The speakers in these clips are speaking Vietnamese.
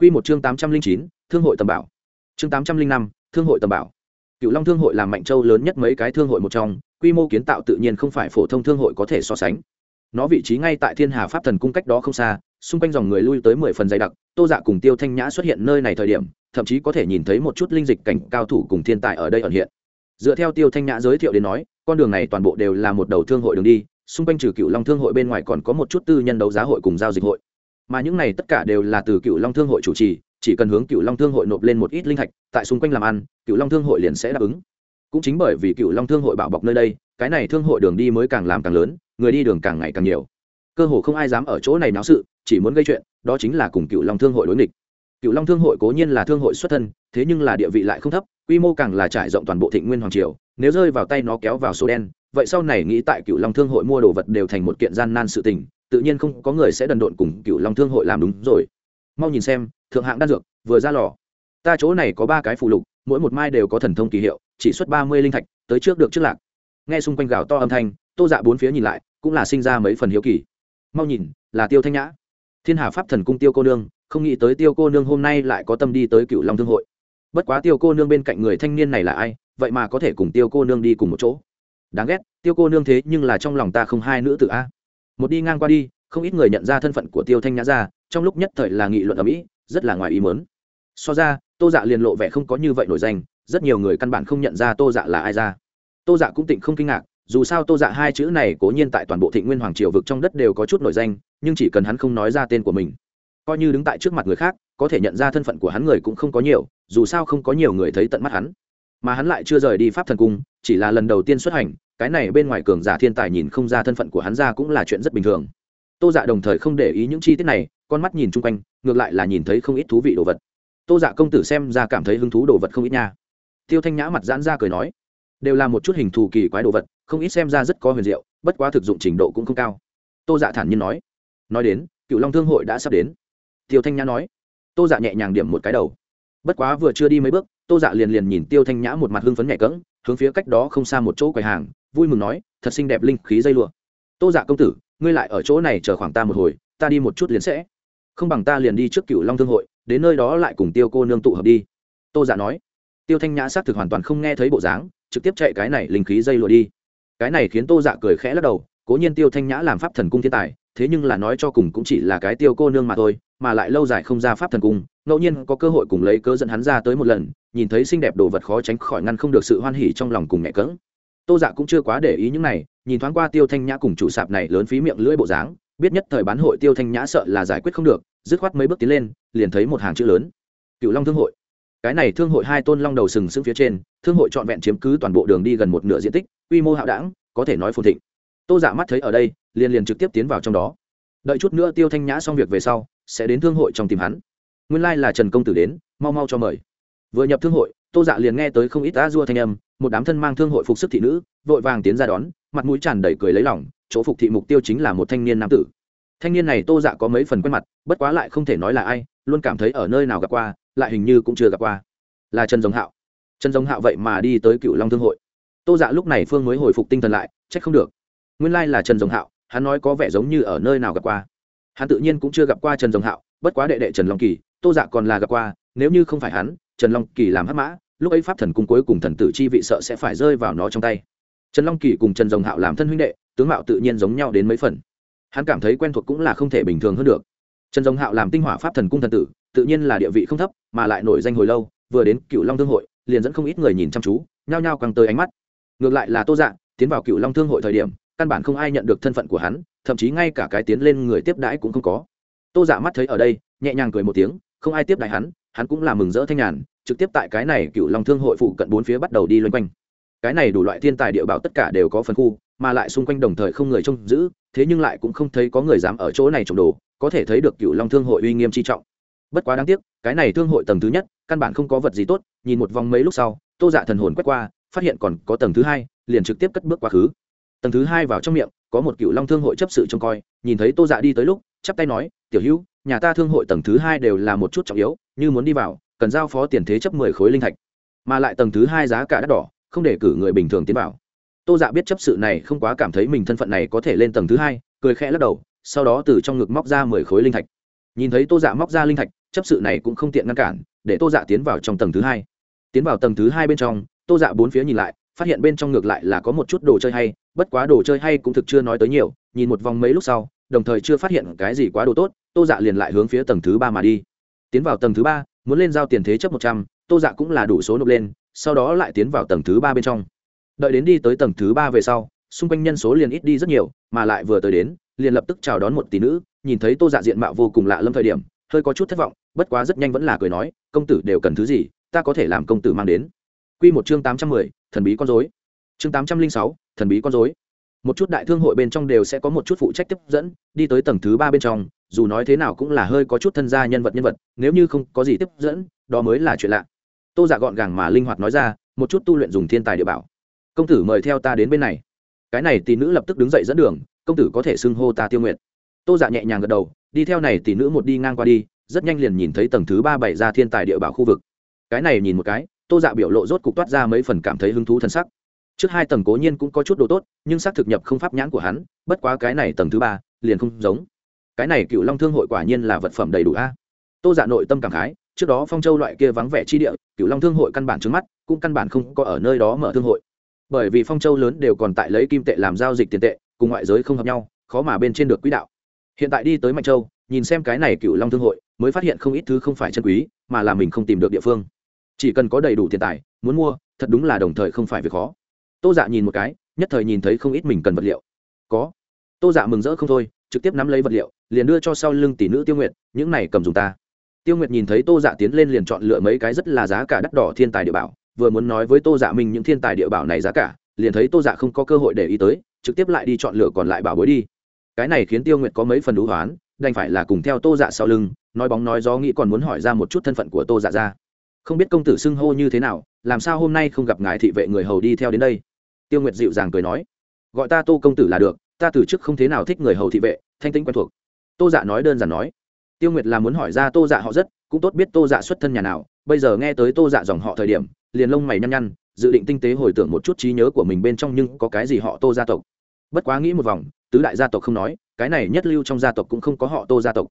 Quy một chương tám trăm linh chín, thương hội tầm bảo. Chương tám trăm linh năm, thương hội tầm bảo. Cựu long thương hội là mạnh châu lớn nhất mấy cái thương hội một trong, quy mô kiến tạo tự nhiên không phải phổ thông thương hội có thể so sánh. Nó vị trí ngay tại thiên hà pháp thần cung cách đó không xa, xung quanh dòng người lui tới mười phần dày đặc, tô dạ cùng tiêu thanh nhã xuất hiện nơi này thời điểm, thậm chí có thể nhìn thấy một chút linh dịch cảnh cao thủ cùng thiên tài ở đây ẩn hiện. Dựa theo tiêu thanh nhã giới thiệu đến nói, con đường này toàn bộ đều là một đầu thương hội đường đi, xung quanh trừ cựu long thương hội bên ngoài còn có một chút tư nhân đấu giá hội cùng giao dịch hội mà những này tất cả đều là từ cựu long thương hội chủ trì, chỉ cần hướng cựu long thương hội nộp lên một ít linh thạch, tại xung quanh làm ăn cựu long thương hội liền sẽ đáp ứng. Cũng chính bởi vì cựu long thương hội bảo bọc nơi đây, cái này thương hội đường đi mới càng làm càng lớn, người đi đường càng ngày càng nhiều. Cơ hồ không ai dám ở chỗ này náo sự, chỉ muốn gây chuyện, đó chính là cùng cựu long thương hội đối nghịch. Cựu long thương hội cố nhiên là thương hội xuất thân, thế nhưng là địa vị lại không thấp, quy mô càng là trải rộng toàn bộ thịnh nguyên hoàng triều, nếu rơi vào tay nó kéo vào số đen, vậy sau này nghĩ tại cựu long thương hội mua đồ vật đều thành một kiện gian nan sự tình tự nhiên không có người sẽ đần độn cùng cựu long thương hội làm đúng rồi. Mau nhìn xem, thượng hạng đan dược, vừa ra lò. Ta chỗ này có ba cái phụ lục, mỗi một mai đều có thần thông kỳ hiệu, chỉ xuất ba mươi linh thạch, tới trước được trước lạc. Nghe xung quanh gào to âm thanh, tô dạ bốn phía nhìn lại, cũng là sinh ra mấy phần hiếu kỳ. Mau nhìn, là tiêu thanh nhã. Thiên hà pháp thần cung tiêu cô nương, không nghĩ tới tiêu cô nương hôm nay lại có tâm đi tới cựu long thương hội. Bất quá tiêu cô nương bên cạnh người thanh niên này là ai, vậy mà có thể cùng tiêu cô nương đi cùng một chỗ. Đáng ghét, tiêu cô nương thế nhưng là trong lòng ta không hai nữ tự a một đi ngang qua đi, không ít người nhận ra thân phận của tiêu thanh nhã ra, trong lúc nhất thời là nghị luận ở mỹ, rất là ngoài ý mớn so ra, tô dạ liền lộ vẻ không có như vậy nổi danh, rất nhiều người căn bản không nhận ra tô dạ là ai ra. Tô dạ cũng tịnh không kinh ngạc, dù sao tô dạ hai chữ này cố nhiên tại toàn bộ thị nguyên hoàng triều vực trong đất đều có chút nổi danh, nhưng chỉ cần hắn không nói ra tên của mình, coi như đứng tại trước mặt người khác, có thể nhận ra thân phận của hắn người cũng không có nhiều, dù sao không có nhiều người thấy tận mắt hắn. Mà hắn lại chưa rời đi pháp thần cung, chỉ là lần đầu tiên xuất hành cái này bên ngoài cường giả thiên tài nhìn không ra thân phận của hắn ra cũng là chuyện rất bình thường. Tô dạ đồng thời không để ý những chi tiết này, con mắt nhìn chung quanh, ngược lại là nhìn thấy không ít thú vị đồ vật. Tô dạ công tử xem ra cảm thấy hứng thú đồ vật không ít nha. Tiêu thanh nhã mặt giãn ra cười nói, đều là một chút hình thù kỳ quái đồ vật, không ít xem ra rất có huyền diệu, bất quá thực dụng trình độ cũng không cao. Tô dạ thản nhiên nói nói đến, cựu long thương hội đã sắp đến. Tiêu thanh nhã nói, tô dạ nhẹ nhàng điểm một cái đầu. Bất quá vừa chưa đi mấy bước, tô dạ liền liền nhìn tiêu thanh nhã một mặt hưng phấn nhẹ cỡng hướng phía cách đó không xa một chỗ quầy hàng, vui mừng nói, thật xinh đẹp linh khí dây lụa. Tô dạ công tử, ngươi lại ở chỗ này chờ khoảng ta một hồi, ta đi một chút liền sẽ. Không bằng ta liền đi trước cựu long thương hội, đến nơi đó lại cùng tiêu cô nương tụ hợp đi. Tô dạ nói. Tiêu thanh nhã xác thực hoàn toàn không nghe thấy bộ dáng, trực tiếp chạy cái này linh khí dây lụa đi. Cái này khiến tô dạ cười khẽ lắc đầu, cố nhiên tiêu thanh nhã làm pháp thần cung thiên tài, thế nhưng là nói cho cùng cũng chỉ là cái tiêu cô nương mà thôi, mà lại lâu dài không ra pháp thần cung, ngẫu nhiên có cơ hội cùng lấy cớ dẫn hắn ra tới một lần nhìn thấy xinh đẹp đồ vật khó tránh khỏi ngăn không được sự hoan hỉ trong lòng cùng mẹ cỡng. Tô dạ cũng chưa quá để ý những này, nhìn thoáng qua tiêu thanh nhã cùng chủ sạp này lớn phí miệng lưỡi bộ dáng, biết nhất thời bán hội tiêu thanh nhã sợ là giải quyết không được, dứt khoát mấy bước tiến lên, liền thấy một hàng chữ lớn. Cựu long thương hội. Cái này thương hội hai tôn long đầu sừng sững phía trên, thương hội trọn vẹn chiếm cứ toàn bộ đường đi gần một nửa diện tích, quy mô hạo đảng, có thể nói phồn thịnh. Tô giả dạ mắt thấy ở đây, liền liền trực tiếp tiến vào trong đó. Đợi chút nữa tiêu thanh nhã xong việc về sau, sẽ đến thương hội trong tìm hắn. Nguyên lai、like、là trần công tử đến, mau mau cho mời vừa nhập thương hội, tô dạ liền nghe tới không ít ta dua thanh âm, một đám thân mang thương hội phục sức thị nữ, vội vàng tiến ra đón, mặt mũi tràn đầy cười lấy lòng, chỗ phục thị mục tiêu chính là một thanh niên nam tử. Thanh niên này tô dạ có mấy phần quen mặt, bất quá lại không thể nói là ai, luôn cảm thấy ở nơi nào gặp qua, lại hình như cũng chưa gặp qua. Là trần giống hạo. Trần giống hạo vậy mà đi tới cựu long thương hội. Tô dạ lúc này phương mới hồi phục tinh thần lại, trách không được. Nguyên lai、like、là trần giống hạo, hắn nói có vẻ giống như ở nơi nào gặp qua. Hắn tự nhiên cũng chưa gặp qua trần giống hạo, bất quá đệ đệ trần long kỳ, tô dạ còn là gặp qua, nếu như không phải hắn trần long kỳ làm hắc mã, lúc ấy pháp thần cung cuối cùng thần tử chi vị sợ sẽ phải rơi vào nó trong tay. Trần long kỳ cùng trần dòng hạo làm thân huynh đệ, tướng mạo tự nhiên giống nhau đến mấy phần. Hắn cảm thấy quen thuộc cũng là không thể bình thường hơn được. Trần dòng hạo làm tinh hỏa pháp thần cung thần tử, tự nhiên là địa vị không thấp, mà lại nổi danh hồi lâu, vừa đến cựu long thương hội, liền dẫn không ít người nhìn chăm chú, nhao nhao căng tới ánh mắt. Ngược lại là tô dạ tiến vào cựu long thương hội thời điểm, căn bản không ai nhận được thân phận của hắn, thậm chí ngay cả cái tiến lên người tiếp đãi cũng không có. Tô dạ mắt thấy ở đây, nhẹ nhàng cười một tiếng, không ai tiếp đãi hắn hắn cũng là mừng rỡ thanh nhàn trực tiếp tại cái này cựu long thương hội phụ cận bốn phía bắt đầu đi loanh quanh. Cái này đủ loại thiên tài địa bảo tất cả đều có phần khu, mà lại xung quanh đồng thời không người trông giữ, thế nhưng lại cũng không thấy có người dám ở chỗ này trồng đồ, có thể thấy được cựu long thương hội uy nghiêm chi trọng. Bất quá đáng tiếc, cái này thương hội tầng thứ nhất, căn bản không có vật gì tốt, nhìn một vòng mấy lúc sau, tô dạ thần hồn quét qua, phát hiện còn có tầng thứ hai, liền trực tiếp cất bước quá khứ. Tầng thứ hai vào trong miệng, có một cựu long thương hội chấp sự trông coi, nhìn thấy tô dạ đi tới lúc, chắp tay nói, tiểu hữu, nhà ta thương hội tầng thứ hai đều là một chút trọng yếu, như muốn đi vào cần giao phó tiền thế chấp mười khối linh thạch, mà lại tầng thứ hai giá cả đắt đỏ, không để cử người bình thường tiến vào. Tô dạ biết chấp sự này không quá cảm thấy mình thân phận này có thể lên tầng thứ hai, cười khẽ lắc đầu, sau đó từ trong ngực móc ra mười khối linh thạch. Nhìn thấy tô dạ móc ra linh thạch, chấp sự này cũng không tiện ngăn cản, để tô dạ tiến vào trong tầng thứ hai. Tiến vào tầng thứ hai bên trong, tô dạ bốn phía nhìn lại, phát hiện bên trong ngược lại là có một chút đồ chơi hay, bất quá đồ chơi hay cũng thực chưa nói tới nhiều, nhìn một vòng mấy lúc sau, đồng thời chưa phát hiện cái gì quá đồ tốt, tô dạ liền lại hướng phía tầng thứ ba mà đi. Tiến vào tầng thứ ba muốn lên giao tiền thế chấp một trăm, tô dạ cũng là đủ số nộp lên, sau đó lại tiến vào tầng thứ ba bên trong. Đợi đến đi tới tầng thứ ba về sau, xung quanh nhân số liền ít đi rất nhiều, mà lại vừa tới đến, liền lập tức chào đón một tỷ nữ, nhìn thấy tô dạ diện mạo vô cùng lạ lâm thời điểm, hơi có chút thất vọng, bất quá rất nhanh vẫn là cười nói, công tử đều cần thứ gì, ta có thể làm công tử mang đến. Q một chương tám trăm mười, thần bí con dối chương tám trăm linh sáu, thần bí con dối một chút đại thương hội bên trong đều sẽ có một chút phụ trách tiếp dẫn, đi tới tầng thứ ba bên trong dù nói thế nào cũng là hơi có chút thân gia nhân vật nhân vật, nếu như không có gì tiếp dẫn, đó mới là chuyện lạ. Tô giả gọn gàng mà linh hoạt nói ra, một chút tu luyện dùng thiên tài địa bảo. Công tử mời theo ta đến bên này. Cái này tỷ nữ lập tức đứng dậy dẫn đường, công tử có thể xưng hô ta tiêu nguyện tô giả nhẹ nhàng gật đầu, đi theo này tỷ nữ một đi ngang qua đi, rất nhanh liền nhìn thấy tầng thứ ba bảy ra thiên tài địa bảo khu vực. Cái này nhìn một cái, tô dạ biểu lộ rốt cục toát ra mấy phần cảm thấy hứng thú thân sắc. Trước hai tầng cố nhiên cũng có chút đồ tốt, nhưng xác thực nhập không pháp nhãn của hắn, bất quá cái này tầng thứ ba, liền không giống cái này cựu long thương hội quả nhiên là vật phẩm đầy đủ a. Tô dạ nội tâm cảm khái, trước đó phong châu loại kia vắng vẻ chi địa, cựu long thương hội căn bản trước mắt, cũng căn bản không có ở nơi đó mở thương hội. Bởi vì phong châu lớn đều còn tại lấy kim tệ làm giao dịch tiền tệ, cùng ngoại giới không hợp nhau, khó mà bên trên được quỹ đạo. Hiện tại đi tới mạnh châu, nhìn xem cái này cựu long thương hội, mới phát hiện không ít thứ không phải chân quý, mà là mình không tìm được địa phương. Chỉ cần có đầy đủ tiền tài, muốn mua, thật đúng là đồng thời không phải việc khó. Tô dạ nhìn một cái, nhất thời nhìn thấy không ít mình cần vật liệu. Có. Tô dạ mừng rỡ không thôi trực tiếp nắm lấy vật liệu, liền đưa cho sau lưng tỷ nữ tiêu nguyệt, những này cầm dùng ta. Tiêu nguyệt nhìn thấy tô dạ tiến lên liền chọn lựa mấy cái rất là giá cả đắt đỏ thiên tài địa bảo, vừa muốn nói với tô dạ mình những thiên tài địa bảo này giá cả, liền thấy tô dạ không có cơ hội để ý tới, trực tiếp lại đi chọn lựa còn lại bảo bối đi. Cái này khiến tiêu nguyệt có mấy phần đũ hoán, đành phải là cùng theo tô dạ sau lưng, nói bóng nói gió nghĩ còn muốn hỏi ra một chút thân phận của tô dạ ra. Không biết công tử xưng hô như thế nào, làm sao hôm nay không gặp ngài thị vệ người hầu đi theo đến đây? Tiêu nguyệt dịu dàng cười nói, gọi ta tô công tử là được ta từ chức không thế nào thích người hầu thị vệ, thanh tĩnh quen thuộc. Tô dạ nói đơn giản nói. Tiêu nguyệt là muốn hỏi ra tô dạ họ rất, cũng tốt biết tô dạ xuất thân nhà nào, bây giờ nghe tới tô dạ dòng họ thời điểm, liền lông mày nhăn nhăn, dự định tinh tế hồi tưởng một chút trí nhớ của mình bên trong nhưng có cái gì họ tô gia tộc. Bất quá nghĩ một vòng, tứ đại gia tộc không nói, cái này nhất lưu trong gia tộc cũng không có họ tô gia tộc.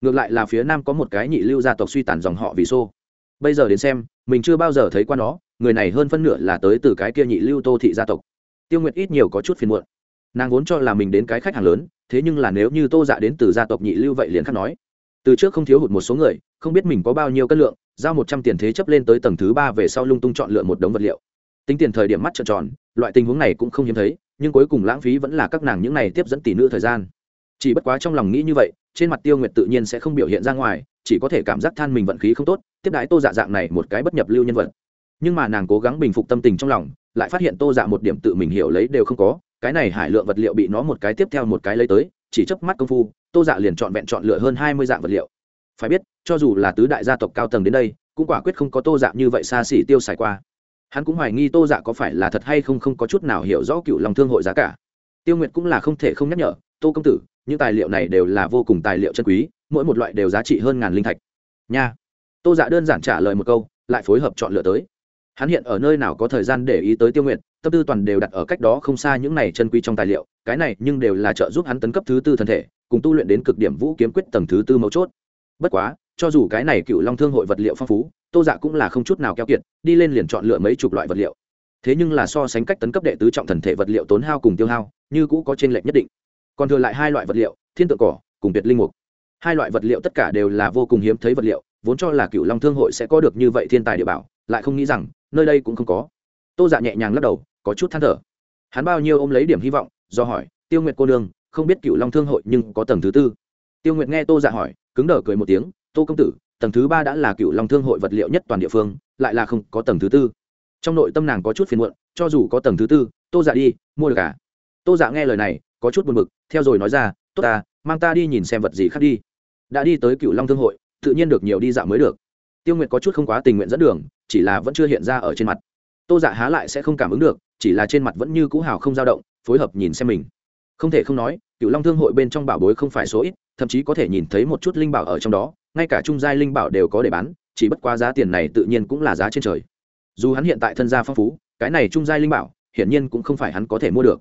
Ngược lại là phía nam có một cái nhị lưu gia tộc suy tàn dòng họ vì xô. Bây giờ đến xem, mình chưa bao giờ thấy qua nó, người này hơn phân nửa là tới từ cái kia nhị lưu tô thị gia tộc. Tiêu nguyệt ít nhiều có chút phiền muộn nàng vốn cho là mình đến cái khách hàng lớn, thế nhưng là nếu như tô dạ đến từ gia tộc nhị lưu vậy liền khắc nói. Từ trước không thiếu hụt một số người, không biết mình có bao nhiêu cân lượng, giao một trăm tiền thế chấp lên tới tầng thứ ba về sau lung tung chọn lựa một đống vật liệu. Tính tiền thời điểm mắt trợn tròn, loại tình huống này cũng không hiếm thấy, nhưng cuối cùng lãng phí vẫn là các nàng những này tiếp dẫn tỷ nữ thời gian. Chỉ bất quá trong lòng nghĩ như vậy, trên mặt tiêu nguyệt tự nhiên sẽ không biểu hiện ra ngoài, chỉ có thể cảm giác than mình vận khí không tốt, tiếp đái tô dạ dạng này một cái bất nhập lưu nhân vật. Nhưng mà nàng cố gắng bình phục tâm tình trong lòng, lại phát hiện tô dạ một điểm tự mình hiểu lấy đều không có cái này hải lượng vật liệu bị nó một cái tiếp theo một cái lấy tới, chỉ chớp mắt công phu, tô dạ liền chọn vẹn chọn lựa hơn hai mươi dạng vật liệu. Phải biết, cho dù là tứ đại gia tộc cao tầng đến đây, cũng quả quyết không có tô dạ như vậy xa xỉ tiêu xài qua. Hắn cũng hoài nghi tô dạ có phải là thật hay không không có chút nào hiểu rõ cựu lòng thương hội giá cả. Tiêu nguyệt cũng là không thể không nhắc nhở, tô công tử, những tài liệu này đều là vô cùng tài liệu chân quý, mỗi một loại đều giá trị hơn ngàn linh thạch. Nha. Tô dạ đơn giản trả lời một câu, lại phối hợp chọn lựa tới. Hắn hiện ở nơi nào có thời gian để ý tới tiêu nguyệt tâm tư toàn đều đặt ở cách đó không xa những này chân quý trong tài liệu, cái này nhưng đều là trợ giúp hắn tấn cấp thứ tư thân thể, cùng tu luyện đến cực điểm vũ kiếm quyết tầng thứ tư mấu chốt. Bất quá, cho dù cái này cựu long thương hội vật liệu phong phú, tô dạ cũng là không chút nào keo kiệt, đi lên liền chọn lựa mấy chục loại vật liệu. Thế nhưng là so sánh cách tấn cấp đệ tứ trọng thần thể vật liệu tốn hao cùng tiêu hao, như cũ có trên lệnh nhất định. Còn thừa lại hai loại vật liệu, thiên tượng cỏ, cùng việt linh mục. Hai loại vật liệu tất cả đều là vô cùng hiếm thấy vật liệu, vốn cho là cựu long thương hội sẽ có được như vậy thiên tài địa bảo, lại không nghĩ rằng, nơi đây cũng không có. Tô dạ nhẹ nhàng lắc đầu có chút than thở. Hắn bao nhiêu ôm lấy điểm hy vọng, do hỏi, tiêu nguyệt cô nương, không biết cựu long thương hội nhưng có tầng thứ tư? Tiêu nguyệt nghe tô dạ hỏi, cứng đờ cười một tiếng, tô công tử, tầng thứ ba đã là cựu long thương hội vật liệu nhất toàn địa phương, lại là không có tầng thứ tư. Trong nội tâm nàng có chút phiền muộn, cho dù có tầng thứ tư, tô dạ đi, mua được cả. Tô dạ nghe lời này, có chút buồn b ự c theo rồi nói ra, tốt ta, mang ta đi nhìn xem vật gì khác đi. Đã đi tới cựu long thương hội, tự nhiên được nhiều đi dạo mới được. Tiêu nguyệt có chút không quá tình nguyện dẫn đường, chỉ là vẫn chưa hiện ra ở trên mặt. Tô dạ há lại sẽ không cảm ứng được chỉ là trên mặt vẫn như cũ hào không dao động, phối hợp nhìn xem mình. Không thể không nói cựu long thương hội bên trong bảo bối không phải số ít, thậm chí có thể nhìn thấy một chút linh bảo ở trong đó, ngay cả trung giai linh bảo đều có để bán, chỉ bất quá giá tiền này tự nhiên cũng là giá trên trời. Dù hắn hiện tại thân gia phong phú, cái này trung giai linh bảo, hiển nhiên cũng không phải hắn có thể mua được.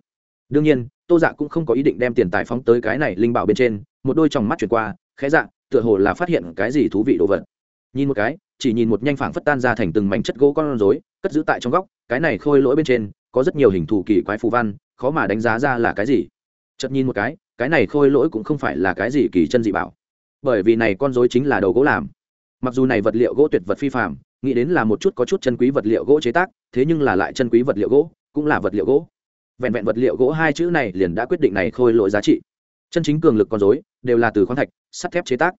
Đương nhiên, tô dạ cũng không có ý định đem tiền tài phóng tới cái này linh bảo bên trên, một đôi tròng mắt chuyển qua, khẽ dạ tựa hồ là phát hiện cái gì thú vị đồ vật. Nhìn một cái, chỉ nhìn một nhanh phảng phất tan ra thành từng mảnh chất gỗ con rối, cất giữ tại trong góc, cái này khôi lỗi bên trên có rất nhiều hình thù kỳ quái phù văn, khó mà đánh giá ra là cái gì. Chợt nhìn một cái cái này khôi lỗi cũng không phải là cái gì kỳ chân dị bảo. Bởi vì này con rối chính là đầu gỗ làm. Mặc dù này vật liệu gỗ tuyệt vật phi phàm, nghĩ đến là một chút có chút chân quý vật liệu gỗ chế tác, thế nhưng là lại chân quý vật liệu gỗ, cũng là vật liệu gỗ. Vẹn vẹn vật liệu gỗ hai chữ này liền đã quyết định này khôi lỗi giá trị. Chân chính cường lực con dối đều là từ khoáng thạch, sắt thép chế tác.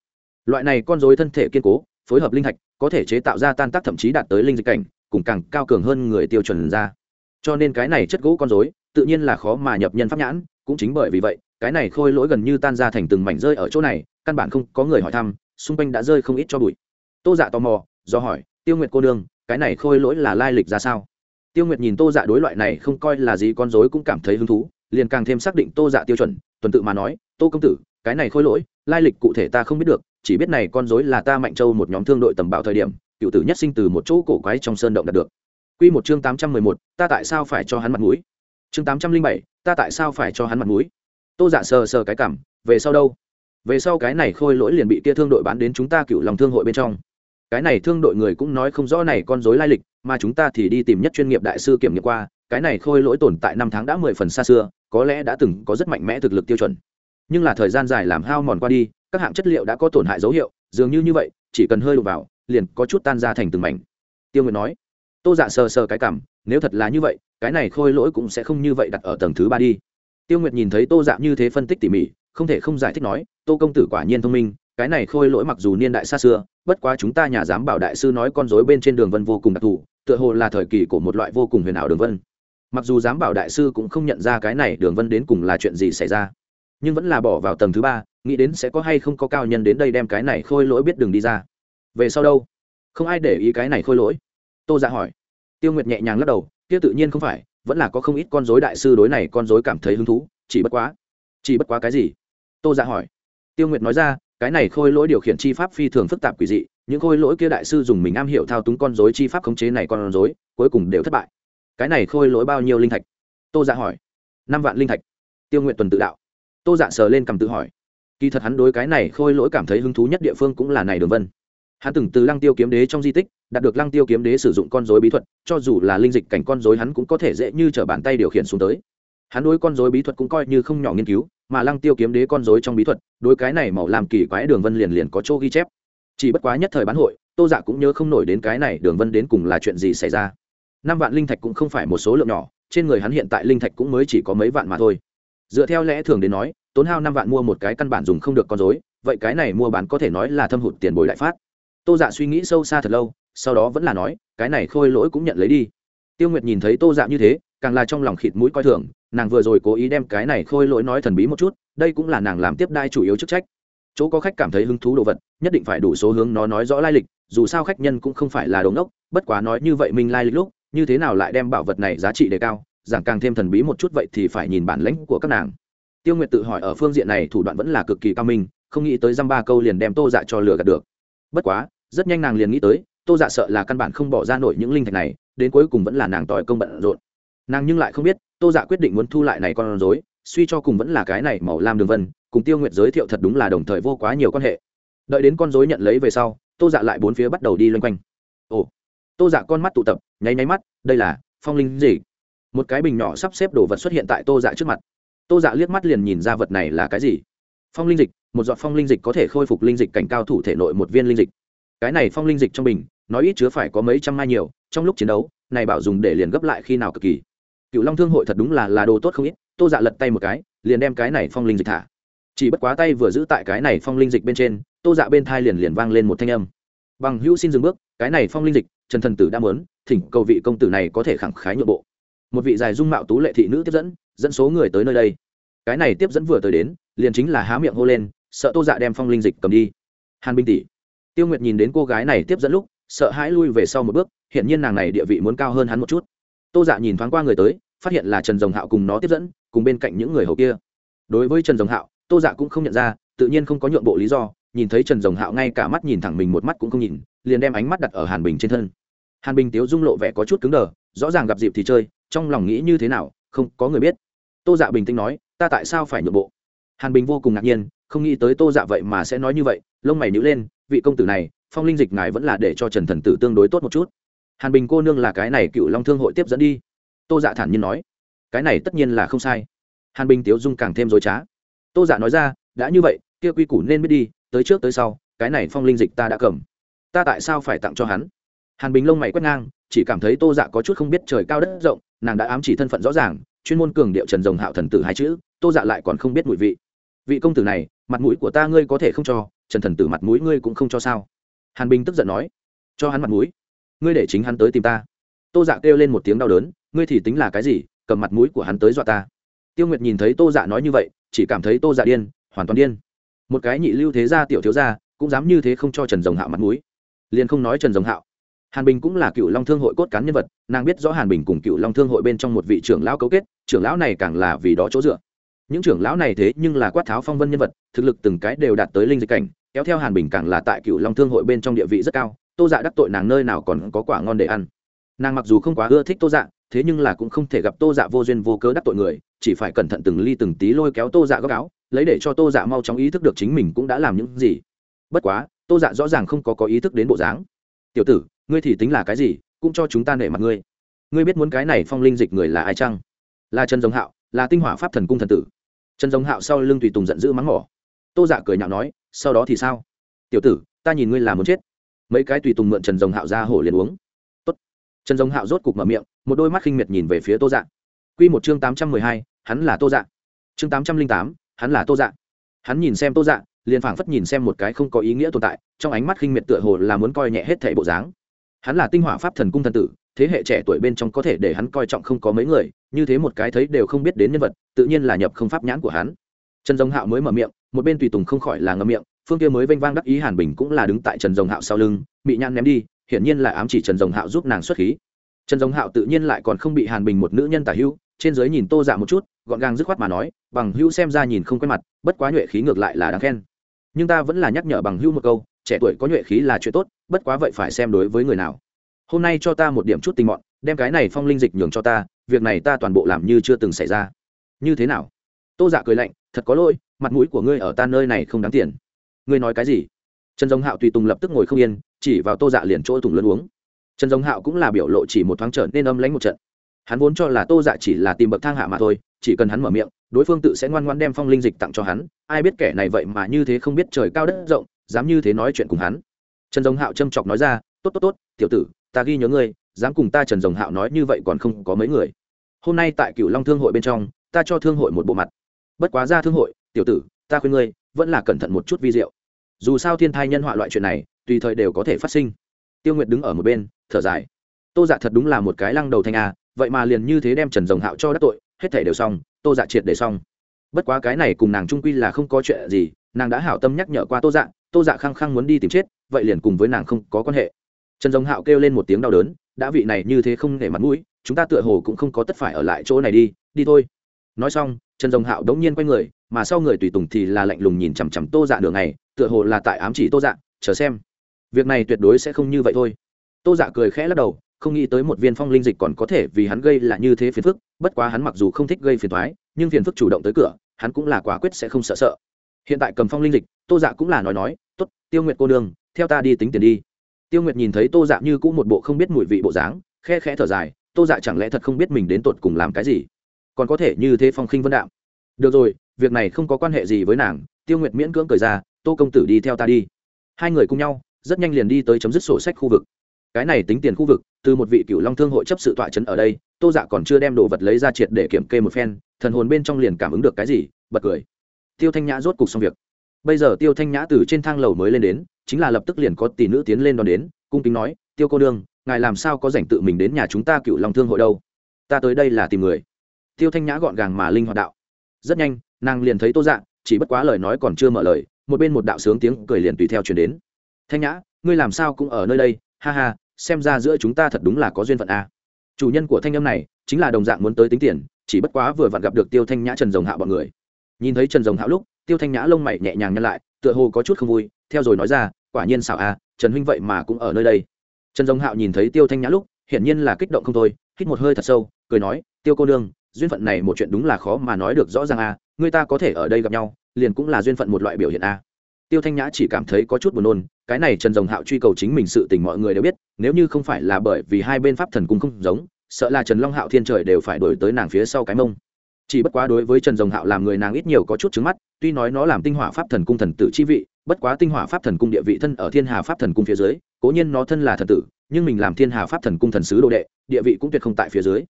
Loại này con dối thân thể kiên cố, phối hợp linh thạch, có thể chế tạo ra tan tác thậm chí đạt tới linh dịch cảnh, cùng càng cao cường hơn người tiêu chuẩn ra cho nên cái này chất gỗ con dối tự nhiên là khó mà nhập nhân pháp nhãn, cũng chính bởi vì vậy, cái này khôi lỗi gần như tan ra thành từng mảnh rơi ở chỗ này, căn bản không có người hỏi thăm, xung quanh đã rơi không ít cho bụi. Tô dạ tò mò, do hỏi, tiêu nguyệt cô đương cái này khôi lỗi là lai lịch ra sao? Tiêu nguyệt nhìn tô dạ đối loại này không coi là gì con dối cũng cảm thấy hứng thú, liền càng thêm xác định tô dạ tiêu chuẩn, tuần tự mà nói, tô công tử, cái này khôi lỗi, lai lịch cụ thể ta không biết được, chỉ biết này con dối là ta mạnh châu một nhóm thương đội tầm bạo thời điểm cựu tử nhất sinh từ một chỗ cổ quái trong sơn động đạt được. Quy một chương tám trăm mười một, ta tại sao phải cho hắn mặt mũi? Chương tám trăm linh bảy, ta tại sao phải cho hắn mặt mũi? Tô Dạ sờ sờ cái cảm, về sau đâu? Về sau cái này khôi lỗi liền bị kia thương đội bán đến chúng ta cựu lòng thương hội bên trong. Cái này thương đội người cũng nói không rõ này con rối lai lịch, mà chúng ta thì đi tìm nhất chuyên nghiệp đại sư kiểm nghiệm qua, cái này khôi lỗi tồn tại năm tháng đã mười phần xa xưa, có lẽ đã từng có rất mạnh mẽ thực lực tiêu chuẩn nhưng là thời gian dài làm hao mòn qua đi các hạng chất liệu đã có tổn hại dấu hiệu dường như như vậy chỉ cần hơi đụng vào liền có chút tan ra thành từng mảnh tiêu nguyệt nói tô dạ sờ sờ cái cảm, nếu thật là như vậy, cái này khôi lỗi cũng sẽ không như vậy đặt ở tầng thứ ba đi. Tiêu nguyệt nhìn thấy tô dạ như thế phân tích tỉ mỉ, không thể không giải thích nói, tô công tử quả nhiên thông minh, cái này khôi lỗi mặc dù niên đại xa xưa, bất quá chúng ta nhà giám bảo đại sư nói con dối bên trên đường vân vô cùng đặc thù, tựa hồ là thời kỳ của một loại vô cùng huyền ảo đường vân. Mặc dù giám bảo đại sư cũng không nhận ra cái này đường vân đến cùng là chuyện gì xảy ra, nhưng vẫn là bỏ vào tầng thứ ba, nghĩ đến sẽ có hay không có cao nhân đến đây đem cái này khôi lỗi biết đường đi ra. Về sau đâu? Không ai để ý cái này khôi lỗi tô dạ hỏi. Tiêu nguyệt nhẹ nhàng lắc đầu, kia tự nhiên không phải, vẫn là có không ít con dối đại sư đối này con dối cảm thấy hứng thú, chỉ bất quá, chỉ bất quá cái gì? Tô dạ hỏi. Tiêu nguyệt nói ra, cái này khôi lỗi điều khiển chi pháp phi thường phức tạp quỷ dị, những khôi lỗi kia đại sư dùng mình am hiểu thao túng con dối chi pháp khống chế này con dối cuối cùng đều thất bại. Cái này khôi lỗi bao nhiêu linh thạch? Tô dạ hỏi. Năm vạn linh thạch. Tiêu nguyện tuần tự đạo. Tô dạ sờ lên cầm tự hỏi. Kỳ thật hắn đối cái này khôi lỗi cảm thấy hứng thú nhất địa phương cũng là này đường vân. Hắn từng từ lăng tiêu kiếm đế trong di tích đạt được lăng tiêu kiếm đế sử dụng con dối bí thuật, cho dù là linh dịch cảnh con dối hắn cũng có thể dễ như t r ở bàn tay điều khiển xuống tới. Hắn đối con dối bí thuật cũng coi như không nhỏ nghiên cứu, mà lăng tiêu kiếm đế con dối trong bí thuật, đối cái này màu làm kỳ quái đường vân liền liền có chỗ ghi chép. Chỉ bất quá nhất thời bán hội, tô dạ cũng nhớ không nổi đến cái này đường vân đến cùng là chuyện gì xảy ra. Năm vạn linh thạch cũng không phải một số lượng nhỏ, trên người hắn hiện tại linh thạch cũng mới chỉ có mấy vạn mà thôi. Dựa theo lẽ thường đến nói, tốn hao năm vạn mua một cái căn bản dùng không được con dối vậy cái này mua bán có thể nói là thâm hụt tiền bồi đại phát. Tô dạ suy nghĩ sâu xa thật lâu sau đó vẫn là nói, cái này khôi lỗi cũng nhận lấy đi. Tiêu nguyệt nhìn thấy tô dạ như thế, càng là trong lòng khịt mũi coi thường, nàng vừa rồi cố ý đem cái này khôi lỗi nói thần bí một chút, đây cũng là nàng làm tiếp đai chủ yếu chức trách. Chỗ có khách cảm thấy hứng thú đồ vật, nhất định phải đủ số hướng nó nói rõ lai lịch, dù sao khách nhân cũng không phải là đống ốc bất quá nói như vậy mình lai lịch lúc, như thế nào lại đem bảo vật này giá trị đề cao, giảng càng thêm thần bí một chút vậy thì phải nhìn bản lãnh của các nàng. Tiêu nguyệt tự hỏi ở phương diện này thủ đoạn vẫn là cực kỳ cao minh, không nghĩ tới dăm ba câu liền đem tô dạ cho lừa gạt được. Bất quá, rất nhanh nàng liền nghĩ tới tô dạ sợ là căn bản không bỏ ra nổi những linh thạch này, đến cuối cùng vẫn là nàng tỏi công bận rộn. Nàng nhưng lại không biết, tô dạ quyết định muốn thu lại này con rối, suy cho cùng vẫn là cái này màu lam đường vân, cùng tiêu nguyệt giới thiệu thật đúng là đồng thời vô quá nhiều quan hệ. Đợi đến con rối nhận lấy về sau, tô dạ lại bốn phía bắt đầu đi loanh quanh. Ồ, tô dạ con mắt tụ tập, nháy nháy mắt, đây là phong linh gì? Một cái bình nhỏ sắp xếp đồ vật xuất hiện tại tô dạ trước mặt. Tô dạ liếc mắt liền nhìn ra vật này là cái gì. Phong linh dịch, một giọt phong linh dịch có thể khôi phục linh dịch cảnh cao thủ thể nội một viên linh dịch. Cái này phong linh dịch trong bình nói ít chứa phải có mấy trăm mai nhiều, trong lúc chiến đấu, này bảo dùng để liền gấp lại khi nào cực kỳ. Cựu long thương hội thật đúng là là đồ tốt không ít, tô dạ lật tay một cái, liền đem cái này phong linh dịch thả. Chỉ bất quá tay vừa giữ tại cái này phong linh dịch bên trên, tô dạ bên thai liền liền vang lên một thanh âm. Bằng hữu xin dừng bước, cái này phong linh dịch, trần thần tử đã mớn thỉnh cầu vị công tử này có thể khẳng khái nhượng bộ. Một vị dài dung mạo tú lệ thị nữ tiếp dẫn dẫn số người tới nơi đây. Cái này tiếp dẫn vừa tới đến, liền chính là há miệng hô lên, sợ tô dạ đem phong linh dịch cầm đi. Hàn binh tỷ. Tiêu nguyệt nhìn đến cô gái này tiếp dẫn lúc sợ hãi lui về sau một bước hiện nhiên nàng này địa vị muốn cao hơn hắn một chút. Tô dạ nhìn thoáng qua người tới, phát hiện là trần dòng hạo cùng nó tiếp dẫn, cùng bên cạnh những người hầu kia. Đối với trần dòng hạo, tô dạ cũng không nhận ra, tự nhiên không có nhượng bộ lý do, nhìn thấy trần dòng hạo ngay cả mắt nhìn thẳng mình một mắt cũng không nhìn, liền đem ánh mắt đặt ở hàn bình trên thân. Hàn bình tiếu dung lộ vẻ có chút cứng đờ, rõ ràng gặp dịp thì chơi, trong lòng nghĩ như thế nào, không có người biết. Tô dạ bình tĩnh nói, ta tại sao phải nhượng bộ? Hàn bình vô cùng ngạc nhiên, không nghĩ tới tô dạ vậy mà sẽ nói như vậy, lông mày nhữ lên, vị công tử này phong linh dịch ngài vẫn là để cho trần thần tử tương đối tốt một chút. Hàn bình cô nương là cái này cựu long thương hội tiếp dẫn đi. Tô dạ thản nhiên nói, cái này tất nhiên là không sai. Hàn bình tiếu dung càng thêm dối trá. Tô dạ nói ra, đã như vậy, kia quy củ nên biết đi, tới trước tới sau, cái này phong linh dịch ta đã cầm. Ta tại sao phải tặng cho hắn? Hàn bình lông mày quét ngang, chỉ cảm thấy tô dạ có chút không biết trời cao đất rộng, nàng đã ám chỉ thân phận rõ ràng, chuyên môn cường điệu trần rồng hạo thần tử hai chữ, tô dạ lại còn không biết mùi vị. Vị công tử này, mặt mũi của ta ngươi có thể không cho, trần thần tử mặt mũi ngươi cũng không cho sao? Hàn bình tức giận nói, cho hắn mặt mũi, ngươi để chính hắn tới tìm ta. Tô dạ kêu lên một tiếng đau đớn, ngươi thì tính là cái gì, cầm mặt mũi của hắn tới dọa ta? Tiêu nguyệt nhìn thấy tô dạ nói như vậy, chỉ cảm thấy tô dạ điên, hoàn toàn điên. Một cái nhị lưu thế gia tiểu thiếu gia, cũng dám như thế không cho trần rồng hạo mặt mũi. Liền không nói trần rồng hạo. Hàn bình cũng là cựu long thương hội cốt cán nhân vật, nàng biết rõ hàn bình cùng cựu long thương hội bên trong một vị trưởng lão cấu kết, trưởng lão này càng là vì đó chỗ dựa. Những trưởng lão này thế nhưng là quát tháo phong vân nhân vật, thực lực từng cái đều đạt tới linh dịch cảnh kéo theo hàn bình càng là tại cựu long thương hội bên trong địa vị rất cao, tô dạ đắc tội nàng nơi nào còn có quả ngon để ăn. Nàng mặc dù không quá ưa thích tô dạ thế nhưng là cũng không thể gặp tô dạ vô duyên vô cớ đắc tội người, chỉ phải cẩn thận từng ly từng tí lôi kéo tô dạ góc áo, lấy để cho tô dạ mau chóng ý thức được chính mình cũng đã làm những gì. Bất quá, tô dạ rõ ràng không có có ý thức đến bộ dáng. Tiểu tử, ngươi thì tính là cái gì, cũng cho chúng ta nể mặt ngươi. Ngươi biết muốn cái này phong linh dịch người là ai chăng? Là trần giống hạo, là tinh hỏa pháp thần cung thần tử. Trần giống hạo sau lưng tùy tùng giận dữ mắng mỏ. Tô dạ cười nhạo nói sau đó thì sao? Tiểu tử, ta nhìn ngươi là muốn chết. Mấy cái tùy tùng mượn trần Dòng hạo ra hổ liền uống. Tốt. trần Dòng hạo rốt cục mở miệng, một đôi mắt khinh miệt nhìn về phía tô dạ. Q một chương tám trăm mười hai, hắn là tô dạ. Chương tám trăm linh tám, hắn là tô dạ. Hắn nhìn xem tô dạ liền phảng phất nhìn xem một cái không có ý nghĩa tồn tại, trong ánh mắt khinh miệt tựa hồ là muốn coi nhẹ hết thảy bộ dáng. Hắn là tinh hỏa pháp thần cung thần tử, thế hệ trẻ tuổi bên trong có thể để hắn coi trọng không có mấy người, như thế một cái thấy đều không biết đến nhân vật, tự nhiên là nhập không pháp nhãn của hắn trần dòng hạo mới mở miệng, một bên tùy tùng không khỏi là ngâm miệng, phương kia mới vênh vang đắc ý hàn bình cũng là đứng tại trần dòng hạo sau lưng bị nhăn ném đi, hiển nhiên là ám chỉ trần dòng hạo giúp nàng xuất khí. Trần dòng hạo tự nhiên lại còn không bị hàn bình một nữ nhân tả hữu, trên giới nhìn tô dạ một chút, gọn gàng dứt khoát mà nói, bằng hữu xem ra nhìn không quen mặt, bất quá nhuệ khí ngược lại là đáng khen. Nhưng ta vẫn là nhắc nhở bằng hữu một câu, trẻ tuổi có nhuệ khí là chuyện tốt, bất quá vậy phải xem đối với người nào. Hôm nay cho ta một điểm chút tình mọn, đem cái này phong linh dịch nhường cho ta, việc này ta toàn bộ làm như chưa từng xảy ra. Như thế nào? Tô dạ cười lạnh, thật có lỗi, mặt mũi của ngươi ở ta nơi này không đáng tiền. Ngươi nói cái gì? Trần giống hạo tùy tùng lập tức ngồi không yên, chỉ vào tô dạ liền chỗ thủng lớn uống. Trần giống hạo cũng là biểu lộ chỉ một thoáng trở nên âm lãnh một trận. Hắn vốn cho là tô dạ chỉ là tìm bậc thang hạ mà thôi, chỉ cần hắn mở miệng, đối phương tự sẽ ngoan ngoan đem phong linh dịch tặng cho hắn, ai biết kẻ này vậy mà như thế không biết trời cao đất rộng, dám như thế nói chuyện cùng hắn. Trần giống hạo châm chọc nói ra, tốt tốt tốt, tiểu tử, ta ghi nhớ ngươi, dám cùng ta trần rồng hạo nói như vậy còn không có mấy người. Hôm nay tại cựu long thương hội bên trong, ta cho thương hội một bộ mặt bất quá ra thương hội, tiểu tử, ta khuyên ngươi, vẫn là cẩn thận một chút vi diệu. Dù sao thiên thai nhân họa loại chuyện này, tùy thời đều có thể phát sinh. Tiêu nguyệt đứng ở một bên, thở dài. Tô dạ thật đúng là một cái lăng đầu thanh a, vậy mà liền như thế đem trần rồng hạo cho đắc tội, hết thể đều xong, tô dạ triệt để xong. Bất quá cái này cùng nàng trung quy là không có chuyện gì, nàng đã hảo tâm nhắc nhở qua tô dạ tô dạ khăng khăng muốn đi tìm chết, vậy liền cùng với nàng không có quan hệ. Trần Dòng hạo kêu lên một tiếng đau đớn, đã vị này như thế không để mặt mũi, chúng ta tựa hồ cũng không có tất phải ở lại chỗ này đi đi thôi nói xong, trần giống hạo đống nhiên quay người, mà sau người tùy tùng thì là lạnh lùng nhìn chằm chằm tô dạ đường này tựa hồ là tại ám chỉ tô dạ chờ xem. Việc này tuyệt đối sẽ không như vậy thôi. Tô dạ cười khẽ lắc đầu, không nghĩ tới một viên phong linh dịch còn có thể vì hắn gây là như thế phiền phức, bất quá hắn mặc dù không thích gây phiền thoái nhưng phiền phức chủ động tới cửa, hắn cũng là quả quyết sẽ không sợ sợ. Hiện tại cầm phong linh dịch, tô dạ cũng là nói nói t ố t tiêu nguyệt cô đường theo ta đi tính tiền đi. Tiêu nguyệt nhìn thấy tô dạ như cũng một bộ không biết mùi vị bộ dáng, khe khẽ thở dài, tô dạ chẳng lẽ thật không biết mình đến tột cùng làm cái gì? Còn có thể như thế phong khinh vân đạo. Được rồi, việc này không có quan hệ gì với nàng, tiêu nguyệt miễn cưỡng cười ra, tô công tử đi theo ta đi. Hai người cùng nhau, rất nhanh liền đi tới chấm dứt sổ sách khu vực. Cái này tính tiền khu vực, từ một vị cựu long thương hội chấp sự tọa trấn ở đây, tô dạ còn chưa đem đồ vật lấy ra triệt để kiểm kê một phen, thần hồn bên trong liền cảm ứng được cái gì, bật cười. Tiêu thanh nhã rốt cục xong việc. Bây giờ tiêu thanh nhã từ trên thang lầu mới lên đến, chính là lập tức liền có tỷ nữ tiến lên đón đến, cung kính nói, tiêu cô đương ngài làm sao có rảnh tự mình đến nhà chúng ta cựu long thương hội đâu? Ta tới đây là tìm người tiêu thanh nhã gọn gàng mà linh hoạt đạo. Rất nhanh, nàng liền thấy tô dạ chỉ bất quá lời nói còn chưa mở lời, một bên một đạo sướng tiếng cười liền tùy theo chuyển đến. Thanh nhã, ngươi làm sao cũng ở nơi đây, ha ha, xem ra giữa chúng ta thật đúng là có duyên phận a. Chủ nhân của thanh âm này, chính là đồng dạng muốn tới tính tiền, chỉ bất quá vừa vặn gặp được tiêu thanh nhã trần rồng hạ bọn người. Nhìn thấy trần rồng hạ lúc, tiêu thanh nhã lông mày nhẹ nhàng nhăn lại, tựa hồ có chút không vui, theo rồi nói ra, quả nhiên xảo a, trần huynh vậy mà cũng ở nơi đây. Trần rồng hạo nhìn thấy tiêu thanh nhã lúc, hiển nhiên là kích động không thôi, hít một hơi thật sâu, cười nói, tiêu cô nương duyên phận này một chuyện đúng là khó mà nói được rõ ràng a, người ta có thể ở đây gặp nhau, liền cũng là duyên phận một loại biểu hiện a. Tiêu thanh nhã chỉ cảm thấy có chút buồn nôn, cái này trần rồng hạo truy cầu chính mình sự tình mọi người đều biết, nếu như không phải là bởi vì hai bên pháp thần cung không giống, sợ là trần long hạo thiên trời đều phải đổi tới nàng phía sau cái mông. Chỉ bất quá đối với trần rồng hạo làm người nàng ít nhiều có chút trứng mắt, tuy nói nó làm tinh hỏa pháp thần cung thần tử chi vị, bất quá tinh hỏa pháp thần cung địa vị thân ở thiên hà pháp thần cung phía dưới, cố nhiên nó thân là thần tử, nhưng mình làm thiên hà pháp thần cung thần sứ đồ đệ, địa vị cũng tuyệt không tại phía dưới.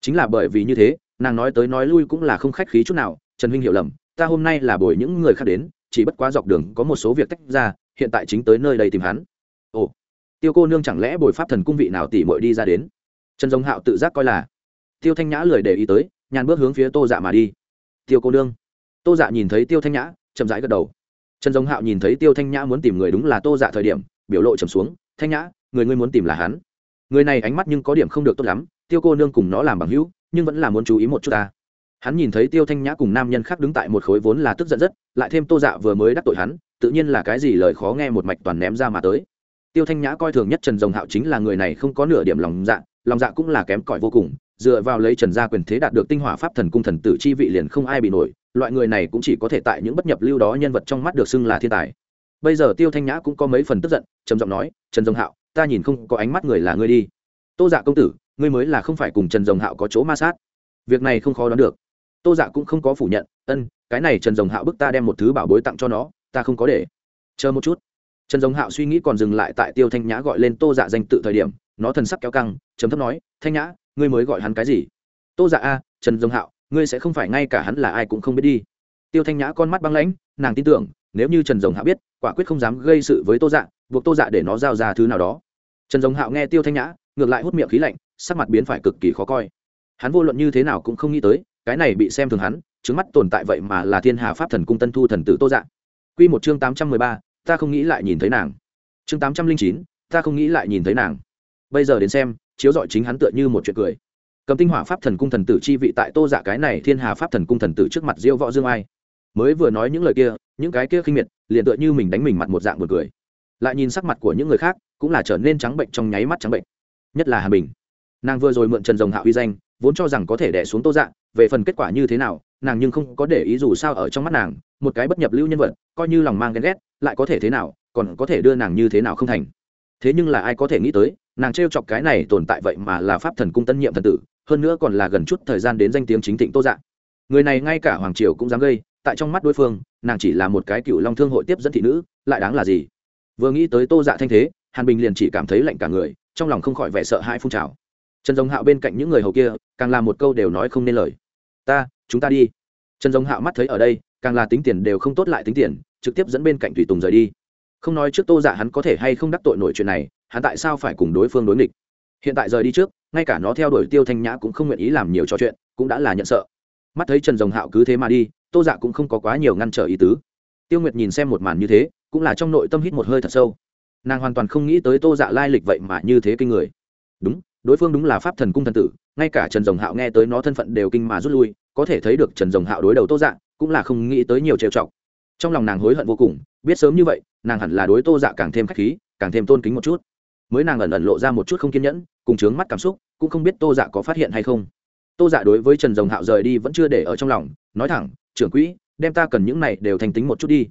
Chính là bởi vì như thế nàng nói tới nói lui cũng là không khách khí chút nào, trần huynh hiểu lầm, ta hôm nay là bồi những người khác đến, chỉ bất quá dọc đường có một số việc tách ra, hiện tại chính tới nơi đây tìm hắn. Ồ, tiêu cô nương chẳng lẽ bồi pháp thần cung vị nào tỉ mội đi ra đến? Trần giống hạo tự giác coi là. Tiêu thanh nhã lười để ý tới, nhàn bước hướng phía tô dạ mà đi. Tiêu cô nương. Tô dạ nhìn thấy tiêu thanh nhã, chậm rãi gật đầu. Trần giống hạo nhìn thấy tiêu thanh nhã muốn tìm người đúng là tô dạ thời điểm, biểu lộ trầm xuống. Thanh nhã, người ngươi muốn tìm là hắn. Người này ánh mắt nhưng có điểm không được tốt lắm tiêu cô nương cùng nó làm bằng hữu, nhưng vẫn là muốn chú ý một chút ta. Hắn nhìn thấy tiêu thanh nhã cùng nam nhân khác đứng tại một khối vốn là tức giận rất, lại thêm tô dạ vừa mới đắc tội hắn, tự nhiên là cái gì lời khó nghe một mạch toàn ném ra mà tới. Tiêu thanh nhã coi thường nhất trần rồng hạo chính là người này không có nửa điểm lòng dạ lòng dạ cũng là kém cỏi vô cùng, dựa vào lấy trần gia quyền thế đạt được tinh hỏa pháp thần cung thần tử chi vị liền không ai bị nổi, loại người này cũng chỉ có thể tại những bất nhập lưu đó nhân vật trong mắt được xưng là thiên tài. Bây giờ tiêu thanh nhã cũng có mấy phần tức giận, trầm giọng nói, trần rồng hạo, ta nhìn không có ánh mắt người là ngươi đi. Tô dạ công tử ngươi mới là không phải cùng trần rồng hạo có chỗ ma sát. Việc này không khó đoán được. Tô dạ cũng không có phủ nhận, ân, cái này trần rồng hạo bức ta đem một thứ bảo bối tặng cho nó, ta không có để. Chờ một chút. Trần rồng hạo suy nghĩ còn dừng lại tại tiêu thanh nhã gọi lên tô dạ danh tự thời điểm, nó thần sắc kéo căng chấm thấp nói, thanh nhã, ngươi mới gọi hắn cái gì? Tô dạ a, trần rồng hạo, ngươi sẽ không phải ngay cả hắn là ai cũng không biết đi. Tiêu thanh nhã con mắt băng lãnh, nàng tin tưởng, nếu như trần rồng hạo biết, quả quyết không dám gây sự với tô dạ buộc tô dạ để nó giao ra thứ nào đó. Trần rồng hạo nghe tiêu thanh nhã, ngược lại hút miệng khí lạnh sắc mặt biến phải cực kỳ khó coi. Hắn vô luận như thế nào cũng không nghĩ tới, cái này bị xem thường hắn trứng mắt tồn tại vậy mà là thiên hà pháp thần cung tân thu thần tử tô dạ. Q một chương tám trăm mười ba, ta không nghĩ lại nhìn thấy nàng. Chương tám trăm linh chín, ta không nghĩ lại nhìn thấy nàng. Bây giờ đến xem, chiếu dọi chính hắn tựa như một chuyện cười. Cầm tinh hỏa pháp thần cung thần tử chi vị tại tô dạ cái này thiên hà pháp thần cung thần tử trước mặt diêu võ dương ai. Mới vừa nói những lời kia, những cái kia khinh miệt, liền tựa như mình đánh mình mặt một dạng một cười. Lại nhìn sắc mặt của những người khác, cũng là trở nên trắng bệnh trong nháy mắt trắng bệnh. Nhất là hà bình nàng vừa rồi mượn trần rồng hạ uy danh, vốn cho rằng có thể đẻ xuống tô dạ về phần kết quả như thế nào, nàng nhưng không có để ý dù sao ở trong mắt nàng, một cái bất nhập lưu nhân vật, coi như lòng mang ghen ghét, lại có thể thế nào, còn có thể đưa nàng như thế nào không thành. Thế nhưng là ai có thể nghĩ tới, nàng t r e o chọc cái này tồn tại vậy mà là pháp thần cung tân nhiệm thần tử, hơn nữa còn là gần chút thời gian đến danh tiếng chính thịnh tô dạ. Người này ngay cả hoàng triều cũng dám gây, tại trong mắt đối phương, nàng chỉ là một cái cựu long thương hội tiếp dẫn thị nữ, lại đáng là gì? Vừa nghĩ tới tô dạ thanh thế, hàn bình liền chỉ cảm thấy lạnh cả người, trong lòng không khỏi vẻ sợ hãi phun trào trần giống hạo bên cạnh những người hầu kia, càng làm một câu đều nói không nên lời. Ta, chúng ta đi. Trần giống hạo mắt thấy ở đây, càng là tính tiền đều không tốt lại tính tiền, trực tiếp dẫn bên cạnh thủy tùng rời đi. Không nói trước tô giả hắn có thể hay không đắc tội nổi chuyện này, hắn tại sao phải cùng đối phương đối nghịch? Hiện tại rời đi trước, ngay cả nó theo đuổi tiêu thanh nhã cũng không nguyện ý làm nhiều trò chuyện, cũng đã là nhận sợ. Mắt thấy trần rồng hạo cứ thế mà đi, tô dạ cũng không có quá nhiều ngăn trở ý tứ. Tiêu nguyệt nhìn xem một màn như thế, cũng là trong nội tâm hít một hơi thật sâu. Nàng hoàn toàn không nghĩ tới tô dạ lai lịch vậy mà như thế kinh người. Đúng đối phương đúng là pháp thần cung thần tử, ngay cả trần rồng hạo nghe tới nó thân phận đều kinh mà rút lui, có thể thấy được trần rồng hạo đối đầu tô dạ cũng là không nghĩ tới nhiều trêu chọc. Trong lòng nàng hối hận vô cùng, biết sớm như vậy, nàng hẳn là đối tô dạ càng thêm k h á c h khí, càng thêm tôn kính một chút. Mới nàng ẩn ẩn lộ ra một chút không kiên nhẫn, cùng chướng mắt cảm xúc, cũng không biết tô dạ có phát hiện hay không. Tô dạ đối với trần rồng hạo rời đi vẫn chưa để ở trong lòng, nói thẳng, trưởng quỹ, đem ta cần những này đều thành tính một chút đi.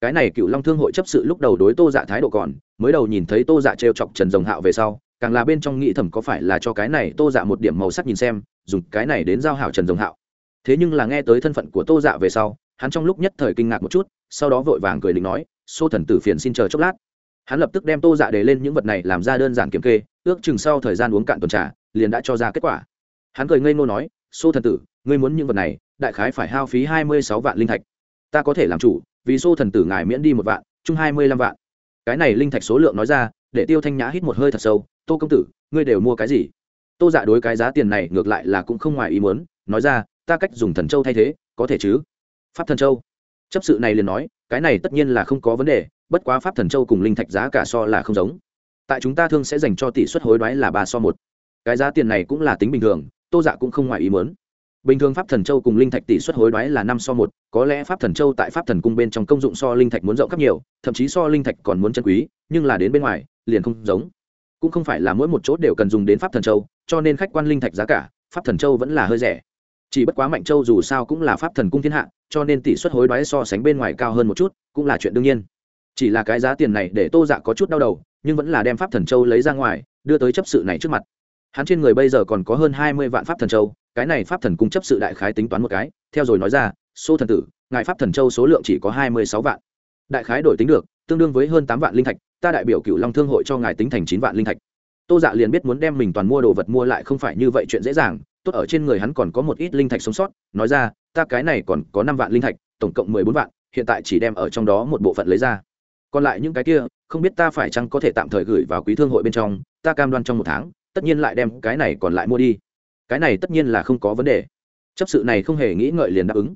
Cái này cựu long thương hội chấp sự lúc đầu đối tô dạ thái độ còn, mới đầu nhìn thấy tô dạ trêu chọc trần rồng hạo về sau càng là bên trong nghĩ thầm có phải là cho cái này tô dạ một điểm màu sắc nhìn xem, dùng cái này đến giao hảo trần rồng hạo. Thế nhưng là nghe tới thân phận của tô dạ về sau, hắn trong lúc nhất thời kinh ngạc một chút, sau đó vội vàng cười lính nói, xô thần tử phiền xin chờ chốc lát. Hắn lập tức đem tô dạ để lên những vật này làm ra đơn giản kiểm kê, ước chừng sau thời gian uống cạn tuần trà, liền đã cho ra kết quả. Hắn cười ngây ngô nói, xô thần tử, ngươi muốn những vật này, đại khái phải hao phí hai mươi sáu vạn linh thạch. Ta có thể làm chủ, vì xô thần tử ngài miễn đi một vạn, chung hai mươi lăm vạn. Cái này linh thạch số lượng nói ra, để tiêu thanh nhã hít một hơi thật sâu tô công tử, ngươi đều mua cái gì? Tô dạ đối cái giá tiền này ngược lại là cũng không ngoài ý muốn, nói ra, ta cách dùng thần châu thay thế, có thể chứ? Pháp thần châu. Chấp sự này liền nói, cái này tất nhiên là không có vấn đề, bất quá pháp thần châu cùng linh thạch giá cả so là không giống. Tại chúng ta thương sẽ dành cho tỷ suất hối đoái là ba so một. Cái giá tiền này cũng là tính bình thường, tô dạ cũng không ngoài ý muốn. Bình thường pháp thần châu cùng linh thạch tỷ suất hối đoái là năm so một, có lẽ pháp thần châu tại pháp thần cung bên trong công dụng so linh thạch muốn rộng khắp nhiều, thậm chí so linh thạch còn muốn chân quý, nhưng là đến bên ngoài, liền không giống cũng không phải là mỗi một chỗ đều cần dùng đến pháp thần châu, cho nên khách quan linh thạch giá cả, pháp thần châu vẫn là hơi rẻ. Chỉ bất quá mạnh châu dù sao cũng là pháp thần cung thiên hạ, cho nên tỷ suất hối đoái so sánh bên ngoài cao hơn một chút, cũng là chuyện đương nhiên. Chỉ là cái giá tiền này để tô dạ có chút đau đầu, nhưng vẫn là đem pháp thần châu lấy ra ngoài, đưa tới chấp sự này trước mặt. Hắn trên người bây giờ còn có hơn hai mươi vạn pháp thần châu, cái này pháp thần cung chấp sự đại khái tính toán một cái, theo rồi nói ra xô thần tử, ngài pháp thần châu số lượng chỉ có hai mươi sáu vạn. Đại khái đổi tính được, tương đương với hơn tám vạn linh thạch ta đại biểu cựu long thương hội cho ngài tính thành chín vạn linh thạch. Tô dạ liền biết muốn đem mình toàn mua đồ vật mua lại không phải như vậy chuyện dễ dàng, tốt ở trên người hắn còn có một ít linh thạch sống sót, nói ra, ta cái này còn có năm vạn linh thạch, tổng cộng mười bốn vạn, hiện tại chỉ đem ở trong đó một bộ phận lấy ra. Còn lại những cái kia, không biết ta phải chăng có thể tạm thời gửi vào quý thương hội bên trong, ta cam đoan trong một tháng, tất nhiên lại đem cái này còn lại mua đi. Cái này tất nhiên là không có vấn đề. Chấp sự này không hề nghĩ ngợi liền đáp ứng.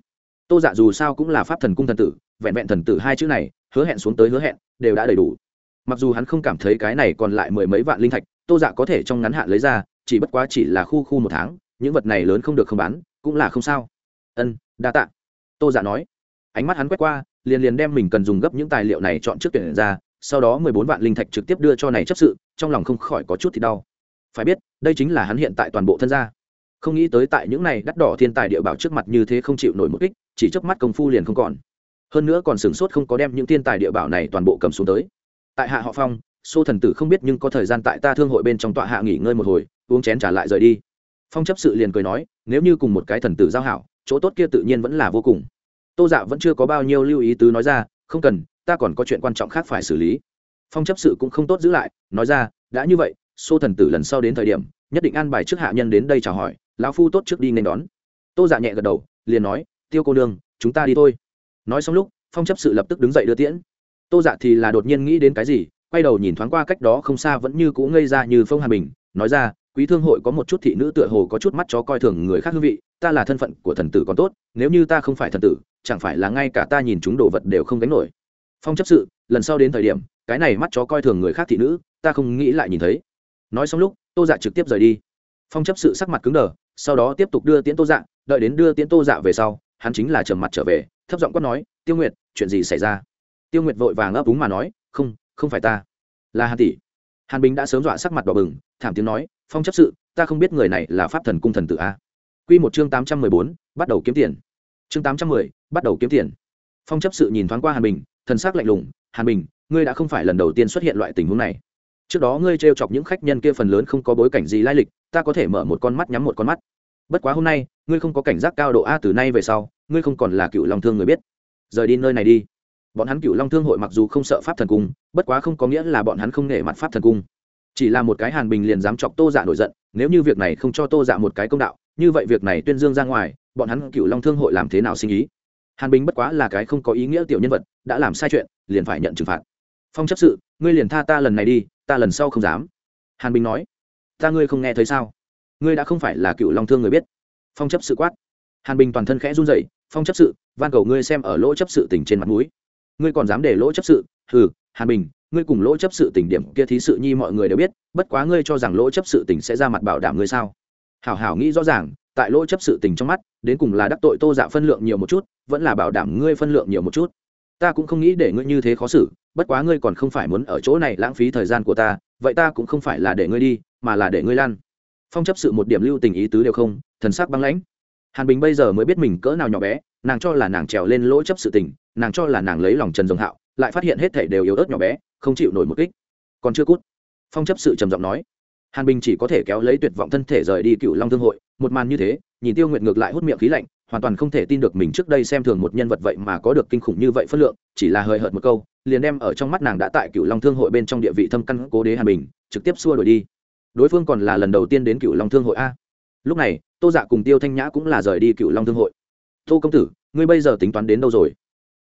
Tô dạ dù sao cũng là pháp thần cung thần tử, vẹn vẹn thần tử hai chữ này, hứa hẹn xuống tới hứa hẹn, đều đã đầy đủ mặc dù hắn không cảm thấy cái này còn lại mười mấy vạn linh thạch, tô dạ có thể trong ngắn hạn lấy ra, chỉ bất quá chỉ là khu khu một tháng, những vật này lớn không được không bán, cũng là không sao. Ân, đa t ạ tô dạ nói. Ánh mắt hắn quét qua, liền liền đem mình cần dùng gấp những tài liệu này chọn trước tuyển ra, sau đó mười bốn vạn linh thạch trực tiếp đưa cho này chấp sự, trong lòng không khỏi có chút thì đau. Phải biết, đây chính là hắn hiện tại toàn bộ thân gia. Không nghĩ tới tại những này đắt đỏ thiên tài địa bảo trước mặt như thế không chịu nổi một kích, chỉ chớp mắt công phu liền không còn. Hơn nữa còn sửng sốt không có đem những thiên tài địa bảo này toàn bộ cầm xuống tới tại hạ họ phong xô thần tử không biết nhưng có thời gian tại ta thương hội bên trong tọa hạ nghỉ ngơi một hồi, uống chén trả lại rời đi. Phong chấp sự liền cười nói, nếu như cùng một cái thần tử giao hảo, chỗ tốt kia tự nhiên vẫn là vô cùng. Tô dạ vẫn chưa có bao nhiêu lưu ý tứ nói ra, không cần, ta còn có chuyện quan trọng khác phải xử lý. Phong chấp sự cũng không tốt giữ lại, nói ra, đã như vậy xô thần tử lần sau đến thời điểm, nhất định an bài trước hạ nhân đến đây chào hỏi, lão phu tốt trước đi nên đón. Tô dạ nhẹ gật đầu, liền nói, tiêu cô nương, chúng ta đi thôi. Nói xong lúc, phong chấp sự lập tức đứng dậy đưa tiễn tô dạ thì là đột nhiên nghĩ đến cái gì, quay đầu nhìn thoáng qua cách đó không xa vẫn như cũ ngây ra như phong hà bình, nói ra, quý thương hội có một chút thị nữ tựa hồ có chút mắt chó coi thường người khác hương vị, ta là thân phận của thần tử còn tốt, nếu như ta không phải thần tử, chẳng phải là ngay cả ta nhìn chúng đồ vật đều không đánh nổi. Phong chấp sự, lần sau đến thời điểm, cái này mắt chó coi thường người khác thị nữ, ta không nghĩ lại nhìn thấy. Nói xong lúc, tô dạ trực tiếp rời đi. Phong chấp sự sắc mặt cứng đờ, sau đó tiếp tục đưa tiễn tô dạ đợi đến đưa tiễn tô dạ về sau, hắn chính là trầm mặt trở về, thấp giọng quát nói, tiêu nguyệt, chuyện gì xảy ra? Tiêu nguyệt vội vàng ấp úng mà nói, không không phải ta. Là hàn tỷ. Hàn bình đã sớm dọa sắc mặt đỏ bừng, thảm tiếng nói, phong chấp sự, ta không biết người này là pháp thần cung thần tử a. Q một chương tám trăm mười bốn, bắt đầu kiếm tiền. Chương tám trăm mười, bắt đầu kiếm tiền. Phong chấp sự nhìn thoáng qua hàn bình, thần s ắ c lạnh lùng, hàn bình, ngươi đã không phải lần đầu tiên xuất hiện loại tình huống này. Trước đó ngươi t r e o chọc những khách nhân kia phần lớn không có bối cảnh gì lai lịch, ta có thể mở một con mắt nhắm một con mắt. Bất quá hôm nay, ngươi không có cảnh giác cao độ a, từ nay về sau, ngươi không còn là cựu lòng thương người biết. Rời đi nơi này đi bọn hắn cựu long thương hội mặc dù không sợ pháp thần cung, bất quá không có nghĩa là bọn hắn không nể mặt pháp thần cung. Chỉ là một cái hàn bình liền dám chọc tô dạ nổi giận, nếu như việc này không cho tô dạ một cái công đạo, như vậy việc này tuyên dương ra ngoài, bọn hắn cựu long thương hội làm thế nào sinh ý? Hàn bình bất quá là cái không có ý nghĩa tiểu nhân vật, đã làm sai chuyện, liền phải nhận trừng phạt. Phong chấp sự, ngươi liền tha ta lần này đi, ta lần sau không dám. Hàn bình nói, ta ngươi không nghe thấy sao? Ngươi đã không phải là cựu long thương người biết. Phong chấp sự quát. Hàn bình toàn thân khẽ run rẩy, phong chấp sự, van cầu ngươi xem ở lỗ chấp sự tình trên mặt mũi ngươi còn dám để lỗ chấp sự ừ hàn bình, ngươi cùng lỗ chấp sự tình điểm kia thí sự nhi mọi người đều biết, bất quá ngươi cho rằng lỗ chấp sự tình sẽ ra mặt bảo đảm ngươi sao? Hảo hảo nghĩ rõ ràng, tại lỗ chấp sự tình trong mắt, đến cùng là đắc tội tô dạ phân lượng nhiều một chút, vẫn là bảo đảm ngươi phân lượng nhiều một chút. Ta cũng không nghĩ để ngươi như thế khó xử, bất quá ngươi còn không phải muốn ở chỗ này lãng phí thời gian của ta, vậy ta cũng không phải là để ngươi đi, mà là để ngươi lan phong chấp sự một điểm lưu tình ý tứ đều không, thần sắc băng lãnh. Hàn bình bây giờ mới biết mình cỡ nào nhỏ bé nàng cho là nàng trèo lên lỗ chấp sự tình, nàng cho là nàng lấy lòng trần dòng hạo, lại phát hiện hết thể đều yếu ớt nhỏ bé, không chịu nổi một kích. Còn chưa cút, phong chấp sự trầm giọng nói, hàn bình chỉ có thể kéo lấy tuyệt vọng thân thể rời đi cựu long thương hội, một màn như thế, nhìn tiêu nguyện ngược lại hút miệng khí lạnh, hoàn toàn không thể tin được mình trước đây xem thường một nhân vật vậy mà có được kinh khủng như vậy phất lượng, chỉ là hời hợt một câu, liền đem ở trong mắt nàng đã tại cựu long thương hội bên trong địa vị thâm căn cố đế hàn bình, trực tiếp xua đổi đi. Đối phương còn là lần đầu tiên đến cựu long thương hội a. Lúc này, tô dạ cùng tiêu thanh nhã cũng là rời đi cựu long thương hội tô công tử, ngươi bây giờ tính toán đến đâu rồi?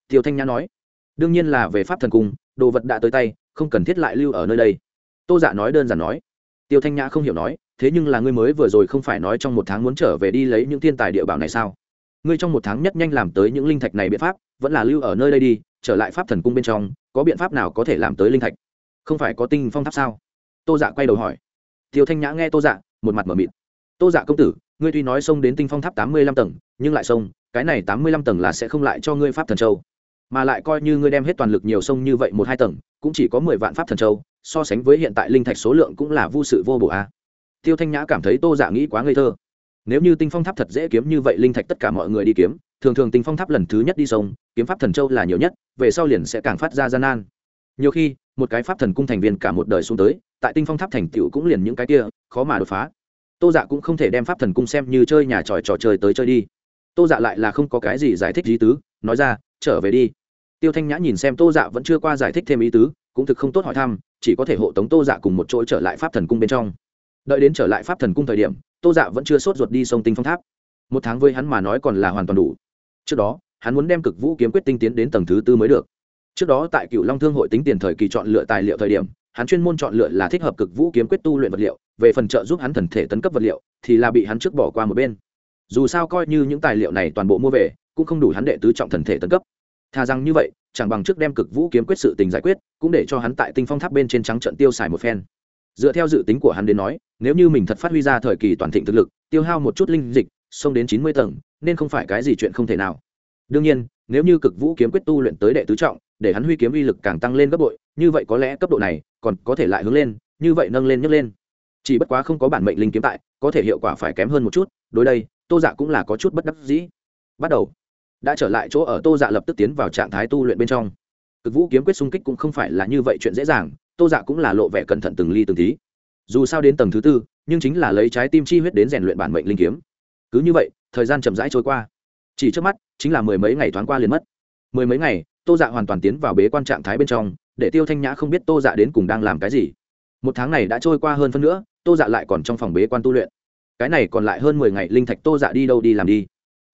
Tiêu thanh nhã nói. Đương nhiên là về pháp thần cung, đồ vật đã tới tay, không cần thiết lại lưu ở nơi đây. Tô dạ nói đơn giản nói. Tiêu thanh nhã không hiểu nói, thế nhưng là ngươi mới vừa rồi không phải nói trong một tháng muốn trở về đi lấy những thiên tài địa bảo này sao? Ngươi trong một tháng nhất nhanh làm tới những linh thạch này biện pháp, vẫn là lưu ở nơi đây đi, trở lại pháp thần cung bên trong, có biện pháp nào có thể làm tới linh thạch? Không phải có tinh phong tháp sao? Tô dạ quay đầu hỏi. Tiêu thanh nhã nghe tô dạ một mặt m ở mịt. Tô dạ công tử ngươi tuy nói xông đến tinh phong tháp tám mươi lăm tầng, nhưng lại xông cái này tám mươi lăm tầng là sẽ không lại cho ngươi pháp thần châu. Mà lại coi như ngươi đem hết toàn lực nhiều sông như vậy một hai tầng, cũng chỉ có mười vạn pháp thần châu, so sánh với hiện tại linh thạch số lượng cũng là vô sự vô bổ a. Tiêu thanh nhã cảm thấy tô dạ nghĩ quá ngây thơ. Nếu như tinh phong tháp thật dễ kiếm như vậy linh thạch tất cả mọi người đi kiếm, thường thường tinh phong tháp lần thứ nhất đi sông, kiếm pháp thần châu là nhiều nhất, về sau liền sẽ càng phát ra gian nan. Nhiều khi, một cái pháp thần cung thành viên cả một đời xuống tới, tại tinh phong tháp thành tựu cũng liền những cái kia, khó mà đột phá tô dạ cũng không thể đem pháp thần cung xem như chơi nhà tròi trò chơi tới chơi đi. Tô dạ lại là không có cái gì giải thích lý tứ, nói ra, trở về đi. Tiêu thanh nhã nhìn xem tô dạ vẫn chưa qua giải thích thêm ý tứ, cũng thực không tốt hỏi thăm, chỉ có thể hộ tống tô dạ cùng một chỗ trở lại pháp thần cung bên trong. Đợi đến trở lại pháp thần cung thời điểm, tô dạ vẫn chưa sốt ruột đi sông tinh phong tháp. Một tháng với hắn mà nói còn là hoàn toàn đủ. Trước đó, hắn muốn đem cực vũ kiếm quyết tinh tiến đến tầng thứ tư mới được. Trước đó tại cựu long thương hội tính tiền thời kỳ chọn lựa tài liệu thời điểm, hắn chuyên môn chọn lựa là thích hợp cực vũ kiếm quyết tu luyện vật liệu về phần trợ giúp hắn thần thể tấn cấp vật liệu, thì là bị hắn trước bỏ qua một bên. Dù sao coi như những tài liệu này toàn bộ mua về, cũng không đủ hắn đệ tứ trọng thần thể tấn cấp. Thà rằng như vậy, chẳng bằng trước đem cực vũ kiếm quyết sự tình giải quyết, cũng để cho hắn tại tinh phong tháp bên trên trắng trận tiêu xài một phen. Dựa theo dự tính của hắn đến nói, nếu như mình thật phát huy ra thời kỳ toàn thịnh thực lực, tiêu hao một chút linh dịch, xông đến chín mươi tầng, nên không phải cái gì chuyện không thể nào. Đương nhiên, nếu như cực vũ kiếm quyết tu luyện tới đệ tứ trọng, để hắn huy kiếm uy lực càng tăng lên gấp bội, như vậy có lẽ cấp độ này còn có thể lại hướng lên, như vậy nâng lên nhấc lên chỉ bất quá không có bản mệnh linh kiếm tại, có thể hiệu quả phải kém hơn một chút, đối đây, tô dạ cũng là có chút bất đắc dĩ. Bắt đầu. Đã trở lại chỗ ở, tô dạ lập tức tiến vào trạng thái tu luyện bên trong. Cực vũ kiếm quyết xung kích cũng không phải là như vậy chuyện dễ dàng, tô dạ cũng là lộ vẻ cẩn thận từng ly từng tí. Dù sao đến tầng thứ tư, nhưng chính là lấy trái tim chi huyết đến rèn luyện bản mệnh linh kiếm. Cứ như vậy, thời gian chậm rãi trôi qua. Chỉ trước mắt, chính là mười mấy ngày thoáng qua liền mất. Mười mấy ngày, tô dạ hoàn toàn tiến vào bế quan trạng thái bên trong, để tiêu thanh nhã không biết tô dạ đến cùng đang làm cái gì. Một tháng này đã trôi qua hơn phân nữa tô dạ lại còn trong phòng bế quan tu luyện. Cái này còn lại hơn mười ngày, linh thạch tô dạ đi đâu đi làm đi.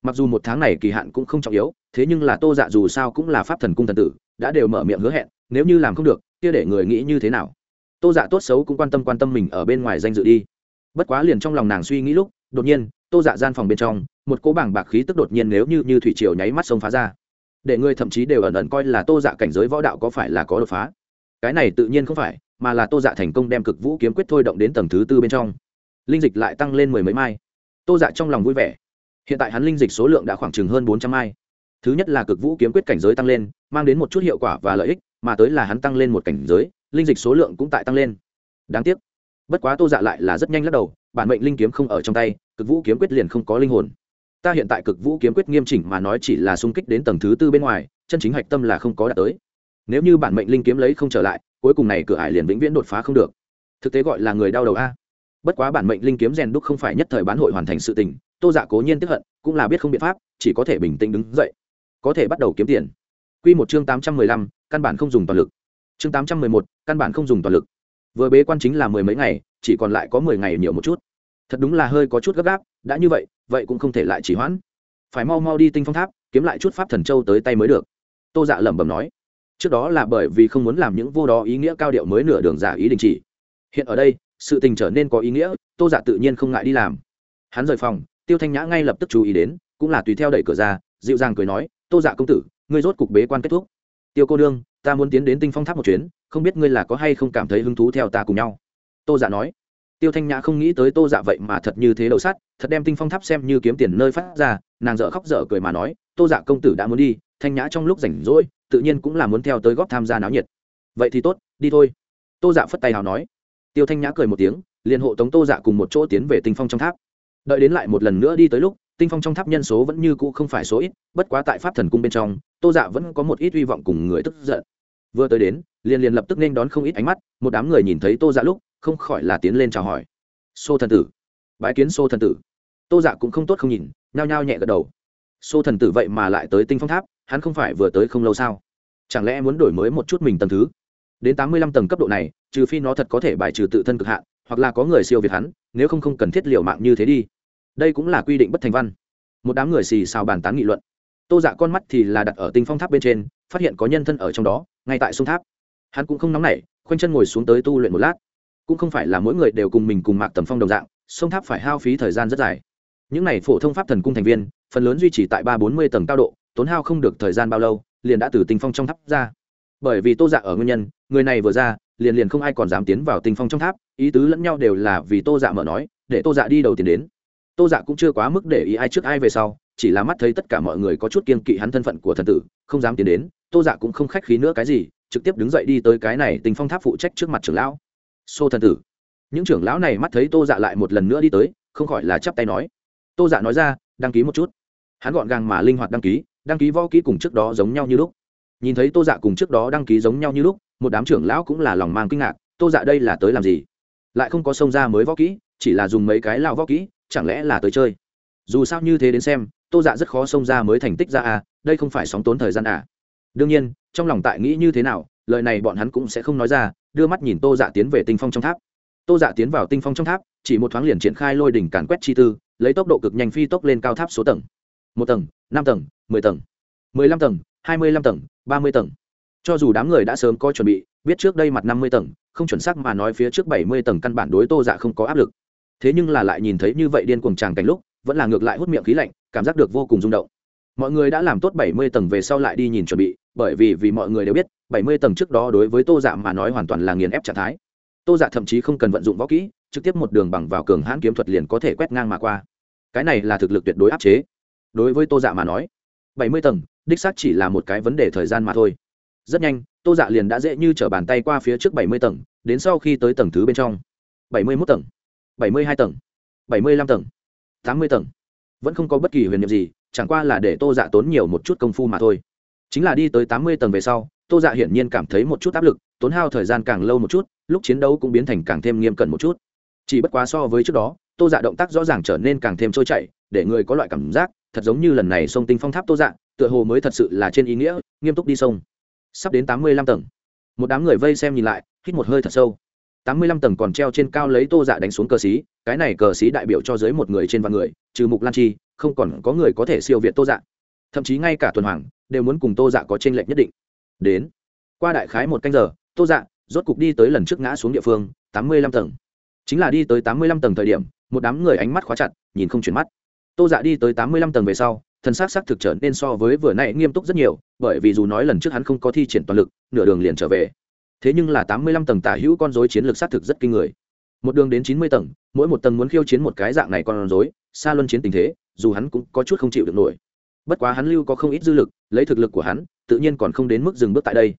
Mặc dù một tháng này kỳ hạn cũng không trọng yếu, thế nhưng là tô dạ dù sao cũng là pháp thần cung thần tử, đã đều mở miệng hứa hẹn, nếu như làm không được, kia để người nghĩ như thế nào? Tô dạ tốt xấu cũng quan tâm quan tâm mình ở bên ngoài danh dự đi. Bất quá liền trong lòng nàng suy nghĩ lúc, đột nhiên, tô dạ gian phòng bên trong, một cỗ bảng bạc khí tức đột nhiên nếu như như thủy triều nháy mắt sông phá ra. Để người thậm chí đều ẩn ẩn coi là tô dạ cảnh giới võ đạo có phải là có đột phá? Cái này tự nhiên không phải mà là tô dạ thành công đem cực vũ kiếm quyết thôi động đến tầng thứ tư bên trong. Linh dịch lại tăng lên mười mấy mai. Tô dạ trong lòng vui vẻ. Hiện tại hắn linh dịch số lượng đã khoảng chừng hơn bốn trăm mai. Thứ nhất là cực vũ kiếm quyết cảnh giới tăng lên, mang đến một chút hiệu quả và lợi ích, mà tới là hắn tăng lên một cảnh giới, linh dịch số lượng cũng tại tăng lên. Đáng tiếc, bất quá tô dạ lại là rất nhanh lắc đầu, bản mệnh linh kiếm không ở trong tay, cực vũ kiếm quyết liền không có linh hồn. Ta hiện tại cực vũ kiếm quyết nghiêm chỉnh mà nói chỉ là xung kích đến tầng thứ tư bên ngoài, chân chính hạch tâm là không có đạt tới. Nếu như bản mệnh linh kiếm lấy không trở lại cuối cùng này cửa ải liền vĩnh viễn đột phá không được. Thực tế gọi là người đau đầu a. Bất quá bản mệnh linh kiếm rèn đúc không phải nhất thời bán hội hoàn thành sự tình, tô dạ cố nhiên tiếp hận, cũng là biết không biện pháp, chỉ có thể bình tĩnh đứng dậy. Có thể bắt đầu kiếm tiền. Q một chương tám trăm mười lăm, căn bản không dùng toàn lực. Chương tám trăm mười một, căn bản không dùng toàn lực. Vừa bế quan chính là mười mấy ngày, chỉ còn lại có mười ngày nhiều một chút. Thật đúng là hơi có chút gấp gáp, đã như vậy vậy cũng không thể lại chỉ hoãn. Phải mau mau đi tinh phong tháp, kiếm lại chút pháp thần châu tới tay mới được. Tô dạ lẩm bẩm nói trước đó là bởi vì không muốn làm những vô đó ý nghĩa cao điệu mới nửa đường giả ý đình chỉ. Hiện ở đây, sự tình trở nên có ý nghĩa, tô dạ tự nhiên không ngại đi làm. Hắn rời phòng, tiêu thanh nhã ngay lập tức chú ý đến, cũng là tùy theo đẩy cửa ra, dịu dàng cười nói, tô dạ công tử, ngươi rốt cục bế quan kết thúc. Tiêu cô đương ta muốn tiến đến tinh phong tháp một chuyến, không biết ngươi là có hay không cảm thấy hứng thú theo ta cùng nhau. Tô dạ nói. Tiêu thanh nhã không nghĩ tới tô dạ vậy mà thật như thế đầu sắt, thật đem tinh phong tháp xem như kiếm tiền nơi phát ra, nàng dợ khóc dở cười mà nói, tô dạ công tử đã muốn đi, thanh nhã trong lúc rảnh rỗi tự nhiên cũng là muốn theo tới góp tham gia náo nhiệt. Vậy thì tốt, đi thôi. Tô dạ phất tay hào nói. Tiêu thanh nhã cười một tiếng, liền hộ tống tô dạ cùng một chỗ tiến về tinh phong trong tháp. Đợi đến lại một lần nữa đi tới lúc, tinh phong trong tháp nhân số vẫn như cũ không phải số ít, bất quá tại pháp thần cung bên trong, tô dạ vẫn có một ít hy vọng cùng người tức giận. Vừa tới đến, liền liền lập tức nên đón không ít ánh mắt, một đám người nhìn thấy tô dạ lúc, không khỏi là tiến lên chào hỏi. Xô thần tử. Bãi kiến xô thần tử. Tô dạ cũng không tốt không nhìn, nhao nhao nhẹ gật đầu. Xô thần tử vậy mà lại tới tinh phong tháp hắn không phải vừa tới không lâu sao? Chẳng lẽ muốn đổi mới một chút mình tầng thứ? Đến tám mươi lăm tầng cấp độ này, trừ phi nó thật có thể bài trừ tự thân cực hạn, hoặc là có người siêu việt hắn, nếu không không cần thiết liều mạng như thế đi. Đây cũng là quy định bất thành văn. Một đám người xì xào bàn tán nghị luận. Tô dạ con mắt thì là đặt ở tinh phong tháp bên trên, phát hiện có nhân thân ở trong đó, ngay tại sông tháp. Hắn cũng không nóng nảy, khoanh chân ngồi xuống tới tu luyện một lát. Cũng không phải là mỗi người đều cùng mình cùng mạc tầm phong đồng dạng, sông tháp phải hao phí thời gian rất dài. Những này phổ thông pháp thần cung thành viên, phần lớn duy trì tại ba bốn mươi tầng cao độ tốn hao không được thời gian bao lâu, liền đã từ tinh phong trong tháp ra. Bởi vì tô dạ ở nguyên nhân, người này vừa ra, liền liền không ai còn dám tiến vào tinh phong trong tháp, ý tứ lẫn nhau đều là vì tô dạ mở nói, để tô dạ đi đầu tiến đến. Tô dạ cũng chưa quá mức để ý ai trước ai về sau, chỉ là mắt thấy tất cả mọi người có chút kiên kỵ hắn thân phận của thần tử, không dám tiến đến, tô dạ cũng không khách khí nữa cái gì, trực tiếp đứng dậy đi tới cái này tinh phong tháp phụ trách trước mặt trưởng lão. Xô thần tử. Những trưởng lão này mắt thấy tô dạ lại một lần nữa đi tới, không khỏi là chắp tay nói. Tô dạ nói ra, đăng ký một chút. Hắn gọn gàng mà linh hoạt đăng ký đăng ký võ kỹ cùng trước đó giống nhau như lúc. Nhìn thấy tô dạ cùng trước đó đăng ký giống nhau như lúc, một đám trưởng lão cũng là lòng mang kinh ngạc, tô dạ đây là tới làm gì? Lại không có sông ra mới võ kỹ, chỉ là dùng mấy cái lao võ kỹ, chẳng lẽ là tới chơi? Dù sao như thế đến xem, tô dạ rất khó xông ra mới thành tích ra à đây không phải sóng tốn thời gian à. Đương nhiên, trong lòng tại nghĩ như thế nào, lời này bọn hắn cũng sẽ không nói ra, đưa mắt nhìn tô dạ tiến về tinh phong trong tháp. Tô dạ tiến vào tinh phong trong tháp, chỉ một thoáng liền triển khai lôi đỉnh càn quét chi tư, lấy tốc độ cực nhanh phi tốc lên cao tháp số tầng. Một tầng, năm tầng mười tầng. mười lăm tầng, hai mươi lăm tầng, ba mươi tầng. Cho dù đám người đã sớm có chuẩn bị, biết trước đây mặt năm mươi tầng, không chuẩn xác mà nói phía trước bảy mươi tầng căn bản đối tô dạ không có áp lực. Thế nhưng là lại nhìn thấy như vậy điên cuồng tràng cảnh lúc, vẫn là ngược lại hút miệng khí lạnh, cảm giác được vô cùng rung động. Mọi người đã làm tốt bảy mươi tầng về sau lại đi nhìn chuẩn bị, bởi vì vì mọi người đều biết, bảy mươi tầng trước đó đối với tô dạ mà nói hoàn toàn là nghiền ép trạng thái. Tô dạ thậm chí không cần vận dụng võ kỹ, trực tiếp một đường bằng vào cường hãn kiếm thuật liền có thể quét ngang mà qua. Cái này là thực lực tuyệt đối áp chế. Đối với tô dạ mà nói bảy mươi tầng, đích xác chỉ là một cái vấn đề thời gian mà thôi. Rất nhanh, tô dạ liền đã dễ như t r ở bàn tay qua phía trước bảy mươi tầng, đến sau khi tới tầng thứ bên trong. bảy mươi mốt tầng, bảy mươi hai tầng, bảy mươi lăm tầng, tám mươi tầng. Vẫn không có bất kỳ huyền nhiệm gì, chẳng qua là để tô dạ tốn nhiều một chút công phu mà thôi. Chính là đi tới tám mươi tầng về sau, tô dạ hiển nhiên cảm thấy một chút áp lực, tốn hao thời gian càng lâu một chút, lúc chiến đấu cũng biến thành càng thêm nghiêm cẩn một chút. Chỉ bất quá so với trước đó, tô dạ động tác rõ ràng trở nên càng thêm trôi chảy, để người có loại cảm giác thật giống như lần này sông tinh phong tháp tô dạng, tựa hồ mới thật sự là trên ý nghĩa nghiêm túc đi sông. Sắp đến tám mươi lăm tầng. Một đám người vây xem nhìn lại hít một hơi thật sâu. tám mươi lăm tầng còn treo trên cao lấy tô dạ đánh xuống cờ xí cái này cờ xí đại biểu cho dưới một người trên vạn người trừ mục lan chi không còn có người có thể siêu việt tô dạ. Thậm chí ngay cả tuần hoàng đều muốn cùng tô dạ có tranh lệch nhất định. Đến qua đại khái một canh giờ tô dạ rốt cục đi tới lần trước ngã xuống địa phương tám mươi lăm tầng. Chính là đi tới tám mươi lăm tầng thời điểm một đám người ánh mắt khóa chặt nhìn không chuyển mắt tô dạ đi tới tám mươi lăm tầng về sau, thần s á c s á c thực trở nên so với vừa n nghiêm túc rất nhiều, bởi vì dù nói lần trước hắn không có thi triển toàn lực, nửa đường liền trở về. Thế nhưng là tám mươi lăm tầng tả hữu con dối chiến lược s á thực rất kinh người. Một đường đến chín mươi tầng, mỗi một tầng muốn khiêu chiến một cái dạng này con dối xa luân chiến tình thế, dù hắn cũng có chút không chịu được nổi. Bất quá hắn lưu có không ít dư lực, lấy thực lực của hắn, tự nhiên còn không đến mức dừng bước tại đây.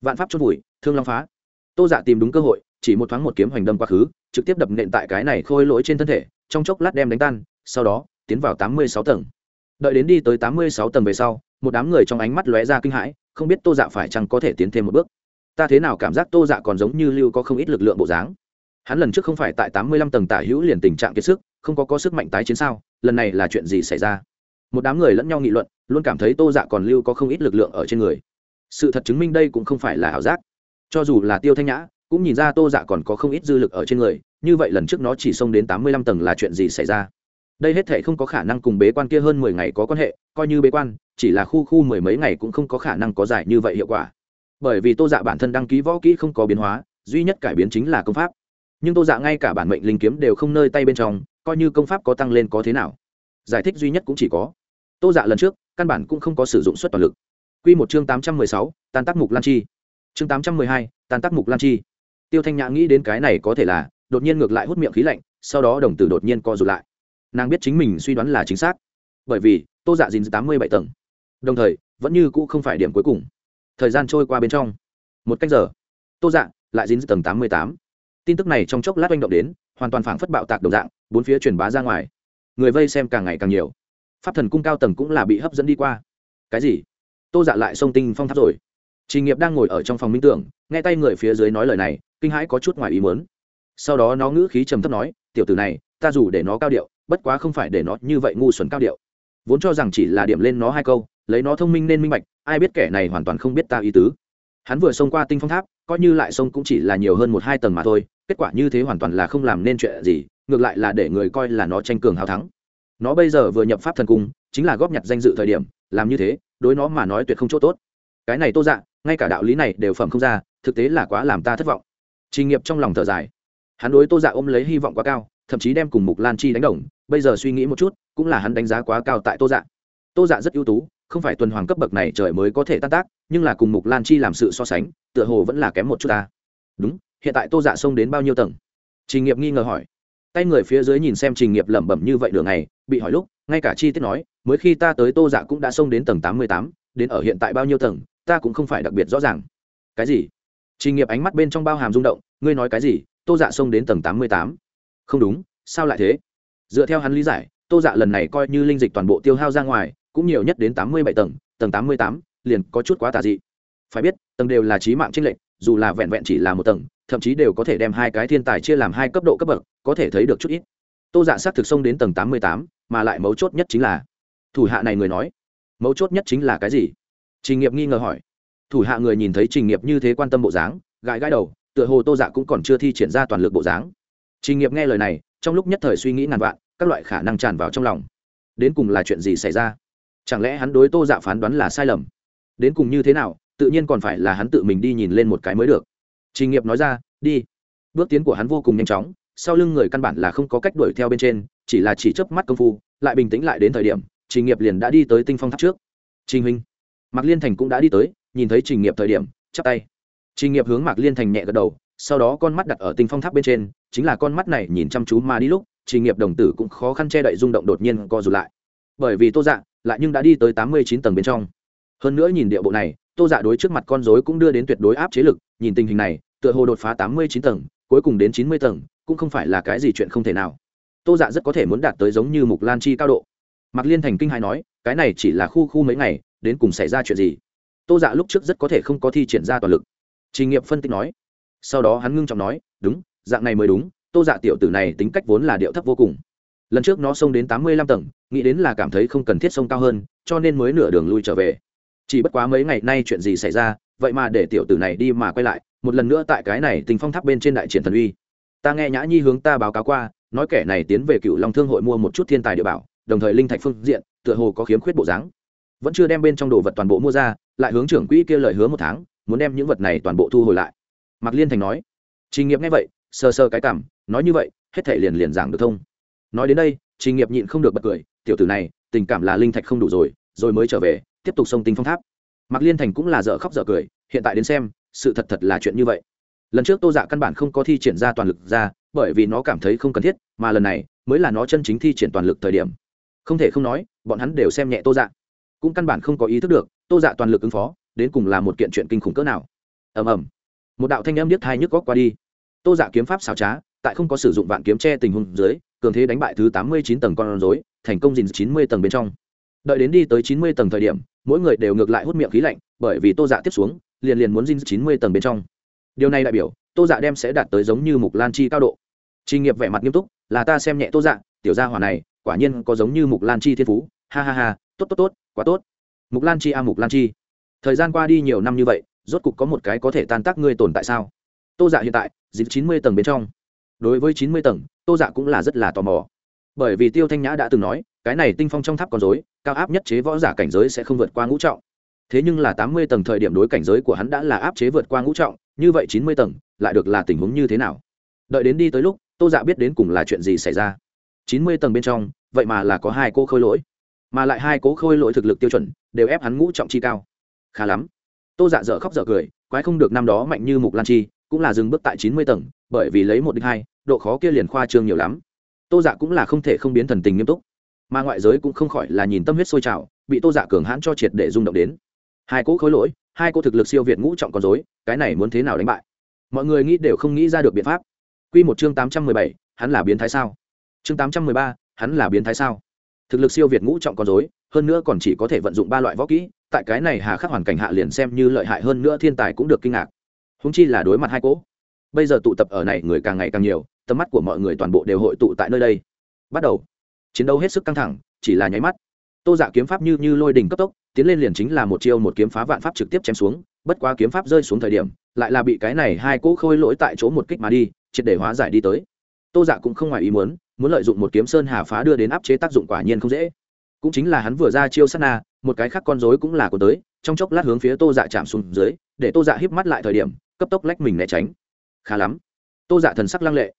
Vạn pháp chốt vùi, thương long phá. Tô dạ tìm đúng cơ hội, chỉ một thoáng một kiếm hoành đâm quá khứ, trực tiếp đập nện tại cái này khôi lỗi trên thân thể, trong chốc lát đem đánh tan, sau đó tiến vào tám mươi sáu tầng. Đợi đến đi tới tám mươi sáu tầng về sau, một đám người trong ánh mắt lóe ra kinh hãi, không biết tô dạ phải chăng có thể tiến thêm một bước. Ta thế nào cảm giác tô dạ còn giống như lưu có không ít lực lượng bộ dáng? Hắn lần trước không phải tại tám mươi lăm tầng tả hữu liền tình trạng kiệt sức, không có có sức mạnh tái chiến sao? Lần này là chuyện gì xảy ra? Một đám người lẫn nhau nghị luận, luôn cảm thấy tô dạ còn lưu có không ít lực lượng ở trên người. Sự thật chứng minh đây cũng không phải là ảo giác. Cho dù là tiêu thanh nhã, cũng nhìn ra tô dạ còn có không ít dư lực ở trên người, như vậy lần trước nó chỉ xông đến tám mươi lăm tầng là chuyện gì xảy ra? Đây hết thể không có khả năng cùng bế quan kia hơn mười ngày có quan hệ, coi như bế quan, chỉ là khu khu mười mấy ngày cũng không có khả năng có giải như vậy hiệu quả. Bởi vì tô dạ bản thân đăng ký võ kỹ không có biến hóa, duy nhất cải biến chính là công pháp. Nhưng tô dạ ngay cả bản mệnh linh kiếm đều không nơi tay bên trong, coi như công pháp có tăng lên có thế nào. Giải thích duy nhất cũng chỉ có. Tô dạ lần trước, căn bản cũng không có sử dụng suất toàn lực. Q một chương tám trăm mười sáu, tàn tác mục lan chi. Chương tám trăm mười hai, tàn tác mục lan chi. Tiêu thanh nhã nghĩ đến cái này có thể là, đột nhiên ngược lại hút miệng khí lạnh, sau đó đồng tử đột nhiên co rụt lại nàng biết chính mình suy đoán là chính xác. Bởi vì, tô dạ dính tám mươi bảy tầng. Đồng thời, vẫn như cũ không phải điểm cuối cùng. Thời gian trôi qua bên trong. Một cách giờ, tô dạ lại dính tầng tám mươi tám. Tin tức này trong chốc lát oanh động đến, hoàn toàn phảng phất bạo tạc đồng dạng, bốn phía truyền bá ra ngoài. Người vây xem càng ngày càng nhiều. Pháp thần cung cao tầng cũng là bị hấp dẫn đi qua. Cái gì? Tô dạ lại sông tinh phong tháp rồi. Trình nghiệp đang ngồi ở trong phòng minh tưởng, nghe tay người phía dưới nói lời này, kinh hãi có chút ngoài ý mớn sau đó nó ngữ khí trầm thấp nói, tiểu tử này, ta dù để nó cao điệu bất quá không phải để nó như vậy ngu xuẩn cao điệu. Vốn cho rằng chỉ là điểm lên nó hai câu, lấy nó thông minh nên minh bạch, ai biết kẻ này hoàn toàn không biết ta ý tứ. Hắn vừa xông qua tinh phong tháp, coi như lại xông cũng chỉ là nhiều hơn một hai tầng mà thôi, kết quả như thế hoàn toàn là không làm nên chuyện gì, ngược lại là để người coi là nó tranh cường hào thắng. Nó bây giờ vừa nhập pháp thần cung, chính là góp nhặt danh dự thời điểm, làm như thế, đối nó mà nói tuyệt không chỗ tốt. Cái này tô dạ ngay cả đạo lý này đều phẩm không ra, thực tế là quá làm ta thất vọng. Trình nghiệp trong lòng thở dài. Hắn đối tô dạ ôm lấy hy vọng quá cao, thậm chí đem cùng mục lan chi đánh đồng bây giờ suy nghĩ một chút, cũng là hắn đánh giá quá cao tại tô dạ. Tô dạ rất ưu tú, không phải tuần hoàng cấp bậc này trời mới có thể tan tác, nhưng là cùng mục lan chi làm sự so sánh, tựa hồ vẫn là kém một chút ta. Đúng, hiện tại tô dạ xông đến bao nhiêu tầng? Trình nghiệp nghi ngờ hỏi. Tay người phía dưới nhìn xem trình nghiệp lẩm bẩm như vậy đường này, bị hỏi lúc, ngay cả chi tiết nói, mới khi ta tới tô dạ cũng đã xông đến tầng tám mươi tám, đến ở hiện tại bao nhiêu tầng, ta cũng không phải đặc biệt rõ ràng. Cái gì? Trình nghiệp ánh mắt bên trong bao hàm rung động, ngươi nói cái gì? Tô dạ xông đến tầng tám mươi tám. Không đúng, sao lại thế? Dựa theo hắn lý giải, tô dạ lần này coi như linh dịch toàn bộ tiêu hao ra ngoài, cũng nhiều nhất đến tám mươi bảy tầng tầng tám mươi tám liền có chút quá tà dị. Phải biết, tầng đều là trí mạng trinh lệnh dù là vẹn vẹn chỉ là một tầng, thậm chí đều có thể đem hai cái thiên tài chia làm hai cấp độ cấp bậc, có thể thấy được chút ít. Tô dạ s á c thực xông đến tầng tám mươi tám, mà lại mấu chốt nhất chính là, thủ hạ này người nói, mấu chốt nhất chính là cái gì? Trình nghiệp nghi ngờ hỏi. Thủ hạ người nhìn thấy trình nghiệp như thế quan tâm bộ dáng, gãi gãi đầu, tựa hồ tô dạ cũng còn chưa thi triển ra toàn lực bộ dáng. Trình nghiệp nghe lời này trong lúc nhất thời suy nghĩ ngàn vạn, các loại khả năng tràn vào trong lòng. Đến cùng là chuyện gì xảy ra? Chẳng lẽ hắn đối tô dạ phán đoán là sai lầm? Đến cùng như thế nào, tự nhiên còn phải là hắn tự mình đi nhìn lên một cái mới được. Trình nghiệp nói ra, đi. Bước tiến của hắn vô cùng nhanh chóng, sau lưng người căn bản là không có cách đuổi theo bên trên, chỉ là chỉ chớp mắt công phu, lại bình tĩnh lại đến thời điểm trình nghiệp liền đã đi tới tinh phong tháp trước. Trình huynh. Mạc liên thành cũng đã đi tới, nhìn thấy trình nghiệp thời điểm, chắp tay. Trình nghiệp hướng mạc liên thành nhẹ gật đầu, sau đó con mắt đặt ở tinh phong tháp bên trên chính là con mắt này nhìn chăm chú mà đi lúc trình nghiệp đồng tử cũng khó khăn che đậy rung động đột nhiên co rụt lại. Bởi vì tô dạ lại nhưng đã đi tới tám mươi chín tầng bên trong. Hơn nữa nhìn địa bộ này, tô dạ đối trước mặt con dối cũng đưa đến tuyệt đối áp chế lực, nhìn tình hình này, tựa hồ đột phá tám mươi chín tầng, cuối cùng đến chín mươi tầng, cũng không phải là cái gì chuyện không thể nào. Tô dạ rất có thể muốn đạt tới giống như mục lan chi cao độ. Mạc liên thành kinh hai nói, cái này chỉ là khu khu mấy ngày, đến cùng xảy ra chuyện gì? Tô dạ lúc trước rất có thể không có thi triển ra toàn lực. Trình nghiệp phân tích nói. Sau đó hắn ngưng trọng nói, đúng dạng này mới đúng, tô dạ tiểu tử này tính cách vốn là điệu thấp vô cùng. Lần trước nó xông đến tám mươi lăm tầng, nghĩ đến là cảm thấy không cần thiết sông cao hơn, cho nên mới nửa đường lui trở về. Chỉ bất quá mấy ngày nay chuyện gì xảy ra, vậy mà để tiểu tử này đi mà quay lại, một lần nữa tại cái này tình phong tháp bên trên đại triển thần uy. Ta nghe nhã nhi hướng ta báo cáo qua, nói kẻ này tiến về cựu long thương hội mua một chút thiên tài địa bảo, đồng thời linh thạch phương diện, tựa hồ có khiếm khuyết bộ dáng. Vẫn chưa đem bên trong đồ vật toàn bộ mua ra, lại hướng trưởng quỹ kia lời hứa một tháng, muốn đem những vật này toàn bộ thu hồi lại. Mạc liên thành nói trình nghiệp nghe vậy sơ sơ cái cảm, nói như vậy, hết thể liền liền giảng được thông. Nói đến đây, trình nghiệp nhịn không được bật cười, tiểu tử này, tình cảm là linh thạch không đủ rồi rồi mới trở về, tiếp tục sông tinh phong tháp. Mạc liên thành cũng là dở khóc dở cười, hiện tại đến xem, sự thật thật là chuyện như vậy. Lần trước tô dạ căn bản không có thi triển ra toàn lực ra, bởi vì nó cảm thấy không cần thiết, mà lần này, mới là nó chân chính thi triển toàn lực thời điểm. Không thể không nói, bọn hắn đều xem nhẹ tô dạ. Cũng căn bản không có ý thức được, tô dạ toàn lực ứng phó, đến cùng là một kiện chuyện kinh khủng cỡ nào. Ầm ầm. Một đạo thanh âm điếc thai nhức góc qua đi tô dạ kiếm pháp xảo trá, tại không có sử dụng vạn kiếm che tình huống dưới, cường thế đánh bại thứ tám mươi chín tầng con rối, thành công dình chín mươi tầng bên trong. Đợi đến đi tới chín mươi tầng thời điểm, mỗi người đều ngược lại hút miệng khí lạnh, bởi vì tô dạ tiếp xuống, liền liền muốn dinh chín mươi tầng bên trong. Điều này đại biểu, tô dạ đem sẽ đạt tới giống như mục lan chi cao độ. Trình nghiệp vẻ mặt nghiêm túc, là ta xem nhẹ tô dạ tiểu gia hỏa này, quả nhiên có giống như mục lan chi thiên phú. Ha ha ha, tốt tốt tốt, quá tốt. Mục lan chi a, mục lan chi. Thời gian qua đi nhiều năm như vậy, rốt cục có một cái có thể tan tác ngươi tồn tại sao? Tô dạ hiện tại dịp chín mươi tầng bên trong. Đối với chín mươi tầng, tô dạ cũng là rất là tò mò. Bởi vì tiêu thanh nhã đã từng nói, cái này tinh phong trong tháp con dối cao áp nhất chế võ giả cảnh giới sẽ không vượt qua ngũ trọng. Thế nhưng là tám mươi tầng thời điểm đối cảnh giới của hắn đã là áp chế vượt qua ngũ trọng, như vậy chín mươi tầng lại được là tình huống như thế nào? Đợi đến đi tới lúc, tô dạ biết đến cùng là chuyện gì xảy ra. Chín mươi tầng bên trong, vậy mà là có hai cô khôi lỗi, mà lại hai cố khôi lỗi thực lực tiêu chuẩn đều ép hắn ngũ trọng chi cao. Khá lắm. Tô dạ dở khóc dở cười, quái không được năm đó mạnh như mục lan chi cũng là dừng bước tại chín mươi tầng, bởi vì lấy một đích hai, độ khó kia liền khoa trương nhiều lắm. Tô dạ cũng là không thể không biến thần tình nghiêm túc. Mà ngoại giới cũng không khỏi là nhìn tâm huyết sôi trào, bị tô dạ cường hãn cho triệt để rung động đến. Hai cỗ khối lỗi, hai cô thực lực siêu việt ngũ trọng con dối cái này muốn thế nào đánh bại? Mọi người nghĩ đều không nghĩ ra được biện pháp. Q một chương tám trăm mười bảy, hắn là biến thái sao? Chương tám trăm mười ba, hắn là biến thái sao? Thực lực siêu việt ngũ trọng con dối hơn nữa còn chỉ có thể vận dụng ba loại võ kỹ, tại cái này hà khắc hoàn cảnh hạ liền xem như lợi hại hơn nữa thiên tài cũng được kinh ngạc húng chi là đối mặt hai cỗ. Bây giờ tụ tập ở này người càng ngày càng nhiều, tầm mắt của mọi người toàn bộ đều hội tụ tại nơi đây. Bắt đầu. Chiến đấu hết sức căng thẳng, chỉ là nháy mắt. Tô dạ kiếm pháp như như lôi đình cấp tốc, tiến lên liền chính là một chiêu một kiếm phá vạn pháp trực tiếp chém xuống, bất quá kiếm pháp rơi xuống thời điểm, lại là bị cái này hai cỗ khôi lỗi tại chỗ một kích mà đi, triệt để hóa giải đi tới. Tô dạ cũng không ngoài ý muốn muốn lợi dụng một kiếm sơn hà phá đưa đến áp chế tác dụng quả nhiên không dễ. Cũng chính là hắn vừa ra chiêu sát na, một cái khác con rối cũng là của tới, trong chốc lát hướng phía tô dạ chạm xuống dưới, để tô dạ híp mắt lại thời điểm cấp tốc lách mình né tránh. Khá lắm. Tô dạ thần sắc lăng lệ.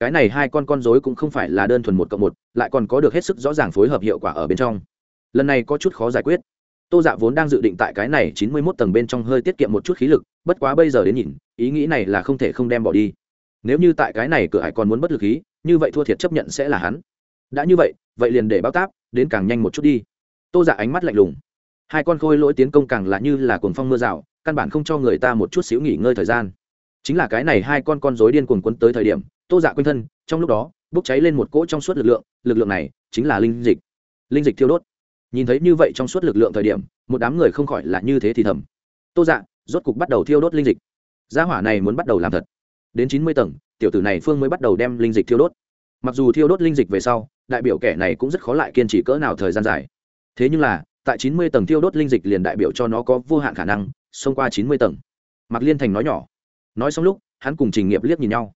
Cái này hai con con rối cũng không phải là đơn thuần một cộng một, lại còn có được hết sức rõ ràng phối hợp hiệu quả ở bên trong. Lần này có chút khó giải quyết. Tô dạ vốn đang dự định tại cái này chín mươi mốt tầng bên trong hơi tiết kiệm một chút khí lực, bất quá bây giờ đến nhìn, ý nghĩ này là không thể không đem bỏ đi. Nếu như tại cái này cửa hải còn muốn bất lực khí, như vậy thua thiệt chấp nhận sẽ là hắn. Đã như vậy vậy liền để báo táp, đến càng nhanh một chút đi. Tô dạ ánh mắt lạnh lùng. Hai con khôi lỗi tiến công càng là như là cuồng phong mưa rào căn bản không cho người ta một chút xíu nghỉ ngơi thời gian. Chính là cái này hai con con rối điên cuồng quấn tới thời điểm, tô dạ quanh thân, trong lúc đó, bốc cháy lên một cỗ trong suốt lực lượng lực lượng này chính là linh dịch. Linh dịch thiêu đốt. Nhìn thấy như vậy trong suốt lực lượng thời điểm, một đám người không khỏi là như thế thì thầm. Tô dạ rốt cục bắt đầu thiêu đốt linh dịch. Gia hỏa này muốn bắt đầu làm thật. Đến chín mươi tầng, tiểu tử này phương mới bắt đầu đem linh dịch thiêu đốt. Mặc dù thiêu đốt linh dịch về sau, đại biểu kẻ này cũng rất khó lại kiên trì cỡ nào thời gian dài. Thế nhưng là, tại chín mươi tầng thiêu đốt linh dịch liền đại biểu cho nó có vô hạn khả năng xông qua chín mươi tầng. Mạc liên thành nói nhỏ. Nói xong lúc, hắn cùng trình nghiệp liếc nhìn nhau.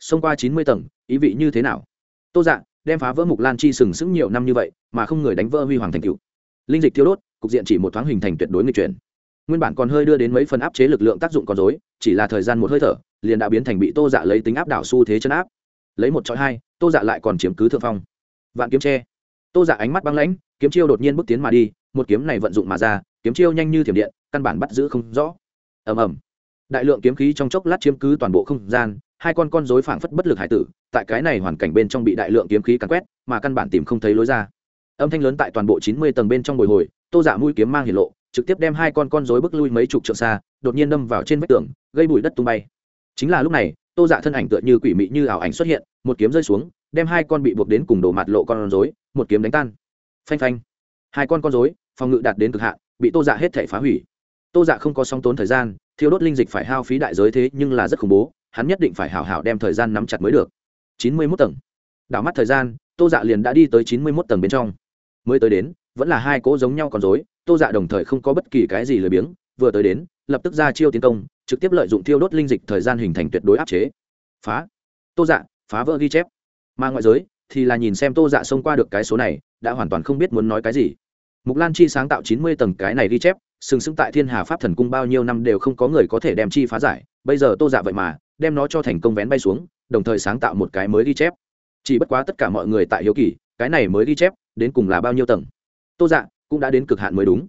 Xông qua chín mươi tầng, ý vị như thế nào? Tô dạ đem phá vỡ mục lan chi sừng sững nhiều năm như vậy, mà không người đánh vỡ huy hoàng thành cựu linh dịch tiêu đốt, cục diện chỉ một thoáng hình thành tuyệt đối người chuyển. Nguyên bản còn hơi đưa đến mấy phần áp chế lực lượng tác dụng còn dối chỉ là thời gian một hơi thở, liền đã biến thành bị tô dạ lấy tính áp đảo xu thế chân áp. Lấy một chọi hai, tô dạ lại còn chiếm cứ thượng phong. Vạn kiếm tre. Tô dạ ánh mắt băng lãnh, kiếm chiêu đột nhiên bước tiến mà đi một kiếm này vận dụng mà ra, kiếm chiêu nhanh như thiểm điện, căn bản bắt giữ không rõ. Ầm ầm. Đại lượng kiếm khí trong chốc lát chiếm cứ toàn bộ không gian, hai con con rối phảng phất bất lực hải tử, tại cái này hoàn cảnh bên trong bị đại lượng kiếm khí cắn quét, mà căn bản tìm không thấy lối ra. Âm thanh lớn tại toàn bộ chín mươi tầng bên trong bồi hồi, tô dạ mũi kiếm mang hiển lộ, trực tiếp đem hai con con rối bước lui mấy chục trượng xa, đột nhiên đâm vào trên vách tường, gây bụi đất tung bay. Chính là lúc này, tô dạ thân ảnh tựa như quỷ mị như ảo ảnh xuất hiện, một kiếm rơi xuống, đem hai con bị buộc đến cùng đổ mặt lộ con rối, một kiếm đánh tan. Phanh phanh. Hai con con rối phòng ngự đạt đến cực hạn, bị tô dạ hết thể phá hủy. Tô dạ không có song tốn thời gian, thiêu đốt linh dịch phải hao phí đại giới thế nhưng là rất khủng bố, hắn nhất định phải hảo hảo đem thời gian nắm chặt mới được. Chín mươi mốt tầng. Đảo mắt thời gian, tô dạ liền đã đi tới chín mươi mốt tầng bên trong. Mới tới đến, vẫn là hai cỗ giống nhau còn dối tô dạ đồng thời không có bất kỳ cái gì lười biếng, vừa tới đến, lập tức ra chiêu tiến công, trực tiếp lợi dụng thiêu đốt linh dịch thời gian hình thành tuyệt đối áp chế. Phá. Tô dạ phá vỡ ghi chép. Mà ngoại giới thì là nhìn xem tô dạ xông qua được cái số này, đã hoàn toàn không biết muốn nói cái gì mục lan chi sáng tạo chín mươi tầng cái này ghi chép, sừng sững tại thiên hà pháp thần cung bao nhiêu năm đều không có người có thể đem chi phá giải, bây giờ tô dạ vậy mà, đem nó cho thành công vén bay xuống, đồng thời sáng tạo một cái mới ghi chép. Chỉ bất quá tất cả mọi người tại hiếu kỳ, cái này mới ghi chép, đến cùng là bao nhiêu tầng? Tô dạ cũng đã đến cực hạn mới đúng.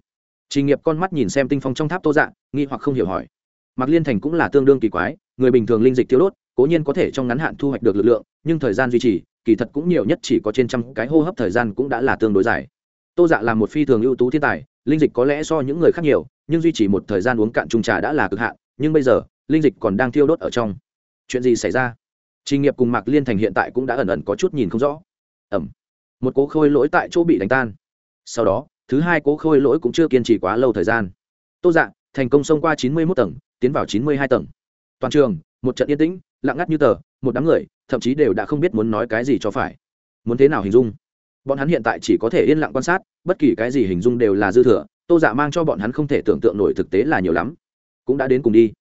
Trình nghiệp con mắt nhìn xem tinh phong trong tháp tô dạ nghi hoặc không hiểu hỏi. Mạc liên thành cũng là tương đương kỳ quái, người bình thường linh dịch tiêu đốt, cố nhiên có thể trong ngắn hạn thu hoạch được lực lượng, nhưng thời gian duy trì, kỳ thật cũng nhiều nhất chỉ có trên trăm cái hô hấp thời gian cũng đã là tương đối dài tô dạ là một phi thường ưu tú thiên tài, linh dịch có lẽ so những người khác nhiều, nhưng duy trì một thời gian uống cạn trung trà đã là cực hạn, nhưng bây giờ, linh dịch còn đang thiêu đốt ở trong. Chuyện gì xảy ra? Trình nghiệp cùng mạc liên thành hiện tại cũng đã ẩn ẩn có chút nhìn không rõ. Ẩm. Một cố khôi lỗi tại chỗ bị đánh tan. Sau đó, thứ hai cố khôi lỗi cũng chưa kiên trì quá lâu thời gian. Tô dạ thành công xông qua chín mươi mốt tầng, tiến vào chín mươi hai tầng. Toàn trường, một trận yên tĩnh, lặng ngắt như tờ, một đám người, thậm chí đều đã không biết muốn nói cái gì cho phải. Muốn thế nào hình dung? Bọn hắn hiện tại chỉ có thể yên lặng quan sát, bất kỳ cái gì hình dung đều là dư thừa, tô dạ mang cho bọn hắn không thể tưởng tượng nổi thực tế là nhiều lắm. Cũng đã đến cùng đi.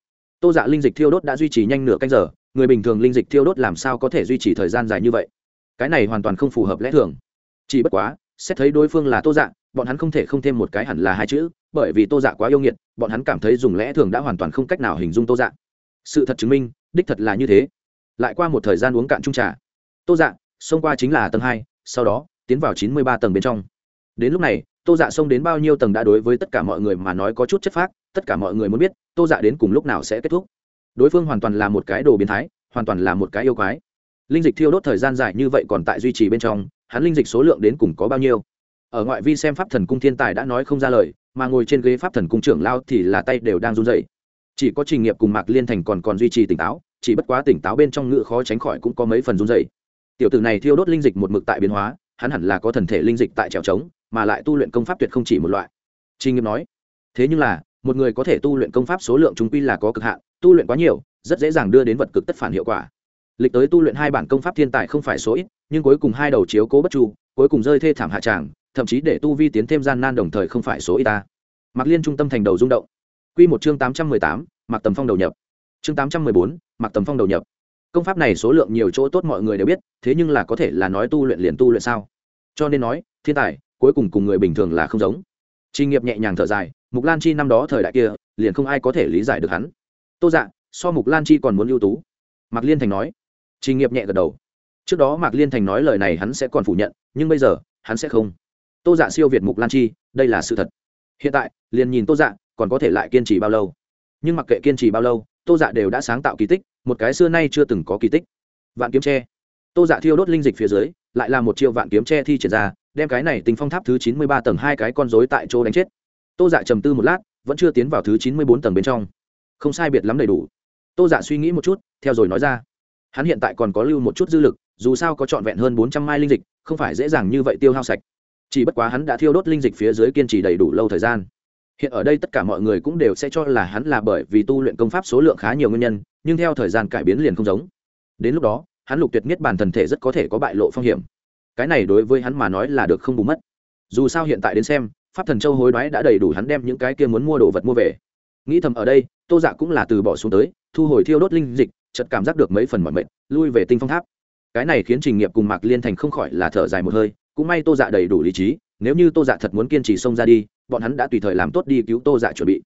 Tô dạ linh dịch thiêu đốt đã duy trì nhanh nửa canh giờ, người bình thường linh dịch thiêu đốt làm sao có thể duy trì thời gian dài như vậy? Cái này hoàn toàn không phù hợp lẽ thường. Chỉ bất quá, xét thấy đối phương là tô dạ bọn hắn không thể không thêm một cái hẳn là hai chữ, bởi vì tô dạ quá yêu nghiệt, bọn hắn cảm thấy dùng lẽ thường đã hoàn toàn không cách nào hình dung tô dạ. Sự thật chứng minh, đích thật là như thế. Lại qua một thời gian uống cạn trung trà, tô dạ xông qua chính là tầng hai, sau đó tiến vào chín mươi ba tầng bên trong. Đến lúc này, tô dạ xông đến bao nhiêu tầng đã đối với tất cả mọi người mà nói có chút chất phác, tất cả mọi người muốn biết, tô dạ đến cùng lúc nào sẽ kết thúc. Đối phương hoàn toàn là một cái đồ biến thái, hoàn toàn là một cái yêu quái. Linh dịch thiêu đốt thời gian dài như vậy còn tại duy trì bên trong, hắn linh dịch số lượng đến cùng có bao nhiêu? Ở ngoại vi xem pháp thần cung thiên tài đã nói không ra lời, mà ngồi trên ghế pháp thần cung trưởng lao thì là tay đều đang run dậy chỉ có trình nghiệp cùng mạc liên thành còn còn duy trì tỉnh táo, chỉ bất quá tỉnh táo bên trong ngự khó tránh khỏi cũng có mấy phần run dậy tiểu tử này thiêu đốt linh dịch một mực tại biến hóa hắn hẳn là có thần thể linh dịch tại trèo trống, mà lại tu luyện công pháp tuyệt không chỉ một loại. Trình nghiêm nói, thế nhưng là, một người có thể tu luyện công pháp số lượng chúng quy là có cực hạn, tu luyện quá nhiều, rất dễ dàng đưa đến vật cực tất phản hiệu quả. Lịch tới tu luyện hai bản công pháp thiên tài không phải số ít, nhưng cuối cùng hai đầu chiếu cố bất chu, cuối cùng rơi thê thảm hạ tràng, thậm chí để tu vi tiến thêm gian nan đồng thời không phải số ít ta. Mặc liên trung tâm thành đầu rung động. Q một chương tám trăm mười tám mặc tầm phong đầu nhập. Chương tám trăm mười bốn mặc tầm phong đầu nhập công pháp này số lượng nhiều chỗ tốt mọi người đều biết, thế nhưng là có thể là nói tu luyện liền tu luyện sao? Cho nên nói, thiên tài, cuối cùng cùng người bình thường là không giống. Trình nghiệp nhẹ nhàng thở dài, mục lan chi năm đó thời đại kia, liền không ai có thể lý giải được hắn. Tô dạ so mục lan chi còn muốn ưu tú. Mạc liên thành nói. Trình nghiệp nhẹ gật đầu. Trước đó mạc liên thành nói lời này hắn sẽ còn phủ nhận, nhưng bây giờ, hắn sẽ không. Tô dạ siêu việt mục lan chi, đây là sự thật. Hiện tại, liền nhìn tô dạ còn có thể lại kiên trì bao lâu? Nhưng mặc kệ kiên trì bao lâu tô dạ đều đã sáng tạo kỳ tích, một cái xưa nay chưa từng có kỳ tích. Vạn kiếm tre. Tô dạ thiêu đốt linh dịch phía dưới, lại là một chiêu vạn kiếm tre thi triển ra, đem cái này tình phong tháp thứ chín mươi ba tầng hai cái con dối tại chỗ đánh chết. Tô dạ trầm tư một lát, vẫn chưa tiến vào thứ chín mươi bốn tầng bên trong. Không sai biệt lắm đầy đủ. Tô dạ suy nghĩ một chút, theo rồi nói ra. Hắn hiện tại còn có lưu một chút dư lực, dù sao có trọn vẹn hơn bốn trăm mai linh dịch, không phải dễ dàng như vậy tiêu hao sạch. Chỉ bất quá hắn đã thiêu đốt linh dịch phía dưới kiên trì đầy đủ lâu thời gian hiện ở đây tất cả mọi người cũng đều sẽ cho là hắn là bởi vì tu luyện công pháp số lượng khá nhiều nguyên nhân, nhưng theo thời gian cải biến liền không giống. Đến lúc đó, hắn lục tuyệt nhất bản thần thể rất có thể có bại lộ phong hiểm. Cái này đối với hắn mà nói là được không bù mất. Dù sao hiện tại đến xem, pháp thần châu hối đoái đã đầy đủ hắn đem những cái kia muốn mua đồ vật mua về. Nghĩ thầm ở đây, tô dạ cũng là từ bỏ xuống tới, thu hồi thiêu đốt linh dịch chật cảm giác được mấy phần mọi mệnh lui về tinh phong tháp. Cái này khiến trình nghiệp cùng mạc liên thành không khỏi là thở dài một hơi, cũng may tô dạ đầy đủ lý trí nếu như tô dạ thật muốn kiên trì xông ra đi, bọn hắn đã tùy thời làm tốt đi cứu tô dạ chuẩn bị.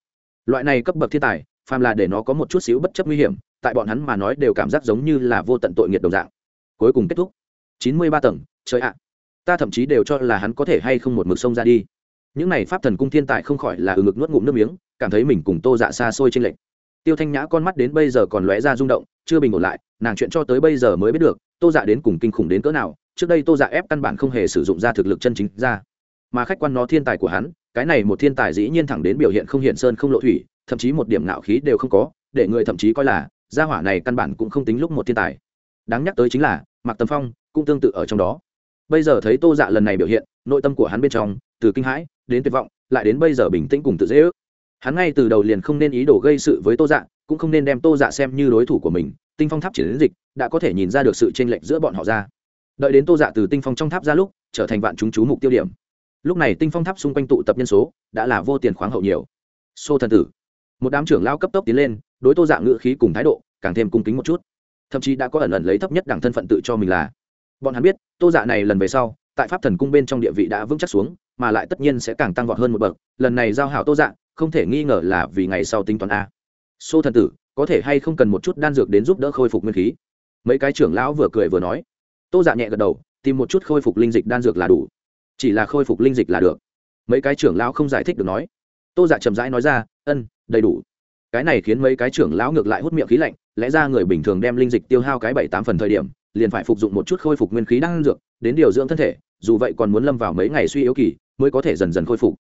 Loại này cấp bậc thiên tài, phàm là để nó có một chút xíu bất chấp nguy hiểm, tại bọn hắn mà nói đều cảm giác giống như là vô tận tội nghiệt đồng dạng. Cuối cùng kết thúc. Chín mươi ba tầng, trời ạ. Ta thậm chí đều cho là hắn có thể hay không một mực sông ra đi. Những này pháp thần cung thiên tài không khỏi là ừ ngực nuốt ngụm nước miếng, cảm thấy mình cùng tô dạ xa xôi trên lệnh tiêu thanh nhã con mắt đến bây giờ còn lóe ra rung động, chưa bình ổn lại, nàng chuyện cho tới bây giờ mới biết được, tô dạ đến cùng kinh khủng đến cỡ nào, trước đây tô dạ ép căn bản không hề sử dụng ra thực lực chân chính ra mà khách quan nó thiên tài của hắn, cái này một thiên tài dĩ nhiên thẳng đến biểu hiện không hiện sơn không lộ thủy, thậm chí một điểm nạo khí đều không có, để người thậm chí coi là, gia hỏa này căn bản cũng không tính lúc một thiên tài. Đáng nhắc tới chính là, mạc tầm phong cũng tương tự ở trong đó. Bây giờ thấy tô dạ lần này biểu hiện, nội tâm của hắn bên trong, từ kinh hãi đến tuyệt vọng, lại đến bây giờ bình tĩnh cùng tự dễ ước. Hắn ngay từ đầu liền không nên ý đồ gây sự với tô dạ cũng không nên đem tô dạ xem như đối thủ của mình, tinh phong tháp triển đến dịch, đã có thể nhìn ra được sự chênh lệch giữa bọn họ ra. Đợi đến tô dạ từ tinh phong trong tháp ra lúc, trở thành vạn chúng chú mục tiêu điểm lúc này tinh phong tháp xung quanh tụ tập nhân số đã là vô tiền khoáng hậu nhiều. Xô thần tử. Một đám trưởng lao cấp tốc tiến lên, đối tô dạ ngữ khí cùng thái độ càng thêm cung kính một chút. Thậm chí đã có ẩn ẩn lấy thấp nhất đẳng thân phận tự cho mình là. Bọn hắn biết, tô dạ này lần về sau, tại pháp thần cung bên trong địa vị đã vững chắc xuống, mà lại tất nhiên sẽ càng tăng vọt hơn một bậc. Lần này giao hảo tô dạ không thể nghi ngờ là vì ngày sau tính toán a. Xô thần tử, có thể hay không cần một chút đan dược đến giúp đỡ khôi phục nguyên khí? Mấy cái trưởng lão vừa cười vừa nói. Tô dạ nhẹ gật đầu, tìm một chút khôi phục linh dịch đan dược là đủ chỉ là khôi phục linh dịch là được. Mấy cái trưởng lão không giải thích được nói. Tô dạ chậm rãi nói ra, ân, đầy đủ. Cái này khiến mấy cái trưởng lão ngược lại hút miệng khí lạnh, lẽ ra người bình thường đem linh dịch tiêu hao cái bảy tám phần thời điểm, liền phải phục dụng một chút khôi phục nguyên khí đang dược, đến điều dưỡng thân thể, dù vậy còn muốn lâm vào mấy ngày suy yếu kỳ, mới có thể dần dần khôi phục.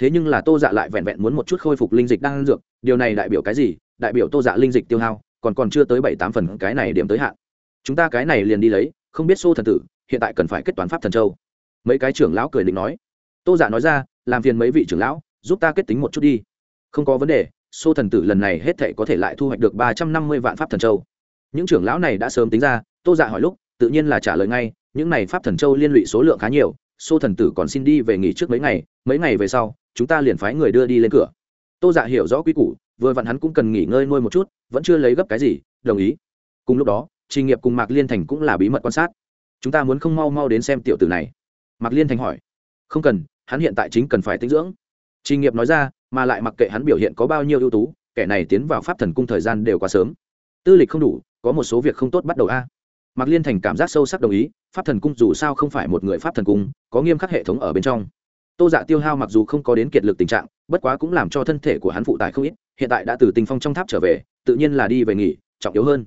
Thế nhưng là tô dạ lại vẹn vẹn muốn một chút khôi phục linh dịch đang dược, điều này đại biểu cái gì? Đại biểu tô dạ linh dịch tiêu hao, còn còn chưa tới bảy tám phần cái này điểm tới hạn. Chúng ta cái này liền đi lấy, không biết xô thần tử, hiện tại cần phải kết toán pháp thần châu mấy cái trưởng lão cười định nói. Tô giả dạ nói ra, làm phiền mấy vị trưởng lão, giúp ta kết tính một chút đi. Không có vấn đề xô thần tử lần này hết thể có thể lại thu hoạch được ba trăm năm mươi vạn pháp thần châu. Những trưởng lão này đã sớm tính ra, tô dạ hỏi lúc, tự nhiên là trả lời ngay, những này pháp thần châu liên lụy số lượng khá nhiều xô thần tử còn xin đi về nghỉ trước mấy ngày mấy ngày về sau, chúng ta liền phái người đưa đi lên cửa. Tô dạ hiểu rõ quy củ, vừa vặn hắn cũng cần nghỉ ngơi nuôi một chút, vẫn chưa lấy gấp cái gì, đồng ý. Cùng lúc đó, trình nghiệp cùng mạc liên thành cũng là bí mật quan sát. Chúng ta muốn không mau mau đến xem tiểu tử này mạc liên thành hỏi. Không cần, hắn hiện tại chính cần phải tinh dưỡng. Trình nghiệp nói ra, mà lại mặc kệ hắn biểu hiện có bao nhiêu ưu tú, kẻ này tiến vào pháp thần cung thời gian đều quá sớm. Tư lịch không đủ, có một số việc không tốt bắt đầu a. Mạc liên thành cảm giác sâu sắc đồng ý, pháp thần cung dù sao không phải một người pháp thần cung, có nghiêm khắc hệ thống ở bên trong. Tô dạ tiêu hao mặc dù không có đến kiệt lực tình trạng, bất quá cũng làm cho thân thể của hắn phụ tải không ít, hiện tại đã từ tình phong trong tháp trở về, tự nhiên là đi về nghỉ, trọng yếu hơn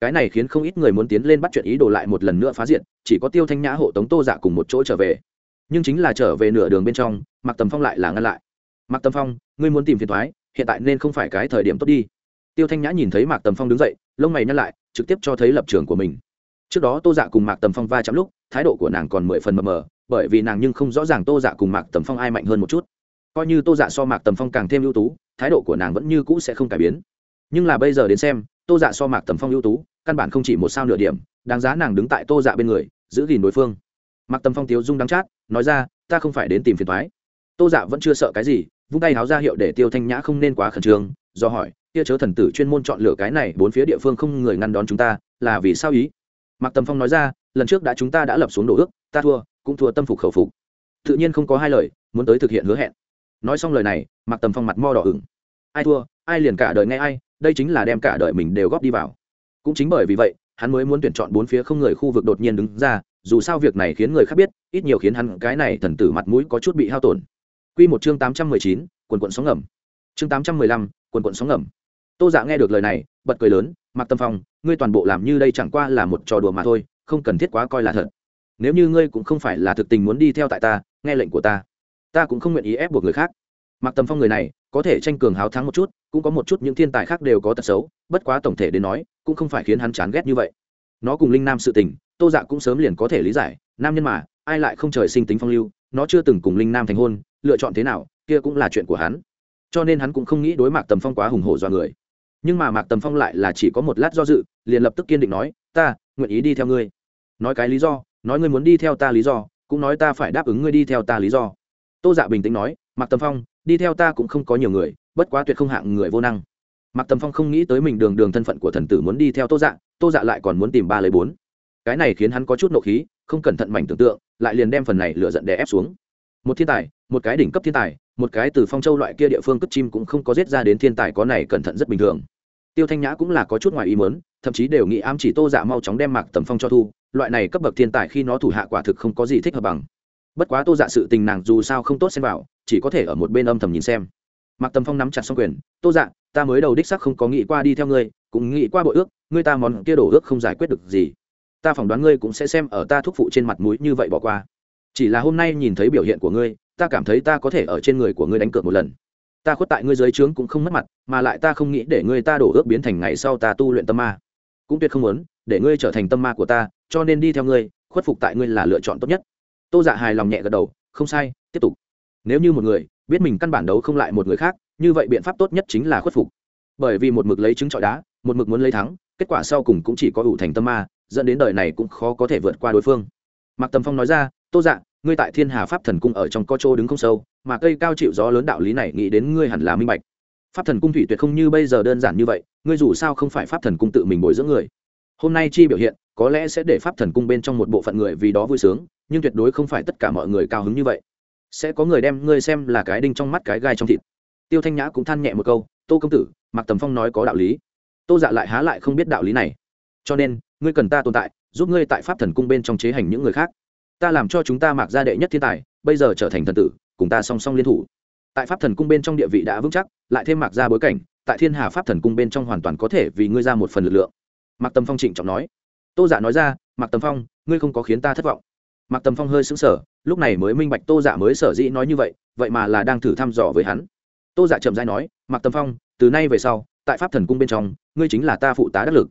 cái này khiến không ít người muốn tiến lên bắt chuyện ý đồ lại một lần nữa phá diện chỉ có tiêu thanh nhã, hộ tống tô dạ cùng một chỗ trở về. Nhưng chính là trở về nửa đường bên trong, mạc tầm phong lại là ngăn lại. Mạc tầm phong, ngươi muốn tìm phiền thoái hiện tại nên không phải cái thời điểm tốt đi. Tiêu thanh nhã nhìn thấy mạc tầm phong đứng dậy, lông mày nhăn lại, trực tiếp cho thấy lập trường của mình. Trước đó tô dạ cùng mạc tầm phong va chạm lúc, thái độ của nàng còn mười phần mờ mờ, bởi vì nàng nhưng không rõ ràng tô dạ cùng mạc tầm phong ai mạnh hơn một chút. Coi như tô dạ so mạc tầm phong càng thêm ưu tú, thái độ của nàng vẫn như cũ sẽ không cải biến. Nhưng là bây giờ đến xem tô dạ so mạc tầm phong ưu tú, căn bản không chỉ một sao nửa điểm, đáng giá nàng đứng tại tô dạ bên người, giữ gìn đối phương. Mạc tầm phong tiếu dung đắng chát, nói ra, ta không phải đến tìm phiền thoái tô dạ vẫn chưa sợ cái gì, vung tay háo ra hiệu để tiêu thanh nhã không nên quá khẩn trương, do hỏi, kia chớ thần tử chuyên môn chọn lựa cái này, bốn phía địa phương không người ngăn đón chúng ta, là vì sao ý? Mạc tầm phong nói ra, lần trước đã chúng ta đã lập xuống đồ ước, ta thua, cũng thua tâm phục khẩu phục. Tự nhiên không có hai lời, muốn tới thực hiện hứa hẹn. Nói xong lời này, mạc tầm phong mặt mo đỏ ửng. Ai thua, ai liền cả đời nghe ai đây chính là đem cả đời mình đều góp đi vào cũng chính bởi vì vậy hắn mới muốn tuyển chọn bốn phía không người khu vực đột nhiên đứng ra dù sao việc này khiến người khác biết ít nhiều khiến hắn cái này thần tử mặt mũi có chút bị hao tổn Quy một chương tám trăm mười chín, quần sóng ngầm. Chương tám trăm mười lăm, quần sóng ngầm. Tô Dạ nghe được lời này, bật cười lớn, "Mạc Tâm Phong, ngươi toàn bộ làm như đây chẳng qua là một trò đùa mà thôi, không cần thiết quá coi là thật. Nếu như ngươi cũng không phải là thực tình muốn đi theo tại ta, nghe lệnh của ta, ta cũng không nguyện ý ép buộc người khác." Mạc Tâm Phong người này, có thể tranh cường háo thắng một chút cũng có một chút những thiên tài khác đều có tật xấu bất quá tổng thể đến nói cũng không phải khiến hắn chán ghét như vậy. Nó cùng linh nam sự tình tô dạ cũng sớm liền có thể lý giải nam nhân mà ai lại không trời sinh tính phong lưu nó chưa từng cùng linh nam thành hôn lựa chọn thế nào kia cũng là chuyện của hắn. Cho nên hắn cũng không nghĩ đối mạc tầm phong quá hùng hổ do người. Nhưng mà mạc tầm phong lại là chỉ có một lát do dự liền lập tức kiên định nói ta nguyện ý đi theo ngươi. Nói cái lý do nói ngươi muốn đi theo ta lý do cũng nói ta phải đáp ứng ngươi đi theo ta lý do. Tô dạ bình tĩnh nói mạc tầm phong, đi theo ta cũng không có nhiều người, bất quá tuyệt không hạng người vô năng. Mạc tầm phong không nghĩ tới mình đường đường thân phận của thần tử muốn đi theo tô dạ tô dạ lại còn muốn tìm ba lấy bốn. Cái này khiến hắn có chút nộ khí, không cẩn thận mảnh tưởng tượng, lại liền đem phần này lựa giận đè ép xuống. Một thiên tài, một cái đỉnh cấp thiên tài, một cái từ phong châu loại kia địa phương cất chim cũng không có giết ra đến thiên tài có này cẩn thận rất bình thường. Tiêu thanh nhã cũng là có chút ngoài ý mớn thậm chí đều nghĩ ám chỉ tô dạ mau chóng đem mạc tầm phong cho thu, loại này cấp bậc thiên tài khi nó thủ hạ quả thực không có gì thích hợp bằng bất quá tô dạ sự tình nàng dù sao không tốt xem vào, chỉ có thể ở một bên âm thầm nhìn xem. Mạc tầm phong nắm chặt xong quyền, tô dạ ta mới đầu đích sắc không có nghĩ qua đi theo ngươi, cũng nghĩ qua bội ước, ngươi ta món kia đổ ước không giải quyết được gì. Ta phỏng đoán ngươi cũng sẽ xem ở ta thúc phụ trên mặt mũi như vậy bỏ qua. Chỉ là hôm nay nhìn thấy biểu hiện của ngươi, ta cảm thấy ta có thể ở trên người của ngươi đánh cược một lần. Ta khuất tại ngươi dưới trướng cũng không mất mặt, mà lại ta không nghĩ để ngươi ta đổ ước biến thành ngày sau ta tu luyện tâm ma. Cũng tuyệt không muốn để ngươi trở thành tâm ma của ta, cho nên đi theo ngươi, khuất phục tại ngươi là lựa chọn tốt nhất tô dạ hài lòng nhẹ gật đầu, không sai, tiếp tục. Nếu như một người biết mình căn bản đấu không lại một người khác, như vậy biện pháp tốt nhất chính là khuất phục. Bởi vì một mực lấy trứng trọi đá, một mực muốn lấy thắng, kết quả sau cùng cũng chỉ có ủ thành tâm ma, dẫn đến đời này cũng khó có thể vượt qua đối phương. Mạc tầm phong nói ra, tô dạ ngươi tại thiên hà pháp thần cung ở trong có chỗ đứng không sâu, mà cây cao chịu gió lớn đạo lý này nghĩ đến ngươi hẳn là minh bạch. Pháp thần cung thủy tuyệt không như bây giờ đơn giản như vậy, ngươi dù sao không phải pháp thần cung tự mình bồi dưỡng người. Hôm nay chi biểu hiện có lẽ sẽ để pháp thần cung bên trong một bộ phận người vì đó vui sướng, nhưng tuyệt đối không phải tất cả mọi người cao hứng như vậy. Sẽ có người đem ngươi xem là cái đinh trong mắt cái gai trong thịt. Tiêu thanh nhã cũng than nhẹ một câu, tô công tử mặc tầm phong nói có đạo lý. Tô dạ lại há lại không biết đạo lý này. Cho nên, ngươi cần ta tồn tại, giúp ngươi tại pháp thần cung bên trong chế hành những người khác. Ta làm cho chúng ta mặc ra đệ nhất thiên tài, bây giờ trở thành thần tử, cùng ta song song liên thủ. Tại pháp thần cung bên trong địa vị đã vững chắc, lại thêm mặc ra bối cảnh, tại thiên hà pháp thần cung bên trong hoàn toàn có thể vì ngươi ra một phần lực lượng. Mạc tầm phong trịnh trọng nói tô dạ nói ra, mạc tầm phong, ngươi không có khiến ta thất vọng. Mạc tầm phong hơi xứng sở lúc này mới minh bạch tô dạ mới sở dĩ nói như vậy vậy mà là đang thử thăm dò với hắn. Tô dạ chậm dai nói, mạc tầm phong, từ nay về sau, tại pháp thần cung bên trong, ngươi chính là ta phụ tá đắc lực.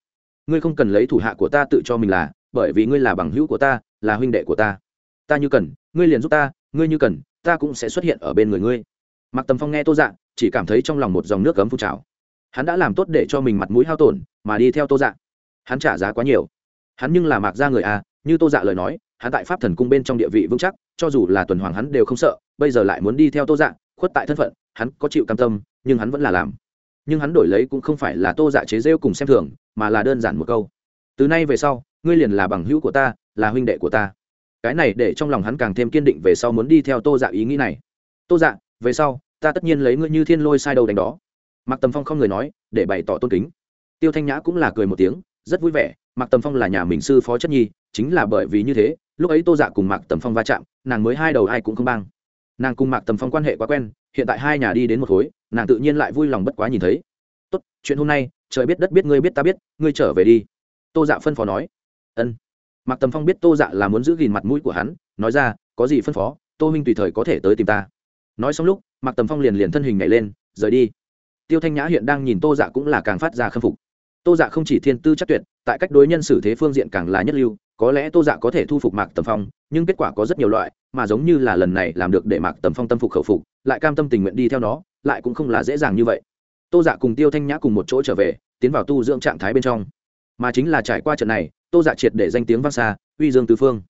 Ngươi không cần lấy thủ hạ của ta tự cho mình là, bởi vì ngươi là bằng hữu của ta, là huynh đệ của ta. Ta như cần, ngươi liền giúp ta, ngươi như cần, ta cũng sẽ xuất hiện ở bên người ngươi. Mạc tầm phong nghe tô dạ chỉ cảm thấy trong lòng một dòng nước cấm phun trào. Hắn đã làm tốt để cho mình mặt mũi hao tổn, mà đi theo tô dạ. Hắn trả giá quá nhiều hắn nhưng là mạc ra người à như tô dạ lời nói, hắn tại pháp thần cung bên trong địa vị vững chắc, cho dù là tuần hoàng hắn đều không sợ, bây giờ lại muốn đi theo tô dạ khuất tại thân phận, hắn có chịu cam tâm, nhưng hắn vẫn là làm. Nhưng hắn đổi lấy cũng không phải là tô dạ chế rêu cùng xem thường, mà là đơn giản một câu. Từ nay về sau, ngươi liền là bằng hữu của ta, là huynh đệ của ta. Cái này để trong lòng hắn càng thêm kiên định về sau muốn đi theo tô dạ ý nghĩ này. Tô dạ về sau, ta tất nhiên lấy ngươi như thiên lôi sai đầu đánh đó. Mặc tầm phong không người nói, để bày tỏ tôn kính. Tiêu thanh nhã cũng là cười một tiếng rất vui vẻ, mạc tầm phong là nhà mình sư phó chất nhi, chính là bởi vì như thế, lúc ấy tô dạ cùng mạc tầm phong va chạm, nàng mới hai đầu ai cũng không băng. Nàng cùng mạc tầm phong quan hệ quá quen, hiện tại hai nhà đi đến một khối, nàng tự nhiên lại vui lòng bất quá nhìn thấy. Tốt, chuyện hôm nay, trời biết đất biết ngươi biết ta biết, ngươi trở về đi. Tô dạ phân phó nói. Ân. Mạc tầm phong biết tô dạ là muốn giữ gìn mặt mũi của hắn, nói ra, có gì phân phó, tô minh tùy thời có thể tới tìm ta. Nói xong lúc, mạc tầm phong liền liền thân hình nhảy lên, rời đi. Tiêu thanh nhã hiện đang nhìn tô dạ cũng là càng phát ra khâm phục tô dạ không chỉ thiên tư chắc tuyệt, tại cách đối nhân xử thế phương diện càng là nhất lưu, có lẽ tô dạ có thể thu phục mạc tầm phong, nhưng kết quả có rất nhiều loại, mà giống như là lần này làm được để mạc tầm phong tâm phục khẩu phục, lại cam tâm tình nguyện đi theo nó, lại cũng không là dễ dàng như vậy. Tô dạ cùng tiêu thanh nhã cùng một chỗ trở về, tiến vào tu dưỡng trạng thái bên trong. Mà chính là trải qua trận này, tô dạ triệt để danh tiếng vang xa, uy dương tứ phương.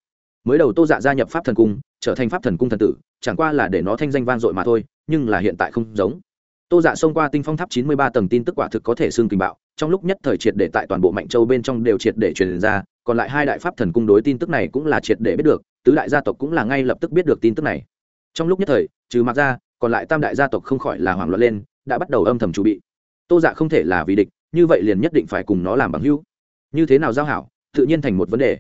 Mới đầu tô dạ gia nhập pháp thần cung, trở thành pháp thần cung thần tử, chẳng qua là để nó thanh danh vang dội mà thôi, nhưng là hiện tại không giống tô dạ xông qua tinh phong tháp chín mươi ba tầng tin tức quả thực có thể xương kinh bạo, trong lúc nhất thời triệt để tại toàn bộ mạnh châu bên trong đều triệt để truyền ra, còn lại hai đại pháp thần cung đối tin tức này cũng là triệt để biết được, tứ đại gia tộc cũng là ngay lập tức biết được tin tức này. Trong lúc nhất thời, trừ mặc ra còn lại tam đại gia tộc không khỏi là hoảng loạn lên, đã bắt đầu âm thầm chuẩn bị. Tô dạ không thể là vì địch, như vậy liền nhất định phải cùng nó làm bằng hữu. Như thế nào giao hảo, tự nhiên thành một vấn đề.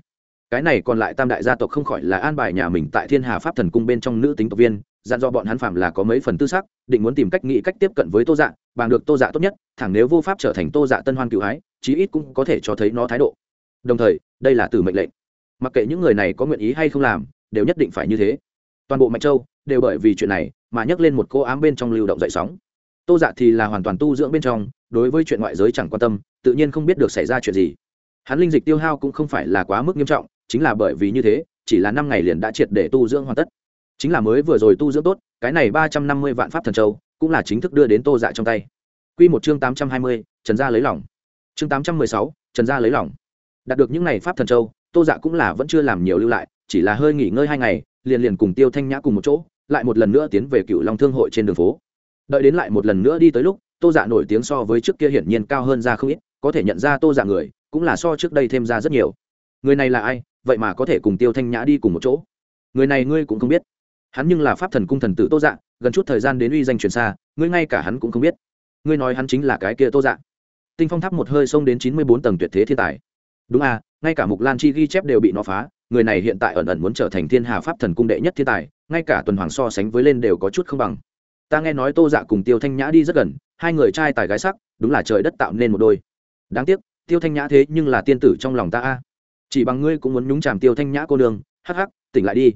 Cái này còn lại tam đại gia tộc không khỏi là an bài nhà mình tại thiên hà pháp thần cung bên trong nữ tính tộc viên dặn do bọn hắn phạm là có mấy phần tư sắc, định muốn tìm cách nghĩ cách tiếp cận với tô dạ bằng được tô dạ tốt nhất, thẳng nếu vô pháp trở thành tô dạ tân hoan cựu hái, chí ít cũng có thể cho thấy nó thái độ. Đồng thời, đây là từ mệnh lệnh. Mặc kệ những người này có nguyện ý hay không làm, đều nhất định phải như thế. Toàn bộ Mạch châu đều bởi vì chuyện này mà nhắc lên một cô ám bên trong lưu động dậy sóng. Tô dạ thì là hoàn toàn tu dưỡng bên trong, đối với chuyện ngoại giới chẳng quan tâm, tự nhiên không biết được xảy ra chuyện gì. Hắn linh dịch tiêu hao cũng không phải là quá mức nghiêm trọng, chính là bởi vì như thế, chỉ là năm ngày liền đã triệt để tu dưỡng hoàn tất chính là mới vừa rồi tu dưỡng tốt, cái này ba trăm năm mươi vạn pháp thần châu cũng là chính thức đưa đến tô dạ trong tay. Q một chương tám trăm hai mươi, trần gia lấy lòng. Chương tám trăm mười sáu, trần gia lấy lòng. Đạt được những n à y pháp thần châu, tô dạ cũng là vẫn chưa làm nhiều lưu lại, chỉ là hơi nghỉ ngơi hai ngày, liền liền cùng tiêu thanh nhã cùng một chỗ, lại một lần nữa tiến về cựu long thương hội trên đường phố. Đợi đến lại một lần nữa đi tới lúc, tô dạ nổi tiếng so với trước kia hiển nhiên cao hơn ra không ít, có thể nhận ra tô dạ người, cũng là so trước đây thêm ra rất nhiều. Người này là ai? Vậy mà có thể cùng tiêu thanh nhã đi cùng một chỗ. Người này ngươi cũng không biết hắn nhưng là pháp thần cung thần tử tô dạ gần chút thời gian đến uy danh truyền xa, ngươi ngay cả hắn cũng không biết. Ngươi nói hắn chính là cái kia tô dạ. Tinh phong tháp một hơi xông đến chín mươi bốn tầng tuyệt thế thiên tài. Đúng à ngay cả mục lan chi ghi chép đều bị nó phá, người này hiện tại ẩn ẩn muốn trở thành thiên hà pháp thần cung đệ nhất thiên tài, ngay cả tuần hoàng so sánh với lên đều có chút không bằng. Ta nghe nói tô dạ cùng tiêu thanh nhã đi rất gần, hai người trai tài gái sắc, đúng là trời đất tạo nên một đôi. Đáng tiếc, tiêu thanh nhã thế nhưng là tiên tử trong lòng ta a. Chỉ bằng ngươi cũng muốn nhúng chàm tiêu thanh nhã cô đường hắc hắc, tỉnh lại đi.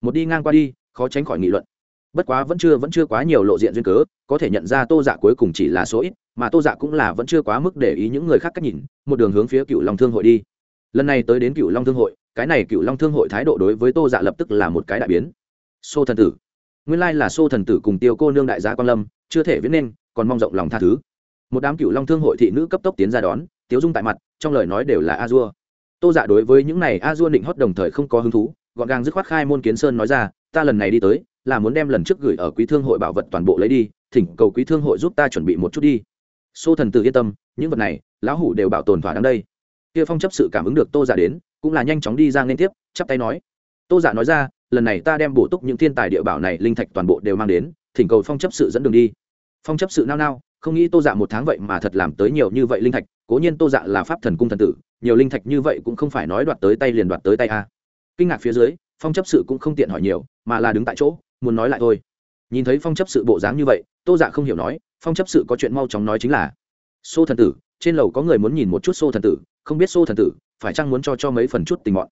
Một đi ngang qua đi khó tránh khỏi nghị luận. Bất quá vẫn chưa vẫn chưa quá nhiều lộ diện duyên cớ, có thể nhận ra tô dạ cuối cùng chỉ là số ít, mà tô dạ cũng là vẫn chưa quá mức để ý những người khác cách nhìn, một đường hướng phía cựu long thương hội đi. Lần này tới đến cựu long thương hội, cái này cựu long thương hội thái độ đối với tô dạ lập tức là một cái đại biến. Xô thần tử. Nguyên lai là xô thần tử cùng tiêu cô nương đại gia quan lâm, chưa thể viết nên, còn mong rộng lòng tha thứ. Một đám cựu long thương hội thị nữ cấp tốc tiến ra đón, tiếu dung tại mặt, trong lời nói đều là a dua. Tô dạ đối với những này a dua định hót đồng thời không có hứng thú, gọn gàng dứt khoát khai môn kiến sơn nói ra ta lần này đi tới, là muốn đem lần trước gửi ở quý thương hội bảo vật toàn bộ lấy đi, thỉnh cầu quý thương hội giúp ta chuẩn bị một chút đi. Xô thần tử yên tâm, những vật này, lão hủ đều bảo tồn thỏa đáng đây. Kia phong chấp sự cảm ứng được tô giả dạ đến, cũng là nhanh chóng đi ra liên tiếp, chắp tay nói. Tô giả dạ nói ra, lần này ta đem bổ túc những thiên tài địa bảo này linh thạch toàn bộ đều mang đến, thỉnh cầu phong chấp sự dẫn đường đi. Phong chấp sự nao nao, không nghĩ tô dạ một tháng vậy mà thật làm tới nhiều như vậy linh thạch, cố nhiên tô dạ là pháp thần cung thần tử, nhiều linh thạch như vậy cũng không phải nói đoạt tới tay liền đoạt tới tay a. Kinh ngạc phía dưới phong chấp sự cũng không tiện hỏi nhiều, mà là đứng tại chỗ, muốn nói lại thôi. Nhìn thấy phong chấp sự bộ dáng như vậy, tô dạ không hiểu nói, phong chấp sự có chuyện mau chóng nói chính là xô thần tử, trên lầu có người muốn nhìn một chút xô thần tử, không biết xô thần tử, phải chăng muốn cho cho mấy phần chút tình mọn?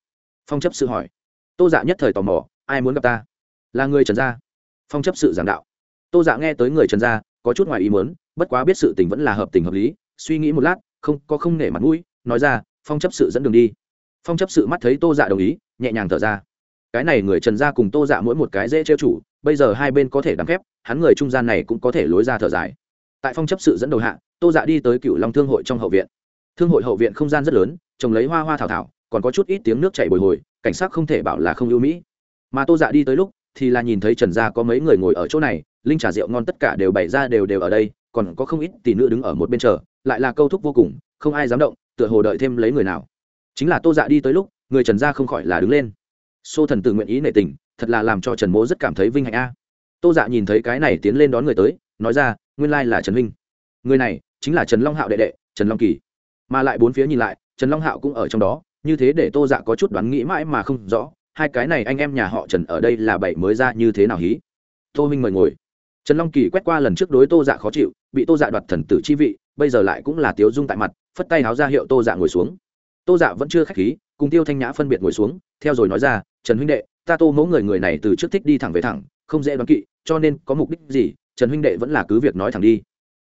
Phong chấp sự hỏi. Tô dạ nhất thời tò mò, ai muốn gặp ta? Là người trần gia. Phong chấp sự giảng đạo. Tô dạ nghe tới người trần gia, có chút ngoài ý muốn, bất quá biết sự tình vẫn là hợp tình hợp lý, suy nghĩ một lát, không, có không nể mặt mũi, nói ra, phong chấp sự dẫn đường đi. Phong chấp sự mắt thấy tô dạ đồng ý, nhẹ nhàng thở ra cái này người trần gia cùng tô dạ mỗi một cái dễ trêu chủ, bây giờ hai bên có thể đắm khép, hắn người trung gian này cũng có thể lối ra thở dài. Tại phong chấp sự dẫn đầu hạ, tô dạ đi tới cựu long thương hội trong hậu viện. Thương hội hậu viện không gian rất lớn trồng lấy hoa hoa thảo thảo, còn có chút ít tiếng nước chảy bồi hồi, cảnh sát không thể bảo là không ưu mỹ. Mà tô dạ đi tới lúc, thì là nhìn thấy trần gia có mấy người ngồi ở chỗ này, linh trà rượu ngon tất cả đều bày ra đều đều ở đây, còn có không ít tỷ nữ đứng ở một bên chờ, lại là câu thúc vô cùng, không ai dám động, tựa hồ đợi thêm lấy người nào. Chính là tô dạ đi tới lúc, người trần gia không khỏi là đứng lên xô thần tự nguyện ý nệ tình, thật là làm cho trần mỗ rất cảm thấy vinh hạnh a. Tô dạ nhìn thấy cái này tiến lên đón người tới, nói ra, nguyên lai là trần vinh người này chính là trần long hạo đệ đệ, trần long kỳ. Mà lại bốn phía nhìn lại, trần long hạo cũng ở trong đó, như thế để tô dạ có chút đoán nghĩ mãi mà không rõ, hai cái này anh em nhà họ trần ở đây là bảy mới ra như thế nào hí? Tô minh mời ngồi. Trần long kỳ quét qua lần trước đối tô dạ khó chịu, bị tô dạ đoạt thần tử chi vị, bây giờ lại cũng là tiếu dung tại mặt, phất tay háo ra hiệu tô dạ ngồi xuống. Tô dạ vẫn chưa k h á c h khí, cùng tiêu thanh nhã phân biệt ngồi xuống, theo rồi nói ra trần huynh đệ, ta tô mẫu người người này từ trước thích đi thẳng về thẳng, không dễ đoán kỵ, cho nên có mục đích gì, trần huynh đệ vẫn là cứ việc nói thẳng đi.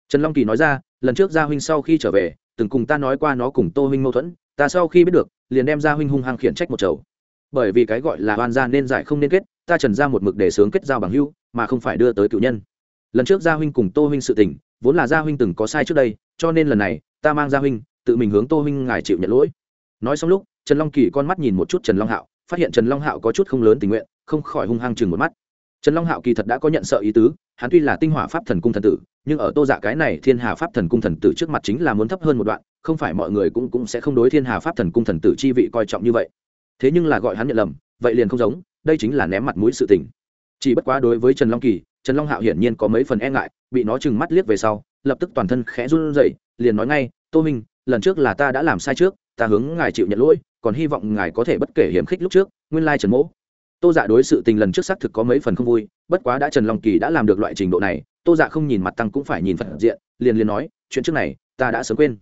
Trần long kỳ nói ra, lần trước gia huynh sau khi trở về, từng cùng ta nói qua nó cùng tô huynh mâu thuẫn, ta sau khi biết được, liền đem gia huynh hung hăng khiển trách một chầu. Bởi vì cái gọi là oan gia nên giải không nên kết, ta trần ra một mực để sướng kết giao bằng hưu mà không phải đưa tới cựu nhân. Lần trước gia huynh cùng tô huynh sự tình, vốn là gia huynh từng có sai trước đây, cho nên lần này, ta mang gia huynh, tự mình hướng tô huynh ngài chịu nhận lỗi. Nói xong lúc, trần long kỳ con mắt nhìn một chút trần long hạo phát hiện trần long hạo có chút không lớn tình nguyện, không khỏi hung hăng chừng một mắt. Trần long hạo kỳ thật đã có nhận sợ ý tứ, hắn tuy là tinh hỏa pháp thần cung thần tử, nhưng ở tô dạ cái này thiên hà pháp thần cung thần tử trước mặt chính là muốn thấp hơn một đoạn, không phải mọi người cũng cũng sẽ không đối thiên hà pháp thần cung thần tử chi vị coi trọng như vậy. Thế nhưng là gọi hắn nhận lầm, vậy liền không giống, đây chính là ném mặt mũi sự tình. Chỉ bất quá đối với trần long kỳ, trần long hạo hiển nhiên có mấy phần e ngại, bị nó chừng mắt liếc về sau, lập tức toàn thân khẽ run rẩy, liền nói ngay, tô minh lần trước là ta đã làm sai trước, ta hướng ngài chịu nhận lỗi còn hy vọng ngài có thể bất kể hiểm khích lúc trước, nguyên lai trần mỗ. Tô dạ đối sự tình lần trước xác thực có mấy phần không vui, bất quá đã trần long kỳ đã làm được loại trình độ này, tô dạ không nhìn mặt tăng cũng phải nhìn phật diện, liền liền nói, chuyện trước này, ta đã sớm quên.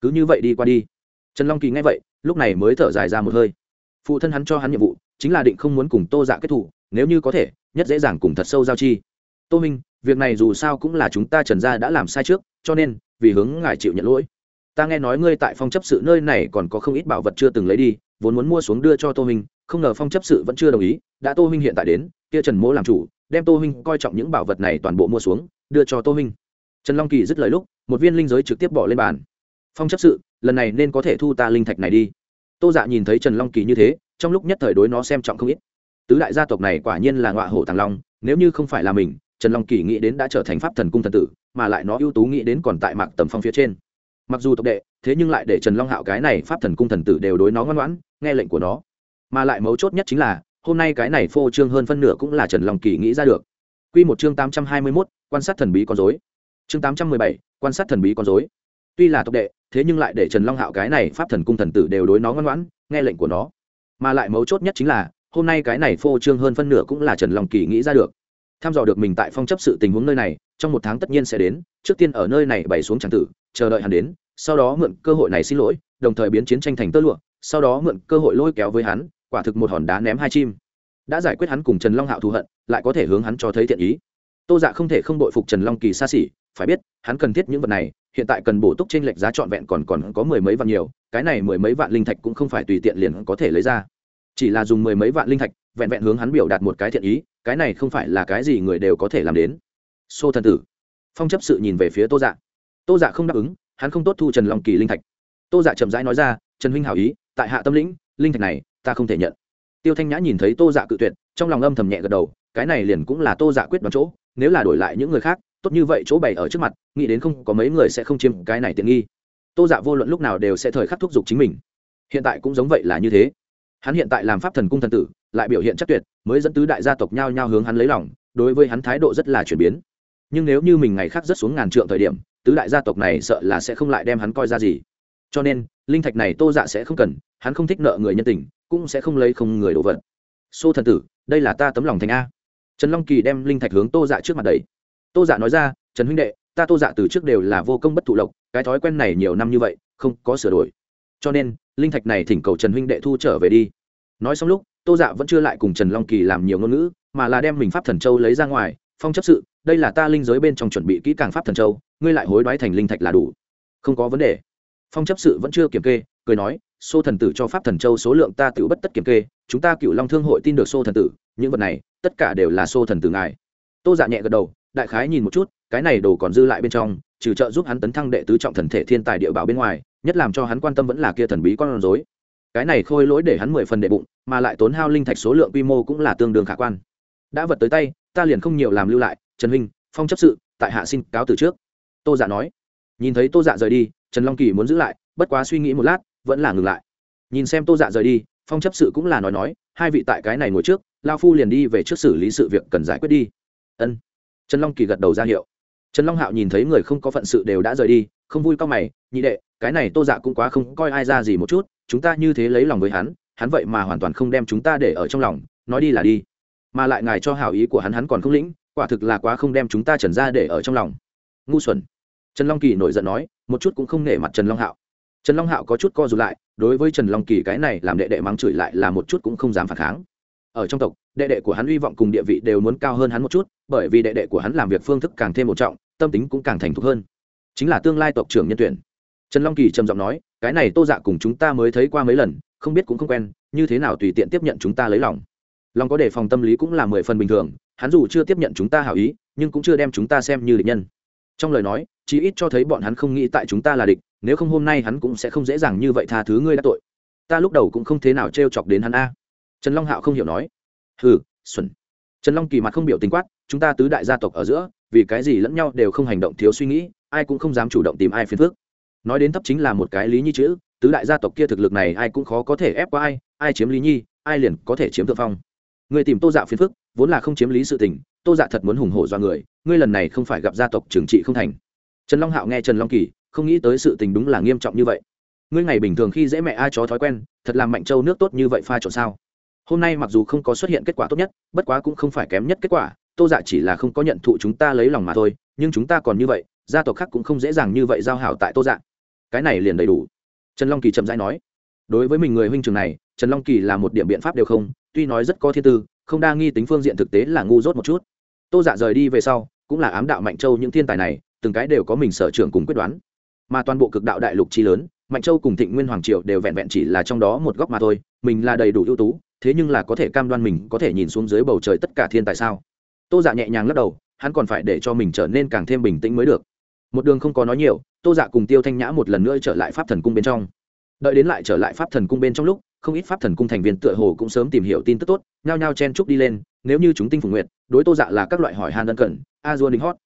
Cứ như vậy đi qua đi. Trần long kỳ nghe vậy, lúc này mới thở dài ra một hơi. Phụ thân hắn cho hắn nhiệm vụ, chính là định không muốn cùng tô dạ kết thủ nếu như có thể, nhất dễ dàng cùng thật sâu giao chi. Tô minh, việc này dù sao cũng là chúng ta trần gia đã làm sai trước, cho nên, vì hướng ngài chịu nhận lỗi ta nghe nói ngươi tại phong chấp sự nơi này còn có không ít bảo vật chưa từng lấy đi, vốn muốn mua xuống đưa cho tô minh không ngờ phong chấp sự vẫn chưa đồng ý, đã tô minh hiện tại đến, kia trần mỗ làm chủ, đem tô minh coi trọng những bảo vật này toàn bộ mua xuống, đưa cho tô minh trần long kỳ dứt lời lúc, một viên linh giới trực tiếp bỏ lên bàn. Phong chấp sự, lần này nên có thể thu ta linh thạch này đi. Tô dạ nhìn thấy trần long kỳ như thế, trong lúc nhất thời đối nó xem trọng không ít. Tứ đại gia tộc này quả nhiên là ngọa hổ thằng long, nếu như không phải là mình, trần long kỳ nghĩ đến đã trở thành pháp thần cung thần tử, mà lại nó ưu tú nghĩ đến còn tại mạc tầm phong phía trên mặc dù tộc đệ, thế nhưng lại để trần long hạo cái này pháp thần cung thần tử đều đối nó ngoan ngoãn, nghe lệnh của nó. Mà lại mấu chốt nhất chính là, hôm nay cái này phô trương hơn phân nửa cũng là trần long kỳ nghĩ ra được. Q một chương tám trăm hai mươi mốt, quan sát thần bí con dối chương tám trăm mười bảy, quan sát thần bí con dối tuy là tộc đệ, thế nhưng lại để trần long hạo cái này pháp thần cung thần tử đều đối nó ngoan ngoãn, nghe lệnh của nó. Mà lại mấu chốt nhất chính là, hôm nay cái này phô trương hơn phân nửa cũng là trần long kỳ nghĩ ra được. Tham dò được mình tại phong chấp sự tình huống nơi này, trong một tháng tất nhiên sẽ đến, trước tiên ở nơi này bày xuống tràng tử chờ đợi hắn đến, sau đó mượn cơ hội này xin lỗi, đồng thời biến chiến tranh thành tơ lụa, sau đó mượn cơ hội lôi kéo với hắn, quả thực một hòn đá ném hai chim. Đã giải quyết hắn cùng trần long hạo thù hận, lại có thể hướng hắn cho thấy thiện ý. Tô dạ không thể không đội phục trần long kỳ xa xỉ, phải biết, hắn cần thiết những vật này, hiện tại cần bổ túc trên lệch giá trọn vẹn còn còn có mười mấy vạn nhiều, cái này mười mấy vạn linh thạch cũng không phải tùy tiện liền có thể lấy ra. Chỉ là dùng mười mấy vạn linh thạch, vẹn vẹn hướng hắn biểu đạt một cái thiện ý, cái này không phải là cái gì người đều có thể làm đến. Xô thần tử. Phong chấp sự nhìn về phía tô dạ tô dạ không đáp ứng, hắn không tốt thu trần long kỳ linh thạch. Tô dạ chậm rãi nói ra, trần huynh hảo ý, tại hạ tâm lĩnh, linh thạch này, ta không thể nhận. Tiêu thanh nhã nhìn thấy tô dạ cự tuyệt, trong lòng âm thầm nhẹ gật đầu, cái này liền cũng là tô dạ quyết đoán chỗ, nếu là đổi lại những người khác, tốt như vậy chỗ bày ở trước mặt, nghĩ đến không, có mấy người sẽ không chiếm cái này tiện nghi. Tô dạ vô luận lúc nào đều sẽ thời khắc thúc giục chính mình. Hiện tại cũng giống vậy là như thế. Hắn hiện tại làm pháp thần cung thần tử, lại biểu hiện chắc tuyệt, mới dẫn tứ đại gia tộc nhao nhao hướng hắn lấy lòng, đối với hắn thái độ rất là chuyển biến. Nhưng nếu như mình ngày khác rất xuống ngàn trượng thời điểm tứ đại gia tộc này sợ là sẽ không lại đem hắn coi ra gì. Cho nên, linh thạch này tô dạ sẽ không cần, hắn không thích nợ người nhân tình, cũng sẽ không lấy không người đồ vật. Xô thần tử, đây là ta tấm lòng thành a. Trần long kỳ đem linh thạch hướng tô dạ trước mặt đầy tô dạ nói ra, trần huynh đệ, ta tô dạ từ trước đều là vô công bất thụ lộc, cái thói quen này nhiều năm như vậy, không có sửa đổi. Cho nên, linh thạch này thỉnh cầu trần huynh đệ thu trở về đi. Nói xong lúc, tô dạ vẫn chưa lại cùng trần long kỳ làm nhiều ngôn ngữ, mà là đem mình pháp thần châu lấy ra ngoài, phong chấp sự, đây là ta linh giới bên trong chuẩn bị kỹ càng pháp thần châu ngươi lại hối đoái thành linh thạch là đủ. Không có vấn đề. Phong chấp sự vẫn chưa kiểm kê, cười nói xô thần tử cho pháp thần châu số lượng ta tự bất tất kiểm kê, chúng ta cựu long thương hội tin được xô thần tử, những vật này, tất cả đều là xô thần tử ngài. Tô dạ nhẹ gật đầu, đại khái nhìn một chút, cái này đồ còn dư lại bên trong, trừ trợ giúp hắn tấn thăng đệ tứ trọng thần thể thiên tài địa bảo bên ngoài, nhất làm cho hắn quan tâm vẫn là kia thần bí con rối. Cái này khôi lỗi để hắn mười phần đệ bụng, mà lại tốn hao linh thạch số lượng quy mô cũng là tương đương khả quan. Đã vật tới tay, ta liền không nhiều làm lưu lại, trần huynh, phong chấp sự, tại hạ xin cáo từ trước tô dạ nói. Nhìn thấy tô dạ rời đi, trần long kỳ muốn giữ lại, bất quá suy nghĩ một lát, vẫn là ngừng lại. Nhìn xem tô dạ rời đi, phong chấp sự cũng là nói nói, hai vị tại cái này ngồi trước, lao phu liền đi về trước xử lý sự việc cần giải quyết đi. Ân. Trần long kỳ gật đầu ra hiệu. Trần long hạo nhìn thấy người không có phận sự đều đã rời đi, không vui cao mày, nhị đệ, cái này tô dạ cũng quá không coi ai ra gì một chút, chúng ta như thế lấy lòng với hắn hắn vậy mà hoàn toàn không đem chúng ta để ở trong lòng, nói đi là đi. Mà lại ngài cho hảo ý của hắn hắn còn không lĩnh, quả thực là quá không đem chúng ta trần ra để ở trong lòng ngu xuẩn. Trần long kỳ nổi giận nói, một chút cũng không nể mặt trần long hạo. Trần long hạo có chút co r ụ lại, đối với trần long kỳ cái này làm đệ đệ mắng chửi lại là một chút cũng không dám phản kháng. Ở trong tộc, đệ đệ của hắn hy vọng cùng địa vị đều muốn cao hơn hắn một chút, bởi vì đệ đệ của hắn làm việc phương thức càng thêm một trọng, tâm tính cũng càng thành thục hơn. Chính là tương lai tộc trưởng nhân tuyển. Trần long kỳ trầm giọng nói, cái này tô dạ cùng chúng ta mới thấy qua mấy lần, không biết cũng không quen, như thế nào tùy tiện tiếp nhận chúng ta lấy lòng. Lòng có đề phòng tâm lý cũng là mười phần bình thường, hắn dù chưa tiếp nhận chúng ta hảo ý, nhưng cũng chưa đem chúng ta xem như định nhân trong lời nói, chí ít cho thấy bọn hắn không nghĩ tại chúng ta là địch, nếu không hôm nay hắn cũng sẽ không dễ dàng như vậy tha thứ ngươi đã tội. Ta lúc đầu cũng không thế nào t r e o chọc đến hắn a. Trần long hạo không hiểu nói. Hừ, xuẩn. Trần long kỳ mặt không biểu tình quát, chúng ta tứ đại gia tộc ở giữa, vì cái gì lẫn nhau đều không hành động thiếu suy nghĩ, ai cũng không dám chủ động tìm ai phiền phước nói đến thấp chính là một cái lý nhi chữ, tứ đại gia tộc kia thực lực này ai cũng khó có thể ép qua ai ai chiếm lý nhi, ai liền có thể chiếm thượng phong. Người tìm tô dạo phiền phức, vốn là không chiếm lý sự tình tô dạ thật muốn hùng hổ do người, ngươi lần này không phải gặp gia tộc trưởng trị không thành. Trần long hạo nghe trần long kỳ, không nghĩ tới sự tình đúng là nghiêm trọng như vậy. Ngươi ngày bình thường khi dễ mẹ ai chó thói quen, thật làm mạnh châu nước tốt như vậy pha trộn sao? Hôm nay mặc dù không có xuất hiện kết quả tốt nhất, bất quá cũng không phải kém nhất kết quả, tô dạ chỉ là không có nhận thụ chúng ta lấy lòng mà thôi, nhưng chúng ta còn như vậy, gia tộc khác cũng không dễ dàng như vậy giao hảo tại tô dạ. Cái này liền đầy đủ. Trần long kỳ chậm rãi nói. Đối với mình người huynh trường này, trần long kỳ là một điểm biện pháp đều không, tuy nói rất có thiên tư, không đa nghi tính phương diện thực tế là ngu dốt một chút tô dạ rời đi về sau, cũng là ám đạo mạnh châu những thiên tài này, từng cái đều có mình sở trường cùng quyết đoán. Mà toàn bộ cực đạo đại lục chi lớn, mạnh châu cùng thịnh nguyên hoàng triều đều vẹn vẹn chỉ là trong đó một góc mà thôi, mình là đầy đủ ưu tú, thế nhưng là có thể cam đoan mình có thể nhìn xuống dưới bầu trời tất cả thiên tại sao? Tô dạ nhẹ nhàng lắc đầu, hắn còn phải để cho mình trở nên càng thêm bình tĩnh mới được. Một đường không có nói nhiều, tô dạ cùng tiêu thanh nhã một lần nữa trở lại pháp thần cung bên trong. Đợi đến lại trở lại pháp thần cung bên trong lúc, không ít pháp thần cung thành viên tựa hồ cũng sớm tìm hiểu tin tức tốt, nhao nhao chen chúc đi lên, nếu như chúng tinh phục nguyện đối tô dạ là các loại hỏi han đơn cần, a dua đính hót.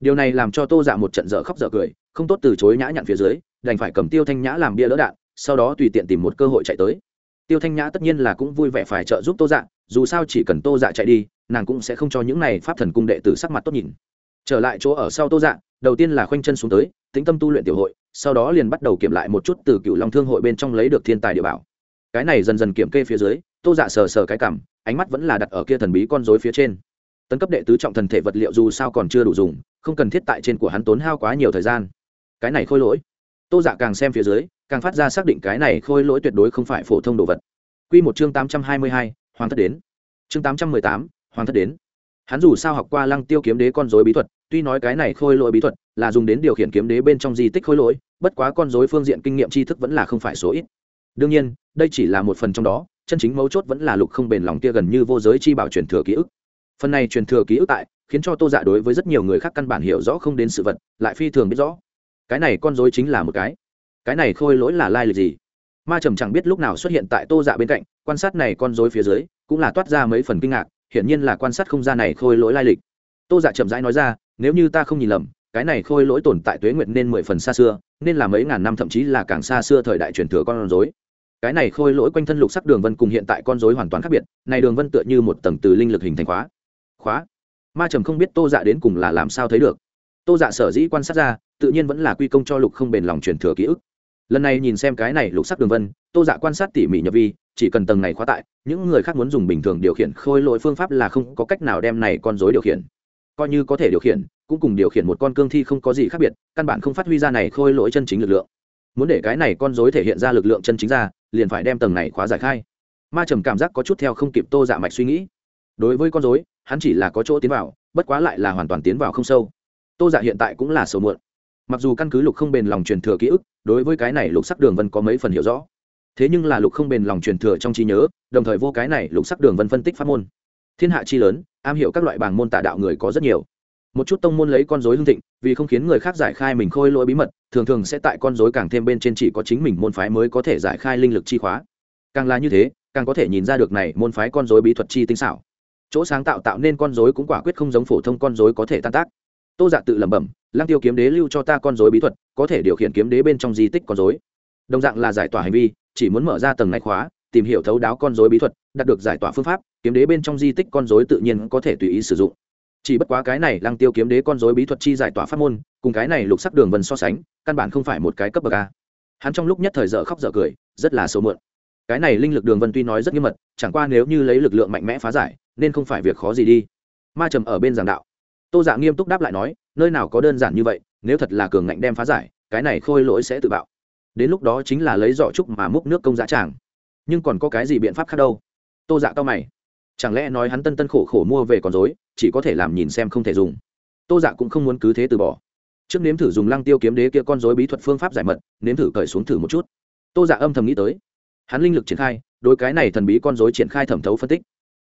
Điều này làm cho tô dạ một trận dở khóc dở cười, không tốt từ chối nhã nhặn phía dưới, đành phải cầm tiêu thanh nhã làm bia lỡ đạn, sau đó tùy tiện tìm một cơ hội chạy tới. Tiêu thanh nhã tất nhiên là cũng vui vẻ phải trợ giúp tô dạ dù sao chỉ cần tô dạ chạy đi, nàng cũng sẽ không cho những này pháp thần cung đệ tử sắc mặt tốt nhìn. Trở lại chỗ ở sau tô dạ đầu tiên là khoanh chân xuống tới tính tâm tu luyện tiểu hội, sau đó liền bắt đầu kiểm lại một chút từ cựu long thương hội bên trong lấy được thiên tài địa bảo. Cái này dần dần kiểm kê phía dưới, tô dạ sờ sờ cái cảm, ánh mắt vẫn là đặt ở kia thần bí con dối phía trên tấn cấp đệ tứ trọng thần thể vật liệu dù sao còn chưa đủ dùng, không cần thiết tại trên của hắn tốn hao quá nhiều thời gian. Cái này khôi lỗi. Tô dạ càng xem phía dưới, càng phát ra xác định cái này khôi lỗi tuyệt đối không phải phổ thông đồ vật. Q một chương tám trăm hai mươi hai, hoàng thất đến. Chương tám trăm mười tám, hoàng thất đến. Hắn dù sao học qua lăng tiêu kiếm đế con dối bí thuật, tuy nói cái này khôi lỗi bí thuật là dùng đến điều khiển kiếm đế bên trong di tích khôi lỗi, bất quá con dối phương diện kinh nghiệm tri thức vẫn là không phải số ít. Đương nhiên, đây chỉ là một phần trong đó, chân chính mấu chốt vẫn là lục không bền lòng kia gần như vô giới chi bảo truyền thừa ký ức phần này truyền thừa ký ức tại, khiến cho tô dạ đối với rất nhiều người khác căn bản hiểu rõ không đến sự vật, lại phi thường biết rõ. Cái này con dối chính là một cái. Cái này khôi lỗi là lai lịch gì? Ma trầm chẳng biết lúc nào xuất hiện tại tô dạ bên cạnh, quan sát này con dối phía dưới, cũng là toát ra mấy phần kinh ngạc, hiển nhiên là quan sát không gian này khôi lỗi lai lịch. Tô dạ chậm rãi nói ra, nếu như ta không nhìn lầm, cái này khôi lỗi tồn tại tuế nguyệt nên mười phần xa xưa, nên là mấy ngàn năm thậm chí là càng xa xưa thời đại truyền thừa con rối. Cái này khôi lỗi quanh thân lục sắc đường vân cùng hiện tại con rối hoàn toàn khác biệt, này đường vân tựa như một tầng từ linh lực hình thành khóa khóa. Ma trầm không biết tô dạ đến cùng là làm sao thấy được. Tô dạ sở dĩ quan sát ra, tự nhiên vẫn là quy công cho lục không bền lòng truyền thừa ký ức. Lần này nhìn xem cái này lục sắc đường vân, tô dạ quan sát tỉ mỉ nhập vi, chỉ cần tầng này khóa tại, những người khác muốn dùng bình thường điều khiển khôi lỗi phương pháp là không có cách nào đem này con dối điều khiển. Coi như có thể điều khiển, cũng cùng điều khiển một con cương thi không có gì khác biệt, căn bản không phát huy ra này khôi lỗi chân chính lực lượng. Muốn để cái này con dối thể hiện ra lực lượng chân chính ra, liền phải đem tầng này khóa giải khai. Ma trầm cảm giác có chút theo không kịp tô dạ mạch suy nghĩ. Đối với con dối hắn chỉ là có chỗ tiến vào, bất quá lại là hoàn toàn tiến vào không sâu. Tô dạ hiện tại cũng là sầu muộn. Mặc dù căn cứ lục không bền lòng truyền thừa ký ức, đối với cái này lục sắc đường vân có mấy phần hiểu rõ. Thế nhưng là lục không bền lòng truyền thừa trong trí nhớ, đồng thời vô cái này lục sắc đường vân phân tích pháp môn. Thiên hạ chi lớn, am hiểu các loại bảng môn tả đạo người có rất nhiều. Một chút tông môn lấy con dối hương thịnh, vì không khiến người khác giải khai mình khôi lỗi bí mật, thường thường sẽ tại con dối càng thêm bên trên chỉ có chính mình môn phái mới có thể giải khai linh lực chi khóa. Càng là như thế, càng có thể nhìn ra được này môn phái con dối bí thuật chi tinh xảo chỗ sáng tạo tạo nên con dối cũng quả quyết không giống phổ thông con dối có thể tan tác. Tô dạ tự lẩm bẩm lang tiêu kiếm đế lưu cho ta con dối bí thuật, có thể điều khiển kiếm đế bên trong di tích con dối đồng dạng là giải tỏa hành vi, chỉ muốn mở ra tầng này khóa, tìm hiểu thấu đáo con dối bí thuật, đạt được giải tỏa phương pháp, kiếm đế bên trong di tích con dối tự nhiên có thể tùy ý sử dụng. Chỉ bất quá cái này lăng tiêu kiếm đế con dối bí thuật chi giải tỏa pháp môn, cùng cái này lục sắc đường vân so sánh, căn bản không phải một cái cấp bậc a. Hắn trong lúc nhất thời dở khóc dở cười, rất là xấu mượn cái này linh lực đường vân tuy nói rất nghiêm mật, chẳng qua nếu như lấy lực lượng mạnh mẽ phá giải nên không phải việc khó gì đi. Ma trầm ở bên giảng đạo. Tô dạ nghiêm túc đáp lại nói, nơi nào có đơn giản như vậy, nếu thật là cường ngạnh đem phá giải, cái này khôi lỗi sẽ tự bạo. Đến lúc đó chính là lấy giỏ trúc mà múc nước công giá tràng. Nhưng còn có cái gì biện pháp khác đâu? Tô dạ cao mày. Chẳng lẽ nói hắn tân tân khổ khổ mua về con dối, chỉ có thể làm nhìn xem không thể dùng. Tô dạ cũng không muốn cứ thế từ bỏ. Trước nếm thử dùng lăng tiêu kiếm đế kia con dối bí thuật phương pháp giải mật, nếm thử cởi xuống thử một chút. Tô dạ âm thầm nghĩ tới. Hắn linh lực triển khai đôi cái này thần bí con dối triển khai thẩm thấu phân tích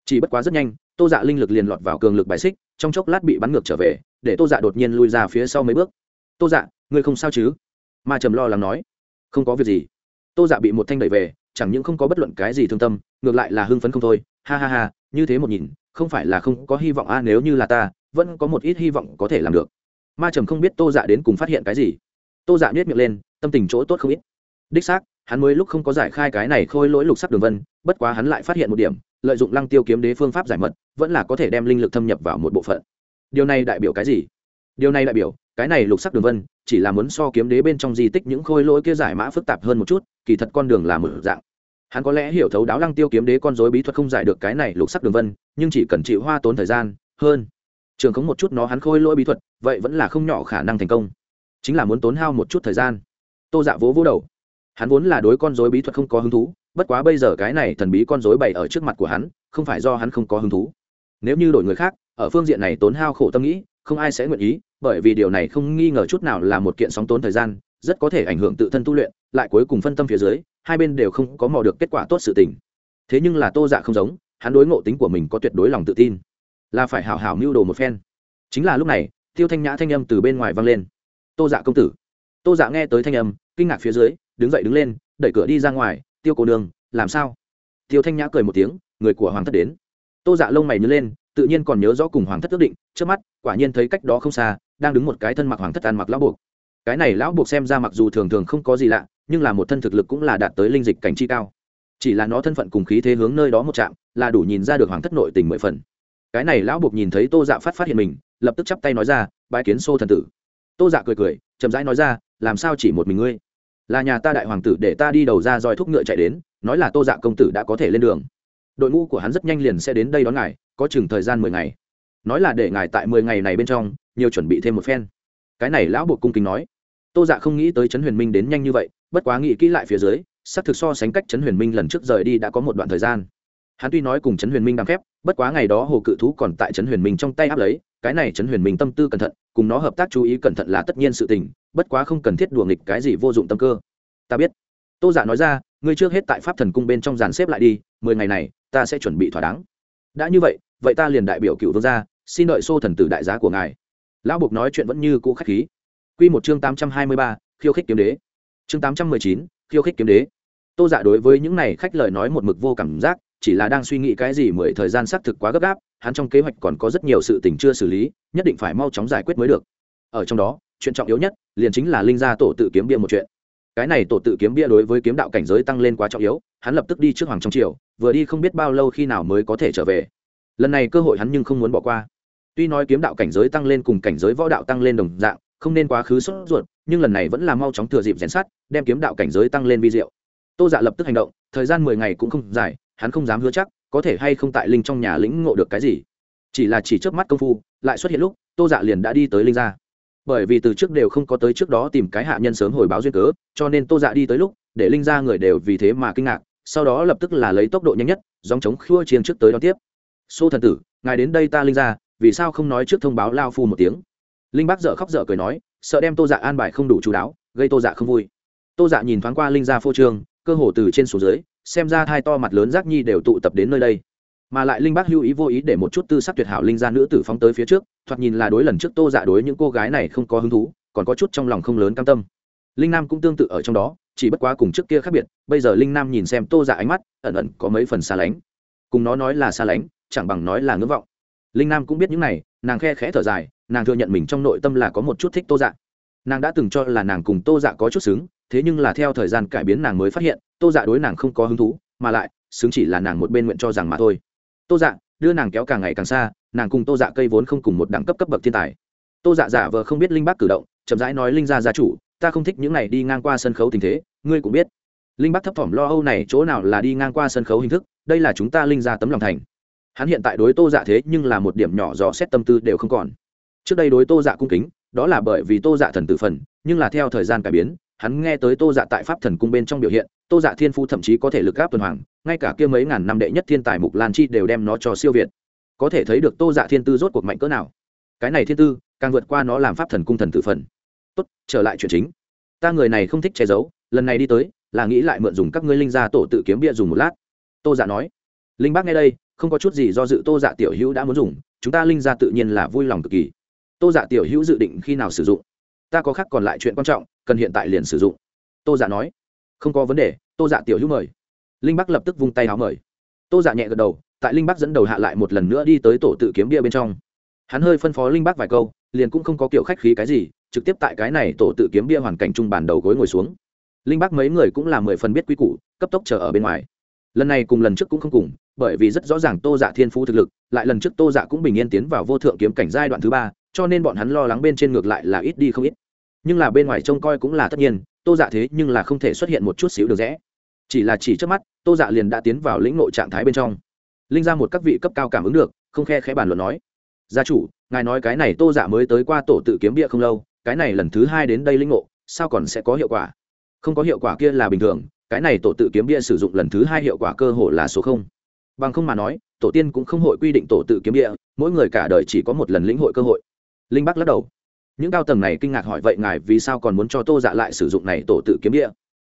chỉ bất quá rất nhanh, tô dạ linh lực liền lọt vào cường lực bài xích, trong chốc lát bị bắn ngược trở về, để tô dạ đột nhiên lui ra phía sau mấy bước. Tô dạ ngươi không sao chứ? Ma trầm lo lắng nói. Không có việc gì. Tô dạ bị một thanh đẩy về, chẳng những không có bất luận cái gì thương tâm, ngược lại là hưng phấn không thôi. Ha ha ha, như thế một nhìn, không phải là không có hy vọng a à, nếu như là ta, vẫn có một ít hy vọng có thể làm được. Ma trầm không biết tô dạ đến cùng phát hiện cái gì. Tô dạ nhét miệng lên, tâm tình chỗ tốt không ít. Đích xác, hắn mới lúc không có giải khai cái này khôi lỗi lục sắc đường vân, bất quá hắn lại phát hiện một điểm lợi dụng lăng tiêu kiếm đế phương pháp giải mật, vẫn là có thể đem linh lực thâm nhập vào một bộ phận. Điều này đại biểu cái gì? Điều này đại biểu, cái này lục sắc đường vân, chỉ là muốn so kiếm đế bên trong di tích những khôi lỗi kia giải mã phức tạp hơn một chút, kỳ thật con đường là một dạng. Hắn có lẽ hiểu thấu đáo lăng tiêu kiếm đế con dối bí thuật không giải được cái này lục sắc đường vân, nhưng chỉ cần chịu hoa tốn thời gian, hơn. Trường khống một chút nó hắn khôi lỗi bí thuật, vậy vẫn là không nhỏ khả năng thành công. Chính là muốn tốn hao một chút thời gian. Tô dạ vỗ vỗ đầu. Hắn vốn là đối con dối bí thuật không có hứng thú bất quá bây giờ cái này thần bí con dối bày ở trước mặt của hắn, không phải do hắn không có hứng thú. Nếu như đổi người khác, ở phương diện này tốn hao khổ tâm nghĩ, không ai sẽ nguyện ý, bởi vì điều này không nghi ngờ chút nào là một kiện sóng tốn thời gian, rất có thể ảnh hưởng tự thân tu luyện, lại cuối cùng phân tâm phía dưới, hai bên đều không có mò được kết quả tốt sự tình. Thế nhưng là tô dạ không giống, hắn đối ngộ tính của mình có tuyệt đối lòng tự tin. Là phải hảo hảo mưu đồ một phen. Chính là lúc này, tiêu thanh nhã thanh âm từ bên ngoài vang lên. Tô dạ công tử. Tô dạ nghe tới thanh âm, kinh ngạc phía dưới, đứng dậy đứng lên, đẩy cửa đi ra ngoài tiêu cô đường làm sao? Tiêu thanh nhã cười một tiếng, người của hoàng thất đến. Tô dạ lông mày nhớ lên, tự nhiên còn nhớ rõ cùng hoàng thất ước định, trước mắt, quả nhiên thấy cách đó không xa, đang đứng một cái thân mặc hoàng thất ăn mặc lão buộc. Cái này lão buộc xem ra mặc dù thường thường không có gì lạ, nhưng là một thân thực lực cũng là đạt tới linh dịch cảnh chi cao. Chỉ là nó thân phận cùng khí thế hướng nơi đó một chạm, là đủ nhìn ra được hoàng thất nội tình mười phần. Cái này lão buộc nhìn thấy tô dạ phát phát hiện mình, lập tức chắp tay nói ra bãi kiến xô thần tử. Tô dạ cười cười, chậm rãi nói ra, làm sao chỉ một mình ngươi? Là nhà ta đại hoàng tử để ta đi đầu ra roi thúc ngựa chạy đến, nói là tô dạ công tử đã có thể lên đường. Đội ngũ của hắn rất nhanh liền sẽ đến đây đón ngài, có chừng thời gian mười ngày. Nói là để ngài tại mười ngày này bên trong, nhiều chuẩn bị thêm một phen. Cái này lão buộc cung kính nói. Tô dạ không nghĩ tới trấn huyền minh đến nhanh như vậy, bất quá nghĩ kỹ lại phía dưới, xác thực so sánh cách trấn huyền minh lần trước rời đi đã có một đoạn thời gian. Hắn tuy nói cùng trấn huyền minh đang phép bất quá ngày đó hồ cự thú còn tại trấn huyền minh trong tay áp lấy, cái này trấn huyền minh tâm tư cẩn thận, cùng nó hợp tác chú ý cẩn thận là tất nhiên sự tình bất quá không cần thiết đùa nghịch cái gì vô dụng tâm cơ. Ta biết. Tô giả nói ra, ngươi trước hết tại pháp thần cung bên trong dàn xếp lại đi, mười ngày này, ta sẽ chuẩn bị thỏa đáng. Đã như vậy vậy ta liền đại biểu cựu vương gia, xin đợi xô thần tử đại giá của ngài. Lão buộc nói chuyện vẫn như cũ khách khí. Q một chương tám trăm hai mươi ba, khiêu khích kiếm đế. Chương tám trăm mười chín, khiêu khích kiếm đế. Tô giả đối với những này khách lời nói một mực vô cảm giác, chỉ là đang suy nghĩ cái gì mười thời gian xác thực quá gấp gáp, hắn trong kế hoạch còn có rất nhiều sự tình chưa xử lý, nhất định phải mau chóng giải quyết mới được. Ở trong đó chuyện trọng yếu nhất liền chính là linh gia tổ tự kiếm bia một chuyện. Cái này tổ tự kiếm bia đối với kiếm đạo cảnh giới tăng lên quá trọng yếu, hắn lập tức đi trước hoàng trong triều, vừa đi không biết bao lâu khi nào mới có thể trở về. Lần này cơ hội hắn nhưng không muốn bỏ qua. Tuy nói kiếm đạo cảnh giới tăng lên cùng cảnh giới võ đạo tăng lên đồng dạng, không nên quá khứ sốt ruột, nhưng lần này vẫn là mau chóng thừa dịp rèn sát đem kiếm đạo cảnh giới tăng lên vi diệu. Tô dạ lập tức hành động, thời gian mười ngày cũng không dài, hắn không dám hứa chắc, có thể hay không tại linh trong nhà lĩnh ngộ được cái gì. Chỉ là chỉ trước mắt công phu, lại xuất hiện lúc, tô dạ liền đã đi tới linh gia bởi vì từ trước đều không có tới trước đó tìm cái hạ nhân sớm hồi báo duyên cớ, cho nên tô dạ đi tới lúc, để linh gia người đều vì thế mà kinh ngạc, sau đó lập tức là lấy tốc độ nhanh nhất dòng chống khua chiên trước tới đón tiếp. Xô thần tử, ngài đến đây ta linh gia, vì sao không nói trước thông báo lao phu một tiếng? Linh bác dợ khóc dở cười nói, sợ đem tô dạ an bài không đủ chú đáo, gây tô dạ không vui. Tô dạ nhìn thoáng qua linh gia phô trương, cơ hồ từ trên xuống dưới, xem ra hai to mặt lớn giác nhi đều tụ tập đến nơi đây mà lại linh bác hưu ý vô ý để một chút tư sắc tuyệt hảo linh gia nữ tử phóng tới phía trước, thoạt nhìn là đối lần trước tô dạ đối những cô gái này không có hứng thú, còn có chút trong lòng không lớn cam tâm. Linh nam cũng tương tự ở trong đó, chỉ bất quá cùng trước kia khác biệt, bây giờ linh nam nhìn xem tô dạ ánh mắt, ẩn ẩn có mấy phần xa lánh. Cùng nó nói là xa lánh, chẳng bằng nói là ngưỡng vọng. Linh nam cũng biết những này, nàng khe khẽ thở dài, nàng thừa nhận mình trong nội tâm là có một chút thích tô dạ. Nàng đã từng cho là nàng cùng tô dạ có chút xứng, thế nhưng là theo thời gian cải biến nàng mới phát hiện, tô dạ đối nàng không có hứng thú, mà lại, xứng chỉ là nàng một bên nguyện cho rằng mà thôi tô dạ đưa nàng kéo càng ngày càng xa, nàng cùng tô dạ cây vốn không cùng một đẳng cấp cấp bậc thiên tài. Tô dạ giả vờ không biết linh bác cử động, chậm rãi nói linh gia gia chủ, ta không thích những này đi ngang qua sân khấu tình thế, ngươi cũng biết. Linh bác thấp thỏm lo âu này chỗ nào là đi ngang qua sân khấu hình thức, đây là chúng ta linh gia tấm lòng thành. Hắn hiện tại đối tô dạ thế nhưng là một điểm nhỏ dò xét tâm tư đều không còn. Trước đây đối tô dạ cung kính, đó là bởi vì tô dạ thần tử phần, nhưng là theo thời gian cải biến, hắn nghe tới tô dạ tại pháp thần cung bên trong biểu hiện, tô dạ thiên phu thậm chí có thể lực gáp tuần hoàng ngay cả kia mấy ngàn năm đệ nhất thiên tài mục lan chi đều đem nó cho siêu việt. Có thể thấy được tô dạ thiên tư rốt cuộc mạnh cỡ nào. Cái này thiên tư, càng vượt qua nó làm pháp thần cung thần tự phần. Tốt, trở lại chuyện chính. Ta người này không thích che giấu, lần này đi tới, là nghĩ lại mượn dùng các ngươi linh gia tổ tự kiếm bia dùng một lát. Tô dạ nói. Linh bác nghe đây, không có chút gì do dự tô dạ tiểu hữu đã muốn dùng, chúng ta linh gia tự nhiên là vui lòng cực kỳ. Tô dạ tiểu hữu dự định khi nào sử dụng? Ta có khác còn lại chuyện quan trọng, cần hiện tại liền sử dụng. Tô dạ nói. Không có vấn đề, tô dạ tiểu hữu mời linh bắc lập tức vung tay áo mời. Tô dạ nhẹ gật đầu, tại linh bắc dẫn đầu hạ lại một lần nữa đi tới tổ tự kiếm bia bên trong. Hắn hơi phân phó linh bắc vài câu, liền cũng không có kiểu khách khí cái gì, trực tiếp tại cái này tổ tự kiếm bia hoàn cảnh trung bàn đầu gối ngồi xuống. Linh bắc mấy người cũng là mười phần biết quy củ, cấp tốc chờ ở bên ngoài. Lần này cùng lần trước cũng không cùng, bởi vì rất rõ ràng tô dạ thiên phú thực lực, lại lần trước tô dạ cũng bình yên tiến vào vô thượng kiếm cảnh giai đoạn thứ ba, cho nên bọn hắn lo lắng bên trên ngược lại là ít đi không ít. Nhưng là bên ngoài trông coi cũng là tất nhiên, tô dạ thế nhưng là không thể xuất hiện một chút xíu được rẽ chỉ là chỉ trước mắt, tô dạ liền đã tiến vào lĩnh nội trạng thái bên trong. Linh ra một các vị cấp cao cảm ứng được, không khe khẽ bàn luận nói. Gia chủ, ngài nói cái này tô dạ mới tới qua tổ tự kiếm bia không lâu, cái này lần thứ hai đến đây lĩnh ngộ, sao còn sẽ có hiệu quả? Không có hiệu quả kia là bình thường, cái này tổ tự kiếm bia sử dụng lần thứ hai hiệu quả cơ hội là số không. Bằng không mà nói, tổ tiên cũng không hội quy định tổ tự kiếm bia, mỗi người cả đời chỉ có một lần lĩnh hội cơ hội. Linh bắc lắc đầu. Những cao tầng này kinh ngạc hỏi vậy ngài vì sao còn muốn cho tô dạ lại sử dụng này tổ tự kiếm địa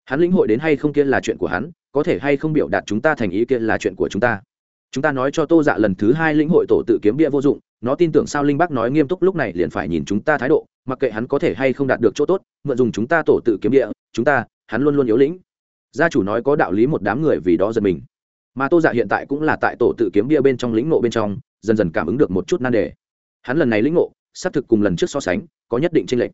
hắn lĩnh hội đến hay không kia là chuyện của hắn, có thể hay không biểu đạt chúng ta thành ý kia là chuyện của chúng ta. Chúng ta nói cho tô dạ lần thứ hai lĩnh hội tổ tự kiếm bia vô dụng, nó tin tưởng sao linh bác nói nghiêm túc lúc này liền phải nhìn chúng ta thái độ, mặc kệ hắn có thể hay không đạt được chỗ tốt, mượn dùng chúng ta tổ tự kiếm địa chúng ta, hắn luôn luôn yếu lĩnh. Gia chủ nói có đạo lý một đám người vì đó giật mình. Mà tô dạ hiện tại cũng là tại tổ tự kiếm bia bên trong lĩnh ngộ bên trong, dần dần cảm ứng được một chút nan đề. Hắn lần này lĩnh ngộ, xác thực cùng lần trước so sánh, có nhất định tranh lệch.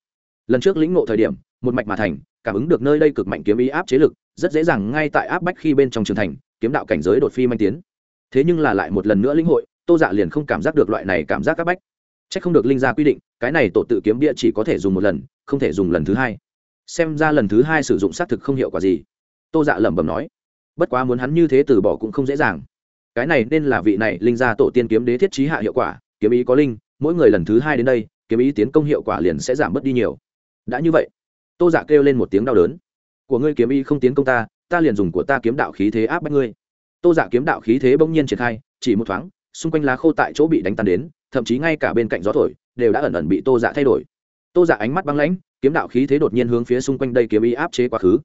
Lần trước lĩnh ngộ thời điểm một mạch mà thành, cảm ứng được nơi đây cực mạnh kiếm ý áp chế lực, rất dễ dàng ngay tại áp bách khi bên trong trường thành, kiếm đạo cảnh giới đột phi manh tiến. Thế nhưng là lại một lần nữa lĩnh hội, tô dạ liền không cảm giác được loại này cảm giác áp bách. C h ắ c không được linh ra quy định, cái này tổ tự kiếm bia chỉ có thể dùng một lần, không thể dùng lần thứ hai. Xem ra lần thứ hai sử dụng xác thực không hiệu quả gì. Tô dạ lẩm bẩm nói. Bất quá muốn hắn như thế từ bỏ cũng không dễ dàng. Cái này nên là vị này linh ra tổ tiên kiếm đế thiết trí hạ hiệu quả, kiếm ý có linh, mỗi người lần thứ hai đến đây, kiếm ý tiến công hiệu quả liền sẽ giảm bớt đi nhiều. Đã như vậy tô dạ kêu lên một tiếng đau đớn. Của ngươi kiếm ý không tiến công ta ta liền dùng của ta kiếm đạo khí thế áp bách ngươi. Tô dạ kiếm đạo khí thế bỗng nhiên triển khai, chỉ một thoáng, xung quanh lá khô tại chỗ bị đánh tan đến, thậm chí ngay cả bên cạnh gió thổi, đều đã ẩn ẩn bị tô dạ thay đổi. Tô dạ ánh mắt băng lãnh, kiếm đạo khí thế đột nhiên hướng phía xung quanh đây kiếm ý áp chế quá khứ.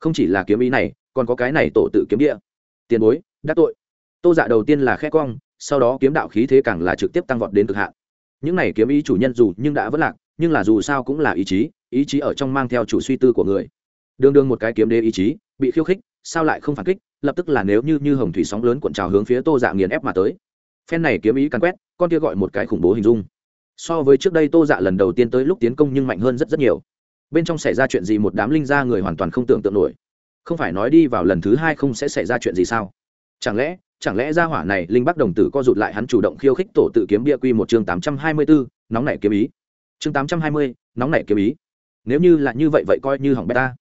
Không chỉ là kiếm ý này, còn có cái này tổ tự kiếm địa. Tiền bối đắc tội. Tô dạ đầu tiên là khe cong, sau đó kiếm đạo khí thế càng là trực tiếp tăng vọt đến cực hạn. Những này kiếm ý chủ nhân dù nhưng đã vất lạc, nhưng là dù sao cũng là ý chí ý chí ở trong mang theo chủ suy tư của người. Đương đương một cái kiếm đế ý chí, bị khiêu khích, sao lại không phản kích, lập tức là nếu như như hồng thủy sóng lớn cuộn trào hướng phía tô dạ nghiền ép mà tới. Phen này kiếm ý càn quét, con kia gọi một cái khủng bố hình dung. So với trước đây tô dạ lần đầu tiên tới lúc tiến công nhưng mạnh hơn rất rất nhiều. Bên trong xảy ra chuyện gì một đám linh gia người hoàn toàn không tưởng tượng nổi. Không phải nói đi vào lần thứ hai không sẽ xảy ra chuyện gì sao? Chẳng lẽ chẳng lẽ gia hỏa này, linh bắc đồng tử co rụt lại hắn chủ động khiêu khích tổ tự kiếm bia quy một chương tám trăm hai mươi bốn nóng nảy kiếm ý. Chương tám trăm hai mươi, nóng nảy kiếm ý nếu như là như vậy vậy coi như hỏng beta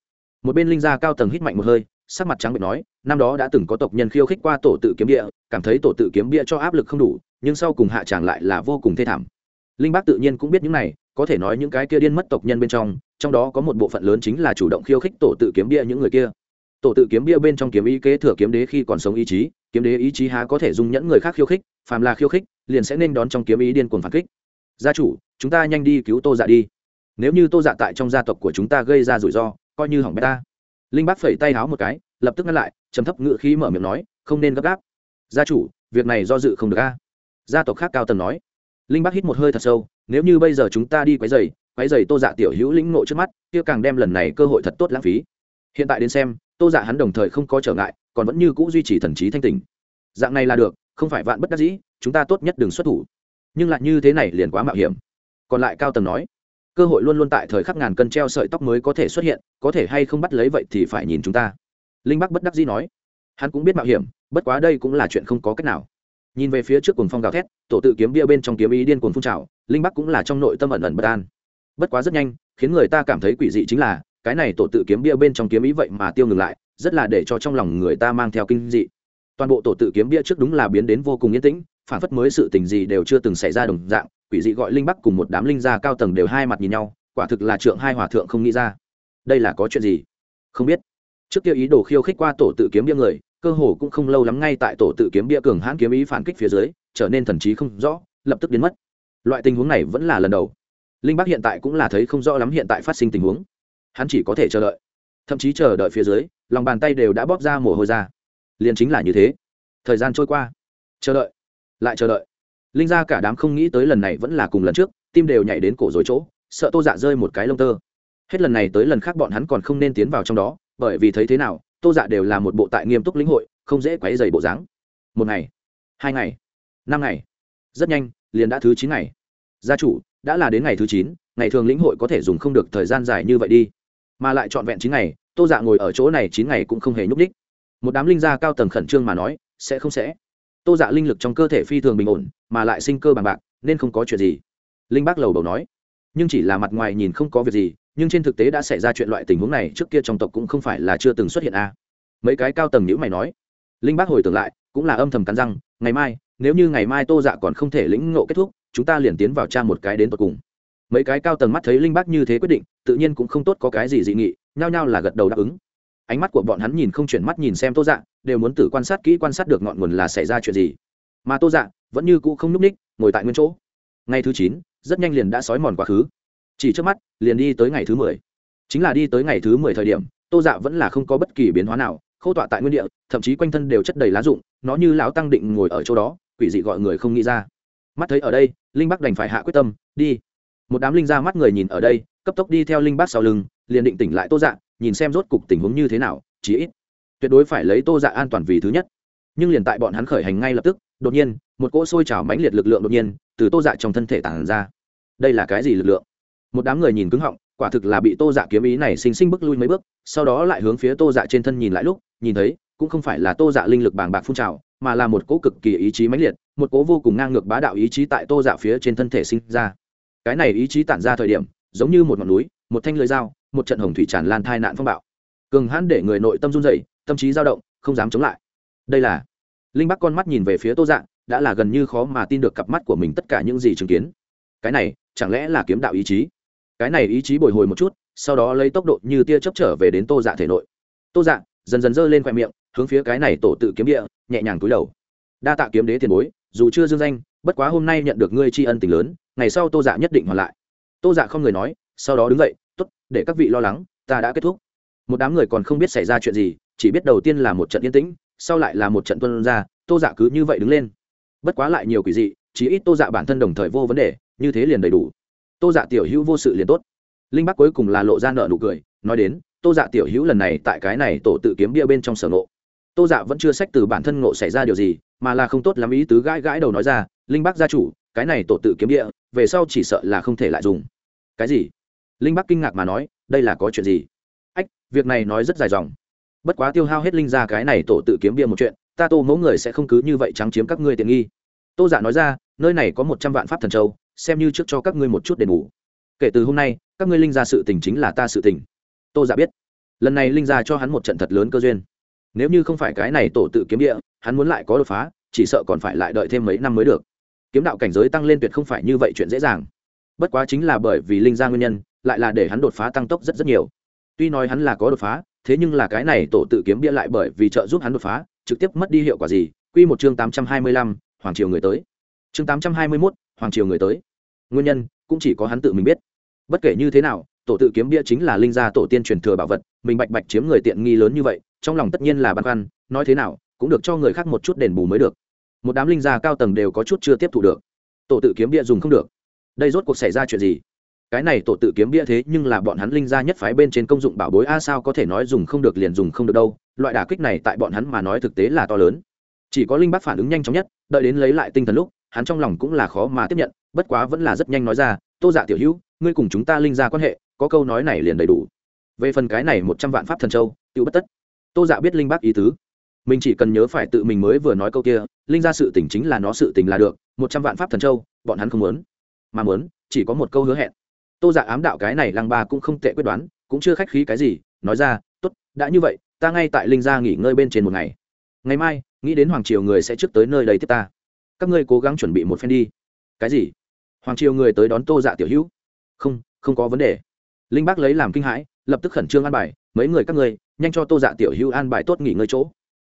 một bên linh gia cao tầng hít mạnh một hơi, sắc mặt trắng bệnh nói, năm đó đã từng có tộc nhân khiêu khích qua tổ tự kiếm bia cảm thấy tổ tự kiếm bia cho áp lực không đủ, nhưng sau cùng hạ tràng lại là vô cùng thê thảm. Linh bác tự nhiên cũng biết những này, có thể nói những cái kia điên mất tộc nhân bên trong trong đó có một bộ phận lớn chính là chủ động khiêu khích tổ tự kiếm bia những người kia. Tổ tự kiếm bia bên trong kiếm ý kế thừa kiếm đế khi còn sống ý chí, kiếm đế ý chí há có thể dung nhẫn người khác khiêu khích, phàm là khiêu khích, liền sẽ nên đón trong kiếm ý điên cuồng phản kích. Gia chủ, chúng ta nhanh đi cứu tô dạ đi nếu như tô dạ tại trong gia tộc của chúng ta gây ra rủi ro, coi như hỏng bé ta. Linh bác phẩy tay háo một cái, lập tức ngăn lại chấm thấp ngự khí mở miệng nói, không nên gấp gáp. Gia chủ, việc này do dự không được a. Gia tộc khác cao tầng nói. Linh bác hít một hơi thật sâu, nếu như bây giờ chúng ta đi quấy dày quấy dày tô dạ tiểu hữu lĩnh ngộ trước mắt, kia càng đem lần này cơ hội thật tốt lãng phí. Hiện tại đến xem, tô dạ hắn đồng thời không có trở ngại, còn vẫn như c ũ duy trì thần trí thanh tình dạng này là được, không phải vạn bất đắc dĩ, chúng ta tốt nhất đừng xuất thủ. Nhưng lại như thế này liền quá mạo hiểm. Còn lại cao tầng nói cơ hội luôn luôn tại thời khắc ngàn cân treo sợi tóc mới có thể xuất hiện, có thể hay không bắt lấy vậy thì phải nhìn chúng ta. Linh bắc bất đắc dĩ nói. Hắn cũng biết mạo hiểm, bất quá đây cũng là chuyện không có cách nào. Nhìn về phía trước cuồng phong gào thét, tổ tự kiếm bia bên trong kiếm ý điên cuồng phun trào, linh bắc cũng là trong nội tâm ẩn ẩn bất an. Bất quá rất nhanh, khiến người ta cảm thấy quỷ dị chính là, cái này tổ tự kiếm bia bên trong kiếm ý vậy mà tiêu ngừng lại, rất là để cho trong lòng người ta mang theo kinh dị. Toàn bộ tổ tự kiếm bia trước đúng là biến đến vô cùng yên tĩnh phản phất mới sự tình gì đều chưa từng xảy ra đồng dạng, quỷ dị gọi linh bắc cùng một đám linh gia cao tầng đều hai mặt nhìn nhau, quả thực là trượng hai hòa thượng không nghĩ ra. Đây là có chuyện gì? Không biết. Trước kia ý đồ khiêu khích qua tổ tự kiếm bia người, cơ hồ cũng không lâu lắm ngay tại tổ tự kiếm bia cường hãn kiếm ý phản kích phía dưới, trở nên thần trí không rõ, lập tức biến mất. Loại tình huống này vẫn là lần đầu. Linh bắc hiện tại cũng là thấy không rõ lắm hiện tại phát sinh tình huống. Hắn chỉ có thể chờ đợi. Thậm chí chờ đợi phía dưới, lòng bàn tay đều đã bóp ra mồ hôi ra. Liền chính là như thế. Thời gian trôi qua. Chờ đợi lại chờ đợi. Linh ra cả đám không nghĩ tới lần này vẫn là cùng lần trước, tim đều nhảy đến cổ rồi chỗ, sợ tô dạ rơi một cái lông tơ. Hết lần này tới lần khác bọn hắn còn không nên tiến vào trong đó, bởi vì thấy thế nào, tô dạ đều là một bộ tại nghiêm túc lĩnh hội, không dễ quấy dày bộ dáng. Một ngày, hai ngày, năm ngày. Rất nhanh, liền đã thứ chín ngày. Gia chủ, đã là đến ngày thứ chín, ngày thường lĩnh hội có thể dùng không được thời gian dài như vậy đi. Mà lại trọn vẹn chín ngày, tô dạ ngồi ở chỗ này chín ngày cũng không hề nhúc đích một đám linh gia cao tầng khẩn trương mà nói, sẽ không sẽ tô dạ linh lực trong cơ thể phi thường bình ổn, mà lại sinh cơ bằng bạc, nên không có chuyện gì. Linh bác lầu đầu nói, nhưng chỉ là mặt ngoài nhìn không có việc gì, nhưng trên thực tế đã xảy ra chuyện loại tình huống này trước kia trong tộc cũng không phải là chưa từng xuất hiện a. À. mấy cái cao tầng nhữ mày nói. Linh bác hồi tưởng lại, cũng là âm thầm cắn răng, ngày mai, nếu như ngày mai tô dạ còn không thể lĩnh ngộ kết thúc, chúng ta liền tiến vào tra một cái đến tột cùng. Mấy cái cao tầng mắt thấy linh bác như thế quyết định, tự nhiên cũng không tốt có cái gì dị nghị, nhao nhao là gật đầu đáp ứng ánh mắt của bọn hắn nhìn không chuyển mắt nhìn xem tô dạ đều muốn tự quan sát kỹ quan sát được ngọn nguồn là xảy ra chuyện gì. Mà tô dạ vẫn như cũ không n ú c ních, ngồi tại nguyên chỗ. Ngày thứ chín, rất nhanh liền đã sói mòn quá khứ. Chỉ trước mắt, liền đi tới ngày thứ mười. Chính là đi tới ngày thứ mười thời điểm, tô dạ vẫn là không có bất kỳ biến hóa nào khâu tọa tại nguyên địa, thậm chí quanh thân đều chất đầy lá rụng, nó như lão tăng định ngồi ở chỗ đó, quỷ dị gọi người không nghĩ ra. Mắt thấy ở đây, linh bắc đành phải hạ quyết tâm, đi. Một đám linh ra mắt người nhìn ở đây, cấp tốc đi theo linh bắc sau lưng, liền định tỉnh lại tô dạ nhìn xem rốt cục tình huống như thế nào, chí ít tuyệt đối phải lấy tô dạ an toàn vì thứ nhất. Nhưng liền tại bọn hắn khởi hành ngay lập tức, đột nhiên, một cỗ sôi trào mãnh liệt lực lượng đột nhiên từ tô dạ trong thân thể tản ra. Đây là cái gì lực lượng? Một đám người nhìn cứng họng, quả thực là bị tô dạ kiếm ý này xinh xinh bước lui mấy bước, sau đó lại hướng phía tô dạ trên thân nhìn lại lúc, nhìn thấy, cũng không phải là tô dạ linh lực bàng bạc phun trào, mà là một cỗ cực kỳ ý chí mãnh liệt, một cỗ vô cùng ngang ngược bá đạo ý chí tại tô dạ phía trên thân thể sinh ra. Cái này ý chí tản ra thời điểm, giống như một ngọn núi, một thanh lưới dao một trận hồng thủy tràn lan thai nạn phong bạo. Cường hãn để người nội tâm run dày tâm trí dao động không dám chống lại. Đây là linh bắc con mắt nhìn về phía tô dạng, đã là gần như khó mà tin được cặp mắt của mình tất cả những gì chứng kiến. Cái này chẳng lẽ là kiếm đạo ý chí? Cái này ý chí bồi hồi một chút sau đó lấy tốc độ như tia chấp trở về đến tô dạ thể nội. Tô dạ dần dần giơ lên khoe miệng hướng phía cái này tổ tự kiếm địa nhẹ nhàng túi đầu. Đa tạ kiếm đế tiền bối dù chưa dương danh bất quá hôm nay nhận được ngươi tri ân tình lớn ngày sau tô dạ nhất định hoàn lại. Tô dạ không người nói sau đó đứng dậy để các vị lo lắng, ta đã kết thúc. Một đám người còn không biết xảy ra chuyện gì, chỉ biết đầu tiên là một trận yên tĩnh, sau lại là một trận tuân ra, tô dạ cứ như vậy đứng lên. Bất quá lại nhiều quỷ dị chỉ ít tô dạ bản thân đồng thời vô vấn đề, như thế liền đầy đủ. Tô dạ tiểu hữu vô sự liền tốt. Linh bắc cuối cùng là lộ ra nợ nụ cười, nói đến, tô dạ tiểu hữu lần này tại cái này tổ tự kiếm bia bên trong sở nộ tô dạ vẫn chưa sách từ bản thân ngộ xảy ra điều gì, mà là không tốt lắm ý tứ gãi gãi đầu nói ra, linh bắc gia chủ, cái này tổ tự kiếm địa về sau chỉ sợ là không thể lại dùng. Cái gì? Linh bắc kinh ngạc mà nói, đây là có chuyện gì? Ách, việc này nói rất dài dòng. Bất quá tiêu hao hết linh ra cái này tổ tự kiếm bia một chuyện, ta tô mẫu người sẽ không cứ như vậy trắng chiếm các ngươi tiện nghi. Tô giả dạ nói ra, nơi này có một trăm vạn pháp thần châu, xem như trước cho các ngươi một chút đền bù. Kể từ hôm nay, các ngươi linh ra sự tình chính là ta sự tình. Tô giả dạ biết. Lần này linh ra cho hắn một trận thật lớn cơ duyên. Nếu như không phải cái này tổ tự kiếm địa hắn muốn lại có đột phá, chỉ sợ còn phải lại đợi thêm mấy năm mới được. Kiếm đạo cảnh giới tăng lên tuyệt không phải như vậy chuyện dễ dàng. Bất quá chính là bởi vì linh ra nguyên nhân lại là để hắn đột phá tăng tốc rất rất nhiều. Tuy nói hắn là có đột phá thế nhưng là cái này tổ tự kiếm bia lại bởi vì trợ giúp hắn đột phá trực tiếp mất đi hiệu quả gì? Quy một chương tám trăm hai mươi lăm hoàng triều người tới. Chương tám trăm hai mươi 821, hoàng triều người tới. Nguyên nhân cũng chỉ có hắn tự mình biết. Bất kể như thế nào tổ tự kiếm bia chính là linh gia tổ tiên truyền thừa bảo vật mình bạch bạch chiếm người tiện nghi lớn như vậy trong lòng tất nhiên là băn khoăn nói thế nào cũng được cho người khác một chút đền bù mới được. Một đám linh gia cao tầng đều có chút chưa tiếp thu được. Tổ tự kiếm bia dùng không được. Đây rốt cuộc xảy ra chuyện gì? Cái này tổ tự kiếm bia thế nhưng là bọn hắn linh gia nhất phái bên trên công dụng bảo bối, a sao có thể nói dùng không được liền dùng không được đâu, loại đả kích này tại bọn hắn mà nói thực tế là to lớn. Chỉ có linh bác phản ứng nhanh chóng nhất, đợi đến lấy lại tinh thần lúc, hắn trong lòng cũng là khó mà tiếp nhận, bất quá vẫn là rất nhanh nói ra, tô dạ tiểu hữu, ngươi cùng chúng ta linh gia quan hệ, có câu nói này liền đầy đủ. Về phần cái này một trăm vạn pháp thần châu tự bất tất. Tô dạ biết linh bác ý tứ. Mình chỉ cần nhớ phải tự mình mới vừa nói câu kia, linh ra sự tình chính là nó sự tình là được, một trăm vạn pháp thần châu, bọn hắn không muốn. Mà muốn, chỉ có một câu hứa hẹn tô dạ ám đạo cái này lăng ba cũng không tệ quyết đoán, cũng chưa khách khí cái gì, nói ra t ố t đã như vậy, ta ngay tại linh gia nghỉ ngơi bên trên một ngày. Ngày mai, nghĩ đến hoàng triều người sẽ trước tới nơi đây tiếp ta. Các ngươi cố gắng chuẩn bị một phen đi. Cái gì? Hoàng triều người tới đón tô dạ tiểu hữu. Không không có vấn đề. Linh bác lấy làm kinh hãi, lập tức khẩn trương an bài, mấy người các ngươi, nhanh cho tô dạ tiểu hữu an bài tốt nghỉ ngơi chỗ.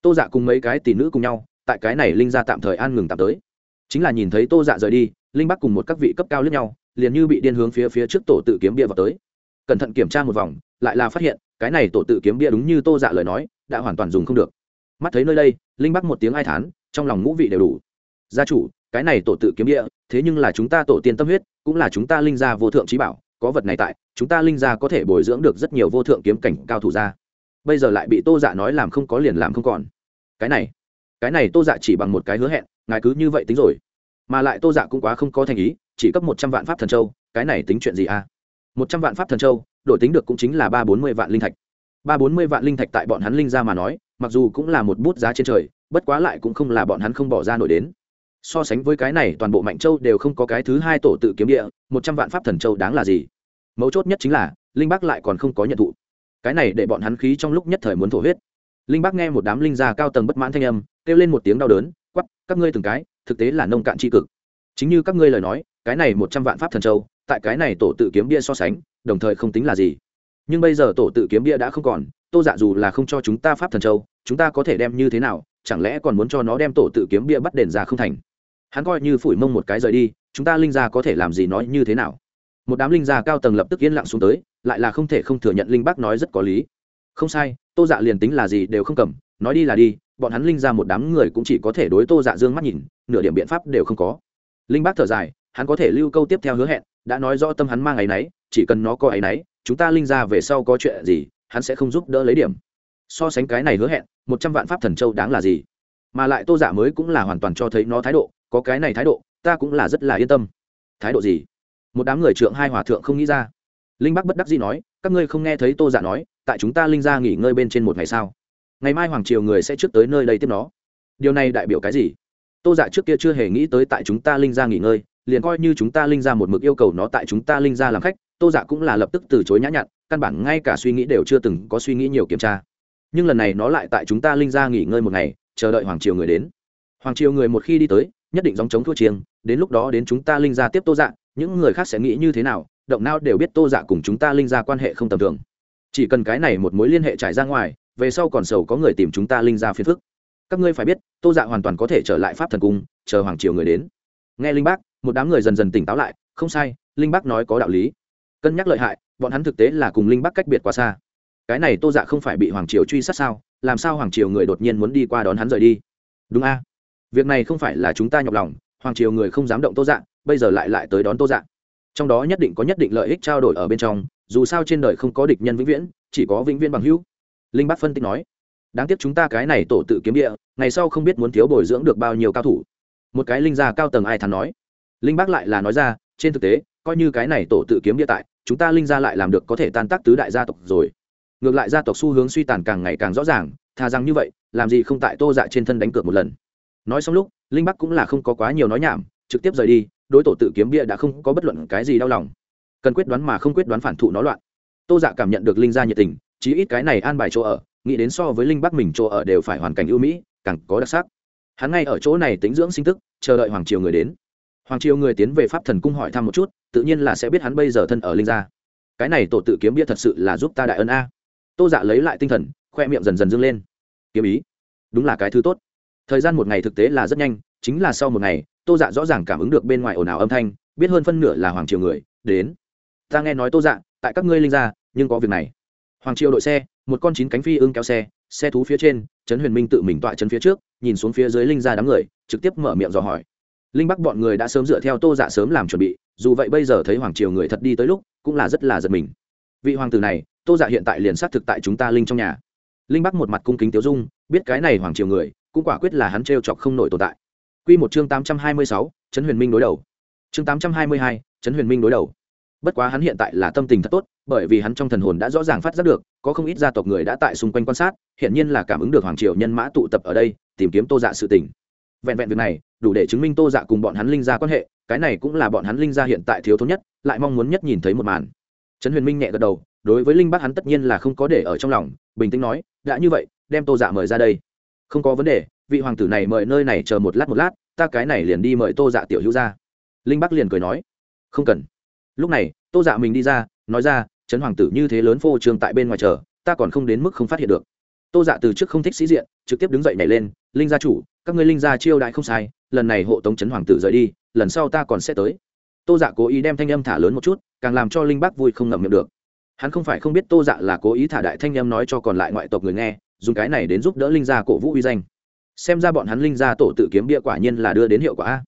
Tô dạ cùng mấy cái tỷ nữ cùng nhau, tại cái này linh gia tạm thời an ngừng tạm tới. Chính là nhìn thấy tô dạ rời đi, linh bắc cùng một các vị cấp cao lẫn nhau liền như bị điên hướng phía phía trước tổ tự kiếm bia vào tới. Cẩn thận kiểm tra một vòng, lại là phát hiện, cái này tổ tự kiếm bia đúng như tô dạ lời nói, đã hoàn toàn dùng không được. Mắt thấy nơi đây, linh bắc một tiếng ai thán, trong lòng ngũ vị đều đủ. Gia chủ, cái này tổ tự kiếm bia, thế nhưng là chúng ta tổ tiên tâm huyết, cũng là chúng ta linh gia vô thượng trí bảo, có vật này tại, chúng ta linh gia có thể bồi dưỡng được rất nhiều vô thượng kiếm cảnh cao thủ gia bây giờ lại bị tô dạ nói làm không có liền làm không còn. Cái này cái này tô dạ chỉ bằng một cái hứa hẹn, ngài cứ như vậy tính rồi. Mà lại tô dạ cũng quá không có thành ý chỉ cấp một trăm vạn pháp thần châu, cái này tính chuyện gì a? một trăm vạn pháp thần châu, đổi tính được cũng chính là ba bốn mươi vạn linh thạch. Ba bốn mươi vạn linh thạch tại bọn hắn linh ra mà nói, mặc dù cũng là một bút giá trên trời, bất quá lại cũng không là bọn hắn không bỏ ra nổi đến. So sánh với cái này, toàn bộ mạnh châu đều không có cái thứ hai tổ tự kiếm địa, một trăm vạn pháp thần châu đáng là gì? Mấu chốt nhất chính là, linh bắc lại còn không có nhận thụ. Cái này để bọn hắn khí trong lúc nhất thời muốn thổ huyết. Linh bắc nghe một đám linh gia cao tầng bất mãn thanh âm, kêu lên một tiếng đau đớn quắp các ngươi từng cái, thực tế là nông cạn tri cực. Chính như các ngươi lời nói cái này một trăm vạn pháp thần châu, tại cái này tổ tự kiếm bia so sánh, đồng thời không tính là gì. Nhưng bây giờ tổ tự kiếm bia đã không còn, tô dạ dù là không cho chúng ta pháp thần châu, chúng ta có thể đem như thế nào, chẳng lẽ còn muốn cho nó đem tổ tự kiếm bia bắt đền ra không thành? Hắn coi như phủi mông một cái rời đi, chúng ta linh gia có thể làm gì nói như thế nào? Một đám linh gia cao tầng lập tức yên lặng xuống tới, lại là không thể không thừa nhận linh bác nói rất có lý. Không sai, tô dạ liền tính là gì đều không cầm, nói đi là đi, bọn hắn linh ra một đám người cũng chỉ có thể đối tô dạ dương mắt nhìn, nửa điểm biện pháp đều không có. Linh bác thở dài hắn có thể lưu câu tiếp theo hứa hẹn đã nói rõ tâm hắn mang ấy nấy chỉ cần nó có ấy nấy, chúng ta linh ra về sau có chuyện gì hắn sẽ không giúp đỡ lấy điểm. So sánh cái này hứa hẹn một trăm vạn pháp thần châu đáng là gì? Mà lại tô giả dạ mới cũng là hoàn toàn cho thấy nó thái độ có cái này thái độ ta cũng là rất là yên tâm. Thái độ gì? Một đám người trượng hai hòa thượng không nghĩ ra. Linh bắc bất đắc dĩ nói các ngươi không nghe thấy tô giả dạ nói tại chúng ta linh ra nghỉ ngơi bên trên một ngày sao? Ngày mai hoàng triều người sẽ trước tới nơi đây tiếp nó. Điều này đại biểu cái gì? Tô giả dạ trước kia chưa hề nghĩ tới tại chúng ta linh ra nghỉ ngơi liền coi như chúng ta linh ra một mực yêu cầu nó tại chúng ta linh ra làm khách, tô giả cũng là lập tức từ chối nhã nhặn, căn bản ngay cả suy nghĩ đều chưa từng có suy nghĩ nhiều kiểm tra. Nhưng lần này nó lại tại chúng ta linh ra nghỉ ngơi một ngày, chờ đợi hoàng triều người đến. Hoàng triều người một khi đi tới, nhất định dòng chống thua chiêng, đến lúc đó đến chúng ta linh ra tiếp tô dạ những người khác sẽ nghĩ như thế nào, động não đều biết tô dạ cùng chúng ta linh ra quan hệ không tầm thường. Chỉ cần cái này một mối liên hệ trải ra ngoài, về sau còn sầu có người tìm chúng ta linh ra phiền phức. Các ngươi phải biết, tô dạ hoàn toàn có thể trở lại pháp thần cung, chờ hoàng triều người đến. Nghe linh bác một đám người dần dần tỉnh táo lại, không sai, linh bác nói có đạo lý. Cân nhắc lợi hại, bọn hắn thực tế là cùng linh bác cách biệt quá xa. Cái này tô dạ không phải bị hoàng triều truy sát sao, làm sao hoàng triều người đột nhiên muốn đi qua đón hắn rời đi? Đúng a. Việc này không phải là chúng ta nhọc lòng, hoàng triều người không dám động tô dạ bây giờ lại lại tới đón tô dạ. Trong đó nhất định có nhất định lợi ích trao đổi ở bên trong, dù sao trên đời không có địch nhân vĩnh viễn, chỉ có vĩnh viễn bằng hữu. Linh bắc phân tích nói, đáng tiếc chúng ta cái này tổ tự kiếm địa, ngày sau không biết muốn thiếu bồi dưỡng được bao nhiêu cao thủ. Một cái linh gia cao tầng ai thắn nói linh bắc lại là nói ra, trên thực tế, coi như cái này tổ tự kiếm địa tại, chúng ta linh gia lại làm được có thể tan tác tứ đại gia tộc rồi. Ngược lại gia tộc xu hướng suy tàn càng ngày càng rõ ràng thà rằng như vậy, làm gì không tại tô dạ trên thân đánh cược một lần. Nói xong lúc, linh bắc cũng là không có quá nhiều nói nhảm, trực tiếp rời đi, đối tổ tự kiếm bia đã không có bất luận cái gì đau lòng. Cần quyết đoán mà không quyết đoán phản thụ nó loạn. Tô dạ cảm nhận được linh gia nhiệt tình, chí ít cái này an bài chỗ ở, nghĩ đến so với linh bắc mình chỗ ở đều phải hoàn cảnh ưu mỹ, càng có đặc sắc. Hắn ngay ở chỗ này tính dưỡng sinh tức, chờ đợi hoàng triều người đến hoàng triều người tiến về pháp thần cung hỏi thăm một chút, tự nhiên là sẽ biết hắn bây giờ thân ở linh gia. Cái này tổ tự kiếm bia thật sự là giúp ta đại ân a. Tô dạ lấy lại tinh thần, khoe miệng dần dần dâng lên. Kiếm ý? Đúng là cái thứ tốt. Thời gian một ngày thực tế là rất nhanh, chính là sau một ngày, tô dạ rõ ràng cảm ứng được bên ngoài ồn ào âm thanh, biết hơn phân nửa là hoàng triều người, đến. Ta nghe nói tô dạ tại các ngươi linh gia, nhưng có việc này. Hoàng triều đội xe, một con chín cánh phi ưng kéo xe xe thú phía trên, trấn huyền minh tự mình tọa chân phía trước, nhìn xuống phía dưới linh gia đám người, trực tiếp mở miệng dò hỏi linh bắc bọn người đã sớm dựa theo tô dạ sớm làm chuẩn bị, dù vậy bây giờ thấy hoàng triều người thật đi tới lúc, cũng là rất là giật mình. Vị hoàng tử này, tô dạ hiện tại liền xác thực tại chúng ta linh trong nhà. Linh bắc một mặt cung kính tiêu dung, biết cái này hoàng triều người, cũng quả quyết là hắn t chọc không nổi tồn tại. Q một chương tám trăm hai mươi sáu, trấn huyền minh đối đầu. Chương tám trăm hai mươi hai, trấn huyền minh đối đầu. Bất quá hắn hiện tại là tâm tình thật tốt, bởi vì hắn trong thần hồn đã rõ ràng phát giác được, có không ít gia tộc người đã tại xung quanh quan sát hiện nhiên là cảm ứng được hoàng triều nhân mã tụ tập ở đây, tìm kiếm tô dạ sự tình vẹn vẹn việc này, đủ để chứng minh tô dạ cùng bọn hắn linh ra quan hệ, cái này cũng là bọn hắn linh ra hiện tại thiếu thốn nhất, lại mong muốn nhất nhìn thấy một màn. Trấn huyền minh nhẹ gật đầu, đối với linh bác hắn tất nhiên là không có để ở trong lòng, bình tĩnh nói, đã như vậy, đem tô dạ mời ra đây. Không có vấn đề, vị hoàng tử này mời nơi này chờ một lát một lát, ta cái này liền đi mời tô dạ tiểu hữu ra. Linh bác liền cười nói, không cần. Lúc này, tô dạ mình đi ra, nói ra, trấn hoàng tử như thế lớn phô trương tại bên ngoài chờ, ta còn không đến mức không phát hiện được tô dạ từ trước không thích sĩ diện, trực tiếp đứng dậy nhảy lên, linh gia chủ, các ngươi linh gia chiêu đại không sai, lần này hộ tống trấn hoàng tử rời đi, lần sau ta còn sẽ tới. Tô dạ cố ý đem thanh âm thả lớn một chút, càng làm cho linh Bác vui không ngậm miệng được. Hắn không phải không biết tô dạ là cố ý thả đại thanh âm nói cho còn lại ngoại tộc người nghe, dùng cái này đến giúp đỡ linh gia cổ vũ uy danh. Xem ra bọn hắn linh gia tổ tự kiếm bia quả nhiên là đưa đến hiệu quả a.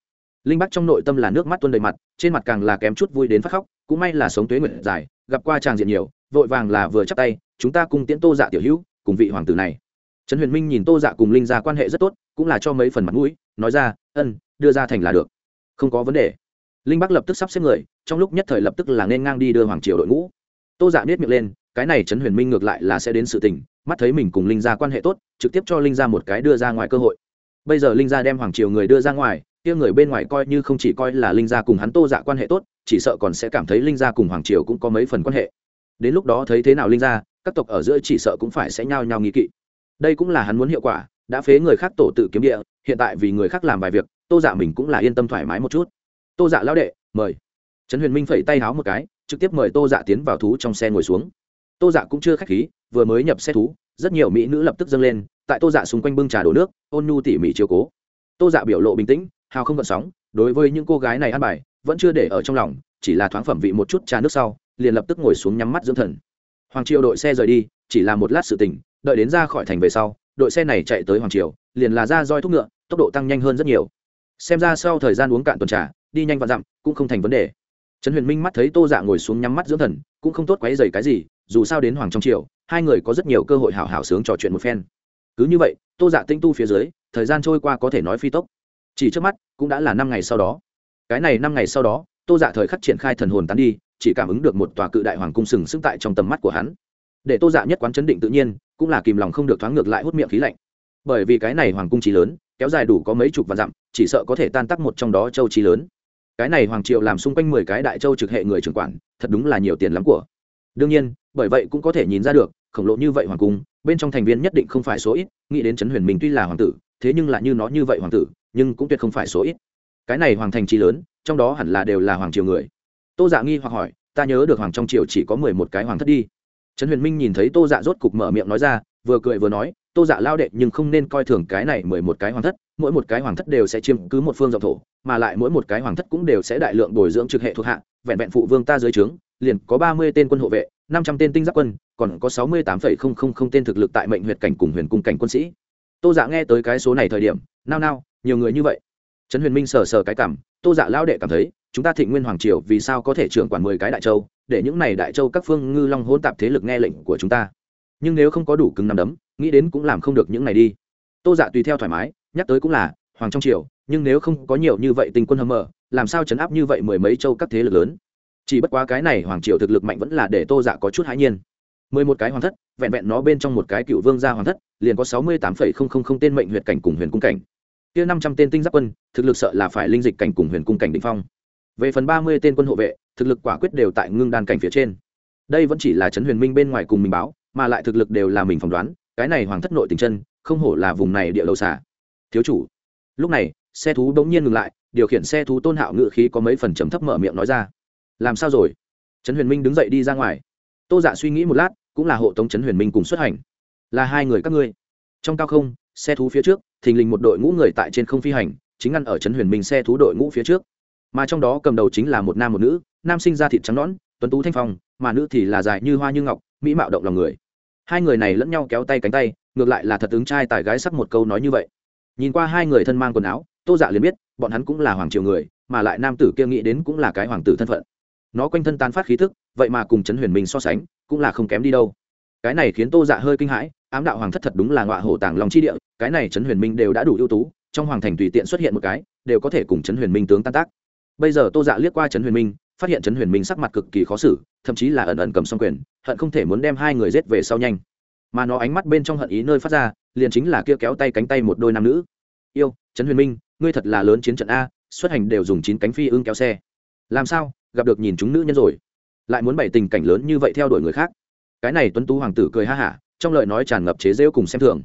Linh bắc trong nội tâm là nước mắt tuôn đầy mặt, trên mặt càng là kém chút vui đến phát khóc, cũng may là sống tuế nguyện dài, gặp qua tràng diện nhiều, vội vàng là vừa chắc tay, chúng ta cùng tiễn tô dạ tiểu hữu cùng vị hoàng tử này. Trần huyền minh nhìn tô dạ cùng linh gia quan hệ rất tốt, cũng là cho mấy phần mặt mũi, nói ra, ân, đưa ra thành là được. Không có vấn đề. Linh bắc lập tức sắp xếp người, trong lúc nhất thời lập tức là nên ngang đi đưa hoàng triều đội ngũ. Tô dạ biết miệng lên, cái này trấn huyền minh ngược lại là sẽ đến sự tình, mắt thấy mình cùng linh gia quan hệ tốt, trực tiếp cho linh gia một cái đưa ra ngoài cơ hội. Bây giờ linh gia đem hoàng triều người đưa ra ngoài, kia người bên ngoài coi như không chỉ coi là linh gia cùng hắn tô dạ quan hệ tốt, chỉ sợ còn sẽ cảm thấy linh gia cùng hoàng triều cũng có mấy phần quan hệ. Đến lúc đó thấy thế nào linh gia các tộc ở giữa chỉ sợ cũng phải sẽ nhao nhao nghi kỵ. Đây cũng là hắn muốn hiệu quả, đã phế người khác tổ tự kiếm địa, hiện tại vì người khác làm vài việc, tô dạ mình cũng là yên tâm thoải mái một chút. Tô dạ lão đệ, mời. Trấn huyền minh phẩy tay háo một cái, trực tiếp mời tô dạ tiến vào thú trong xe ngồi xuống. Tô dạ cũng chưa k h á c h khí, vừa mới nhập xe thú, rất nhiều mỹ nữ lập tức dâng lên, tại tô dạ xung quanh bưng trà đổ nước, ôn nhu tỉ mỉ chiều cố. Tô dạ biểu lộ bình tĩnh, hào không gợn sóng, đối với những cô gái này ăn bài, vẫn chưa để ở trong lòng, chỉ là thoáng phẩm vị một chút trà nước sau, liền lập tức ngồi xuống nhắm mắt dưỡng thần hoàng triều đội xe rời đi, chỉ là một lát sự tình, đợi đến ra khỏi thành về sau, đội xe này chạy tới hoàng triều, liền là ra roi thúc ngựa, tốc độ tăng nhanh hơn rất nhiều. Xem ra sau thời gian uống cạn tuần trà, đi nhanh và dặm, cũng không thành vấn đề. Trần huyền minh mắt thấy tô dạ ngồi xuống nhắm mắt dưỡng thần, cũng không tốt quấy dày cái gì, dù sao đến hoàng trong triều, hai người có rất nhiều cơ hội hảo hảo sướng trò chuyện một phen. Cứ như vậy, tô dạ tinh tu phía dưới, thời gian trôi qua có thể nói phi tốc. Chỉ trước mắt, cũng đã là năm ngày sau đó. Cái này năm ngày sau đó, tô dạ thời khắc triển khai thần hồn tán đi chỉ cảm ứng được một tòa cự đại hoàng cung sừng sững tại trong tầm mắt của hắn. Để tô dạ nhất quán chấn định tự nhiên, cũng là kìm lòng không được thoáng ngược lại hút miệng khí lạnh. Bởi vì cái này hoàng cung trí lớn, kéo dài đủ có mấy chục vạn dặm, chỉ sợ có thể tan tắc một trong đó châu trí lớn. Cái này hoàng triệu làm xung quanh mười cái đại châu trực hệ người trưởng quản, thật đúng là nhiều tiền lắm của. Đương nhiên, bởi vậy cũng có thể nhìn ra được, khổng lồ như vậy hoàng cung, bên trong thành viên nhất định không phải số ít, nghĩ đến trấn huyền minh tuy là hoàng tử, thế nhưng lại như nó như vậy hoàng tử, nhưng cũng tuyệt không phải số ít. Cái này hoàng thành trí lớn, trong đó hẳn là đều là hoàng triều người tô dạ nghi hoặc hỏi, ta nhớ được hoàng trong triều chỉ có mười một cái hoàng thất đi. Trấn huyền minh nhìn thấy tô dạ rốt cục mở miệng nói ra, vừa cười vừa nói, tô dạ lao đệ nhưng không nên coi thường cái này mười một cái hoàng thất, mỗi một cái hoàng thất đều sẽ chiếm cứ một phương rộng thổ, mà lại mỗi một cái hoàng thất cũng đều sẽ đại lượng bồi dưỡng trực hệ thuộc hạ, vẹn vẹn phụ vương ta dưới trướng, liền có ba mươi tên quân hộ vệ, năm trăm tên tinh giáp quân, còn có sáu mươi tám phẩy không không không tên thực lực tại mệnh huyệt cảnh cùng huyền cung cảnh quân sĩ. Tô dạ nghe tới cái số này thời điểm, nao nao, nhiều người như vậy. Trấn huyền minh sờ sờ cái cảm, tô dạ lao đệ cảm thấy chúng ta thịnh nguyên hoàng triều vì sao có thể trưởng quản mười cái đại châu, để những này đại châu các phương ngư long hôn tạp thế lực nghe lệnh của chúng ta. Nhưng nếu không có đủ cứng nằm đấm, nghĩ đến cũng làm không được những này đi. Tô dạ tùy theo thoải mái, nhắc tới cũng là, hoàng trong triều, nhưng nếu không có nhiều như vậy tình quân hâm mờ làm sao chấn áp như vậy mười mấy châu các thế lực lớn? Chỉ bất quá cái này hoàng triều thực lực mạnh vẫn là để tô dạ có chút hãi nhiên. Mười một cái hoàng thất, vẹn vẹn nó bên trong một cái cựu vương gia hoàng thất, liền có sáu mươi tám phẩy không không không tên mệnh huyệt cảnh cùng huyền cung cảnh. Kia năm trăm tên tinh giáp quân, thực lực sợ là phải linh dịch cảnh cùng huyền cung cảnh định phong về phần ba mươi tên quân hộ vệ, thực lực quả quyết đều tại ngưng đan cảnh phía trên. Đây vẫn chỉ là trấn huyền minh bên ngoài cùng mình báo, mà lại thực lực đều là mình phỏng đoán, cái này hoàng thất nội tình chân, không hổ là vùng này địa đầu xả thiếu chủ. Lúc này, xe thú đ n g nhiên ngừng lại, điều khiển xe thú tôn hạo ngự khí có mấy phần chấm thấp mở miệng nói ra. Làm sao rồi? Trấn huyền minh đứng dậy đi ra ngoài. Tô dạ suy nghĩ một lát, cũng là hộ tống trấn huyền minh cùng xuất hành. Là hai người các ngươi. Trong cao không, xe thú phía trước, thình lình một đội ngũ người tại trên không phi hành, chính ngăn ở trấn huyền minh xe thú đội ngũ phía trước mà trong đó cầm đầu chính là một nam một nữ, nam sinh ra thịt trắng nõn, tuấn tú thanh phong, mà nữ thì là dài như hoa như ngọc, mỹ mạo động lòng người. Hai người này lẫn nhau kéo tay cánh tay, ngược lại là thật ứng trai tài gái sắc một câu nói như vậy. Nhìn qua hai người thân mang quần áo, tô dạ liền biết, bọn hắn cũng là hoàng triều người, mà lại nam tử kia nghĩ đến cũng là cái hoàng tử thân phận. Nó quanh thân tan phát khí thức, vậy mà cùng trấn huyền minh so sánh, cũng là không kém đi đâu. Cái này khiến tô dạ hơi kinh hãi, ám đạo hoàng thất thật đúng là ngọa hổ tàng lòng chi địa, cái này trấn huyền minh đều đã đủ ưu tú, trong hoàng thành tùy tiện xuất hiện một cái, đều có thể cùng trấn huyền minh tướng tan tác bây giờ tô dạ liếc qua trấn huyền minh phát hiện trấn huyền minh sắc mặt cực kỳ khó xử thậm chí là ẩn ẩn cầm xong quyền hận không thể muốn đem hai người rết về sau nhanh. Mà nó ánh mắt bên trong hận ý nơi phát ra liền chính là kia kéo tay cánh tay một đôi nam nữ. Yêu trấn huyền minh ngươi thật là lớn chiến trận a xuất hành đều dùng chín cánh phi ưng kéo xe. Làm sao gặp được nhìn chúng nữ nhân rồi? Lại muốn bày tình cảnh lớn như vậy theo đuổi người khác? Cái này tuấn tú hoàng tử cười ha hả trong lời nói tràn ngập chế rêu cùng xem thường.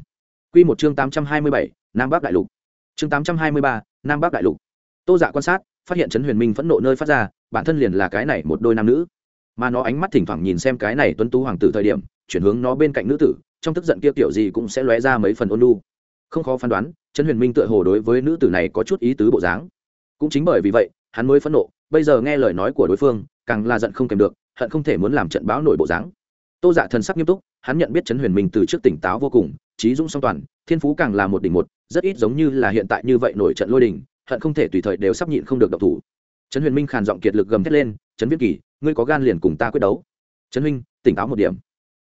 Quy một chương 827, Nam Bắc Đại Lục. Chương 823, Nam Bắc Đại Lục. Tô Dạ quan sát, phát hiện Trấn Huyền Minh phẫn nộ nơi phát ra, bản thân liền là cái này một đôi nam nữ. Mà nó ánh mắt thỉnh thoảng nhìn xem cái này tuấn tú hoàng tử thời điểm, chuyển hướng nó bên cạnh nữ tử, trong tức giận kia kiểu gì cũng sẽ lóe ra mấy phần ôn lu Không khó phán đoán, Trấn Huyền Minh tựa hồ đối với nữ tử này có chút ý tứ bộ dáng. Cũng chính bởi vì vậy, hắn mới phẫn nộ, bây giờ nghe lời nói của đối phương, càng là giận không kềm được, hận không thể muốn làm trận báo nổi bộ dáng. Tô Dạ thần sắc nghiêm túc, hắn nhận biết Trấn Huyền Minh từ trước tỉnh táo vô cùng, trí dũng song toàn thiên phú càng là một đỉnh một rất ít giống như là hiện tại như vậy nổi trận lôi đình hận không thể tùy thời đều sắp nhịn không được độc thủ. Trấn huyền minh khàn giọng kiệt lực gầm thét lên, trấn viết kỳ, ngươi có gan liền cùng ta quyết đấu. Trấn huynh, tỉnh táo một điểm.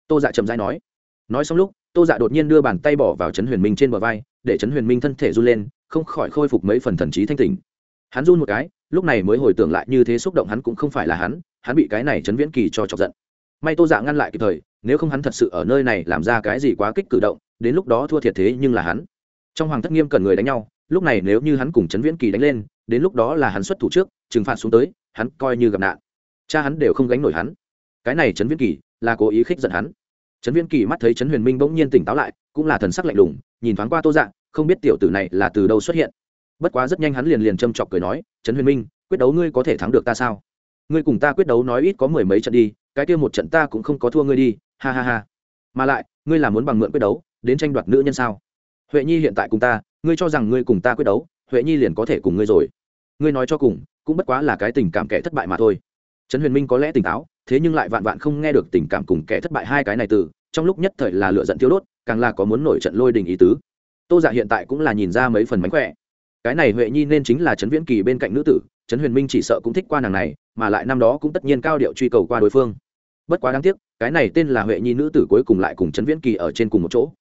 Tô dạ chậm rãi nói. Nói xong lúc, tô dạ đột nhiên đưa bàn tay bỏ vào trấn huyền minh trên bờ vai, để trấn huyền minh thân thể run lên, không khỏi khôi phục mấy phần thần trí thanh tỉnh. Hắn run một cái, lúc này mới hồi tưởng lại như thế xúc động hắn cũng không phải là hắn hắn bị cái này trấn viễn kỳ cho chọc giận. May tô dạ ngăn lại kịp thời, nếu không hắn thật sự ở nơi này làm ra cái gì quá kích cử động, đến lúc đó thua thiệt thế nhưng là hắn. Trong hoàng thất nghiêm cần người đánh nhau lúc này nếu như hắn cùng trấn viễn kỳ đánh lên, đến lúc đó là hắn xuất thủ trước, trừng phạt xuống tới, hắn coi như gặp nạn. Cha hắn đều không gánh nổi hắn. Cái này trấn viễn kỳ là cố ý khích giận hắn. Trấn viễn kỳ mắt thấy trấn huyền minh bỗng nhiên tỉnh táo lại, cũng là thần sắc lạnh lùng, nhìn thoáng qua tô dạng không biết tiểu tử này là từ đâu xuất hiện. Bất quá rất nhanh hắn liền liền châm chọc cười nói, trấn huyền minh, quyết đấu ngươi có thể thắng được ta sao? Ngươi cùng ta quyết đấu nói ít có mười mấy trận đi, cái kia một trận ta cũng không có thua ngươi đi, ha ha ha. Mà lại, ngươi là muốn bằng mượn quyết đấu, đến tranh đoạt nữ nhân sao? Huệ nhi hiện tại cùng ta ngươi cho rằng ngươi cùng ta quyết đấu, huệ nhi liền có thể cùng ngươi rồi. Ngươi nói cho cùng, cũng bất quá là cái tình cảm kẻ thất bại mà thôi. Trấn huyền minh có lẽ tỉnh táo, thế nhưng lại vạn vạn không nghe được tình cảm cùng kẻ thất bại hai cái này từ, trong lúc nhất thời là lựa giận thiếu đốt, càng là có muốn nổi trận lôi đình ý tứ. Tô dạ hiện tại cũng là nhìn ra mấy phần mánh khỏe. Cái này huệ nhi nên chính là trấn viễn kỳ bên cạnh nữ tử, trấn huyền minh chỉ sợ cũng thích qua nàng này, mà lại năm đó cũng tất nhiên cao điệu truy cầu qua đối phương. Bất quá đáng tiếc, cái này tên là huệ nhi nữ tử cuối cùng lại cùng trấn viễn kỳ ở trên cùng một chỗ.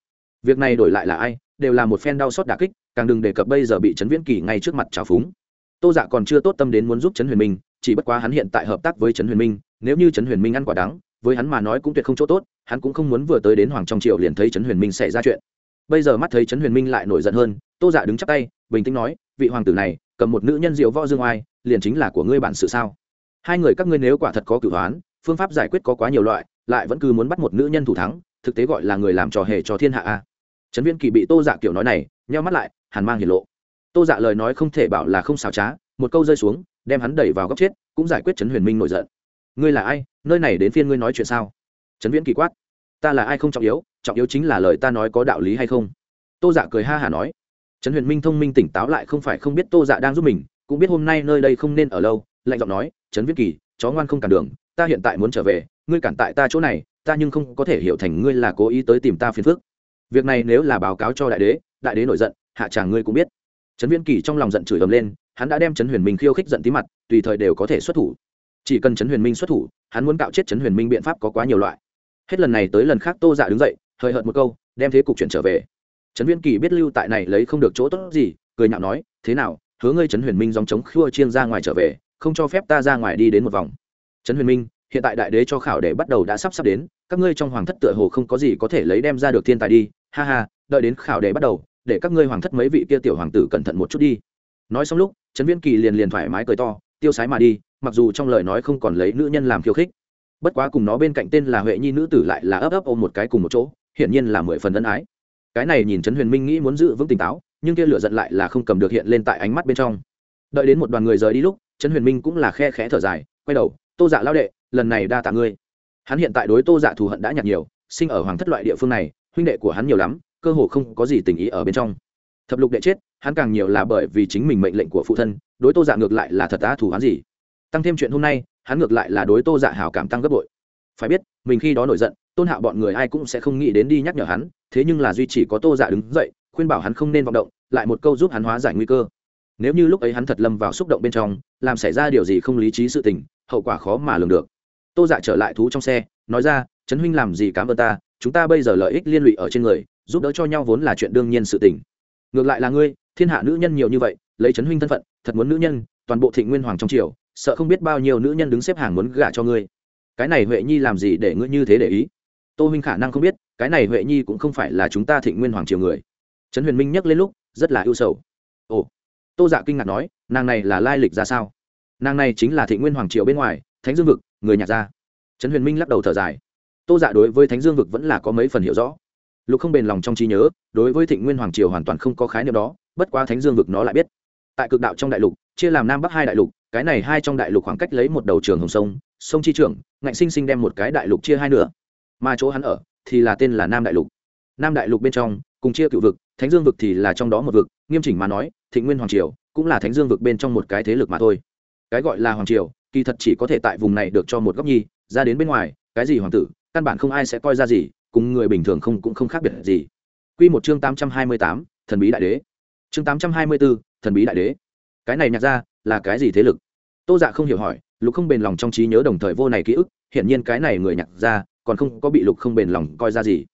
Việc này đổi lại là ai đều là một phen đau xót đả kích, càng đừng đề cập bây giờ bị trấn viễn kỳ ngay trước mặt trào phúng. Tô dạ còn chưa tốt tâm đến muốn giúp trấn huyền minh, chỉ bất quá hắn hiện tại hợp tác với trấn huyền minh, nếu như trấn huyền minh ăn quả đắng, với hắn mà nói cũng tuyệt không chỗ tốt, hắn cũng không muốn vừa tới đến hoàng trong triều liền thấy trấn huyền minh xảy ra chuyện. Bây giờ mắt thấy trấn huyền minh lại nổi giận hơn, tô dạ đứng chắp tay, bình tĩnh nói, vị hoàng tử này, cầm một nữ nhân diệu võ dương oai, liền chính là của ngươi bản sự sao? Hai người các ngươi nếu quả thật có cửu hoán phương pháp giải quyết có quá nhiều loại, lại vẫn cứ muốn bắt một nữ nhân thủ thắng, thực tế gọi là người làm trò hề cho thiên hạ a trấn viên kỳ bị tô dạ kiểu nói này, nheo mắt lại, hàn mang hiển lộ. Tô dạ lời nói không thể bảo là không xảo trá, một câu rơi xuống, đem hắn đẩy vào góc chết, cũng giải quyết trấn huyền minh nổi giận. Ngươi là ai? Nơi này đến phiên ngươi nói chuyện sao? Trấn viễn kỳ quát. Ta là ai không trọng yếu trọng yếu chính là lời ta nói có đạo lý hay không? Tô dạ cười ha hả nói. Trấn huyền minh thông minh tỉnh táo lại không phải không biết tô dạ đang giúp mình, cũng biết hôm nay nơi đây không nên ở lâu, lạnh giọng nói, trấn viễn kỳ, chó ngoan không cản đường, ta hiện tại muốn trở về, ngươi cản tại ta chỗ này, ta nhưng không có thể hiểu thành ngươi là cố ý tới tìm ta phiền phức việc này nếu là báo cáo cho đại đế đại đế nổi giận, hạ tràng ngươi cũng biết. Trấn viễn kỳ trong lòng giận chửi ầm lên, hắn đã đem trấn huyền minh khiêu khích giận tí mặt, tùy thời đều có thể xuất thủ. Chỉ cần trấn huyền minh xuất thủ, hắn muốn cạo chết trấn huyền minh biện pháp có quá nhiều loại. Hết lần này tới lần khác tô dạ đứng dậy hơi hợt một câu, đem thế cục chuyển trở về. Trấn viễn kỳ biết lưu tại này lấy không được chỗ tốt gì, cười nhạo nói, thế nào, hứa ngươi trấn huyền minh dòng chống khua chiên ra ngoài trở về, không cho phép ta ra ngoài đi đến một vòng. Trấn huyền minh, hiện tại đại đế cho khảo để bắt đầu đã sắp sắp đến, các ngươi trong hoàng thất tựa hồ không có gì có thể lấy đem ra được thiên tài đi ha ha, đợi đến khảo đề bắt đầu, để các ngươi hoàng thất mấy vị kia tiểu hoàng tử cẩn thận một chút đi. Nói xong lúc, trấn viễn kỳ liền liền thoải mái cười to, tiêu sái mà đi, mặc dù trong lời nói không còn lấy nữ nhân làm khiêu khích. Bất quá cùng nó bên cạnh tên là huệ nhi nữ tử lại là ấp ấp ôm một cái cùng một chỗ, hiển nhiên là mười phần ân ái. Cái này nhìn trấn huyền minh nghĩ muốn giữ vững tỉnh táo, nhưng kia lửa giận lại là không cầm được hiện lên tại ánh mắt bên trong. Đợi đến một đoàn người rời đi lúc, trấn huyền minh cũng là khe khẽ thở dài, quay đầu, tô dạ lao đệ, lần này đa tạ ngươi. Hắn hiện tại đối tô dạ thù hận đã nhạt nhiều, sinh ở hoàng thất loại địa phương này huynh đệ của hắn nhiều lắm, cơ hồ không có gì tình ý ở bên trong. Thập lục đệ chết, hắn càng nhiều là bởi vì chính mình mệnh lệnh của phụ thân, đối tô dạ ngược lại là thật á thù hắn gì. Tăng thêm chuyện hôm nay, hắn ngược lại là đối tô dạ hảo cảm tăng gấp bội. Phải biết, mình khi đó nổi giận, tôn hạo bọn người ai cũng sẽ không nghĩ đến đi nhắc nhở hắn, thế nhưng là duy chỉ có tô dạ đứng dậy, khuyên bảo hắn không nên vọng động, lại một câu giúp hắn hóa giải nguy cơ. Nếu như lúc ấy hắn thật lâm vào xúc động bên trong, làm xảy ra điều gì không lý trí sự tình, hậu quả khó mà lường được. Tô dạ trở lại thú trong xe, nói ra, trấn huynh làm gì cảm ơn ta chúng ta bây giờ lợi ích liên lụy ở trên người, giúp đỡ cho nhau vốn là chuyện đương nhiên sự tình. Ngược lại là ngươi, thiên hạ nữ nhân nhiều như vậy, lấy trấn huynh thân phận, thật muốn nữ nhân, toàn bộ thịnh nguyên hoàng trong triều, sợ không biết bao nhiêu nữ nhân đứng xếp hàng muốn gả cho ngươi. Cái này huệ nhi làm gì để ngươi như thế để ý? Tô huynh khả năng không biết, cái này huệ nhi cũng không phải là chúng ta thịnh nguyên hoàng triều người. Trấn huyền minh nhắc lên lúc, rất là ưu sầu. Ồ, tô dạ kinh ngạc nói, nàng này là lai lịch ra sao? Nàng này chính là thịnh nguyên hoàng triều bên ngoài, thánh dương vực, người nhạc gia trấn huyền minh lắc đầu thở dài tô dạ đối với thánh dương vực vẫn là có mấy phần hiểu rõ. Lục không bền lòng trong trí nhớ, đối với thịnh nguyên hoàng triều hoàn toàn không có khái niệm đó, bất quá thánh dương vực nó lại biết. Tại cực đạo trong đại lục, chia làm nam bắc hai đại lục, cái này hai trong đại lục khoảng cách lấy một đầu trường hồng sông sông chi trưởng, ngạnh sinh sinh đem một cái đại lục chia hai nửa. Mà chỗ hắn ở, thì là tên là nam đại lục. Nam đại lục bên trong, cùng chia cựu vực, thánh dương vực thì là trong đó một vực, nghiêm chỉnh mà nói, thịnh nguyên hoàng triều cũng là thánh dương vực bên trong một cái thế lực mà thôi. Cái gọi là hoàng triều, kỳ thật chỉ có thể tại vùng này được cho một góc nhi, ra đến bên ngoài, cái gì hoàng tử căn bản không ai sẽ coi ra gì, cùng người bình thường không cũng không khác biệt gì. Quy một chương tám trăm hai mươi tám, thần bí đại đế. Chương tám trăm hai mươi bốn thần bí đại đế. Cái này nhạc ra là cái gì thế lực? Tô dạ không hiểu hỏi, lục không bền lòng trong trí nhớ đồng thời vô này ký ức, hiển nhiên cái này người nhạc ra còn không có bị lục không bền lòng coi ra gì.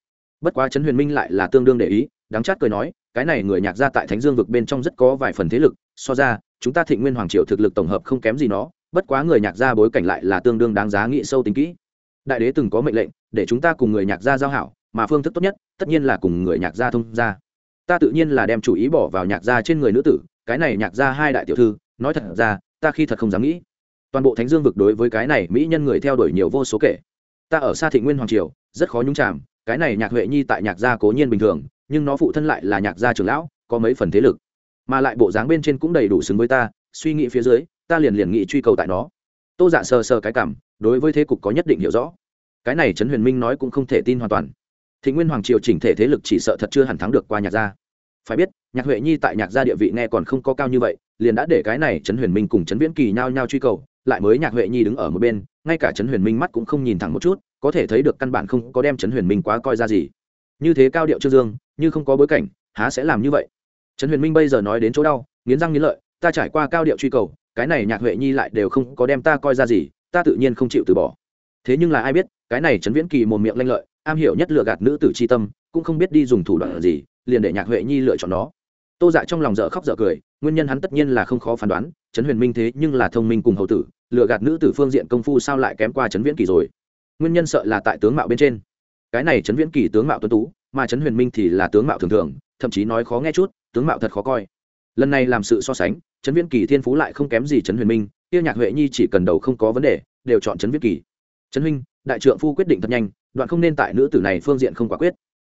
Bất quá trấn huyền minh lại là tương đương để ý, đáng chát cười nói, cái này người nhạc ra tại thánh dương vực bên trong rất có vài phần thế lực, so ra, chúng ta thịnh nguyên hoàng triều thực lực tổng hợp không kém gì nó, bất quá người nhạc ra bối cảnh lại là tương đương đáng giá nghĩ sâu tính kỹ đại đế từng có mệnh lệnh, để chúng ta cùng người nhạc gia giao hảo, mà phương thức tốt nhất, tất nhiên là cùng người nhạc gia thông gia. Ta tự nhiên là đem chủ ý bỏ vào nhạc gia trên người nữ tử, cái này nhạc gia hai đại tiểu thư, nói thật ra, ta khi thật không dám nghĩ. Toàn bộ thánh dương vực đối với cái này mỹ nhân người theo đuổi nhiều vô số kể. Ta ở xa thị nguyên hoàng triều, rất khó nhúng chạm cái này nhạc huệ nhi tại nhạc gia cố nhiên bình thường, nhưng nó phụ thân lại là nhạc gia trưởng lão, có mấy phần thế lực. Mà lại bộ dáng bên trên cũng đầy đủ xứng với ta, suy nghĩ phía dưới, ta liền liền nghĩ truy cầu tại nó. Tô dạ sờ sờ cái cảm đối với thế cục có nhất định hiểu rõ. Cái này trấn huyền minh nói cũng không thể tin hoàn toàn. Thị nguyên hoàng triều chỉnh thể thế lực chỉ sợ thật chưa hẳn thắng được qua nhạc gia. Phải biết, nhạc huệ nhi tại nhạc gia địa vị nghe còn không có cao như vậy, liền đã để cái này trấn huyền minh cùng trấn viễn kỳ nhao nhao truy cầu, lại mới nhạc huệ nhi đứng ở một bên, ngay cả trấn huyền minh mắt cũng không nhìn thẳng một chút, có thể thấy được căn bản không có đem trấn huyền minh quá coi ra gì. Như thế cao điệu trương dương, như không có bối cảnh, há sẽ làm như vậy? Trấn huyền minh bây giờ nói đến chỗ đau, nghiến răng nghiến lợi, ta trải qua cao điệu truy cầu, cái này nhạc huệ nhi lại đều không có đem ta coi ra gì ta tự nhiên không chịu từ bỏ. Thế nhưng là ai biết, cái này trấn viễn kỳ một miệng lanh lợi, am hiểu nhất lựa gạt nữ tử c tâm, cũng không biết đi dùng thủ đoạn gì, liền để nhạc huệ nhi lựa chọn nó. Tô dạ trong lòng dở khóc dở cười, nguyên nhân hắn tất nhiên là không khó phán đoán, trấn huyền minh thế nhưng là thông minh cùng hậu tử lựa gạt nữ tử phương diện công phu sao lại kém qua trấn viễn kỳ rồi? Nguyên nhân sợ là tại tướng mạo bên trên. Cái này trấn viễn kỳ tướng mạo tuấn tú, mà trấn huyền minh thì là tướng mạo thường thường, thậm chí nói khó nghe chút, tướng mạo thật khó coi. Lần này làm sự so sánh, trấn viễn kỳ thiên phú lại không kém gì trấn huyền minh tiêu nhạc huệ nhi chỉ cần đầu không có vấn đề, đều chọn trấn Viết kỳ. Trấn huynh, đại trượng phu quyết định thật nhanh, đoạn không nên tại nữ tử này phương diện không quả quyết.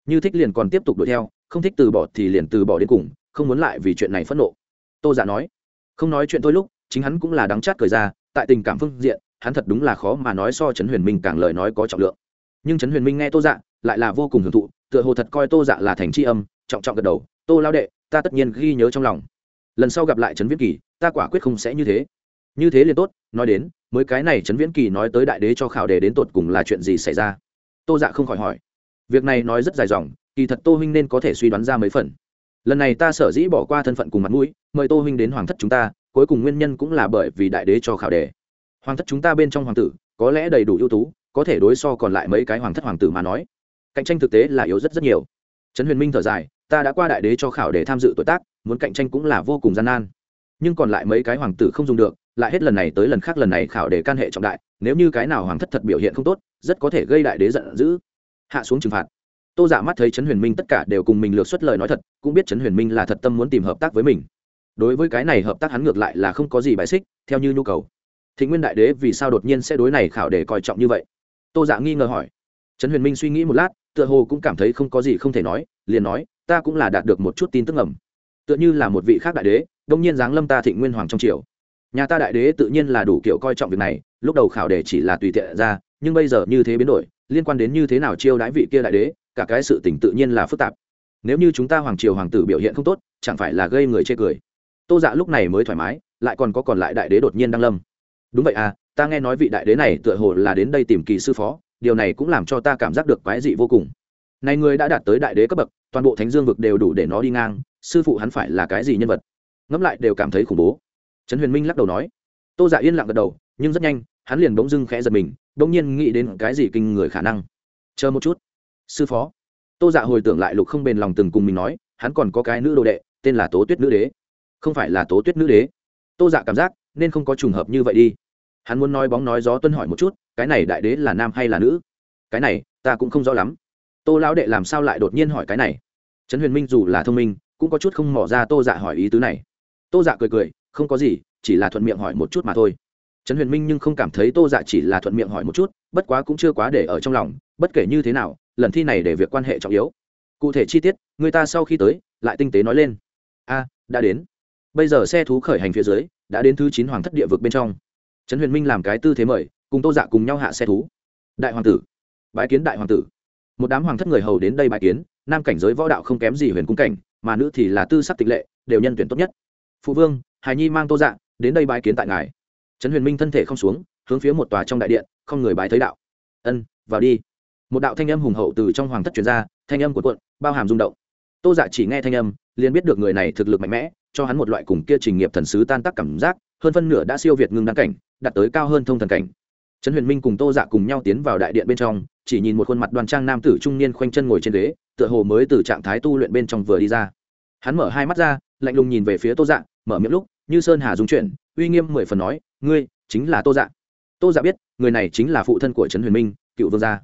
Như thích liền còn tiếp tục đuổi theo, không thích từ bỏ thì liền từ bỏ đến cùng, không muốn lại vì chuyện này phẫn nộ. Tô giả dạ nói, không nói chuyện tôi lúc, chính hắn cũng là đắng chát cười ra, tại tình cảm phương diện, hắn thật đúng là khó mà nói so trấn huyền minh càng lời nói có trọng lượng. Nhưng trấn huyền minh nghe tô dạ lại là vô cùng hưởng thụ, tựa hồ thật coi tô dạ là thành tri âm, trọng trọng gật đầu, tô lao đệ, ta tất nhiên ghi nhớ trong lòng. Lần sau gặp lại trấn Viết kỳ, ta quả quyết không sẽ như thế như thế liền tốt, nói đến, mới cái này trấn viễn kỳ nói tới đại đế cho khảo đề đến tột cùng là chuyện gì xảy ra? Tô dạ không khỏi hỏi. Việc này nói rất dài dòng, kỳ thật tô huynh nên có thể suy đoán ra mấy phần. Lần này ta sở dĩ bỏ qua thân phận cùng mặt mũi, mời tô huynh đến hoàng thất chúng ta, cuối cùng nguyên nhân cũng là bởi vì đại đế cho khảo đề. Hoàng thất chúng ta bên trong hoàng tử, có lẽ đầy đủ ưu tú, có thể đối so còn lại mấy cái hoàng thất hoàng tử mà nói. Cạnh tranh thực tế là yếu rất rất nhiều. Trấn huyền minh thở dài, ta đã qua đại đế cho khảo để tham dự tuổi tác, muốn cạnh tranh cũng là vô cùng gian nan. Nhưng còn lại mấy cái hoàng tử không dùng được lại hết lần này tới lần khác lần này khảo để can hệ trọng đại, nếu như cái nào hoàng thất thật biểu hiện không tốt, rất có thể gây đại đế giận dữ. Hạ xuống trừng phạt. Tô giả dạ mắt thấy trấn huyền minh tất cả đều cùng mình lược xuất lời nói thật, cũng biết trấn huyền minh là thật tâm muốn tìm hợp tác với mình. Đối với cái này hợp tác hắn ngược lại là không có gì bài xích, theo như nhu cầu. Thị nguyên đại đế vì sao đột nhiên sẽ đối này khảo để coi trọng như vậy? Tô dạ nghi ngờ hỏi. Trấn huyền minh suy nghĩ một lát, tựa hồ cũng cảm thấy không có gì không thể nói, liền nói, ta cũng là đạt được một chút tin tức ngầm. Tựa như là một vị khác đại đế, đông nhiên giáng lâm ta thị nguyên hoàng trong triều nhà ta đại đế tự nhiên là đủ kiểu coi trọng việc này, lúc đầu khảo đề chỉ là tùy tiện ra, nhưng bây giờ như thế biến đổi, liên quan đến như thế nào chiêu đãi vị kia đại đế, cả cái sự tỉnh tự nhiên là phức tạp. Nếu như chúng ta hoàng triều hoàng tử biểu hiện không tốt, chẳng phải là gây người chê cười. Tô dạ lúc này mới thoải mái, lại còn có còn lại đại đế đột nhiên đăng lâm. Đúng vậy à ta nghe nói vị đại đế này tựa hồ là đến đây tìm kỳ sư phó, điều này cũng làm cho ta cảm giác được quái dị vô cùng. Này người đã đạt tới đại đế cấp bậc, toàn bộ thánh dương vực đều đủ để nó đi ngang, sư phụ hắn phải là cái gì nhân vật? Ngẫm lại đều cảm thấy khủng bố trấn huyền minh lắc đầu nói. Tô giả dạ yên lặng gật đầu, nhưng rất nhanh, hắn liền bỗng dưng khẽ giật mình, bỗng nhiên nghĩ đến cái gì kinh người khả năng. Chờ một chút. Sư phó. Tô dạ hồi tưởng lại lục không bền lòng từng cùng mình nói, hắn còn có cái nữ đồ đệ, tên là tố tuyết nữ đế. Không phải là tố tuyết nữ đế. Tô dạ cảm giác, nên không có trùng hợp như vậy đi. Hắn muốn nói bóng nói gió tuân hỏi một chút, cái này đại đế là nam hay là nữ? Cái này, ta cũng không rõ lắm. Tô lão đệ làm sao lại đột nhiên hỏi cái này? Trấn huyền minh dù là thông minh, cũng có chút không mỏ ra tô dạ hỏi ý tứ này. Tô dạ cười cười không có gì, chỉ là thuận miệng hỏi một chút mà thôi. Trần huyền minh nhưng không cảm thấy tô dạ chỉ là thuận miệng hỏi một chút, bất quá cũng chưa quá để ở trong lòng, bất kể như thế nào, lần thi này để việc quan hệ trọng yếu. Cụ thể chi tiết, người ta sau khi tới, lại tinh tế nói lên. A, đã đến. Bây giờ xe thú khởi hành phía dưới, đã đến thứ chín hoàng thất địa vực bên trong. Trấn huyền minh làm cái tư thế mời, cùng tô dạ cùng nhau hạ xe thú. Đại hoàng tử. Bái kiến đại hoàng tử. Một đám hoàng thất người hầu đến đây bái kiến, nam cảnh giới võ đạo không kém gì huyền cung cảnh, mà nữ thì là tư sắc tịch lệ, đều nhân tuyển tốt nhất phụ vương, hài nhi mang tô dạ đến đây bái kiến tại ngài. Trấn huyền minh thân thể không xuống, hướng phía một tòa trong đại điện, không người bái thấy đạo. Ân, vào đi. Một đạo thanh âm hùng hậu từ trong hoàng thất truyền ra, thanh âm của quận bao hàm rung động. Tô dạ chỉ nghe thanh âm, liền biết được người này thực lực mạnh mẽ, cho hắn một loại cùng kia trình nghiệp thần sứ tan tác cảm giác, hơn phân nửa đã siêu việt ngưng đăng cảnh, đạt tới cao hơn thông thần cảnh. Trấn huyền minh cùng tô dạ cùng nhau tiến vào đại điện bên trong, chỉ nhìn một khuôn mặt đoan trang nam tử trung niên khoanh chân ngồi trên ghế, tựa hồ mới từ trạng thái tu luyện bên trong vừa đi ra. Hắn mở hai mắt ra, lạnh lùng nhìn về phía tô dạ mở miệng lúc, như sơn hà dung chuyển, uy nghiêm mười phần nói, ngươi chính là tô dạ. Tô dạ biết, người này chính là phụ thân của trấn huyền minh, cựu vương gia.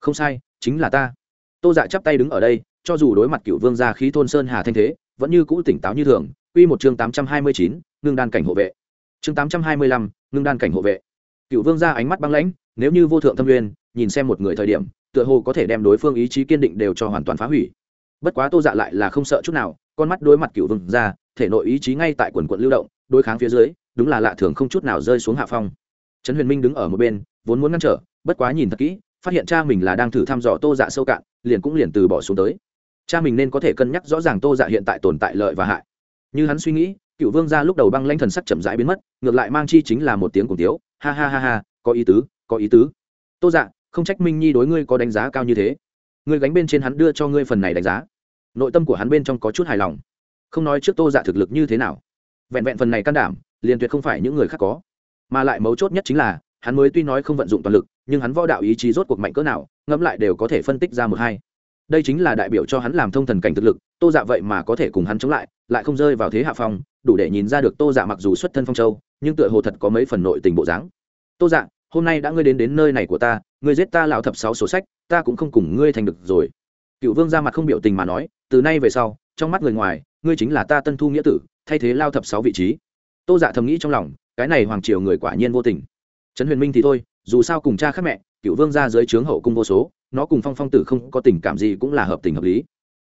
Không sai, chính là ta. Tô dạ chắp tay đứng ở đây, cho dù đối mặt cựu vương gia khí thôn sơn hà thanh thế, vẫn như cũ tỉnh táo như thường. Quy một chương tám trăm hai mươi chín, ngưng đan cảnh hộ vệ. Chương tám trăm hai mươi lăm, ngưng đan cảnh hộ vệ. Cựu vương gia ánh mắt băng lãnh, nếu như vô thượng thâm nguyên, nhìn xem một người thời điểm, tựa hồ có thể đem đối phương ý chí kiên định đều cho hoàn toàn phá hủy. Bất quá tô dạ lại là không sợ chút nào, con mắt đối mặt cựu vương gia thể nội ý chí ngay tại quần quận lưu động, đối kháng phía dưới, đúng là lạ thường không chút nào rơi xuống hạ phong. Trấn huyền minh đứng ở một bên, vốn muốn ngăn trở, bất quá nhìn thật kỹ, phát hiện cha mình là đang thử thăm dò tô dạ sâu cạn, liền cũng liền từ bỏ xuống tới. Cha mình nên có thể cân nhắc rõ ràng tô dạ hiện tại tồn tại lợi và hại. Như hắn suy nghĩ, cựu vương ra lúc đầu băng lanh thần sắc chậm rãi biến mất, ngược lại mang chi chính là một tiếng cùng tiếu, ha ha ha ha, có ý tứ, có ý tứ. Tô dạ không trách minh nhi đối ngươi có đánh giá cao như thế. Ngươi gánh bên trên hắn đưa cho ngươi phần này đánh giá. Nội tâm của hắn bên trong có chút hài lòng không nói trước tô dạ thực lực như thế nào. Vẹn vẹn phần này can đảm, liền tuyệt không phải những người khác có. Mà lại mấu chốt nhất chính là, hắn mới tuy nói không vận dụng toàn lực, nhưng hắn võ đạo ý chí rốt cuộc mạnh cỡ nào, ngẫm lại đều có thể phân tích ra một hai. Đây chính là đại biểu cho hắn làm thông thần cảnh thực lực, tô dạ vậy mà có thể cùng hắn chống lại lại không rơi vào thế hạ phong, đủ để nhìn ra được tô dạ mặc dù xuất thân phong châu, nhưng tựa hồ thật có mấy phần nội tình bộ dáng. Tô dạ hôm nay đã ngươi đến đến nơi này của ta, ngươi giết ta lão thập sáu sổ sách, ta cũng không cùng ngươi thành được rồi. Cựu vương ra mặt không biểu tình mà nói, từ nay về sau, trong mắt người ngoài ngươi chính là ta tân thu nghĩa tử, thay thế lao thập sáu vị trí. Tô dạ thầm nghĩ trong lòng, cái này hoàng triều người quả nhiên vô tình. Trấn huyền minh thì thôi, dù sao cùng cha khác mẹ, cựu vương ra dưới trướng hậu cung vô số, nó cùng phong phong tử không có tình cảm gì cũng là hợp tình hợp lý.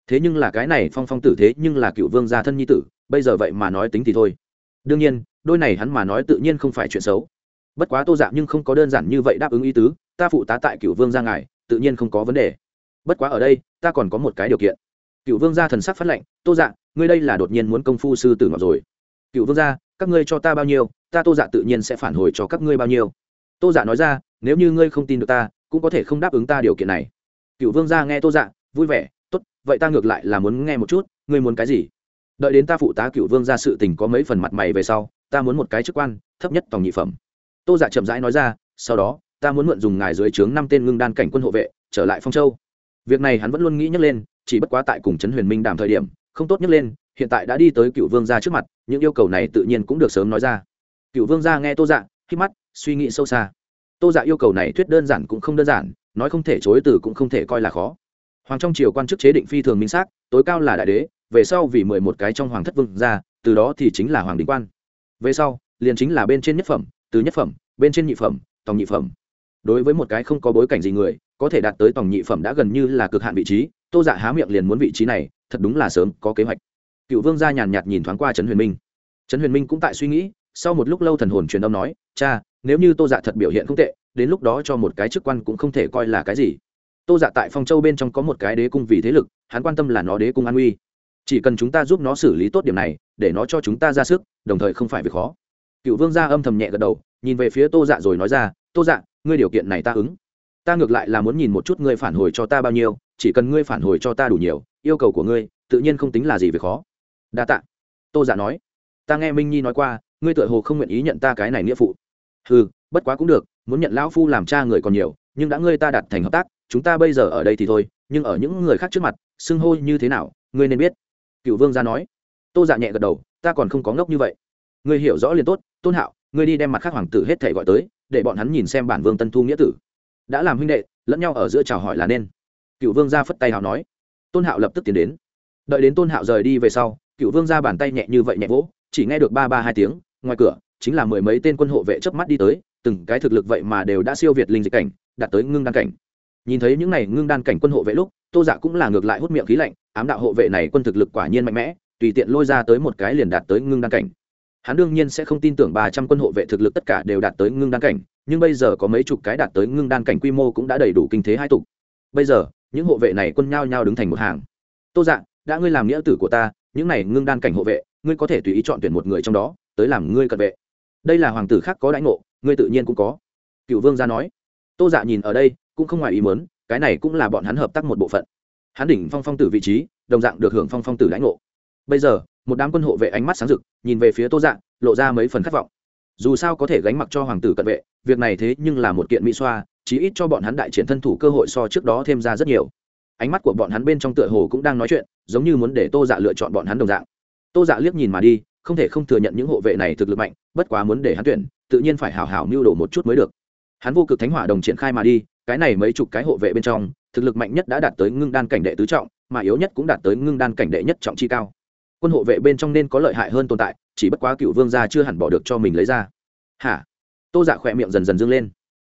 Thế nhưng là cái này phong phong tử thế nhưng là cựu vương gia thân nhi tử, bây giờ vậy mà nói tính thì thôi. Đương nhiên, đôi này hắn mà nói tự nhiên không phải chuyện xấu. Bất quá tô dạ nhưng không có đơn giản như vậy đáp ứng ý tứ, ta phụ tá tại cựu vương gia ngài, tự nhiên không có vấn đề. Bất quá ở đây, ta còn có một cái điều kiện cựu vương gia thần sắc phát lệnh tô dạ ngươi đây là đột nhiên muốn công phu sư tử ngọc rồi. Cựu vương gia, các ngươi cho ta bao nhiêu, ta tô dạ tự nhiên sẽ phản hồi cho các ngươi bao nhiêu. Tô dạ nói ra, nếu như ngươi không tin được ta, cũng có thể không đáp ứng ta điều kiện này. Cựu vương gia nghe tô dạ vui vẻ, tốt, vậy ta ngược lại là muốn nghe một chút, ngươi muốn cái gì? Đợi đến ta phụ tá cựu vương gia sự tình có mấy phần mặt mày về sau, ta muốn một cái chức quan, thấp nhất tòng nhị phẩm. Tô dạ chậm rãi nói ra, sau đó, ta muốn mượn dùng ngài dưới trướng năm tên ngưng đan cảnh quân hộ vệ, trở lại phong châu. Việc này hắn vẫn luôn nghĩ nhắc lên chỉ bất quá tại cùng trấn huyền minh đàm thời điểm, không tốt nhất lên, hiện tại đã đi tới cựu vương gia trước mặt, những yêu cầu này tự nhiên cũng được sớm nói ra. Cựu vương gia nghe tô dạ khi mắt, suy nghĩ sâu xa. Tô dạ yêu cầu này thuyết đơn giản cũng không đơn giản, nói không thể chối từ cũng không thể coi là khó. Hoàng trong triều quan chức chế định phi thường minh xác, tối cao là đại đế, về sau vì mười một cái trong hoàng thất vương ra từ đó thì chính là hoàng đình quan. Về sau, liền chính là bên trên nhất phẩm, từ nhất phẩm, bên trên nhị phẩm, tòng nhị phẩm. Đối với một cái không có bối cảnh gì người có thể đạt tới tổng nhị phẩm đã gần như là cực hạn vị trí, tô dạ há miệng liền muốn vị trí này, thật đúng là sớm, có kế hoạch. Cựu vương gia nhàn nhạt nhìn thoáng qua trấn huyền minh. Trấn huyền minh cũng tại suy nghĩ, sau một lúc lâu thần hồn truyền âm nói, cha, nếu như tô dạ thật biểu hiện không tệ, đến lúc đó cho một cái chức quan cũng không thể coi là cái gì. Tô dạ tại phong châu bên trong có một cái đế cung vì thế lực, hắn quan tâm là nó đế cung an uy. Chỉ cần chúng ta giúp nó xử lý tốt điểm này, để nó cho chúng ta ra sức, đồng thời không phải việc khó. Cựu vương gia âm thầm nhẹ gật đầu, nhìn về phía tô dạ rồi nói ra, tô dạ ngươi điều kiện này ta ứng ta ngược lại là muốn nhìn một chút ngươi phản hồi cho ta bao nhiêu, chỉ cần ngươi phản hồi cho ta đủ nhiều, yêu cầu của ngươi, tự nhiên không tính là gì về khó. Đa t ạ tô dạ nói. Ta nghe minh nhi nói qua, ngươi tựa hồ không nguyện ý nhận ta cái này nghĩa phụ. Ừ bất quá cũng được, muốn nhận lão phu làm cha người còn nhiều, nhưng đã ngươi ta đặt thành hợp tác, chúng ta bây giờ ở đây thì thôi, nhưng ở những người khác trước mặt, xưng hô như thế nào, ngươi nên biết. Cựu vương gia nói. Tô dạ nhẹ gật đầu, ta còn không có ngốc như vậy. Ngươi hiểu rõ liền tốt, tôn hạo, ngươi đi đem mặt khác hoàng tử hết thể gọi tới, để bọn hắn nhìn xem bản vương tân thu nghĩa tử đã làm huynh đệ, lẫn nhau ở giữa chào hỏi là nên. Cựu vương gia phất tay hào nói. Tôn hạo lập tức tiến đến. Đợi đến tôn hạo rời đi về sau, cựu vương gia bàn tay nhẹ như vậy nhẹ vỗ, chỉ nghe được ba ba hai tiếng, ngoài cửa, chính là mười mấy tên quân hộ vệ chớp mắt đi tới, từng cái thực lực vậy mà đều đã siêu việt linh dịch cảnh, đạt tới ngưng đan cảnh. Nhìn thấy những này ngưng đan cảnh quân hộ vệ lúc, tô dạ cũng là ngược lại hút miệng khí lạnh, ám đạo hộ vệ này quân thực lực quả nhiên mạnh mẽ, tùy tiện lôi ra tới một cái liền đạt tới ngưng đan cảnh. Hắn đương nhiên sẽ không tin tưởng ba trăm quân hộ vệ thực lực tất cả đều đạt tới ngưng đan cảnh nhưng bây giờ có mấy chục cái đạt tới ngưng đan cảnh quy mô cũng đã đầy đủ kinh thế hai tục. Bây giờ, những hộ vệ này quân nhao nhao đứng thành một hàng. Tô dạ đã ngươi làm nghĩa tử của ta, những này ngưng đan cảnh hộ vệ, ngươi có thể tùy ý chọn tuyển một người trong đó, tới làm ngươi cận vệ. Đây là hoàng tử khác có đãi ngộ, ngươi tự nhiên cũng có. Cựu vương gia nói. Tô dạ nhìn ở đây, cũng không ngoài ý muốn, cái này cũng là bọn hắn hợp tác một bộ phận. Hắn đỉnh phong phong tử vị trí, đồng dạng được hưởng phong phong tử đãi ngộ. Bây giờ, một đám quân hộ vệ ánh mắt sáng rực, nhìn về phía tô dạ lộ ra mấy phần khát vọng dù sao có thể gánh mặc cho hoàng tử cận vệ, việc này thế nhưng là một kiện mỹ xoa, chí ít cho bọn hắn đại triển thân thủ cơ hội so trước đó thêm ra rất nhiều. Ánh mắt của bọn hắn bên trong tựa hồ cũng đang nói chuyện, giống như muốn để tô dạ lựa chọn bọn hắn đồng dạng. Tô dạ liếc nhìn mà đi, không thể không thừa nhận những hộ vệ này thực lực mạnh, bất quá muốn để hắn tuyển, tự nhiên phải hào hào mưu đồ một chút mới được. Hắn vô cực thánh hỏa đồng triển khai mà đi, cái này mấy chục cái hộ vệ bên trong, thực lực mạnh nhất đã đạt tới ngưng đan cảnh đệ tứ trọng, mà yếu nhất cũng đạt tới ngưng đan cảnh đệ nhất trọng chi cao. Quân hộ vệ bên trong nên có lợi hại hơn tồn tại chỉ bất quá cựu vương gia chưa hẳn bỏ được cho mình lấy ra. Hả? Tô dạ khỏe miệng dần dần dâng lên.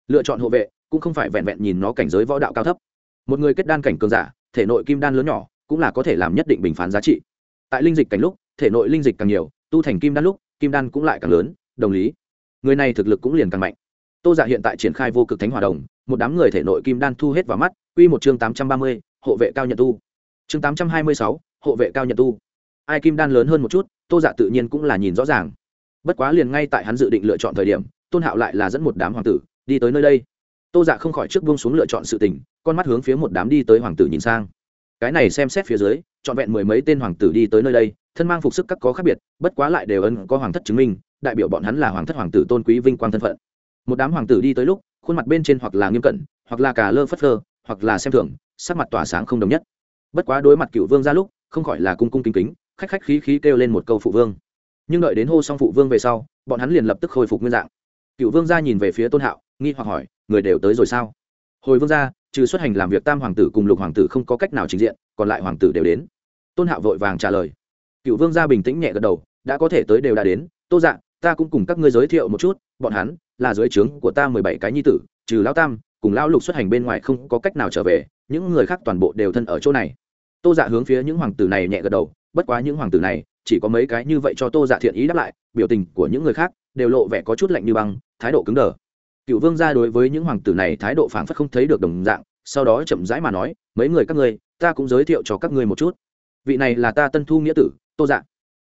Lựa chọn hộ vệ, cũng không phải vẹn vẹn nhìn nó cảnh giới võ đạo cao thấp. Một người kết đan cảnh cường giả, thể nội kim đan lớn nhỏ, cũng là có thể làm nhất định bình phán giá trị. Tại linh dịch cảnh lúc, thể nội linh dịch càng nhiều, tu thành kim đan lúc, kim đan cũng lại càng lớn, đồng lý. Người này thực lực cũng liền càng mạnh. Tô dạ hiện tại triển khai vô cực thánh hòa đồng, một đám người thể nội kim đan thu hết vào mắt, quy một chương tám trăm ba mươi, hộ vệ cao nhận tu. Chương tám trăm hai mươi sáu, hộ vệ cao nhận tu ai kim đan lớn hơn một chút, tô dạ tự nhiên cũng là nhìn rõ ràng. Bất quá liền ngay tại hắn dự định lựa chọn thời điểm, tôn hạo lại là dẫn một đám hoàng tử đi tới nơi đây. Tô dạ không khỏi trước buông xuống lựa chọn sự tình, con mắt hướng phía một đám đi tới hoàng tử nhìn sang. Cái này xem xét phía dưới, trọn vẹn mười mấy tên hoàng tử đi tới nơi đây, thân mang phục sức các có khác biệt, bất quá lại đều ân có hoàng thất chứng minh, đại biểu bọn hắn là hoàng thất hoàng tử tôn quý vinh quang thân phận. Một đám hoàng tử đi tới lúc, khuôn mặt bên trên hoặc là nghiêm cẩn, hoặc là cả lơ phất lơ hoặc là xem thường, sắc mặt tỏa sáng không đồng nhất. Bất quá đối mặt cựu vương ra lúc, không khỏi là cung cung kính kính khách khách khí khí kêu lên một câu phụ vương. Nhưng đợi đến hô xong phụ vương về sau bọn hắn liền lập tức khôi phục nguyên dạng. Cựu vương gia nhìn về phía tôn hạo nghi hoặc hỏi người đều tới rồi sao? Hồi vương gia, trừ xuất hành làm việc tam hoàng tử cùng lục hoàng tử không có cách nào trình diện còn lại hoàng tử đều đến. Tôn hạo vội vàng trả lời. Cựu vương gia bình tĩnh nhẹ gật đầu đã có thể tới đều đã đến. Tô dạng, ta cũng cùng các ngươi giới thiệu một chút bọn hắn là dưới trướng của ta mười bảy cái nhi tử trừ lão tam cùng lão lục xuất hành bên ngoài không có cách nào trở về những người khác toàn bộ đều thân ở chỗ này tô dạ hướng phía những hoàng tử này nhẹ gật đầu, bất quá những hoàng tử này, chỉ có mấy cái như vậy cho tô dạ thiện ý đáp lại, biểu tình của những người khác đều lộ vẻ có chút lạnh như băng, thái độ cứng đờ. Cựu vương gia đối với những hoàng tử này thái độ phảng phất không thấy được đồng dạng, sau đó chậm rãi mà nói, mấy người các ngươi, ta cũng giới thiệu cho các ngươi một chút. Vị này là ta tân thu nghĩa tử, tô dạ.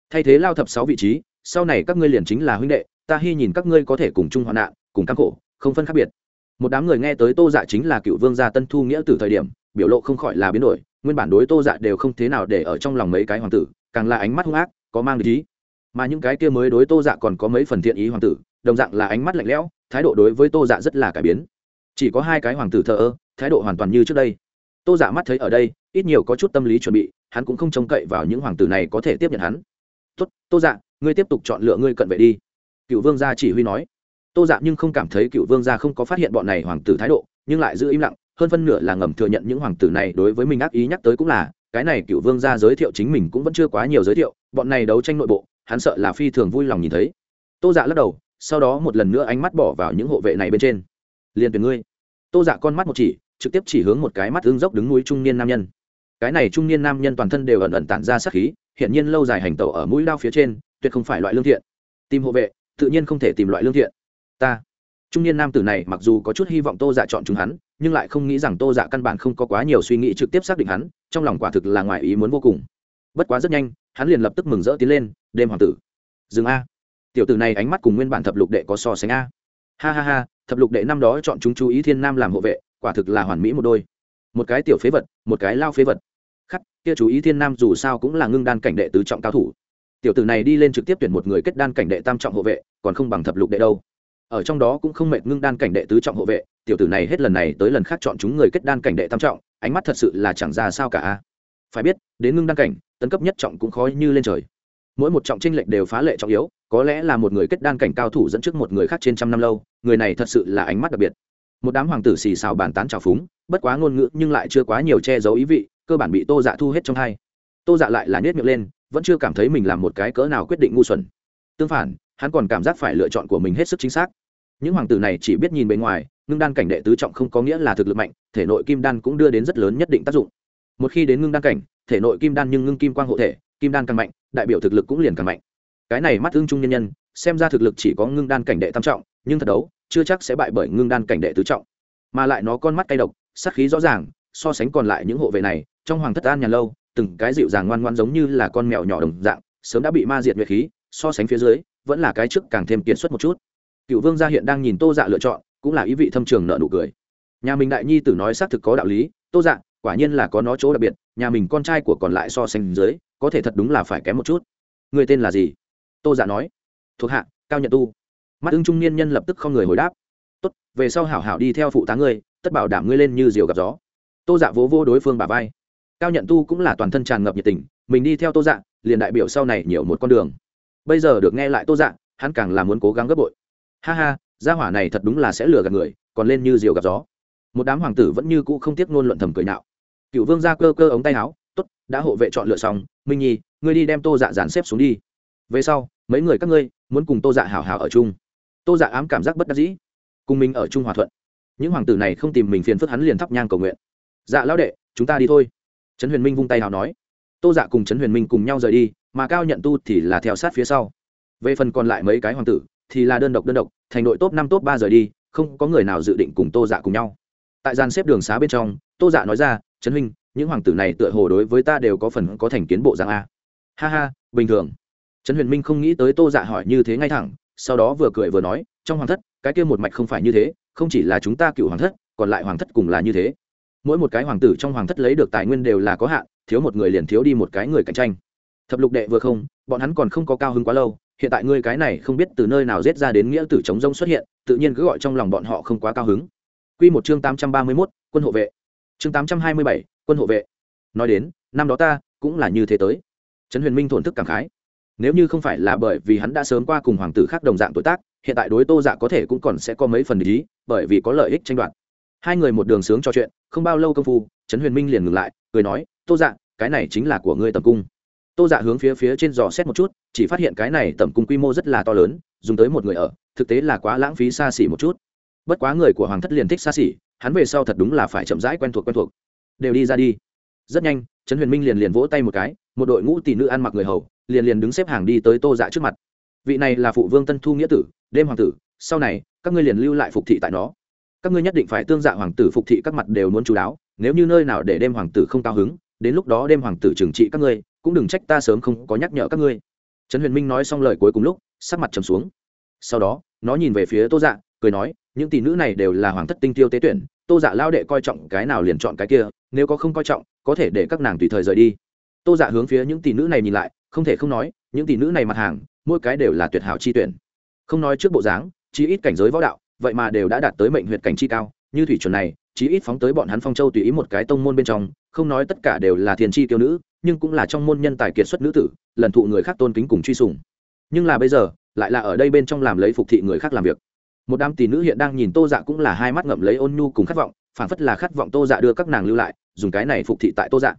Thay thế lao thập sáu vị trí, sau này các ngươi liền chính là huynh đệ, ta hy nhìn các ngươi có thể cùng chung hoạn nạn, cùng căng khổ, không phân khác biệt. Một đám người nghe tới tô dạ chính là cựu vương gia tân thu nghĩa tử thời điểm, biểu lộ không khỏi là biến đổi nguyên bản đối tô dạ đều không thế nào để ở trong lòng mấy cái hoàng tử, càng là ánh mắt hung ác, có mang ý. Mà những cái kia mới đối tô dạ còn có mấy phần thiện ý hoàng tử, đồng dạng là ánh mắt lạnh lẽo, thái độ đối với tô dạ rất là cải biến. Chỉ có hai cái hoàng tử thờ ơ, thái độ hoàn toàn như trước đây. Tô dạ mắt thấy ở đây, ít nhiều có chút tâm lý chuẩn bị, hắn cũng không trông cậy vào những hoàng tử này có thể tiếp nhận hắn. Tốt, tô dạ ngươi tiếp tục chọn lựa ngươi cận vệ đi. Cựu vương gia chỉ huy nói. Tô dạ nhưng không cảm thấy cựu vương gia không có phát hiện bọn này hoàng tử thái độ, nhưng lại giữ im lặng hơn phân nửa là ngầm thừa nhận những hoàng tử này đối với mình ác ý nhắc tới cũng là, cái này cựu vương gia giới thiệu chính mình cũng vẫn chưa quá nhiều giới thiệu, bọn này đấu tranh nội bộ, hắn sợ là phi thường vui lòng nhìn thấy. Tô dạ lắc đầu, sau đó một lần nữa ánh mắt bỏ vào những hộ vệ này bên trên. Liền tuyển ngươi. Tô dạ con mắt một chỉ, trực tiếp chỉ hướng một cái mắt hướng dốc đứng núi trung niên nam nhân. Cái này trung niên nam nhân toàn thân đều ẩn ẩn tản ra sát khí hiện nhiên lâu dài hành tẩu ở mũi đao phía trên, tuyệt không phải loại lương thiện. Tìm hộ vệ, tự nhiên không thể tìm loại lương thiện. Ta trung niên nam tử này mặc dù có chút hy vọng tô dạ chọn chúng hắn, nhưng lại không nghĩ rằng tô dạ căn bản không có quá nhiều suy nghĩ trực tiếp xác định hắn, trong lòng quả thực là ngoài ý muốn vô cùng. Bất quá rất nhanh, hắn liền lập tức mừng rỡ tiến lên, đêm hoàng tử, dừng a. Tiểu tử này ánh mắt cùng nguyên bản thập lục đệ có so sánh a. Ha ha ha, thập lục đệ năm đó chọn chúng chú ý thiên nam làm hộ vệ, quả thực là hoàn mỹ một đôi. Một cái tiểu phế vật, một cái lao phế vật. Khắc, kia chú ý thiên nam dù sao cũng là ngưng đan cảnh đệ tứ trọng cao thủ. Tiểu tử này đi lên trực tiếp tuyển một người kết đan cảnh đệ tam trọng hộ vệ, còn không bằng thập lục đệ đâu ở trong đó cũng không mệt ngưng đan cảnh đệ tứ trọng hộ vệ, tiểu tử này hết lần này tới lần khác chọn chúng người kết đan cảnh đệ tam trọng, ánh mắt thật sự là chẳng ra sao cả phải biết, đến ngưng đan cảnh, tấn cấp nhất trọng cũng khó như lên trời. Mỗi một trọng tranh lệch đều phá lệ trọng yếu, có lẽ là một người kết đan cảnh cao thủ dẫn trước một người khác trên trăm năm lâu, người này thật sự là ánh mắt đặc biệt. Một đám hoàng tử xì xào bàn tán trào phúng, bất quá ngôn ngữ nhưng lại chưa quá nhiều che giấu ý vị, cơ bản bị tô dạ thu hết trong hai. Tô dạ lại là nhét miệng lên, vẫn chưa cảm thấy mình làm một cái cỡ nào quyết định ngu xuẩn. Tương phản, hắn còn cảm giác phải lựa chọn của mình hết sức chính xác những hoàng tử này chỉ biết nhìn bề ngoài, ngưng đan cảnh đệ tứ trọng không có nghĩa là thực lực mạnh, thể nội kim đan cũng đưa đến rất lớn nhất định tác dụng. Một khi đến ngưng đan cảnh, thể nội kim đan nhưng ngưng kim quang hộ thể, kim đan càng mạnh, đại biểu thực lực cũng liền càng mạnh. Cái này mắt ưng trung nhân nhân, xem ra thực lực chỉ có ngưng đan cảnh đệ tam trọng, nhưng thật đấu, chưa chắc sẽ bại bởi ngưng đan cảnh đệ tứ trọng. Mà lại nó con mắt cay độc, sát khí rõ ràng, so sánh còn lại những hộ vệ này, trong hoàng thất an nhà lâu, từng cái dịu dàng ngoan ngoan giống như là con mèo nhỏ đồng dạng, sớm đã bị ma diệt nguyệt khí, so sánh phía dưới, vẫn là cái trước càng thêm kiệt xuất một chút cựu vương gia hiện đang nhìn tô dạ lựa chọn, cũng là ý vị thâm trường nợ nụ cười. Nhà mình đại nhi tử nói xác thực có đạo lý, tô dạ quả nhiên là có nó chỗ đặc biệt, nhà mình con trai của còn lại so sánh dưới, có thể thật đúng là phải kém một chút. Người tên là gì? Tô dạ nói. Thuộc hạ, cao nhận tu. Mắt ứng trung niên nhân lập tức không người hồi đáp. Tốt, về sau hảo hảo đi theo phụ tá ngươi, tất bảo đảm ngươi lên như diều gặp gió. Tô dạ vỗ vô đối phương bà vai. Cao nhận tu cũng là toàn thân tràn ngập nhiệt tình, mình đi theo tô dạ liền đại biểu sau này nhiều một con đường. Bây giờ được nghe lại tô dạ hắn càng là muốn cố gắng gấp bội ha ha, gia hỏa này thật đúng là sẽ lừa gạt người, còn lên như diều gặp gió. Một đám hoàng tử vẫn như cũ không tiếc ngôn luận thầm cười nạo. Cựu vương ra cơ cơ ống tay áo t ố t đã hộ vệ chọn lựa xong, minh nhi, ngươi đi đem tô dạ dàn xếp xuống đi. Về sau, mấy người các ngươi muốn cùng tô dạ hảo hảo ở chung. Tô dạ ám cảm giác bất đắc dĩ. Cùng mình ở chung hòa thuận. Những hoàng tử này không tìm mình phiền phức hắn liền thắp nhang cầu nguyện. Dạ lão đệ, chúng ta đi thôi. Trấn huyền minh vung tay hào nói. Tô dạ cùng trấn huyền minh cùng nhau rời đi, mà cao nhận tu thì là theo sát phía sau. Về phần còn lại mấy cái hoàng tử thì là đơn độc đơn độc, thành đội top năm, top ba rời đi, không có người nào dự định cùng tô dạ cùng nhau. Tại gian xếp đường xá bên trong, tô dạ nói ra, trấn huynh, những hoàng tử này tựa hồ đối với ta đều có phần có thành kiến bộ dạng a. Ha ha, bình thường. Trấn huyền minh không nghĩ tới tô dạ hỏi như thế ngay thẳng, sau đó vừa cười vừa nói, trong hoàng thất, cái kia một mạch không phải như thế, không chỉ là chúng ta cựu hoàng thất, còn lại hoàng thất cùng là như thế. Mỗi một cái hoàng tử trong hoàng thất lấy được tài nguyên đều là có hạn, thiếu một người liền thiếu đi một cái người cạnh tranh. Thập lục đệ vừa không, bọn hắn còn không có cao hứng quá lâu hiện tại ngươi cái này không biết từ nơi nào rết ra đến nghĩa tử chống rông xuất hiện tự nhiên cứ gọi trong lòng bọn họ không quá cao hứng Quy một chương tám trăm ba mươi 831, quân hộ vệ. Chương tám trăm hai mươi bảy, quân hộ vệ. Nói đến, năm đó ta cũng là như thế tới. Trấn Huyền Minh thuần thức cảm khái. Nếu như không phải là bởi vì hắn đã sớm qua cùng hoàng tử khác đồng dạng tuổi tác, hiện tại đối Tô Dạ có thể cũng còn sẽ có mấy phần ý, bởi vì có lợi ích tranh đoạt. Hai người một đường sướng trò chuyện, không bao lâu công phu, Trấn Huyền Minh liền ngừng lại, cười nói, "Tô Dạ, cái này chính là của ngươi tầm cung." tô dạ hướng phía phía trên dò xét một chút chỉ phát hiện cái này tầm cung quy mô rất là to lớn, dùng tới một người ở, thực tế là quá lãng phí xa xỉ một chút. Bất quá người của hoàng thất liền thích xa xỉ, hắn về sau thật đúng là phải chậm rãi quen thuộc quen thuộc. Đều đi ra đi. Rất nhanh, trấn huyền minh liền liền vỗ tay một cái, một đội ngũ tỷ nữ ăn mặc người hầu, liền liền đứng xếp hàng đi tới tô dạ trước mặt. Vị này là phụ vương tân thu nghĩa tử, đêm hoàng tử, sau này, các ngươi liền lưu lại phục thị tại nó. Các ngươi nhất định phải tương dạ hoàng tử phục thị các mặt đều muốn chú đáo, nếu như nơi nào để đêm hoàng tử không cao hứng, đến lúc đó đêm hoàng tử trừng trị các ngươi, cũng đừng trách ta sớm không có nhắc nhở các ngươi trần huyền minh nói xong lời cuối cùng lúc, sắc mặt trầm xuống. Sau đó, nó nhìn về phía tô dạ cười nói, những tỷ nữ này đều là hoàng thất tinh tiêu tế tuyển, tô dạ lao đệ coi trọng cái nào liền chọn cái kia, nếu có không coi trọng, có thể để các nàng tùy thời rời đi. Tô dạ hướng phía những tỷ nữ này nhìn lại, không thể không nói, những tỷ nữ này mặt hàng, mỗi cái đều là tuyệt hảo chi tuyển. Không nói trước bộ dáng, chí ít cảnh giới võ đạo, vậy mà đều đã đạt tới mệnh huyệt cảnh chi cao, như thủy chuẩn này, chí ít phóng tới bọn hắn phong châu tùy ý một cái tông môn bên trong không nói tất cả đều là thiền chi tiêu nữ, nhưng cũng là trong môn nhân tài kiệt xuất nữ tử, lần thụ người khác tôn kính cùng truy sùng. Nhưng là bây giờ, lại là ở đây bên trong làm lấy phục thị người khác làm việc. Một đám tỷ nữ hiện đang nhìn tô dạ cũng là hai mắt ngậm lấy ôn nhu cùng khát vọng phản phất là khát vọng tô dạ đưa các nàng lưu lại, dùng cái này phục thị tại tô dạ.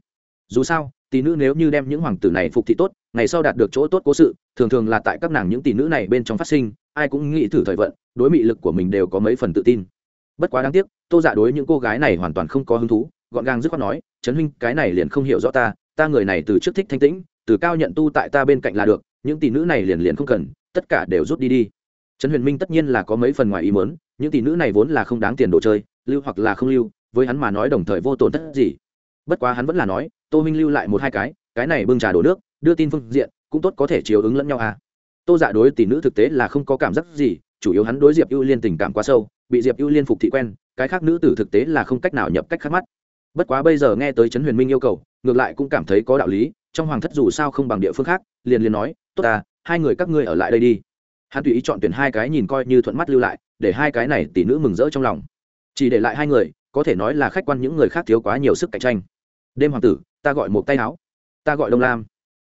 Dù sao, tỷ nữ nếu như đem những hoàng tử này phục thị tốt, ngày sau đạt được chỗ tốt cố sự, thường thường là tại các nàng những tỷ nữ này bên trong phát sinh, ai cũng nghĩ thử thời vận, đối mị lực của mình đều có mấy phần tự tin. Bất quá đáng tiếc, tô dạ đối những cô gái này hoàn toàn không có hứng thú gọn gàng dứt khoát nói, trấn huynh, cái này liền không hiểu rõ ta ta người này từ trước thích thanh tĩnh, từ cao nhận tu tại ta bên cạnh là được, những tỷ nữ này liền liền không cần, tất cả đều rút đi đi. Trấn huyền minh tất nhiên là có mấy phần ngoài ý mớn những tỷ nữ này vốn là không đáng tiền đồ chơi, lưu hoặc là không lưu, với hắn mà nói đồng thời vô tổn thất gì. Bất quá hắn vẫn là nói, tô minh lưu lại một hai cái cái này bưng trà đổ nước, đưa tin phương diện, cũng tốt có thể chiếu ứng lẫn nhau à. Tô dạ đối tỷ nữ thực tế là không có cảm giác gì, chủ yếu hắn đối diệp ưu liên tình cảm quá sâu, bị diệp ưu liên phục thị quen, cái khác nữ tử thực tế là không cách nào nhập cách khác mắt bất quá bây giờ nghe tới trấn huyền minh yêu cầu, ngược lại cũng cảm thấy có đạo lý, trong hoàng thất dù sao không bằng địa phương khác, liền liền nói, tốt ta, hai người các ngươi ở lại đây đi. Hắn tùy ý chọn tuyển hai cái nhìn coi như thuận mắt lưu lại, để hai cái này tỷ nữ mừng rỡ trong lòng. Chỉ để lại hai người, có thể nói là khách quan những người khác thiếu quá nhiều sức cạnh tranh. Đêm hoàng tử, ta gọi một tay áo, ta gọi đông lam.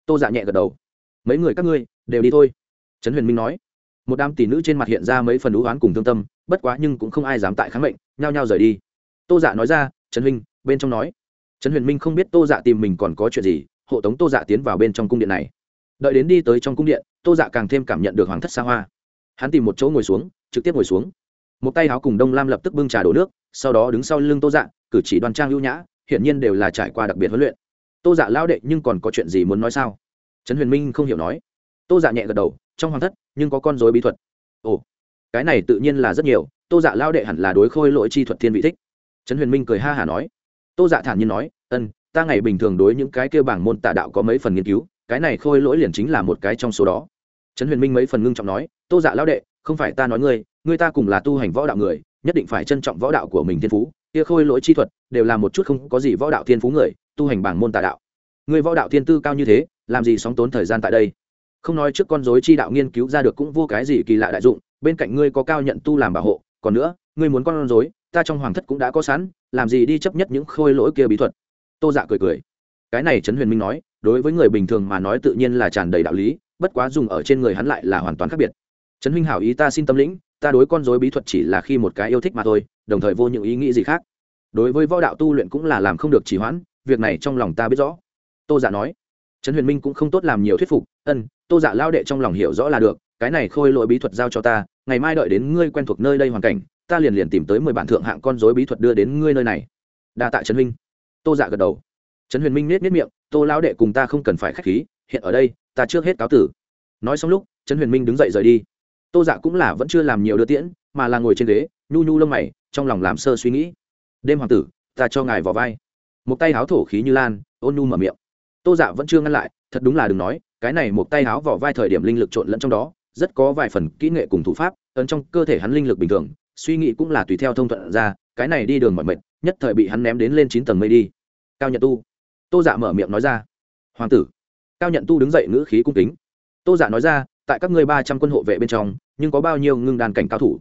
Tô dạ nhẹ gật đầu. Mấy người các ngươi, đều đi thôi. Trấn huyền minh nói. Một đám tỷ nữ trên mặt hiện ra mấy phần ú oán cùng thương tâm, bất quá nhưng cũng không ai dám tại kháng mệnh, nhao nhao rời đi. Tô dạ nói ra, trấn huynh bên trong nói trần huyền minh không biết tô dạ tìm mình còn có chuyện gì, hộ tống tô dạ tiến vào bên trong cung điện này. Đợi đến đi tới trong cung điện, tô dạ càng thêm cảm nhận được hoàng thất xa hoa. Hắn tìm một chỗ ngồi xuống, trực tiếp ngồi xuống. Một tay áo cùng đông lam lập tức bưng trà đổ nước, sau đó đứng sau lưng tô dạ cử chỉ đoan trang lưu nhã, hiển nhiên đều là trải qua đặc biệt huấn luyện. Tô dạ lao đệ nhưng còn có chuyện gì muốn nói sao? Trấn huyền minh không hiểu nói. Tô dạ nhẹ gật đầu, trong hoàng thất, nhưng có con dối bí thuật. Ồ, cái này tự nhiên là rất nhiều, tô dạ lao đệ hẳn là đối khôi lỗi chi thuật thiên vị thích. Trấn huyền minh cười ha hả nói tô dạ thản nhiên nói, ân, ta ngày bình thường đối những cái kêu bảng môn tà đạo có mấy phần nghiên cứu, cái này khôi lỗi liền chính là một cái trong số đó. Trấn huyền minh mấy phần ngưng trọng nói, tô dạ lao đệ, không phải ta nói ngươi ngươi ta cùng là tu hành võ đạo người, nhất định phải trân trọng võ đạo của mình thiên phú, kia khôi lỗi chi thuật đều là một chút không có gì võ đạo thiên phú người, tu hành bảng môn tà đạo. Ngươi võ đạo thiên tư cao như thế, làm gì sóng tốn thời gian tại đây? Không nói trước con dối chi đạo nghiên cứu ra được cũng vô cái gì kỳ lạ đại dụng, bên cạnh ngươi có cao nhận tu làm bảo hộ, còn nữa, ngươi muốn con dối ta trong hoàng thất cũng đã có sẵn, làm gì đi chấp nhất những khôi lỗi kia bí thuật. Tô dạ cười cười. Cái này trấn huyền minh nói, đối với người bình thường mà nói tự nhiên là tràn đầy đạo lý, bất quá dùng ở trên người hắn lại là hoàn toàn khác biệt. Trấn huynh hảo ý ta xin tâm lĩnh, ta đối con dối bí thuật chỉ là khi một cái yêu thích mà thôi, đồng thời vô những ý nghĩ gì khác. Đối với võ đạo tu luyện cũng là làm không được trì hoãn, việc này trong lòng ta biết rõ. Tô dạ nói. Trấn huyền minh cũng không tốt làm nhiều thuyết phục, ân, tô dạ lao đệ trong lòng hiểu rõ là được, cái này khôi lỗi bí thuật giao cho ta, ngày mai đợi đến ngươi quen thuộc nơi đây hoàn cảnh ta liền liền tìm tới mười bản thượng hạng con dối bí thuật đưa đến ngươi nơi này. Đa tạ trấn huynh. Tô dạ gật đầu. Trấn huyền minh nết nết miệng, tô lão đệ cùng ta không cần phải k h á c h khí, hiện ở đây, ta trước hết cáo tử. Nói xong lúc, trấn huyền minh đứng dậy rời đi. Tô dạ cũng là vẫn chưa làm nhiều đưa tiễn, mà là ngồi trên ghế, nhu nhu lông mày, trong lòng làm sơ suy nghĩ. Đêm hoàng tử, ta cho ngài vào vai. Một tay háo thổ khí như lan, ôn nhu mở miệng. Tô dạ vẫn chưa ngăn lại, thật đúng là đừng nói, cái này một tay háo vỏ vai thời điểm linh lực trộn lẫn trong đó, rất có vài phần kỹ nghệ cùng thủ pháp, ấn trong cơ thể hắn linh lực bình thường suy nghĩ cũng là tùy theo thông thuận ra, cái này đi đường mọi mệt, nhất thời bị hắn ném đến lên chín tầng mây đi. Cao nhận tu. Tô dạ mở miệng nói ra. Hoàng tử. Cao nhận tu đứng dậy ngữ khí cung kính. Tô dạ nói ra, tại các ngươi ba trăm quân hộ vệ bên trong, nhưng có bao nhiêu ngưng đàn cảnh cao thủ?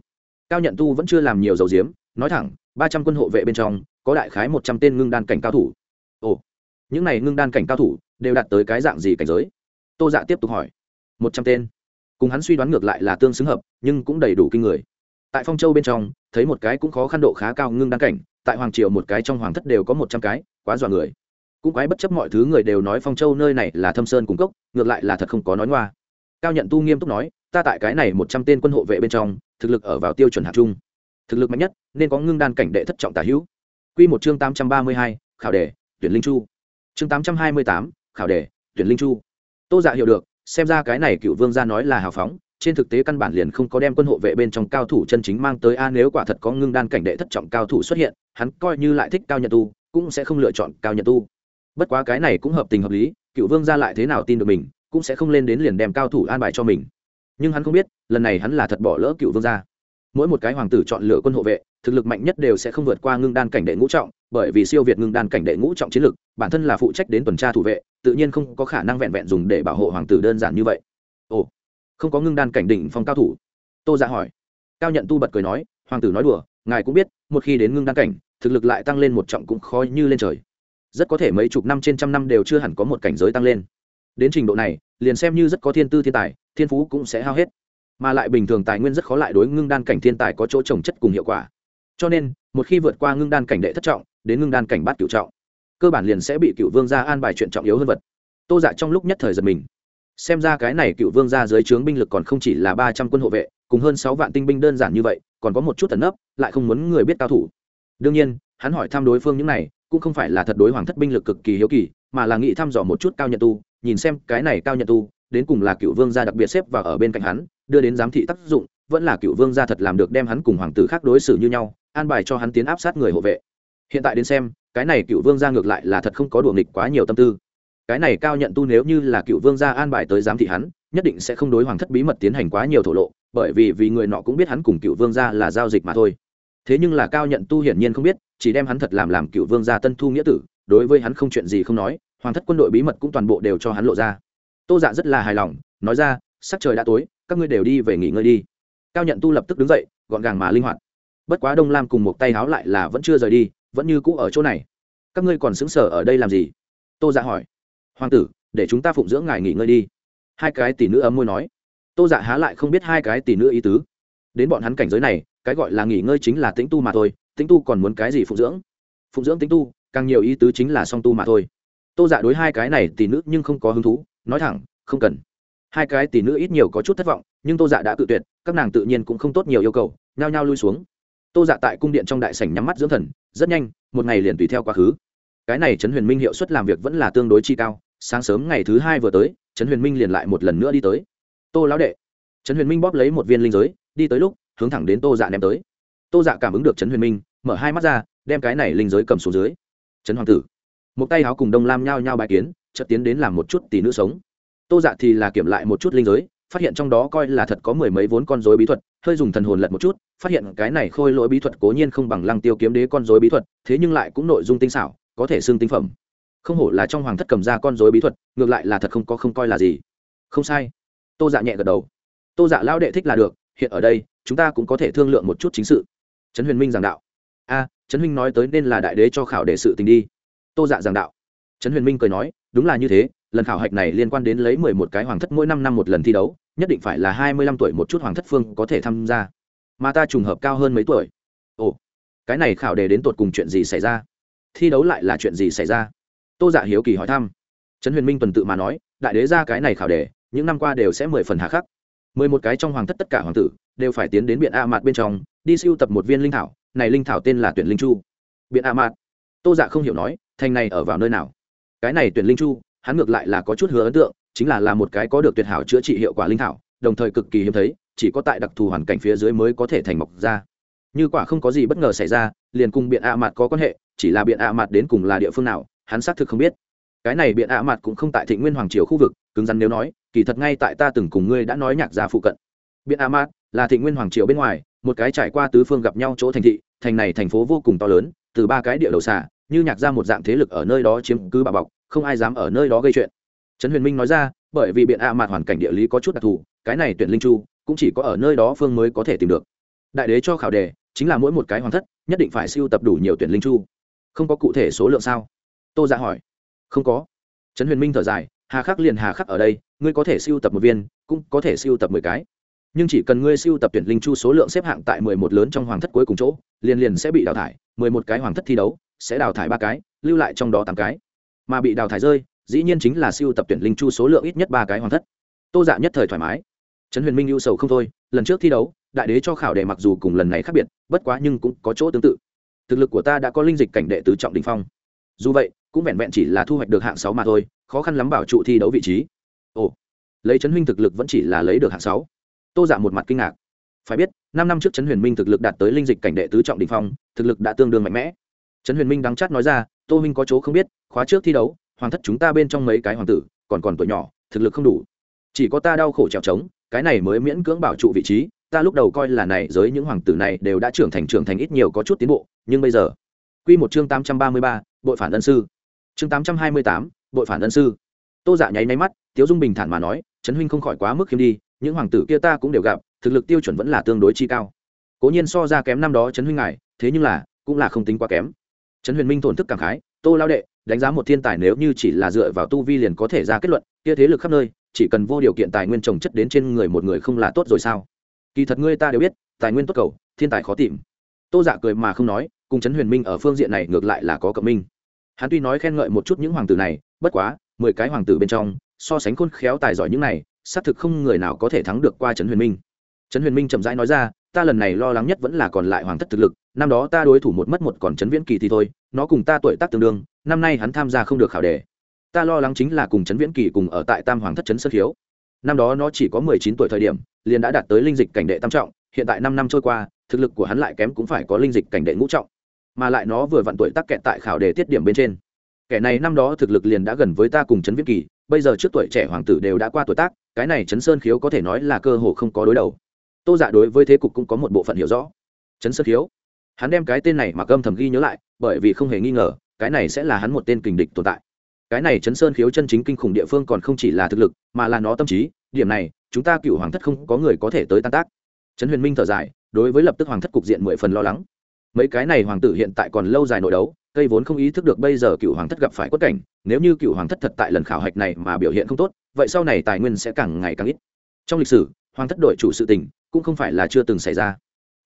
Cao nhận tu vẫn chưa làm nhiều dầu diếm, nói thẳng, ba trăm quân hộ vệ bên trong, có đại khái một trăm tên ngưng đan cảnh cao thủ. Ồ, những này ngưng đan cảnh cao thủ đều đạt tới cái dạng gì cảnh giới? Tô dạ tiếp tục hỏi. Một trăm tên. Cùng hắn suy đoán ngược lại là tương xứng hợp, nhưng cũng đầy đủ kinh người tại phong châu bên trong, thấy một cái cũng khó khăn độ khá cao ngưng đan cảnh, tại hoàng triều một cái trong hoàng thất đều có một trăm cái, quá dọa người. Cũng quái bất chấp mọi thứ người đều nói phong châu nơi này là thâm sơn cung cốc, ngược lại là thật không có nói ngoa. Cao nhận tu nghiêm túc nói, ta tại cái này một trăm tên quân hộ vệ bên trong, thực lực ở vào tiêu chuẩn hạt trung. Thực lực mạnh nhất, nên có ngưng đan cảnh đệ thất trọng tả hữu. Q một chương tám trăm ba mươi hai, khảo đề, tuyển linh chu. Chương tám trăm hai mươi tám, khảo đề, tuyển linh chu. Tô dạ hiểu được, xem ra cái này cựu vương gia nói là hào phóng trên thực tế căn bản liền không có đem quân hộ vệ bên trong cao thủ chân chính mang tới a, nếu quả thật có ngưng đan cảnh đệ thất trọng cao thủ xuất hiện, hắn coi như lại thích cao nhận tu, cũng sẽ không lựa chọn cao nhận tu. Bất quá cái này cũng hợp tình hợp lý, cựu vương gia lại thế nào tin được mình, cũng sẽ không lên đến liền đem cao thủ an bài cho mình. Nhưng hắn không biết, lần này hắn là thật bỏ lỡ cựu vương gia. Mỗi một cái hoàng tử chọn lựa quân hộ vệ, thực lực mạnh nhất đều sẽ không vượt qua ngưng đan cảnh đệ ngũ trọng, bởi vì siêu việt ngưng đan cảnh đệ ngũ trọng chiến lực, bản thân là phụ trách đến tuần tra thủ vệ, tự nhiên không có khả năng vẹn vẹn dùng để bảo hộ hoàng tử đơn giản như vậy. Ồ không có ngưng đan cảnh đỉnh phong cao thủ. Tô dạ hỏi. Cao nhận tu bật cười nói, hoàng tử nói đùa, ngài cũng biết, một khi đến ngưng đan cảnh, thực lực lại tăng lên một trọng cũng khó như lên trời. Rất có thể mấy chục năm trên trăm năm đều chưa hẳn có một cảnh giới tăng lên. Đến trình độ này, liền xem như rất có thiên tư thiên tài, thiên phú cũng sẽ hao hết. Mà lại bình thường tài nguyên rất khó lại đối ngưng đan cảnh thiên tài có chỗ trồng chất cùng hiệu quả. Cho nên, một khi vượt qua ngưng đan cảnh đệ thất trọng, đến ngưng đan cảnh bát cựu trọng, cơ bản liền sẽ bị cựu vương gia an bài chuyện trọng yếu hơn vật. Tô dạ trong lúc nhất thời giật mình xem ra cái này cựu vương gia dưới trướng binh lực còn không chỉ là ba trăm quân hộ vệ, cùng hơn sáu vạn tinh binh đơn giản như vậy, còn có một chút tấn nấp, lại không muốn người biết cao thủ. Đương nhiên, hắn hỏi thăm đối phương những này, cũng không phải là thật đối hoàng thất binh lực cực kỳ hiếu kỳ, mà là nghĩ thăm dò một chút cao nhận tu, nhìn xem cái này cao nhận tu, đến cùng là cựu vương gia đặc biệt xếp vào ở bên cạnh hắn, đưa đến giám thị tác dụng, vẫn là cựu vương gia thật làm được đem hắn cùng hoàng tử khác đối xử như nhau, an bài cho hắn tiến áp sát người hộ vệ. Hiện tại đến xem, cái này cựu vương gia ngược lại là thật không có đùa nghịch quá nhiều tâm tư cái này cao nhận tu nếu như là cựu vương gia an bài tới giám thị hắn, nhất định sẽ không đối hoàng thất bí mật tiến hành quá nhiều thổ lộ, bởi vì vì người nọ cũng biết hắn cùng cựu vương gia là giao dịch mà thôi. Thế nhưng là cao nhận tu hiển nhiên không biết, chỉ đem hắn thật làm làm cựu vương gia tân thu nghĩa tử, đối với hắn không chuyện gì không nói, hoàng thất quân đội bí mật cũng toàn bộ đều cho hắn lộ ra. Tô dạ rất là hài lòng, nói ra, sắc trời đã tối, các ngươi đều đi về nghỉ ngơi đi. Cao nhận tu lập tức đứng dậy, gọn gàng mà linh hoạt. Bất quá đông lam cùng một tay háo lại là vẫn chưa rời đi, vẫn như cũ ở chỗ này. Các ngươi còn xứng sở ở đây làm gì? Tô dạ hỏi hoàng tử, để chúng ta phụng dưỡng ngài nghỉ ngơi đi. Hai cái tỷ nữ ấm môi nói. Tô dạ há lại không biết hai cái tỷ nữ ý tứ. Đến bọn hắn cảnh giới này, cái gọi là nghỉ ngơi chính là tĩnh tu mà thôi, tĩnh tu còn muốn cái gì phụng dưỡng? Phụng dưỡng tĩnh tu, càng nhiều ý tứ chính là song tu mà thôi. Tô dạ đối hai cái này tỷ nữ nhưng không có hứng thú, nói thẳng, không cần. Hai cái tỷ nữ ít nhiều có chút thất vọng, nhưng tô dạ đã tự tuyệt, các nàng tự nhiên cũng không tốt nhiều yêu cầu, nhao nhao lui xuống. Tô dạ tại cung điện trong đại sảnh nhắm mắt dưỡng thần, rất nhanh, một ngày liền tùy theo quá khứ. Cái này trấn huyền minh hiệu suất làm việc vẫn là tương đối chi cao sáng sớm ngày thứ hai vừa tới, trấn huyền minh liền lại một lần nữa đi tới. Tô lão đệ. Trấn huyền minh bóp lấy một viên linh giới, đi tới lúc, hướng thẳng đến tô dạ ném tới. Tô dạ cảm ứng được trấn huyền minh, mở hai mắt ra, đem cái này linh giới cầm xuống dưới. Trấn hoàng tử. Một tay áo cùng đông lam nhao nhao bài kiến, chợt tiến đến làm một chút tỷ nữ sống. Tô dạ thì là kiểm lại một chút linh giới, phát hiện trong đó coi là thật có mười mấy vốn con dối bí thuật, hơi dùng thần hồn lật một chút, phát hiện cái này khôi lỗi bí thuật cố nhiên không bằng lăng tiêu kiếm đế con dối bí thuật, thế nhưng lại cũng nội dung tinh xảo, có thể xưng tinh phẩm không hổ là trong hoàng thất cầm ra con dối bí thuật, ngược lại là thật không có không coi là gì. Không sai. Tô dạ nhẹ gật đầu. Tô dạ Lão đệ thích là được, hiện ở đây, chúng ta cũng có thể thương lượng một chút chính sự. Trấn huyền minh giảng đạo. A, trấn huynh nói tới nên là đại đế cho khảo đệ sự tình đi. Tô dạ giảng đạo. Trấn huyền minh cười nói, đúng là như thế, lần khảo hạch này liên quan đến lấy mười một cái hoàng thất mỗi năm năm một lần thi đấu, nhất định phải là hai mươi lăm tuổi một chút hoàng thất phương có thể tham gia. Mà ta trùng hợp cao hơn mấy tuổi. Ồ, cái này khảo đề đến tột cùng chuyện gì xảy ra? Thi đấu lại là chuyện gì xảy ra? Tô dạ hiếu kỳ hỏi thăm. Trấn huyền minh tuần tự mà nói, đại đế ra cái này khảo đề, những năm qua đều sẽ mười phần hạ khắc. Mười một cái trong hoàng thất tất cả hoàng tử đều phải tiến đến biện a mạt bên trong, đi siêu tập một viên linh thảo, này linh thảo tên là tuyển linh chu. Biện a mạt, tô dạ không hiểu nói, thành này ở vào nơi nào? Cái này tuyển linh chu, hắn ngược lại là có chút hứa ấn tượng, chính là là một cái có được tuyệt hảo chữa trị hiệu quả linh thảo, đồng thời cực kỳ hiếm thấy, chỉ có tại đặc thù hoàn cảnh phía dưới mới có thể thành mọc ra. Như quả không có gì bất ngờ xảy ra, liền cùng biện A Mạt có quan hệ, chỉ là biện A Mạt đến cùng là địa phương nào hắn xác thực không biết. Cái này biện ạ mặt cũng không tại thị nguyên hoàng triều khu vực, cứng rắn nếu nói, kỳ thật ngay tại ta từng cùng ngươi đã nói nhạc gia phụ cận. Biện a mặt là thị nguyên hoàng triều bên ngoài, một cái trải qua tứ phương gặp nhau chỗ thành thị, thành này thành phố vô cùng to lớn, từ ba cái địa đầu xả như nhạc ra một dạng thế lực ở nơi đó chiếm cứ bà bọc, không ai dám ở nơi đó gây chuyện. Trấn huyền minh nói ra, bởi vì biện a mạt hoàn cảnh địa lý có chút đặc thù, cái này tuyển linh chu cũng chỉ có ở nơi đó phương mới có thể tìm được. Đại đế cho khảo đề, chính là mỗi một cái hoàng thất, nhất định phải siêu tập đủ nhiều tuyển linh chu. Không có cụ thể số lượng sao? Tô dạ hỏi. Không có. Trấn huyền minh thở dài, hà khắc liền hà khắc ở đây, ngươi có thể siêu tập một viên, cũng có thể siêu tập mười cái. Nhưng chỉ cần ngươi siêu tập tuyển linh chu số lượng xếp hạng tại mười một lớn trong hoàng thất cuối cùng chỗ, liền liền sẽ bị đào thải, mười một cái hoàng thất thi đấu, sẽ đào thải ba cái, lưu lại trong đó tám cái. Mà bị đào thải rơi, dĩ nhiên chính là siêu tập tuyển linh chu số lượng ít nhất ba cái hoàng thất. Tô dạ nhất thời thoải mái. Trấn huyền minh ưu sầu không thôi, lần trước thi đấu, đại đế cho khảo đề mặc dù cùng lần này khác biệt, bất quá nhưng cũng có chỗ tương tự. Thực lực của ta đã có linh dịch cảnh đệ tứ trọng đình phong. Dù vậy cũng vẹn vẹn chỉ là thu hoạch được hạng sáu mà thôi khó khăn lắm bảo trụ thi đấu vị trí. Ồ lấy trấn huynh thực lực vẫn chỉ là lấy được hạng sáu. Tô giả dạ một mặt kinh ngạc. Phải biết năm năm trước trấn huyền minh thực lực đạt tới linh dịch cảnh đệ tứ trọng đình phong thực lực đã tương đương mạnh mẽ. Trấn huyền minh đắng chát nói ra tô minh có chỗ không biết khóa trước thi đấu hoàng thất chúng ta bên trong mấy cái hoàng tử còn còn tuổi nhỏ thực lực không đủ. Chỉ có ta đau khổ trèo trống cái này mới miễn cưỡng bảo trụ vị trí ta lúc đầu coi là này giới những hoàng tử này đều đã trưởng thành trưởng thành ít nhiều có chút tiến bộ nhưng bây giờ. Quy một chương tám trăm ba mươi ba, bội phản ân sư chương tám trăm hai mươi tám, bội phản ân sư. Tô dạ nháy máy mắt tiếu dung bình thản mà nói trấn huynh không khỏi quá mức khiêm đi những hoàng tử kia ta cũng đều gặp thực lực tiêu chuẩn vẫn là tương đối chi cao. Cố nhiên so ra kém năm đó trấn huynh ngài thế nhưng là cũng là không tính quá kém. Trấn huyền minh thổn thức cảm khái tô lao đệ đánh giá một thiên tài nếu như chỉ là dựa vào tu vi liền có thể ra kết luận kia thế lực khắp nơi chỉ cần vô điều kiện tài nguyên trồng chất đến trên người một người không là tốt rồi sao? Kỳ thật ngươi ta đều biết tài nguyên tốt cầu thiên tài khó tìm. Tô dạ cười mà không nói cùng trấn huyền minh ở phương diện này ngược lại là có cộng minh hắn tuy nói khen ngợi một chút những hoàng tử này, bất quá, mười cái hoàng tử bên trong, so sánh khôn khéo tài giỏi những này, xác thực không người nào có thể thắng được qua trấn huyền minh. Trấn huyền minh chậm rãi nói ra, ta lần này lo lắng nhất vẫn là còn lại hoàng thất thực lực, năm đó ta đối thủ một mất một còn trấn viễn kỳ thì thôi, nó cùng ta tuổi tác tương đương, năm nay hắn tham gia không được khảo đề. Ta lo lắng chính là cùng trấn viễn kỳ cùng ở tại tam hoàng thất trấn sơ khiếu năm đó nó chỉ có mười chín tuổi thời điểm, liền đã đạt tới linh dịch cảnh đệ tam trọng, hiện tại năm năm trôi qua, thực lực của hắn lại kém cũng phải có linh dịch cảnh đệ ngũ trọng mà lại nó vừa vặn tuổi tác kẹt tại khảo đề tiết điểm bên trên. Kẻ này năm đó thực lực liền đã gần với ta cùng trấn viễn kỳ, bây giờ trước tuổi trẻ hoàng tử đều đã qua tuổi tác, cái này trấn sơn khiếu có thể nói là cơ hồ không có đối đầu. Tô dạ đối với thế cục cũng có một bộ phận hiểu rõ. Trấn sơn khiếu, hắn đem cái tên này mà âm thầm ghi nhớ lại, bởi vì không hề nghi ngờ, cái này sẽ là hắn một tên kình địch tồn tại. Cái này chấn sơn khiếu chân chính kinh khủng địa phương còn không chỉ là thực lực, mà là nó tâm trí, điểm này, chúng ta cựu hoàng thất không có người có thể tới tan tác. Trấn huyền minh thở dài, đối với lập tức hoàng thất cục diện mười phần lo lắng mấy cái này hoàng tử hiện tại còn lâu dài nội đấu, cây vốn không ý thức được bây giờ cựu hoàng thất gặp phải quất cảnh, nếu như cựu hoàng thất thật tại lần khảo hạch này mà biểu hiện không tốt, vậy sau này tài nguyên sẽ càng ngày càng ít. Trong lịch sử, hoàng thất đội chủ sự tình cũng không phải là chưa từng xảy ra.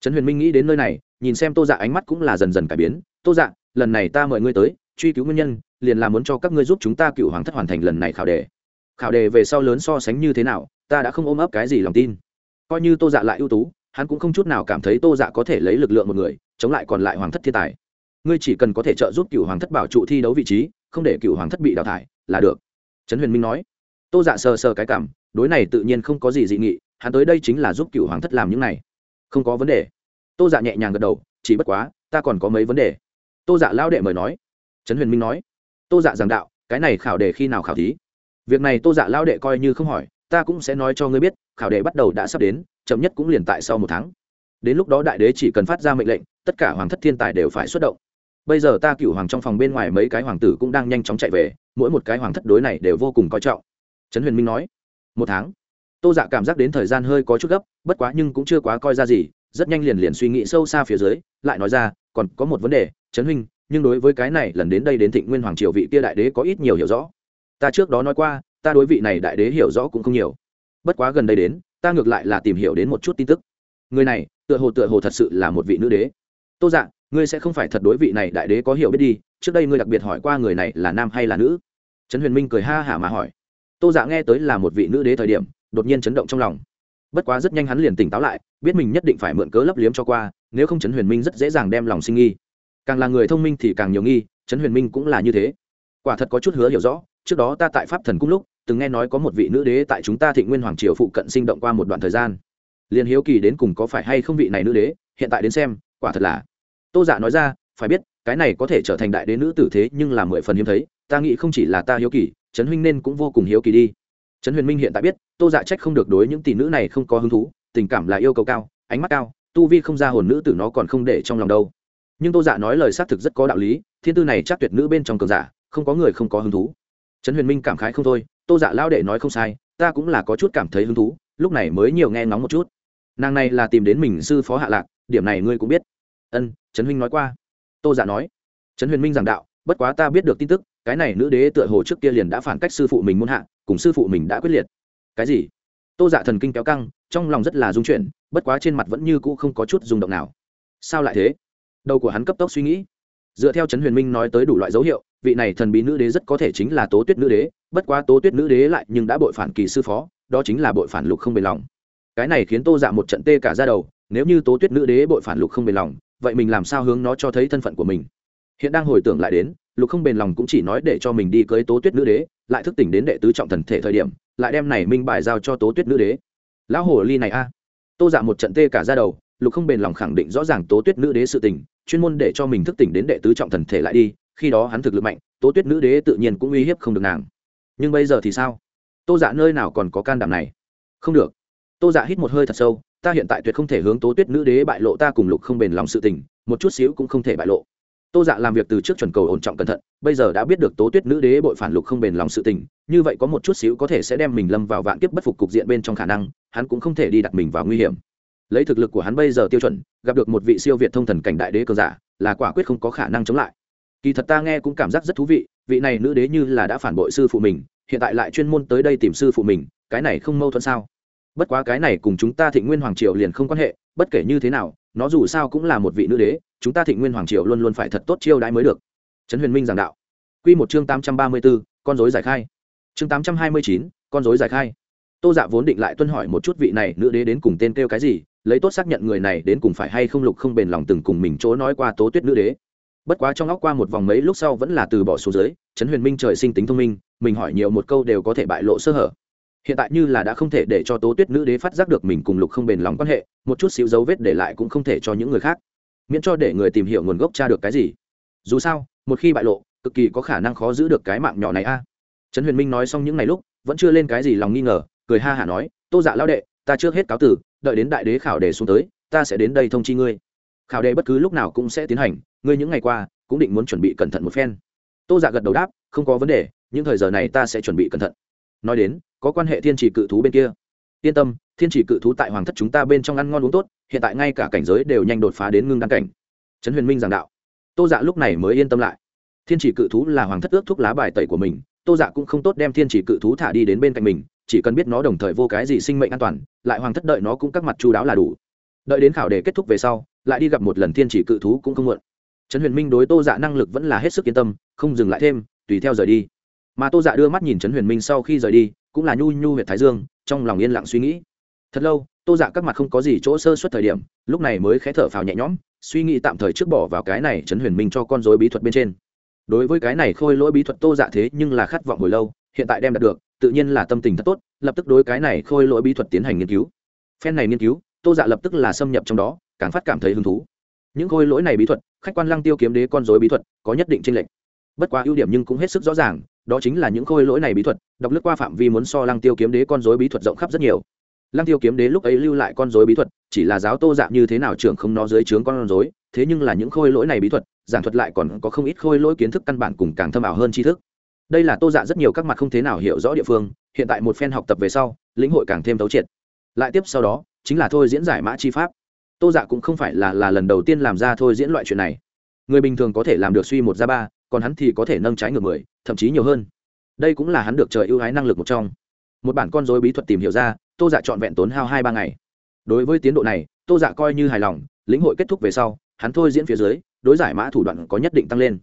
Trấn huyền minh nghĩ đến nơi này, nhìn xem tô dạ ánh mắt cũng là dần dần cải biến. Tô dạ lần này ta mời ngươi tới, truy cứu nguyên nhân, liền là muốn cho các ngươi giúp chúng ta cựu hoàng thất hoàn thành lần này khảo đề. Khảo đề về sau lớn so sánh như thế nào, ta đã không ôm ấp cái gì lòng tin. Coi như tô dạ lại ưu tú hắn cũng không chút nào cảm thấy tô dạ có thể lấy lực lượng một người, chống lại còn lại hoàng thất thiên tài. Ngươi chỉ cần có thể trợ giúp cựu hoàng thất bảo trụ thi đấu vị trí, không để cựu hoàng thất bị đào thải, là được. Trấn huyền minh nói. Tô dạ sờ sờ cái cảm, đối này tự nhiên không có gì dị nghị, hắn tới đây chính là giúp cựu hoàng thất làm những này. Không có vấn đề. Tô dạ nhẹ nhàng gật đầu, chỉ bất quá, ta còn có mấy vấn đề. Tô dạ lao đệ mời nói. Trấn huyền minh nói. Tô dạ giảng đạo, cái này khảo đề khi nào khảo thí? Việc này tô dạ lao đệ coi như không hỏi, ta cũng sẽ nói cho ngươi biết, khảo đề bắt đầu đã sắp đến chậm nhất cũng liền tại sau một tháng. Đến lúc đó đại đế chỉ cần phát ra mệnh lệnh, tất cả hoàng thất thiên tài đều phải xuất động. Bây giờ ta cựu hoàng trong phòng bên ngoài mấy cái hoàng tử cũng đang nhanh chóng chạy về, mỗi một cái hoàng thất đối này đều vô cùng coi trọng. Trấn huyền minh nói, một tháng? Tô dạ cảm giác đến thời gian hơi có chút gấp, bất quá nhưng cũng chưa quá coi ra gì, rất nhanh liền liền suy nghĩ sâu xa phía dưới, lại nói ra, còn có một vấn đề, trấn huynh, nhưng đối với cái này lần đến đây đến thịnh nguyên hoàng triều vị kia đại đế có ít nhiều hiểu rõ. Ta trước đó nói qua, ta đối vị này đại đế hiểu rõ cũng không nhiều. Bất quá gần đây đến ta ngược lại là tìm hiểu đến một chút tin tức. Người này, tựa hồ tựa hồ thật sự là một vị nữ đế. Tô dạ ngươi sẽ không phải thật đối vị này đại đế có hiểu biết đi, trước đây ngươi đặc biệt hỏi qua người này là nam hay là nữ? Trấn huyền minh cười ha hả mà hỏi. Tô dạ nghe tới là một vị nữ đế thời điểm, đột nhiên chấn động trong lòng. Bất quá rất nhanh hắn liền tỉnh táo lại, biết mình nhất định phải mượn cớ lấp liếm cho qua, nếu không trấn huyền minh rất dễ dàng đem lòng sinh nghi. Càng là người thông minh thì càng nhiều nghi, trấn huyền minh cũng là như thế. Quả thật có chút hứa hiểu rõ, trước đó ta tại pháp thần cung lúc từng nghe nói có một vị nữ đế tại chúng ta thị nguyên hoàng triều phụ cận sinh động qua một đoạn thời gian. Liền hiếu kỳ đến cùng có phải hay không vị này nữ đế? Hiện tại đến xem, quả thật là. Tô giả dạ nói ra, phải biết, cái này có thể trở thành đại đế nữ tử thế nhưng là mười phần hiếm thấy, ta nghĩ không chỉ là ta hiếu kỳ, trấn huynh nên cũng vô cùng hiếu kỳ đi. Trấn huyền minh hiện tại biết, tô dạ trách không được đối những tỷ nữ này không có hứng thú, tình cảm là yêu cầu cao, ánh mắt cao, tu vi không ra hồn nữ tử nó còn không để trong lòng đâu. Nhưng tô dạ nói lời xác thực rất có đạo lý, thiên tư này chắc tuyệt nữ bên trong cường giả, không có người không có hứng thú. Trấn huyền minh cảm khái không thôi tô dạ lao đệ nói không sai, ta cũng là có chút cảm thấy hứng thú, lúc này mới nhiều nghe ngóng một chút. Nàng này là tìm đến mình sư phó hạ lạc, điểm này ngươi cũng biết. Ân, trấn huynh nói qua. Tô dạ nói. Trấn huyền minh giảng đạo, bất quá ta biết được tin tức, cái này nữ đế tựa hồ trước kia liền đã phản cách sư phụ mình muôn hạ, cùng sư phụ mình đã quyết liệt. Cái gì? Tô dạ thần kinh kéo căng, trong lòng rất là dung chuyển, bất quá trên mặt vẫn như cũ không có chút rung động nào. Sao lại thế? Đầu của hắn cấp tốc suy nghĩ. Dựa theo trấn huyền minh nói tới đủ loại dấu hiệu, vị này thần bí nữ đế rất có thể chính là tố tuyết nữ đế bất quá tố tuyết nữ đế lại nhưng đã bội phản kỳ sư phó, đó chính là bội phản lục không bền lòng. Cái này khiến tô dạ một trận tê cả ra đầu, nếu như tố tuyết nữ đế bội phản lục không bền lòng, vậy mình làm sao hướng nó cho thấy thân phận của mình? Hiện đang hồi tưởng lại đến, lục không bền lòng cũng chỉ nói để cho mình đi cưới tố tuyết nữ đế, lại thức tỉnh đến đệ tứ trọng thần thể thời điểm, lại đem này minh bài giao cho tố tuyết nữ đế. Lão hồ ly này a. Tô dạ một trận tê cả ra đầu, lục không bền lòng khẳng định rõ ràng tố tuyết nữ đế sự tình, chuyên môn để cho mình thức tỉnh đến đệ tứ trọng thần thể lại đi, khi đó hắn thực lực mạnh, tố tuyết nữ đế tự nhiên cũng uy hiếp không được nàng nhưng bây giờ thì sao? Tô dạ nơi nào còn có can đảm này? Không được. Tô dạ hít một hơi thật sâu, ta hiện tại tuyệt không thể hướng tố tuyết nữ đế bại lộ ta cùng lục không bền lòng sự tình, một chút xíu cũng không thể bại lộ. Tô dạ làm việc từ trước chuẩn cầu ổn trọng cẩn thận, bây giờ đã biết được tố tuyết nữ đế bội phản lục không bền lòng sự tình, như vậy có một chút xíu có thể sẽ đem mình lâm vào vạn kiếp bất phục cục diện bên trong khả năng, hắn cũng không thể đi đặt mình vào nguy hiểm. Lấy thực lực của hắn bây giờ tiêu chuẩn, gặp được một vị siêu việt thông thần cảnh đại đế cờ giả, là quả quyết không có khả năng chống lại. Kỳ thật ta nghe cũng cảm giác rất thú vị vị này nữ đế như là đã phản bội sư phụ mình, hiện tại lại chuyên môn tới đây tìm sư phụ mình, cái này không mâu thuẫn sao? Bất quá cái này cùng chúng ta thịnh nguyên hoàng triều liền không quan hệ, bất kể như thế nào, nó dù sao cũng là một vị nữ đế, chúng ta thịnh nguyên hoàng triều luôn luôn phải thật tốt chiêu đãi mới được. Trấn huyền minh giảng đạo. Q một chương tám trăm ba mươi b ố con dối giải khai. Chương tám trăm hai mươi chín, con dối giải khai. Tô dạ vốn định lại tuân hỏi một chút vị này nữ đế đến cùng tên kêu cái gì, lấy tốt xác nhận người này đến cùng phải hay không lục không bền lòng từng cùng mình chỗ nói qua tố tuyết nữ đế bất quá trong óc qua một vòng mấy lúc sau vẫn là từ bỏ số dưới, trấn huyền minh trời sinh tính thông minh, mình hỏi nhiều một câu đều có thể bại lộ sơ hở. Hiện tại như là đã không thể để cho tố tuyết nữ đế phát giác được mình cùng lục không bền lòng quan hệ, một chút xíu dấu vết để lại cũng không thể cho những người khác. Miễn cho để người tìm hiểu nguồn gốc cha được cái gì. Dù sao, một khi bại lộ, cực kỳ có khả năng khó giữ được cái mạng nhỏ này a. Trấn huyền minh nói xong những ngày lúc, vẫn chưa lên cái gì lòng nghi ngờ, cười ha hả nói, tô dạ lao đệ, ta trước hết cáo tử đợi đến đại đế khảo đề xuống tới, ta sẽ đến đây thông chi ngươi khảo đề bất cứ lúc nào cũng sẽ tiến hành, ngươi những ngày qua cũng định muốn chuẩn bị cẩn thận một phen. Tô dạ gật đầu đáp, không có vấn đề, những thời giờ này ta sẽ chuẩn bị cẩn thận. Nói đến, có quan hệ thiên trì cự thú bên kia. Yên tâm, thiên trì cự thú tại hoàng thất chúng ta bên trong ăn ngon uống tốt, hiện tại ngay cả cảnh giới đều nhanh đột phá đến ngưng đăng cảnh. Trấn huyền minh giảng đạo. Tô dạ lúc này mới yên tâm lại. Thiên trì cự thú là hoàng thất ước thuốc lá bài tẩy của mình, tô dạ cũng không tốt đem thiên trì cự thú thả đi đến bên cạnh mình, chỉ cần biết nó đồng thời vô cái gì sinh mệnh an toàn, lại hoàng thất đợi nó cũng các mặt chú đáo là đủ. Đợi đến khảo đề kết thúc về sau lại đi gặp một lần thiên chỉ cự thú cũng không muộn. Trấn huyền minh đối tô dạ năng lực vẫn là hết sức yên tâm, không dừng lại thêm, tùy theo rời đi. Mà tô dạ đưa mắt nhìn trấn huyền minh sau khi rời đi, cũng là nhu nhu huyện thái dương, trong lòng yên lặng suy nghĩ. Thật lâu, tô dạ các mặt không có gì chỗ sơ suất thời điểm, lúc này mới khé thở phào nhẹ nhõm, suy nghĩ tạm thời trước bỏ vào cái này trấn huyền minh cho con dối bí thuật bên trên. Đối với cái này khôi lỗi bí thuật tô dạ thế nhưng là khát vọng hồi lâu, hiện tại đem đạt được, tự nhiên là tâm tình thật tốt, lập tức đối cái này khôi lỗi bí thuật tiến hành nghiên cứu. Phen này nghiên cứu, tô dạ lập tức là xâm nhập trong đó càng phát cảm thấy hứng thú. Những khôi lỗi này bí thuật, khách quan lăng tiêu kiếm đế con dối bí thuật, có nhất định tranh lệch. Bất quá ưu điểm nhưng cũng hết sức rõ ràng, đó chính là những khôi lỗi này bí thuật, đọc lướt qua phạm vi muốn so lăng tiêu kiếm đế con dối bí thuật rộng khắp rất nhiều. Lăng tiêu kiếm đế lúc ấy lưu lại con dối bí thuật, chỉ là giáo tô dạng như thế nào trưởng không nó dưới trướng con dối thế nhưng là những khôi lỗi này bí thuật, giảng thuật lại còn có không ít khôi lỗi kiến thức căn bản cùng càng thâm ảo hơn tri thức. Đây là tô dạ rất nhiều các mặt không thế nào hiểu rõ địa phương, hiện tại một phen học tập về sau, lĩnh hội càng thêm thấu triệt. Lại tiếp sau đó, chính là thôi diễn giải mã chi pháp tô dạ cũng không phải là là lần đầu tiên làm ra thôi diễn loại chuyện này. Người bình thường có thể làm được suy một ra ba, còn hắn thì có thể nâng trái ngược mười, thậm chí nhiều hơn. Đây cũng là hắn được trời ưu ái năng lực một trong. Một bản con dối bí thuật tìm hiểu ra, tô dạ trọn vẹn tốn hao hai, ba ngày. Đối với tiến độ này, tô dạ coi như hài lòng, lĩnh hội kết thúc về sau, hắn thôi diễn phía dưới, đối giải mã thủ đoạn có nhất định tăng lên.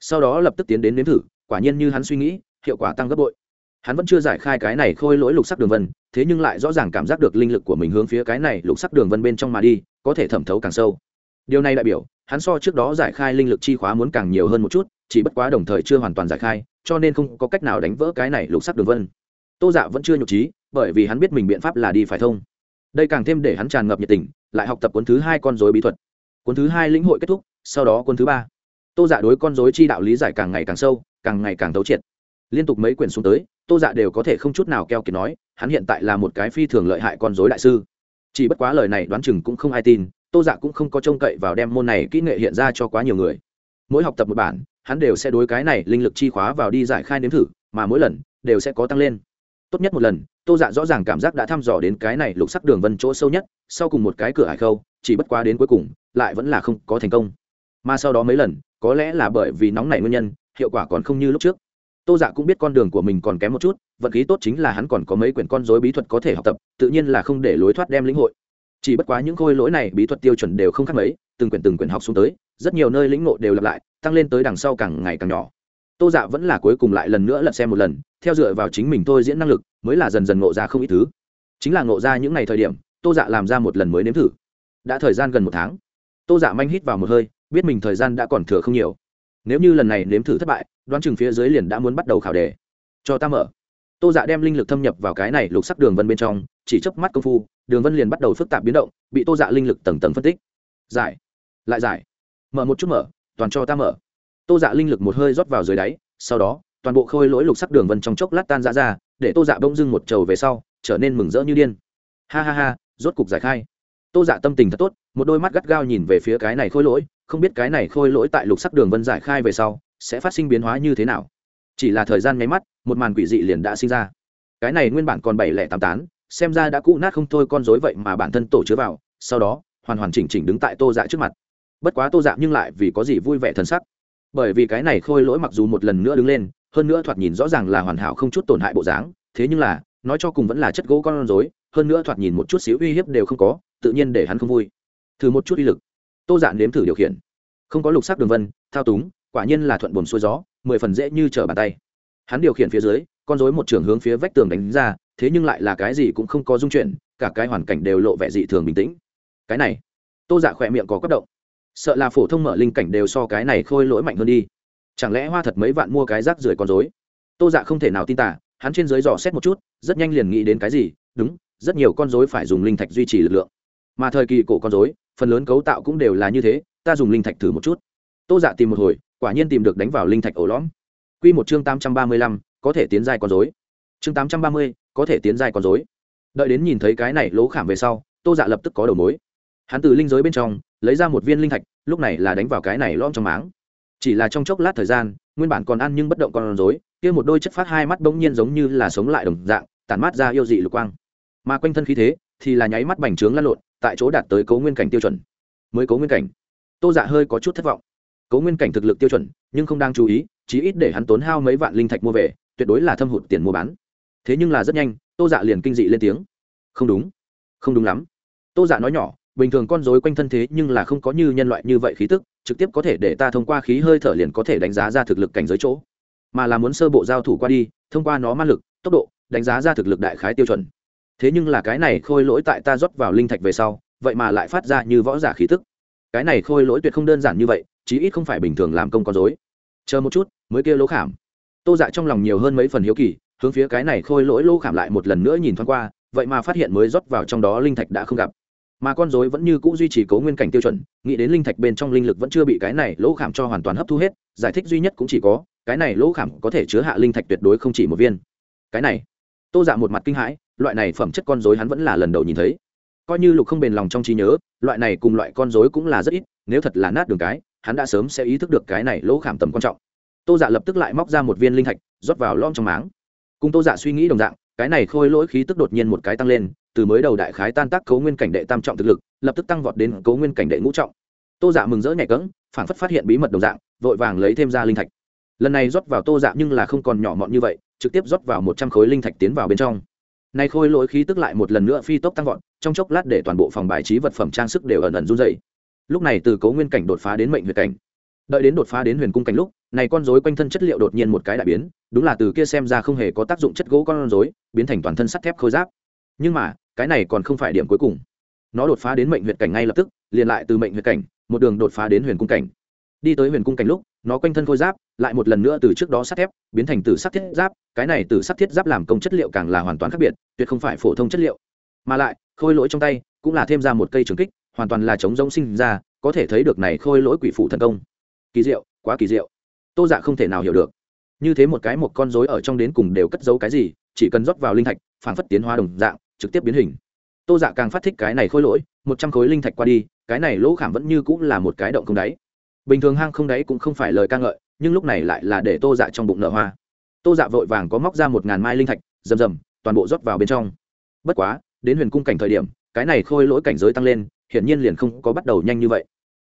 Sau đó lập tức tiến đến nếm thử, quả nhiên như hắn suy nghĩ, hiệu quả tăng gấp bội. Hắn vẫn chưa giải khai cái này khôi lỗi lục sắc đường vân, thế nhưng lại rõ ràng cảm giác được linh lực của mình hướng phía cái này lục sắc đường vân bên trong mà đi có thể thẩm thấu càng sâu. Điều này đại biểu, hắn so trước đó giải khai linh lực chi khóa muốn càng nhiều hơn một chút, chỉ bất quá đồng thời chưa hoàn toàn giải khai, cho nên không có cách nào đánh vỡ cái này lục sắc đường vân. Tô dạ vẫn chưa nhục trí, bởi vì hắn biết mình biện pháp là đi phải thông. Đây càng thêm để hắn tràn ngập nhiệt tình, lại học tập cuốn thứ hai con dối bí thuật. Cuốn thứ hai lĩnh hội kết thúc, sau đó cuốn thứ ba. Tô dạ đối con dối chi đạo lý giải càng ngày càng sâu, càng ngày càng thấu triệt. Liên tục mấy quyển xuống tới, tô dạ đều có thể không chút nào keo kiệt nói, hắn hiện tại là một cái phi thường lợi hại con dối đại sư chỉ bất quá lời này đoán chừng cũng không ai tin, tô dạ cũng không có trông cậy vào đem môn này kỹ nghệ hiện ra cho quá nhiều người. Mỗi học tập một bản, hắn đều sẽ đối cái này linh lực chi khóa vào đi giải khai nếm thử, mà mỗi lần, đều sẽ có tăng lên. Tốt nhất một lần, tô dạ rõ ràng cảm giác đã thăm dò đến cái này lục sắc đường vân chỗ sâu nhất, sau cùng một cái cửa hải khâu, chỉ bất quá đến cuối cùng, lại vẫn là không có thành công. Mà sau đó mấy lần, có lẽ là bởi vì nóng này nguyên nhân, hiệu quả còn không như lúc trước tô dạ cũng biết con đường của mình còn kém một chút, vận khí tốt chính là hắn còn có mấy quyển con dối bí thuật có thể học tập, tự nhiên là không để lối thoát đem lĩnh hội. Chỉ bất quá những khôi lỗi này bí thuật tiêu chuẩn đều không khác mấy, từng quyển từng quyển học xuống tới, rất nhiều nơi lĩnh ngộ đều lặp lại, tăng lên tới đằng sau càng ngày càng nhỏ. Tô dạ vẫn là cuối cùng lại lần nữa lật xem một lần, theo dựa vào chính mình thôi diễn năng lực, mới là dần dần ngộ ra không ít thứ. Chính là ngộ ra những ngày thời điểm, tô dạ làm ra một lần mới nếm thử. Đã thời gian gần một tháng. Tô dạ manh hít vào một hơi, biết mình thời gian đã còn thừa không nhiều. Nếu như lần này nếm thử thất bại đoán chừng phía dưới liền đã muốn bắt đầu khảo đề. Cho ta mở. Tô dạ đem linh lực thâm nhập vào cái này lục sắc đường vân bên trong, chỉ chớp mắt công phu, đường vân liền bắt đầu phức tạp biến động, bị tô dạ linh lực tầng tầng phân tích. Giải. Lại giải. Mở một chút mở, toàn cho ta mở. Tô dạ linh lực một hơi rót vào dưới đáy, sau đó, toàn bộ khôi lỗi lục sắc đường vân trong chốc lát tan ra ra, để tô dạ bỗng dưng một trầu về sau, trở nên mừng rỡ như điên. Ha ha ha, rốt cục giải khai. Tô dạ tâm tình thật tốt, một đôi mắt gắt gao nhìn về phía cái này khôi lỗi, không biết cái này khôi lỗi tại lục sắc đường vân giải khai về sau sẽ phát sinh biến hóa như thế nào? Chỉ là thời gian nháy mắt, một màn quỷ dị liền đã sinh ra. Cái này nguyên bản còn bảy lẻ tám tán, xem ra đã cũ nát không thôi con dối vậy mà bản thân tổ chứa vào, sau đó, hoàn hoàn chỉnh chỉnh đứng tại tô dạ trước mặt. Bất quá tô dạ nhưng lại vì có gì vui vẻ thân sắc. Bởi vì cái này khôi lỗi mặc dù một lần nữa đứng lên, hơn nữa thoạt nhìn rõ ràng là hoàn hảo không chút tổn hại bộ dáng, thế nhưng là, nói cho cùng vẫn là chất gỗ con rối, hơn nữa thoạt nhìn một chút xíu uy hiếp đều không có, tự nhiên để hắn không vui. Thử một chút uy lực. Tô dạ nếm thử điều khiển. Không có lục sắc đường vân, thao túng quả nhiên là thuận buồn xuôi gió mười phần dễ như trở bàn tay. Hắn điều khiển phía dưới con rối một trường hướng phía vách tường đánh ra thế nhưng lại là cái gì cũng không có dung chuyển cả cái hoàn cảnh đều lộ vẻ dị thường bình tĩnh. Cái này tô dạ khỏe miệng có cấp động. Sợ là phổ thông mở linh cảnh đều so cái này khôi lỗi mạnh hơn đi. Chẳng lẽ hoa thật mấy vạn mua cái rác rưởi con rối? tô dạ không thể nào tin tả hắn trên dưới dò xét một chút rất nhanh liền nghĩ đến cái gì đúng rất nhiều con rối phải dùng linh thạch duy trì lực lượng. Mà thời kỳ cổ con rối, phần lớn cấu tạo cũng đều là như thế ta dùng linh thạch thử một chút. Tô dạ tìm một hồi quả nhiên tìm được đánh vào linh thạch ổ lõm. Quy một chương tám trăm ba mươi lăm, có thể tiến dài con dối chương tám trăm ba mươi, có thể tiến dài con dối đợi đến nhìn thấy cái này lỗ khảm về sau, tô dạ lập tức có đầu mối. Hắn từ linh giới bên trong, lấy ra một viên linh thạch, lúc này là đánh vào cái này lõm trong máng. Chỉ là trong chốc lát thời gian, nguyên bản còn ăn nhưng bất động con rối, kia một đôi chất phát hai mắt bỗng nhiên giống như là sống lại đồng dạng, tản mát ra yêu dị lục quang. Mà quanh thân khí thế, thì là nháy mắt bành trướng lăn lộn, tại chỗ đạt tới cấu nguyên cảnh tiêu chuẩn. Mới cấu nguyên cảnh, tô dạ hơi có chút thất vọng cấu nguyên cảnh thực lực tiêu chuẩn, nhưng không đang chú ý, chí ít để hắn tốn hao mấy vạn linh thạch mua về, tuyệt đối là thâm hụt tiền mua bán. Thế nhưng là rất nhanh, tô dạ liền kinh dị lên tiếng. Không đúng không đúng lắm. Tô dạ nói nhỏ, bình thường con dối quanh thân thế nhưng là không có như nhân loại như vậy khí tức, trực tiếp có thể để ta thông qua khí hơi thở liền có thể đánh giá ra thực lực cảnh giới chỗ. Mà là muốn sơ bộ giao thủ qua đi, thông qua nó ma lực, tốc độ, đánh giá ra thực lực đại khái tiêu chuẩn. Thế nhưng là cái này khôi lỗi tại ta rót vào linh thạch về sau, vậy mà lại phát ra như võ giả khí tức. Cái này khôi lỗi tuyệt không đơn giản như vậy chí ít không phải bình thường làm công con dối chờ một chút, mới kia lỗ khảm. Tô dạ trong lòng nhiều hơn mấy phần hiếu kỳ, hướng phía cái này khôi lỗi lỗ khảm lại một lần nữa nhìn thoáng qua, vậy mà phát hiện mới rót vào trong đó linh thạch đã không gặp. Mà con dối vẫn như cũ duy trì cố nguyên cảnh tiêu chuẩn, nghĩ đến linh thạch bên trong linh lực vẫn chưa bị cái này lỗ khảm cho hoàn toàn hấp thu hết, giải thích duy nhất cũng chỉ có, cái này lỗ khảm có thể chứa hạ linh thạch tuyệt đối không chỉ một viên. Cái này, tô dạ một mặt kinh hãi, loại này phẩm chất con dối hắn vẫn là lần đầu nhìn thấy. Coi như lục không bền lòng trong trí nhớ, loại này cùng loại con dối cũng là rất ít, nếu thật là nát đường cái hắn đã sớm sẽ ý thức được cái này lỗ khảm tầm quan trọng. Tô dạ lập tức lại móc ra một viên linh thạch, rót vào lom trong máng. Cùng tô dạ suy nghĩ đồng dạng, cái này khôi lỗi khí tức đột nhiên một cái tăng lên, từ mới đầu đại khái tan tác cấu nguyên cảnh đệ tam trọng thực lực, lập tức tăng vọt đến cấu nguyên cảnh đệ ngũ trọng. Tô dạ mừng rỡ nhẹ cỡng phản phất phát hiện bí mật đồng dạng, vội vàng lấy thêm ra linh thạch. Lần này rót vào tô dạ nhưng là không còn nhỏ mọn như vậy, trực tiếp rót vào một trăm khối linh thạch tiến vào bên trong. Nay khôi lỗi khí tức lại một lần nữa phi tốc tăng vọt, trong chốc lát để toàn bộ phòng bài trí vật phẩm trang sức đều ẩn ẩn run dày lúc này từ cấu nguyên cảnh đột phá đến mệnh huyệt cảnh. Đợi đến đột phá đến huyền cung cảnh lúc, này con rối quanh thân chất liệu đột nhiên một cái đại biến, đúng là từ kia xem ra không hề có tác dụng chất gỗ con rối, biến thành toàn thân sắt thép khôi giáp. Nhưng mà, cái này còn không phải điểm cuối cùng. Nó đột phá đến mệnh huyệt cảnh ngay lập tức, liền lại từ mệnh huyệt cảnh, một đường đột phá đến huyền cung cảnh. Đi tới huyền cung cảnh lúc, nó quanh thân khôi giáp, lại một lần nữa từ trước đó sắt thép, biến thành từ sắt thiết giáp, cái này từ sắt thiết giáp làm công chất liệu càng là hoàn toàn khác biệt, tuyệt không phải phổ thông chất liệu. Mà lại, khôi lỗi trong tay, cũng là thêm ra một cây trường kích hoàn toàn là chống rỗng sinh ra, có thể thấy được này khôi lỗi quỷ phụ thần công. Kỳ diệu, quá kỳ diệu. Tô dạ không thể nào hiểu được. Như thế một cái một con rối ở trong đến cùng đều cất giấu cái gì, chỉ cần rót vào linh thạch phảng phất tiến hóa đồng dạng, trực tiếp biến hình. Tô dạ càng phát thích cái này khôi lỗi, một trăm khối linh thạch qua đi, cái này lỗ khảm vẫn như cũng là một cái động không đáy. Bình thường hang không đáy cũng không phải lời ca ngợi, nhưng lúc này lại là để tô dạ trong bụng nở hoa. Tô dạ vội vàng có móc ra một ngàn mai linh thạch, rầm rầm, toàn bộ rót vào bên trong. Bất quá, đến huyền cung cảnh thời điểm, cái này khôi lỗi cảnh giới tăng lên hiển nhiên liền không có bắt đầu nhanh như vậy.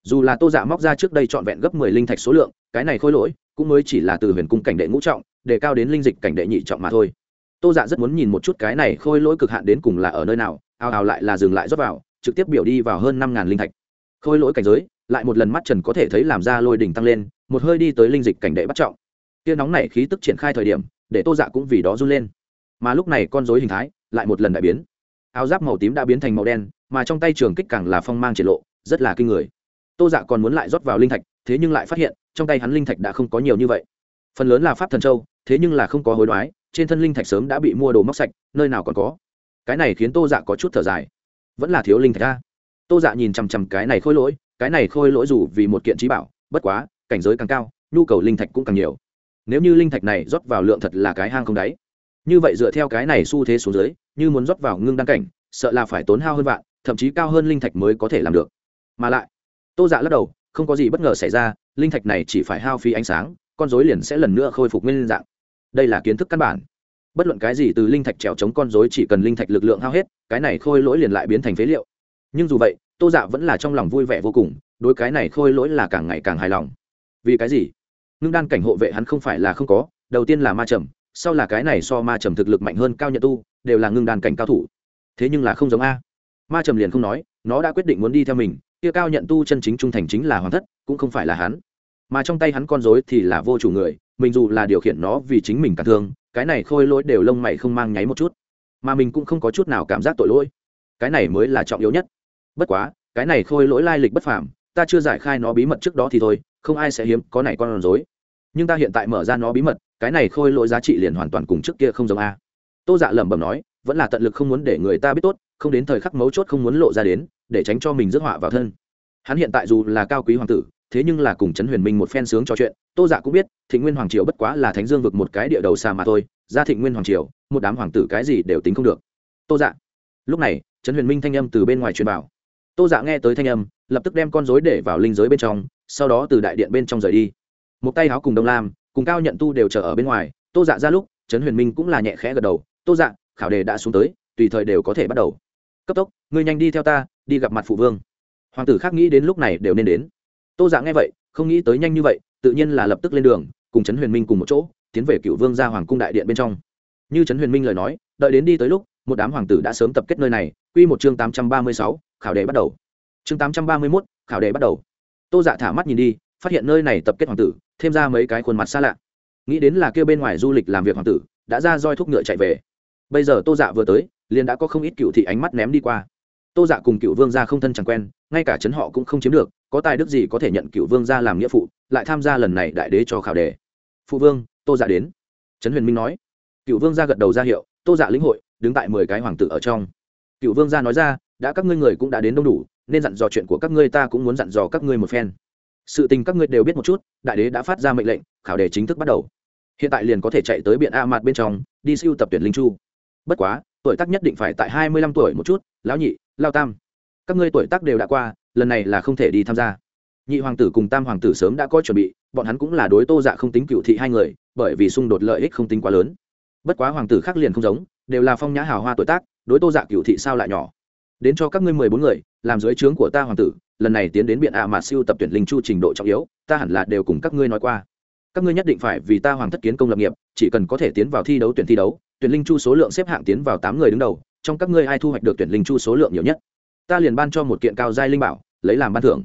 Dù là tô dạ móc ra trước đây trọn vẹn gấp mười linh thạch số lượng, cái này khôi lỗi cũng mới chỉ là từ huyền cung cảnh đệ ngũ trọng, để cao đến linh dịch cảnh đệ nhị trọng mà thôi. Tô dạ rất muốn nhìn một chút cái này khôi lỗi cực hạn đến cùng là ở nơi nào, ao ao lại là dừng lại rót vào, trực tiếp biểu đi vào hơn năm ngàn linh thạch. Khôi lỗi cảnh giới, lại một lần mắt trần có thể thấy làm ra lôi đỉnh tăng lên, một hơi đi tới linh dịch cảnh đệ bắt trọng. Tia nóng này khí tức triển khai thời điểm, để tô dạ cũng vì đó run lên. Mà lúc này con dối hình thái lại một lần đại biến. Áo giáp màu tím đã biến thành màu đen mà trong tay trường kích càng là phong mang triển lộ, rất là kinh người. Tô dạ còn muốn lại rót vào linh thạch, thế nhưng lại phát hiện, trong tay hắn linh thạch đã không có nhiều như vậy. Phần lớn là pháp thần châu, thế nhưng là không có hối đoái, trên thân linh thạch sớm đã bị mua đồ móc sạch, nơi nào còn có. Cái này khiến tô dạ có chút thở dài. Vẫn là thiếu linh thạch ra tô dạ nhìn chằm chằm cái này khôi lỗi, cái này khôi lỗi dù vì một kiện trí bảo, bất quá, cảnh giới càng cao, nhu cầu linh thạch cũng càng nhiều. Nếu như linh thạch này rót vào lượng thật là cái hang không đáy. Như vậy dựa theo cái này xu thế xuống dưới, như muốn rót vào ngưng đăng cảnh, sợ là phải tốn hao hơn vạn thậm chí cao hơn linh thạch mới có thể làm được. Mà lại, tô dạ lắc đầu, không có gì bất ngờ xảy ra, linh thạch này chỉ phải hao phí ánh sáng, con dối liền sẽ lần nữa khôi phục nguyên dạng. Đây là kiến thức căn bản. Bất luận cái gì từ linh thạch trèo chống con dối chỉ cần linh thạch lực lượng hao hết, cái này khôi lỗi liền lại biến thành phế liệu. Nhưng dù vậy, tô dạ vẫn là trong lòng vui vẻ vô cùng, đối cái này khôi lỗi là càng ngày càng hài lòng. Vì cái gì? Ngưng đan cảnh hộ vệ hắn không phải là không có, đầu tiên là ma trầm, sau là cái này so ma trầm thực lực mạnh hơn cao nhận tu, đều là ngưng đan cảnh cao thủ. Thế nhưng là không giống a ma trầm liền không nói, nó đã quyết định muốn đi theo mình, kia cao nhận tu chân chính trung thành chính là hoàng thất, cũng không phải là hắn. Mà trong tay hắn con dối thì là vô chủ người, mình dù là điều khiển nó vì chính mình cả thương, cái này khôi lỗi đều lông mày không mang nháy một chút. Mà mình cũng không có chút nào cảm giác tội lỗi. Cái này mới là trọng yếu nhất. Bất quá, cái này khôi lỗi lai lịch bất phàm, ta chưa giải khai nó bí mật trước đó thì thôi, không ai sẽ hiếm, có này con rối. Nhưng ta hiện tại mở ra nó bí mật, cái này khôi lỗi giá trị liền hoàn toàn cùng trước kia không giống a. Tô dạ lẩm bẩm nói, vẫn là tận lực không muốn để người ta biết tốt không đến thời khắc mấu chốt không muốn lộ ra đến, để tránh cho mình rước họa vào thân. Hắn hiện tại dù là cao quý hoàng tử, thế nhưng là cùng trấn huyền minh một phen sướng trò chuyện, tô dạ cũng biết, thịnh nguyên hoàng triều bất quá là thánh dương vực một cái địa đầu xa mà thôi, ra thịnh nguyên hoàng triều, một đám hoàng tử cái gì đều tính không được. Tô dạ. Lúc này, trấn huyền minh thanh âm từ bên ngoài truyền bảo tô dạ nghe tới thanh âm, lập tức đem con dối để vào linh giới bên trong, sau đó từ đại điện bên trong rời đi. Một tay háo cùng đông lam, cùng cao nhận tu đều chờ ở bên ngoài, tô dạ ra lúc, trấn huyền minh cũng là nhẹ khẽ gật đầu, tô dạ khảo đề đã xuống tới, tùy thời đều có thể bắt đầu cấp tốc, ngươi nhanh đi theo ta, đi gặp mặt phụ vương. Hoàng tử khác nghĩ đến lúc này đều nên đến. Tô dạ nghe vậy, không nghĩ tới nhanh như vậy, tự nhiên là lập tức lên đường, cùng trấn huyền minh cùng một chỗ, tiến về cựu vương ra hoàng cung đại điện bên trong. Như trấn huyền minh lời nói, đợi đến đi tới lúc, một đám hoàng tử đã sớm tập kết nơi này q một chương tám trăm ba mươi sáu, khảo đề bắt đầu. Chương tám trăm ba mươi mốt, khảo đề bắt đầu. Tô dạ thả mắt nhìn đi, phát hiện nơi này tập kết hoàng tử, thêm ra mấy cái khuôn mặt xa lạ. Nghĩ đến là kêu bên ngoài du lịch làm việc hoàng tử, đã ra roi thúc ngựa chạy về. Bây giờ tô dạ vừa tới liền đã có không ít cựu thị ánh mắt ném đi qua. Tô dạ cùng cựu vương gia không thân chẳng quen, ngay cả chấn họ cũng không chiếm được, có tài đức gì có thể nhận cựu vương gia làm nghĩa phụ, lại tham gia lần này đại đế cho khảo đề. Phụ vương, tô dạ đến. Trấn huyền minh nói. Cựu vương gia gật đầu ra hiệu, tô dạ lĩnh hội, đứng tại mười cái hoàng tử ở trong. Cựu vương gia nói ra, đã các ngươi người cũng đã đến đông đủ, nên dặn dò chuyện của các ngươi ta cũng muốn dặn dò các ngươi một phen. Sự tình các ngươi đều biết một chút, đại đế đã phát ra mệnh lệnh, khảo đề chính thức bắt đầu. Hiện tại liền có thể chạy tới biển a mạt bên trong, đi siêu tập tuyển linh chu. Bất quá tuổi tác nhất định phải tại hai mươi lăm tuổi một chút, lão nhị, lao tam. Các ngươi tuổi tác đều đã qua, lần này là không thể đi tham gia. Nhị hoàng tử cùng tam hoàng tử sớm đã có chuẩn bị, bọn hắn cũng là đối tô dạ không tính cựu thị hai người, bởi vì xung đột lợi ích không tính quá lớn. Bất quá hoàng tử khác liền không giống, đều là phong nhã hào hoa tuổi tác, đối tô dạ cựu thị sao lại nhỏ. Đến cho các ngươi mười bốn người, làm dưới trướng của ta hoàng tử, lần này tiến đến biện ạ à mà siêu tập tuyển linh chu trình độ trọng yếu, ta hẳn là đều cùng các ngươi nói qua. Các ngươi nhất định phải vì ta hoàng thất kiến công lập nghiệp, chỉ cần có thể tiến vào thi đấu tuyển thi đấu tuyển linh chu số lượng xếp hạng tiến vào tám người đứng đầu, trong các ngươi ai thu hoạch được tuyển linh chu số lượng nhiều nhất? Ta liền ban cho một kiện cao giai linh bảo, lấy làm ban thưởng.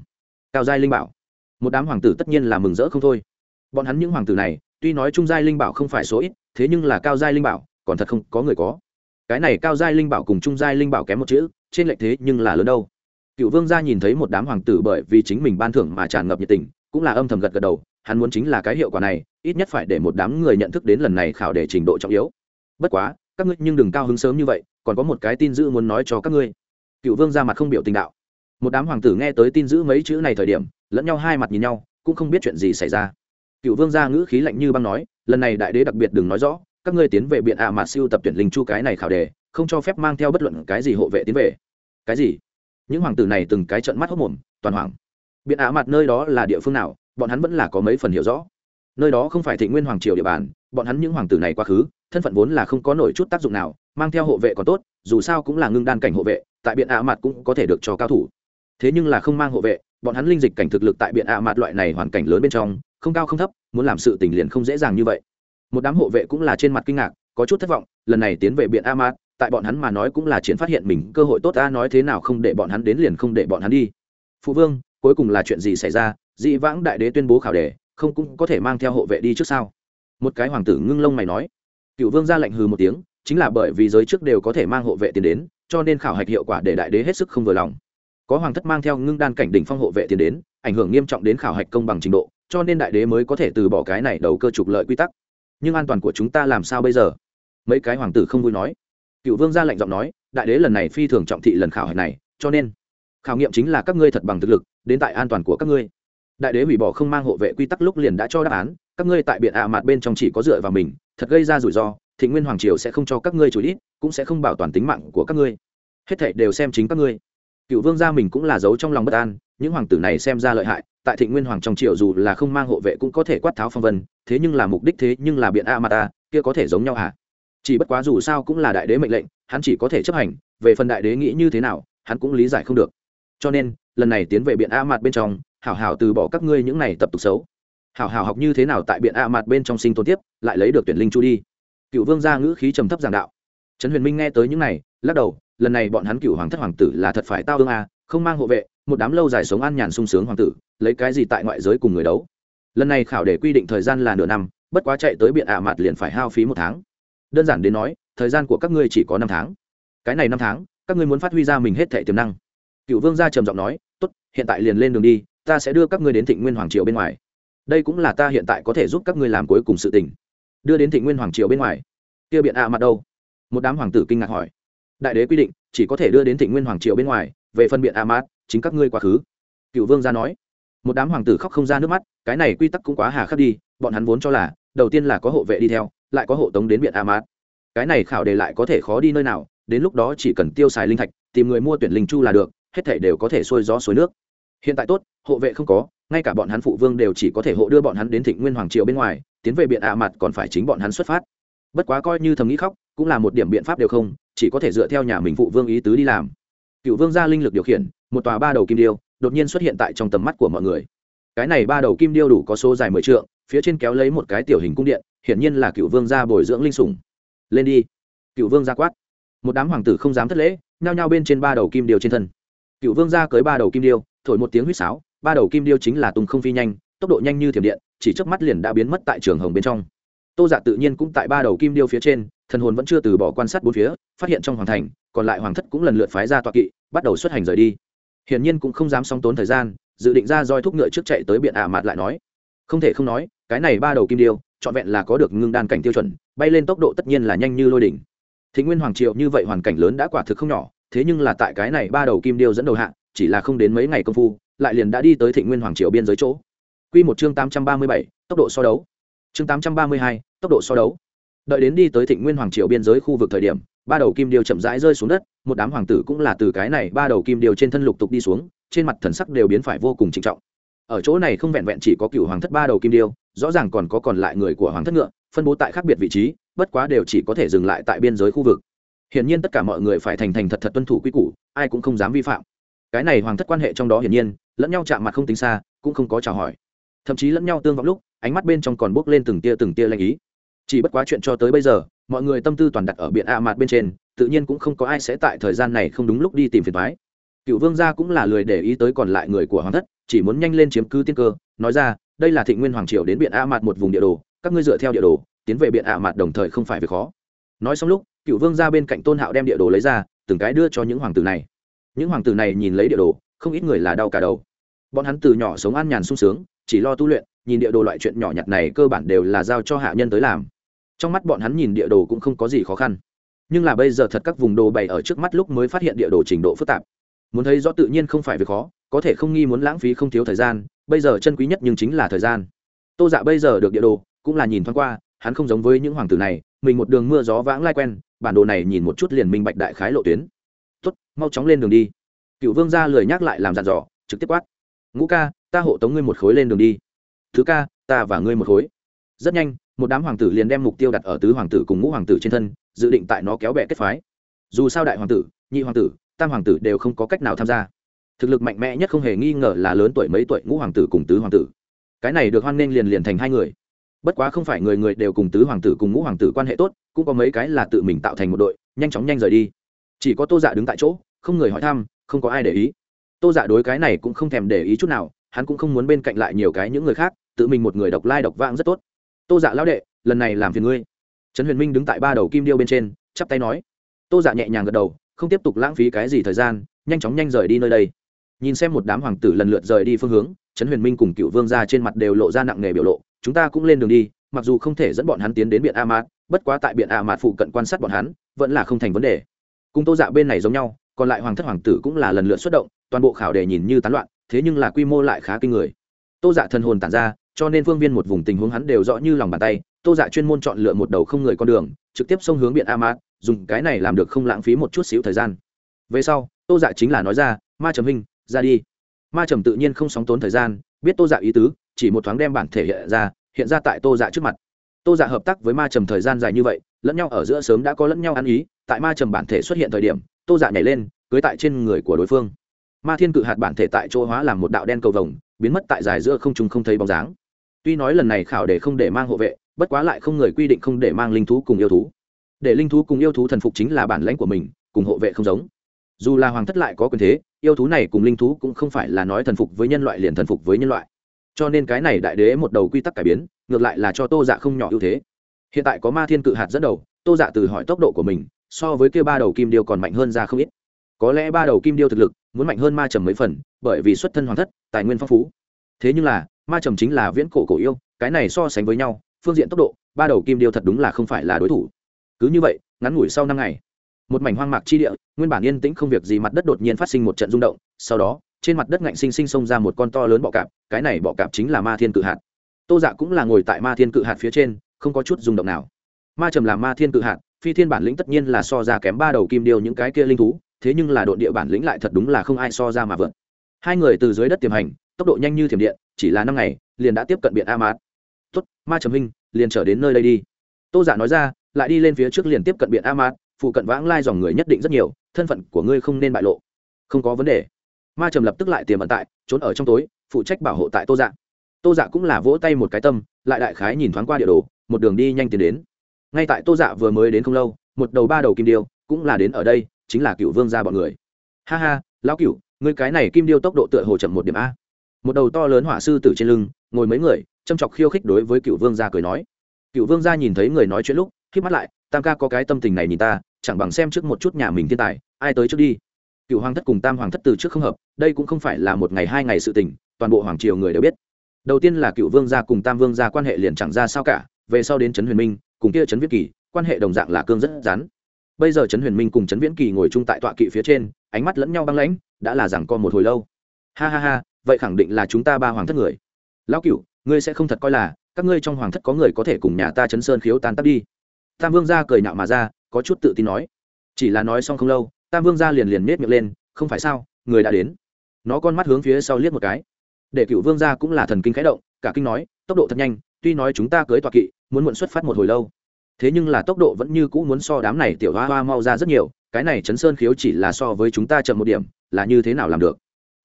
Cao giai linh bảo. Một đám hoàng tử tất nhiên là mừng rỡ không thôi. Bọn hắn những hoàng tử này, tuy nói trung giai linh bảo không phải số ít, thế nhưng là cao giai linh bảo, còn thật không có người có. Cái này cao giai linh bảo cùng trung giai linh bảo kém một chữ, trên lệch thế nhưng là lớn đâu. Cựu vương gia nhìn thấy một đám hoàng tử bởi vì chính mình ban thưởng mà tràn ngập nhiệt tình, cũng là âm thầm gật gật đầu, hắn muốn chính là cái hiệu quả này, ít nhất phải để một đám người nhận thức đến lần này khảo để trình độ trọng yếu bất quá, các ngươi nhưng đừng cao hứng sớm như vậy, còn có một cái tin dữ muốn nói cho các ngươi. Cựu vương ra mặt không biểu tình đạo. Một đám hoàng tử nghe tới tin dữ mấy chữ này thời điểm, lẫn nhau hai mặt nhìn nhau, cũng không biết chuyện gì xảy ra. Cựu vương gia ngữ khí lạnh như băng nói, lần này đại đế đặc biệt đừng nói rõ, các ngươi tiến về biện ạ mà siêu tập tuyển linh chu cái này khảo đề, không cho phép mang theo bất luận cái gì hộ vệ tiến về. Cái gì? Những hoàng tử này từng cái trận mắt hốc mồm, toàn hoàng biện ạ mặt nơi đó là địa phương nào, bọn hắn vẫn là có mấy phần hiểu rõ. Nơi đó không phải thị nguyên hoàng triều địa bàn, bọn hắn những hoàng tử này quá khứ thân phận vốn là không có nổi chút tác dụng nào, mang theo hộ vệ còn tốt, dù sao cũng là ngưng đan cảnh hộ vệ, tại biện ạ mặt cũng có thể được cho cao thủ. Thế nhưng là không mang hộ vệ, bọn hắn linh dịch cảnh thực lực tại biện ạ mặt loại này hoàn cảnh lớn bên trong, không cao không thấp, muốn làm sự tình liền không dễ dàng như vậy. Một đám hộ vệ cũng là trên mặt kinh ngạc, có chút thất vọng, lần này tiến về biện a mát tại bọn hắn mà nói cũng là chiến phát hiện mình, cơ hội tốt ta nói thế nào không để bọn hắn đến liền không để bọn hắn đi. Phụ vương, cuối cùng là chuyện gì xảy ra? Dị vãng đại đế tuyên bố khảo đề, không cũng có thể mang theo hộ vệ đi trước sao? Một cái hoàng tử ngưng lông mày nói cựu vương ra lệnh hừ một tiếng, chính là bởi vì giới trước đều có thể mang hộ vệ tiền đến, cho nên khảo hạch hiệu quả để đại đế hết sức không vừa lòng. Có hoàng thất mang theo ngưng đan cảnh đỉnh phong hộ vệ tiền đến, ảnh hưởng nghiêm trọng đến khảo hạch công bằng trình độ, cho nên đại đế mới có thể từ bỏ cái này đầu cơ trục lợi quy tắc. Nhưng an toàn của chúng ta làm sao bây giờ? Mấy cái hoàng tử không vui nói. Cựu vương ra lệnh giọng nói, đại đế lần này phi thường trọng thị lần khảo hạch này, cho nên khảo nghiệm chính là các ngươi thật bằng thực lực, đến tại an toàn của các ngươi. Đại đế hủy bỏ không mang hộ vệ quy tắc lúc liền đã cho đáp án, các ngươi tại biện ạ mặt bên trong chỉ có dựa vào mình thật gây ra rủi ro thị nguyên hoàng triều sẽ không cho các ngươi chủ ít cũng sẽ không bảo toàn tính mạng của các ngươi. Hết thảy đều xem chính các ngươi. Cựu vương gia mình cũng là giấu trong lòng bất an, những hoàng tử này xem ra lợi hại, tại thị nguyên hoàng trong triều dù là không mang hộ vệ cũng có thể quát tháo phong vân, thế nhưng là mục đích thế nhưng là biện a mà ta, kia có thể giống nhau hả? Chỉ bất quá dù sao cũng là đại đế mệnh lệnh, hắn chỉ có thể chấp hành, về phần đại đế nghĩ như thế nào, hắn cũng lý giải không được. Cho nên, lần này tiến về biện a mặt bên trong, hảo hảo từ bỏ các ngươi những này tập tục xấu hảo hảo học như thế nào tại biện a mặt bên trong sinh tồn tiếp, lại lấy được tuyển linh chu đi. Cựu vương gia ngữ khí trầm thấp giảng đạo. Trấn huyền minh nghe tới những này, lắc đầu, lần này bọn hắn cựu hoàng thất hoàng tử là thật phải tao ương a không mang hộ vệ, một đám lâu dài sống an nhàn sung sướng hoàng tử, lấy cái gì tại ngoại giới cùng người đấu? Lần này khảo để quy định thời gian là nửa năm, bất quá chạy tới biện ạ mặt liền phải hao phí một tháng. Đơn giản đến nói, thời gian của các ngươi chỉ có năm tháng. Cái này năm tháng, các ngươi muốn phát huy ra mình hết thể tiềm năng. Cựu vương gia trầm giọng nói, tốt, hiện tại liền lên đường đi, ta sẽ đưa các ngươi đến thịnh nguyên hoàng triều bên ngoài đây cũng là ta hiện tại có thể giúp các ngươi làm cuối cùng sự tình. Đưa đến thịnh nguyên hoàng triều bên ngoài. Kia biện ạ mặt đâu? Một đám hoàng tử kinh ngạc hỏi. Đại đế quy định, chỉ có thể đưa đến thịnh nguyên hoàng triều bên ngoài, về phân biện a mát chính các ngươi quá khứ. Cựu vương gia nói. Một đám hoàng tử khóc không ra nước mắt, cái này quy tắc cũng quá hà khắc đi, bọn hắn vốn cho là, đầu tiên là có hộ vệ đi theo, lại có hộ tống đến biện a mát cái này khảo đề lại có thể khó đi nơi nào, đến lúc đó chỉ cần tiêu xài linh thạch, tìm người mua tuyển linh chu là được, hết thể đều có thể xuôi gió suối nước hiện tại tốt, hộ vệ không có, ngay cả bọn hắn phụ vương đều chỉ có thể hộ đưa bọn hắn đến thịnh nguyên hoàng triều bên ngoài, tiến về biện ạ mặt còn phải chính bọn hắn xuất phát. Bất quá coi như thầm nghĩ khóc, cũng là một điểm biện pháp đều không, chỉ có thể dựa theo nhà mình phụ vương ý tứ đi làm. Cựu vương gia linh lực điều khiển, một tòa ba đầu kim điêu, đột nhiên xuất hiện tại trong tầm mắt của mọi người. Cái này ba đầu kim điêu đủ có số dài mười trượng, phía trên kéo lấy một cái tiểu hình cung điện, hiển nhiên là cựu vương gia bồi dưỡng linh sủng. Lên đi. Cựu vương gia quát. Một đám hoàng tử không dám thất lễ, nhao nhao bên trên ba đầu kim điêu trên thân. Cựu vương gia cưới ba đầu kim điêu thổi một tiếng huýt sáo, ba đầu kim điêu chính là tùng không phi nhanh, tốc độ nhanh như thiểm điện, chỉ trước mắt liền đã biến mất tại trường hồng bên trong. Tô dạ tự nhiên cũng tại ba đầu kim điêu phía trên, thần hồn vẫn chưa từ bỏ quan sát bốn phía, phát hiện trong hoàng thành, còn lại hoàng thất cũng lần lượt phái ra tọa kỵ, bắt đầu xuất hành rời đi. Hiển nhiên cũng không dám song tốn thời gian, dự định ra roi thúc ngựa trước chạy tới biện ả mặt lại nói. Không thể không nói, cái này ba đầu kim điêu, trọn vẹn là có được ngưng đan cảnh tiêu chuẩn, bay lên tốc độ tất nhiên là nhanh như lôi đỉnh. Thị nguyên hoàng triệu như vậy hoàn cảnh lớn đã quả thực không nhỏ, thế nhưng là tại cái này ba đầu kim điêu dẫn đầu hạ chỉ là không đến mấy ngày công phu, lại liền đã đi tới Thịnh nguyên hoàng triệu biên giới chỗ. Quy một chương tám trăm ba mươi bảy, tốc độ so đấu. Chương tám trăm ba mươi hai, tốc độ so đấu. Đợi đến đi tới thịnh nguyên hoàng triều biên giới khu vực thời điểm, ba đầu kim điêu chậm rãi rơi xuống đất, một đám hoàng tử cũng là từ cái này ba đầu kim điêu trên thân lục tục đi xuống, trên mặt thần sắc đều biến phải vô cùng trịnh trọng. Ở chỗ này không vẹn vẹn chỉ có cựu hoàng thất ba đầu kim điêu, rõ ràng còn có còn lại người của hoàng thất ngựa, phân bố tại khác biệt vị trí, bất quá đều chỉ có thể dừng lại tại biên giới khu vực. Hiển nhiên tất cả mọi người phải thành thành thật thật tuân thủ quy củ, ai cũng không dám vi phạm cái này hoàng thất quan hệ trong đó hiển nhiên, lẫn nhau chạm mặt không tính xa, cũng không có chào hỏi. Thậm chí lẫn nhau tương vọng lúc, ánh mắt bên trong còn bốc lên từng tia từng tia lanh ý. Chỉ bất quá chuyện cho tới bây giờ, mọi người tâm tư toàn đặt ở biển a mạt bên trên, tự nhiên cũng không có ai sẽ tại thời gian này không đúng lúc đi tìm phiền thoái cựu vương gia cũng là lười để ý tới còn lại người của hoàng thất, chỉ muốn nhanh lên chiếm cứ tiên cơ, nói ra, đây là thịnh nguyên hoàng triều đến biển a mạt một vùng địa đồ, các ngươi dựa theo địa đồ, tiến về biển a mạt đồng thời không phải việc khó. Nói xong lúc, cựu vương gia bên cạnh tôn hạo đem địa đồ lấy ra, từng cái đưa cho những hoàng tử này những hoàng tử này nhìn lấy địa đồ, không ít người là đau cả đầu. Bọn hắn từ nhỏ sống an nhàn sung sướng, chỉ lo tu luyện, nhìn địa đồ loại chuyện nhỏ nhặt này cơ bản đều là giao cho hạ nhân tới làm. Trong mắt bọn hắn nhìn địa đồ cũng không có gì khó khăn. Nhưng là bây giờ thật các vùng đồ bày ở trước mắt lúc mới phát hiện địa đồ trình độ phức tạp. Muốn thấy rõ tự nhiên không phải việc khó, có thể không nghi muốn lãng phí không thiếu thời gian, bây giờ chân quý nhất nhưng chính là thời gian. Tô dạ bây giờ được địa đồ, cũng là nhìn thoáng qua, hắn không giống với những hoàng tử này, mình một đường mưa gió vãng lai quen, bản đồ này nhìn một chút liền minh bạch đại khái lộ tuyến tuất mau chóng lên đường đi. Cựu vương ra lười nhắc lại làm dàn dò, trực tiếp quát. Ngũ ca, ta hộ tống ngươi một khối lên đường đi. Thứ ca, ta và ngươi một khối. Rất nhanh, một đám hoàng tử liền đem mục tiêu đặt ở tứ hoàng tử cùng ngũ hoàng tử trên thân, dự định tại nó kéo bẹ kết phái. Dù sao đại hoàng tử, nhị hoàng tử, tam hoàng tử đều không có cách nào tham gia. Thực lực mạnh mẽ nhất không hề nghi ngờ là lớn tuổi mấy tuổi ngũ hoàng tử cùng tứ hoàng tử. Cái này được hoan nghênh liền liền thành hai người. Bất quá không phải người người đều cùng tứ hoàng tử cùng ngũ hoàng tử quan hệ tốt, cũng có mấy cái là tự mình tạo thành một đội, nhanh chóng nhanh rời đi chỉ có tô dạ đứng tại chỗ, không người hỏi thăm, không có ai để ý. Tô dạ đối cái này cũng không thèm để ý chút nào, hắn cũng không muốn bên cạnh lại nhiều cái những người khác, tự mình một người độc lai độc vãng rất tốt. Tô dạ lão đệ, lần này làm phiền ngươi. Trấn huyền minh đứng tại ba đầu kim điêu bên trên, chắp tay nói. Tô dạ nhẹ nhàng gật đầu, không tiếp tục lãng phí cái gì thời gian, nhanh chóng nhanh rời đi nơi đây. Nhìn xem một đám hoàng tử lần lượt rời đi phương hướng, trấn huyền minh cùng cựu vương ra trên mặt đều lộ ra nặng nề biểu lộ, chúng ta cũng lên đường đi, mặc dù không thể dẫn bọn hắn tiến đến biển a mạt, bất quá tại biển a mạt phụ cận quan sát bọn hắn, vẫn là không thành vấn đề cùng tô dạ bên này giống nhau, còn lại hoàng thất hoàng tử cũng là lần lượt xuất động, toàn bộ khảo đề nhìn như tán loạn, thế nhưng là quy mô lại khá kinh người. Tô dạ thần hồn tản ra, cho nên phương viên một vùng tình huống hắn đều rõ như lòng bàn tay, tô dạ chuyên môn chọn lựa một đầu không người con đường, trực tiếp xông hướng biển a mạt dùng cái này làm được không lãng phí một chút xíu thời gian. Về sau, tô dạ chính là nói ra, ma trầm hình ra đi. Ma trầm tự nhiên không sóng tốn thời gian, biết tô dạ ý tứ, chỉ một thoáng đem bản thể hiện ra hiện ra tại tô dạ trước mặt. Tô dạ hợp tác với ma trầm thời gian dài như vậy lẫn nhau ở giữa sớm đã có lẫn nhau ăn ý, tại ma trầm bản thể xuất hiện thời điểm, tô dạ nhảy lên, cưới tại trên người của đối phương. Ma thiên cự hạt bản thể tại chỗ hóa làm một đạo đen cầu vồng, biến mất tại dài giữa không trung không thấy bóng dáng. Tuy nói lần này khảo để không để mang hộ vệ, bất quá lại không người quy định không để mang linh thú cùng yêu thú. Để linh thú cùng yêu thú thần phục chính là bản lãnh của mình, cùng hộ vệ không giống. Dù là hoàng thất lại có quyền thế, yêu thú này cùng linh thú cũng không phải là nói thần phục với nhân loại liền thần phục với nhân loại. Cho nên cái này đại đế một đầu quy tắc cải biến, ngược lại là cho tô dạ không nhỏ ưu thế hiện tại có ma thiên cự hạt dẫn đầu, tô dạ từ hỏi tốc độ của mình, so với kia ba đầu kim điêu còn mạnh hơn ra không ít. Có lẽ ba đầu kim điêu thực lực, muốn mạnh hơn ma trầm mấy phần, bởi vì xuất thân hoàng thất, tài nguyên phong phú. Thế nhưng là, ma trầm chính là viễn cổ cổ yêu, cái này so sánh với nhau, phương diện tốc độ, ba đầu kim điêu thật đúng là không phải là đối thủ. Cứ như vậy, ngắn ngủi sau năm ngày, một mảnh hoang mạc chi địa, nguyên bản yên tĩnh không việc gì mặt đất đột nhiên phát sinh một trận rung động, sau đó, trên mặt đất ngạnh sinh sinh xông ra một con to lớn bọ cạp, cái này bọ cạp chính là ma thiên cự hạt. Tô dạ cũng là ngồi tại ma thiên cự hạt phía trên không có chút rung động nào. Ma trầm là ma thiên cự hạt, phi thiên bản lĩnh tất nhiên là so ra kém ba đầu kim điêu những cái kia linh thú, thế nhưng là đội địa bản lĩnh lại thật đúng là không ai so ra mà vượt. Hai người từ dưới đất tiềm hành, tốc độ nhanh như thiểm điện, chỉ là năm ngày, liền đã tiếp cận biển a mát tuất ma trầm hình liền trở đến nơi đây đi. Tô giả dạ nói ra, lại đi lên phía trước liền tiếp cận biển a mát phụ cận vãng lai dòng người nhất định rất nhiều, thân phận của ngươi không nên bại lộ. Không có vấn đề. Ma trầm lập tức lại tiềm ẩn tại, trốn ở trong tối, phụ trách bảo hộ tại tô dạ. Tô dạ cũng là vỗ tay một cái tâm, lại đại khái nhìn thoáng qua địa đồ một đường đi nhanh tiến đến. Ngay tại tô dạ vừa mới đến không lâu, một đầu ba đầu kim điêu cũng là đến ở đây, chính là cựu vương gia bọn người. Ha ha, lão cựu người cái này kim điêu tốc độ tựa hồ chậm một điểm a. Một đầu to lớn hỏa sư tử trên lưng, ngồi mấy người, châm chọc khiêu khích đối với cựu vương gia cười nói. Cựu vương gia nhìn thấy người nói chuyện lúc khi mắt lại, tam ca có cái tâm tình này nhìn ta, chẳng bằng xem trước một chút nhà mình thiên tài, ai tới trước đi. Cựu hoàng thất cùng tam hoàng thất từ trước không hợp, đây cũng không phải là một ngày hai ngày sự tình, toàn bộ hoàng triều người đều biết. Đầu tiên là cựu vương gia cùng tam vương gia quan hệ liền chẳng ra sao cả về sau đến trấn huyền minh, cùng kia trấn Viễn kỳ, quan hệ đồng dạng là cương rất rắn. Bây giờ trấn huyền minh cùng trấn viễn kỳ ngồi chung tại tọa kỵ phía trên, ánh mắt lẫn nhau băng lãnh, đã là rằng co một hồi lâu. Ha ha ha, vậy khẳng định là chúng ta ba hoàng thất người. Lão cựu ngươi sẽ không thật coi là, các ngươi trong hoàng thất có người có thể cùng nhà ta chấn sơn khiếu tan tắt đi. Tam vương gia cười nhạo mà ra, có chút tự tin nói. Chỉ là nói xong không lâu, tam vương gia liền liền miết miệng lên, không phải sao, người đã đến. Nó con mắt hướng phía sau liếc một cái. Để cựu vương gia cũng là thần kinh khẽ động, cả kinh nói, tốc độ thật nhanh, tuy nói chúng ta cưới tọa kỵ muốn muộn xuất phát một hồi lâu. Thế nhưng là tốc độ vẫn như cũ muốn so đám này tiểu hoa hoa mau ra rất nhiều, cái này chấn sơn khiếu chỉ là so với chúng ta chậm một điểm, là như thế nào làm được?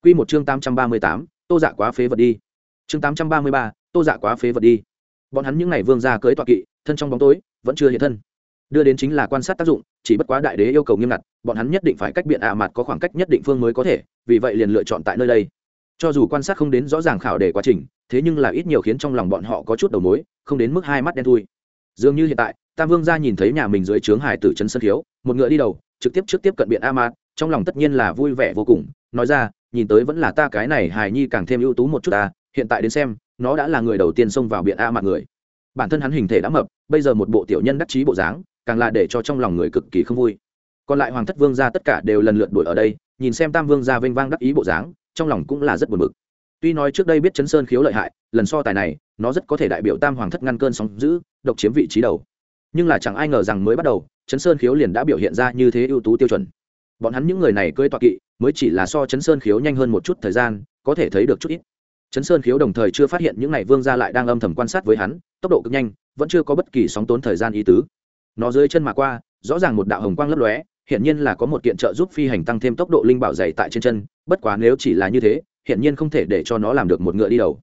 Q một chương tám trăm ba mươi tám, tô dạ quá phế vật đi. Chương tám trăm ba mươi ba, tô dạ quá phế vật đi. Bọn hắn những n à y vương ra cưới tọa kỵ, thân trong bóng tối, vẫn chưa hiện thân. Đưa đến chính là quan sát tác dụng, chỉ bất quá đại đế yêu cầu nghiêm ngặt, bọn hắn nhất định phải cách biện ạ à mặt có khoảng cách nhất định phương mới có thể, vì vậy liền lựa chọn tại nơi đây cho dù quan sát không đến rõ ràng khảo đề quá trình, thế nhưng là ít nhiều khiến trong lòng bọn họ có chút đầu mối, không đến mức hai mắt đen thui. Dường như hiện tại, tam vương gia nhìn thấy nhà mình dưới trướng hải tử trấn sân khiếu một ngựa đi đầu, trực tiếp trước tiếp cận biện a mạt trong lòng tất nhiên là vui vẻ vô cùng, nói ra, nhìn tới vẫn là ta cái này hài nhi càng thêm ưu tú một chút ta, hiện tại đến xem, nó đã là người đầu tiên xông vào biện a mạt người. Bản thân hắn hình thể đã mập, bây giờ một bộ tiểu nhân đắc chí bộ dáng, càng là để cho trong lòng người cực kỳ không vui. Còn lại hoàng thất vương gia tất cả đều lần lượt đuổi ở đây, nhìn xem tam vương gia vênh vang đắc ý bộ dáng trong lòng cũng là rất buồn bực. Tuy nói trước đây biết chấn sơn khiếu lợi hại, lần so tài này, nó rất có thể đại biểu tam hoàng thất ngăn cơn sóng giữ độc chiếm vị trí đầu. Nhưng là chẳng ai ngờ rằng mới bắt đầu, chấn sơn khiếu liền đã biểu hiện ra như thế ưu tú tiêu chuẩn. Bọn hắn những người này cưỡi toa kỵ, mới chỉ là so chấn sơn khiếu nhanh hơn một chút thời gian, có thể thấy được chút ít. Chấn sơn khiếu đồng thời chưa phát hiện những n à y vương gia lại đang âm thầm quan sát với hắn, tốc độ cực nhanh, vẫn chưa có bất kỳ sóng tốn thời gian ý tứ. Nó dưới chân mà qua, rõ ràng một đạo hồng quang lấp lóe hiện nhiên là có một kiện trợ giúp phi hành tăng thêm tốc độ linh bảo dày tại trên chân, bất quá nếu chỉ là như thế hiện nhiên không thể để cho nó làm được một ngựa đi đầu.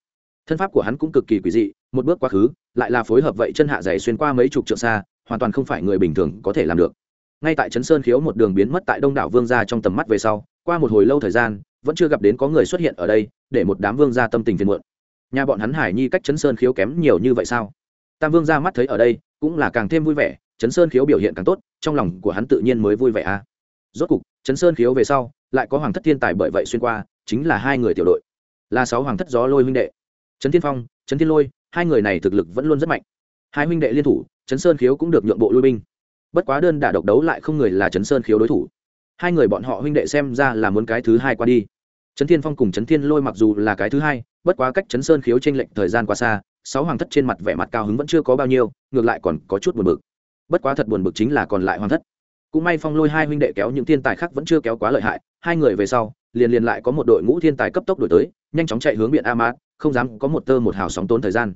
Thân pháp của hắn cũng cực kỳ quỷ dị, một bước quá khứ, lại là phối hợp vậy chân hạ dày xuyên qua mấy chục trượng xa, hoàn toàn không phải người bình thường có thể làm được. Ngay tại trấn sơn khiếu một đường biến mất tại đông đảo vương gia trong tầm mắt về sau, qua một hồi lâu thời gian, vẫn chưa gặp đến có người xuất hiện ở đây, để một đám vương gia tâm tình phiền muộn. Nhà bọn hắn hải nhi cách trấn sơn khiếu kém nhiều như vậy sao? Tam vương gia mắt thấy ở đây, cũng là càng thêm vui vẻ, trấn sơn khiếu biểu hiện càng tốt trong lòng của hắn tự nhiên mới vui vẻ à rốt cục chấn sơn khiếu về sau, lại có hoàng thất thiên tài bởi vậy xuyên qua, chính là hai người tiểu đội. Là sáu hoàng thất gió lôi huynh đệ. Trấn thiên phong, trấn thiên lôi, hai người này thực lực vẫn luôn rất mạnh. Hai huynh đệ liên thủ, trấn sơn khiếu cũng được nhượng bộ lui binh. Bất quá đơn đả độc đấu lại không người là trấn sơn khiếu đối thủ. Hai người bọn họ huynh đệ xem ra là muốn cái thứ hai qua đi. Trấn thiên phong cùng trấn thiên lôi mặc dù là cái thứ hai, bất quá cách trấn sơn khiếu t r ê n lệch thời gian quá xa, sáu hoàng thất trên mặt vẻ mặt cao hứng vẫn chưa có bao nhiêu, ngược lại còn có chút buồn bực bất quá thật buồn bực chính là còn lại hoàng thất. Cũng may phong lôi hai huynh đệ kéo những thiên tài khác vẫn chưa kéo quá lợi hại, hai người về sau, liền liền lại có một đội ngũ thiên tài cấp tốc đổi tới, nhanh chóng chạy hướng biển a mát, không dám có một tơ một hào sóng tốn thời gian.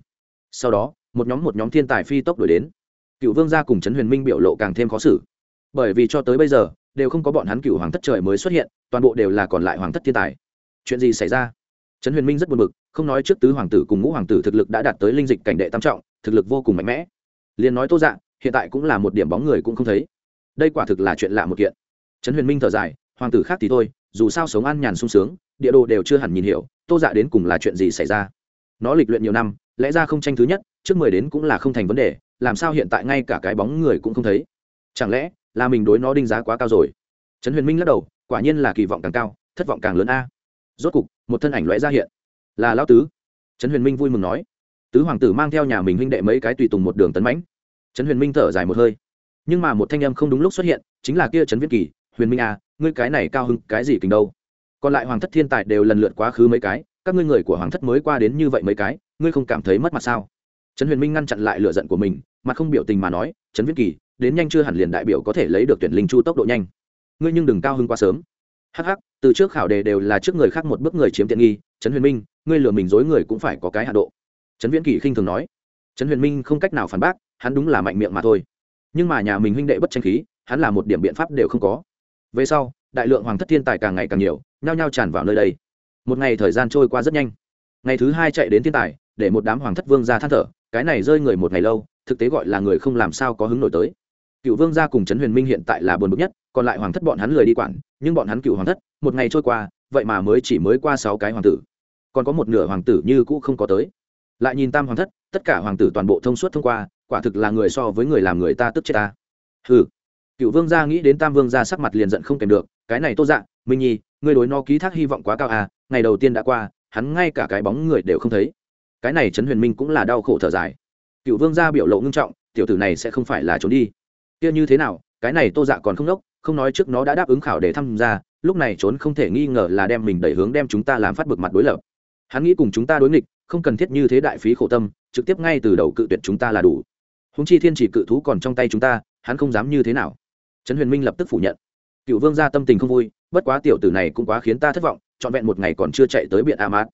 Sau đó, một nhóm một nhóm thiên tài phi tốc đổi đến. Cựu vương gia cùng trấn huyền minh biểu lộ càng thêm khó xử. Bởi vì cho tới bây giờ, đều không có bọn hắn cựu hoàng thất trời mới xuất hiện, toàn bộ đều là còn lại hoàng thất thiên tài. Chuyện gì xảy ra? Trấn huyền minh rất buồn bực, không nói trước tứ hoàng tử cùng ngũ hoàng tử thực lực đã đạt tới linh dịch cảnh đệ tam trọng, thực lực vô cùng mạnh mẽ. Liền nói tô dạng hiện tại cũng là một điểm bóng người cũng không thấy. Đây quả thực là chuyện lạ một kiện. Trấn huyền minh thở dài, hoàng tử khác thì thôi, dù sao sống an nhàn sung sướng, địa đồ đều chưa hẳn nhìn hiểu, tô dạ đến cùng là chuyện gì xảy ra? Nó lịch luyện nhiều năm, lẽ ra không tranh thứ nhất, trước mười đến cũng là không thành vấn đề, làm sao hiện tại ngay cả cái bóng người cũng không thấy? Chẳng lẽ là mình đối nó đinh giá quá cao rồi? Trấn huyền minh lắc đầu, quả nhiên là kỳ vọng càng cao, thất vọng càng lớn a. Rốt cục, một thân ảnh lõe ra hiện. Là lao tứ. Trấn huyền minh vui mừng nói. Tứ hoàng tử mang theo nhà mình huynh đệ mấy cái tùy tùng một đường tấn mãnh trấn huyền minh thở dài một hơi. Nhưng mà một thanh em không đúng lúc xuất hiện, chính là kia trấn viết kỳ, huyền minh à ngươi cái này cao hưng cái gì kình đâu? Còn lại hoàng thất thiên tài đều lần lượt quá khứ mấy cái, các ngươi người của hoàng thất mới qua đến như vậy mấy cái, ngươi không cảm thấy mất mặt sao? Trấn huyền minh ngăn chặn lại lựa giận của mình, mà không biểu tình mà nói, trấn viết kỳ, đến nhanh chưa hẳn liền đại biểu có thể lấy được tuyển linh chu tốc độ nhanh. Ngươi nhưng đừng cao hưng quá sớm. Hắc hắc, từ trước khảo đề đều là trước người khác một bước người chiếm tiện nghi, trấn huyền minh, ngươi lừa mình dối người cũng phải có cái hạ độ. Trấn viễn kỳ khinh thường nói trấn huyền minh không cách nào phản bác, hắn đúng là mạnh miệng mà thôi. Nhưng mà nhà mình huynh đệ bất tranh khí, hắn là một điểm biện pháp đều không có. Về sau, đại lượng hoàng thất thiên tài càng ngày càng nhiều, nhao nhao tràn vào nơi đây. Một ngày thời gian trôi qua rất nhanh. Ngày thứ hai chạy đến thiên tài, để một đám hoàng thất vương ra than thở, cái này rơi người một ngày lâu, thực tế gọi là người không làm sao có hứng nổi tới. Cựu vương gia cùng trấn huyền minh hiện tại là buồn bực nhất, còn lại hoàng thất bọn hắn lười đi quản, nhưng bọn hắn cựu hoàng thất, một ngày trôi qua, vậy mà mới chỉ mới qua sáu cái hoàng tử. Còn có một nửa hoàng tử như cũ không có tới lại nhìn tam hoàng thất, tất cả hoàng tử toàn bộ thông suốt thông qua, quả thực là người so với người làm người ta tức chết ta. Hừ. Cựu vương gia nghĩ đến tam vương gia sắc mặt liền giận không kèm được, cái này tô dạ minh nhi, ngươi đối no ký thác hy vọng quá cao à ngày đầu tiên đã qua, hắn ngay cả cái bóng người đều không thấy. Cái này trấn huyền minh cũng là đau khổ thở dài. Cựu vương gia biểu lộ ngưng trọng, tiểu tử này sẽ không phải là trốn đi. Kia như thế nào, cái này tô dạ còn không đốc, không nói trước nó đã đáp ứng khảo để tham gia lúc này trốn không thể nghi ngờ là đem mình đẩy hướng đem chúng ta làm phát bực mặt đối lập. Hắn nghĩ cùng chúng ta đối nghịch không cần thiết như thế đại phí khổ tâm, trực tiếp ngay từ đầu cự tuyệt chúng ta là đủ. Húng chi thiên chỉ cự thú còn trong tay chúng ta, hắn không dám như thế nào. Trấn huyền minh lập tức phủ nhận. Cựu vương gia tâm tình không vui, bất quá tiểu tử này cũng quá khiến ta thất vọng, trọn vẹn một ngày còn chưa chạy tới biện a mát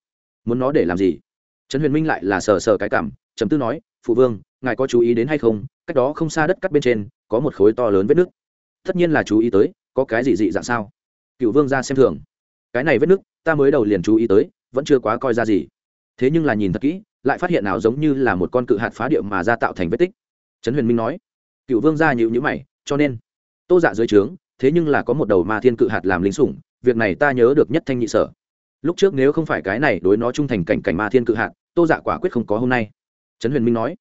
muốn nó để làm gì? Trấn huyền minh lại là sờ sờ cái cảm chấm tư nói, phụ vương, ngài có chú ý đến hay không? Cách đó không xa đất cắt bên trên, có một khối to lớn vết nước. Tất nhiên là chú ý tới, có cái gì dị dạng sao? Cựu vương ra xem thường. Cái này vết nước, ta mới đầu liền chú ý tới, vẫn chưa quá coi ra gì thế nhưng là nhìn thật kỹ lại phát hiện nào giống như là một con cự hạt phá điệu mà ra tạo thành vết tích. Trấn huyền minh nói cựu vương gia nhịu nhữ mày cho nên tô dạ dưới trướng thế nhưng là có một đầu ma thiên cự hạt làm lính sủng việc này ta nhớ được nhất thanh nhị sở. Lúc trước nếu không phải cái này đối nó trung thành cảnh cảnh ma thiên cự hạt tô dạ quả quyết không có hôm nay. Trấn huyền minh nói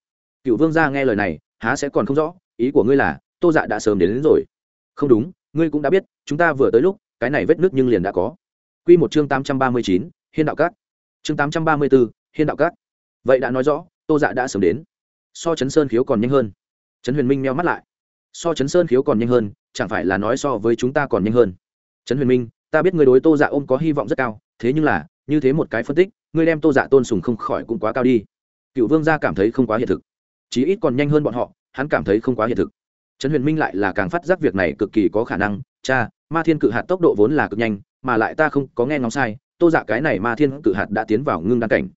cựu vương gia nghe lời này há sẽ còn không rõ ý của ngươi là tô dạ đã sớm đến, đến rồi. Không đúng ngươi cũng đã biết chúng ta vừa tới lúc cái này vết nước nhưng liền đã có. Q một chương tám trăm ba mươi chín hiên đạo cát chương tám trăm ba mươi bốn hiên đạo cát vậy đã nói rõ, tô dạ đã sớm đến. So chấn sơn khiếu còn nhanh hơn. Trấn huyền minh meo mắt lại. So chấn sơn khiếu còn nhanh hơn, chẳng phải là nói so với chúng ta còn nhanh hơn. Trấn huyền minh, ta biết người đối tô dạ ôm có hy vọng rất cao, thế nhưng là, như thế một cái phân tích, ngươi đem tô dạ tôn sùng không khỏi cũng quá cao đi. Cựu vương gia cảm thấy không quá hiện thực. Chí ít còn nhanh hơn bọn họ, hắn cảm thấy không quá hiện thực. Trấn huyền minh lại là càng phát giác việc này cực kỳ có khả năng. Cha, ma thiên cự hạt tốc độ vốn là cực nhanh, mà lại ta không có nghe ngóng sai tô dạ cái này ma thiên cự hạt đã tiến vào ngưng đan cảnh.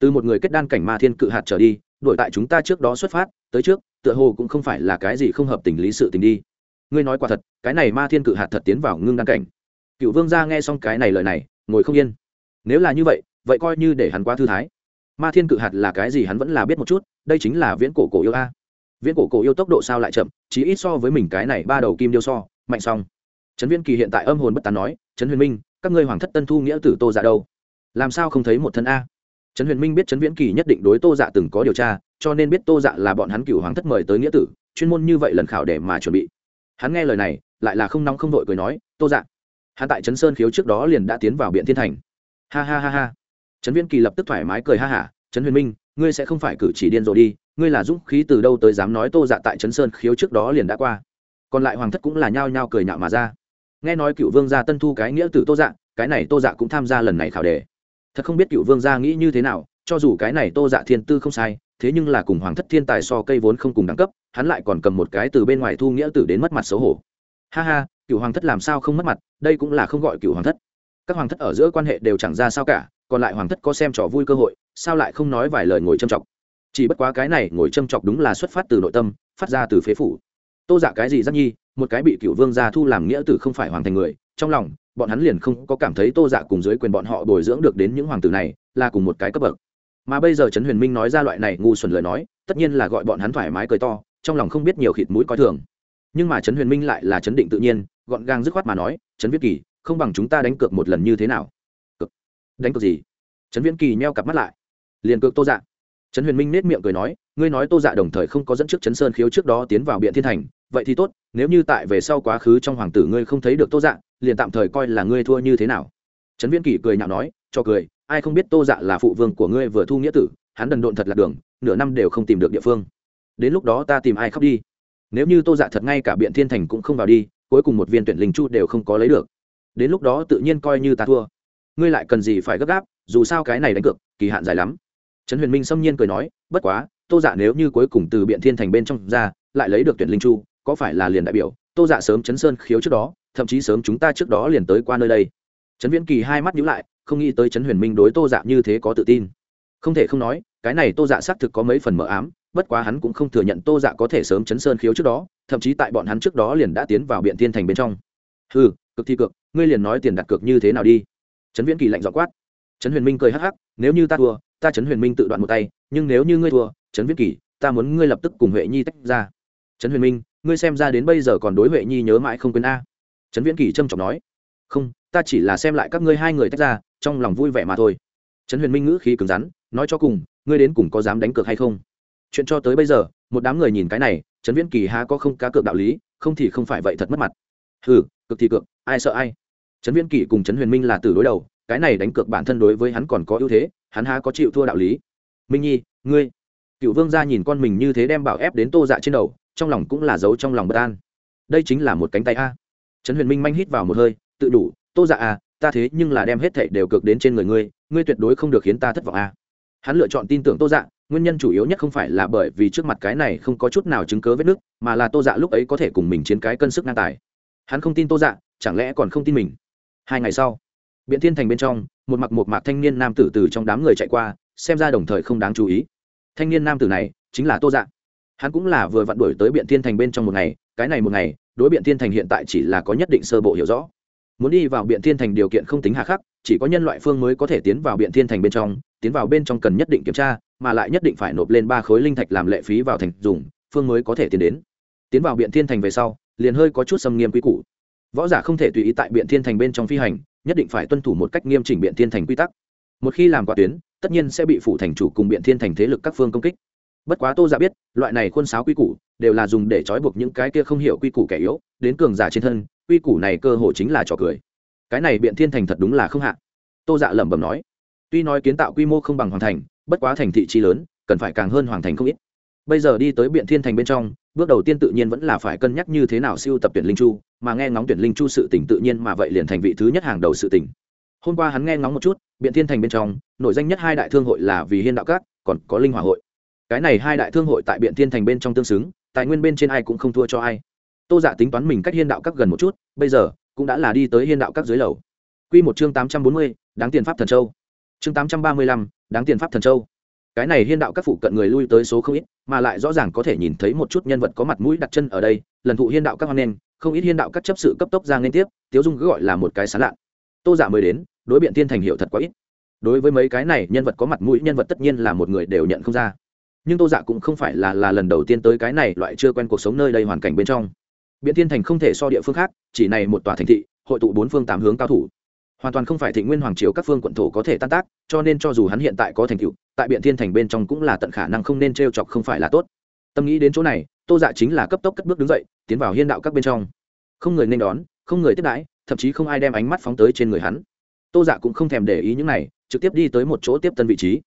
Từ một người kết đan cảnh ma thiên cự hạt trở đi đổi tại chúng ta trước đó xuất phát, tới trước, tựa hồ cũng không phải là cái gì không hợp tình lý sự tình đi. Ngươi nói quả thật, cái này ma thiên cự hạt thật tiến vào ngưng đan cảnh. Cựu vương gia nghe xong cái này lời này, ngồi không yên. Nếu là như vậy vậy coi như để hắn quá thư thái. Ma thiên cự hạt là cái gì hắn vẫn là biết một chút, đây chính là viễn cổ cổ yêu a. Viễn cổ cổ yêu tốc độ sao lại chậm chỉ ít so với mình cái này ba đầu kim điêu so, mạnh xong. Trấn viên kỳ hiện tại âm hồn bất tán nói, trấn huyền minh các ngươi hoàng thất tân thu nghĩa tử tô dạ đâu? Làm sao không thấy một thân a? Trấn huyền minh biết trấn viễn kỳ nhất định đối tô dạ từng có điều tra, cho nên biết tô dạ là bọn hắn cửu hoàng thất mời tới nghĩa tử, chuyên môn như vậy lần khảo để mà chuẩn bị. Hắn nghe lời này, lại là không nóng không đội cười nói, tô dạ. Hắn tại trấn sơn khiếu trước đó liền đã tiến vào biện thiên thành. Ha ha ha ha. Trấn viễn kỳ lập tức thoải mái cười ha hả, trấn huyền minh, ngươi sẽ không phải cử chỉ điên rồi đi, ngươi là dũng khí từ đâu tới dám nói tô dạ tại trấn sơn khiếu trước đó liền đã qua. Còn lại hoàng thất cũng là nhao nhao cười nhạo mà ra nghe nói cựu vương gia tân thu cái nghĩa tử tô dạ cái này tô dạ cũng tham gia lần này khảo đề. Thật không biết cựu vương gia nghĩ như thế nào, cho dù cái này tô dạ thiên tư không sai, thế nhưng là cùng hoàng thất thiên tài so cây vốn không cùng đẳng cấp, hắn lại còn cầm một cái từ bên ngoài thu nghĩa tử đến mất mặt xấu hổ. Ha ha, cựu hoàng thất làm sao không mất mặt, đây cũng là không gọi cựu hoàng thất. Các hoàng thất ở giữa quan hệ đều chẳng ra sao cả, còn lại hoàng thất có xem trò vui cơ hội, sao lại không nói vài lời ngồi châm chọc? Chỉ bất quá cái này ngồi châm chọc đúng là xuất phát từ nội tâm, phát ra từ phế phủ. Tô dạ cái gì rất nhi một cái bị cựu vương gia thu làm nghĩa tử không phải hoàng thành người, trong lòng, bọn hắn liền không có cảm thấy tô dạ cùng dưới quyền bọn họ bồi dưỡng được đến những hoàng tử này là cùng một cái cấp bậc. Mà bây giờ trấn huyền minh nói ra loại này ngu xuẩn lời nói, tất nhiên là gọi bọn hắn thoải mái cười to, trong lòng không biết nhiều khịt mũi coi thường. Nhưng mà trấn huyền minh lại là chấn định tự nhiên, gọn gàng dứt khoát mà nói, trấn viết kỳ, không bằng chúng ta đánh cược một lần như thế nào? Cực đánh cược gì? Trấn viễn kỳ meo cặp mắt lại. Liền cược tô dạ. Trấn huyền minh nết miệng cười nói, ngươi nói tô dạ đồng thời không có dẫn trước trấn sơn khiếu trước đó tiến vào biện thiên thành vậy thì tốt, nếu như tại về sau quá khứ trong hoàng tử ngươi không thấy được tô dạ liền tạm thời coi là ngươi thua như thế nào. Trấn viễn kỷ cười nhạo nói, cho cười, ai không biết tô dạ là phụ vương của ngươi vừa thu nghĩa tử, hắn đần độn thật là đường, nửa năm đều không tìm được địa phương. Đến lúc đó ta tìm ai khóc đi? Nếu như tô dạ thật ngay cả biện thiên thành cũng không vào đi, cuối cùng một viên tuyển linh chu đều không có lấy được. Đến lúc đó tự nhiên coi như ta thua. Ngươi lại cần gì phải gấp gáp, dù sao cái này đánh cược, kỳ hạn dài lắm. Trấn huyền minh xâm nhiên cười nói, bất quá, tô dạ nếu như cuối cùng từ biện thiên thành bên trong ra, lại lấy được tuyển linh chu có phải là liền đại biểu tô dạ sớm chấn sơn khiếu trước đó, thậm chí sớm chúng ta trước đó liền tới qua nơi đây. Trấn viễn kỳ hai mắt nhíu lại, không nghĩ tới trấn huyền minh đối tô dạ như thế có tự tin. Không thể không nói, cái này tô dạ xác thực có mấy phần mờ ám, bất quá hắn cũng không thừa nhận tô dạ có thể sớm chấn sơn khiếu trước đó, thậm chí tại bọn hắn trước đó liền đã tiến vào biện thiên thành bên trong. Ừ cực thi cực ngươi liền nói tiền đặt cược như thế nào đi? Trấn viễn kỳ lạnh dọ quát. Trấn huyền minh cười hắc hắc, nếu như ta thua, ta trấn huyền minh tự đoạn một tay, nhưng nếu như ngươi thua, trấn viễn kỳ, ta muốn ngươi lập tức cùng huệ nhi tách ra. Trấn huyền minh ngươi xem ra đến bây giờ còn đối huệ nhi nhớ mãi không quên a. Trấn viễn kỳ trâm trọng nói. Không, ta chỉ là xem lại các ngươi hai người tách ra, trong lòng vui vẻ mà thôi. Trấn huyền minh ngữ khí cứng rắn, nói cho cùng, ngươi đến cùng có dám đánh cược hay không? Chuyện cho tới bây giờ, một đám người nhìn cái này, trấn viễn kỳ há có không cá cược đạo lý, không thì không phải vậy thật mất mặt. Ừ cực thì cược, ai sợ ai? Trấn viễn kỳ cùng trấn huyền minh là từ đối đầu, cái này đánh cược bản thân đối với hắn còn có ưu thế, hắn há có chịu thua đạo lý. Minh nhi, ngươi. Cựu vương gia nhìn con mình như thế đem bảo ép đến tô dạ trên đầu trong lòng cũng là giấu trong lòng bất an. Đây chính là một cánh tay a. Trấn huyền minh manh hít vào một hơi tự đủ tô dạ a, ta thế nhưng là đem hết thảy đều cực đến trên người ngươi ngươi tuyệt đối không được khiến ta thất vọng a. Hắn lựa chọn tin tưởng tô dạ nguyên nhân chủ yếu nhất không phải là bởi vì trước mặt cái này không có chút nào chứng cớ vết nước mà là tô dạ lúc ấy có thể cùng mình chiến cái cân sức ngang tài. Hắn không tin tô dạ chẳng lẽ còn không tin mình? Hai ngày sau biện thiên thành bên trong một mặc một mạc thanh niên nam tử từ trong đám người chạy qua xem ra đồng thời không đáng chú ý. Thanh niên nam tử này chính là tô dạ hắn cũng là vừa vặn đuổi tới biện thiên thành bên trong một ngày, cái này một ngày, đối biện thiên thành hiện tại chỉ là có nhất định sơ bộ hiểu rõ. Muốn đi vào biện thiên thành điều kiện không tính hà khắc, chỉ có nhân loại phương mới có thể tiến vào biện thiên thành bên trong, tiến vào bên trong cần nhất định kiểm tra, mà lại nhất định phải nộp lên ba khối linh thạch làm lệ phí vào thành dùng, phương mới có thể tiến đến. Tiến vào biện thiên thành về sau, liền hơi có chút xâm nghiêm quy củ. Võ giả không thể tùy ý tại biện thiên thành bên trong phi hành, nhất định phải tuân thủ một cách nghiêm chỉnh biện thiên thành quy tắc. Một khi làm quả tuyến, tất nhiên sẽ bị phủ thành chủ cùng biện thiên thành thế lực các phương công kích bất quá tô giả biết, loại này khuôn sáo quy củ đều là dùng để trói buộc những cái kia không hiểu quy củ kẻ yếu, đến cường giả trên thân, quy củ này cơ hồ chính là trò cười. Cái này biện thiên thành thật đúng là không hạ. Tô dạ lẩm bẩm nói, tuy nói kiến tạo quy mô không bằng hoàng thành, bất quá thành thị trí lớn, cần phải càng hơn hoàng thành không ít. Bây giờ đi tới biện thiên thành bên trong, bước đầu tiên tự nhiên vẫn là phải cân nhắc như thế nào siêu tập tuyển linh chu, mà nghe ngóng tuyển linh chu sự tỉnh tự nhiên mà vậy liền thành vị thứ nhất hàng đầu sự tỉnh hôm qua hắn nghe ngóng một chút, biện thiên thành bên trong nội danh nhất hai đại thương hội là vì hiên đạo cát còn có linh hòa hội cái này hai đại thương hội tại biện thiên thành bên trong tương xứng, tài nguyên bên trên ai cũng không thua cho ai. Tô dạ tính toán mình cách hiên đạo các gần một chút, bây giờ cũng đã là đi tới hiên đạo các dưới lầu. Q một chương tám trăm bốn mươi, đáng tiền pháp thần châu. Chương tám trăm ba mươi lăm, đáng tiền pháp thần châu. Cái này hiên đạo các phụ cận người lui tới số không ít, mà lại rõ ràng có thể nhìn thấy một chút nhân vật có mặt mũi đặt chân ở đây, lần thụ hiên đạo các hoan nghênh, không ít hiên đạo các chấp sự cấp tốc ra liên tiếp, tiếu dung cứ gọi là một cái sán lạ. Tô giả mới đến, đối biện thiên thành hiệu thật quá ít. Đối với mấy cái này nhân vật có mặt mũi, nhân vật tất nhiên là một người đều nhận không ra nhưng tô dạ cũng không phải là là lần đầu tiên tới cái này, loại chưa quen cuộc sống nơi đây hoàn cảnh bên trong. Biện thiên thành không thể so địa phương khác, chỉ này một tòa thành thị, hội tụ bốn phương tám hướng cao thủ. Hoàn toàn không phải thị nguyên hoàng triều các phương quận thổ có thể tan tác, cho nên cho dù hắn hiện tại có thành tựu, tại biện thiên thành bên trong cũng là tận khả năng không nên t r e o chọc không phải là tốt. Tâm nghĩ đến chỗ này, tô dạ chính là cấp tốc cất bước đứng dậy, tiến vào hiên đạo các bên trong. Không người nên đón, không người tiếp đãi, thậm chí không ai đem ánh mắt phóng tới trên người hắn. Tô dạ cũng không thèm để ý những này, trực tiếp đi tới một chỗ tiếp tân vị trí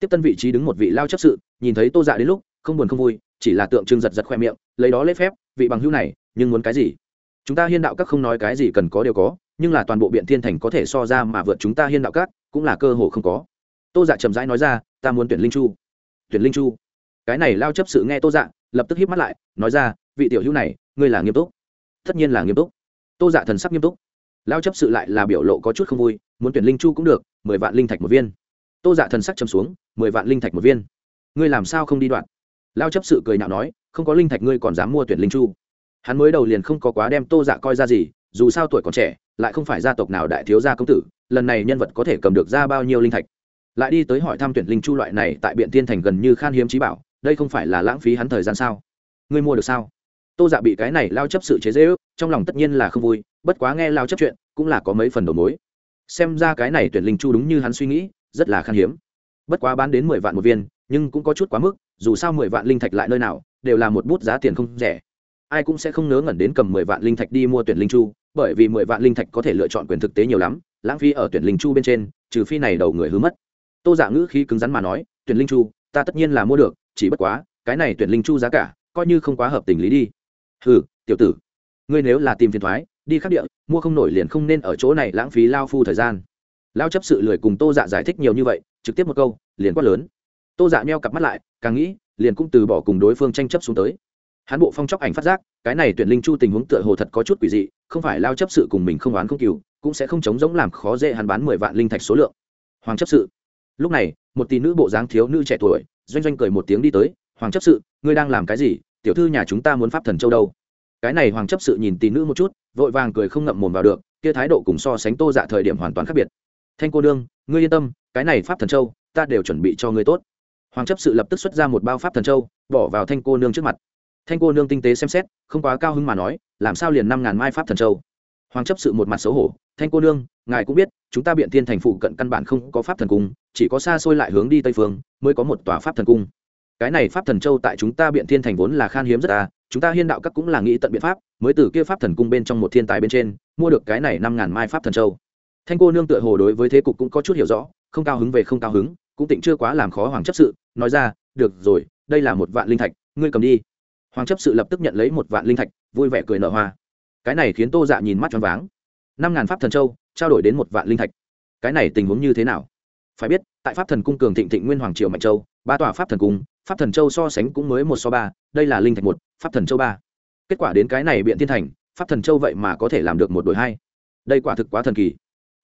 tiếp tân vị trí đứng một vị lao chấp sự, nhìn thấy tô dạ đến lúc, không buồn không vui, chỉ là tượng trưng giật giật khoe miệng, lấy đó lễ phép, vị bằng hữu này, nhưng muốn cái gì? Chúng ta hiên đạo các không nói cái gì cần có đều có, nhưng là toàn bộ biện thiên thành có thể so ra mà vượt chúng ta hiên đạo các, cũng là cơ hội không có. Tô dạ chậm rãi nói ra, ta muốn tuyển linh chu. Tuyển linh chu? Cái này lao chấp sự nghe tô dạ lập tức híp mắt lại, nói ra, vị tiểu hữu này, ngươi là nghiêm túc. Tất nhiên là nghiêm túc. Tô dạ thần sắc nghiêm túc. Lao chấp sự lại là biểu lộ có chút không vui, muốn tuyển linh chu cũng được, mười vạn linh thạch một viên tô dạ thần sắc chấm xuống, mười vạn linh thạch một viên. Ngươi làm sao không đi đoạn? Lao chấp sự cười nhạo nói, không có linh thạch ngươi còn dám mua tuyển linh chu. Hắn mới đầu liền không có quá đem tô dạ coi ra gì, dù sao tuổi còn trẻ, lại không phải gia tộc nào đại thiếu gia công tử, lần này nhân vật có thể cầm được ra bao nhiêu linh thạch. Lại đi tới hỏi thăm tuyển linh chu loại này tại biện tiên thành gần như khan hiếm trí bảo, đây không phải là lãng phí hắn thời gian sao? Ngươi mua được sao? Tô dạ bị cái này lao chấp sự chế dễ ước trong lòng tất nhiên là không vui, bất quá nghe lao chấp chuyện, cũng là có mấy phần đầu mối. Xem ra cái này tuyển linh chu đúng như hắn suy nghĩ rất là khan hiếm. Bất quá bán đến mười vạn một viên, nhưng cũng có chút quá mức, dù sao mười vạn linh thạch lại nơi nào, đều là một bút giá tiền không rẻ. Ai cũng sẽ không nỡ ngẩn đến cầm mười vạn linh thạch đi mua tuyển linh chu, bởi vì mười vạn linh thạch có thể lựa chọn quyền thực tế nhiều lắm, lãng phí ở tuyển linh chu bên trên, trừ phi này đầu người hứa mất. Tô giả ngữ khi cứng rắn mà nói, tuyển linh chu, ta tất nhiên là mua được, chỉ bất quá, cái này tuyển linh chu giá cả, coi như không quá hợp tình lý đi. Ừ tiểu tử, ngươi nếu là tìm phiền thoái, đi khắc địa, mua không nổi liền không nên ở chỗ này lãng phí lao phu thời gian lao chấp sự lười cùng tô dạ giải thích nhiều như vậy, trực tiếp một câu, liền quát lớn. Tô dạ meo cặp mắt lại, càng nghĩ, liền cũng từ bỏ cùng đối phương tranh chấp xuống tới. Hãn bộ phong chóc ảnh phát giác, cái này tuyển linh chu tình huống tựa hồ thật có chút quỷ dị, không phải lao chấp sự cùng mình không oán không cừu, cũng sẽ không chống giống làm khó dễ hắn bán mười vạn linh thạch số lượng. Hoàng chấp sự. Lúc này, một tỷ nữ bộ dáng thiếu nữ trẻ tuổi, doanh doanh cười một tiếng đi tới, hoàng chấp sự, ngươi đang làm cái gì? Tiểu thư nhà chúng ta muốn pháp thần châu đâu? Cái này hoàng chấp sự nhìn tỷ nữ một chút, vội vàng cười không ngậm mồm vào được, kia thái độ cùng so sánh tô dạ thời điểm hoàn toàn khác biệt thanh cô đương ngươi yên tâm, cái này pháp thần châu, ta đều chuẩn bị cho ngươi tốt. Hoàng chấp sự lập tức xuất ra một bao pháp thần châu, bỏ vào thanh cô nương trước mặt. Thanh cô nương tinh tế xem xét, không quá cao hứng mà nói, làm sao liền năm ngàn mai pháp thần châu? Hoàng chấp sự một mặt xấu hổ, thanh cô nương, ngài cũng biết, chúng ta biện thiên thành phụ cận căn bản không có pháp thần cung, chỉ có xa xôi lại hướng đi tây phương, mới có một tòa pháp thần cung. Cái này pháp thần châu tại chúng ta biện thiên thành vốn là khan hiếm rất à chúng ta hiên đạo các cũng là nghĩ tận biện pháp, mới từ kia pháp thần cung bên trong một thiên tài bên trên, mua được cái này năm ngàn mai pháp thần châu thanh cô nương tựa hồ đối với thế cục cũng có chút hiểu rõ, không cao hứng về không cao hứng, cũng tịnh chưa quá làm khó hoàng chấp sự, nói ra, được rồi, đây là một vạn linh thạch, ngươi cầm đi. Hoàng chấp sự lập tức nhận lấy một vạn linh thạch, vui vẻ cười nở hoa. Cái này khiến tô dạ nhìn mắt cho váng. Năm ngàn pháp thần châu, trao đổi đến một vạn linh thạch. Cái này tình huống như thế nào? Phải biết, tại pháp thần cung cường thịnh thịnh nguyên hoàng triều mạnh châu, ba tòa pháp thần cung, pháp thần châu so sánh cũng mới một so ba, đây là linh thạch một, pháp thần châu ba. Kết quả đến cái này biện thiên thành, pháp thần châu vậy mà có thể làm được một đội hai. Đây quả thực quá thần kỳ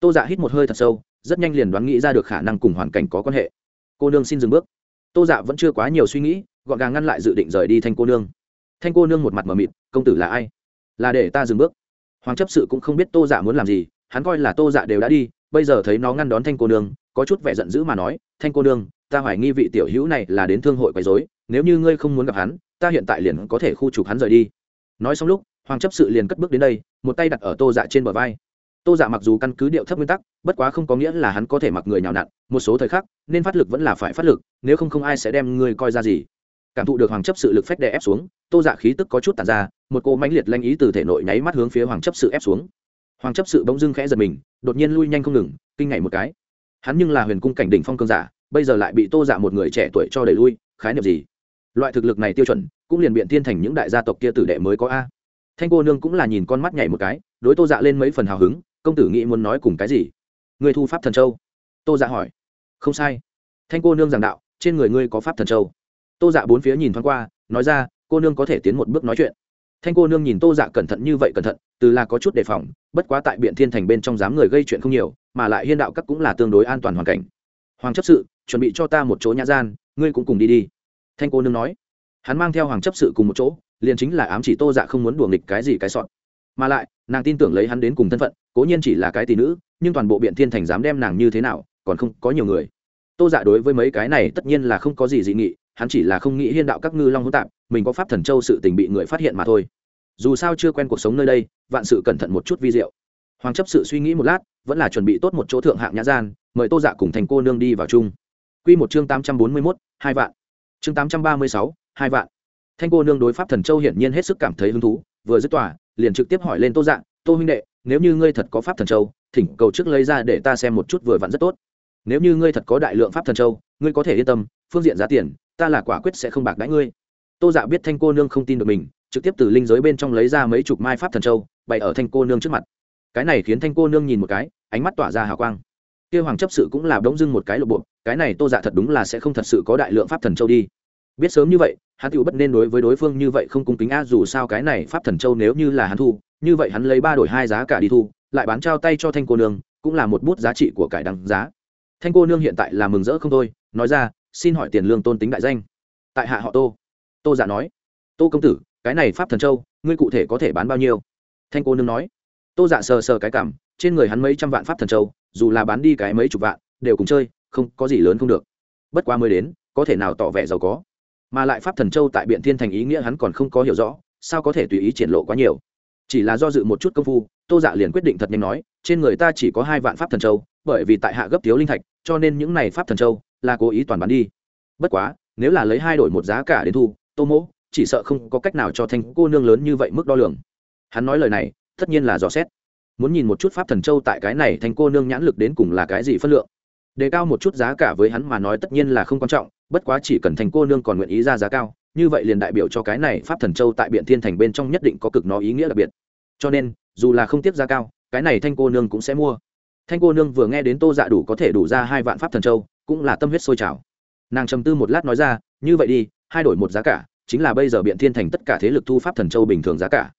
tô dạ hít một hơi thật sâu, rất nhanh liền đoán nghĩ ra được khả năng cùng hoàn cảnh có quan hệ. Cô nương xin dừng bước. Tô dạ vẫn chưa quá nhiều suy nghĩ, gọn gàng ngăn lại dự định rời đi thanh cô nương. Thanh cô nương một mặt mờ mịt, công tử là ai? Là để ta dừng bước. Hoàng chấp sự cũng không biết tô dạ muốn làm gì, hắn coi là tô dạ đều đã đi, bây giờ thấy nó ngăn đón thanh cô nương, có chút vẻ giận dữ mà nói, thanh cô nương, ta hoài nghi vị tiểu hữu này là đến thương hội quấy dối nếu như ngươi không muốn gặp hắn, ta hiện tại liền có thể khu trục hắn rời đi. Nói xong lúc, hoàng chấp sự liền cất bước đến đây, một tay đặt ở tô dạ trên bờ vai tô dạ mặc dù căn cứ điệu thấp nguyên tắc, bất quá không có nghĩa là hắn có thể mặc người nhào nặn, một số thời khắc, nên phát lực vẫn là phải phát lực, nếu không không ai sẽ đem ngươi coi ra gì. Cảm thụ được hoàng chấp sự lực phách đè ép xuống, tô dạ khí tức có chút tàn ra, một cô mãnh liệt lanh ý từ thể nội nháy mắt hướng phía hoàng chấp sự ép xuống. Hoàng chấp sự bỗng dưng khẽ giật mình, đột nhiên lui nhanh không ngừng, kinh ngảy một cái. Hắn nhưng là huyền cung cảnh đỉnh phong cương giả, bây giờ lại bị tô dạ một người trẻ tuổi cho đẩy lui, khái niệm gì? Loại thực lực này tiêu chuẩn, cũng liền biện thiên thành những đại gia tộc kia tử đệ mới có a. Thanh cô nương cũng là nhìn con mắt nhảy một cái, đối tô dạ lên mấy phần hào hứng công tử nghĩ muốn nói cùng cái gì? Người thu pháp thần châu? Tô dạ hỏi. Không sai. Thanh cô nương giảng đạo, trên người ngươi có pháp thần châu. Tô dạ bốn phía nhìn thoáng qua, nói ra, cô nương có thể tiến một bước nói chuyện. Thanh cô nương nhìn tô dạ cẩn thận như vậy cẩn thận, từ là có chút đề phòng, bất quá tại biện thiên thành bên trong dám người gây chuyện không nhiều, mà lại hiên đạo các cũng là tương đối an toàn hoàn cảnh. Hoàng chấp sự, chuẩn bị cho ta một chỗ nhã gian, ngươi cũng cùng đi đi. Thanh cô nương nói. Hắn mang theo hoàng chấp sự cùng một chỗ, liền chính là ám chỉ tô dạ không muốn đùa nghịch cái gì cái sọn mà lại, nàng tin tưởng lấy hắn đến cùng thân phận cố nhiên chỉ là cái tỷ nữ, nhưng toàn bộ biện thiên thành dám đem nàng như thế nào, còn không có nhiều người. Tô dạ đối với mấy cái này tất nhiên là không có gì dị nghị, hắn chỉ là không nghĩ hiên đạo các ngư long hỗn tạp, mình có pháp thần châu sự tình bị người phát hiện mà thôi. Dù sao chưa quen cuộc sống nơi đây, vạn sự cẩn thận một chút vi diệu. Hoàng chấp sự suy nghĩ một lát, vẫn là chuẩn bị tốt một chỗ thượng hạng nhã gian, mời tô dạ cùng thành cô nương đi vào chung. Q một chương tám trăm bốn mươi mốt, hai vạn. Chương tám trăm ba mươi sáu, hai vạn. Thanh cô nương đối pháp thần châu hiển nhiên hết sức cảm thấy hứng thú, vừa dứt tòa, liền trực tiếp hỏi lên tô dạ tô huynh đệ, nếu như ngươi thật có pháp thần châu, thỉnh cầu trước lấy ra để ta xem một chút vừa vặn rất tốt. Nếu như ngươi thật có đại lượng pháp thần châu, ngươi có thể yên tâm, phương diện giá tiền, ta là quả quyết sẽ không bạc đãi ngươi. Tô dạ biết thanh cô nương không tin được mình, trực tiếp từ linh giới bên trong lấy ra mấy chục mai pháp thần châu, bày ở thanh cô nương trước mặt. Cái này khiến thanh cô nương nhìn một cái, ánh mắt tỏa ra hào quang. Kia hoàng chấp sự cũng là đống dưng một cái lộ bộ, cái này tô dạ thật đúng là sẽ không thật sự có đại lượng pháp thần châu đi. Biết sớm như vậy, hắn tựu bất nên đối với đối phương như vậy không cung kính a dù sao cái này pháp thần châu nếu như là hắn thu như vậy hắn lấy ba đổi hai giá cả đi thu, lại bán trao tay cho thanh cô nương, cũng là một bút giá trị của cải đăng giá. Thanh cô nương hiện tại là mừng rỡ không thôi, nói ra, xin hỏi tiền lương tôn tính đại danh. Tại hạ họ tô. Tô giả dạ nói, tô công tử, cái này pháp thần châu, ngươi cụ thể có thể bán bao nhiêu? Thanh cô nương nói, tô dạ sờ sờ cái cảm, trên người hắn mấy trăm vạn pháp thần châu, dù là bán đi cái mấy chục vạn, đều cùng chơi, không, có gì lớn không được. Bất quá mới đến, có thể nào tỏ vẻ giàu có? Mà lại pháp thần châu tại biện thiên thành ý nghĩa hắn còn không có hiểu rõ, sao có thể tùy ý triển lộ quá nhiều? Chỉ là do dự một chút công phu, tô dạ liền quyết định thật nhanh nói, trên người ta chỉ có hai vạn pháp thần châu, bởi vì tại hạ gấp thiếu linh thạch, cho nên những này pháp thần châu là cố ý toàn bán đi. Bất quá, nếu là lấy hai đổi một giá cả đến thu, tô mỗ chỉ sợ không có cách nào cho thanh cô nương lớn như vậy mức đo lường. Hắn nói lời này, tất nhiên là dò xét. Muốn nhìn một chút pháp thần châu tại cái này thanh cô nương nhãn lực đến cùng là cái gì phân lượng. Đề cao một chút giá cả với hắn mà nói tất nhiên là không quan trọng, bất quá chỉ cần thành cô nương còn nguyện ý ra giá cao như vậy liền đại biểu cho cái này pháp thần châu tại biện thiên thành bên trong nhất định có cực nó ý nghĩa đặc biệt. Cho nên, dù là không tiếp giá cao, cái này thanh cô nương cũng sẽ mua. Thanh cô nương vừa nghe đến tô dạ đủ có thể đủ ra hai vạn pháp thần châu, cũng là tâm huyết sôi trào. Nàng trầm tư một lát nói ra, như vậy đi, hai đổi một giá cả, chính là bây giờ biện thiên thành tất cả thế lực thu pháp thần châu bình thường giá cả.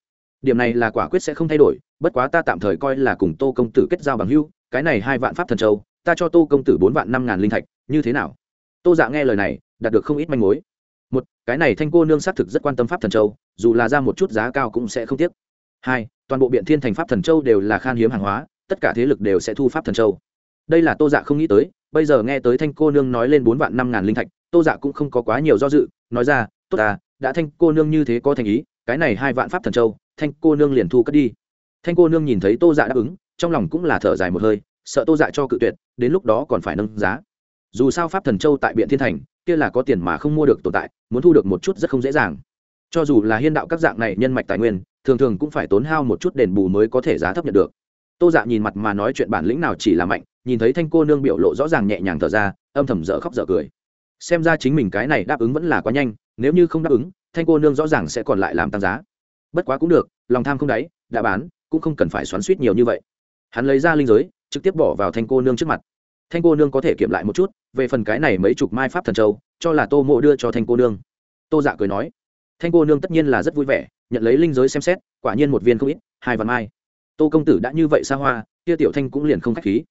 Điểm này là quả quyết sẽ không thay đổi, bất quá ta tạm thời coi là cùng tô công tử kết giao bằng hưu cái này hai vạn pháp thần châu, ta cho tô công tử bốn vạn năm ngàn linh thạch, như thế nào? Tô dạ nghe lời này, đạt được không ít manh mối một, cái này thanh cô nương xác thực rất quan tâm pháp thần châu, dù là ra một chút giá cao cũng sẽ không tiếc. Hai, toàn bộ biện thiên thành pháp thần châu đều là khan hiếm hàng hóa, tất cả thế lực đều sẽ thu pháp thần châu. Đây là tô dạ không nghĩ tới, bây giờ nghe tới thanh cô nương nói lên bốn vạn năm ngàn linh thạch, tô dạ cũng không có quá nhiều do dự, nói ra, tốt à đã thanh cô nương như thế có thành ý, cái này hai vạn pháp thần châu, thanh cô nương liền thu cất đi. Thanh cô nương nhìn thấy tô dạ đáp ứng, trong lòng cũng là thở dài một hơi, sợ tô dạ cho cự tuyệt, đến lúc đó còn phải nâng giá. Dù sao pháp thần châu tại biện thiên thành kia là có tiền mà không mua được tồn tại, muốn thu được một chút rất không dễ dàng. Cho dù là hiên đạo các dạng này nhân mạch tài nguyên, thường thường cũng phải tốn hao một chút đền bù mới có thể giá thấp nhận được. Tô dạ nhìn mặt mà nói chuyện bản lĩnh nào chỉ là mạnh, nhìn thấy thanh cô nương biểu lộ rõ ràng nhẹ nhàng thở ra, âm thầm dở khóc dở cười. Xem ra chính mình cái này đáp ứng vẫn là quá nhanh, nếu như không đáp ứng, thanh cô nương rõ ràng sẽ còn lại làm tăng giá. Bất quá cũng được, lòng tham không đáy, đã bán, cũng không cần phải xoắn suýt nhiều như vậy. Hắn lấy ra linh giới, trực tiếp bỏ vào thanh cô nương trước mặt thanh cô nương có thể kiểm lại một chút, về phần cái này mấy chục mai pháp thần châu, cho là tô mộ đưa cho thanh cô nương. Tô dạ cười nói. Thanh cô nương tất nhiên là rất vui vẻ, nhận lấy linh giới xem xét, quả nhiên một viên không ít, hai vạn mai. Tô công tử đã như vậy xa hoa, kia tiểu thanh cũng liền không k h á c h khí.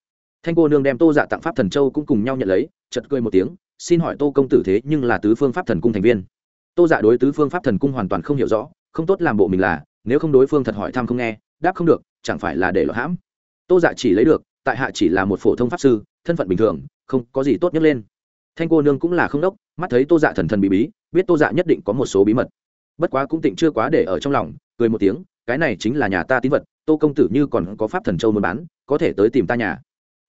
Thanh cô nương đem tô dạ tặng pháp thần châu cũng cùng nhau nhận lấy chật cười một tiếng, xin hỏi tô công tử thế nhưng là tứ phương pháp thần cung thành viên. Tô dạ đối tứ phương pháp thần cung hoàn toàn không hiểu rõ, không tốt làm bộ mình là, nếu không đối phương thật hỏi thăm không nghe, đáp không được, chẳng phải là để lọt hãm. Tô dạ chỉ lấy được, tại hạ chỉ là một phổ thông pháp sư thân phận bình thường, không có gì tốt nhất lên. Thanh cô nương cũng là không đốc, mắt thấy tô dạ thần thần bí bí, biết tô dạ nhất định có một số bí mật. Bất quá cũng tịnh chưa quá để ở trong lòng, cười một tiếng, cái này chính là nhà ta tín vật, tô công tử như còn có pháp thần châu muốn bán, có thể tới tìm ta nhà.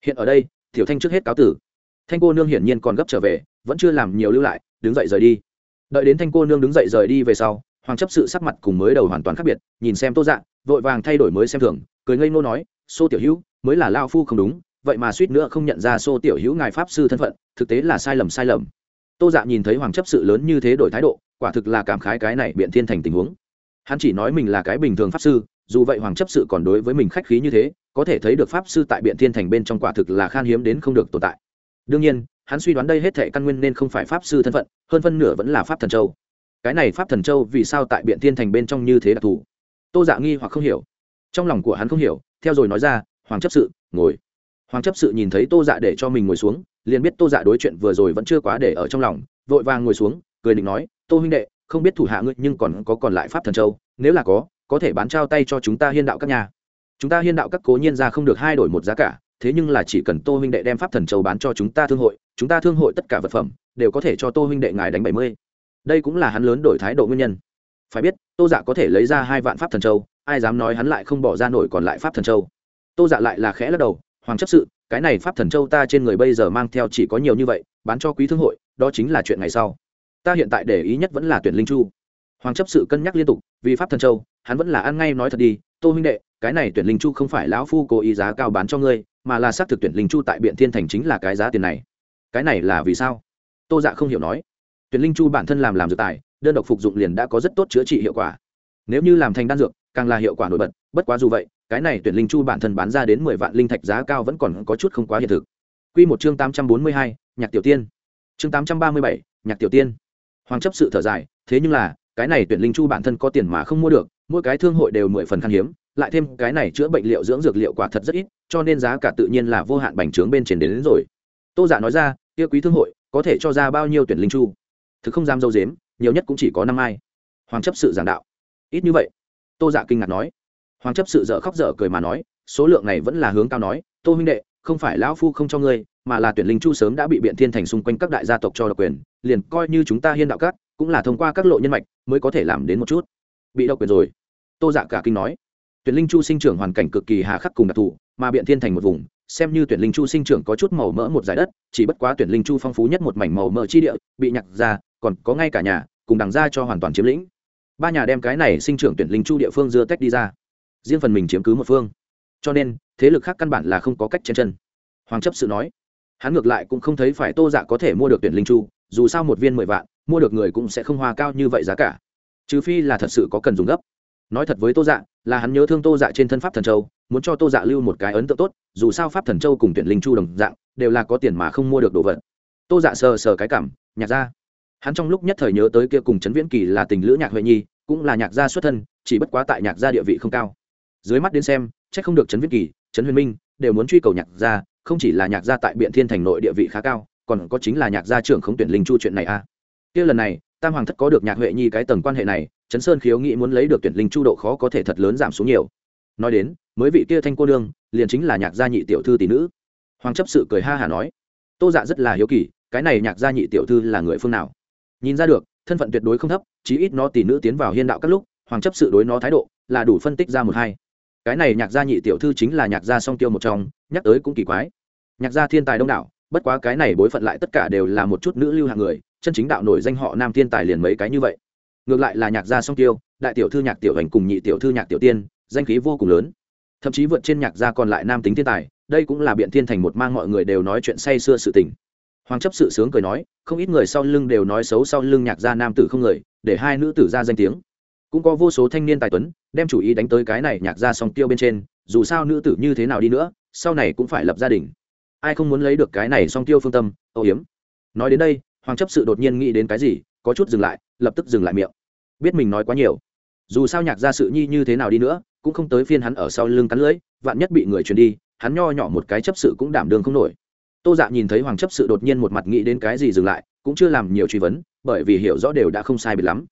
Hiện ở đây, tiểu thanh trước hết cáo tử. Thanh cô nương hiển nhiên còn gấp trở về, vẫn chưa làm nhiều lưu lại, đứng dậy rời đi. Đợi đến thanh cô nương đứng dậy rời đi về sau, hoàng chấp sự sắc mặt cùng mới đầu hoàn toàn khác biệt, nhìn xem tô dạ vội vàng thay đổi mới xem thường, cười ngây nô nói, xô tiểu hữu, mới là lao phu không đúng vậy mà suýt nữa không nhận ra xô tiểu hữu ngài pháp sư thân phận, thực tế là sai lầm sai lầm. Tô dạ nhìn thấy hoàng chấp sự lớn như thế đổi thái độ, quả thực là cảm khái cái này biện thiên thành tình huống. Hắn chỉ nói mình là cái bình thường pháp sư, dù vậy hoàng chấp sự còn đối với mình khách khí như thế, có thể thấy được pháp sư tại biện thiên thành bên trong quả thực là khan hiếm đến không được tồn tại. Đương nhiên, hắn suy đoán đây hết thệ căn nguyên nên không phải pháp sư thân phận, hơn phân nửa vẫn là pháp thần châu. Cái này pháp thần châu vì sao tại biện thiên thành bên trong như thế đặc thù? Tô dạ nghi hoặc không hiểu. Trong lòng của hắn không hiểu, theo rồi nói ra, hoàng chấp sự, ngồi hoàng chấp sự nhìn thấy tô dạ để cho mình ngồi xuống, liền biết tô dạ đối chuyện vừa rồi vẫn chưa quá để ở trong lòng, vội vàng ngồi xuống, cười định nói, tô huynh đệ, không biết thủ hạ ngươi nhưng còn có còn lại pháp thần châu, nếu là có có thể bán trao tay cho chúng ta hiên đạo các nhà. Chúng ta hiên đạo các cố nhiên ra không được hai đổi một giá cả, thế nhưng là chỉ cần tô huynh đệ đem pháp thần châu bán cho chúng ta thương hội, chúng ta thương hội tất cả vật phẩm đều có thể cho tô huynh đệ ngài đánh bảy mươi. Đây cũng là hắn lớn đổi thái độ nguyên nhân. Phải biết, tô dạ có thể lấy ra hai vạn pháp thần châu, ai dám nói hắn lại không bỏ ra nổi còn lại pháp thần châu? Tô dạ lại là khẽ lắc đầu hoàng chấp sự, cái này pháp thần châu ta trên người bây giờ mang theo chỉ có nhiều như vậy, bán cho quý thương hội, đó chính là chuyện ngày sau. Ta hiện tại để ý nhất vẫn là tuyển linh chu. Hoàng chấp sự cân nhắc liên tục, vì pháp thần châu, hắn vẫn là ăn ngay nói thật đi, tô huynh đệ, cái này tuyển linh chu không phải lão phu cố ý giá cao bán cho ngươi, mà là xác thực tuyển linh chu tại biện thiên thành chính là cái giá tiền này. Cái này là vì sao? Tô dạ không hiểu nói. Tuyển linh chu bản thân làm làm dược tài, đơn độc phục dụng liền đã có rất tốt chữa trị hiệu quả. Nếu như làm thành đan dược, càng là hiệu quả nổi bật, bất quá dù vậy cái này tuyển linh chu bản thân bán ra đến mười vạn linh thạch giá cao vẫn còn có chút không quá hiện thực. Q một chương tám trăm bốn mươi hai nhạc tiểu tiên. Chương tám trăm ba mươi bảy nhạc tiểu tiên. Hoàng chấp sự thở dài thế nhưng là cái này tuyển linh chu bản thân có tiền mà không mua được mỗi cái thương hội đều mười phần khan hiếm lại thêm cái này chữa bệnh liệu dưỡng dược liệu quả thật rất ít cho nên giá cả tự nhiên là vô hạn bành trướng bên trên đến, đến rồi. Tô giả dạ nói ra kia quý thương hội có thể cho ra bao nhiêu tuyển linh chu? Thực không dám dâu dếm nhiều nhất cũng chỉ có năm ai. Hoàng chấp sự giảng đạo. Ít như vậy. Tô dạ kinh ngạc nói hoàng chấp sự dở khóc dở cười mà nói, số lượng này vẫn là hướng cao nói, tô huynh đệ, không phải lão phu không cho ngươi, mà là tuyển linh chu sớm đã bị biện thiên thành xung quanh các đại gia tộc cho độc quyền, liền coi như chúng ta hiên đạo cát cũng là thông qua các lộ nhân mạch mới có thể làm đến một chút. Bị độc quyền rồi. Tô dạ cả kinh nói. Tuyển linh chu sinh trưởng hoàn cảnh cực kỳ hà khắc cùng đặc thù, mà biện thiên thành một vùng, xem như tuyển linh chu sinh trưởng có chút màu mỡ một giải đất, chỉ bất quá tuyển linh chu phong phú nhất một mảnh màu mỡ chi địa, bị nhặt ra, còn có ngay cả nhà, cùng đằng ra cho hoàn toàn chiếm lĩnh. Ba nhà đem cái này sinh trưởng tuyển linh chu địa phương dưa tách đi ra riêng phần mình chiếm cứ một phương. Cho nên, thế lực khác căn bản là không có cách chen chân. Hoàng chấp sự nói, hắn ngược lại cũng không thấy phải tô dạ có thể mua được tuyển linh chu, dù sao một viên mười vạn, mua được người cũng sẽ không hoa cao như vậy giá cả. Trừ phi là thật sự có cần dùng gấp. Nói thật với tô dạ là hắn nhớ thương tô dạ trên thân pháp thần châu, muốn cho tô dạ lưu một cái ấn tượng tốt, dù sao pháp thần châu cùng tuyển linh chu đồng dạng, đều là có tiền mà không mua được đồ vật. Tô dạ sờ sờ cái cảm, nhạc ra. Hắn trong lúc nhất thời nhớ tới kia cùng trấn viễn kỳ là tình lữ nhạc huệ nhi, cũng là nhạc gia xuất thân, chỉ bất quá tại nhạc gia địa vị không cao dưới mắt đến xem, chắc không được trấn viết kỳ, trấn huyền minh đều muốn truy cầu nhạc gia, không chỉ là nhạc gia tại biện thiên thành nội địa vị khá cao, còn có chính là nhạc gia trưởng không tuyển linh chu chuyện này a. À. kia lần này, tam hoàng thất có được nhạc huệ nhi cái tầng quan hệ này, trấn sơn khiếu nghĩ muốn lấy được tuyển linh chu độ khó có thể thật lớn giảm xuống nhiều. Nói đến, mới vị kia thanh cô đương liền chính là nhạc gia nhị tiểu thư tỷ nữ. Hoàng chấp sự cười ha hả nói, tô dạ rất là hiếu kỳ, cái này nhạc gia nhị tiểu thư là người phương nào? Nhìn ra được, thân phận tuyệt đối không thấp, chí ít nó tỷ nữ tiến vào hiên đạo các lúc, hoàng chấp sự đối nó thái độ là đủ phân tích ra một hai cái này nhạc gia nhị tiểu thư chính là nhạc gia song tiêu một trong, nhắc tới cũng kỳ quái. Nhạc gia thiên tài đông đảo, bất quá cái này bối phận lại tất cả đều là một chút nữ lưu hạng người, chân chính đạo nổi danh họ nam thiên tài liền mấy cái như vậy. Ngược lại là nhạc gia song tiêu, đại tiểu thư nhạc tiểu hành cùng nhị tiểu thư nhạc tiểu tiên, danh khí vô cùng lớn. Thậm chí vượt trên nhạc gia còn lại nam tính thiên tài, đây cũng là biện thiên thành một mang mọi người đều nói chuyện say xưa sự tình. Hoàng chấp sự sướng cười nói, không ít người sau lưng đều nói xấu sau lưng nhạc gia nam tử không người, để hai nữ tử ra danh tiếng cũng có vô số thanh niên tài tuấn, đem chủ ý đánh tới cái này nhạc ra song tiêu bên trên, dù sao nữ tử như thế nào đi nữa, sau này cũng phải lập gia đình. Ai không muốn lấy được cái này song tiêu phương tâm âu hiếm. Nói đến đây, hoàng chấp sự đột nhiên nghĩ đến cái gì, có chút dừng lại, lập tức dừng lại miệng. Biết mình nói quá nhiều. Dù sao nhạc gia sự nhi như thế nào đi nữa, cũng không tới phiên hắn ở sau lưng cắn lưỡi vạn nhất bị người truyền đi, hắn nho nhỏ một cái chấp sự cũng đảm đường không nổi. Tô dạ nhìn thấy hoàng chấp sự đột nhiên một mặt nghĩ đến cái gì dừng lại, cũng chưa làm nhiều truy vấn, bởi vì hiểu rõ đều đã không sai biệt lắm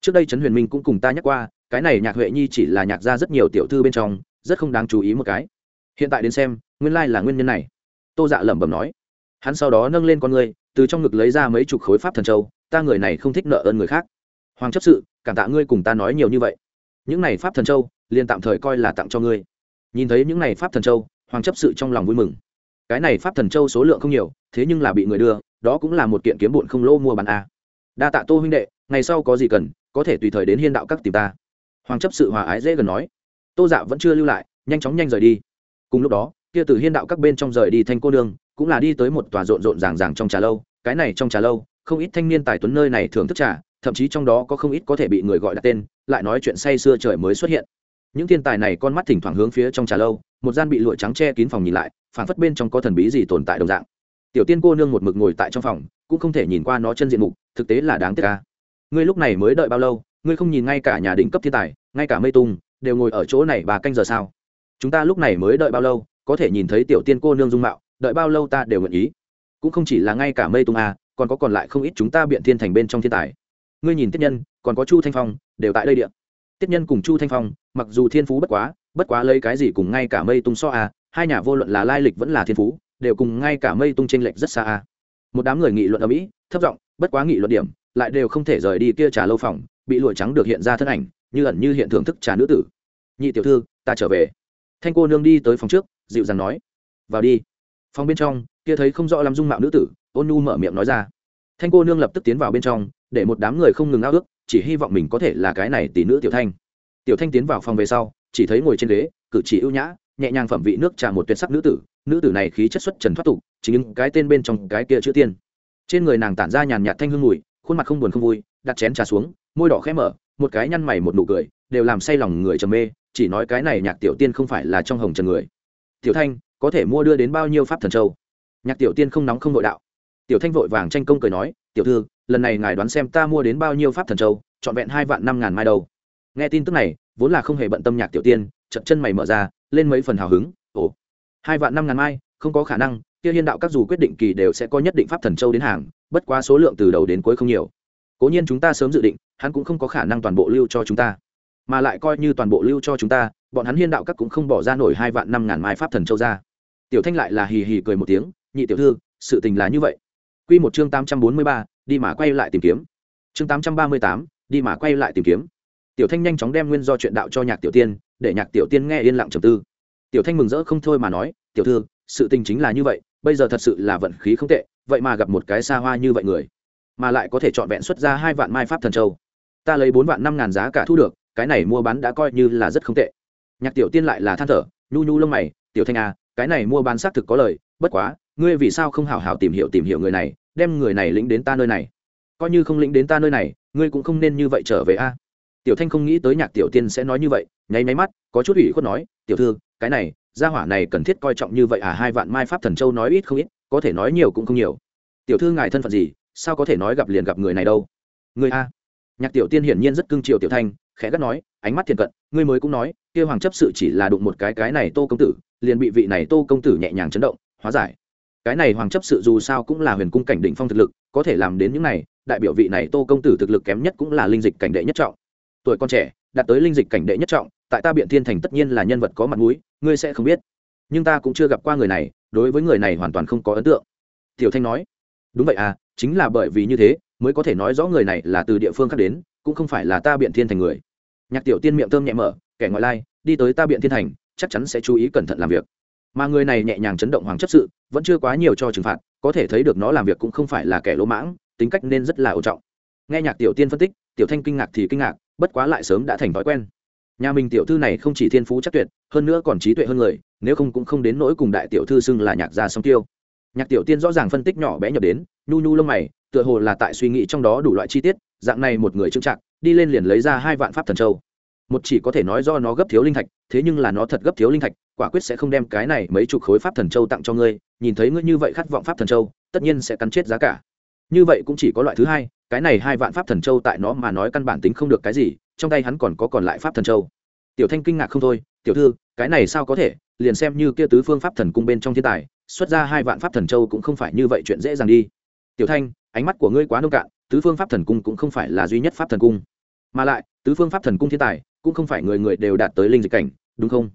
trước đây trấn huyền minh cũng cùng ta nhắc qua, cái này nhạc huệ nhi chỉ là nhạc ra rất nhiều tiểu thư bên trong, rất không đáng chú ý một cái. Hiện tại đến xem, nguyên lai là nguyên nhân này. Tô dạ lẩm bẩm nói. Hắn sau đó nâng lên con người từ trong ngực lấy ra mấy chục khối pháp thần châu, ta người này không thích nợ ơn người khác. Hoàng chấp sự, cảm tạ ngươi cùng ta nói nhiều như vậy. Những này pháp thần châu, liền tạm thời coi là tặng cho ngươi. Nhìn thấy những này pháp thần châu, hoàng chấp sự trong lòng vui mừng. Cái này pháp thần châu số lượng không nhiều, thế nhưng là bị người đưa, đó cũng là một kiện kiếm bụn không lô mua bán a. Đa tạ tô huynh đệ, ngày sau có gì cần có thể tùy thời đến hiên đạo các tìm ta. Hoàng chấp sự hòa ái dễ gần nói. Tô dạ vẫn chưa lưu lại, nhanh chóng nhanh rời đi. Cùng lúc đó, kia từ hiên đạo các bên trong rời đi thanh cô nương, cũng là đi tới một tòa rộn rộn ràng ràng trong trà lâu. Cái này trong trà lâu, không ít thanh niên tài tuấn nơi này thường thức trà, thậm chí trong đó có không ít có thể bị người gọi đặt tên, lại nói chuyện say xưa trời mới xuất hiện. Những thiên tài này con mắt thỉnh thoảng hướng phía trong trà lâu, một gian bị lụa trắng che kín phòng nhìn lại phản phất bên trong có thần bí gì tồn tại đồng dạng. Tiểu tiên cô nương một mực ngồi tại trong phòng, cũng không thể nhìn qua nó chân diện mục, thực tế là đáng tiếc ca ngươi lúc này mới đợi bao lâu ngươi không nhìn ngay cả nhà đỉnh cấp thiên tài ngay cả mây tung đều ngồi ở chỗ này và canh giờ sao chúng ta lúc này mới đợi bao lâu có thể nhìn thấy tiểu tiên cô nương dung mạo đợi bao lâu ta đều nguyện ý cũng không chỉ là ngay cả mây tung à, còn có còn lại không ít chúng ta biện thiên thành bên trong thiên tài ngươi nhìn tiết nhân còn có chu thanh phong đều tại đây địa. tiết nhân cùng chu thanh phong mặc dù thiên phú bất quá bất quá lấy cái gì cùng ngay cả mây tung so à, hai nhà vô luận là lai lịch vẫn là thiên phú đều cùng ngay cả mây tung tranh lệch rất xa à. một đám người nghị luận ở mỹ thấp giọng bất quá nghị luận điểm lại đều không thể rời đi kia trà lâu phòng, bị lụa trắng được hiện ra thân ảnh, như ẩn như hiện thưởng thức trà nữ tử. Nhị tiểu thư, ta trở về. Thanh cô nương đi tới phòng trước, dịu dàng nói. Vào đi. Phòng bên trong, kia thấy không rõ lắm dung mạo nữ tử, ôn nhu mở miệng nói ra. Thanh cô nương lập tức tiến vào bên trong, để một đám người không ngừng ao ước, chỉ hy vọng mình có thể là cái này tỷ nữ tiểu thanh. Tiểu thanh tiến vào phòng về sau, chỉ thấy ngồi trên ghế, cử chỉ ưu nhã, nhẹ nhàng phẩm vị nước trà một tuyệt sắc nữ tử. Nữ tử này khí chất xuất trần thoát tục, chính những cái tên bên trong cái kia chữ tiên. Trên người nàng tản ra nhàn nhạt thanh hương mùi khuôn mặt không buồn không vui, đặt chén trà xuống, môi đỏ khẽ mở, một cái nhăn mày một nụ cười, đều làm say lòng người trầm mê, chỉ nói cái này nhạc tiểu tiên không phải là trong hồng trần người. Tiểu thanh, có thể mua đưa đến bao nhiêu pháp thần châu? Nhạc tiểu tiên không nóng không nội đạo. Tiểu thanh vội vàng tranh công cười nói, tiểu thư, lần này ngài đoán xem ta mua đến bao nhiêu pháp thần châu, trọn vẹn hai vạn năm ngàn mai đâu. Nghe tin tức này, vốn là không hề bận tâm nhạc tiểu tiên chậm chân mày mở ra, lên mấy phần hào hứng, ồ, hai vạn năm ngàn mai, không có khả năng, kia hiên đạo các dù quyết định kỳ đều sẽ có nhất định pháp thần châu đến hàng bất quá số lượng từ đầu đến cuối không nhiều. Cố nhiên chúng ta sớm dự định, hắn cũng không có khả năng toàn bộ lưu cho chúng ta. Mà lại coi như toàn bộ lưu cho chúng ta, bọn hắn hiên đạo các cũng không bỏ ra nổi hai vạn năm ngàn mai pháp thần châu ra. Tiểu thanh lại là hì hì cười một tiếng, nhị tiểu thư, sự tình là như vậy. Q một chương tám trăm bốn mươi ba, đi mà quay lại tìm kiếm. Chương tám trăm ba mươi tám, đi mà quay lại tìm kiếm. Tiểu thanh nhanh chóng đem nguyên do chuyện đạo cho nhạc tiểu tiên, để nhạc tiểu tiên nghe yên lặng trầm tư. Tiểu thanh mừng rỡ không thôi mà nói, tiểu thư, sự tình chính là như vậy, bây giờ thật sự là vận khí không tệ vậy mà gặp một cái xa hoa như vậy người, mà lại có thể chọn vẹn xuất ra hai vạn mai pháp thần châu. Ta lấy bốn vạn năm ngàn giá cả thu được, cái này mua bán đã coi như là rất không tệ. Nhạc tiểu tiên lại là than thở, nhu nhu lông mày, tiểu thanh à cái này mua bán xác thực có lời, bất quá, ngươi vì sao không hảo hảo tìm hiểu tìm hiểu người này, đem người này lĩnh đến ta nơi này? Coi như không lĩnh đến ta nơi này, ngươi cũng không nên như vậy trở về a. Tiểu thanh không nghĩ tới nhạc tiểu tiên sẽ nói như vậy, nháy máy mắt, có chút ủy khuất nói, tiểu thư, cái này, gia hỏa này cần thiết coi trọng như vậy à hai vạn mai pháp thần châu nói ít không ít có thể nói nhiều cũng không nhiều. Tiểu thư ngài thân phận gì, sao có thể nói gặp liền gặp người này đâu? Người a? Nhạc tiểu tiên hiển nhiên rất cưng chiều tiểu thanh, khẽ gắt nói, ánh mắt thiền cận, ngươi mới cũng nói, kia hoàng chấp sự chỉ là đụng một cái cái này tô công tử, liền bị vị này tô công tử nhẹ nhàng chấn động, hóa giải. Cái này hoàng chấp sự dù sao cũng là huyền cung cảnh định phong thực lực, có thể làm đến những này, đại biểu vị này tô công tử thực lực kém nhất cũng là linh dịch cảnh đệ nhất trọng. Tuổi con trẻ, đạt tới linh dịch cảnh đệ nhất trọng, tại ta biện thiên thành tất nhiên là nhân vật có mặt mũi, ngươi sẽ không biết. Nhưng ta cũng chưa gặp qua người này đối với người này hoàn toàn không có ấn tượng. Tiểu thanh nói, đúng vậy à chính là bởi vì như thế, mới có thể nói rõ người này là từ địa phương khác đến, cũng không phải là ta biện thiên thành người. Nhạc tiểu tiên miệng thơm nhẹ mở, kẻ ngoại lai, đi tới ta biện thiên thành, chắc chắn sẽ chú ý cẩn thận làm việc. Mà người này nhẹ nhàng chấn động hoàng chấp sự, vẫn chưa quá nhiều cho trừng phạt, có thể thấy được nó làm việc cũng không phải là kẻ lỗ mãng, tính cách nên rất là ổn trọng. Nghe nhạc tiểu tiên phân tích, tiểu thanh kinh ngạc thì kinh ngạc, bất quá lại sớm đã thành thói quen. Nhà mình tiểu thư này không chỉ thiên phú chắc tuyệt, hơn nữa còn trí tuệ hơn người nếu không cũng không đến nỗi cùng đại tiểu thư xưng là nhạc gia song tiêu nhạc tiểu tiên rõ ràng phân tích nhỏ bé nhập đến, nhu nhu lông mày, tựa hồ là tại suy nghĩ trong đó đủ loại chi tiết, dạng này một người trưng trạng đi lên liền lấy ra hai vạn pháp thần châu. Một chỉ có thể nói do nó gấp thiếu linh thạch, thế nhưng là nó thật gấp thiếu linh thạch, quả quyết sẽ không đem cái này mấy chục khối pháp thần châu tặng cho ngươi, nhìn thấy ngươi như vậy khát vọng pháp thần châu, tất nhiên sẽ cắn chết giá cả. Như vậy cũng chỉ có loại thứ hai, cái này hai vạn pháp thần châu tại nó mà nói căn bản tính không được cái gì, trong tay hắn còn có còn lại pháp thần châu. Tiểu thanh kinh ngạc không thôi, tiểu thư cái này sao có thể, liền xem như kia tứ phương pháp thần cung bên trong thiên tài, xuất ra hai vạn pháp thần châu cũng không phải như vậy chuyện dễ dàng đi. Tiểu thanh, ánh mắt của ngươi quá nông cạn, tứ phương pháp thần cung cũng không phải là duy nhất pháp thần cung. Mà lại, tứ phương pháp thần cung thiên tài, cũng không phải người người đều đạt tới linh dịch cảnh, đúng không?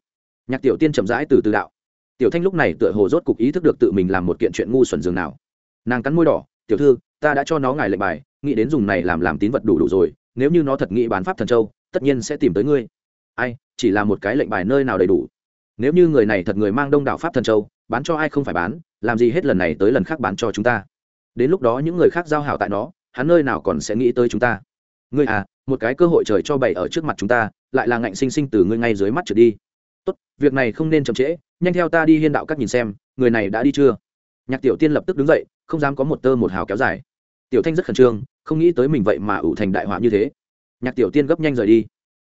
Nhạc tiểu tiên chậm rãi từ từ đạo. Tiểu thanh lúc này tựa hồ rốt cục ý thức được tự mình làm một kiện chuyện ngu xuẩn dường nào. Nàng cắn môi đỏ, tiểu thư, ta đã cho nó ngài lệnh bài, nghĩ đến dùng này làm làm tín vật đủ đủ rồi, nếu như nó thật nghĩ bán pháp thần châu, tất nhiên sẽ tìm tới ngươi ai, chỉ là một cái lệnh bài nơi nào đầy đủ. Nếu như người này thật người mang đông đảo pháp thần châu, bán cho ai không phải bán, làm gì hết lần này tới lần khác bán cho chúng ta. Đến lúc đó những người khác giao hảo tại nó hắn nơi nào còn sẽ nghĩ tới chúng ta. Ngươi à một cái cơ hội trời cho bày ở trước mặt chúng ta, lại là ngạnh sinh sinh từ ngươi ngay dưới mắt trở đi. Tốt, việc này không nên chậm trễ, nhanh theo ta đi hiên đạo các nhìn xem, người này đã đi chưa? Nhạc tiểu tiên lập tức đứng dậy, không dám có một tơ một hào kéo dài. Tiểu thanh rất khẩn trương, không nghĩ tới mình vậy mà ủ thành đại họa như thế. Nhạc tiểu tiên gấp nhanh rời đi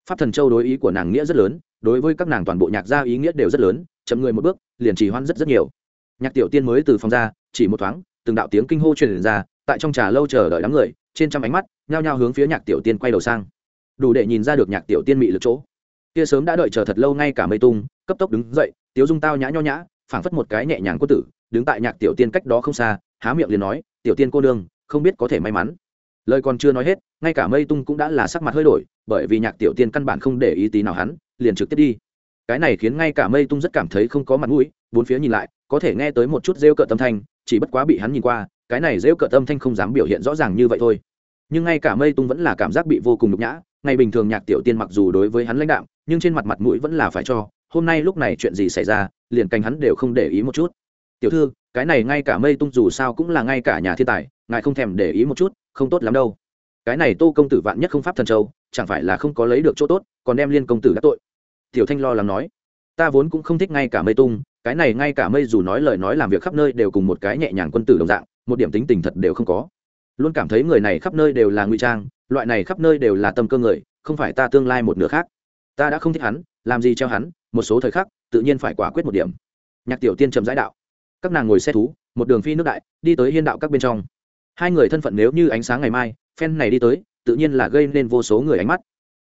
pháp thần châu đối ý của nàng nghĩa rất lớn, đối với các nàng toàn bộ nhạc gia ý nghĩa đều rất lớn, chậm người một bước, liền trì hoãn rất rất nhiều. Nhạc tiểu tiên mới từ phòng ra, chỉ một thoáng, từng đạo tiếng kinh hô truyền ra, tại trong trà lâu chờ đợi đám người, trên trăm ánh mắt, nhao nhao hướng phía nhạc tiểu tiên quay đầu sang. Đủ để nhìn ra được nhạc tiểu tiên mị lực chỗ. Kia sớm đã đợi chờ thật lâu ngay cả mây tung, cấp tốc đứng dậy, tiếu dung tao nhã nho nhã, phảng phất một cái nhẹ nhàng cô tử, đứng tại nhạc tiểu tiên cách đó không xa, há miệng liền nói, tiểu tiên cô nương, không biết có thể may mắn lời còn chưa nói hết, ngay cả mây tung cũng đã là sắc mặt hơi đổi, bởi vì nhạc tiểu tiên căn bản không để ý tí nào hắn, liền trực tiếp đi. Cái này khiến ngay cả mây tung rất cảm thấy không có mặt mũi, bốn phía nhìn lại, có thể nghe tới một chút rêu cợt tâm thanh, chỉ bất quá bị hắn nhìn qua, cái này rêu cợt tâm thanh không dám biểu hiện rõ ràng như vậy thôi. Nhưng ngay cả mây tung vẫn là cảm giác bị vô cùng nhục nhã, ngày bình thường nhạc tiểu tiên mặc dù đối với hắn lãnh đạo nhưng trên mặt mặt mũi vẫn là phải cho, hôm nay lúc này chuyện gì xảy ra, liền canh hắn đều không để ý một chút. Tiểu thư, cái này ngay cả mây tung dù sao cũng là ngay cả nhà thiên tài, ngài không thèm để ý một chút không tốt lắm đâu. Cái này tô công tử vạn nhất không pháp thần châu, chẳng phải là không có lấy được chỗ tốt, còn đem liên công tử đắc tội. Tiểu thanh lo lắng nói, ta vốn cũng không thích ngay cả mây tung, cái này ngay cả mây dù nói lời nói làm việc khắp nơi đều cùng một cái nhẹ nhàng quân tử đồng dạng, một điểm tính tình thật đều không có. Luôn cảm thấy người này khắp nơi đều là nguy trang, loại này khắp nơi đều là tâm cơ người, không phải ta tương lai một nửa khác. Ta đã không thích hắn, làm gì treo hắn, một số thời khắc, tự nhiên phải quả quyết một điểm. Nhạc tiểu tiên trầm rãi đạo, các nàng ngồi xe thú, một đường phi nước đại, đi tới hiên đạo các bên trong hai người thân phận nếu như ánh sáng ngày mai phen này đi tới, tự nhiên là gây nên vô số người ánh mắt.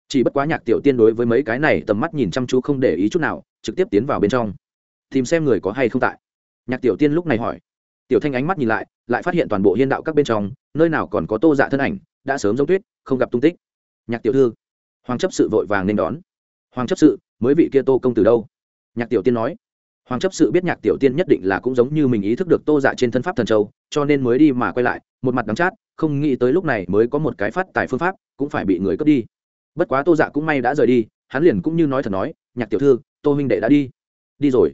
Chỉ bất quá nhạc tiểu tiên đối với mấy cái này tầm mắt nhìn chăm chú không để ý chút nào, trực tiếp tiến vào bên trong. Tìm xem người có hay không tại. Nhạc tiểu tiên lúc này hỏi. Tiểu thanh ánh mắt nhìn lại lại phát hiện toàn bộ hiên đạo các bên trong, nơi nào còn có tô dạ thân ảnh, đã sớm giống tuyết, không gặp tung tích. Nhạc tiểu thư, hoàng chấp sự vội vàng nên đón. Hoàng chấp sự, mới vị kia tô công từ đâu? Nhạc tiểu tiên nói hoàng chấp sự biết nhạc tiểu tiên nhất định là cũng giống như mình ý thức được tô dạ trên thân pháp thần châu, cho nên mới đi mà quay lại, một mặt đắng chát, không nghĩ tới lúc này mới có một cái phát tài phương pháp, cũng phải bị người cướp đi. Bất quá tô dạ cũng may đã rời đi, hắn liền cũng như nói thật nói, nhạc tiểu thư, tô huynh đệ đã đi. Đi rồi.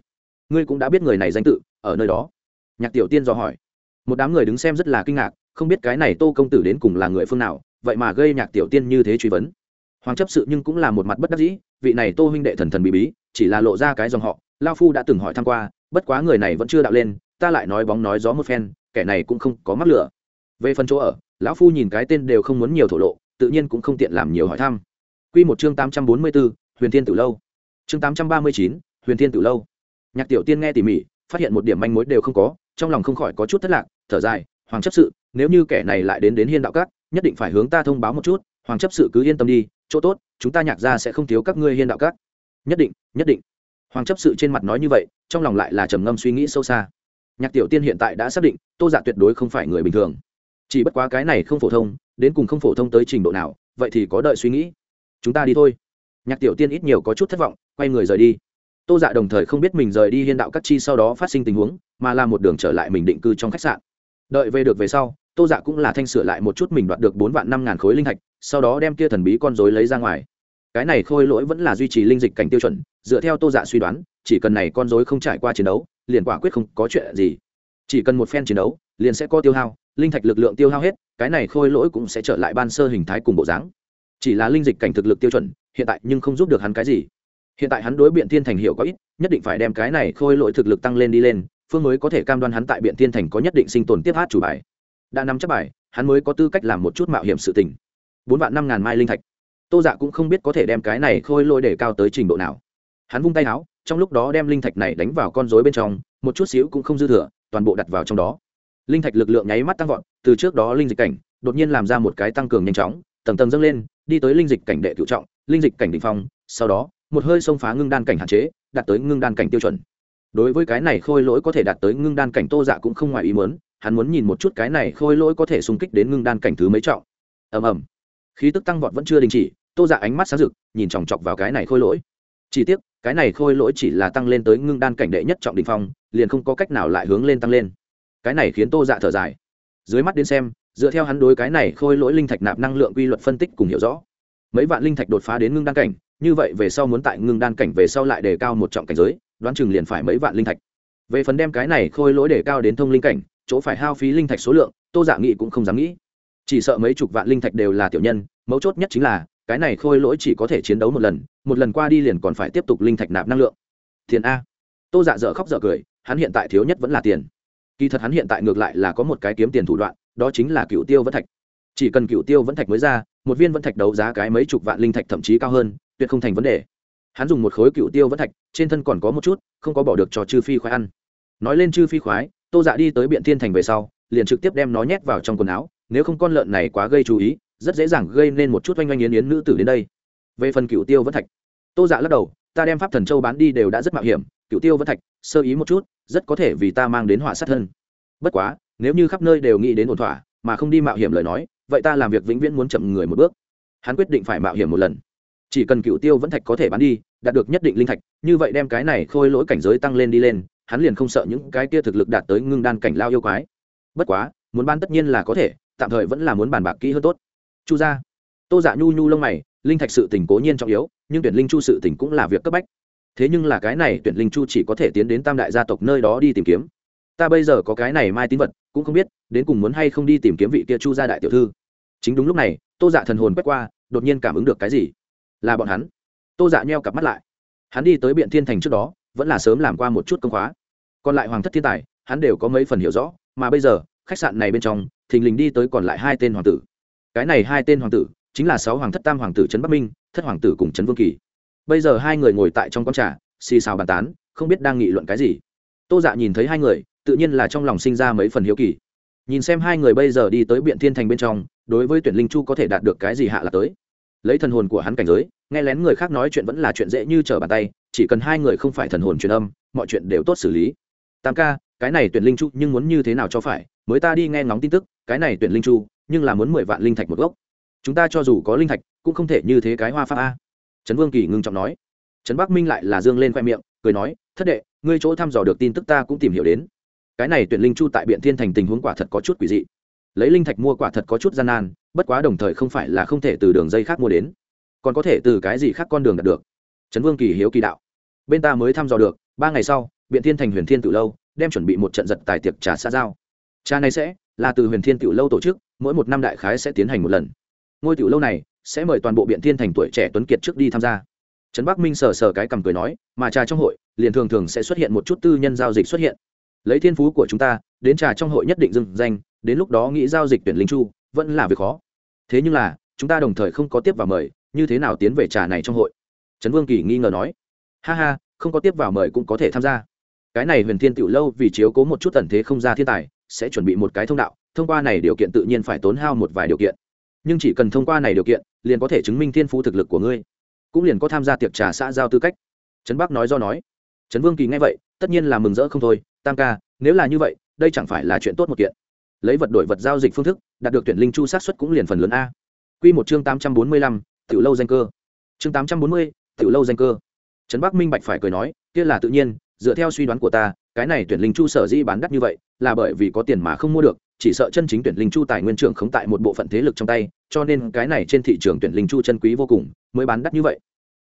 Ngươi cũng đã biết người này danh tự, ở nơi đó. Nhạc tiểu tiên dò hỏi. Một đám người đứng xem rất là kinh ngạc, không biết cái này tô công tử đến cùng là người phương nào, vậy mà gây nhạc tiểu tiên như thế truy vấn. Hoàng chấp sự nhưng cũng là một mặt bất đắc dĩ, vị này tô huynh đệ thần thần bí bí, chỉ là lộ ra cái dòng họ lao phu đã từng hỏi tham q u a bất quá người này vẫn chưa đạo lên, ta lại nói bóng nói gió một phen, kẻ này cũng không có mắc lửa. Về phần chỗ ở, lão phu nhìn cái tên đều không muốn nhiều thổ lộ, tự nhiên cũng không tiện làm nhiều hỏi thăm. Q một chương tám trăm bốn mươi b huyền thiên tử lâu. Chương tám trăm ba mươi chín, huyền thiên tử lâu. Nhạc tiểu tiên nghe tỉ mỉ, phát hiện một điểm manh mối đều không có, trong lòng không khỏi có chút thất lạc, thở dài, hoàng chấp sự, nếu như kẻ này lại đến đến hiên đạo cát nhất định phải hướng ta thông báo một chút, hoàng chấp sự cứ yên tâm đi, chỗ tốt, chúng ta nhạc ra sẽ không thiếu các ngươi hiên đạo cát nhất định nhất định hoàng chấp sự trên mặt nói như vậy trong lòng lại là trầm ngâm suy nghĩ sâu xa. Nhạc tiểu tiên hiện tại đã xác định tô giả dạ tuyệt đối không phải người bình thường. Chỉ bất quá cái này không phổ thông đến cùng không phổ thông tới trình độ nào vậy thì có đợi suy nghĩ. Chúng ta đi thôi. Nhạc tiểu tiên ít nhiều có chút thất vọng quay người rời đi. Tô dạ đồng thời không biết mình rời đi hiên đạo các chi sau đó phát sinh tình huống mà là một đường trở lại mình định cư trong khách sạn. Đợi về được về sau tô dạ cũng là thanh sửa lại một chút mình đoạt được bốn vạn năm ngàn khối linh hạch, sau đó đem kia thần bí con dối lấy ra ngoài cái này khôi lỗi vẫn là duy trì linh dịch cảnh tiêu chuẩn, dựa theo tô dạ suy đoán, chỉ cần này con dối không trải qua chiến đấu, liền quả quyết không có chuyện gì. Chỉ cần một phen chiến đấu, liền sẽ có tiêu hao, linh thạch lực lượng tiêu hao hết, cái này khôi lỗi cũng sẽ trở lại ban sơ hình thái cùng bộ dáng. Chỉ là linh dịch cảnh thực lực tiêu chuẩn, hiện tại nhưng không giúp được hắn cái gì. Hiện tại hắn đối biện thiên thành hiệu có ít, nhất định phải đem cái này khôi lỗi thực lực tăng lên đi lên, phương mới có thể cam đoan hắn tại biện thiên thành có nhất định sinh tồn tiếp hát chủ bài. Đã nắm chắc bài, hắn mới có tư cách làm một chút mạo hiểm sự tình. Bốn vạn năm ngàn mai linh thạch tô dạ cũng không biết có thể đem cái này khôi lỗi để cao tới trình độ nào. Hắn vung tay áo, trong lúc đó đem linh thạch này đánh vào con rối bên trong, một chút xíu cũng không dư thừa, toàn bộ đặt vào trong đó. Linh thạch lực lượng nháy mắt tăng vọt, từ trước đó linh dịch cảnh, đột nhiên làm ra một cái tăng cường nhanh chóng, tầng tầng dâng lên, đi tới linh dịch cảnh đệ cựu trọng, linh dịch cảnh đ ỉ n h phong, sau đó, một hơi xông phá ngưng đan cảnh hạn chế, đạt tới ngưng đan cảnh tiêu chuẩn. Đối với cái này khôi lỗi có thể đạt tới ngưng đan cảnh tô dạ cũng không ngoài ý muốn, hắn muốn nhìn một chút cái này khôi lỗi có thể xung kích đến ngưng đan cảnh thứ mấy trọng. Ầm ầm. Khí tức tăng vọt vẫn chưa đình chỉ tô dạ ánh mắt sáng rực, nhìn chòng chọc vào cái này khôi lỗi. Chỉ tiếc, cái này khôi lỗi chỉ là tăng lên tới ngưng đan cảnh đệ nhất trọng đình phong, liền không có cách nào lại hướng lên tăng lên. Cái này khiến tô dạ thở dài. Dưới mắt đến xem, dựa theo hắn đối cái này khôi lỗi linh thạch nạp năng lượng quy luật phân tích cùng hiểu rõ, mấy vạn linh thạch đột phá đến ngưng đan cảnh, như vậy về sau muốn tại ngưng đan cảnh về sau lại đề cao một trọng cảnh giới, đoán chừng liền phải mấy vạn linh thạch. Về phần đem cái này khôi lỗi đề cao đến thông linh cảnh, chỗ phải hao phí linh thạch số lượng, tô dạ nghĩ cũng không dám nghĩ. Chỉ sợ mấy chục vạn linh thạch đều là tiểu nhân, mấu chốt nhất chính là cái này khôi lỗi chỉ có thể chiến đấu một lần một lần qua đi liền còn phải tiếp tục linh thạch nạp năng lượng. Tiền a. Tô dạ dở khóc dở cười, hắn hiện tại thiếu nhất vẫn là tiền. Kỳ thật hắn hiện tại ngược lại là có một cái kiếm tiền thủ đoạn, đó chính là cựu tiêu vẫn thạch. Chỉ cần cựu tiêu vẫn thạch mới ra, một viên vẫn thạch đấu giá cái mấy chục vạn linh thạch thậm chí cao hơn, tuyệt không thành vấn đề. Hắn dùng một khối cựu tiêu vẫn thạch, trên thân còn có một chút, không có bỏ được cho chư phi khoái ăn. Nói lên chư phi khoái, tô dạ đi tới biện thiên thành về sau, liền trực tiếp đem nó nhét vào trong quần áo, nếu không con lợn này quá gây chú ý rất dễ dàng gây nên một chút oanh oanh yến yến nữ tử đến đây. Về phần cựu tiêu vẫn thạch, tô dạ lắc đầu, ta đem pháp thần châu bán đi đều đã rất mạo hiểm cựu tiêu vẫn thạch, sơ ý một chút, rất có thể vì ta mang đến họa sát thân. Bất quá, nếu như khắp nơi đều nghĩ đến ổn thỏa, mà không đi mạo hiểm lời nói, vậy ta làm việc vĩnh viễn muốn chậm người một bước. Hắn quyết định phải mạo hiểm một lần. Chỉ cần cựu tiêu vẫn thạch có thể bán đi, đạt được nhất định linh thạch, như vậy đem cái này khôi lỗi cảnh giới tăng lên đi lên, hắn liền không sợ những cái kia thực lực đạt tới ngưng đan cảnh lao yêu quái. Bất quá, muốn bán tất nhiên là có thể, tạm thời vẫn là muốn bàn bạc kỹ hơn tốt chu gia. Tô dạ nhu nhu lông mày, linh thạch sự tỉnh cố nhiên trọng yếu, nhưng tuyển linh chu sự tỉnh cũng là việc cấp bách. Thế nhưng là cái này tuyển linh chu chỉ có thể tiến đến tam đại gia tộc nơi đó đi tìm kiếm. Ta bây giờ có cái này mai tín vật, cũng không biết, đến cùng muốn hay không đi tìm kiếm vị kia chu gia đại tiểu thư. Chính đúng lúc này, tô dạ thần hồn quét qua, đột nhiên cảm ứng được cái gì? Là bọn hắn. Tô dạ nheo cặp mắt lại. Hắn đi tới biện thiên thành trước đó, vẫn là sớm làm qua một chút công khóa. Còn lại hoàng thất thiên tài, hắn đều có mấy phần hiểu rõ, mà bây giờ, khách sạn này bên trong, thình lình đi tới còn lại hai tên hoàng tử cái này hai tên hoàng tử, chính là sáu hoàng thất tam hoàng tử trấn bắc minh, thất hoàng tử cùng trấn vương kỳ. Bây giờ hai người ngồi tại trong con trà, xì xào bàn tán, không biết đang nghị luận cái gì. Tô dạ nhìn thấy hai người, tự nhiên là trong lòng sinh ra mấy phần hiếu kỳ. Nhìn xem hai người bây giờ đi tới biện thiên thành bên trong, đối với tuyển linh chu có thể đạt được cái gì hạ là tới. Lấy thần hồn của hắn cảnh giới, nghe lén người khác nói chuyện vẫn là chuyện dễ như trở bàn tay, chỉ cần hai người không phải thần hồn truyền âm, mọi chuyện đều tốt xử lý. Tam ca, cái này tuyển linh chu nhưng muốn như thế nào cho phải, mới ta đi nghe ngóng tin tức, cái này tuyển linh chu nhưng là muốn mười vạn linh thạch một gốc. Chúng ta cho dù có linh thạch, cũng không thể như thế cái hoa pháp a. Trấn vương kỳ ngưng trọng nói. Trấn bắc minh lại là dương lên khoe miệng, cười nói, thất đệ, ngươi chỗ thăm dò được tin tức ta cũng tìm hiểu đến. Cái này tuyển linh chu tại biện thiên thành tình huống quả thật có chút quỷ dị. Lấy linh thạch mua quả thật có chút gian nan, bất quá đồng thời không phải là không thể từ đường dây khác mua đến. Còn có thể từ cái gì khác con đường đạt được? Trấn vương kỳ hiếu kỳ đạo. Bên ta mới thăm dò được, ba ngày sau, biện thiên thành huyền thiên tự lâu đem chuẩn bị một trận giật tài tiệc trà xã giao. Trà này sẽ là từ huyền thiên tự lâu tổ chức mỗi một năm đại khái sẽ tiến hành một lần. Ngôi tiểu lâu này sẽ mời toàn bộ biện thiên thành tuổi trẻ tuấn kiệt trước đi tham gia. Trấn bắc minh sờ sờ cái cầm cười nói, mà trà trong hội, liền thường thường sẽ xuất hiện một chút tư nhân giao dịch xuất hiện. Lấy thiên phú của chúng ta, đến trà trong hội nhất định dừng danh, đến lúc đó nghĩ giao dịch tuyển linh chu, vẫn là việc khó. Thế nhưng là, chúng ta đồng thời không có tiếp vào mời, như thế nào tiến về trà này trong hội? Trấn vương kỳ nghi ngờ nói. Ha ha, không có tiếp vào mời cũng có thể tham gia. Cái này huyền thiên tiểu lâu vì chiếu cố một chút tần thế không ra thiên tài, sẽ chuẩn bị một cái thông đạo thông qua này điều kiện tự nhiên phải tốn hao một vài điều kiện. Nhưng chỉ cần thông qua này điều kiện, liền có thể chứng minh thiên phú thực lực của ngươi. Cũng liền có tham gia tiệc trà xã giao tư cách. Trấn bắc nói do nói. Trấn vương kỳ nghe vậy, tất nhiên là mừng rỡ không thôi, tam ca, nếu là như vậy, đây chẳng phải là chuyện tốt một kiện. Lấy vật đổi vật giao dịch phương thức, đạt được tuyển linh chu sát xuất cũng liền phần lớn a. Q một chương tám trăm bốn mươi lăm, tiểu lâu danh cơ. Chương tám trăm bốn mươi, tiểu lâu danh cơ. Trấn bắc minh bạch phải cười nói, kia là tự nhiên, dựa theo suy đoán của ta, cái này tuyển linh chu sở dĩ bán đắt như vậy, là bởi vì có tiền mà không mua được chỉ sợ chân chính tuyển linh chu tài nguyên trưởng khống tại một bộ phận thế lực trong tay, cho nên cái này trên thị trường tuyển linh chu chân quý vô cùng, mới bán đắt như vậy.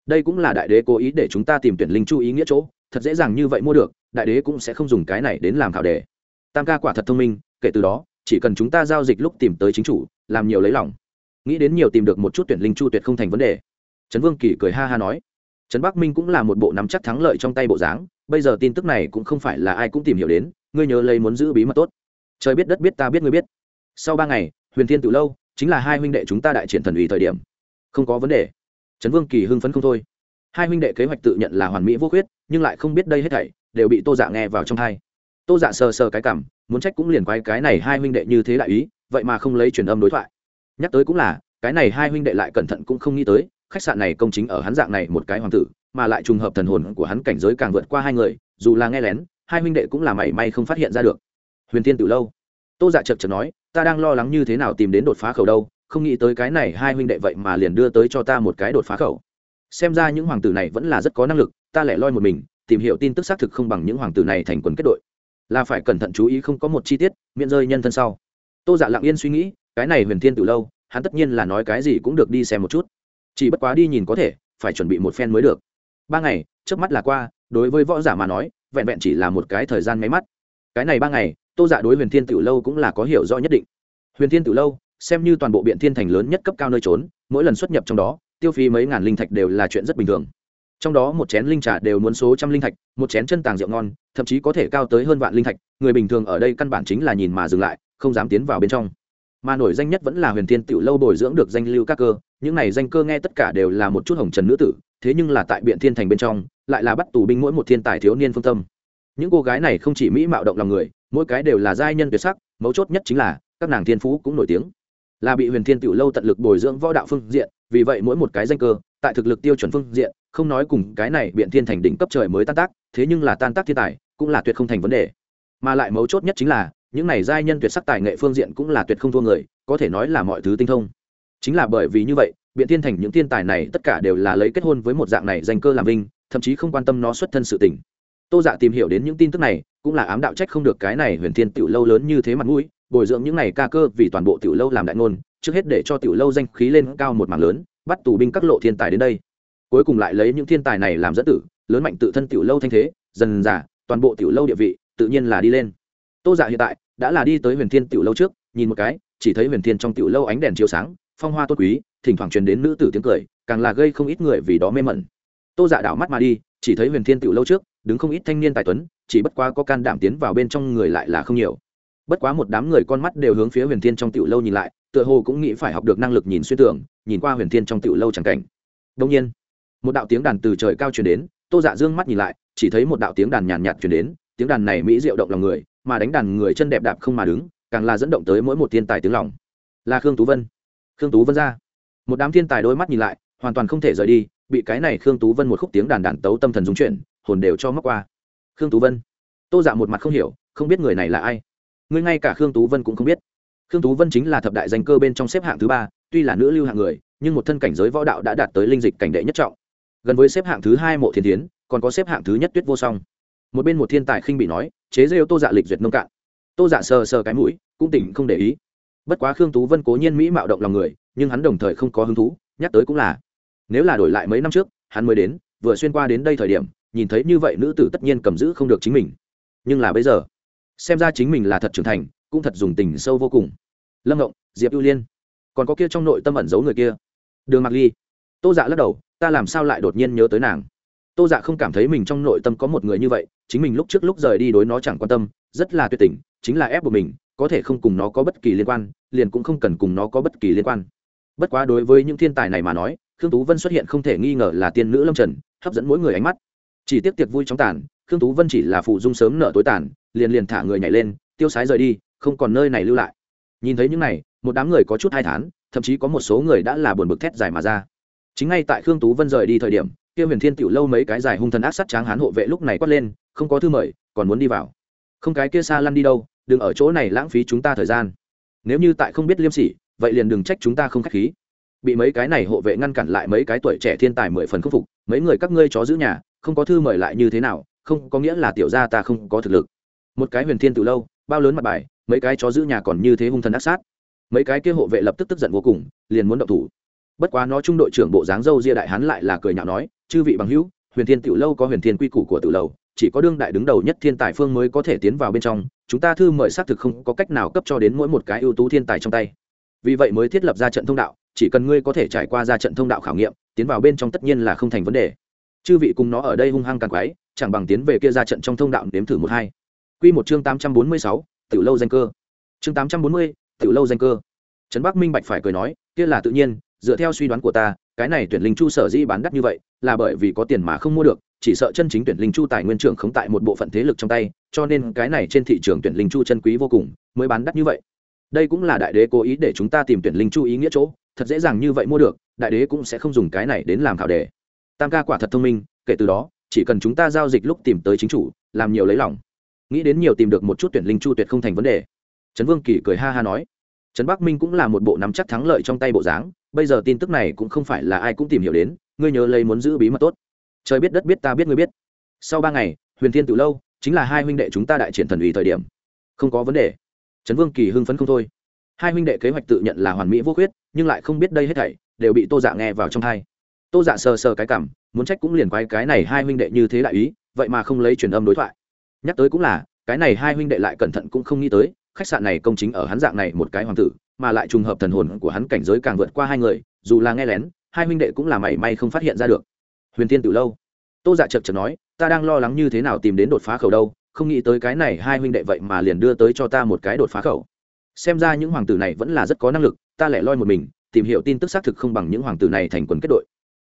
Đây cũng là đại đế cố ý để chúng ta tìm tuyển linh chu ý nghĩa chỗ, thật dễ dàng như vậy mua được, đại đế cũng sẽ không dùng cái này đến làm khảo đề. Tam ca quả thật thông minh, kể từ đó, chỉ cần chúng ta giao dịch lúc tìm tới chính chủ, làm nhiều lấy lòng. Nghĩ đến nhiều tìm được một chút tuyển linh chu tuyệt không thành vấn đề. Trấn vương kỳ cười ha ha nói. Trấn bắc minh cũng là một bộ nắm chắc thắng lợi trong tay bộ dáng, bây giờ tin tức này cũng không phải là ai cũng tìm hiểu đến, ngươi nhớ lấy muốn giữ bí mật tốt trời biết đất biết ta biết ngươi biết. Sau ba ngày, huyền thiên tự lâu chính là hai huynh đệ chúng ta đại triển thần ủy thời điểm. Không có vấn đề. Trấn vương kỳ hưng phấn không thôi. Hai huynh đệ kế hoạch tự nhận là hoàn mỹ vô khuyết, nhưng lại không biết đây hết thảy đều bị tô dạ nghe vào trong thai tô dạ sờ sờ cái cảm, muốn trách cũng liền quay cái này hai huynh đệ như thế đại ý, vậy mà không lấy truyền âm đối thoại. Nhắc tới cũng là, cái này hai huynh đệ lại cẩn thận cũng không nghĩ tới, khách sạn này công chính ở hắn dạng này một cái hoàng tử, mà lại trùng hợp thần hồn của hắn cảnh giới càng vượt qua hai người, dù là nghe lén, hai huynh đệ cũng là mảy may không phát hiện ra được huyền thiên tự lâu. Tô dạ chật chật nói, ta đang lo lắng như thế nào tìm đến đột phá khẩu đâu, không nghĩ tới cái này hai huynh đệ vậy mà liền đưa tới cho ta một cái đột phá khẩu. Xem ra những hoàng tử này vẫn là rất có năng lực, ta lẻ loi một mình, tìm hiểu tin tức xác thực không bằng những hoàng tử này thành quần kết đội. Là phải cẩn thận chú ý không có một chi tiết, miễn rơi nhân thân sau. Tô dạ lặng yên suy nghĩ, cái này huyền thiên từ lâu, hắn tất nhiên là nói cái gì cũng được đi xem một chút. Chỉ bất quá đi nhìn có thể, phải chuẩn bị một phen mới được. Ba ngày trước mắt là qua, đối với võ giả mà nói, vẹn vẹn chỉ là một cái thời gian máy mắt. Cái này ba ngày tô dạ đối huyền thiên tiểu lâu cũng là có hiểu rõ nhất định. Huyền thiên tiểu lâu, xem như toàn bộ biện thiên thành lớn nhất cấp cao nơi trốn, mỗi lần xuất nhập trong đó, tiêu phí mấy ngàn linh thạch đều là chuyện rất bình thường. Trong đó một chén linh trà đều muốn số trăm linh thạch, một chén chân tàng rượu ngon, thậm chí có thể cao tới hơn vạn linh thạch, người bình thường ở đây căn bản chính là nhìn mà dừng lại, không dám tiến vào bên trong. Mà nổi danh nhất vẫn là huyền thiên tiểu lâu bồi dưỡng được danh lưu các cơ, những này danh cơ nghe tất cả đều là một chút hồng trần nữ tử, thế nhưng là tại biện thiên thành bên trong, lại là bắt tù binh mỗi một thiên tài thiếu niên phương tâm. Những cô gái này không chỉ mỹ mạo động lòng người mỗi cái đều là giai nhân tuyệt sắc, mấu chốt nhất chính là, các nàng thiên phú cũng nổi tiếng. Là bị huyền thiên tiểu lâu tận lực bồi dưỡng võ đạo phương diện, vì vậy mỗi một cái danh cơ, tại thực lực tiêu chuẩn phương diện, không nói cùng cái này biện thiên thành đỉnh cấp trời mới tan tác, thế nhưng là tan tác thiên tài, cũng là tuyệt không thành vấn đề. Mà lại mấu chốt nhất chính là, những này giai nhân tuyệt sắc tài nghệ phương diện cũng là tuyệt không thua người, có thể nói là mọi thứ tinh thông. Chính là bởi vì như vậy, biện thiên thành những thiên tài này tất cả đều là lấy kết hôn với một dạng này danh cơ làm vinh, thậm chí không quan tâm nó xuất thân sự tình tô dạ tìm hiểu đến những tin tức này, cũng là ám đạo trách không được cái này huyền thiên tiểu lâu lớn như thế mặt mũi, bồi dưỡng những này ca cơ vì toàn bộ tiểu lâu làm đại ngôn, trước hết để cho tiểu lâu danh khí lên cao một mảng lớn, bắt tù binh các lộ thiên tài đến đây. Cuối cùng lại lấy những thiên tài này làm dẫn tử, lớn mạnh tự thân tiểu lâu thanh thế, dần giả toàn bộ tiểu lâu địa vị, tự nhiên là đi lên. Tô dạ hiện tại, đã là đi tới huyền thiên tiểu lâu trước, nhìn một cái, chỉ thấy huyền thiên trong tiểu lâu ánh đèn chiếu sáng, phong hoa tốt quý, thỉnh thoảng truyền đến nữ tử tiếng cười, càng là gây không ít người vì đó mê mẩn. Tô dạ đảo mắt mà đi, chỉ thấy huyền thiên tiểu lâu trước đứng không ít thanh niên tài tuấn, chỉ bất quá có can đảm tiến vào bên trong người lại là không nhiều. Bất quá một đám người con mắt đều hướng phía huyền thiên trong tiểu lâu nhìn lại, tựa hồ cũng nghĩ phải học được năng lực nhìn xuyên tưởng nhìn qua huyền thiên trong tiểu lâu chẳng cảnh. Đông nhiên, một đạo tiếng đàn từ trời cao truyền đến, tô dạ dương mắt nhìn lại, chỉ thấy một đạo tiếng đàn nhàn nhạt truyền đến, tiếng đàn này mỹ diệu động lòng người, mà đánh đàn người chân đẹp đạp không mà đứng, càng là dẫn động tới mỗi một thiên tài tiếng lòng. Là khương tú vân. Khương tú vân ra. Một đám thiên tài đôi mắt nhìn lại, hoàn toàn không thể rời đi, bị cái này khương tú vân một khúc tiếng đàn đàn tấu tâm thần dung chuyển hồn đều cho móc qua. Khương tú vân. Tô dạ một mặt không hiểu, không biết người này là ai. Ngươi ngay cả khương tú vân cũng không biết. Khương tú vân chính là thập đại danh cơ bên trong xếp hạng thứ ba, tuy là nữ lưu hạng người, nhưng một thân cảnh giới võ đạo đã đạt tới linh dịch cảnh đệ nhất trọng. Gần với xếp hạng thứ hai mộ thiên tiến còn có xếp hạng thứ nhất tuyết vô song. Một bên một thiên tài khinh bị nói, chế rêu tô dạ lịch duyệt nông cạn. Tô dạ sờ sờ cái mũi, cũng tỉnh không để ý. Bất quá khương tú vân cố nhiên mỹ mạo động lòng người, nhưng hắn đồng thời không có hứng thú, nhắc tới cũng là, nếu là đổi lại mấy năm trước, hắn mới đến, vừa xuyên qua đến đây thời điểm nhìn thấy như vậy nữ tử tất nhiên cầm giữ không được chính mình. Nhưng là bây giờ, xem ra chính mình là thật trưởng thành, cũng thật dùng tình sâu vô cùng. Lâm ngộng, diệp ưu liên, còn có kia trong nội tâm ẩn giấu người kia. Đường mặc ly, tô dạ lắc đầu, ta làm sao lại đột nhiên nhớ tới nàng? Tô dạ không cảm thấy mình trong nội tâm có một người như vậy, chính mình lúc trước lúc rời đi đối nó chẳng quan tâm, rất là tuyệt tình, chính là ép buộc mình, có thể không cùng nó có bất kỳ liên quan, liền cũng không cần cùng nó có bất kỳ liên quan. Bất quá đối với những thiên tài này mà nói, khương tú vân xuất hiện không thể nghi ngờ là tiên nữ lâm trần, hấp dẫn mỗi người ánh mắt chỉ tiếc tiệc vui chóng tàn, khương tú vân chỉ là phụ dung sớm nợ tối tàn, liền liền thả người nhảy lên, tiêu sái rời đi, không còn nơi này lưu lại. Nhìn thấy những này, một đám người có chút hai thán, thậm chí có một số người đã là buồn bực thét dài mà ra. Chính ngay tại khương tú vân rời đi thời điểm, kia huyền thiên tiểu lâu mấy cái dài hung thần ác sắt tráng hán hộ vệ lúc này quát lên, không có thư mời, còn muốn đi vào. Không cái kia xa lăn đi đâu, đừng ở chỗ này lãng phí chúng ta thời gian. Nếu như tại không biết liêm sỉ, vậy liền đừng trách chúng ta không khách khí bị mấy cái này hộ vệ ngăn cản lại mấy cái tuổi trẻ thiên tài mười phần khâm phục, mấy người các ngươi chó giữ nhà, không có thư mời lại như thế nào, không có nghĩa là tiểu gia ta không có thực lực. Một cái huyền thiên từ lâu, bao lớn mặt bài, mấy cái chó giữ nhà còn như thế hung thần ác sát. Mấy cái kia hộ vệ lập tức tức giận vô cùng, liền muốn động thủ. Bất quá nó trung đội trưởng bộ dáng dâu ria đại hán lại là cười nhạo nói, chư vị bằng hữu, huyền thiên tiểu lâu có huyền thiên quy củ của tự lâu, chỉ có đương đại đứng đầu nhất thiên tài phương mới có thể tiến vào bên trong, chúng ta thư mời xác thực không có cách nào cấp cho đến mỗi một cái ưu tú thiên tài trong tay. Vì vậy mới thiết lập ra trận thông đạo chỉ cần ngươi có thể trải qua ra trận thông đạo khảo nghiệm tiến vào bên trong tất nhiên là không thành vấn đề chư vị cùng nó ở đây hung hăng càng quái chẳng bằng tiến về kia ra trận trong thông đạo nếm thử một hai Quy một chương tám trăm bốn mươi sáu, tiểu lâu danh cơ. Chương tám trăm bốn mươi, tiểu lâu danh cơ. Trấn Bắc Minh Bạch phải cười nói, kia là tự nhiên, dựa theo suy đoán của ta, cái này tuyển linh chu sở dĩ bán đắt như vậy, là bởi vì có tiền mà không mua được, chỉ sợ chân chính tuyển linh chu tài nguyên trưởng không tại một bộ phận thế lực trong tay, cho nên cái này trên thị trường tuyển linh chu chân quý vô cùng, mới bán đắt như vậy. Đây cũng là đại đế cố ý để chúng ta tìm tuyển linh chu ý nghĩa chỗ, thật dễ dàng như vậy mua được, đại đế cũng sẽ không dùng cái này đến làm khảo đề. Tam ca quả thật thông minh, kể từ đó, chỉ cần chúng ta giao dịch lúc tìm tới chính chủ, làm nhiều lấy lòng. Nghĩ đến nhiều tìm được một chút tuyển linh chu tuyệt không thành vấn đề. Trấn vương kỳ cười ha ha nói. Trấn bắc minh cũng là một bộ nắm chắc thắng lợi trong tay bộ dáng bây giờ tin tức này cũng không phải là ai cũng tìm hiểu đến ngươi nhớ lấy muốn giữ bí mật tốt. Trời biết đất biết ta biết ngươi biết. Sau ba ngày huyền thiên từ lâu chính là hai huynh đệ chúng ta đại triển thần ủy thời điểm. Không có vấn đề. Trấn vương kỳ hưng phấn không thôi. Hai huynh đệ kế hoạch tự nhận là hoàn mỹ vô khuyết nhưng lại không biết đây hết thảy đều bị tô dạ nghe vào trong thai. Tô dạ sờ sờ cái cảm, muốn trách cũng liền quay cái này hai huynh đệ như thế đại ý, vậy mà không lấy truyền âm đối thoại. Nhắc tới cũng là, cái này hai huynh đệ lại cẩn thận cũng không nghĩ tới, khách sạn này công chính ở hắn dạng này một cái hoàng tử, mà lại trùng hợp thần hồn của hắn cảnh giới càng vượt qua hai người, dù là nghe lén, hai huynh đệ cũng là mảy may không phát hiện ra được. Huyền tiên từ lâu. Tô dạ chật chật nói, ta đang lo lắng như thế nào tìm đến đột phá khẩu đâu, không nghĩ tới cái này hai huynh đệ vậy mà liền đưa tới cho ta một cái đột phá khẩu. Xem ra những hoàng tử này vẫn là rất có năng lực ta lẻ loi một mình, tìm hiểu tin tức xác thực không bằng những hoàng tử này thành quần kết đội.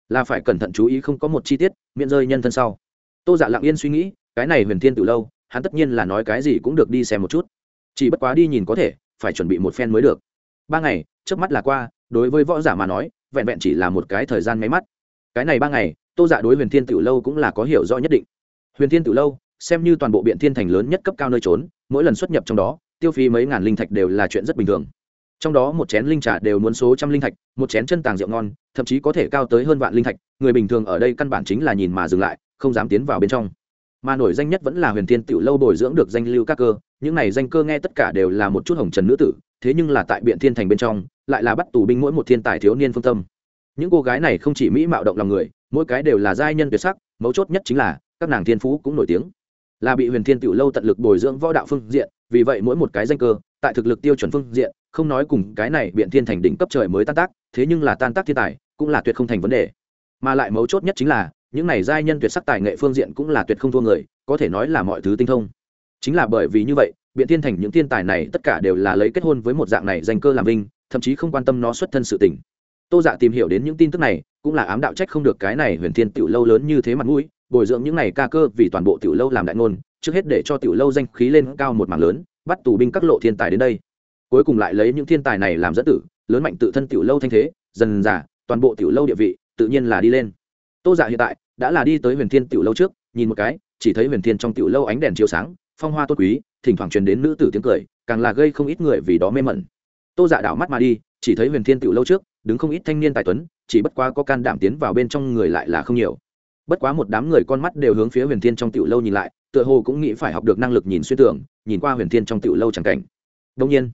Là phải cẩn thận chú ý không có một chi tiết, miễn rơi nhân thân sau. Tô dạ lặng yên suy nghĩ, cái này huyền thiên từ lâu, hắn tất nhiên là nói cái gì cũng được đi xem một chút. Chỉ bất quá đi nhìn có thể, phải chuẩn bị một phen mới được. Ba ngày trước mắt là qua, đối với võ giả mà nói, vẹn vẹn chỉ là một cái thời gian máy mắt. Cái này ba ngày, tô dạ đối huyền thiên tiểu lâu cũng là có hiểu rõ nhất định. Huyền thiên tiểu lâu, xem như toàn bộ biện thiên thành lớn nhất cấp cao nơi trốn, mỗi lần xuất nhập trong đó, tiêu phí mấy ngàn linh thạch đều là chuyện rất bình thường trong đó một chén linh trà đều muốn số trăm linh thạch, một chén chân tàng rượu ngon, thậm chí có thể cao tới hơn vạn linh thạch. Người bình thường ở đây căn bản chính là nhìn mà dừng lại, không dám tiến vào bên trong. Mà nổi danh nhất vẫn là huyền thiên tiểu lâu bồi dưỡng được danh lưu các cơ, những này danh cơ nghe tất cả đều là một chút hồng trần nữ tử, thế nhưng là tại biện thiên thành bên trong, lại là bắt tù binh mỗi một thiên tài thiếu niên phương tâm. Những cô gái này không chỉ mỹ mạo động lòng người, mỗi cái đều là giai nhân tuyệt sắc, mấu chốt nhất chính là, các nàng thiên phú cũng nổi tiếng. Là bị huyền thiên tiểu lâu tận lực bồi dưỡng võ đạo phương diện, vì vậy mỗi một cái danh cơ, tại thực lực tiêu chuẩn phương diện không nói cùng cái này biện thiên thành đỉnh cấp trời mới tan tác, thế nhưng là tan tác thiên tài, cũng là tuyệt không thành vấn đề. Mà lại mấu chốt nhất chính là, những này giai nhân tuyệt sắc tài nghệ phương diện cũng là tuyệt không thua người, có thể nói là mọi thứ tinh thông. Chính là bởi vì như vậy, biện thiên thành những thiên tài này tất cả đều là lấy kết hôn với một dạng này danh cơ làm vinh, thậm chí không quan tâm nó xuất thân sự tình. Tô dạ tìm hiểu đến những tin tức này, cũng là ám đạo trách không được cái này huyền thiên tiểu lâu lớn như thế mặt mũi, bồi dưỡng những này ca cơ vì toàn bộ tiểu lâu làm đại ngôn, trước hết để cho tiểu lâu danh khí lên cao một mảng lớn, bắt tù binh các lộ thiên tài đến đây cuối cùng lại lấy những thiên tài này làm dẫn tử, lớn mạnh tự thân tiểu lâu thanh thế, dần dà, toàn bộ tiểu lâu địa vị tự nhiên là đi lên. Tô dạ hiện tại đã là đi tới huyền thiên tiểu lâu trước, nhìn một cái, chỉ thấy huyền thiên trong tiểu lâu ánh đèn chiếu sáng, phong hoa tốt quý, thỉnh thoảng truyền đến nữ tử tiếng cười, càng là gây không ít người vì đó mê mẩn. Tô dạ đảo mắt mà đi, chỉ thấy huyền thiên tiểu lâu trước, đứng không ít thanh niên tài tuấn, chỉ bất quá có can đảm tiến vào bên trong người lại là không nhiều. Bất quá một đám người con mắt đều hướng phía huyền thiên trong tiểu lâu nhìn lại, tựa hồ cũng nghĩ phải học được năng lực nhìn xuyên tưởng nhìn qua huyền thiên trong tiểu lâu chẳng cảnh. Đông nhiên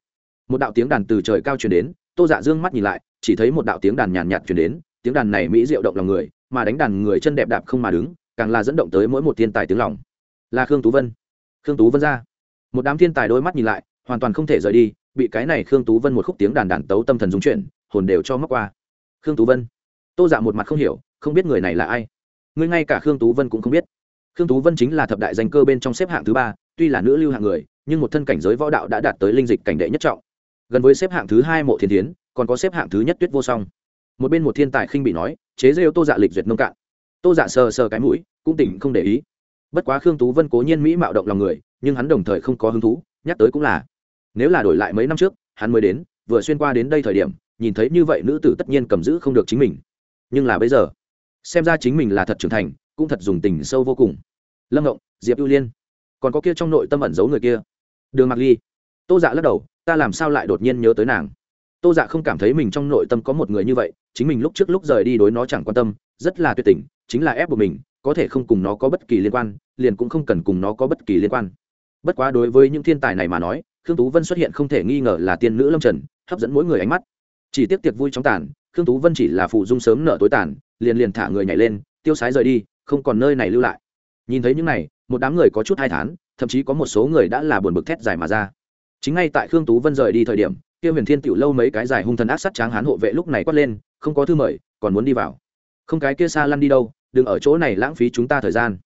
một đạo tiếng đàn từ trời cao truyền đến, tô dạ dương mắt nhìn lại, chỉ thấy một đạo tiếng đàn nhàn nhạt truyền đến, tiếng đàn này mỹ diệu động lòng người, mà đánh đàn người chân đẹp đạp không mà đứng, càng là dẫn động tới mỗi một thiên tài tiếng lòng. Là khương tú vân. Khương tú vân ra. Một đám thiên tài đôi mắt nhìn lại, hoàn toàn không thể rời đi, bị cái này khương tú vân một khúc tiếng đàn đàn tấu tâm thần dung chuyển, hồn đều cho móc qua. Khương tú vân. Tô dạ một mặt không hiểu, không biết người này là ai. Ngươi ngay cả khương tú vân cũng không biết. Khương tú vân chính là thập đại danh cơ bên trong xếp hạng thứ ba, tuy là nữ lưu hạng người, nhưng một thân cảnh giới võ đạo đã đạt tới linh dịch cảnh đệ nhất trọng gần với xếp hạng thứ hai mộ thiên tiến, còn có xếp hạng thứ nhất tuyết vô song. Một bên một thiên tài khinh bị nói, chế rêu tô dạ lịch duyệt nông cạn. Tô dạ sờ sờ cái mũi, cũng tỉnh không để ý. Bất quá khương tú vân cố nhiên mỹ mạo động lòng người, nhưng hắn đồng thời không có hứng thú, nhắc tới cũng là, nếu là đổi lại mấy năm trước, hắn mới đến, vừa xuyên qua đến đây thời điểm, nhìn thấy như vậy nữ tử tất nhiên cầm giữ không được chính mình. Nhưng là bây giờ, xem ra chính mình là thật trưởng thành, cũng thật dùng tình sâu vô cùng. Lâm ngộng, diệp ưu liên, còn có kia trong nội tâm ẩn giấu người kia. Đường mặc ly. Tô dạ lắc đầu ta làm sao lại đột nhiên nhớ tới nàng? Tô dạ không cảm thấy mình trong nội tâm có một người như vậy, chính mình lúc trước lúc rời đi đối nó chẳng quan tâm, rất là tuyệt tình, chính là ép buộc mình, có thể không cùng nó có bất kỳ liên quan, liền cũng không cần cùng nó có bất kỳ liên quan. Bất quá đối với những thiên tài này mà nói, khương tú vân xuất hiện không thể nghi ngờ là tiên nữ lâm trần, hấp dẫn mỗi người ánh mắt. Chỉ tiếc tiệc vui trong tàn, khương tú vân chỉ là phụ dung sớm nở tối tàn, liền liền thả người nhảy lên, tiêu sái rời đi, không còn nơi này lưu lại. Nhìn thấy những này, một đám người có chút hai thán, thậm chí có một số người đã là buồn bực thét dài mà ra chính ngay tại khương tú vân rời đi thời điểm, kia huyền thiên tiểu lâu mấy cái dài hung thần ác sát tráng hán hộ vệ lúc này quát lên, không có thư mời, còn muốn đi vào. Không cái kia xa lăn đi đâu, đừng ở chỗ này lãng phí chúng ta thời gian.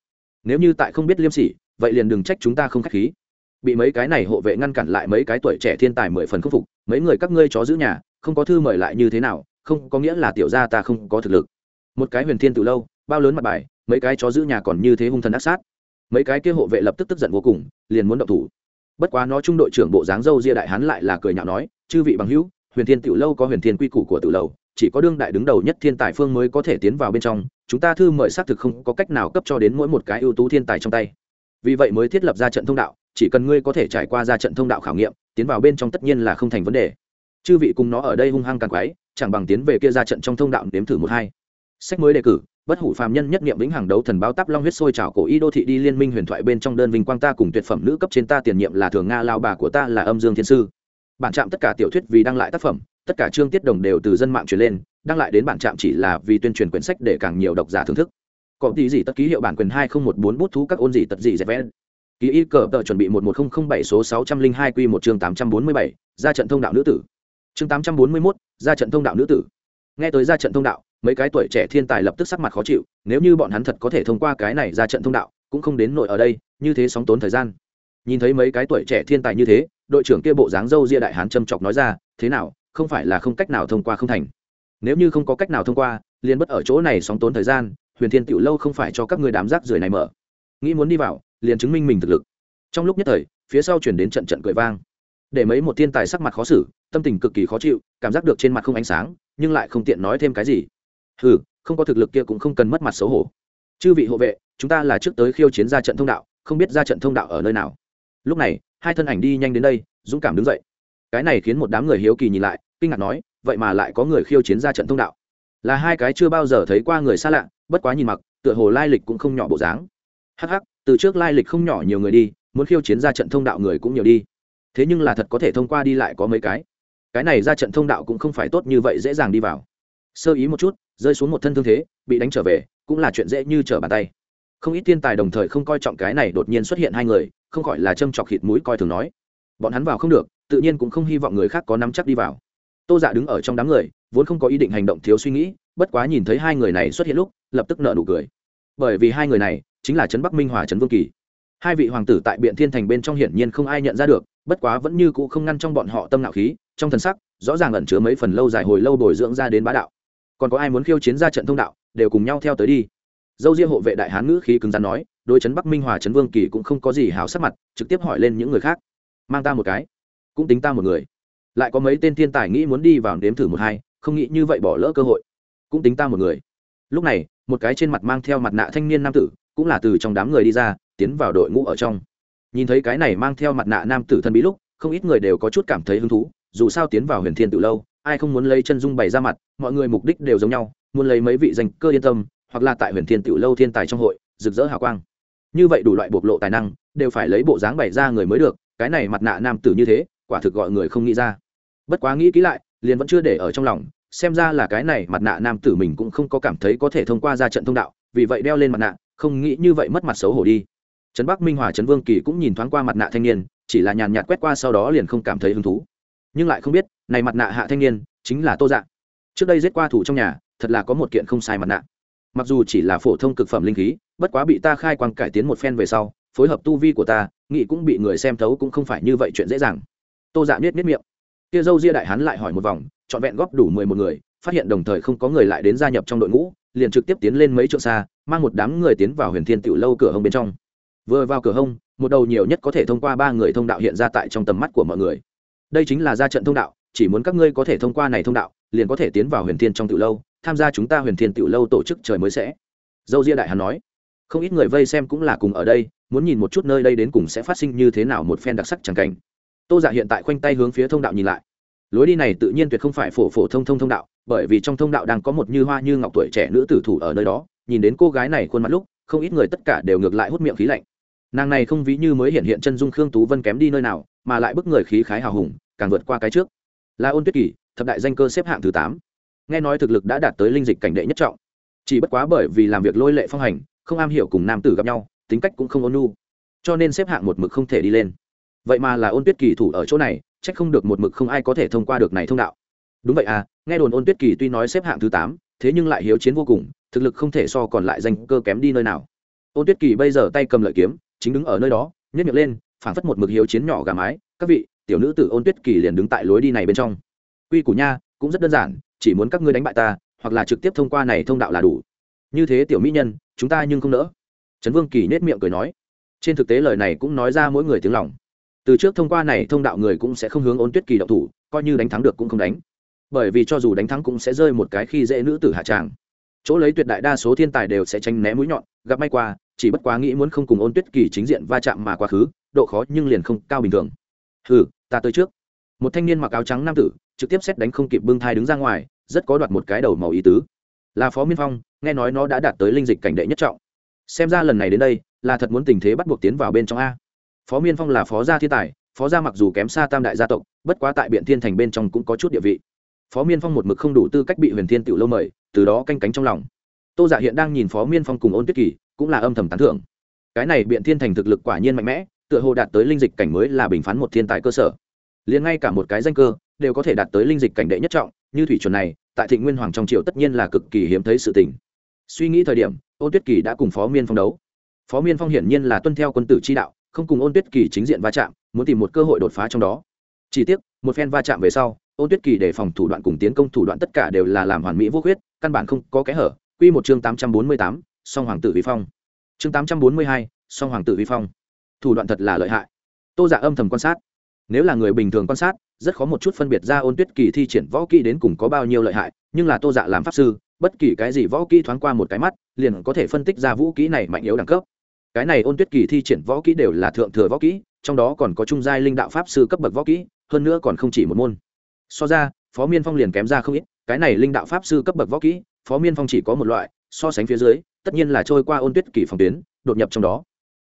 Nếu như tại không biết liêm sỉ, vậy liền đừng trách chúng ta không k h á c h khí. Bị mấy cái này hộ vệ ngăn cản lại mấy cái tuổi trẻ thiên tài mười phần khâm phục, mấy người các ngươi chó giữ nhà, không có thư mời lại như thế nào, không có nghĩa là tiểu gia ta không có thực lực. Một cái huyền thiên từ lâu, bao lớn mặt bài, mấy cái chó giữ nhà còn như thế hung thần ác sát. Mấy cái kia hộ vệ lập tức tức giận vô cùng, liền muốn động thủ bất quá nó trung đội trưởng bộ dáng dâu ria đại hán lại là cười nhạo nói, chư vị bằng hữu, huyền thiên tiểu lâu có huyền thiên quy củ của tiểu lâu chỉ có đương đại đứng đầu nhất thiên tài phương mới có thể tiến vào bên trong, chúng ta thư mời xác thực không có cách nào cấp cho đến mỗi một cái ưu tú thiên tài trong tay. Vì vậy mới thiết lập ra trận thông đạo, chỉ cần ngươi có thể trải qua ra trận thông đạo khảo nghiệm, tiến vào bên trong tất nhiên là không thành vấn đề. Chư vị cùng nó ở đây hung hăng càng quái, chẳng bằng tiến về kia ra trận trong thông đạo nếm thử một hai. Sách mới đề cử bất hủ phàm nhân nhất niệm vĩnh hằng đấu thần báo táp long huyết sôi trào cổ y đô thị đi liên minh huyền thoại bên trong đơn vinh quang ta cùng tuyệt phẩm nữ cấp trên ta tiền nhiệm là thường nga lao bà của ta là âm dương thiên sư. Bản trạm tất cả tiểu thuyết vì đăng lại tác phẩm, tất cả chương tiết đồng đều từ dân mạng truyền lên, đăng lại đến bản trạm chỉ là vì tuyên truyền quyển sách để càng nhiều độc giả thưởng thức. Có tí gì tất ký hiệu bản quyền hai nghìn một bốn bút thú các ôn gì tật gì dẹp vẽ. Ký y cờ tờ chuẩn bị một một nghìn bảy số sáu trăm linh hai q một chương tám trăm bốn mươi bảy, ra trận thông đạo nữ tử. Chương tám trăm bốn mươi mốt, ra trận thông đạo nữ tử. Nghe tới ra trận thông đạo mấy cái tuổi trẻ thiên tài lập tức sắc mặt khó chịu, nếu như bọn hắn thật có thể thông qua cái này ra trận thông đạo, cũng không đến nội ở đây, như thế sóng tốn thời gian. Nhìn thấy mấy cái tuổi trẻ thiên tài như thế, đội trưởng kia bộ dáng dâu ria đại hán châm chọc nói ra, thế nào, không phải là không cách nào thông qua không thành? Nếu như không có cách nào thông qua, liền bất ở chỗ này sóng tốn thời gian, huyền thiên tiểu lâu không phải cho các người đám rác rưởi này mở. Nghĩ muốn đi vào, liền chứng minh mình thực lực. Trong lúc nhất thời, phía sau chuyển đến trận trận cười vang. Để mấy một thiên tài sắc mặt khó xử, tâm tình cực kỳ khó chịu, cảm giác được trên mặt không ánh sáng, nhưng lại không tiện nói thêm cái gì hừ, không có thực lực kia cũng không cần mất mặt xấu hổ. Chư vị hộ vệ, chúng ta là trước tới khiêu chiến ra trận thông đạo, không biết ra trận thông đạo ở nơi nào. Lúc này, hai thân ảnh đi nhanh đến đây, dũng cảm đứng dậy. Cái này khiến một đám người hiếu kỳ nhìn lại, kinh ngạc nói, vậy mà lại có người khiêu chiến ra trận thông đạo. Là hai cái chưa bao giờ thấy qua người xa lạ, bất quá nhìn mặc, tựa hồ lai lịch cũng không nhỏ bộ dáng. Hắc hắc, từ trước lai lịch không nhỏ nhiều người đi, muốn khiêu chiến ra trận thông đạo người cũng nhiều đi. Thế nhưng là thật có thể thông qua đi lại có mấy cái. Cái này ra trận thông đạo cũng không phải tốt như vậy dễ dàng đi vào. Sơ ý một chút rơi xuống một thân thương thế, bị đánh trở về, cũng là chuyện dễ như trở bàn tay. Không ít thiên tài đồng thời không coi trọng cái này đột nhiên xuất hiện hai người, không gọi là châm chọc khịt mũi coi thường nói. Bọn hắn vào không được, tự nhiên cũng không hy vọng người khác có nắm chắc đi vào. Tô dạ đứng ở trong đám người, vốn không có ý định hành động thiếu suy nghĩ, bất quá nhìn thấy hai người này xuất hiện lúc, lập tức nợ nụ cười. Bởi vì hai người này chính là trấn bắc minh hòa trấn vương kỳ. Hai vị hoàng tử tại biện thiên thành bên trong hiển nhiên không ai nhận ra được, bất quá vẫn như cũ không ngăn trong bọn họ tâm nạo khí, trong thần sắc, rõ ràng ẩn chứa mấy phần lâu dài hồi lâu bồi dưỡng ra đến bá đạo còn có ai muốn khiêu chiến ra trận thông đạo, đều cùng nhau theo tới đi. Dâu ria hộ vệ đại hán ngữ khí cứng rắn nói, đối chấn bắc minh hòa trấn vương kỳ cũng không có gì hào sắc mặt, trực tiếp hỏi lên những người khác. Mang ta một cái. Cũng tính ta một người. Lại có mấy tên thiên tài nghĩ muốn đi vào đếm thử một hai, không nghĩ như vậy bỏ lỡ cơ hội. Cũng tính ta một người. Lúc này, một cái trên mặt mang theo mặt nạ thanh niên nam tử, cũng là từ trong đám người đi ra, tiến vào đội ngũ ở trong. Nhìn thấy cái này mang theo mặt nạ nam tử thân bí lúc, không ít người đều có chút cảm thấy hứng thú, dù sao tiến vào huyền thiên từ lâu ai không muốn lấy chân dung bày ra mặt, mọi người mục đích đều giống nhau, muốn lấy mấy vị danh cơ yên tâm, hoặc là tại huyền thiên tiểu lâu thiên tài trong hội, rực rỡ hào quang. Như vậy đủ loại bộc lộ tài năng, đều phải lấy bộ dáng bày ra người mới được, cái này mặt nạ nam tử như thế, quả thực gọi người không nghĩ ra. Bất quá nghĩ kỹ lại, liền vẫn chưa để ở trong lòng, xem ra là cái này mặt nạ nam tử mình cũng không có cảm thấy có thể thông qua ra trận thông đạo, vì vậy đeo lên mặt nạ, không nghĩ như vậy mất mặt xấu hổ đi. Trấn bắc minh hòa trấn vương kỳ cũng nhìn thoáng qua mặt nạ thanh niên, chỉ là nhàn nhạt quét qua sau đó liền không cảm thấy hứng thú nhưng lại không biết, này mặt nạ hạ thanh niên chính là tô dạ. Trước đây giết qua thủ trong nhà, thật là có một kiện không sai mặt nạ. Mặc dù chỉ là phổ thông cực phẩm linh khí, bất quá bị ta khai quang cải tiến một phen về sau, phối hợp tu vi của ta nghị cũng bị người xem thấu cũng không phải như vậy chuyện dễ dàng. Tô dạ biết biết miệng. Kia dâu ria đại hắn lại hỏi một vòng, trọn vẹn góp đủ mười một người, phát hiện đồng thời không có người lại đến gia nhập trong đội ngũ, liền trực tiếp tiến lên mấy chỗ xa, mang một đám người tiến vào huyền thiên tiểu lâu cửa hông bên trong. Vừa vào cửa hông, một đầu nhiều nhất có thể thông qua ba người thông đạo hiện ra tại trong tầm mắt của mọi người đây chính là ra trận thông đạo, chỉ muốn các ngươi có thể thông qua này thông đạo, liền có thể tiến vào huyền thiên trong tiểu lâu, tham gia chúng ta huyền thiên tiểu lâu tổ chức trời mới sẽ. Dâu ria đại Hàn nói. Không ít người vây xem cũng là cùng ở đây, muốn nhìn một chút nơi đây đến cùng sẽ phát sinh như thế nào một phen đặc sắc chẳng cảnh. Tô giả dạ hiện tại khoanh tay hướng phía thông đạo nhìn lại. Lối đi này tự nhiên tuyệt không phải phổ phổ thông thông thông đạo, bởi vì trong thông đạo đang có một như hoa như ngọc tuổi trẻ nữ tử thủ ở nơi đó, nhìn đến cô gái này khuôn mặt lúc, không ít người tất cả đều ngược lại hút miệng khí lạnh nàng này không ví như mới hiện hiện chân dung khương tú vân kém đi nơi nào, mà lại bức người khí khái hào hùng, càng vượt qua cái trước. Là ôn tuyết kỳ thập đại danh cơ xếp hạng thứ tám. Nghe nói thực lực đã đạt tới linh dịch cảnh đệ nhất trọng. Chỉ bất quá bởi vì làm việc lôi lệ phong hành, không am hiểu cùng nam tử gặp nhau, tính cách cũng không ôn nhu, cho nên xếp hạng một mực không thể đi lên. Vậy mà là ôn tuyết kỳ thủ ở chỗ này trách không được một mực không ai có thể thông qua được này thông đạo. Đúng vậy à nghe đồn ôn tuyết kỳ tuy nói xếp hạng thứ tám, thế nhưng lại hiếu chiến vô cùng, thực lực không thể so còn lại danh cơ kém đi nơi nào. Ôn tuyết kỳ bây giờ tay cầm lợi kiếm chính đứng ở nơi đó nhét miệng lên, phảng phất một mực hiếu chiến nhỏ gà mái. Các vị, tiểu nữ tử ôn tuyết kỳ liền đứng tại lối đi này bên trong. Quy củ nha, cũng rất đơn giản, chỉ muốn các ngươi đánh bại ta, hoặc là trực tiếp thông qua này thông đạo là đủ. Như thế tiểu mỹ nhân, chúng ta nhưng không nỡ. Trấn vương kỳ nết miệng cười nói. Trên thực tế lời này cũng nói ra mỗi người tiếng lòng. Từ trước thông qua này thông đạo người cũng sẽ không hướng ôn tuyết kỳ động thủ, coi như đánh thắng được cũng không đánh. Bởi vì cho dù đánh thắng cũng sẽ rơi một cái khi dễ nữ tử hạ tràng. Chỗ lấy tuyệt đại đa số thiên tài đều sẽ tranh né mũi nhọn, gặp may qua chỉ bất quá nghĩ muốn không cùng ôn tuyết kỳ chính diện va chạm mà quá khứ, độ khó nhưng liền không cao bình thường. Hừ, ta tới trước. Một thanh niên mặc áo trắng nam tử, trực tiếp xét đánh không kịp bưng thai đứng ra ngoài, rất có đoạt một cái đầu màu ý tứ. Là phó miên phong, nghe nói nó đã đạt tới linh dịch cảnh đệ nhất trọng. Xem ra lần này đến đây, là thật muốn tình thế bắt buộc tiến vào bên trong a. Phó miên phong là phó gia thiên tài, phó gia mặc dù kém xa tam đại gia tộc, bất quá tại biện thiên thành bên trong cũng có chút địa vị. Phó miên phong một mực không đủ tư cách bị huyền thiên tiểu lâu mời, từ đó canh cánh trong lòng. Tô giả hiện đang nhìn phó miên phong cùng ôn tuyết kỳ cũng là âm thầm tán thưởng. Cái này biện thiên thành thực lực quả nhiên mạnh mẽ, tựa hồ đạt tới linh dịch cảnh mới là bình phán một thiên tài cơ sở. Liền ngay cả một cái danh cơ, đều có thể đạt tới linh dịch cảnh đệ nhất trọng, như thủy chuẩn này, tại thịnh nguyên hoàng trong triều tất nhiên là cực kỳ hiếm thấy sự tình. Suy nghĩ thời điểm, ôn tuyết kỳ đã cùng phó miên phong đấu. Phó miên phong hiển nhiên là tuân theo quân tử chi đạo, không cùng ôn tuyết kỳ chính diện va chạm, muốn tìm một cơ hội đột phá trong đó. Chỉ tiếc, một phen va chạm về sau, ôn tuyết kỳ để phòng thủ đoạn cùng tiến công thủ đoạn tất cả đều là làm hoàn mỹ vô khuyết, căn bản không có kẽ hở. Q một chương tám trăm bốn mươi tám song hoàng tử vi phong. Chương tám trăm bốn mươi hai, song hoàng tử vi phong. Thủ đoạn thật là lợi hại. Tô dạ âm thầm quan sát. Nếu là người bình thường quan sát, rất khó một chút phân biệt ra ôn tuyết kỳ thi triển võ kỹ đến cùng có bao nhiêu lợi hại, nhưng là tô dạ làm pháp sư, bất kỳ cái gì võ kỹ thoáng qua một cái mắt, liền có thể phân tích ra vũ kỹ này mạnh yếu đẳng cấp. Cái này ôn tuyết kỳ thi triển võ kỹ đều là thượng thừa võ kỹ, trong đó còn có trung giai linh đạo pháp sư cấp bậc võ kỹ, hơn nữa còn không chỉ một môn. So ra, phó miên phong liền kém ra không ít, cái này linh đạo pháp sư cấp bậc võ kỹ, phó miên phong chỉ có một loại, so sánh phía dưới tất nhiên là trôi qua ôn tuyết kỳ phòng tuyến, đột nhập trong đó.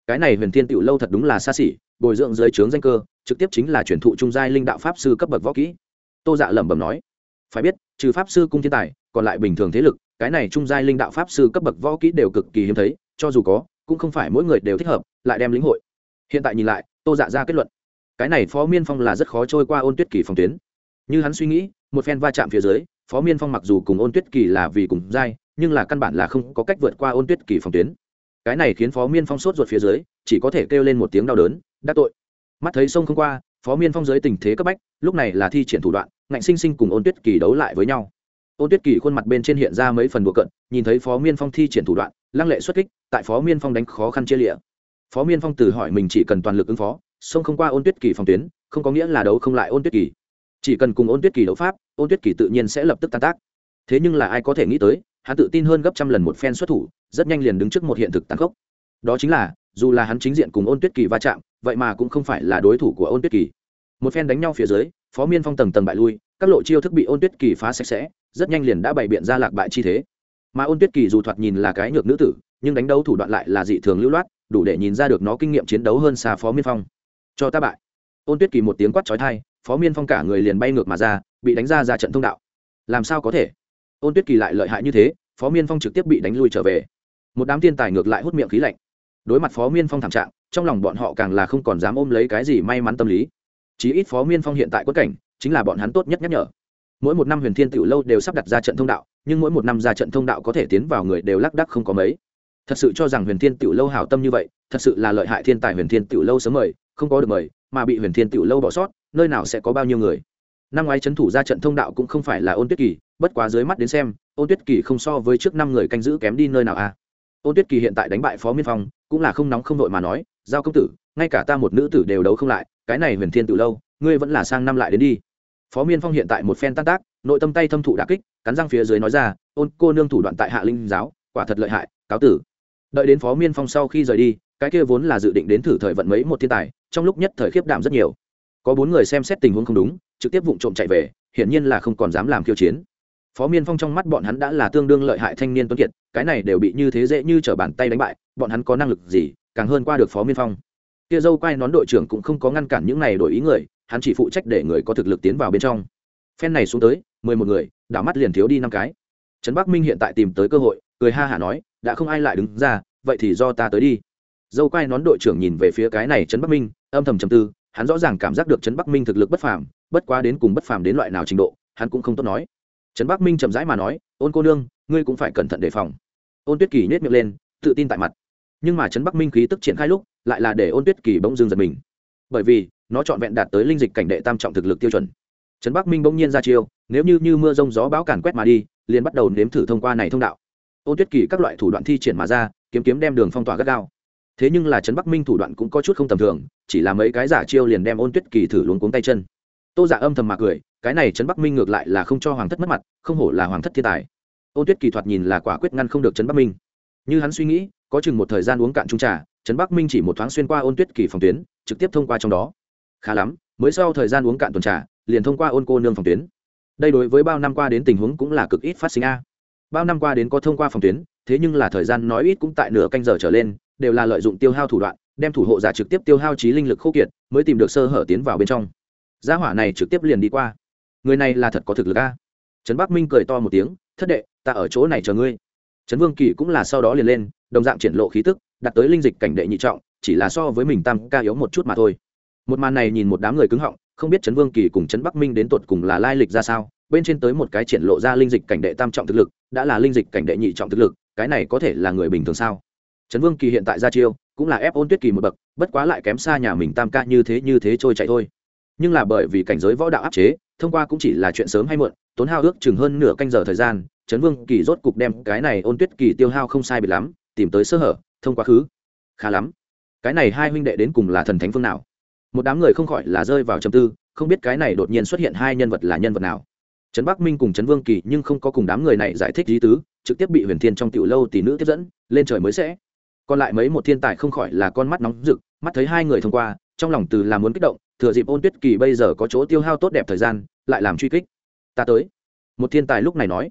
Cái này huyền thiên tựu lâu thật đúng là xa xỉ, bồi dưỡng dưới trướng danh cơ, trực tiếp chính là truyền thụ trung giai linh đạo pháp sư cấp bậc võ kỹ. Tô dạ lẩm bẩm nói, phải biết, trừ pháp sư cung thiên tài, còn lại bình thường thế lực, cái này trung giai linh đạo pháp sư cấp bậc võ kỹ đều cực kỳ hiếm thấy, cho dù có, cũng không phải mỗi người đều thích hợp, lại đem lĩnh hội. Hiện tại nhìn lại, tô dạ ra kết luận, cái này phó miên phong là rất khó trôi qua ôn tuyết kỳ phòng tuyến. Như hắn suy nghĩ, một phen va chạm phía dưới, phó miên phong mặc dù cùng ôn tuyết kỳ là vì cùng giai nhưng là căn bản là không có cách vượt qua ôn tuyết kỳ phòng tuyến. Cái này khiến phó miên phong sốt ruột phía dưới, chỉ có thể kêu lên một tiếng đau đớn đắc tội. Mắt thấy sông không qua, phó miên phong dưới tình thế cấp bách, lúc này là thi triển thủ đoạn, ngạnh sinh sinh cùng ôn tuyết kỳ đấu lại với nhau. Ôn tuyết kỳ khuôn mặt bên trên hiện ra mấy phần bùa cận nhìn thấy phó miên phong thi triển thủ đoạn, lăng lệ xuất kích, tại phó miên phong đánh khó khăn chia lịa phó miên phong từ hỏi mình chỉ cần toàn lực ứng phó, sông không qua ôn tuyết kỳ phòng tuyến, không có nghĩa là đấu không lại ôn tuyết kỳ. Chỉ cần cùng ôn tuyết kỳ đấu pháp, ôn tuyết kỳ tự nhiên sẽ lập tức tan tác. Thế nhưng là ai có thể nghĩ tới hắn tự tin hơn gấp trăm lần một phen xuất thủ, rất nhanh liền đứng trước một hiện thực tàn khốc. Đó chính là, dù là hắn chính diện cùng ôn tuyết kỳ va chạm, vậy mà cũng không phải là đối thủ của ôn tuyết kỳ. Một phen đánh nhau phía dưới, phó miên phong tầng tầng bại lui, các lộ chiêu thức bị ôn tuyết kỳ phá sạch sẽ, rất nhanh liền đã bày biện ra lạc bại chi thế. Mà ôn tuyết kỳ dù thoạt nhìn là cái nhược nữ tử, nhưng đánh đấu thủ đoạn lại là dị thường lưu loát, đủ để nhìn ra được nó kinh nghiệm chiến đấu hơn xa phó miên phong. Cho ta bại. Ôn tuyết kỳ một tiếng quát trói thai phó miên phong cả người liền bay ngược mà ra, bị đánh ra ra trận thông đạo. Làm sao có thể? Ôn tuyết kỳ lại lợi hại như thế, phó miên phong trực tiếp bị đánh lui trở về. Một đám thiên tài ngược lại hút miệng khí lạnh. Đối mặt phó miên phong thảm trạng, trong lòng bọn họ càng là không còn dám ôm lấy cái gì may mắn tâm lý. Chí ít phó miên phong hiện tại quất cảnh, chính là bọn hắn tốt nhất nhắc nhở. Mỗi một năm huyền thiên tiểu lâu đều sắp đặt ra trận thông đạo, nhưng mỗi một năm ra trận thông đạo có thể tiến vào người đều lác đắc không có mấy. Thật sự cho rằng huyền thiên tiểu lâu hào tâm như vậy, thật sự là lợi hại thiên tài huyền thiên tiểu lâu sớm mời, không có được mời, mà bị huyền thiên tiểu lâu bỏ sót, nơi nào sẽ có bao nhiêu người năm ngoái trấn thủ ra trận thông đạo cũng không phải là ôn tuyết kỳ, bất quá dưới mắt đến xem, ôn tuyết kỳ không so với trước năm người canh giữ kém đi nơi nào à. Ôn tuyết kỳ hiện tại đánh bại phó miên phong, cũng là không nóng không đội mà nói, giao công tử, ngay cả ta một nữ tử đều đấu không lại, cái này huyền thiên tự lâu, ngươi vẫn là sang năm lại đến đi. Phó miên phong hiện tại một phen tan tác, nội tâm tay thâm thụ đà kích, cắn răng phía dưới nói ra, ôn, cô nương thủ đoạn tại hạ linh giáo, quả thật lợi hại, cáo tử. Đợi đến phó miên phong sau khi rời đi, cái kia vốn là dự định đến thử thời vận mấy một thiên tài, trong lúc nhất thời khiếp đảm rất nhiều có bốn người xem xét tình huống không đúng, trực tiếp vụng trộm chạy về, hiển nhiên là không còn dám làm khiêu chiến. Phó miên phong trong mắt bọn hắn đã là tương đương lợi hại thanh niên tuấn kiệt, cái này đều bị như thế dễ như t r ở bàn tay đánh bại, bọn hắn có năng lực gì, càng hơn qua được phó miên phong. Kia dâu quay nón đội trưởng cũng không có ngăn cản những này đổi ý người, hắn chỉ phụ trách để người có thực lực tiến vào bên trong. Phen này xuống tới, mười một người, đảo mắt liền thiếu đi năm cái. Trấn bắc minh hiện tại tìm tới cơ hội, cười ha hả nói, đã không ai lại đứng ra, vậy thì do ta tới đi. Dâu quay nón đội trưởng nhìn về phía cái này trấn bắc minh, âm thầm trầm tư hắn rõ ràng cảm giác được trấn bắc minh thực lực bất phàm, bất quá đến cùng bất phàm đến loại nào trình độ, hắn cũng không tốt nói. Trấn bắc minh chậm rãi mà nói, ôn cô nương, ngươi cũng phải cẩn thận đề phòng. Ôn tuyết kỳ nhét miệng lên, tự tin tại mặt. Nhưng mà trấn bắc minh khí tức triển khai lúc, lại là để ôn tuyết kỳ bỗng dưng giật mình. Bởi vì, nó trọn vẹn đạt tới linh dịch cảnh đệ tam trọng thực lực tiêu chuẩn. Trấn bắc minh bỗng nhiên ra chiêu, nếu như như mưa rông gió bão càn quét mà đi, liền bắt đầu nếm thử thông qua này thông đạo. Ôn tuyết kỳ các loại thủ đoạn thi triển mà ra, kiếm kiếm đem đường phong tỏa gắt gao thế nhưng là trấn bắc minh thủ đoạn cũng có chút không tầm thường, chỉ là mấy cái giả chiêu liền đem ôn tuyết kỳ thử luống cuống tay chân. Tô giả âm thầm mà cười, cái này trấn bắc minh ngược lại là không cho hoàng thất mất mặt, không hổ là hoàng thất thiên tài. Ôn tuyết kỳ thoạt nhìn là quả quyết ngăn không được trấn bắc minh. Như hắn suy nghĩ, có chừng một thời gian uống cạn trung trà, trấn bắc minh chỉ một thoáng xuyên qua ôn tuyết kỳ phòng tuyến, trực tiếp thông qua trong đó. Khá lắm, mới sau thời gian uống cạn tuần trà, liền thông qua ôn cô nương phòng tuyến. Đây đối với bao năm qua đến tình huống cũng là cực ít phát sinh a. Bao năm qua đến có thông qua phòng tuyến thế nhưng là thời gian nói ít cũng tại nửa canh giờ trở lên, đều là lợi dụng tiêu hao thủ đoạn, đem thủ hộ giả trực tiếp tiêu hao trí linh lực khô kiệt, mới tìm được sơ hở tiến vào bên trong. Gia hỏa này trực tiếp liền đi qua. Người này là thật có thực lực a. Trấn bắc minh cười to một tiếng, thất đệ, ta ở chỗ này chờ ngươi. Trấn vương kỳ cũng là sau đó liền lên, đồng dạng triển lộ khí tức, đặt tới linh dịch cảnh đệ nhị trọng, chỉ là so với mình tam ca yếu một chút mà thôi. Một màn này nhìn một đám người cứng họng, không biết trấn vương kỳ cùng trấn bắc minh đến tột cùng là lai lịch ra sao, bên trên tới một cái triển lộ ra linh dịch cảnh đệ tam trọng thực lực, đã là linh dịch cảnh đệ nhị trọng thực lực cái này có thể là người bình thường sao? Trấn vương kỳ hiện tại ra chiêu, cũng là ép ôn tuyết kỳ một bậc, bất quá lại kém xa nhà mình tam ca như thế như thế trôi chạy thôi. Nhưng là bởi vì cảnh giới võ đạo áp chế, thông qua cũng chỉ là chuyện sớm hay muộn, tốn hao ước chừng hơn nửa canh giờ thời gian, trấn vương kỳ rốt cục đem cái này ôn tuyết kỳ tiêu hao không sai bị lắm, tìm tới sơ hở, thông quá khứ. Khá lắm. Cái này hai huynh đệ đến cùng là thần thánh phương nào? Một đám người không khỏi là rơi vào trầm tư, không biết cái này đột nhiên xuất hiện hai nhân vật là nhân vật nào. Trấn bắc minh cùng trấn vương kỳ nhưng không có cùng đám người này giải thích lý tứ trực tiếp bị huyền thiên trong tiểu lâu tỷ nữ tiếp dẫn, lên trời mới sẽ. Còn lại mấy một thiên tài không khỏi là con mắt nóng rực, mắt thấy hai người thông qua, trong lòng từ là muốn kích động, thừa dịp ôn tuyết kỳ bây giờ có chỗ tiêu hao tốt đẹp thời gian, lại làm truy kích. Ta tới. Một thiên tài lúc này nói.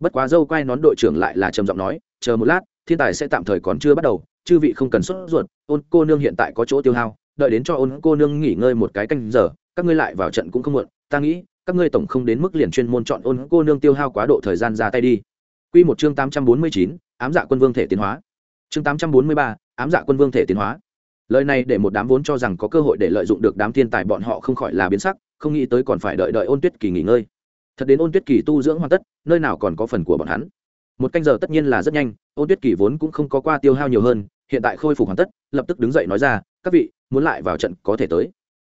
Bất quá dâu quay nón đội trưởng lại là trầm giọng nói, chờ một lát, thiên tài sẽ tạm thời còn chưa bắt đầu, chư vị không cần sốt ruột, ôn cô nương hiện tại có chỗ tiêu hao, đợi đến cho ôn cô nương nghỉ ngơi một cái canh giờ, các ngươi lại vào trận cũng không muộn, ta nghĩ, các ngươi tổng không đến mức liền chuyên môn chọn ôn cô nương tiêu hao quá độ thời gian ra tay đi. Quy một chương tám trăm bốn mươi chín, ám dạ quân vương thể tiến hóa. Chương tám trăm bốn mươi ba, ám dạ quân vương thể tiến hóa. Lời này để một đám vốn cho rằng có cơ hội để lợi dụng được đám thiên tài bọn họ không khỏi là biến sắc, không nghĩ tới còn phải đợi đợi Ôn Tuyết Kỳ nghỉ ngơi. Thật đến Ôn Tuyết Kỳ tu dưỡng hoàn tất, nơi nào còn có phần của bọn hắn. Một canh giờ tất nhiên là rất nhanh, Ôn Tuyết Kỳ vốn cũng không có qua tiêu hao nhiều hơn, hiện tại khôi phục hoàn tất, lập tức đứng dậy nói ra, "Các vị, muốn lại vào trận có thể tới."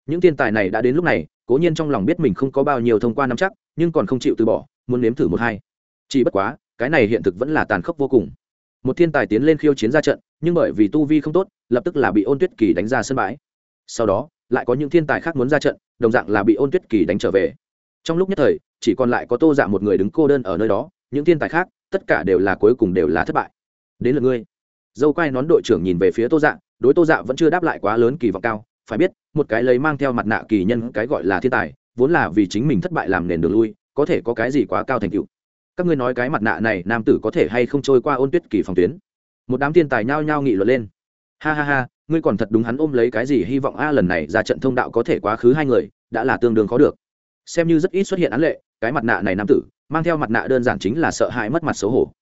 Những thiên tài này đã đến lúc này, cố nhiên trong lòng biết mình không có bao nhiêu thông qua nắm chắc nhưng còn không chịu từ bỏ muốn nếm thử một hai chỉ bất quá cái này hiện thực vẫn là tàn khốc vô cùng. Một thiên tài tiến lên khiêu chiến ra trận, nhưng bởi vì tu vi không tốt, lập tức là bị ôn tuyết kỳ đánh ra sân bãi. Sau đó, lại có những thiên tài khác muốn ra trận, đồng dạng là bị ôn tuyết kỳ đánh trở về. Trong lúc nhất thời, chỉ còn lại có tô dạ một người đứng cô đơn ở nơi đó, những thiên tài khác, tất cả đều là cuối cùng đều là thất bại. Đến lượt ngươi. Dâu quay nón đội trưởng nhìn về phía tô dạ đối tô dạ vẫn chưa đáp lại quá lớn kỳ vọng cao, phải biết, một cái lấy mang theo mặt nạ kỳ nhân cái gọi là thiên tài, vốn là vì chính mình thất bại làm nền đường lui, có thể có cái gì quá cao thành tựu các ngươi nói cái mặt nạ này nam tử có thể hay không trôi qua ôn tuyết kỳ phòng tuyến? Một đám thiên tài nhao nhao nghị luận lên. Ha ha ha, ngươi còn thật đúng hắn ôm lấy cái gì hy vọng a, lần này ra trận thông đạo có thể quá khứ hai người, đã là tương đương khó được. Xem như rất ít xuất hiện án lệ, cái mặt nạ này nam tử, mang theo mặt nạ đơn giản chính là sợ hãi mất mặt xấu hổ.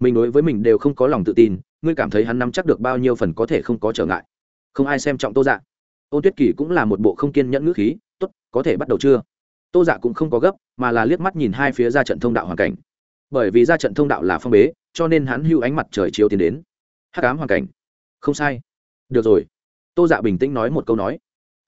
Mình đối với mình đều không có lòng tự tin, ngươi cảm thấy hắn nắm chắc được bao nhiêu phần có thể không có trở ngại. Không ai xem trọng tô dạ. Ôn tuyết kỳ cũng là một bộ không kiên nhẫn ngữ khí t ố t có thể bắt đầu chưa? Tô dạ cũng không có gấp, mà là liếc mắt nhìn hai phía ra trận thông đạo hoàn cảnh bởi vì ra trận thông đạo là phong bế, cho nên hắn hưu ánh mặt trời chiếu tiến đến. Hát cám hoàn cảnh. Không sai. Được rồi. Tô dạ bình tĩnh nói một câu nói.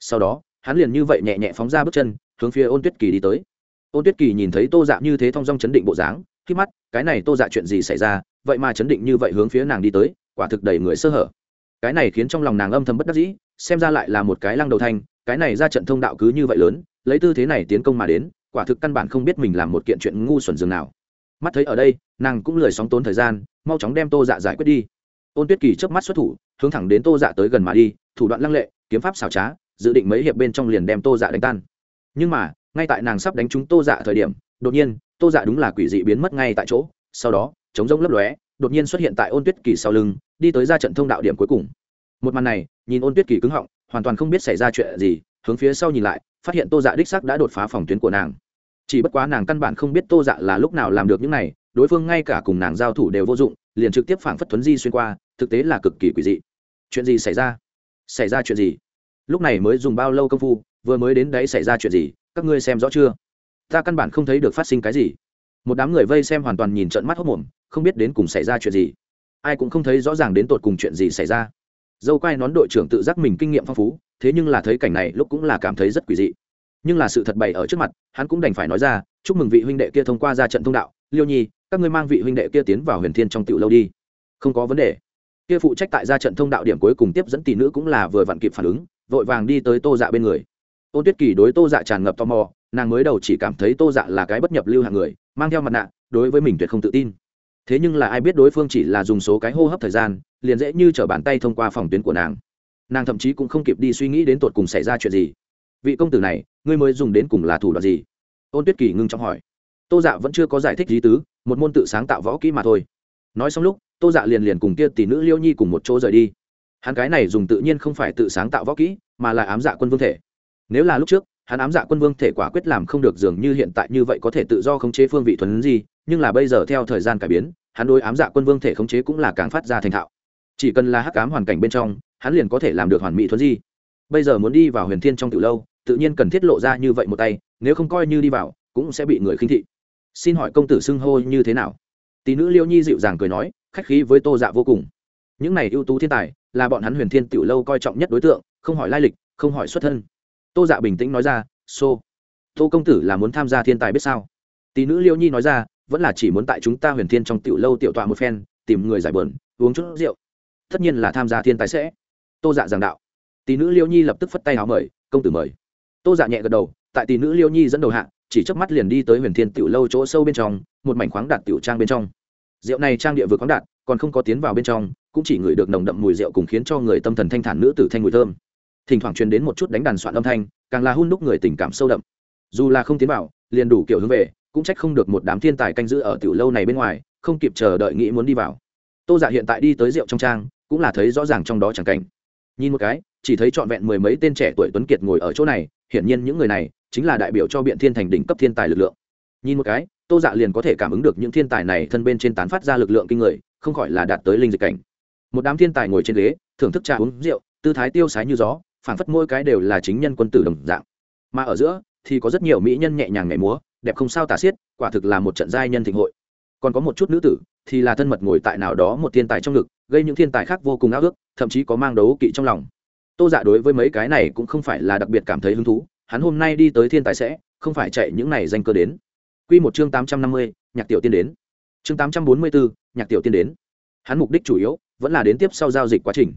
Sau đó, hắn liền như vậy nhẹ nhẹ phóng ra bước chân, hướng phía ôn tuyết kỳ đi tới. Ôn tuyết kỳ nhìn thấy tô dạ như thế thong dong chấn định bộ dáng, khi mắt, cái này tô dạ chuyện gì xảy ra, vậy mà chấn định như vậy hướng phía nàng đi tới, quả thực đầy người sơ hở. Cái này khiến trong lòng nàng âm thầm bất đắc dĩ, xem ra lại là một cái lăng đầu thanh cái này ra trận thông đạo cứ như vậy lớn, lấy tư thế này tiến công mà đến, quả thực căn bản không biết mình làm một kiện chuyện ngu xuẩn dường nào mắt thấy ở đây, nàng cũng lười sóng tốn thời gian, mau chóng đem tô dạ giải quyết đi. Ôn tuyết kỳ chớp mắt xuất thủ, hướng thẳng đến tô dạ tới gần mà đi, thủ đoạn lăng lệ, kiếm pháp xảo trá, dự định mấy hiệp bên trong liền đem tô dạ đánh tan. Nhưng mà, ngay tại nàng sắp đánh trúng tô dạ thời điểm, đột nhiên, tô dạ đúng là quỷ dị biến mất ngay tại chỗ, sau đó chống rông lấp lóe, đột nhiên xuất hiện tại ôn tuyết kỳ sau lưng, đi tới ra trận thông đạo điểm cuối cùng. Một màn này, nhìn ôn tuyết kỳ cứng họng, hoàn toàn không biết xảy ra chuyện gì, hướng phía sau nhìn lại, phát hiện tô dạ đích sắc đã đột phá phòng tuyến của nàng chỉ bất quá nàng căn bản không biết tô dạ là lúc nào làm được những này, đối phương ngay cả cùng nàng giao thủ đều vô dụng, liền trực tiếp phảng phất thuấn di xuyên qua, thực tế là cực kỳ quỷ dị. Chuyện gì xảy ra? Xảy ra chuyện gì? Lúc này mới dùng bao lâu công phu, vừa mới đến đấy xảy ra chuyện gì? Các ngươi xem rõ chưa? Ta căn bản không thấy được phát sinh cái gì. Một đám người vây xem hoàn toàn nhìn trận mắt hốc mồm, không biết đến cùng xảy ra chuyện gì. Ai cũng không thấy rõ ràng đến tột cùng chuyện gì xảy ra. Dâu quai nón đội trưởng tự giác mình kinh nghiệm phong phú, thế nhưng là thấy cảnh này lúc cũng là cảm thấy rất quỷ dị nhưng là sự thật bày ở trước mặt, hắn cũng đành phải nói ra, chúc mừng vị huynh đệ kia thông qua ra trận thông đạo. Liêu nhi, các ngươi mang vị huynh đệ kia tiến vào huyền thiên trong tiểu lâu đi. Không có vấn đề. Kia phụ trách tại ra trận thông đạo điểm cuối cùng tiếp dẫn tỷ nữ cũng là vừa vặn kịp phản ứng, vội vàng đi tới tô dạ bên người. Ôn tuyết kỳ đối tô dạ tràn ngập tò mò, nàng mới đầu chỉ cảm thấy tô dạ là cái bất nhập lưu hàng người, mang theo mặt nạ, đối với mình tuyệt không tự tin. Thế nhưng là ai biết đối phương chỉ là dùng số cái hô hấp thời gian, liền dễ như t bàn tay thông qua phòng tuyến của nàng. Nàng thậm chí cũng không kịp đi suy nghĩ đến tột cùng xảy ra chuyện gì vị công tử này, ngươi mới dùng đến cùng là thủ đoạn gì? Ôn tuyết kỳ ngưng trọng hỏi. Tô dạ vẫn chưa có giải thích lý tứ, một môn tự sáng tạo võ kỹ mà thôi. Nói xong lúc, tô dạ liền liền cùng kia tỷ nữ liêu nhi cùng một chỗ rời đi. Hắn cái này dùng tự nhiên không phải tự sáng tạo võ kỹ, mà là ám dạ quân vương thể. Nếu là lúc trước, hắn ám dạ quân vương thể quả quyết làm không được dường như hiện tại như vậy có thể tự do khống chế phương vị thuần gì nhưng là bây giờ theo thời gian cải biến, hắn đối ám dạ quân vương thể khống chế cũng là càng phát ra thành thạo. Chỉ cần là hắc ám hoàn cảnh bên trong, hắn liền có thể làm được hoàn mỹ thuần di bây giờ muốn đi vào huyền thiên trong từ lâu, tự nhiên cần thiết lộ ra như vậy một tay, nếu không coi như đi vào, cũng sẽ bị người khinh thị. Xin hỏi công tử xưng hô như thế nào? Tỷ nữ liêu nhi dịu dàng cười nói, khách khí với tô dạ vô cùng. Những này ưu tú thiên tài, là bọn hắn huyền thiên tiểu lâu coi trọng nhất đối tượng, không hỏi lai lịch, không hỏi xuất thân. Tô dạ bình tĩnh nói ra, xô、so. tô công tử là muốn tham gia thiên tài biết sao? Tỷ nữ liêu nhi nói ra, vẫn là chỉ muốn tại chúng ta huyền thiên trong tiểu lâu tiểu tọa một phen, tìm người giải bờn uống chút rượu. Tất nhiên là tham gia thiên tài sẽ. Tô dạ giảng đạo tỷ nữ liêu nhi lập tức phất tay áo mời, công tử mời. Tô dạ nhẹ gật đầu, tại tỷ nữ liêu nhi dẫn đầu hạ, chỉ chớp mắt liền đi tới huyền thiên tiểu lâu chỗ sâu bên trong, một mảnh khoáng đạt tiểu trang bên trong. Rượu này trang địa vừa khoáng đạt, còn không có tiến vào bên trong, cũng chỉ ngửi được nồng đậm mùi rượu cùng khiến cho người tâm thần thanh thản nữ tử thanh mùi thơm. Thỉnh thoảng truyền đến một chút đánh đàn soạn âm thanh, càng là hun đúc người tình cảm sâu đậm. Dù là không tiến vào, liền đủ kiểu hướng về, cũng trách không được một đám thiên tài canh giữ ở tiểu lâu này bên ngoài, không kịp chờ đợi nghĩ muốn đi vào. Tô dạ hiện tại đi tới rượu trong trang, cũng là thấy rõ ràng trong đó chẳng cảnh nhìn một cái, chỉ thấy trọn vẹn mười mấy tên trẻ tuổi tuấn kiệt ngồi ở chỗ này, hiển nhiên những người này chính là đại biểu cho biện thiên thành đỉnh cấp thiên tài lực lượng. Nhìn một cái, tô dạ liền có thể cảm ứng được những thiên tài này thân bên trên tán phát ra lực lượng kinh người, không khỏi là đạt tới linh dịch cảnh. Một đám thiên tài ngồi trên ghế, thưởng thức trà uống rượu, tư thái tiêu sái như gió phản phất mỗi cái đều là chính nhân quân tử đồng dạng. Mà ở giữa thì có rất nhiều mỹ nhân nhẹ nhàng nhảy múa, đẹp không sao tả xiết, quả thực là một trận giai nhân thịnh hội còn có một chút nữ tử thì là thân mật ngồi tại nào đó một thiên tài trong ngực, gây những thiên tài khác vô cùng ao ước, thậm chí có mang đấu kỵ trong lòng. Tô dạ đối với mấy cái này cũng không phải là đặc biệt cảm thấy hứng thú, hắn hôm nay đi tới thiên tài sẽ, không phải chạy những này danh cơ đến. Q một chương tám trăm năm mươi, nhạc tiểu tiên đến. Chương tám trăm bốn mươi bốn nhạc tiểu tiên đến. Hắn mục đích chủ yếu vẫn là đến tiếp sau giao dịch quá trình.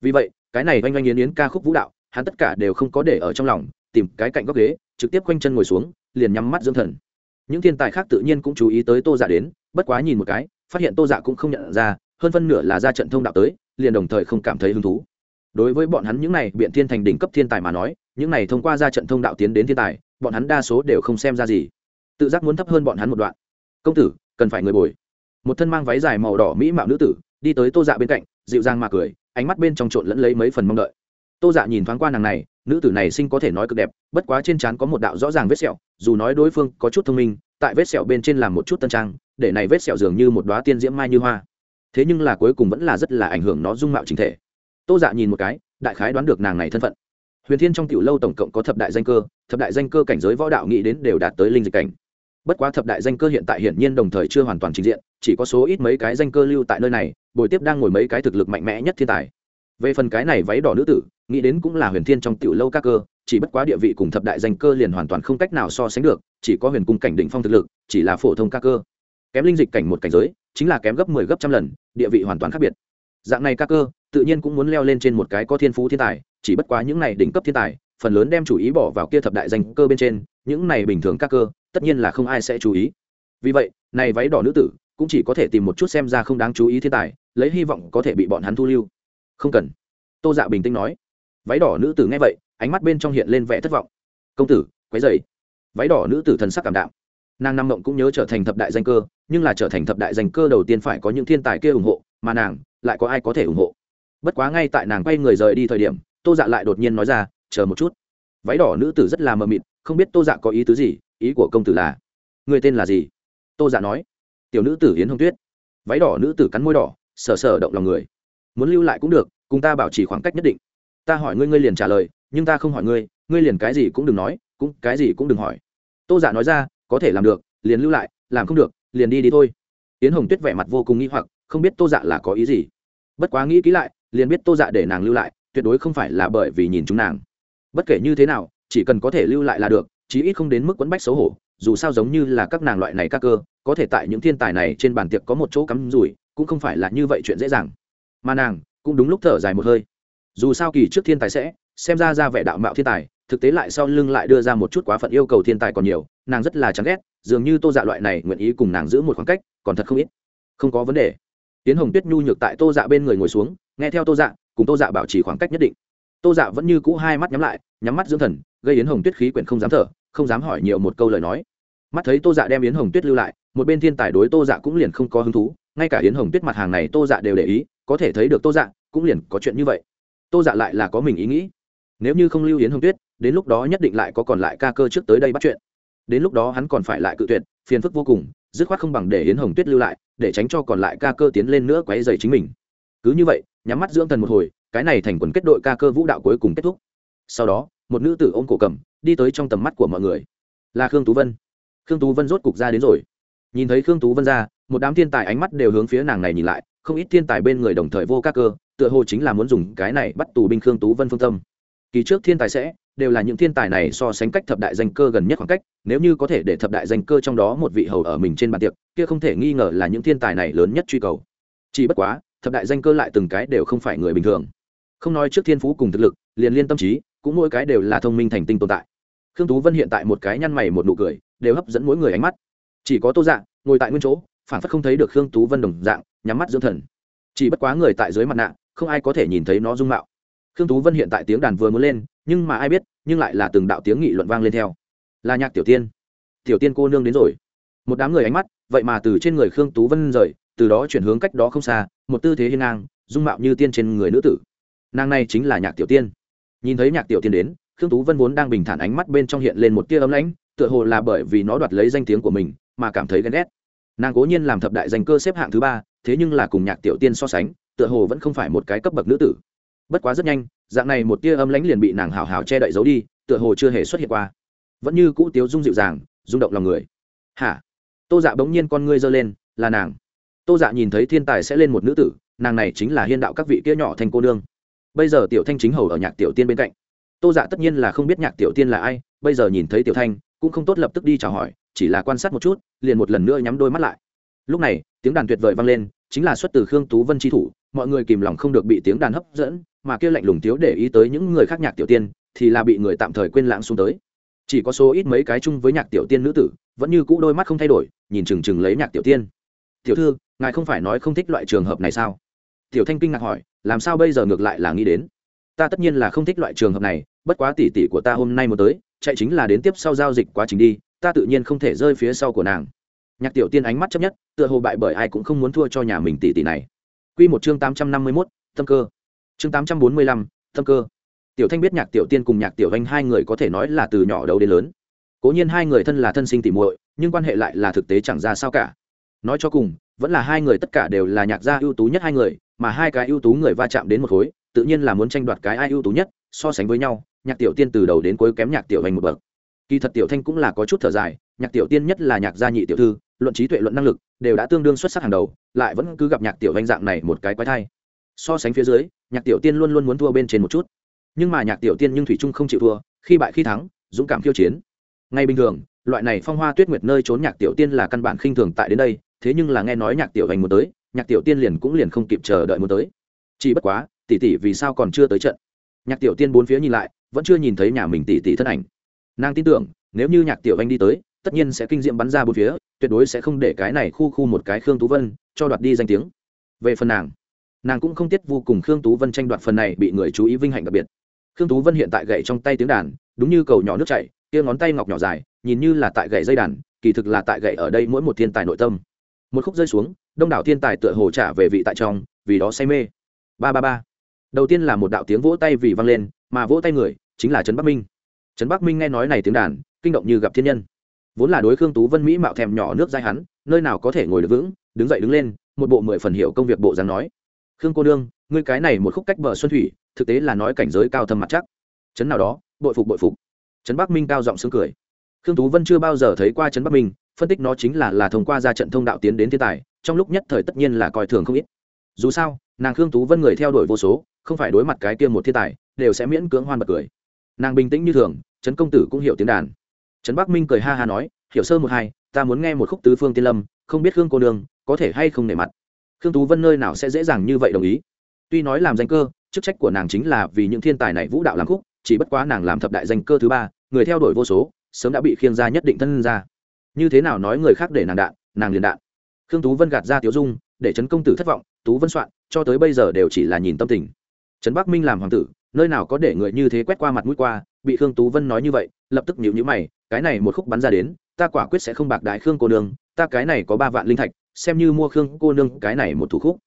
Vì vậy, cái này oanh oanh yến yến ca khúc vũ đạo, hắn tất cả đều không có để ở trong lòng, tìm cái cạnh góc ghế, trực tiếp quanh chân ngồi xuống, liền nhắm mắt dưỡng thần. Những thiên tài khác tự nhiên cũng chú ý tới tô dạ đến bất quá nhìn một cái, phát hiện tô dạ cũng không nhận ra, hơn phân nửa là ra trận thông đạo tới, liền đồng thời không cảm thấy hứng thú. Đối với bọn hắn những này biện thiên thành đỉnh cấp thiên tài mà nói, những này thông qua ra trận thông đạo tiến đến thiên tài, bọn hắn đa số đều không xem ra gì. Tự giác muốn thấp hơn bọn hắn một đoạn. Công tử, cần phải người bồi. Một thân mang váy dài màu đỏ mỹ mạo nữ tử, đi tới tô dạ bên cạnh, dịu dàng mà cười, ánh mắt bên trong trộn lẫn lấy mấy phần mong đợi. Tô dạ nhìn thoáng qua nàng này, nữ tử này sinh có thể nói cực đẹp, bất quá trên trán có một đạo rõ ràng vết sẹo, dù nói đối phương có chút thông minh tại vết sẹo bên trên làm một chút tân trang, để này vết sẹo dường như một đoá tiên diễm mai như hoa. Thế nhưng là cuối cùng vẫn là rất là ảnh hưởng nó dung mạo chính thể. Tô dạ nhìn một cái, đại khái đoán được nàng này thân phận. Huyền thiên trong tiểu lâu tổng cộng có thập đại danh cơ, thập đại danh cơ cảnh giới võ đạo nghĩ đến đều đạt tới linh dịch cảnh. Bất quá thập đại danh cơ hiện tại hiển nhiên đồng thời chưa hoàn toàn trình diện, chỉ có số ít mấy cái danh cơ lưu tại nơi này bồi tiếp đang ngồi mấy cái thực lực mạnh mẽ nhất thiên tài. Về phần cái này váy đỏ nữ tử, nghĩ đến cũng là huyền thiên trong tiểu lâu các cơ chỉ bất quá địa vị cùng thập đại danh cơ liền hoàn toàn không cách nào so sánh được, chỉ có huyền cung cảnh đỉnh phong thực lực, chỉ là phổ thông ca cơ. Kém linh dịch cảnh một cảnh giới, chính là kém gấp mười 10 gấp trăm lần, địa vị hoàn toàn khác biệt. Dạng này ca cơ, tự nhiên cũng muốn leo lên trên một cái có thiên phú thiên tài, chỉ bất quá những này đỉnh cấp thiên tài, phần lớn đem chủ ý bỏ vào kia thập đại danh cơ bên trên, những này bình thường ca cơ, tất nhiên là không ai sẽ chú ý. Vì vậy, này váy đỏ nữ tử cũng chỉ có thể tìm một chút xem ra không đáng chú ý thiên tài, lấy hy vọng có thể bị bọn hắn thu lưu. Không cần. Tô dạ bình tĩnh nói. Váy đỏ nữ tử nghe vậy ánh mắt bên trong hiện lên vẻ thất vọng. Công tử, quấy dày váy đỏ nữ tử thần sắc cảm đạm. Nàng năm mộng cũng nhớ trở thành thập đại danh cơ, nhưng là trở thành thập đại danh cơ đầu tiên phải có những thiên tài kia ủng hộ, mà nàng lại có ai có thể ủng hộ? Bất quá ngay tại nàng quay người rời đi thời điểm, tô dạ lại đột nhiên nói ra, chờ một chút. Váy đỏ nữ tử rất là mờ mịt, không biết tô dạ có ý tứ gì, ý của công tử là, người tên là gì? Tô dạ nói. Tiểu nữ tử yến hồng tuyết. Váy đỏ nữ tử cắn môi đỏ, sờ sờ động lòng người. Muốn lưu lại cũng được, cùng ta bảo trì khoảng cách nhất định. Ta hỏi ngươi ngươi liền trả lời nhưng ta không hỏi ngươi ngươi liền cái gì cũng đừng nói, cũng cái gì cũng đừng hỏi. Tô giả nói ra, có thể làm được, liền lưu lại, làm không được, liền đi đi thôi. Yến hồng tuyết vẻ mặt vô cùng nghi hoặc, không biết tô dạ là có ý gì. Bất quá nghĩ kỹ lại, liền biết tô dạ để nàng lưu lại, tuyệt đối không phải là bởi vì nhìn chúng nàng. Bất kể như thế nào, chỉ cần có thể lưu lại là được, chí ít không đến mức quẫn bách xấu hổ, dù sao giống như là các nàng loại này các cơ, có thể tại những thiên tài này trên bàn tiệc có một chỗ cắm rủi, cũng không phải là như vậy chuyện dễ dàng. Mà nàng, cũng đúng lúc thở dài một hơi. Dù sao kỳ trước thiên tài sẽ xem ra ra vẻ đạo mạo thiên tài, thực tế lại sau lưng lại đưa ra một chút quá phận yêu cầu thiên tài còn nhiều, nàng rất là chán ghét, dường như tô dạ loại này nguyện ý cùng nàng giữ một khoảng cách, còn thật không ít. Không có vấn đề. Tiến hồng tuyết nhu nhược tại tô dạ bên người ngồi xuống, nghe theo tô dạ cùng tô dạ bảo trì khoảng cách nhất định. Tô dạ vẫn như cũ hai mắt nhắm lại, nhắm mắt dưỡng thần, gây yến hồng tuyết khí quyển không dám thở, không dám hỏi nhiều một câu lời nói. Mắt thấy tô dạ đem yến hồng tuyết lưu lại, một bên thiên tài đối tô dạ cũng liền không có hứng thú, ngay cả yến hồng tuyết mặt hàng này tô dạ đều để ý, có thể thấy được tô dạ cũng liền có chuyện như vậy. Tô dạ lại là có mình ý nghĩ nếu như không lưu yến hồng tuyết, đến lúc đó nhất định lại có còn lại ca cơ trước tới đây bắt chuyện. Đến lúc đó hắn còn phải lại cự tuyệt, phiền phức vô cùng, dứt khoát không bằng để yến hồng tuyết lưu lại, để tránh cho còn lại ca cơ tiến lên nữa quấy dày chính mình. Cứ như vậy, nhắm mắt dưỡng thần một hồi, cái này thành quần kết đội ca cơ vũ đạo cuối cùng kết thúc. Sau đó, một nữ tử ôm cổ cầm, đi tới trong tầm mắt của mọi người. Là khương tú vân. Khương tú vân rốt cục ra đến rồi. Nhìn thấy khương tú vân ra, một đám thiên tài ánh mắt đều hướng phía nàng này nhìn lại, không ít thiên tài bên người đồng thời vô ca cơ, tựa hồ chính là muốn dùng cái này bắt tù binh khương tú vân phương tâm kỳ trước thiên tài sẽ, đều là những thiên tài này so sánh cách thập đại danh cơ gần nhất khoảng cách, nếu như có thể để thập đại danh cơ trong đó một vị hầu ở mình trên bàn tiệc, kia không thể nghi ngờ là những thiên tài này lớn nhất truy cầu. Chỉ bất quá, thập đại danh cơ lại từng cái đều không phải người bình thường. Không nói trước thiên phú cùng thực lực, liền liên tâm trí, cũng mỗi cái đều là thông minh thành tinh tồn tại. Khương tú vân hiện tại một cái nhăn mày một nụ cười, đều hấp dẫn mỗi người ánh mắt. Chỉ có tô dạng ngồi tại nguyên chỗ, phản phất không thấy được khương tú vân đồng dạng, nhắm mắt dưỡng thần. Chỉ bất quá người tại dưới mặt nạ, không ai có thể nhìn thấy nó dung mạo khương tú vân hiện tại tiếng đàn vừa muốn lên, nhưng mà ai biết, nhưng lại là từng đạo tiếng nghị luận vang lên theo. Là nhạc tiểu tiên. Tiểu tiên cô nương đến rồi. Một đám người ánh mắt, vậy mà từ trên người khương tú vân rời, từ đó chuyển hướng cách đó không xa, một tư thế hiên ngang, dung mạo như tiên trên người nữ tử. Nàng này chính là nhạc tiểu tiên. Nhìn thấy nhạc tiểu tiên đến, khương tú vân vốn đang bình thản ánh mắt bên trong hiện lên một tia ấm lãnh, tựa hồ là bởi vì nó đoạt lấy danh tiếng của mình, mà cảm thấy ghen ghét. Nàng cố nhiên làm thập đại danh cơ xếp hạng thứ ba, thế nhưng là cùng nhạc tiểu tiên so sánh, tựa hồ vẫn không phải một cái cấp bậc nữ tử bất quá rất nhanh, dạng này một tia âm lãnh liền bị nàng hào hào che đậy giấu đi, tựa hồ chưa hề xuất hiện qua. Vẫn như cũ tiếu dung dịu dàng, rung động lòng người. Hả? Tô dạ bỗng nhiên con ngươi giơ lên, là nàng. Tô dạ nhìn thấy thiên tài sẽ lên một nữ tử, nàng này chính là hiên đạo các vị kia nhỏ thành cô nương. Bây giờ tiểu thanh chính hầu ở nhạc tiểu tiên bên cạnh. Tô dạ tất nhiên là không biết nhạc tiểu tiên là ai, bây giờ nhìn thấy tiểu thanh, cũng không tốt lập tức đi chào hỏi, chỉ là quan sát một chút, liền một lần nữa nhắm đôi mắt lại. Lúc này, tiếng đàn tuyệt vời vang lên, chính là xuất từ khương tú vân tri thủ, mọi người kìm lòng không được bị tiếng đàn hấp dẫn mà kia lạnh lùng thiếu để ý tới những người khác nhạc tiểu tiên, thì là bị người tạm thời quên lãng xuống tới. Chỉ có số ít mấy cái chung với nhạc tiểu tiên nữ tử, vẫn như cũ đôi mắt không thay đổi, nhìn chừng chừng lấy nhạc tiểu tiên. Tiểu thư, ngài không phải nói không thích loại trường hợp này sao? Tiểu thanh kinh ngạc hỏi, làm sao bây giờ ngược lại là nghĩ đến? Ta tất nhiên là không thích loại trường hợp này, bất quá tỷ tỷ của ta hôm nay một tới, chạy chính là đến tiếp sau giao dịch quá trình đi, ta tự nhiên không thể rơi phía sau của nàng. Nhạc tiểu tiên ánh mắt chấp nhất, tựa hồ bại bởi ai cũng không muốn thua cho nhà mình tỷ tỷ này. Quy một chương tám trăm năm mươi mốt, tâm cơ. Chương tám trăm bốn mươi lăm, tâm cơ. Tiểu Thanh biết Nhạc Tiểu Tiên cùng Nhạc Tiểu Anh hai người có thể nói là từ nhỏ đầu đến lớn. Cố nhiên hai người thân là thân sinh tỉ muội, nhưng quan hệ lại là thực tế chẳng ra sao cả. Nói cho cùng, vẫn là hai người tất cả đều là nhạc gia ưu tú nhất hai người, mà hai cái ưu tú người va chạm đến một khối, tự nhiên là muốn tranh đoạt cái ai ưu tú nhất, so sánh với nhau, Nhạc Tiểu Tiên từ đầu đến cuối kém Nhạc Tiểu Anh một bậc. Kỳ thật Tiểu Thanh cũng là có chút thở dài, Nhạc Tiểu Tiên nhất là Nhạc gia nhị tiểu thư, luận trí tuệ luận năng lực đều đã tương đương xuất sắc hàng đầu lại vẫn cứ gặp nhạc tiểu anh dạng này một cái quái thai so sánh phía dưới nhạc tiểu tiên luôn luôn muốn thua bên trên một chút. Nhưng mà nhạc tiểu tiên nhưng thủy trung không chịu thua, khi bại khi thắng, dũng cảm khiêu chiến. Ngay bình thường, loại này phong hoa tuyết nguyệt nơi trốn nhạc tiểu tiên là căn bản khinh thường tại đến đây, thế nhưng là nghe nói nhạc tiểu anh muốn tới, nhạc tiểu tiên liền cũng liền không kịp chờ đợi muốn tới. Chỉ bất quá, tỷ tỷ vì sao còn chưa tới trận? Nhạc tiểu tiên bốn phía nhìn lại, vẫn chưa nhìn thấy nhà mình tỷ tỷ thân ảnh. Nàng tin tưởng, nếu như nhạc tiểu anh đi tới, tất nhiên sẽ kinh diệm bắn ra bốn phía, tuyệt đối sẽ không để cái này khu khu một cái khương tú vân cho đoạt đi danh tiếng. Về phần nàng nàng cũng không tiết vô cùng khương tú vân tranh đoạt phần này bị người chú ý vinh hạnh đặc biệt. Khương tú vân hiện tại gậy trong tay tiếng đàn, đúng như cầu nhỏ nước chảy, kia ngón tay ngọc nhỏ dài, nhìn như là tại gậy dây đàn, kỳ thực là tại gậy ở đây mỗi một thiên tài nội tâm. Một khúc rơi xuống, đông đảo thiên tài tựa hồ trả về vị tại trong, vì đó say mê. Ba ba ba. Đầu tiên là một đạo tiếng vỗ tay vì vang lên, mà vỗ tay người chính là trấn bắc minh. Trấn bắc minh nghe nói này tiếng đàn, kinh động như gặp thiên nhân. Vốn là đối khương tú vân mỹ mạo thèm nhỏ nước dai hắn, nơi nào có thể ngồi được vững, đứng dậy đứng lên, một bộ mười phần hiệu công việc bộ dáng nói khương cô nương, ngươi cái này một khúc cách bờ xuân thủy, thực tế là nói cảnh giới cao thâm mặt chắc. Trấn nào đó, bội phục bội phục. Trấn bắc minh cao giọng sướng cười. Khương tú vân chưa bao giờ thấy qua trấn bắc minh, phân tích nó chính là là thông qua ra trận thông đạo tiến đến thiên tài, trong lúc nhất thời tất nhiên là coi thường không ít. Dù sao, nàng khương tú vân người theo đuổi vô số, không phải đối mặt cái kia một thiên tài, đều sẽ miễn cưỡng hoan bật cười. Nàng bình tĩnh như thường, trấn công tử cũng hiểu tiếng đàn. Trấn bắc minh cười ha ha nói, hiểu sơ một hai, ta muốn nghe một khúc tứ phương tiên lâm, không biết khương cô nương có thể hay không nể mặt khương tú vân nơi nào sẽ dễ dàng như vậy đồng ý? Tuy nói làm danh cơ, chức trách của nàng chính là vì những thiên tài này vũ đạo làm khúc, chỉ bất quá nàng làm thập đại danh cơ thứ ba, người theo đuổi vô số, sớm đã bị khiêng ra nhất định thân ra. Như thế nào nói người khác để nàng đạn, nàng liền đạn. Khương tú vân gạt ra tiếu dung, để trấn công tử thất vọng, tú vân soạn, cho tới bây giờ đều chỉ là nhìn tâm tình. Trấn bắc minh làm hoàng tử, nơi nào có để người như thế quét qua mặt mũi qua, bị khương tú vân nói như vậy, lập tức nhịu nhữ mày, cái này một khúc bắn ra đến, ta quả quyết sẽ không bạc đại khương cô đường. ta cái này có ba vạn linh thạch xem như mua khương cô nương cái này một thủ khúc.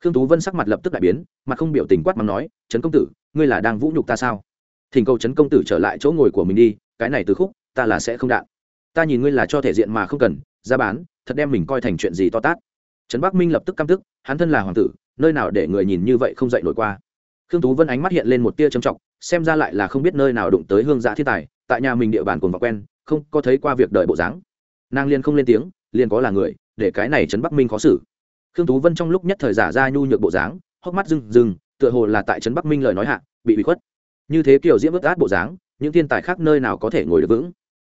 Khương tú vân sắc mặt lập tức đại biến, mặt không biểu tình quát mắng nói, trấn công tử, ngươi là đang vũ nhục ta sao? Thỉnh cầu trấn công tử trở lại chỗ ngồi của mình đi, cái này từ khúc, ta là sẽ không đạn. Ta nhìn ngươi là cho thể diện mà không cần, ra bán, thật đem mình coi thành chuyện gì to tát. Trấn bắc minh lập tức căm tức, hắn thân là hoàng tử, nơi nào để người nhìn như vậy không dậy nổi qua. Khương tú vân ánh mắt hiện lên một tia trầm trọng, xem ra lại là không biết nơi nào đụng tới hương giã thiên tài, tại nhà mình địa bàn cồn và quen, không có thấy qua việc đợi bộ dáng. Nàng liền không lên tiếng, liền có là người để cái này trấn bắc minh khó xử. Khương tú vân trong lúc nhất thời giả ra nhu nhược bộ dáng, hốc mắt rừng rừng tựa hồ là tại trấn bắc minh lời nói hạ, bị bị khuất. Như thế kiểu diễm ướt át bộ dáng, những thiên tài khác nơi nào có thể ngồi được vững.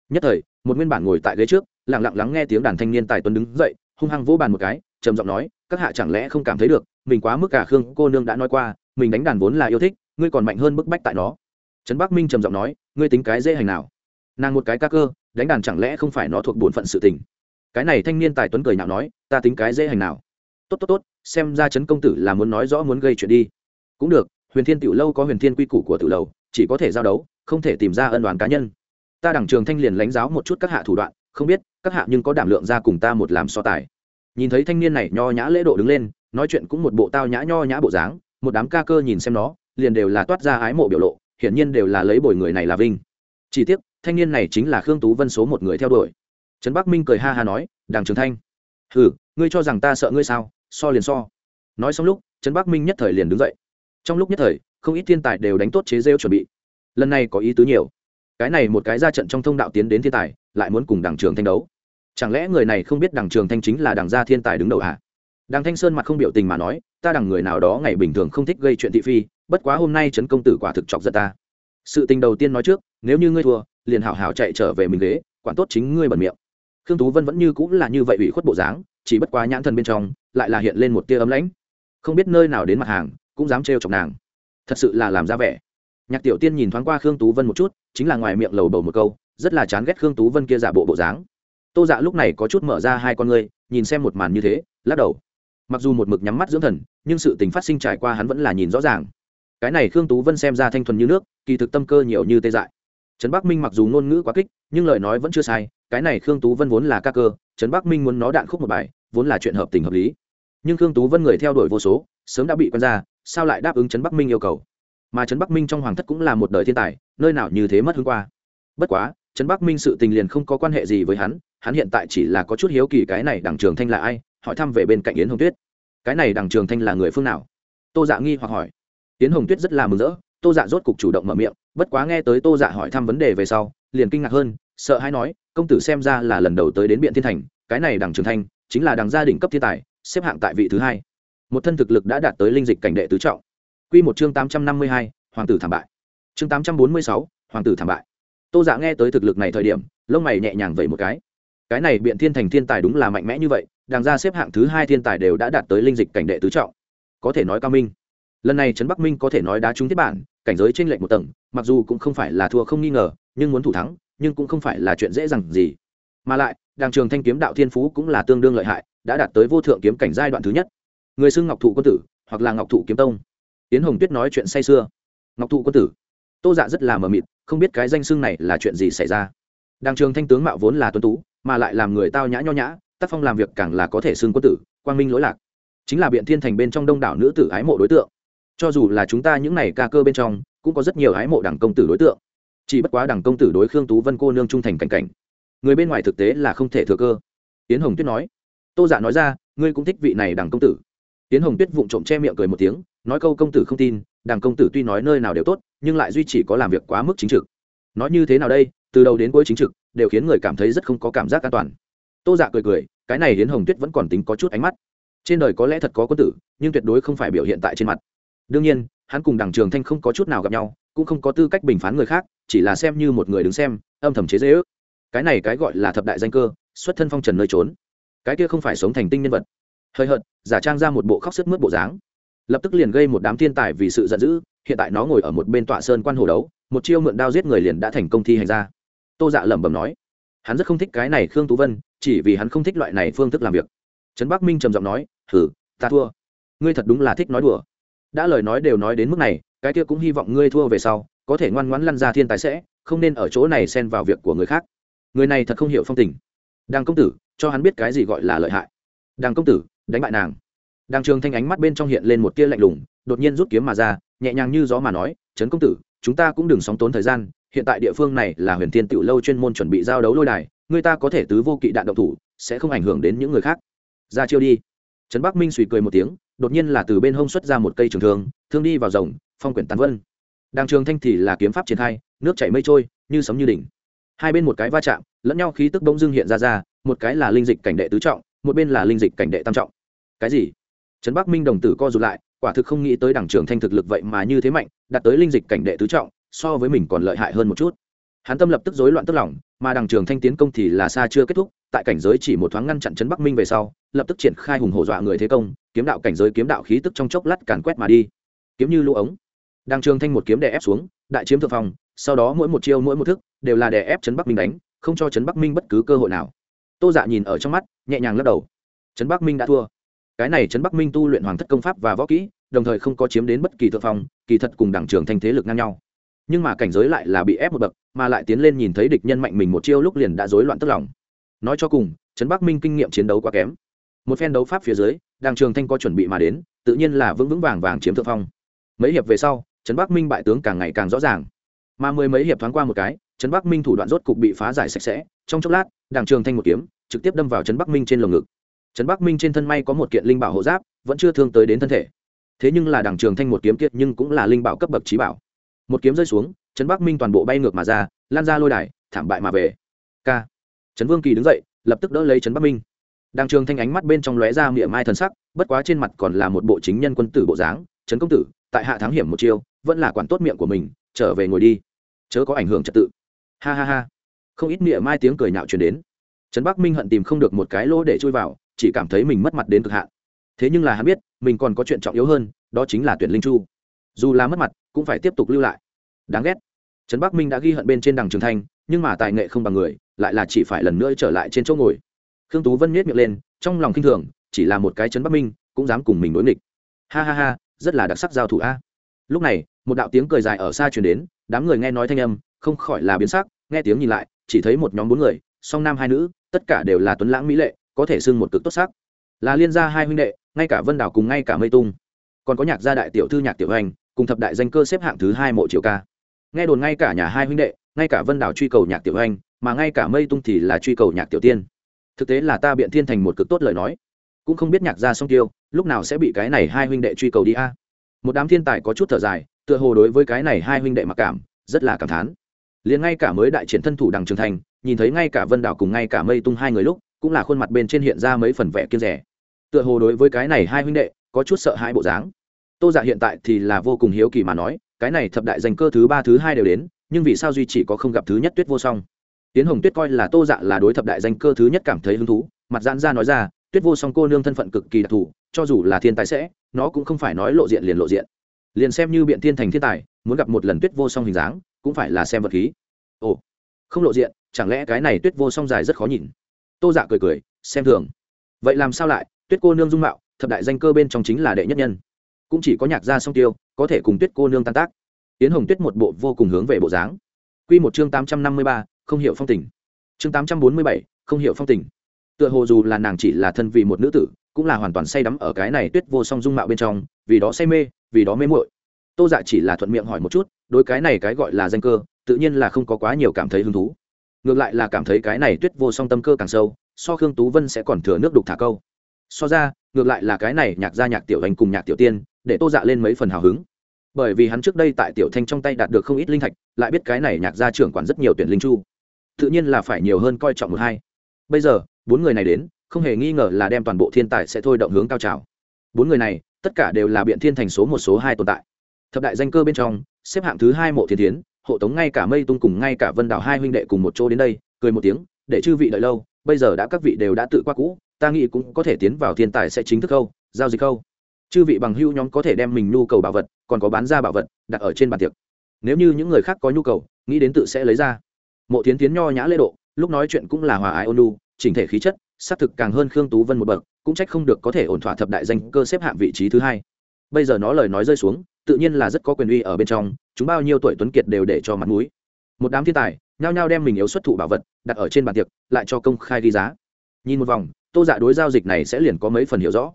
Nhất thời, một nguyên bản ngồi tại ghế trước, lặng lặng lắng nghe tiếng đàn thanh niên tài tuấn đứng dậy, hung hăng vỗ bàn một cái, trầm giọng nói, các hạ chẳng lẽ không cảm thấy được, mình quá mức cả khương cô nương đã nói qua, mình đánh đàn vốn là yêu thích, ngươi còn mạnh hơn bức bách tại nó. Trấn bắc minh trầm giọng nói, ngươi tính cái dễ hành nào? Nàng một cái ca cơ, đánh đàn chẳng lẽ không phải nó thuộc bổn phận sự tình? Cái này thanh niên tài tuấn cười nhạo nói, ta tính cái dễ hành nào. Tốt tốt tốt, xem ra trấn công tử là muốn nói rõ muốn gây chuyện đi. Cũng được, huyền thiên tiểu lâu có huyền thiên quy củ của tiểu lầu chỉ có thể giao đấu, không thể tìm ra ân đoàn cá nhân. Ta đẳng trường thanh liền lãnh giáo một chút các hạ thủ đoạn, không biết, các hạ nhưng có đảm lượng ra cùng ta một làm so tài. Nhìn thấy thanh niên này nho nhã lễ độ đứng lên, nói chuyện cũng một bộ tao nhã nho nhã bộ dáng, một đám ca cơ nhìn xem nó, liền đều là toát ra ái mộ biểu lộ, hiển nhiên đều là lấy bồi người này là vinh. Chỉ tiếc, thanh niên này chính là khương tú vân số một người theo đuổi trấn bắc minh cười ha ha nói đàng trường thanh, hừ, ngươi cho rằng ta sợ ngươi sao? So liền so. Nói xong lúc, trấn bắc minh nhất thời liền đứng dậy. Trong lúc nhất thời, không ít thiên tài đều đánh tốt chế rêu chuẩn bị. Lần này có ý tứ nhiều. Cái này một cái ra trận trong thông đạo tiến đến thiên tài, lại muốn cùng đảng trường thanh đấu. Chẳng lẽ người này không biết đảng trường thanh chính là đảng gia thiên tài đứng đầu à? đảng thanh sơn mặt không biểu tình mà nói, ta đằng người nào đó ngày bình thường không thích gây chuyện thị phi, bất quá hôm nay trấn công tử quả thực chọc giận ta. Sự tình đầu tiên nói trước, nếu như ngươi thua, liền hảo hảo chạy trở về mình ghế, quản tốt chính ngươi bẩn miệng khương tú vân vẫn như cũng là như vậy ủy khuất bộ dáng, chỉ bất quá nhãn thần bên trong lại là hiện lên một tia ấm lãnh. Không biết nơi nào đến mặt hàng, cũng dám trêu chọc nàng. Thật sự là làm ra vẻ. Nhạc tiểu tiên nhìn thoáng qua khương tú vân một chút, chính là ngoài miệng lầu bầu một câu, rất là chán ghét khương tú vân kia giả bộ bộ dáng. Tô dạ lúc này có chút mở ra hai con ngươi, nhìn xem một màn như thế, lắc đầu. Mặc dù một mực nhắm mắt dưỡng thần, nhưng sự tình phát sinh trải qua hắn vẫn là nhìn rõ ràng. Cái này khương tú vân xem ra thanh thuần như nước, kỳ thực tâm cơ nhiều như tê dại. Trấn bắc minh mặc dù ngôn ngữ quá kích, nhưng lời nói vẫn chưa sai cái này khương tú vân vốn là ca cơ, trấn bắc minh muốn nó đạn khúc một bài, vốn là chuyện hợp tình hợp lý. Nhưng khương tú vân người theo đuổi vô số, sớm đã bị quân ra, sao lại đáp ứng trấn bắc minh yêu cầu? Mà trấn bắc minh trong hoàng thất cũng là một đời thiên tài, nơi nào như thế mất hương qua. Bất quá, trấn bắc minh sự tình liền không có quan hệ gì với hắn hắn hiện tại chỉ là có chút hiếu kỳ cái này đằng trường thanh là ai, hỏi thăm về bên cạnh yến hồng tuyết. Cái này đằng trường thanh là người phương nào? Tô dạ nghi hoặc hỏi. Yến hồng tuyết rất là mừng rỡ, tô dạ rốt cục chủ động mở miệng, bất quá nghe tới tô dạ hỏi thăm vấn đề về sau, liền kinh ngạc hơn, sợ hay nói công tử xem ra là lần đầu tới đến biện thiên thành, cái này đằng trường thanh chính là đằng gia đình cấp thiên tài, xếp hạng tại vị thứ hai. Một thân thực lực đã đạt tới linh dịch cảnh đệ tứ trọng. Quy một chương tám trăm năm mươi hai, hoàng tử thảm bại. Chương tám trăm bốn mươi sáu, hoàng tử thảm bại. Tô dạ nghe tới thực lực này thời điểm, lông mày nhẹ nhàng vậy một cái. Cái này biện thiên thành thiên tài đúng là mạnh mẽ như vậy, đằng ra xếp hạng thứ hai thiên tài đều đã đạt tới linh dịch cảnh đệ tứ trọng. Có thể nói cao minh. Lần này trấn bắc minh có thể nói đá trúng tiếp bản, cảnh giới trên lệch một tầng, mặc dù cũng không phải là thua không nghi ngờ, nhưng muốn thủ thắng nhưng cũng không phải là chuyện dễ dàng gì. Mà lại đàng trường thanh kiếm đạo thiên phú cũng là tương đương lợi hại, đã đạt tới vô thượng kiếm cảnh giai đoạn thứ nhất. Người xưng ngọc thụ quân tử, hoặc là ngọc thụ kiếm tông. Tiến hồng tuyết nói chuyện say sưa. Ngọc thụ quân tử. Tô dạ rất là mờ mịt, không biết cái danh xưng này là chuyện gì xảy ra. Đàng trường thanh tướng mạo vốn là tuấn tú, mà lại làm người tao nhã nho nhã, tác phong làm việc càng là có thể xưng quân tử, quang minh lỗi lạc. Chính là biện thiên thành bên trong đông đảo nữ tử ái mộ đối tượng. Cho dù là chúng ta những này ca cơ bên trong, cũng có rất nhiều ái mộ đảng công tử đối tượng chỉ bất quá đằng công tử đối khương tú vân cô nương trung thành cảnh cảnh. Người bên ngoài thực tế là không thể thừa cơ. Tiến hồng tuyết nói. Tô giả dạ nói ra, ngươi cũng thích vị này đằng công tử. Tiến hồng tuyết vụng trộm che miệng cười một tiếng, nói câu công tử không tin, đằng công tử tuy nói nơi nào đều tốt, nhưng lại duy chỉ có làm việc quá mức chính trực. Nói như thế nào đây, từ đầu đến cuối chính trực, đều khiến người cảm thấy rất không có cảm giác an toàn. Tô dạ cười cười, cái này hiến hồng tuyết vẫn còn tính có chút ánh mắt. Trên đời có lẽ thật có quân tử, nhưng tuyệt đối không phải biểu hiện tại trên mặt. Đương nhiên, hắn cùng đằng trường thanh không có chút nào gặp nhau cũng không có tư cách bình phán người khác, chỉ là xem như một người đứng xem, âm thầm chế dễ ước cái này cái gọi là thập đại danh cơ, xuất thân phong trần nơi trốn. Cái kia không phải sống thành tinh nhân vật. Hơi hợt, giả trang ra một bộ khóc sức mướt bộ dáng. Lập tức liền gây một đám thiên tài vì sự giận dữ, hiện tại nó ngồi ở một bên tọa sơn quan hồ đấu, một chiêu mượn đao giết người liền đã thành công thi hành ra. Tô dạ lẩm bẩm nói, hắn rất không thích cái này khương tú vân, chỉ vì hắn không thích loại này phương thức làm việc. Trấn bắc minh trầm giọng nói thử ta thua. Ngươi thật đúng là thích nói đùa. Đã lời nói đều nói đến mức này cái kia cũng hy vọng ngươi thua về sau, có thể ngoan ngoãn lăn ra thiên tài sẽ, không nên ở chỗ này xen vào việc của người khác. Người này thật không hiểu phong tình. Đàng công tử, cho hắn biết cái gì gọi là lợi hại. Đàng công tử, đánh bại nàng. Đàng trường thanh ánh mắt bên trong hiện lên một tia lạnh lùng, đột nhiên rút kiếm mà ra, nhẹ nhàng như gió mà nói, trấn công tử, chúng ta cũng đừng sóng tốn thời gian, hiện tại địa phương này là huyền thiên tiểu lâu chuyên môn chuẩn bị giao đấu lôi đài, người ta có thể tứ vô kỵ đạn động thủ, sẽ không ảnh hưởng đến những người khác. Ra chiêu đi. Trấn bắc minh suy cười một tiếng, đột nhiên là từ bên hông xuất ra một cây trường thương thương đi vào rồng phong quyển tàn vân. Đàng trường thanh thì là kiếm pháp triển khai, nước chảy mây trôi, như sấm như đỉnh. Hai bên một cái va chạm, lẫn nhau khí tức bỗng dưng hiện ra ra, một cái là linh dịch cảnh đệ tứ trọng, một bên là linh dịch cảnh đệ tam trọng. Cái gì? Trấn bắc minh đồng tử co rụt lại, quả thực không nghĩ tới đảng trường thanh thực lực vậy mà như thế mạnh, đạt tới linh dịch cảnh đệ tứ trọng, so với mình còn lợi hại hơn một chút. Hắn tâm lập tức rối loạn tức lòng, mà đằng trường thanh tiến công thì là xa chưa kết thúc, tại cảnh giới chỉ một thoáng ngăn chặn trấn bắc minh về sau, lập tức triển khai hùng hổ dọa người thế công, kiếm đạo cảnh giới kiếm đạo khí tức trong chốc lát càn quét mà đi. Kiếm như lũ ống đang trường thanh một kiếm đè ép xuống, đại chiếm thượng phòng. sau đó mỗi một chiêu mỗi một thức đều là đè ép trấn bắc minh đánh, không cho trấn bắc minh bất cứ cơ hội nào. Tô dạ nhìn ở trong mắt, nhẹ nhàng lắc đầu. Trấn bắc minh đã thua. Cái này trấn bắc minh tu luyện hoàng thất công pháp và võ kỹ, đồng thời không có chiếm đến bất kỳ thượng phòng kỳ thật cùng đảng trường thanh thế lực ngang nhau. Nhưng mà cảnh giới lại là bị ép một bậc, mà lại tiến lên nhìn thấy địch nhân mạnh mình một chiêu lúc liền đã rối loạn tức lòng. Nói cho cùng, trấn bắc minh kinh nghiệm chiến đấu quá kém. Một phen đấu pháp phía dưới đảng trường thanh có chuẩn bị mà đến, tự nhiên là vững vững vàng vàng chiếm thượng phong. Mấy hiệp về sau trấn bắc minh bại tướng càng ngày càng rõ ràng. Mà mười mấy hiệp thoáng qua một cái, trấn bắc minh thủ đoạn rốt cục bị phá giải sạch sẽ. Trong chốc lát, đảng trường thanh một kiếm, trực tiếp đâm vào trấn bắc minh trên lồng ngực. Trấn bắc minh trên thân may có một kiện linh bảo hộ giáp, vẫn chưa thương tới đến thân thể. Thế nhưng là đảng trường thanh một kiếm kiệt nhưng cũng là linh bảo cấp bậc trí bảo. Một kiếm rơi xuống, trấn bắc minh toàn bộ bay ngược mà ra, lan ra lôi đài, thảm bại mà về. K. Trấn vương kỳ đứng dậy, lập tức đỡ lấy trấn bắc minh. Đảng trường thanh ánh mắt bên trong lóe ra miệng mai thần sắc, bất quá trên mặt còn là một bộ chính nhân quân tử bộ dáng. Trấn công tử, tại hạ thắng hiểm một chiêu vẫn là quản tốt miệng của mình, trở về ngồi đi. Chớ có ảnh hưởng trật tự. Ha ha ha. Không ít miệng mai tiếng cười nhạo truyền đến. Trấn bắc minh hận tìm không được một cái lỗ để chui vào, chỉ cảm thấy mình mất mặt đến cực hạn. Thế nhưng là hắn biết, mình còn có chuyện trọng yếu hơn, đó chính là tuyển linh chu. Dù là mất mặt, cũng phải tiếp tục lưu lại. Đáng ghét. Trấn bắc minh đã ghi hận bên trên đằng trường thanh, nhưng mà tài nghệ không bằng người, lại là chỉ phải lần nữa trở lại trên chỗ ngồi. Khương tú vân miết miệng lên, trong lòng kinh thường, chỉ là một cái trấn bắc minh, cũng dám cùng mình đối nghịch. Ha ha ha, rất là đặc sắc giao thủ a. Lúc này một đạo tiếng cười dài ở xa truyền đến, đám người nghe nói thanh âm, không khỏi là biến sắc, nghe tiếng nhìn lại, chỉ thấy một nhóm bốn người, song nam hai nữ, tất cả đều là tuấn lãng mỹ lệ, có thể xưng một cực tốt sắc. Là liên gia hai huynh đệ, ngay cả vân đảo cùng ngay cả mây tung. Còn có nhạc gia đại tiểu thư nhạc tiểu hành, cùng thập đại danh cơ xếp hạng thứ hai mộ triệu ca. Nghe đồn ngay cả nhà hai huynh đệ, ngay cả vân đảo truy cầu nhạc tiểu hành, mà ngay cả mây tung thì là truy cầu nhạc tiểu tiên. Thực tế là ta biện thiên thành một cực tốt lời nói. Cũng không biết nhạc gia song tiêu, lúc nào sẽ bị cái này hai huynh đệ truy cầu đi a? Một đám thiên tài có chút thở dài tựa hồ đối với cái này hai huynh đệ mặc cảm, rất là cảm thán. Liền ngay cả mới đại triển thân thủ đằng trường thành, nhìn thấy ngay cả vân đảo cùng ngay cả mây tung hai người lúc, cũng là khuôn mặt bên trên hiện ra mấy phần vẻ kiên rẻ. Tựa hồ đối với cái này hai huynh đệ, có chút sợ hãi bộ dáng. Tô dạ hiện tại thì là vô cùng hiếu kỳ mà nói, cái này thập đại danh cơ thứ ba, thứ hai đều đến, nhưng vì sao duy chỉ có không gặp thứ nhất tuyết vô song? Tiến hồng tuyết coi là tô dạ là đối thập đại danh cơ thứ nhất cảm thấy hứng thú, mặt giãn ra nói ra, tuyết vô song cô nương thân phận cực kỳ đặc thù, cho dù là thiên tài sẽ, nó cũng không phải nói lộ diện liền lộ diện liền xem như biện thiên thành thiên tài, muốn gặp một lần tuyết vô song hình dáng, cũng phải là xem vật khí. Ồ, không lộ diện, chẳng lẽ cái này tuyết vô song dài rất khó nhìn? Tô dạ cười cười, xem thường. Vậy làm sao lại, tuyết cô nương dung mạo, thập đại danh cơ bên trong chính là đệ nhất nhân. Cũng chỉ có nhạc gia song tiêu, có thể cùng tuyết cô nương tan tác. Tiến hồng tuyết một bộ vô cùng hướng về bộ dáng. Q một chương tám trăm năm mươi ba, không hiểu phong tình. Chương tám trăm bốn mươi bảy, không hiểu phong tình. Tựa hồ dù là nàng chỉ là thân vì một nữ tử, cũng là hoàn toàn say đắm ở cái này tuyết vô song dung mạo bên trong, vì đó say mê vì đó mê muội. Tô dạ chỉ là thuận miệng hỏi một chút, đối cái này cái gọi là danh cơ, tự nhiên là không có quá nhiều cảm thấy hứng thú. Ngược lại là cảm thấy cái này tuyết vô song tâm cơ càng sâu, so khương tú vân sẽ còn thừa nước đục thả câu. So ra, ngược lại là cái này nhạc gia nhạc tiểu anh cùng nhạc tiểu tiên, để tô dạ lên mấy phần hào hứng. Bởi vì hắn trước đây tại tiểu thanh trong tay đạt được không ít linh thạch, lại biết cái này nhạc gia trưởng quản rất nhiều tuyển linh chu. Tự nhiên là phải nhiều hơn coi trọng một hai. Bây giờ, bốn người này đến, không hề nghi ngờ là đem toàn bộ thiên tài sẽ thôi động hướng cao trào. Bốn người này tất cả đều là biện thiên thành số một số hai tồn tại. Thập đại danh cơ bên trong, xếp hạng thứ hai mộ thiên tiến hộ tống ngay cả mây tung cùng ngay cả vân đảo hai huynh đệ cùng một chỗ đến đây, cười một tiếng, để chư vị đợi lâu, bây giờ đã các vị đều đã tự qua cũ, ta nghĩ cũng có thể tiến vào thiên tài sẽ chính thức câu giao dịch câu chư vị bằng hưu nhóm có thể đem mình nhu cầu bảo vật, còn có bán ra bảo vật, đặt ở trên bàn tiệc. Nếu như những người khác có nhu cầu, nghĩ đến tự sẽ lấy ra. Mộ tiến tiến nho nhã lễ độ, lúc nói chuyện cũng là hòa ái ôn lu chỉnh thể khí chất xác thực càng hơn khương tú vân một bậc cũng trách không được có thể ổn thỏa thập đại danh cơ xếp hạng vị trí thứ hai. Bây giờ nó lời nói rơi xuống, tự nhiên là rất có quyền uy ở bên trong, chúng bao nhiêu tuổi tuấn kiệt đều để cho mặt mũi. Một đám thiên tài, nhao nhao đem mình yếu xuất thụ bảo vật, đặt ở trên bàn tiệc, lại cho công khai ghi giá. Nhìn một vòng, tô dạ đối giao dịch này sẽ liền có mấy phần hiểu rõ.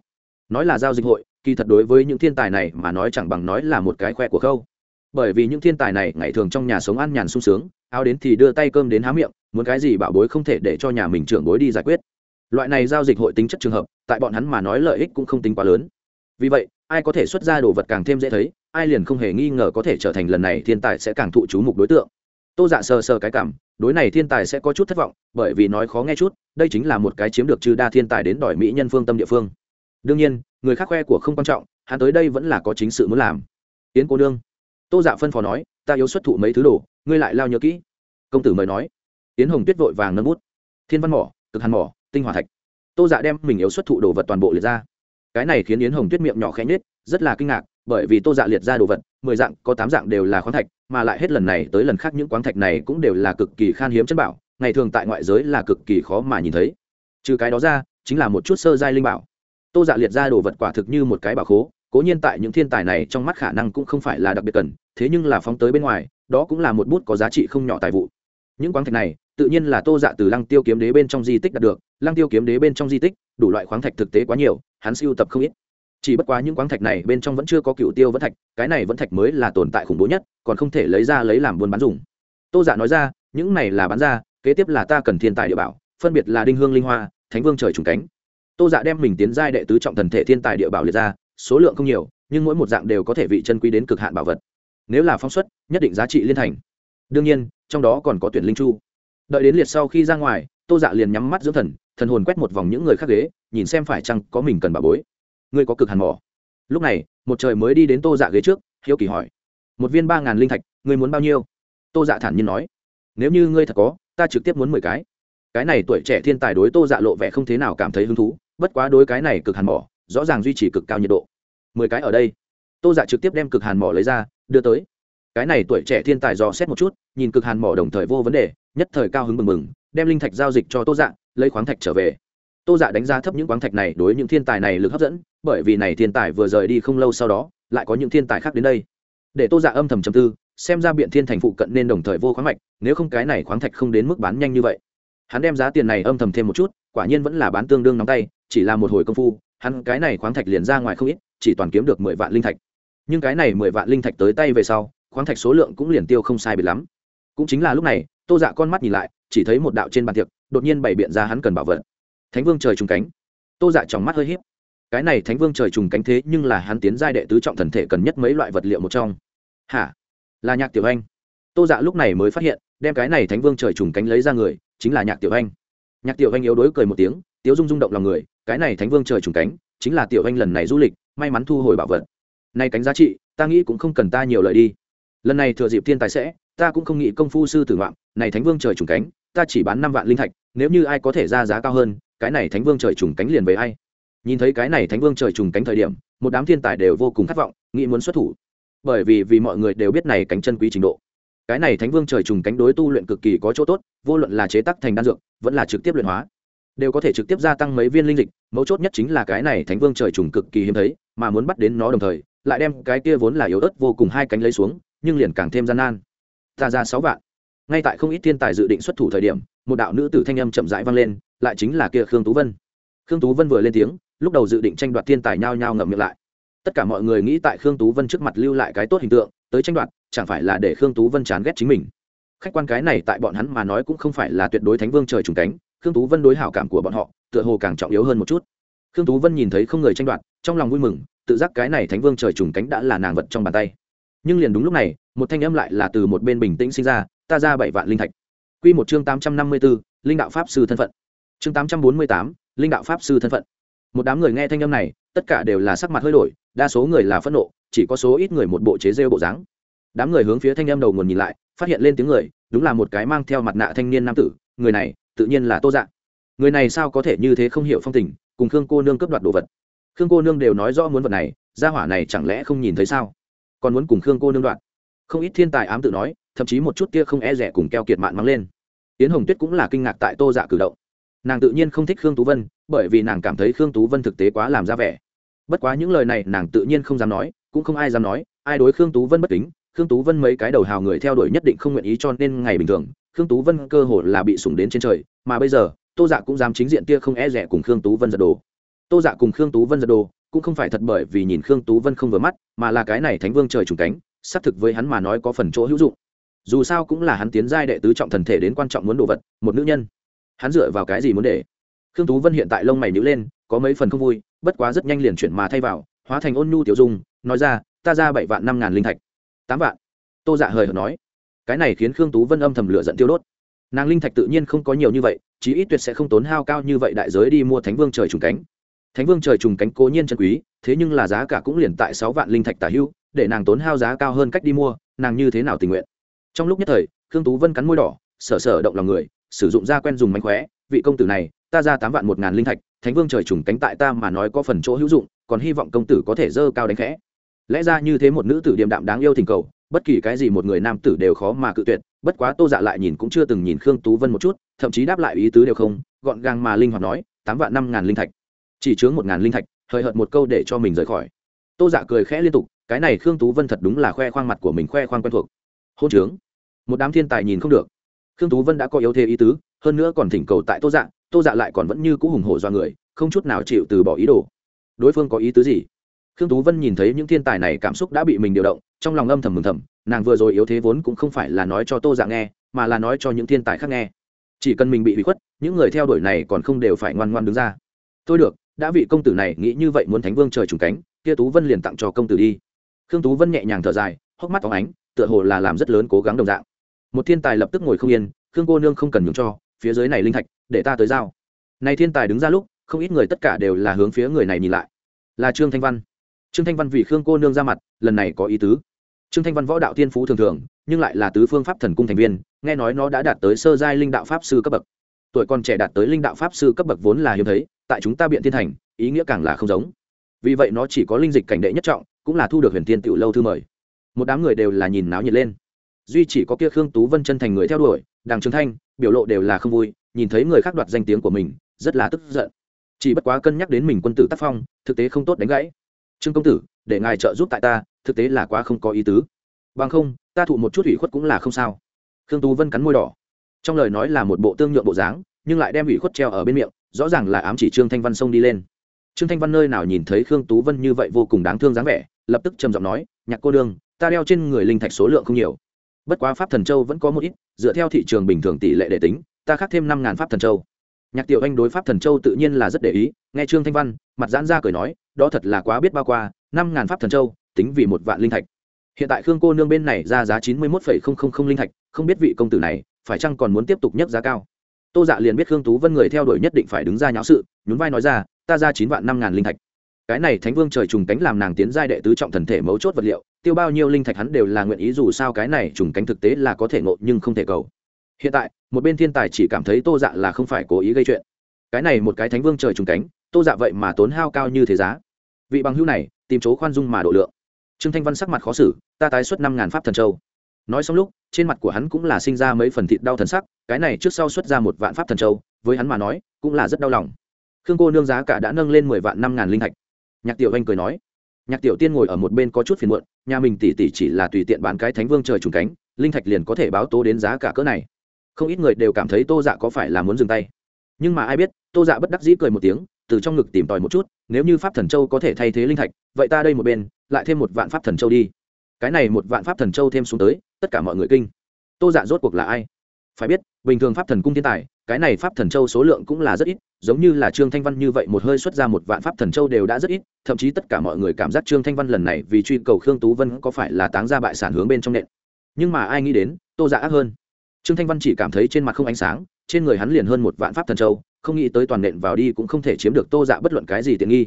Nói là giao dịch hội, kỳ thật đối với những thiên tài này mà nói chẳng bằng nói là một cái khoe của khâu. Bởi vì những thiên tài này ngày thường trong nhà sống ăn nhàn sung sướng, áo đến thì đưa tay cơm đến há miệng, muốn cái gì bảo bối không thể để cho nhà mình trưởng bối đi giải quyết loại này giao dịch hội tính chất trường hợp, tại bọn hắn mà nói lợi ích cũng không tính quá lớn. Vì vậy, ai có thể xuất ra đồ vật càng thêm dễ thấy, ai liền không hề nghi ngờ có thể trở thành lần này thiên tài sẽ càng thụ chú mục đối tượng. Tô dạ sờ sờ cái cảm, đối này thiên tài sẽ có chút thất vọng, bởi vì nói khó nghe chút, đây chính là một cái chiếm được chư đa thiên tài đến đòi mỹ nhân phương tâm địa phương. Đương nhiên, người khác khoe của không quan trọng, hắn tới đây vẫn là có chính sự muốn làm. Yến cô nương. Tô dạ phân phó nói, ta yếu xuất thụ mấy thứ đồ, ngươi lại lao nhớ kỹ. Công tử mời nói. Yến hồng tuyết vội vàng nâng bút. Thiên văn mỏ, cực hàn mỏ tinh hòa thạch. Tô dạ đem mình yếu xuất thụ đồ vật toàn bộ liệt ra. Cái này khiến yến hồng tuyết miệng nhỏ khẽ nhết rất là kinh ngạc, bởi vì tô dạ liệt ra đồ vật, mười dạng, có tám dạng đều là khoáng thạch, mà lại hết lần này tới lần khác những khoáng thạch này cũng đều là cực kỳ khan hiếm chân bảo, ngày thường tại ngoại giới là cực kỳ khó mà nhìn thấy. Trừ cái đó ra, chính là một chút sơ giai linh bảo. Tô dạ liệt ra đồ vật quả thực như một cái bảo khố, cố nhiên tại những thiên tài này trong mắt khả năng cũng không phải là đặc biệt cần, thế nhưng là phóng tới bên ngoài, đó cũng là một bút có giá trị không nhỏ tài vụ. Những quán thạch này, tự nhiên là tô dạ từ lăng tiêu kiếm đế bên trong di tích đạt được lăng tiêu kiếm đế bên trong di tích, đủ loại khoáng thạch thực tế quá nhiều, hắn siêu tập không ít. Chỉ bất quá những khoáng thạch này bên trong vẫn chưa có cựu tiêu vẫn thạch, cái này vẫn thạch mới là tồn tại khủng bố nhất, còn không thể lấy ra lấy làm buôn bán dùng. Tô giả dạ nói ra, những này là bán ra, kế tiếp là ta cần thiên tài địa bảo, phân biệt là đinh hương linh hoa, thánh vương trời trùng cánh. Tô giả dạ đem mình tiến giai đệ tứ trọng thần thể thiên tài địa bảo liệt ra, số lượng không nhiều, nhưng mỗi một dạng đều có thể vị chân quý đến cực hạn bảo vật. Nếu là phóng xuất, nhất định giá trị liên thành. Đương nhiên, trong đó còn có tuyển linh chu. Đợi đến liệt sau khi ra ngoài tô dạ liền nhắm mắt dưỡng thần thần hồn quét một vòng những người khác ghế, nhìn xem phải chăng có mình cần bà bối. Ngươi có cực hàn mỏ. Lúc này, một trời mới đi đến tô dạ ghế trước, hiếu kỳ hỏi. Một viên ba ngàn linh thạch, ngươi muốn bao nhiêu? Tô dạ thản nhiên nói. Nếu như ngươi thật có, ta trực tiếp muốn mười cái. Cái này tuổi trẻ thiên tài đối tô dạ lộ vẻ không thế nào cảm thấy hứng thú, bất quá đối cái này cực hàn mỏ, rõ ràng duy trì cực cao nhiệt độ. Mười cái ở đây. Tô dạ trực tiếp đem cực hàn mỏ lấy ra, đưa tới. Cái này tuổi trẻ thiên tài dò xét một chút, nhìn cực hàn mỏ đồng thời vô vấn đề, nhất thời cao hứng mừng mừng đem linh thạch giao dịch cho tô dạ lấy khoáng thạch trở về. Tô dạ đánh giá thấp những khoáng thạch này đối những thiên tài này lực hấp dẫn, bởi vì này thiên tài vừa rời đi không lâu sau đó, lại có những thiên tài khác đến đây. Để tô dạ âm thầm trầm tư, xem ra biện thiên thành phụ cận nên đồng thời vô khoáng mạch, nếu không cái này khoáng thạch không đến mức bán nhanh như vậy. Hắn đem giá tiền này âm thầm thêm một chút, quả nhiên vẫn là bán tương đương nóng tay, chỉ là một hồi công phu, hắn cái này khoáng thạch liền ra ngoài không ít, chỉ toàn kiếm được mười vạn linh thạch. Nhưng cái này mười vạn linh thạch tới tay về sau, khoáng thạch số lượng cũng liền tiêu không sai biệt lắm. Cũng chính là lúc này, tô dạ con mắt nhìn lại chỉ thấy một đạo trên bàn tiệc, đột nhiên bày biện ra hắn cần bảo vật. Thánh vương trời trùng cánh. Tô dạ trong mắt hơi hiếp cái này thánh vương trời trùng cánh thế nhưng là hắn tiến giai đệ tứ trọng thần thể cần nhất mấy loại vật liệu một trong. Hả? Là nhạc tiểu anh. Tô dạ lúc này mới phát hiện, đem cái này thánh vương trời trùng cánh lấy ra người, chính là nhạc tiểu anh. Nhạc tiểu anh yếu đuối cười một tiếng, tiếu dung rung động lòng người, cái này thánh vương trời trùng cánh, chính là tiểu anh lần này du lịch, may mắn thu hồi bảo vật. Nay cánh giá trị, ta nghĩ cũng không cần ta nhiều lời đi. Lần này thừa dịp thiên tài sẽ, ta cũng không nghĩ công phu sư tử ngoạm, này thánh vương trời trùng cánh ta chỉ bán năm vạn linh thạch, nếu như ai có thể ra giá cao hơn, cái này thánh vương trời trùng cánh liền về ai. Nhìn thấy cái này thánh vương trời trùng cánh thời điểm, một đám thiên tài đều vô cùng khát vọng, nghĩ muốn xuất thủ. Bởi vì vì mọi người đều biết này cánh chân quý trình độ. Cái này thánh vương trời trùng cánh đối tu luyện cực kỳ có chỗ tốt, vô luận là chế tác thành đan dược, vẫn là trực tiếp luyện hóa, đều có thể trực tiếp gia tăng mấy viên linh dịch, mấu chốt nhất chính là cái này thánh vương trời trùng cực kỳ hiếm thấy, mà muốn bắt đến nó đồng thời, lại đem cái kia vốn là yếu ớt vô cùng hai cánh lấy xuống, nhưng liền càng thêm gian nan. Ta ra sáu vạn ngay tại không ít thiên tài dự định xuất thủ thời điểm, một đạo nữ tử thanh âm chậm rãi vang lên, lại chính là kia khương tú vân. Khương tú vân vừa lên tiếng, lúc đầu dự định tranh đoạt thiên tài nhao nhao ngậm miệng lại. Tất cả mọi người nghĩ tại khương tú vân trước mặt lưu lại cái tốt hình tượng, tới tranh đoạt, chẳng phải là để khương tú vân chán ghét chính mình. Khách quan cái này tại bọn hắn mà nói cũng không phải là tuyệt đối thánh vương trời trùng cánh, khương tú vân đối hảo cảm của bọn họ, tựa hồ càng trọng yếu hơn một chút. Khương tú vân nhìn thấy không người tranh đoạt, trong lòng vui mừng, tự giác cái này thánh vương trời trùng cánh đã là nàng vật trong bàn tay. Nhưng liền đúng lúc này, một thanh âm lại là từ một bên bình tĩnh sinh ra ta ra bảy vạn linh thạch Quy một chương tám trăm năm mươi 854, linh đạo pháp sư thân phận. Chương tám trăm bốn mươi tám, linh đạo pháp sư thân phận. Một đám người nghe thanh âm này, tất cả đều là sắc mặt hơi đổi, đa số người là phẫn nộ, chỉ có số ít người một bộ chế rêu bộ dáng. Đám người hướng phía thanh âm đầu nguồn nhìn lại, phát hiện lên tiếng người, đúng là một cái mang theo mặt nạ thanh niên nam tử, người này, tự nhiên là Tô Dạ. Người này sao có thể như thế không hiểu phong tình, cùng Khương cô nương cướp đoạt đồ vật. Khương cô nương đều nói rõ muốn vật này, gia hỏa này chẳng lẽ không nhìn thấy sao? Còn muốn cùng Khương cô nương đoạt. Không ít thiên tài ám tự nói, thậm chí một chút kia không e rẻ cùng keo kiệt mạn mắng lên. Yến hồng tuyết cũng là kinh ngạc tại tô dạ cử động. Nàng tự nhiên không thích khương tú vân, bởi vì nàng cảm thấy khương tú vân thực tế quá làm ra vẻ. Bất quá những lời này nàng tự nhiên không dám nói, cũng không ai dám nói, ai đối khương tú vân bất kính, khương tú vân mấy cái đầu hào người theo đuổi nhất định không nguyện ý cho nên ngày bình thường, khương tú vân cơ hồ là bị sủng đến trên trời, mà bây giờ, tô dạ cũng dám chính diện tia không e rẻ cùng khương tú vân giật đồ. Tô dạ cùng khương tú vân giật đồ, cũng không phải thật bởi vì nhìn khương tú vân không vừa mắt, mà là cái này thánh vương trời trùng cánh, xác thực với hắn mà nói có phần chỗ hữu dụng dù sao cũng là hắn tiến giai đệ tứ trọng thần thể đến quan trọng muốn đồ vật, một nữ nhân. Hắn dựa vào cái gì muốn để? Khương tú vân hiện tại lông mày nhữ lên, có mấy phần không vui, bất quá rất nhanh liền chuyển mà thay vào, hóa thành ôn nhu tiểu dung, nói ra, ta ra bảy vạn năm ngàn linh thạch. Tám vạn? Tô dạ hời hợt nói. Cái này khiến khương tú vân âm thầm lửa giận tiêu đốt. Nàng linh thạch tự nhiên không có nhiều như vậy, chí ít tuyệt sẽ không tốn hao cao như vậy đại giới đi mua thánh vương trời trùng cánh. Thánh vương trời trùng cánh cố nhiên chân quý, thế nhưng là giá cả cũng liền tại sáu vạn linh thạch tả hưu, để nàng tốn hao giá cao hơn cách đi mua, nàng như thế nào tình nguyện? Trong lúc nhất thời, khương tú vân cắn môi đỏ sở sở động lòng người, sử dụng da quen dùng mánh khóe, vị công tử này, ta ra tám vạn một ngàn linh thạch, thánh vương trời trùng cánh tại ta mà nói có phần chỗ hữu dụng, còn hy vọng công tử có thể dơ cao đánh khẽ. Lẽ ra như thế một nữ tử điềm đạm đáng yêu thỉnh cầu, bất kỳ cái gì một người nam tử đều khó mà cự tuyệt, bất quá tô dạ lại nhìn cũng chưa từng nhìn khương tú vân một chút, thậm chí đáp lại ý tứ đều không, gọn gàng mà linh hoạt nói, tám vạn năm ngàn linh thạch, chỉ chướng một ngàn linh thạch hời hợt một câu để cho mình rời khỏi. Tô dạ cười khẽ liên tục, cái này khương tú vân thật đúng là khoe khoang mặt của mình khoe khoang quen thuộc. Hôn trướng một đám thiên tài nhìn không được. Khương tú vân đã có yếu thế ý tứ, hơn nữa còn thỉnh cầu tại tô dạ tô dạ lại còn vẫn như cũ hùng hổ do người, không chút nào chịu từ bỏ ý đồ. Đối phương có ý tứ gì? Khương tú vân nhìn thấy những thiên tài này cảm xúc đã bị mình điều động, trong lòng âm thầm mừng thầm, nàng vừa rồi yếu thế vốn cũng không phải là nói cho tô dạ nghe, mà là nói cho những thiên tài khác nghe. Chỉ cần mình bị bị khuất, những người theo đuổi này còn không đều phải ngoan ngoan đứng ra. Thôi được, đã vị công tử này nghĩ như vậy muốn thánh vương trời trùng cánh, kia tú vân liền tặng cho công tử đi. Khương tú vân nhẹ nhàng thở dài, hốc mắt phóng ánh, tựa hồ là làm rất lớn cố gắng đồng dạng một thiên tài lập tức ngồi không yên, khương cô nương không cần nhường cho, phía dưới này linh thạch, để ta tới giao. Này thiên tài đứng ra lúc, không ít người tất cả đều là hướng phía người này nhìn lại. Là trương thanh văn. Trương thanh văn vì khương cô nương ra mặt, lần này có ý tứ. Trương thanh văn võ đạo tiên phú thường thường, nhưng lại là tứ phương pháp thần cung thành viên, nghe nói nó đã đạt tới sơ giai linh đạo pháp sư cấp bậc. Tuổi còn trẻ đạt tới linh đạo pháp sư cấp bậc vốn là hiếm thấy, tại chúng ta biện thiên thành, ý nghĩa càng là không giống. Vì vậy nó chỉ có linh dịch cảnh đệ nhất trọng, cũng là thu được huyền tiên tiểu lâu thư mời. Một đám người đều là nhìn náo nhiệt lên duy chỉ có kia khương tú vân chân thành người theo đuổi đàng trường thanh, biểu lộ đều là không vui, nhìn thấy người khác đoạt danh tiếng của mình, rất là tức giận. Chỉ bất quá cân nhắc đến mình quân tử tác phong, thực tế không tốt đánh gãy. Trương công tử, để ngài trợ giúp tại ta, thực tế là quá không có ý tứ. Bằng không, ta thụ một chút ủy khuất cũng là không sao. Khương tú vân cắn môi đỏ. Trong lời nói là một bộ tương nhượng bộ dáng, nhưng lại đem ủy khuất treo ở bên miệng, rõ ràng là ám chỉ trương thanh văn xông đi lên. Trương thanh văn nơi nào nhìn thấy khương tú vân như vậy vô cùng đáng thương dáng vẻ, lập tức trầm giọng nói, nhạc cô đương, ta đeo trên người linh thạch số lượng không nhiều bất quá pháp thần châu vẫn có một ít, dựa theo thị trường bình thường tỷ lệ để tính, ta khắc thêm năm ngàn pháp thần châu. Nhạc tiểu anh đối pháp thần châu tự nhiên là rất để ý, nghe trương thanh văn, mặt giãn ra cười nói, đó thật là quá biết bao qua, năm ngàn pháp thần châu, tính vì một vạn linh thạch. Hiện tại khương cô nương bên này ra giá chín mươi một linh thạch, không biết vị công tử này, phải chăng còn muốn tiếp tục nhấc giá cao? Tô dạ liền biết khương tú vân người theo đuổi nhất định phải đứng ra nháo sự, nhún vai nói ra, ta ra chín vạn năm ngàn linh thạch. Cái này thánh vương trời trùng cánh làm nàng tiến giai đệ tứ trọng thần thể mấu chốt vật liệu tiêu bao nhiêu linh thạch hắn đều là nguyện ý, dù sao cái này trùng cánh thực tế là có thể ngộ nhưng không thể cầu. Hiện tại, một bên thiên tài chỉ cảm thấy tô dạ là không phải cố ý gây chuyện. Cái này một cái thánh vương trời trùng cánh, tô dạ vậy mà tốn hao cao như thế giá. Vị bằng hữu này, tìm chỗ khoan dung mà độ lượng. Trương thanh văn sắc mặt khó xử, ta tái xuất năm ngàn pháp thần châu. Nói xong lúc, trên mặt của hắn cũng là sinh ra mấy phần thịt đau thần sắc, cái này trước sau xuất ra một vạn pháp thần châu, với hắn mà nói, cũng là rất đau lòng. Khương cô nương giá cả đã nâng lên mười vạn năm ngàn linh thạch. Nhạc tiểu anh cười nói nhạc tiểu tiên ngồi ở một bên có chút phiền muộn, nhà mình tỉ tỉ chỉ là tùy tiện bán cái thánh vương trời trùng cánh, linh thạch liền có thể báo tố đến giá cả cỡ này. Không ít người đều cảm thấy tô dạ có phải là muốn dừng tay. Nhưng mà ai biết, tô dạ bất đắc dĩ cười một tiếng, từ trong ngực tìm tòi một chút, nếu như pháp thần châu có thể thay thế linh thạch, vậy ta đây một bên, lại thêm một vạn pháp thần châu đi. Cái này một vạn pháp thần châu thêm xuống tới, tất cả mọi người kinh. Tô dạ rốt cuộc là ai? Phải biết, bình thường pháp thần cung thiên tài, cái này pháp thần châu số lượng cũng là rất ít, giống như là trương thanh văn như vậy một hơi xuất ra một vạn pháp thần châu đều đã rất ít, thậm chí tất cả mọi người cảm giác trương thanh văn lần này vì truy cầu khương tú vân có phải là táng ra bại sản hướng bên trong nện. Nhưng mà ai nghĩ đến, tô dạ ác hơn. Trương thanh văn chỉ cảm thấy trên mặt không ánh sáng, trên người hắn liền hơn một vạn pháp thần châu, không nghĩ tới toàn nện vào đi cũng không thể chiếm được tô dạ bất luận cái gì tiện nghi.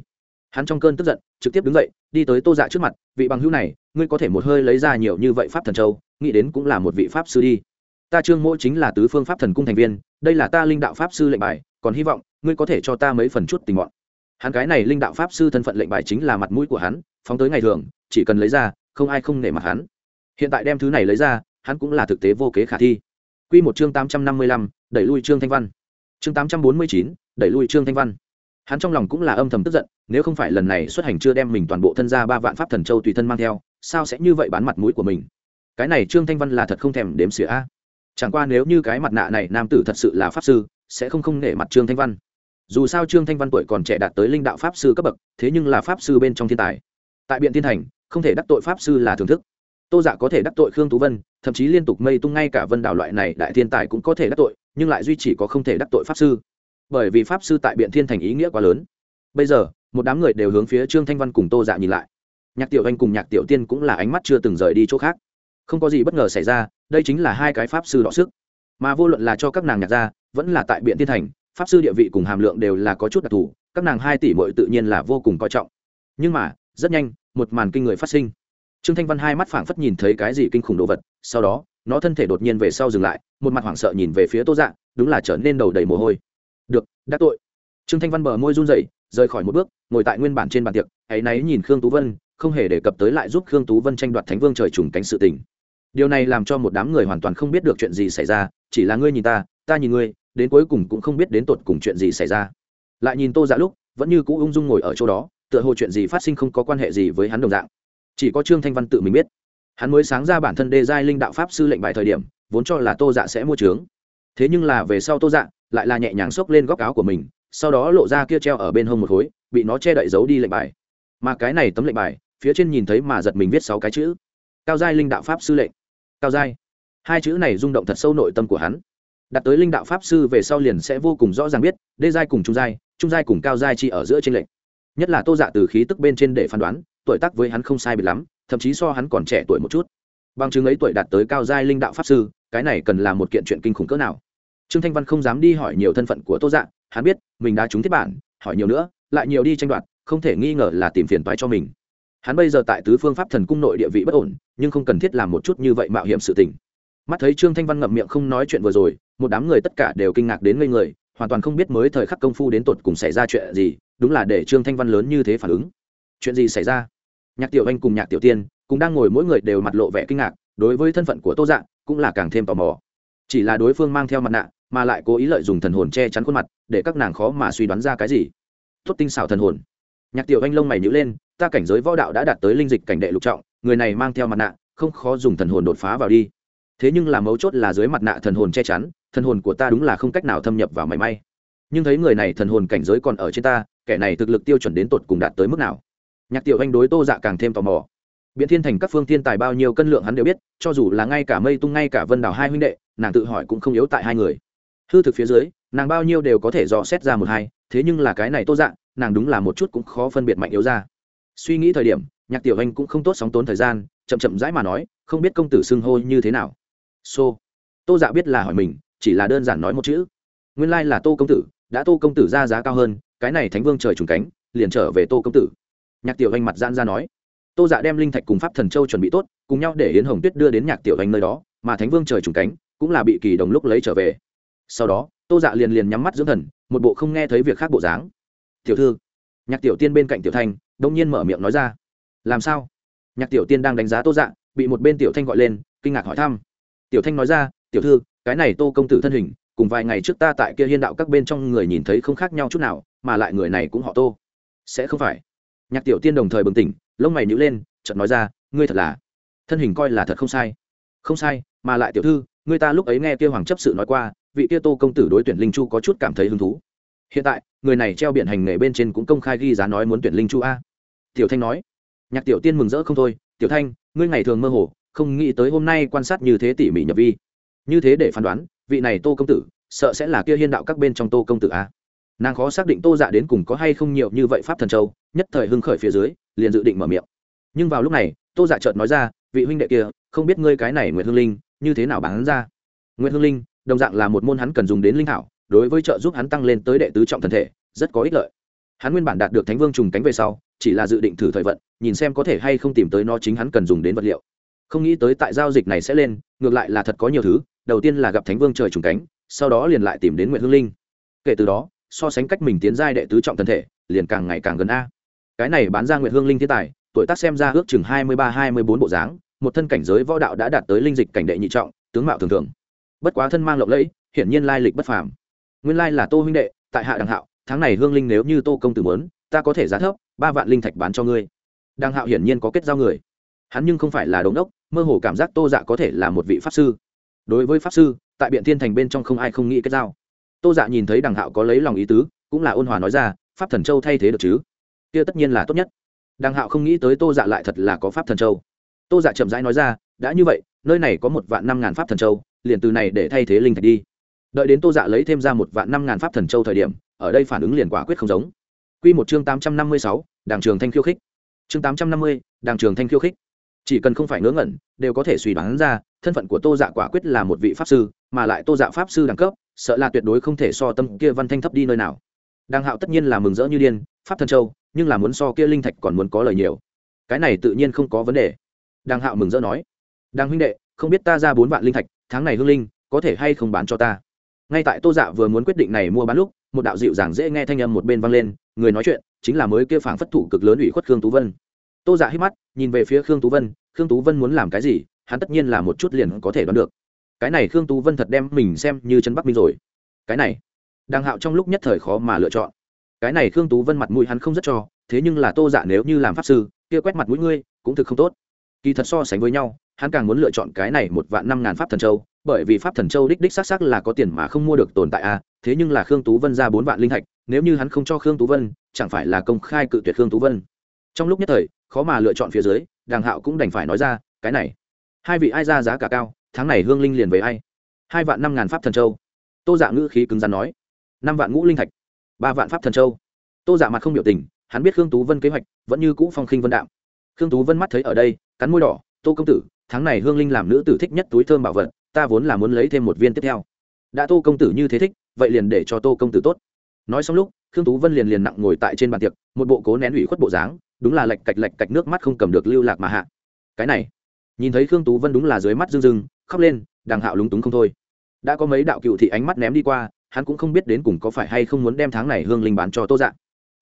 Hắn trong cơn tức giận, trực tiếp đứng dậy, đi tới tô dạ trước mặt, vị bằng hữu này, ngươi có thể một hơi lấy ra nhiều như vậy pháp thần châu, nghĩ đến cũng là một vị pháp sư đi ta trương mỗ chính là tứ phương pháp thần cung thành viên, đây là ta linh đạo pháp sư lệnh bài, còn hy vọng, ngươi có thể cho ta mấy phần chút tình bọn. Hắn cái này linh đạo pháp sư thân phận lệnh bài chính là mặt mũi của hắn, phóng tới ngày thường, chỉ cần lấy ra, không ai không nể mặt hắn. Hiện tại đem thứ này lấy ra, hắn cũng là thực tế vô kế khả thi. Q một chương tám trăm năm mươi lăm, đẩy lui trương thanh văn. Chương tám trăm bốn mươi chín, đẩy lui trương thanh văn. Hắn trong lòng cũng là âm thầm tức giận, nếu không phải lần này xuất hành chưa đem mình toàn bộ thân ra ba vạn pháp thần châu tùy thân mang theo, sao sẽ như vậy bán mặt mũi của mình? Cái này trương thanh văn là thật không thèm đếm xỉa a chẳng qua nếu như cái mặt nạ này nam tử thật sự là pháp sư, sẽ không không nể mặt trương thanh văn. Dù sao trương thanh văn tuổi còn trẻ đạt tới linh đạo pháp sư cấp bậc, thế nhưng là pháp sư bên trong thiên tài. Tại biện thiên thành, không thể đắc tội pháp sư là thưởng thức. Tô dạ có thể đắc tội khương tú vân, thậm chí liên tục mây tung ngay cả vân đảo loại này đại thiên tài cũng có thể đắc tội, nhưng lại duy chỉ có không thể đắc tội pháp sư. Bởi vì pháp sư tại biện thiên thành ý nghĩa quá lớn. Bây giờ, một đám người đều hướng phía trương thanh văn cùng tô dạ nhìn lại. Nhạc tiểu anh cùng nhạc tiểu tiên cũng là ánh mắt chưa từng rời đi chỗ khác. Không có gì bất ngờ xảy ra đây chính là hai cái pháp sư đọ sức. Mà vô luận là cho các nàng nhạc gia, vẫn là tại biện thiên thành, pháp sư địa vị cùng hàm lượng đều là có chút đặc thù, các nàng hai tỷ mội tự nhiên là vô cùng coi trọng. Nhưng mà, rất nhanh, một màn kinh người phát sinh. Trương thanh văn hai mắt phảng phất nhìn thấy cái gì kinh khủng đồ vật, sau đó, nó thân thể đột nhiên về sau dừng lại, một mặt hoảng sợ nhìn về phía tô dạ đúng là trở nên đầu đầy mồ hôi. Được, đã tội. Trương thanh văn bờ môi run rẩy, rời khỏi một bước, ngồi tại nguyên bản trên bàn tiệc, ấy náy nhìn khương tú vân, không hề đề cập tới lại giúp khương tú vân tranh đoạt thánh vương trời trùng cánh sự tình điều này làm cho một đám người hoàn toàn không biết được chuyện gì xảy ra, chỉ là ngươi nhìn ta ta nhìn ngươi, đến cuối cùng cũng không biết đến tột cùng chuyện gì xảy ra. Lại nhìn tô dạ lúc, vẫn như cũ ung dung ngồi ở chỗ đó, tựa hồ chuyện gì phát sinh không có quan hệ gì với hắn đồng dạng. Chỉ có trương thanh văn tự mình biết. Hắn mới sáng ra bản thân đê giai linh đạo pháp sư lệnh bài thời điểm, vốn cho là tô dạ sẽ mua trướng thế nhưng là về sau tô dạ lại là nhẹ nhàng xốc lên góc áo của mình, sau đó lộ ra kia treo ở bên hông một khối, bị nó che đậy giấu đi lệnh bài. Mà cái này tấm lệnh bài, phía trên nhìn thấy mà giật mình viết sáu cái chữ. Cao giai linh đạo pháp sư lệnh cao giai hai chữ này rung động thật sâu nội tâm của hắn. Đặt tới linh đạo pháp sư về sau liền sẽ vô cùng rõ ràng biết, đê giai cùng trung giai trung giai cùng cao giai chi ở giữa trên lệch. Nhất là tô dạ từ khí tức bên trên để phán đoán, tuổi tác với hắn không sai biệt lắm, thậm chí so hắn còn trẻ tuổi một chút. Bằng chứng ấy tuổi đạt tới cao giai linh đạo pháp sư, cái này cần là một kiện chuyện kinh khủng cỡ nào. Trương thanh văn không dám đi hỏi nhiều thân phận của tô dạ hắn biết, mình đã trúng thiết bản, hỏi nhiều nữa, lại nhiều đi tranh đoạt, không thể nghi ngờ là tìm phiền toái cho mình hắn bây giờ tại tứ phương pháp thần cung nội địa vị bất ổn, nhưng không cần thiết làm một chút như vậy mạo hiểm sự tình. Mắt thấy trương thanh văn ngậm miệng không nói chuyện vừa rồi, một đám người tất cả đều kinh ngạc đến ngây người, hoàn toàn không biết mới thời khắc công phu đến tột cùng xảy ra chuyện gì, đúng là để trương thanh văn lớn như thế phản ứng. Chuyện gì xảy ra? Nhạc tiểu anh cùng nhạc tiểu tiên cũng đang ngồi mỗi người đều mặt lộ vẻ kinh ngạc, đối với thân phận của tô dạng cũng là càng thêm tò mò. Chỉ là đối phương mang theo mặt nạ, mà lại cố ý lợi dùng thần hồn che chắn khuôn mặt để các nàng khó mà suy đoán ra cái gì. Tốt tinh xảo thần hồn. Nhạc tiểu anh lông mày nhữ lên ta cảnh giới võ đạo đã đạt tới linh dịch cảnh đệ lục trọng người này mang theo mặt nạ không khó dùng thần hồn đột phá vào đi. Thế nhưng là mấu chốt là dưới mặt nạ thần hồn che chắn thần hồn của ta đúng là không cách nào thâm nhập vào mảy may. Nhưng thấy người này thần hồn cảnh giới còn ở trên ta kẻ này thực lực tiêu chuẩn đến tột cùng đạt tới mức nào? Nhạc tiểu anh đối tô dạ càng thêm tò mò. Biện thiên thành các phương thiên tài bao nhiêu cân lượng hắn đều biết cho dù là ngay cả mây tung ngay cả vân đảo hai huynh đệ nàng tự hỏi cũng không yếu tại hai người. Hư thực phía dưới nàng bao nhiêu đều có thể dò xét ra một hai thế nhưng là cái này tô Dạ, nàng đúng là một chút cũng khó phân biệt mạnh yếu ra suy nghĩ thời điểm, nhạc tiểu anh cũng không tốt sóng tốn thời gian, chậm chậm rãi mà nói, không biết công tử xưng hô như thế nào. Xô. Tô dạ biết là hỏi mình, chỉ là đơn giản nói một chữ. Nguyên lai là tô công tử, đã tô công tử ra giá cao hơn, cái này thánh vương trời trùng cánh, liền trở về tô công tử. Nhạc tiểu anh mặt giãn ra nói. Tô dạ đem linh thạch cùng pháp thần châu chuẩn bị tốt, cùng nhau để hiến hồng tuyết đưa đến nhạc tiểu anh nơi đó, mà thánh vương trời trùng cánh, cũng là bị kỳ đồng lúc lấy trở về. Sau đó, tô dạ liền liền nhắm mắt dưỡng thần, một bộ không nghe thấy việc khác bộ dáng. Tiểu thư. Nhạc tiểu tiên bên cạnh tiểu thanh đông nhiên mở miệng nói ra. Làm sao? Nhạc tiểu tiên đang đánh giá tô dạ bị một bên tiểu thanh gọi lên, kinh ngạc hỏi thăm. Tiểu thanh nói ra, tiểu thư, cái này tô công tử thân hình, cùng vài ngày trước ta tại kia hiên đạo các bên trong người nhìn thấy không khác nhau chút nào, mà lại người này cũng họ tô. Sẽ không phải. Nhạc tiểu tiên đồng thời bừng tỉnh, lông mày nhữ lên, chợt nói ra, ngươi thật là, thân hình coi là thật không sai. Không sai, mà lại tiểu thư người ta lúc ấy nghe kia hoàng chấp sự nói qua, vị kia tô công tử đối tuyển linh chu có chút cảm thấy hứng thú. Hiện tại, người này treo biển hành nghề bên trên cũng công khai ghi giá nói muốn tuyển linh chu a tiểu thanh nói. Nhạc tiểu tiên mừng rỡ không thôi, tiểu thanh, ngươi ngày thường mơ hồ, không nghĩ tới hôm nay quan sát như thế tỉ mỉ nhập vi. Như thế để phán đoán, vị này tô công tử, sợ sẽ là kia hiên đạo các bên trong tô công tử a. Nàng khó xác định tô dạ đến cùng có hay không nhiều như vậy pháp thần châu, nhất thời hưng khởi phía dưới, liền dự định mở miệng. Nhưng vào lúc này, tô dạ chợt nói ra, vị huynh đệ kia, không biết ngươi cái này nguyễn hương linh, như thế nào bán ra? Nguyễn hương linh, đồng dạng là một môn hắn cần dùng đến linh thảo, đối với trợ giúp hắn tăng lên tới đệ tứ trọng thần thể, rất có ích lợi. Hắn nguyên bản đạt được thánh vương trùng cánh về sau chỉ là dự định thử thời vận, nhìn xem có thể hay không tìm tới nó chính hắn cần dùng đến vật liệu. Không nghĩ tới tại giao dịch này sẽ lên, ngược lại là thật có nhiều thứ, đầu tiên là gặp thánh vương trời trùng cánh, sau đó liền lại tìm đến nguyễn hương linh. Kể từ đó, so sánh cách mình tiến giai đệ tứ trọng thân thể, liền càng ngày càng gần a. Cái này bán ra nguyễn hương linh thiên tài, tuổi tác xem ra ước chừng hai mươi ba, hai mươi bốn bộ dáng, một thân cảnh giới võ đạo đã đạt tới linh dịch cảnh đệ nhị trọng, tướng mạo thường thường. Bất quá thân mang lộng lẫy, hiển nhiên lai lịch bất phàm. Nguyên lai là tô huynh đệ, tại hạ đằng hạo, tháng này hương linh nếu như tô công tử muốn ta có thể giá thấp, ba vạn linh thạch bán cho ngươi. Đàng hạo hiển nhiên có kết giao người. Hắn nhưng không phải là đống đốc, mơ hồ cảm giác tô dạ có thể là một vị pháp sư. Đối với pháp sư, tại biện thiên thành bên trong không ai không nghĩ kết giao. Tô dạ nhìn thấy đàng hạo có lấy lòng ý tứ, cũng là ôn hòa nói ra, pháp thần châu thay thế được chứ? Kia tất nhiên là tốt nhất. Đàng hạo không nghĩ tới tô dạ lại thật là có pháp thần châu. Tô dạ chậm rãi nói ra, đã như vậy, nơi này có một vạn năm ngàn pháp thần châu, liền từ này để thay thế linh thạch đi. Đợi đến tô dạ lấy thêm ra một vạn năm ngàn pháp thần châu thời điểm, ở đây phản ứng liền quả quyết không giống. Quy một chương tám trăm năm mươi sáu, đảng trường thanh khiêu khích. Chương tám trăm năm mươi, đảng trường thanh khiêu khích. Chỉ cần không phải ngớ ngẩn, đều có thể suy đoán ra, thân phận của tô dạ quả quyết là một vị pháp sư, mà lại tô dạ pháp sư đẳng cấp, sợ là tuyệt đối không thể so tâm kia văn thanh thấp đi nơi nào. Đàng hạo tất nhiên là mừng rỡ như điên, pháp thần châu, nhưng là muốn so kia linh thạch còn muốn có lời nhiều. Cái này tự nhiên không có vấn đề. Đàng hạo mừng rỡ nói đàng huynh đệ, không biết ta ra bốn vạn linh thạch, tháng này hương linh, có thể hay không bán cho ta? Ngay tại tô dạ vừa muốn quyết định này mua bán lúc một đạo dịu dàng dễ nghe thanh âm một bên vang lên, người nói chuyện chính là mới kia phảng phất thủ cực lớn ủy khuất khương tú vân. Tô giả hít mắt, nhìn về phía khương tú vân, khương tú vân muốn làm cái gì, hắn tất nhiên là một chút liền có thể đoán được. Cái này khương tú vân thật đem mình xem như chân bắc minh rồi. Cái này đàng hạo trong lúc nhất thời khó mà lựa chọn. Cái này khương tú vân mặt mũi hắn không rất cho, thế nhưng là tô giả nếu như làm pháp sư, kia quét mặt mũi ngươi cũng thực không tốt. Kỳ thật so sánh với nhau, hắn càng muốn lựa chọn cái này một vạn năm ngàn pháp thần châu bởi vì pháp thần châu đích đích xác xác là có tiền mà không mua được tồn tại a thế nhưng là khương tú vân ra bốn vạn linh thạch nếu như hắn không cho khương tú vân, chẳng phải là công khai cự tuyệt khương tú vân. Trong lúc nhất thời, khó mà lựa chọn phía dưới, đàng hạo cũng đành phải nói ra, cái này, hai vị ai ra giá cả cao, tháng này hương linh liền về ai? Hai vạn năm ngàn pháp thần châu. Tô dạ ngữ khí cứng rắn nói, năm vạn ngũ linh thạch, ba vạn pháp thần châu. Tô dạ mặt không biểu tình, hắn biết khương tú vân kế hoạch vẫn như cũ phong khinh vân đạm. Khương tú vân mắt thấy ở đây, cắn môi đỏ, tô công tử, tháng này hương linh làm nữ tử thích nhất túi thơm bảo vật ta vốn là muốn lấy thêm một viên tiếp theo. Đã tô công tử như thế thích, vậy liền để cho tô công tử tốt. Nói xong lúc, khương tú vân liền liền nặng ngồi tại trên bàn tiệc, một bộ cố nén ủy khuất bộ dáng, đúng là lệch cạch lệch cạch nước mắt không cầm được lưu lạc mà hạ. Cái này, nhìn thấy khương tú vân đúng là dưới mắt rưng rưng, khóc lên đàng hạo lúng túng không thôi. Đã có mấy đạo cựu thị ánh mắt ném đi qua, hắn cũng không biết đến cùng có phải hay không muốn đem tháng này hương linh bán cho tô dạng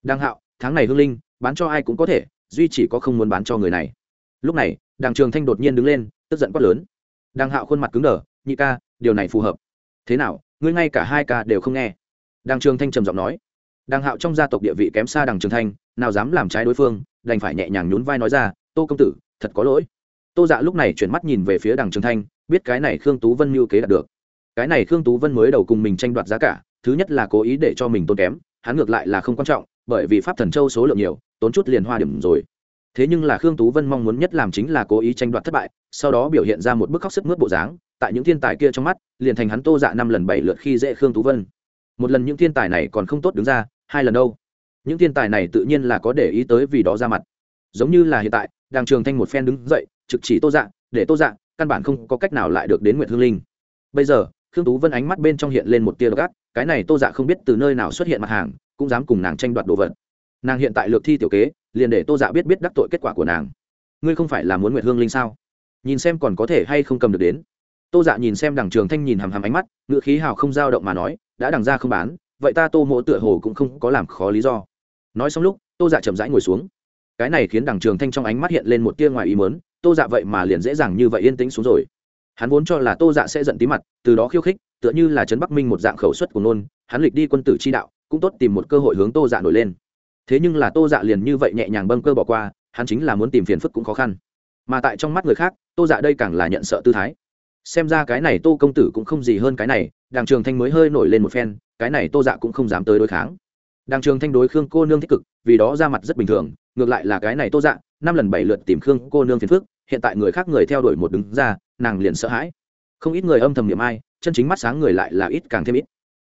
đàng hạo, tháng này hương linh, bán cho ai cũng có thể, duy chỉ có không muốn bán cho người này. Lúc này đàng trường thanh đột nhiên đứng lên, tức giận quát lớn đàng hạo khuôn mặt cứng đờ, nhị ca, điều này phù hợp. Thế nào, ngươi ngay cả hai ca đều không nghe? Đàng trường thanh trầm giọng nói. Đàng hạo trong gia tộc địa vị kém xa đàng trường thanh, nào dám làm trái đối phương, đành phải nhẹ nhàng nhún vai nói ra, tô công tử, thật có lỗi. Tô dạ lúc này chuyển mắt nhìn về phía đàng trường thanh, biết cái này khương tú vân mưu kế đạt được. Cái này khương tú vân mới đầu cùng mình tranh đoạt giá cả, thứ nhất là cố ý để cho mình tốn kém, hắn ngược lại là không quan trọng, bởi vì pháp thần châu số lượng nhiều, tốn chút liền hoa điểm rồi thế nhưng là khương tú vân mong muốn nhất làm chính là cố ý tranh đoạt thất bại, sau đó biểu hiện ra một bức khóc sức mướt bộ dáng, tại những thiên tài kia trong mắt, liền thành hắn tô dạ năm lần bảy lượt khi dễ khương tú vân. Một lần những thiên tài này còn không tốt đứng ra, hai lần đâu? Những thiên tài này tự nhiên là có để ý tới vì đó ra mặt. Giống như là hiện tại, đàng trường thanh một phen đứng dậy, trực chỉ tô dạ để tô dạ căn bản không có cách nào lại được đến nguyện hương linh. Bây giờ, khương tú vân ánh mắt bên trong hiện lên một tia gác cái này tô dạ không biết từ nơi nào xuất hiện mặt hàng, cũng dám cùng nàng tranh đoạt đồ vật. Nàng hiện tại lược thi tiểu kế liền để tô dạ biết biết đắc tội kết quả của nàng. Ngươi không phải là muốn nguyệt hương linh sao? Nhìn xem còn có thể hay không cầm được đến. Tô dạ nhìn xem đằng trường thanh nhìn hằm hằm ánh mắt ngựa khí hào không dao động mà nói, đã đằng ra không bán, vậy ta tô mộ tựa hồ cũng không có làm khó lý do. Nói xong lúc, tô dạ chậm rãi ngồi xuống. Cái này khiến đằng trường thanh trong ánh mắt hiện lên một tia ngoài ý mớn tô dạ vậy mà liền dễ dàng như vậy yên tĩnh xuống rồi. Hắn vốn cho là tô dạ sẽ giận tí mặt, từ đó khiêu khích, tựa như là trấn bắc minh một dạng khẩu suất của nôn hắn lịch đi quân tử chi đạo, cũng tốt tìm một cơ hội hướng tô dạ nổi lên thế nhưng là tô dạ liền như vậy nhẹ nhàng bâng cơ bỏ qua, hắn chính là muốn tìm phiền phức cũng khó khăn. Mà tại trong mắt người khác, tô dạ đây càng là nhận sợ tư thái. Xem ra cái này tô công tử cũng không gì hơn cái này đàng trường thanh mới hơi nổi lên một phen, cái này tô dạ cũng không dám tới đối kháng. Đàng trường thanh đối khương cô nương tích cực, vì đó ra mặt rất bình thường, ngược lại là cái này tô dạ năm lần bảy lượt tìm khương cô nương phiền phức, hiện tại người khác người theo đuổi một đứng ra, nàng liền sợ hãi. Không ít người âm thầm niệm ai, chân chính mắt sáng người lại là ít càng thêm ít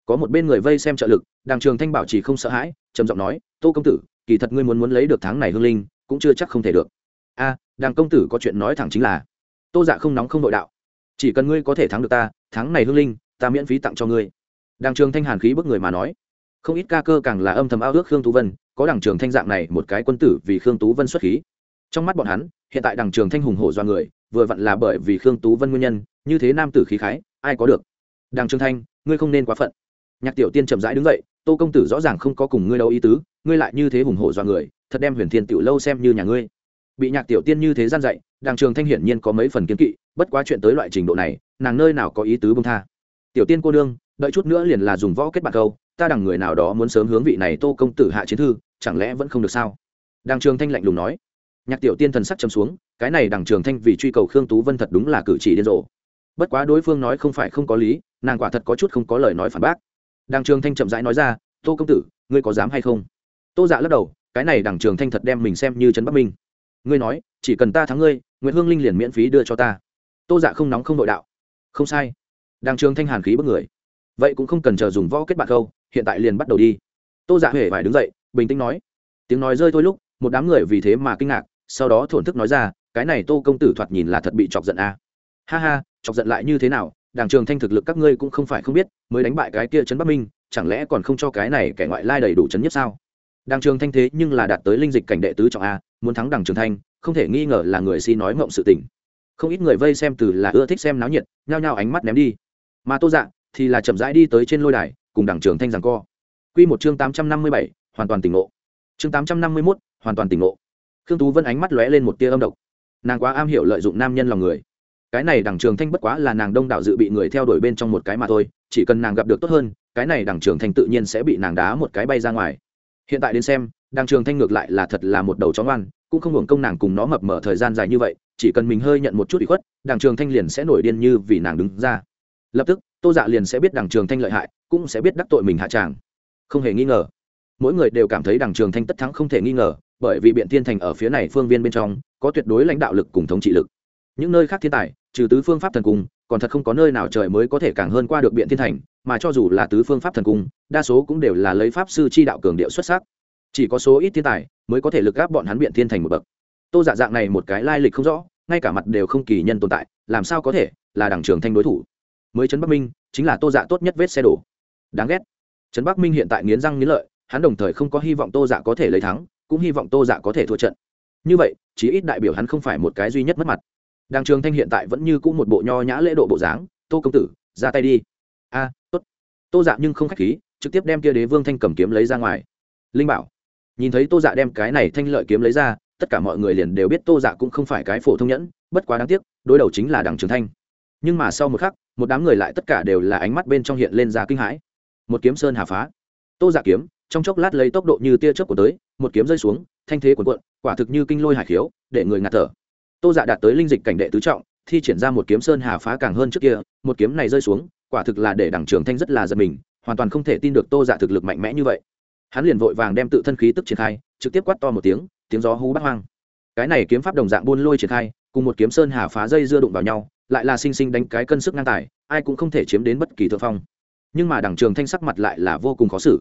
có một bên người vây xem trợ lực đàng trường thanh bảo chỉ không sợ hãi, trầm giọng nói, tô công tử, kỳ thật ngươi muốn muốn lấy được tháng này hương linh, cũng chưa chắc không thể được. A đàng công tử có chuyện nói thẳng chính là, tô dạ không nóng không nội đạo. Chỉ cần ngươi có thể thắng được ta, tháng này hương linh, ta miễn phí tặng cho ngươi. Đàng trường thanh hàn khí bức người mà nói. Không ít ca cơ càng là âm thầm ao ước khương tú vân, có đàng trường thanh dạng này một cái quân tử vì khương tú vân xuất khí. Trong mắt bọn hắn, hiện tại đàng trường thanh hùng hổ do người, vừa vặn là bởi vì khương tú vân nguyên nhân, như thế nam tử khí khái, ai có được? Đàng trường thanh, ngươi không nên quá phận nhạc tiểu tiên chậm rãi đứng dậy, tô công tử rõ ràng không có cùng ngươi đâu ý tứ, ngươi lại như thế hùng hổ dọa người, thật đem huyền thiên tiểu lâu xem như nhà ngươi. Bị nhạc tiểu tiên như thế gian dạy, đàng trường thanh hiển nhiên có mấy phần kiến kỵ, bất quá chuyện tới loại trình độ này, nàng nơi nào có ý tứ bông tha. Tiểu tiên cô đương đợi chút nữa liền là dùng võ kết bạc câu, ta đằng người nào đó muốn sớm hướng vị này tô công tử hạ chiến thư, chẳng lẽ vẫn không được sao? Đàng trường thanh lạnh lùng nói. Nhạc tiểu tiên thần sắc chấm xuống, cái này đằng trường thanh vì truy cầu khương tú vân thật đúng là cử chỉ điên rồ. Bất quá đối phương nói không phải không có lý, nàng quả thật có chút không có lời nói phản bác đàng trường thanh chậm rãi nói ra, tô công tử, ngươi có dám hay không? Tô dạ lắc đầu, cái này đằng trường thanh thật đem mình xem như trấn bắc minh. Ngươi nói, chỉ cần ta thắng ngươi nguyễn hương linh liền miễn phí đưa cho ta. Tô dạ không nóng không nội đạo. Không sai. Đằng trường thanh hàn khí bất người. Vậy cũng không cần chờ dùng võ kết bạc câu, hiện tại liền bắt đầu đi. Tô dạ huệ phải đứng dậy, bình tĩnh nói. Tiếng nói rơi thôi lúc, một đám người vì thế mà kinh ngạc, sau đó thổn thức nói ra, cái này tô công tử thoạt nhìn là thật bị chọc giận à. ha ha, chọc giận lại như thế nào? Đảng trường thanh thực lực các ngươi cũng không phải không biết, mới đánh bại cái kia trấn bắc minh, chẳng lẽ còn không cho cái này kẻ ngoại lai đầy đủ chấn nhất sao? Đảng trường thanh thế nhưng là đạt tới linh dịch cảnh đệ tứ trọng a, muốn thắng đảng trường thanh, không thể nghi ngờ là người si nói mộng sự tình. Không ít người vây xem từ là ưa thích xem náo nhiệt, nhao nhao ánh mắt ném đi. Mà tô dạ thì là chậm rãi đi tới trên lôi đài, cùng đảng trường thanh rằng co. Quy một chương tám trăm năm mươi bảy, hoàn toàn tỉnh ngộ. Chương tám trăm năm mươi mốt, hoàn toàn tỉnh ngộ. Khương tú vân ánh mắt lóe lên một tia âm độc. Nàng quá am hiểu lợi dụng nam nhân lòng người cái này đằng trường thanh bất quá là nàng đông đạo dự bị người theo đuổi bên trong một cái mà thôi, chỉ cần nàng gặp được tốt hơn, cái này đằng trường thanh tự nhiên sẽ bị nàng đá một cái bay ra ngoài. Hiện tại đến xem, đằng trường thanh ngược lại là thật là một đầu chó ngoan, cũng không hưởng công nàng cùng nó mập mở thời gian dài như vậy, chỉ cần mình hơi nhận một chút ủy khuất, đằng trường thanh liền sẽ nổi điên như vì nàng đứng ra. Lập tức, tô dạ liền sẽ biết đằng trường thanh lợi hại, cũng sẽ biết đắc tội mình hạ tràng. Không hề nghi ngờ, mỗi người đều cảm thấy đằng trường thanh tất thắng không thể nghi ngờ, bởi vì biện thiên thành ở phía này phương viên bên trong, có tuyệt đối lãnh đạo lực cùng thống trị lực những nơi khác thiên tài, trừ tứ phương pháp thần cung, còn thật không có nơi nào trời mới có thể càng hơn qua được biện thiên thành, mà cho dù là tứ phương pháp thần cung, đa số cũng đều là lấy pháp sư chi đạo cường điệu xuất sắc. Chỉ có số ít thiên tài mới có thể lực gáp bọn hắn biện thiên thành một bậc. Tô dạ dạng này một cái lai lịch không rõ, ngay cả mặt đều không kỳ nhân tồn tại, làm sao có thể là đảng trường thanh đối thủ? Mới trấn bắc minh chính là tô dạ tốt nhất vết xe đổ. Đáng ghét. Trấn bắc minh hiện tại nghiến răng nghiến lợi, hắn đồng thời không có hy vọng tô dạ có thể lấy thắng, cũng hy vọng tô dạ có thể thua trận. Như vậy, chí ít đại biểu hắn không phải một cái duy nhất mất mặt đàng trường thanh hiện tại vẫn như cũ một bộ nho nhã lễ độ bộ dáng, tô công tử, ra tay đi. A, tốt. Tô dạ nhưng không k h á c h khí, trực tiếp đem kia đế vương thanh cầm kiếm lấy ra ngoài. Linh bảo. Nhìn thấy tô dạ đem cái này thanh lợi kiếm lấy ra, tất cả mọi người liền đều biết tô dạ cũng không phải cái phổ thông nhẫn, bất quá đáng tiếc, đối đầu chính là đằng trường thanh. Nhưng mà sau một khắc, một đám người lại tất cả đều là ánh mắt bên trong hiện lên ra kinh hãi. Một kiếm sơn hà phá. Tô dạ kiếm, trong chốc lát lấy tốc độ như tia chớp của tới, một kiếm rơi xuống, thanh thế cuộn cuộn, quả thực như kinh lôi hải khiếu, để người ngạt thở tô dạ đạt tới linh dịch cảnh đệ tứ trọng, thi triển ra một kiếm sơn hà phá càng hơn trước kia, một kiếm này rơi xuống, quả thực là để đảng trường thanh rất là giật mình, hoàn toàn không thể tin được tô dạ thực lực mạnh mẽ như vậy. Hắn liền vội vàng đem tự thân khí tức triển khai, trực tiếp quát to một tiếng tiếng gió hú bắt hoang. Cái này kiếm pháp đồng dạng buôn lôi triển khai, cùng một kiếm sơn hà phá dây dưa đụng vào nhau, lại là sinh sinh đánh cái cân sức ngang tài, ai cũng không thể chiếm đến bất kỳ thượng phong. Nhưng mà đảng trường thanh sắc mặt lại là vô cùng khó xử.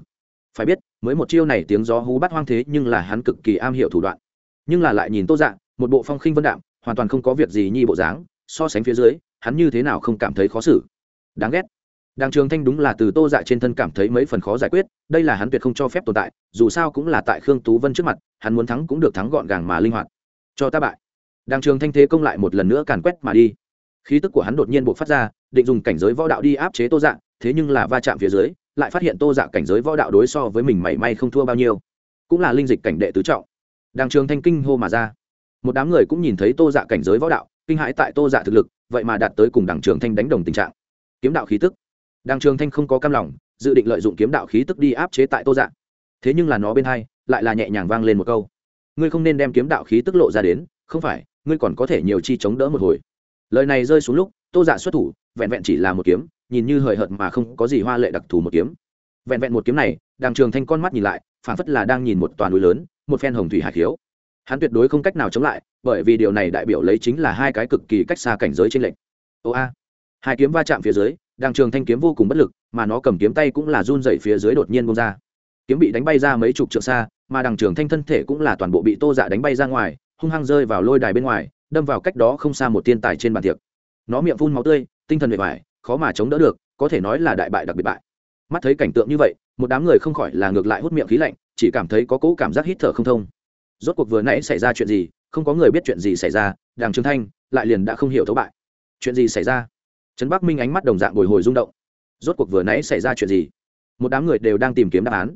Phải biết, mới một chiêu này tiếng gió hú bắt hoang thế nhưng là hắn cực kỳ am hiểu thủ đoạn. Nhưng là lại nhìn tô dạ một bộ phong khinh vân đạm hoàn toàn không có việc gì nhi bộ dáng, so sánh phía dưới, hắn như thế nào không cảm thấy khó xử. Đáng ghét. Đàng trường thanh đúng là từ tô dạ trên thân cảm thấy mấy phần khó giải quyết, đây là hắn tuyệt không cho phép tồn tại, dù sao cũng là tại khương tú vân trước mặt, hắn muốn thắng cũng được thắng gọn gàng mà linh hoạt. Cho ta bại. Đàng trường thanh thế công lại một lần nữa càn quét mà đi. Khí tức của hắn đột nhiên buộc phát ra, định dùng cảnh giới võ đạo đi áp chế tô dạ thế nhưng là va chạm phía dưới, lại phát hiện tô dạ cảnh giới võ đạo đối so với mình mảy may không thua bao nhiêu. Cũng là linh dịch cảnh đệ tứ trọng. Đàng trường thanh kinh hô mà ra một đám người cũng nhìn thấy tô dạ cảnh giới võ đạo, kinh hãi tại tô dạ thực lực, vậy mà đạt tới cùng đảng trường thanh đánh đồng tình trạng. Kiếm đạo khí tức. Đảng trường thanh không có cam lòng, dự định lợi dụng kiếm đạo khí tức đi áp chế tại tô dạ. Thế nhưng là nó bên hai, lại là nhẹ nhàng vang lên một câu. Ngươi không nên đem kiếm đạo khí tức lộ ra đến, không phải, ngươi còn có thể nhiều chi chống đỡ một hồi. Lời này rơi xuống lúc, tô dạ xuất thủ, vẹn vẹn chỉ là một kiếm, nhìn như hời hợt mà không có gì hoa lệ đặc thù một kiếm. Vẹn vẹn một kiếm này đàng trường thanh con mắt nhìn lại phản phất là đang nhìn một toàn núi lớn, một phen hồng thủy hải khiếu hắn tuyệt đối không cách nào chống lại, bởi vì điều này đại biểu lấy chính là hai cái cực kỳ cách xa cảnh giới trên lệnh. Ô a, hai kiếm va chạm phía dưới đàng trường thanh kiếm vô cùng bất lực, mà nó cầm kiếm tay cũng là run dậy phía dưới đột nhiên bông ra. Kiếm bị đánh bay ra mấy chục trượng xa, mà đằng trường thanh thân thể cũng là toàn bộ bị tô dạ đánh bay ra ngoài, hung hăng rơi vào lôi đài bên ngoài, đâm vào cách đó không xa một tiên tài trên bàn tiệc. Nó miệng phun máu tươi, tinh thần bề bài khó mà chống đỡ được, có thể nói là đại bại đặc biệt bại. Mắt thấy cảnh tượng như vậy, một đám người không khỏi là ngược lại hút miệng khí lạnh, chỉ cảm thấy có cỗ cảm giác hít thở không thông rốt cuộc vừa nãy xảy ra chuyện gì, không có người biết chuyện gì xảy ra đàng trương thanh lại liền đã không hiểu thấu bại. Chuyện gì xảy ra? Trấn bắc minh ánh mắt đồng dạng bồi hồi rung động. Rốt cuộc vừa nãy xảy ra chuyện gì? Một đám người đều đang tìm kiếm đáp án.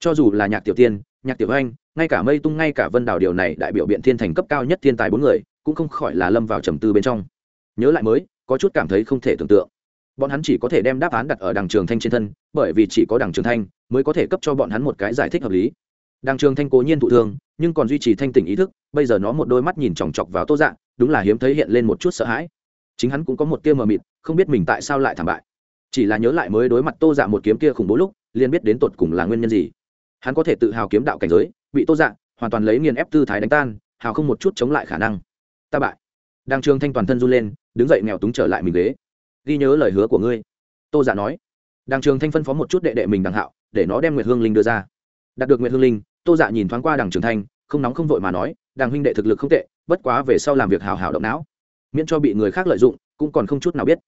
Cho dù là nhạc tiểu tiên, nhạc tiểu anh, ngay cả mây tung, ngay cả vân đảo điều này đại biểu biện thiên thành cấp cao nhất thiên tài bốn người, cũng không khỏi là lâm vào trầm tư bên trong. Nhớ lại mới, có chút cảm thấy không thể tưởng tượng. Bọn hắn chỉ có thể đem đáp án đặt ở đằng trường thanh trên thân, bởi vì chỉ có đằng trường thanh mới có thể cấp cho bọn hắn một cái giải thích hợp lý. Đằng trường thanh cố nhiên thụ thương nhưng còn duy trì thanh tỉnh ý thức, bây giờ nó một đôi mắt nhìn chòng chọc vào tô dạng, đúng là hiếm thấy hiện lên một chút sợ hãi. Chính hắn cũng có một tia mờ mịt, không biết mình tại sao lại thảm bại. Chỉ là nhớ lại mới đối mặt tô dạ một kiếm kia khủng bố lúc, liền biết đến tột cùng là nguyên nhân gì. Hắn có thể tự hào kiếm đạo cảnh giới, bị tô dạ hoàn toàn lấy nghiền ép tư thái đánh tan, hào không một chút chống lại khả năng. Ta bại. Đang trường thanh toàn thân run lên, đứng dậy nghèo túng trở lại mình ghế. Ghi nhớ lời hứa của ngươi. Tô dạ nói. Đàng trường thanh phân phó một chút đệ đệ mình đằng hạo, để nó đem nguyệt hương linh đưa ra. Đạt được nguyệt hương linh tô dạ nhìn thoáng qua đằng trường thanh, không nóng không vội mà nói, Đằng huynh đệ thực lực không tệ, bất quá về sau làm việc hào hào động não, miễn cho bị người khác lợi dụng, cũng còn không chút nào biết.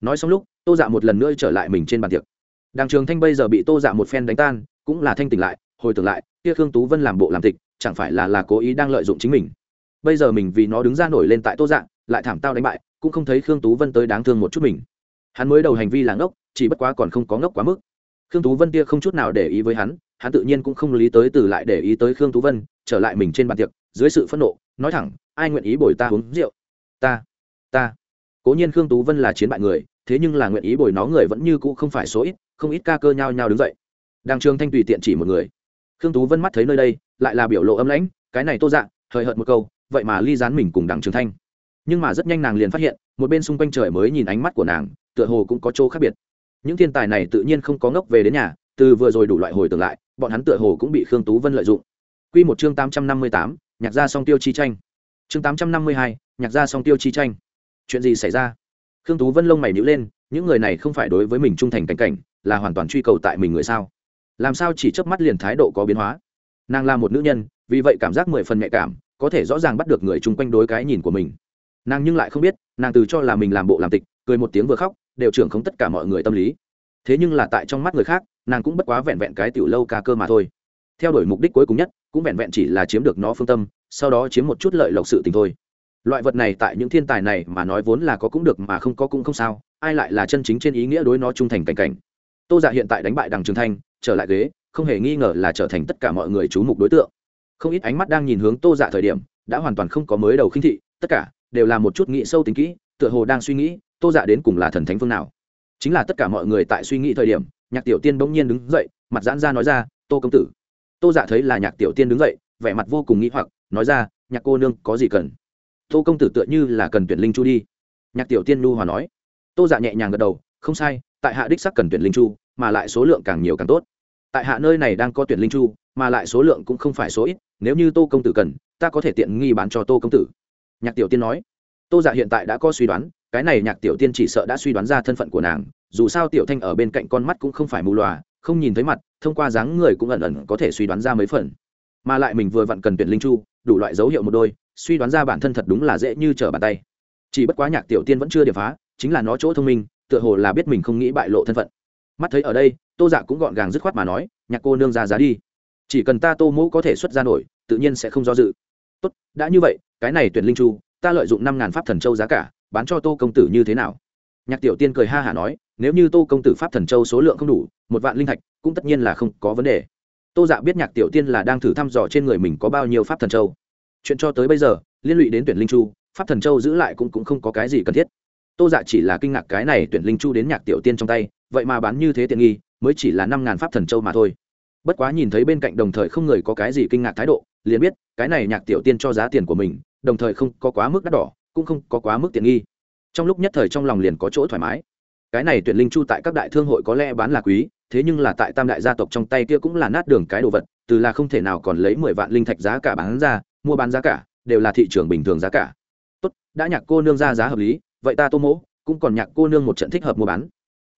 Nói xong lúc, tô dạ một lần nữa trở lại mình trên bàn tiệc. Đằng trường thanh bây giờ bị tô dạ một phen đánh tan, cũng là thanh tỉnh lại, hồi tưởng lại, kia khương tú vân làm bộ làm tịch, chẳng phải là là cố ý đang lợi dụng chính mình. Bây giờ mình vì nó đứng ra nổi lên tại tô dạ lại thảm tao đánh bại, cũng không thấy khương tú vân tới đáng thương một chút mình. Hắn mới đầu hành vi là ngốc, chỉ bất quá còn không có ngốc quá mức. Khương tú vân kia không chút nào để ý với hắn hắn tự nhiên cũng không lý tới từ lại để ý tới khương tú vân, trở lại mình trên bàn tiệc, dưới sự phẫn nộ, nói thẳng, ai nguyện ý bồi ta uống rượu? Ta ta. Cố nhiên khương tú vân là chiến bại người, thế nhưng là nguyện ý bồi nó người vẫn như cũ không phải số ít, không ít ca cơ nhao nhao đứng dậy. Đàng trường thanh tùy tiện chỉ một người. Khương tú vân mắt thấy nơi đây, lại là biểu lộ âm lãnh, cái này tô dạng hời hợt một câu, vậy mà ly dán mình cùng đàng trường thanh. Nhưng mà rất nhanh nàng liền phát hiện, một bên xung quanh trời mới nhìn ánh mắt của nàng, tựa hồ cũng có chỗ khác biệt. Những thiên tài này tự nhiên không có ngốc về đến nhà, từ vừa rồi đủ loại hồi tưởng lại bọn hắn tựa hồ cũng bị khương tú vân lợi dụng. Q một chương tám trăm năm mươi tám, nhạc gia song tiêu chi tranh. Chương tám trăm năm mươi hai, nhạc gia song tiêu chi tranh. Chuyện gì xảy ra? Khương tú vân lông mày nhữ lên, những người này không phải đối với mình trung thành cảnh cảnh, là hoàn toàn truy cầu tại mình người sao? Làm sao chỉ chớp mắt liền thái độ có biến hóa? Nàng là một nữ nhân, vì vậy cảm giác mười phần nhạy cảm, có thể rõ ràng bắt được người chung quanh đối cái nhìn của mình. Nàng nhưng lại không biết, nàng từ cho là mình làm bộ làm tịch, cười một tiếng vừa khóc, đều trưởng không tất cả mọi người tâm lý. Thế nhưng là tại trong mắt người khác nàng cũng bất quá vẹn vẹn cái tiểu lâu ca cơ mà thôi. Theo đuổi mục đích cuối cùng nhất, cũng vẹn vẹn chỉ là chiếm được nó phương tâm, sau đó chiếm một chút lợi lộc sự tình thôi. Loại vật này tại những thiên tài này mà nói vốn là có cũng được mà không có cũng không sao, ai lại là chân chính trên ý nghĩa đối nó trung thành cảnh cảnh. Tô dạ hiện tại đánh bại đằng trường thanh, trở lại ghế, không hề nghi ngờ là trở thành tất cả mọi người chú mục đối tượng. Không ít ánh mắt đang nhìn hướng tô dạ thời điểm, đã hoàn toàn không có mới đầu khinh thị, tất cả đều là một chút nghĩ sâu tính kỹ, tựa hồ đang suy nghĩ, tô dạ đến cùng là thần thánh phương nào. Chính là tất cả mọi người tại suy nghĩ thời điểm nhạc tiểu tiên bỗng nhiên đứng dậy, mặt giãn ra nói ra, tô công tử. Tô dạ thấy là nhạc tiểu tiên đứng dậy, vẻ mặt vô cùng nghĩ hoặc, nói ra, nhạc cô nương, có gì cần? Tô công tử tựa như là cần tuyển linh chu đi. Nhạc tiểu tiên nu hòa nói. Tô dạ nhẹ nhàng gật đầu, không sai, tại hạ đích sắc cần tuyển linh chu, mà lại số lượng càng nhiều càng tốt. Tại hạ nơi này đang có tuyển linh chu, mà lại số lượng cũng không phải số ít, nếu như tô công tử cần, ta có thể tiện nghi bán cho tô công tử. Nhạc tiểu tiên nói. Tô dạ hiện tại đã có suy đoán cái này nhạc tiểu tiên chỉ sợ đã suy đoán ra thân phận của nàng, dù sao tiểu thanh ở bên cạnh con mắt cũng không phải mù lòa, không nhìn thấy mặt, thông qua dáng người cũng ẩn ẩn có thể suy đoán ra mấy phần. Mà lại mình vừa vặn cần tuyển linh chu, đủ loại dấu hiệu một đôi, suy đoán ra bản thân thật đúng là dễ như trở bàn tay. Chỉ bất quá nhạc tiểu tiên vẫn chưa điệp phá, chính là nó chỗ thông minh, tựa hồ là biết mình không nghĩ bại lộ thân phận. Mắt thấy ở đây, tô dạ cũng gọn gàng dứt khoát mà nói, nhạc cô nương ra giá đi. Chỉ cần ta tô mũ có thể xuất ra nổi, tự nhiên sẽ không do dự. Tốt, đã như vậy, cái này tuyển linh chu, ta lợi dụng năm ngàn pháp thần châu giá cả bán cho tô công tử như thế nào? Nhạc tiểu tiên cười ha hả nói nếu như tô công tử pháp thần châu số lượng không đủ một vạn linh thạch cũng tất nhiên là không có vấn đề. Tô dạ biết nhạc tiểu tiên là đang thử thăm dò trên người mình có bao nhiêu pháp thần châu. Chuyện cho tới bây giờ liên lụy đến tuyển linh chu pháp thần châu giữ lại cũng, cũng không có cái gì cần thiết. Tô dạ chỉ là kinh ngạc cái này tuyển linh chu đến nhạc tiểu tiên trong tay vậy mà bán như thế tiện nghi mới chỉ là năm ngàn pháp thần châu mà thôi. Bất quá nhìn thấy bên cạnh đồng thời không người có cái gì kinh ngạc thái độ liền biết cái này nhạc tiểu tiên cho giá tiền của mình đồng thời không có quá mức đắt đỏ cũng không có quá mức tiện nghi. Trong lúc nhất thời trong lòng liền có chỗ thoải mái. Cái này tuyển linh chu tại các đại thương hội có lẽ bán là quý, thế nhưng là tại tam đại gia tộc trong tay kia cũng là nát đường cái đồ vật, từ là không thể nào còn lấy mười vạn linh thạch giá cả bán ra, mua bán giá cả, đều là thị trường bình thường giá cả. Tốt, đã nhạc cô nương ra giá hợp lý, vậy ta tô mỗ, cũng còn nhạc cô nương một trận thích hợp mua bán.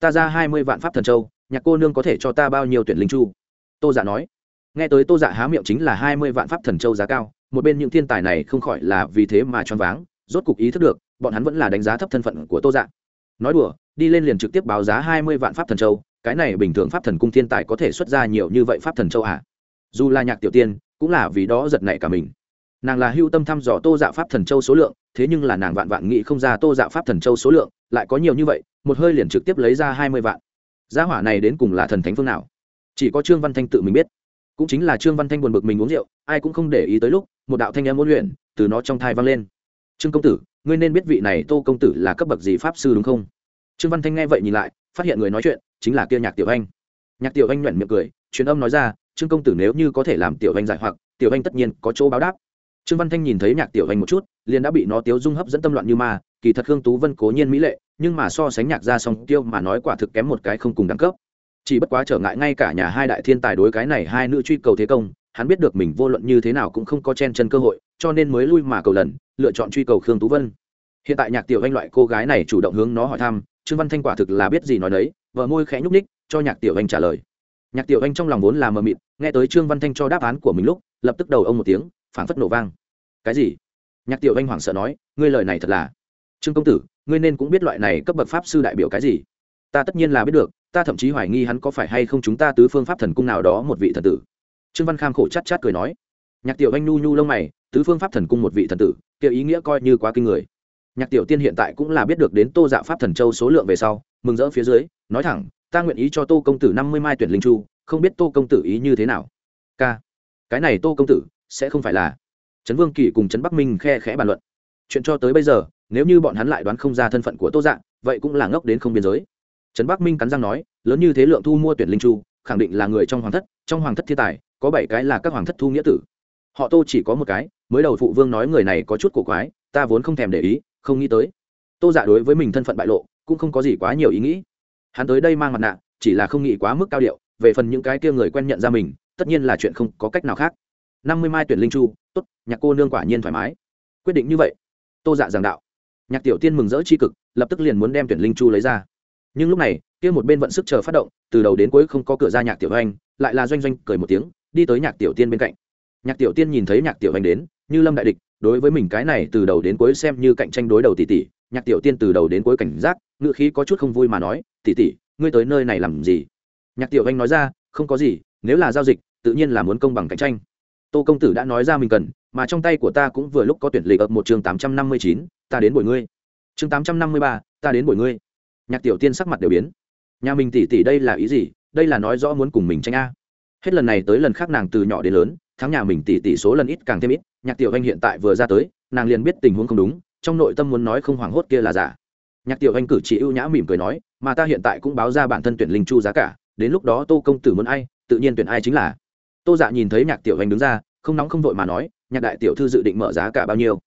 Ta ra hai mươi vạn pháp thần châu, nhạc cô nương có thể cho ta bao nhiêu tuyển linh chu? Tô giả dạ nói. Nghe tới tô dạ há miệng chính là hai mươi vạn pháp thần châu giá cao, một bên những thiên tài này không khỏi là vì thế mà choáng váng rốt cục ý thức được, bọn hắn vẫn là đánh giá thấp thân phận của tô dạ. Nói đùa, đi lên liền trực tiếp báo giá hai mươi vạn pháp thần châu, cái này bình thường pháp thần cung thiên tài có thể xuất ra nhiều như vậy pháp thần châu à? Dù là nhạc tiểu tiên, cũng là vì đó giật nảy cả mình. Nàng là hưu tâm thăm dò tô dạ pháp thần châu số lượng, thế nhưng là nàng vạn vạn nghĩ không ra tô dạ pháp thần châu số lượng, lại có nhiều như vậy, một hơi liền trực tiếp lấy ra hai mươi vạn. Gia hỏa này đến cùng là thần thánh phương nào? Chỉ có trương văn thanh tự mình biết. Cũng chính là trương văn thanh buồn bực mình uống rượu, ai cũng không để ý tới lúc, một đạo thanh em ôn luyện, từ nó trong thai vang lên trương công tử, ngươi nên biết vị này tô công tử là cấp bậc gì pháp sư đúng không? Trương văn thanh nghe vậy nhìn lại, phát hiện người nói chuyện chính là kia nhạc tiểu anh. Nhạc tiểu anh nhuận miệng cười, truyền âm nói ra, trương công tử nếu như có thể làm tiểu anh giải hoặc, tiểu anh tất nhiên có chỗ báo đáp. Trương văn thanh nhìn thấy nhạc tiểu anh một chút, liền đã bị nó tiếu dung hấp dẫn tâm loạn như ma, kỳ thật khương tú vân cố nhiên mỹ lệ, nhưng mà so sánh nhạc ra song tiêu mà nói quả thực kém một cái không cùng đẳng cấp. Chỉ bất quá trở ngại ngay cả nhà hai đại thiên tài đối cái này hai nữ truy cầu thế công, hắn biết được mình vô luận như thế nào cũng không có chen chân cơ hội cho nên mới lui mà cầu lần, lựa chọn truy cầu khương tú vân. Hiện tại nhạc tiểu anh loại cô gái này chủ động hướng nó hỏi thăm, trương văn thanh quả thực là biết gì nói đấy vợ môi khẽ nhúc ních cho nhạc tiểu anh trả lời. Nhạc tiểu anh trong lòng vốn là mờ mịt, nghe tới trương văn thanh cho đáp án của mình lúc, lập tức đầu ông một tiếng, phảng phất nổ vang. Cái gì? Nhạc tiểu anh hoảng sợ nói, ngươi lời này thật là. Trương công tử, ngươi nên cũng biết loại này cấp bậc pháp sư đại biểu cái gì. Ta tất nhiên là biết được, ta thậm chí hoài nghi hắn có phải hay không chúng ta tứ phương pháp thần cung nào đó một vị thần tử. Trương văn kham khổ chát chát cười nói. Nhạc tiểu anh nhu nhu lông mày tứ phương pháp thần cung một vị thần tử, kia ý nghĩa coi như quá kinh người. Nhạc tiểu tiên hiện tại cũng là biết được đến tô dạ pháp thần châu số lượng về sau, mừng rỡ phía dưới, nói thẳng, ta nguyện ý cho tô công tử năm mươi mai tuyển linh chu, không biết tô công tử ý như thế nào? K cái này tô công tử sẽ không phải là. Trấn vương kỳ cùng trấn bắc minh khe khẽ bàn luận. Chuyện cho tới bây giờ, nếu như bọn hắn lại đoán không ra thân phận của tô dạng vậy cũng là ngốc đến không biên giới. Trấn bắc minh cắn răng nói, lớn như thế lượng thu mua tuyển linh chu, khẳng định là người trong hoàng thất, trong hoàng thất thiên tài, có bảy cái là các hoàng thất thu nghĩa tử. Họ tô chỉ có một cái mới đầu phụ vương nói người này có chút cổ quái, ta vốn không thèm để ý, không nghĩ tới. Tô giả đối với mình thân phận bại lộ, cũng không có gì quá nhiều ý nghĩ. Hắn tới đây mang mặt nạ, chỉ là không nghĩ quá mức cao điệu, về phần những cái kia người quen nhận ra mình, tất nhiên là chuyện không có cách nào khác. Năm mươi mai tuyển linh chu, tốt, nhạc cô nương quả nhiên thoải mái. Quyết định như vậy. Tô dạ giảng đạo. Nhạc tiểu tiên mừng rỡ c h i cực, lập tức liền muốn đem tuyển linh chu lấy ra. Nhưng lúc này, kia một bên vận sức chờ phát động, từ đầu đến cuối không có cửa ra nhạc tiểu anh lại là doanh doanh cười một tiếng, đi tới nhạc tiểu tiên bên cạnh. Nhạc tiểu tiên nhìn thấy nhạc tiểu anh đến như lâm đại địch, đối với mình cái này từ đầu đến cuối xem như cạnh tranh đối đầu tỷ tỷ, nhạc tiểu tiên từ đầu đến cuối cảnh giác ngựa khí có chút không vui mà nói, tỷ tỷ, ngươi tới nơi này làm gì? Nhạc tiểu anh nói ra, không có gì, nếu là giao dịch, tự nhiên là muốn công bằng cạnh tranh. Tô công tử đã nói ra mình cần, mà trong tay của ta cũng vừa lúc có tuyển lịch ập một chương tám trăm năm mươi chín, ta đến buổi ngươi. Chương tám trăm năm mươi ba, ta đến buổi ngươi. Nhạc tiểu tiên sắc mặt đều biến. Nhà mình tỷ tỷ đây là ý gì? Đây là nói rõ muốn cùng mình tranh a. Hết lần này tới lần khác nàng từ nhỏ đến lớn thắng nhà mình tỷ tỷ số lần ít càng thêm ít, nhạc tiểu anh hiện tại vừa ra tới, nàng liền biết tình huống không đúng, trong nội tâm muốn nói không hoảng hốt kia là giả. Nhạc tiểu anh cử chỉ ưu nhã mỉm cười nói, mà ta hiện tại cũng báo ra bản thân tuyển linh chu giá cả, đến lúc đó tô công tử muốn ai, tự nhiên tuyển ai chính là. Tô dạ nhìn thấy nhạc tiểu anh đứng ra, không nóng không vội mà nói, nhạc đại tiểu thư dự định mở giá cả bao nhiêu?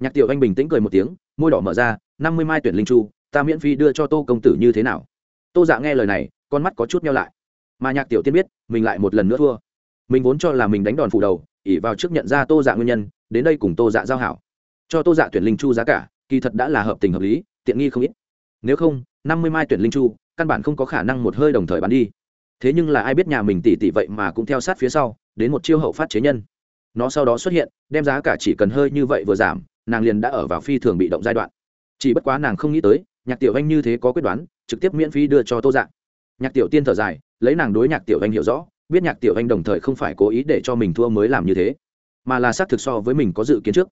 Nhạc tiểu anh bình tĩnh cười một tiếng, môi đỏ mở ra, năm mươi mai tuyển linh chu, ta miễn phí đưa cho tô công tử như thế nào? Tô dạ nghe lời này, con mắt có chút nhau lại. Mà nhạc tiểu tiên biết, mình lại một lần nữa thua mình vốn cho là mình đánh đòn phủ đầu ỉ vào trước nhận ra tô dạ nguyên nhân, đến đây cùng tô dạ giao hảo. Cho tô dạ tuyển linh chu giá cả, kỳ thật đã là hợp tình hợp lý, tiện nghi không ít. Nếu không, năm mươi mai tuyển linh chu, căn bản không có khả năng một hơi đồng thời bán đi. Thế nhưng là ai biết nhà mình tỷ tỷ vậy mà cũng theo sát phía sau, đến một chiêu hậu phát chế nhân. Nó sau đó xuất hiện, đem giá cả chỉ cần hơi như vậy vừa giảm, nàng liền đã ở vào phi thường bị động giai đoạn. Chỉ bất quá nàng không nghĩ tới, nhạc tiểu anh như thế có quyết đoán, trực tiếp miễn phí đưa cho tô dạng nhạc tiểu tiên thở dài, lấy nàng đối nhạc tiểu anh hiểu rõ biết nhạc tiểu anh đồng thời không phải cố ý để cho mình thua mới làm như thế, mà là xác thực so với mình có dự kiến trước.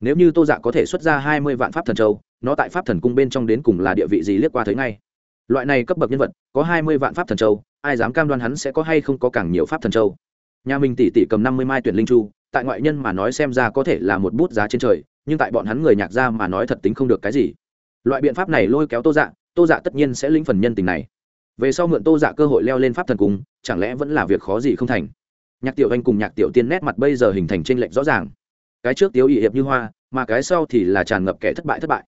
Nếu như tô dạ có thể xuất ra hai mươi vạn pháp thần châu, nó tại pháp thần cung bên trong đến cùng là địa vị gì liếc qua thấy ngay. Loại này cấp bậc nhân vật, có hai mươi vạn pháp thần châu, ai dám cam đoan hắn sẽ có hay không có càng nhiều pháp thần châu? Nhà mình tỷ tỷ cầm năm mươi mai tuyển linh chu, tại ngoại nhân mà nói xem ra có thể là một bút giá trên trời, nhưng tại bọn hắn người nhạc ra mà nói thật tính không được cái gì. Loại biện pháp này lôi kéo tô dạ tô dạ tất nhiên sẽ lĩnh phần nhân tình này về sau mượn tô dạ cơ hội leo lên pháp thần cung, chẳng lẽ vẫn là việc khó gì không thành? Nhạc tiểu anh cùng nhạc tiểu tiên nét mặt bây giờ hình thành t r ê n lệch rõ ràng. Cái trước tiếu ỵ hiệp như hoa, mà cái sau thì là tràn ngập kẻ thất bại thất bại.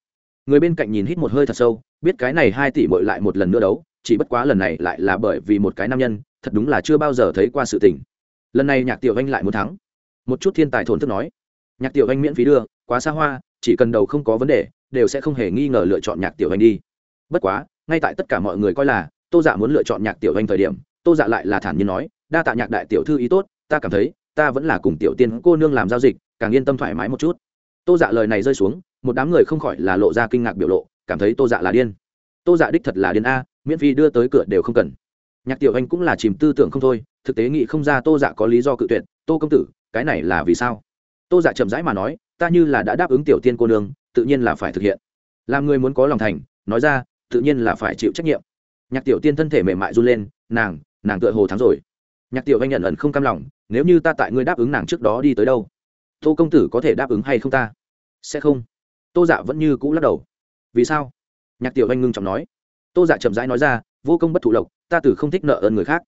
Người bên cạnh nhìn hít một hơi thật sâu, biết cái này hai tỷ bội lại một lần nữa đấu, chỉ bất quá lần này lại là bởi vì một cái nam nhân, thật đúng là chưa bao giờ thấy qua sự tình. Lần này nhạc tiểu anh lại muốn thắng. Một chút thiên tài thổn thức nói. Nhạc tiểu anh miễn phí đưa, quá xa hoa, chỉ cần đầu không có vấn đề, đều sẽ không hề nghi ngờ lựa chọn nhạc tiểu anh đi. Bất quá, ngay tại tất cả mọi người coi là tô dạ muốn lựa chọn nhạc tiểu anh thời điểm, tô dạ lại là thản nhiên nói, đa tạ nhạc đại tiểu thư ý tốt, ta cảm thấy, ta vẫn là cùng tiểu tiên cô nương làm giao dịch, càng yên tâm thoải mái một chút. Tô dạ lời này rơi xuống, một đám người không khỏi là lộ ra kinh ngạc biểu lộ, cảm thấy tô dạ là điên. Tô dạ đích thật là điên a, miễn phí đưa tới cửa đều không cần. Nhạc tiểu anh cũng là chìm tư tưởng không thôi, thực tế nghĩ không ra tô dạ có lý do cự tuyệt, tô công tử, cái này là vì sao? Tô dạ chậm rãi mà nói, ta như là đã đáp ứng tiểu tiên cô nương, tự nhiên là phải thực hiện. Làm người muốn có lòng thành, nói ra, tự nhiên là phải chịu trách nhiệm nhạc tiểu tiên thân thể mềm mại run lên, nàng nàng tựa hồ thắng rồi. Nhạc tiểu anh nhận ẩn không cam lòng, nếu như ta tại ngươi đáp ứng nàng trước đó đi tới đâu, tô công tử có thể đáp ứng hay không ta? Sẽ không. Tô dạ vẫn như cũ lắc đầu. Vì sao? Nhạc tiểu anh ngưng trọng nói. Tô dạ chậm rãi nói ra, vô công bất thụ lộc, ta từ không thích nợ ơn người khác.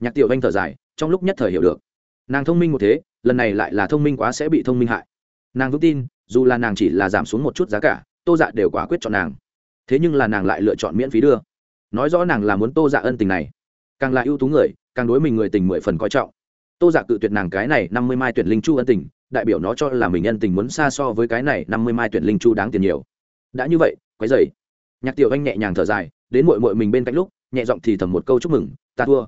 Nhạc tiểu anh thở dài, trong lúc nhất thời hiểu được. Nàng thông minh một thế, lần này lại là thông minh quá sẽ bị thông minh hại. Nàng vững tin, dù là nàng chỉ là giảm xuống một chút giá cả, tô dạ đều quả quyết chọn nàng. Thế nhưng là nàng lại lựa chọn miễn phí đưa nói rõ nàng là muốn tô dạ ân tình này. Càng là ưu tú người, càng đối mình người tình mười phần coi trọng. Tô dạ cự tuyệt nàng cái này năm mươi mai tuyển linh chu ân tình, đại biểu nó cho là mình ân tình muốn xa so với cái này năm mươi mai tuyển linh chu đáng tiền nhiều. Đã như vậy quái dày nhạc tiểu anh nhẹ nhàng thở dài, đến mội mội mình bên cạnh lúc, nhẹ giọng thì thầm một câu chúc mừng, ta thua.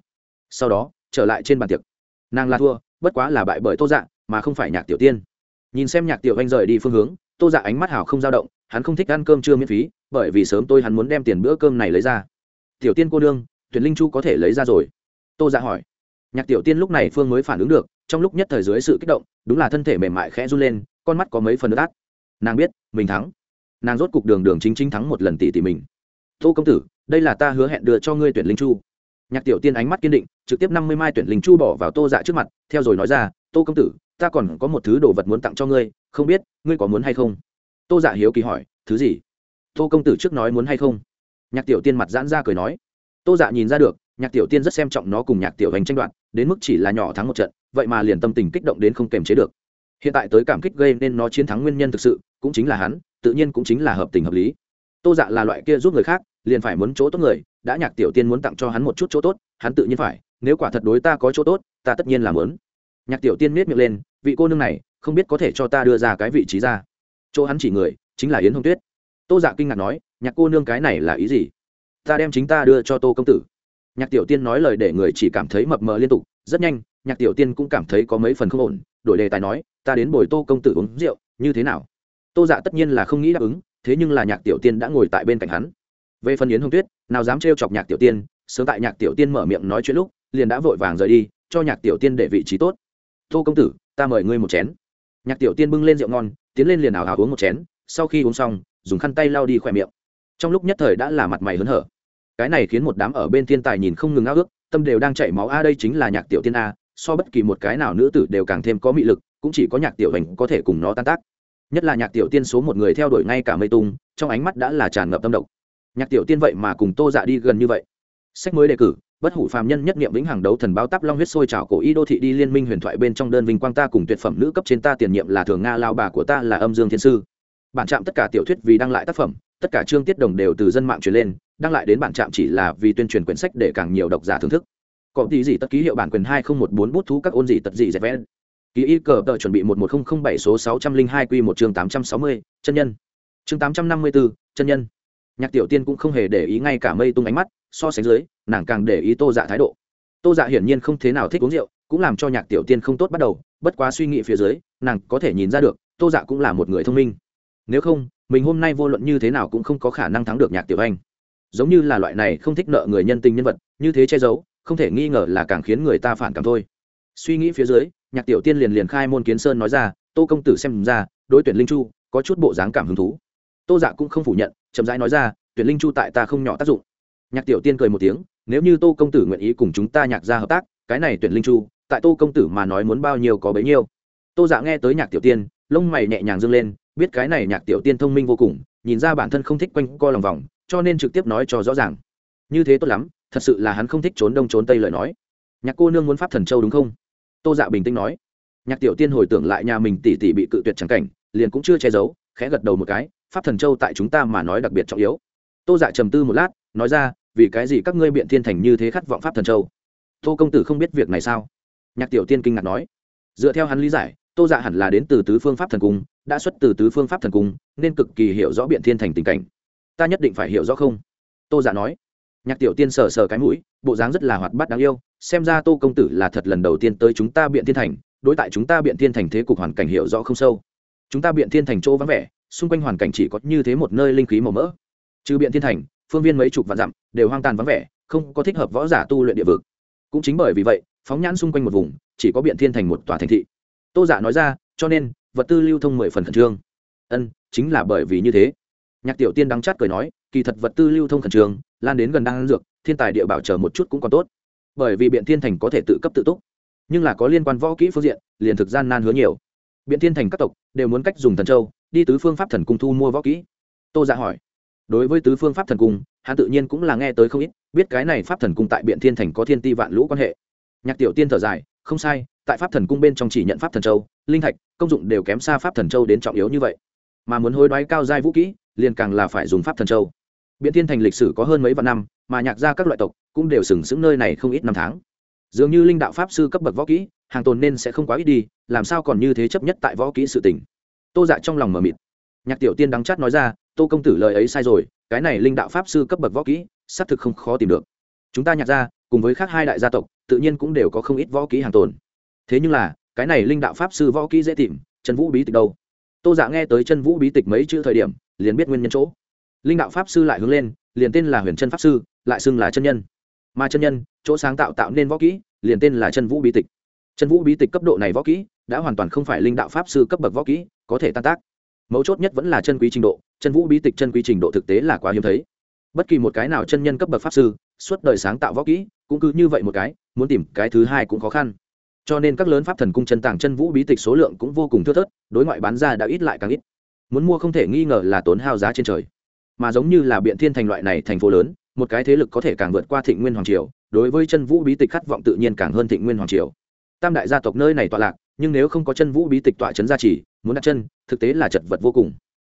Sau đó, trở lại trên bàn tiệc. Nàng là thua, bất quá là bại bởi tô dạ mà không phải nhạc tiểu tiên. Nhìn xem nhạc tiểu anh rời đi phương hướng, tô dạ ánh mắt hảo không dao động, hắn không thích ăn cơm trưa miễn phí, bởi vì sớm tôi hắn muốn đem tiền bữa cơm này lấy ra tiểu tiên cô đương tuyển linh chu có thể lấy ra rồi. Tô dạ hỏi. Nhạc tiểu tiên lúc này phương mới phản ứng được, trong lúc nhất thời dưới sự kích động, đúng là thân thể mềm mại khẽ run lên, con mắt có mấy phần nước át. Nàng biết, mình thắng. Nàng rốt cục đường đường chính chính thắng một lần tỷ tỷ mình. Tô công tử, đây là ta hứa hẹn đưa cho ngươi tuyển linh chu. Nhạc tiểu tiên ánh mắt kiên định, trực tiếp năm mươi mai tuyển linh chu bỏ vào tô dạ trước mặt, theo rồi nói ra, tô công tử, ta còn có một thứ đồ vật muốn tặng cho ngươi, không biết, ngươi có muốn hay không? Tô dạ hiếu kỳ hỏi, thứ gì? Tô công tử trước nói muốn hay không? Nhạc tiểu tiên mặt giãn ra cười nói, tô dạ nhìn ra được, nhạc tiểu tiên rất xem trọng nó cùng nhạc tiểu hành tranh đoạt, đến mức chỉ là nhỏ thắng một trận, vậy mà liền tâm tình kích động đến không kềm chế được. Hiện tại tới cảm kích gây nên nó chiến thắng nguyên nhân thực sự, cũng chính là hắn, tự nhiên cũng chính là hợp tình hợp lý. Tô dạ là loại kia giúp người khác, liền phải muốn chỗ tốt người, đã nhạc tiểu tiên muốn tặng cho hắn một chút chỗ tốt, hắn tự nhiên phải, nếu quả thật đối ta có chỗ tốt, ta tất nhiên là muốn. Nhạc tiểu tiên miết miệng lên, vị cô nương này, không biết có thể cho ta đưa ra cái vị trí ra. Chỗ hắn chỉ người, chính là yến hồng tuyết. Tô dạ kinh ngạc nói nhạc cô nương cái này là ý gì? Ta đem chính ta đưa cho tô công tử. Nhạc tiểu tiên nói lời để người chỉ cảm thấy mập mờ liên tục. Rất nhanh, nhạc tiểu tiên cũng cảm thấy có mấy phần không ổn. Đổi đề tài nói, ta đến bồi tô công tử uống rượu, như thế nào? Tô dạ tất nhiên là không nghĩ đáp ứng, thế nhưng là nhạc tiểu tiên đã ngồi tại bên cạnh hắn. Về phần yến hồng tuyết, nào dám trêu chọc nhạc tiểu tiên, sớm tại nhạc tiểu tiên mở miệng nói chuyện lúc, liền đã vội vàng rời đi, cho nhạc tiểu tiên để vị trí tốt. Tô công tử, ta mời ngươi một chén. Nhạc tiểu tiên bưng lên rượu ngon, tiến lên liền ảo hào uống một chén, sau khi uống xong, dùng khăn tay lau đi khỏe miệng trong lúc nhất thời đã là mặt mày hớn hở. Cái này khiến một đám ở bên thiên tài nhìn không ngừng ao ước, tâm đều đang chảy máu. A, đây chính là nhạc tiểu tiên a, so bất kỳ một cái nào nữ tử đều càng thêm có mị lực, cũng chỉ có nhạc tiểu hành có thể cùng nó tan tác. Nhất là nhạc tiểu tiên số một người theo đuổi ngay cả mây tung, trong ánh mắt đã là tràn ngập tâm động nhạc tiểu tiên vậy mà cùng tô dạ đi gần như vậy. Sách mới đề cử, bất hủ phàm nhân nhất niệm vĩnh hàng đấu thần báo tắp long huyết sôi trào cổ y đô thị đi liên minh huyền thoại bên trong đơn vinh quang ta cùng tuyệt phẩm nữ cấp trên ta tiền nhiệm là thường nga, lao bà của ta là âm dương thiên sư. Bản trạm tất cả tiểu thuyết vì đăng lại tác phẩm tất cả chương tiết đồng đều từ dân mạng truyền lên, đăng lại đến bản trạm chỉ là vì tuyên truyền quyển sách để càng nhiều độc giả thưởng thức. Có tí gì tất ký hiệu bản quyền hai không một bốn bút thú các ôn gì tật gì dẹp vẽ. Ký y cờ tờ chuẩn bị một một nghìn bảy số sáu trăm linh hai q một chương tám trăm sáu mươi, chân nhân. Chương tám trăm năm mươi bốn chân nhân. Nhạc tiểu tiên cũng không hề để ý ngay cả mây tung ánh mắt, so sánh dưới, nàng càng để ý tô dạ thái độ. Tô dạ hiển nhiên không thế nào thích uống rượu, cũng làm cho nhạc tiểu tiên không tốt bắt đầu, bất quá suy nghĩ phía dưới, nàng có thể nhìn ra được, tô dạ cũng là một người thông minh. Nếu không mình hôm nay vô luận như thế nào cũng không có khả năng thắng được nhạc tiểu anh. Giống như là loại này không thích nợ người nhân tình nhân vật, như thế che giấu, không thể nghi ngờ là càng khiến người ta phản cảm thôi. Suy nghĩ phía dưới, nhạc tiểu tiên liền liền khai môn kiến sơn nói ra, tô công tử xem ra, đối tuyển linh chu, có chút bộ dáng cảm hứng thú. Tô dạ cũng không phủ nhận, chậm rãi nói ra, tuyển linh chu tại ta không nhỏ tác dụng. Nhạc tiểu tiên cười một tiếng, nếu như tô công tử nguyện ý cùng chúng ta nhạc ra hợp tác, cái này tuyển linh chu, tại tô công tử mà nói muốn bao nhiêu có bấy nhiêu. Tô dạ nghe tới nhạc tiểu tiên, lông mày nhẹ nhàng dâng lên biết cái này nhạc tiểu tiên thông minh vô cùng, nhìn ra bản thân không thích quanh co lòng vòng, cho nên trực tiếp nói cho rõ ràng. Như thế tốt lắm, thật sự là hắn không thích trốn đông trốn tây lời nói. Nhạc cô nương muốn pháp thần châu đúng không? Tô dạ bình tĩnh nói. Nhạc tiểu tiên hồi tưởng lại nhà mình tỉ tỉ bị cự tuyệt trắng cảnh, liền cũng chưa che giấu, khẽ gật đầu một cái, pháp thần châu tại chúng ta mà nói đặc biệt trọng yếu. Tô dạ trầm tư một lát, nói ra, vì cái gì các ngươi biện thiên thành như thế khát vọng pháp thần châu? Tô công tử không biết việc này sao? Nhạc tiểu tiên kinh ngạc nói. Dựa theo hắn lý giải, tô dạ hẳn là đến từ tứ phương pháp thần cung đã xuất từ tứ phương pháp thần cung, nên cực kỳ hiểu rõ biện thiên thành tình cảnh. Ta nhất định phải hiểu rõ không? Tô giả nói. Nhạc tiểu tiên sờ sờ cái mũi, bộ dáng rất là hoạt bát đáng yêu, xem ra tô công tử là thật lần đầu tiên tới chúng ta biện thiên thành, đối tại chúng ta biện thiên thành thế cục hoàn cảnh hiểu rõ không sâu. Chúng ta biện thiên thành chỗ vắng vẻ, xung quanh hoàn cảnh chỉ có như thế một nơi linh khí màu mỡ. Trừ biện thiên thành, phương viên mấy chục vạn dặm đều hoang tàn vắng vẻ, không có thích hợp võ giả tu luyện địa vực. Cũng chính bởi vì vậy, phóng nhãn xung quanh một vùng, chỉ có biện thiên thành một tòa thành thị. Tô giả nói ra, cho nên vật tư lưu thông mười phần khẩn trương. Ân, chính là bởi vì như thế. Nhạc tiểu tiên đắng chát cười nói, kỳ thật vật tư lưu thông khẩn trương, lan đến gần đang dược, thiên tài địa bảo chờ một chút cũng còn tốt. Bởi vì biện thiên thành có thể tự cấp tự túc, nhưng là có liên quan võ kỹ phương diện, liền thực gian nan hứa nhiều. Biện thiên thành các tộc đều muốn cách dùng thần châu, đi tứ phương pháp thần cung thu mua võ kỹ. Tô dạ hỏi, đối với tứ phương pháp thần cung, hắn tự nhiên cũng là nghe tới không ít, biết cái này pháp thần cung tại biện thiên thành có thiên ti vạn lũ quan hệ. Nhạc tiểu tiên thở dài, không sai tại pháp thần cung bên trong chỉ nhận pháp thần châu, linh thạch, công dụng đều kém xa pháp thần châu đến trọng yếu như vậy. Mà muốn hối đoái cao giai vũ kỹ, liền càng là phải dùng pháp thần châu. Biện thiên thành lịch sử có hơn mấy vạn năm, mà nhạc ra các loại tộc cũng đều sừng sững nơi này không ít năm tháng. Dường như linh đạo pháp sư cấp bậc võ kỹ, hàng tồn nên sẽ không quá ít đi, làm sao còn như thế chấp nhất tại võ kỹ sự tình. Tô dạ trong lòng mờ mịt. Nhạc tiểu tiên đắng chát nói ra, tô công tử lời ấy sai rồi, cái này linh đạo pháp sư cấp bậc võ kỹ, xác thực không khó tìm được. Chúng ta nhạc ra cùng với khác hai đại gia tộc, tự nhiên cũng đều có không ít võ kỹ hàng tồn thế nhưng là, cái này linh đạo pháp sư võ kỹ dễ tìm, chân vũ bí tịch đâu? Tô giả nghe tới chân vũ bí tịch mấy chữ thời điểm, liền biết nguyên nhân chỗ. Linh đạo pháp sư lại hướng lên, liền tên là huyền chân pháp sư, lại xưng là chân nhân. Mà chân nhân, chỗ sáng tạo tạo nên võ kỹ, liền tên là chân vũ bí tịch. Chân vũ bí tịch cấp độ này võ kỹ, đã hoàn toàn không phải linh đạo pháp sư cấp bậc võ kỹ, có thể tan tác. Mấu chốt nhất vẫn là chân quý trình độ, chân vũ bí tịch chân quý trình độ thực tế là quá hiếm thấy. Bất kỳ một cái nào chân nhân cấp bậc pháp sư, suốt đời sáng tạo võ kỹ, cũng cứ như vậy một cái, muốn tìm cái thứ hai cũng khó khăn cho nên các lớn pháp thần cung chân tàng chân vũ bí tịch số lượng cũng vô cùng thưa thớt, đối ngoại bán ra đã ít lại càng ít. Muốn mua không thể nghi ngờ là tốn hao giá trên trời. Mà giống như là biện thiên thành loại này thành phố lớn, một cái thế lực có thể càng vượt qua thịnh nguyên hoàng triều, đối với chân vũ bí tịch khát vọng tự nhiên càng hơn thịnh nguyên hoàng triều. Tam đại gia tộc nơi này tọa lạc, nhưng nếu không có chân vũ bí tịch tọa trấn gia trì, muốn đặt chân, thực tế là chật vật vô cùng.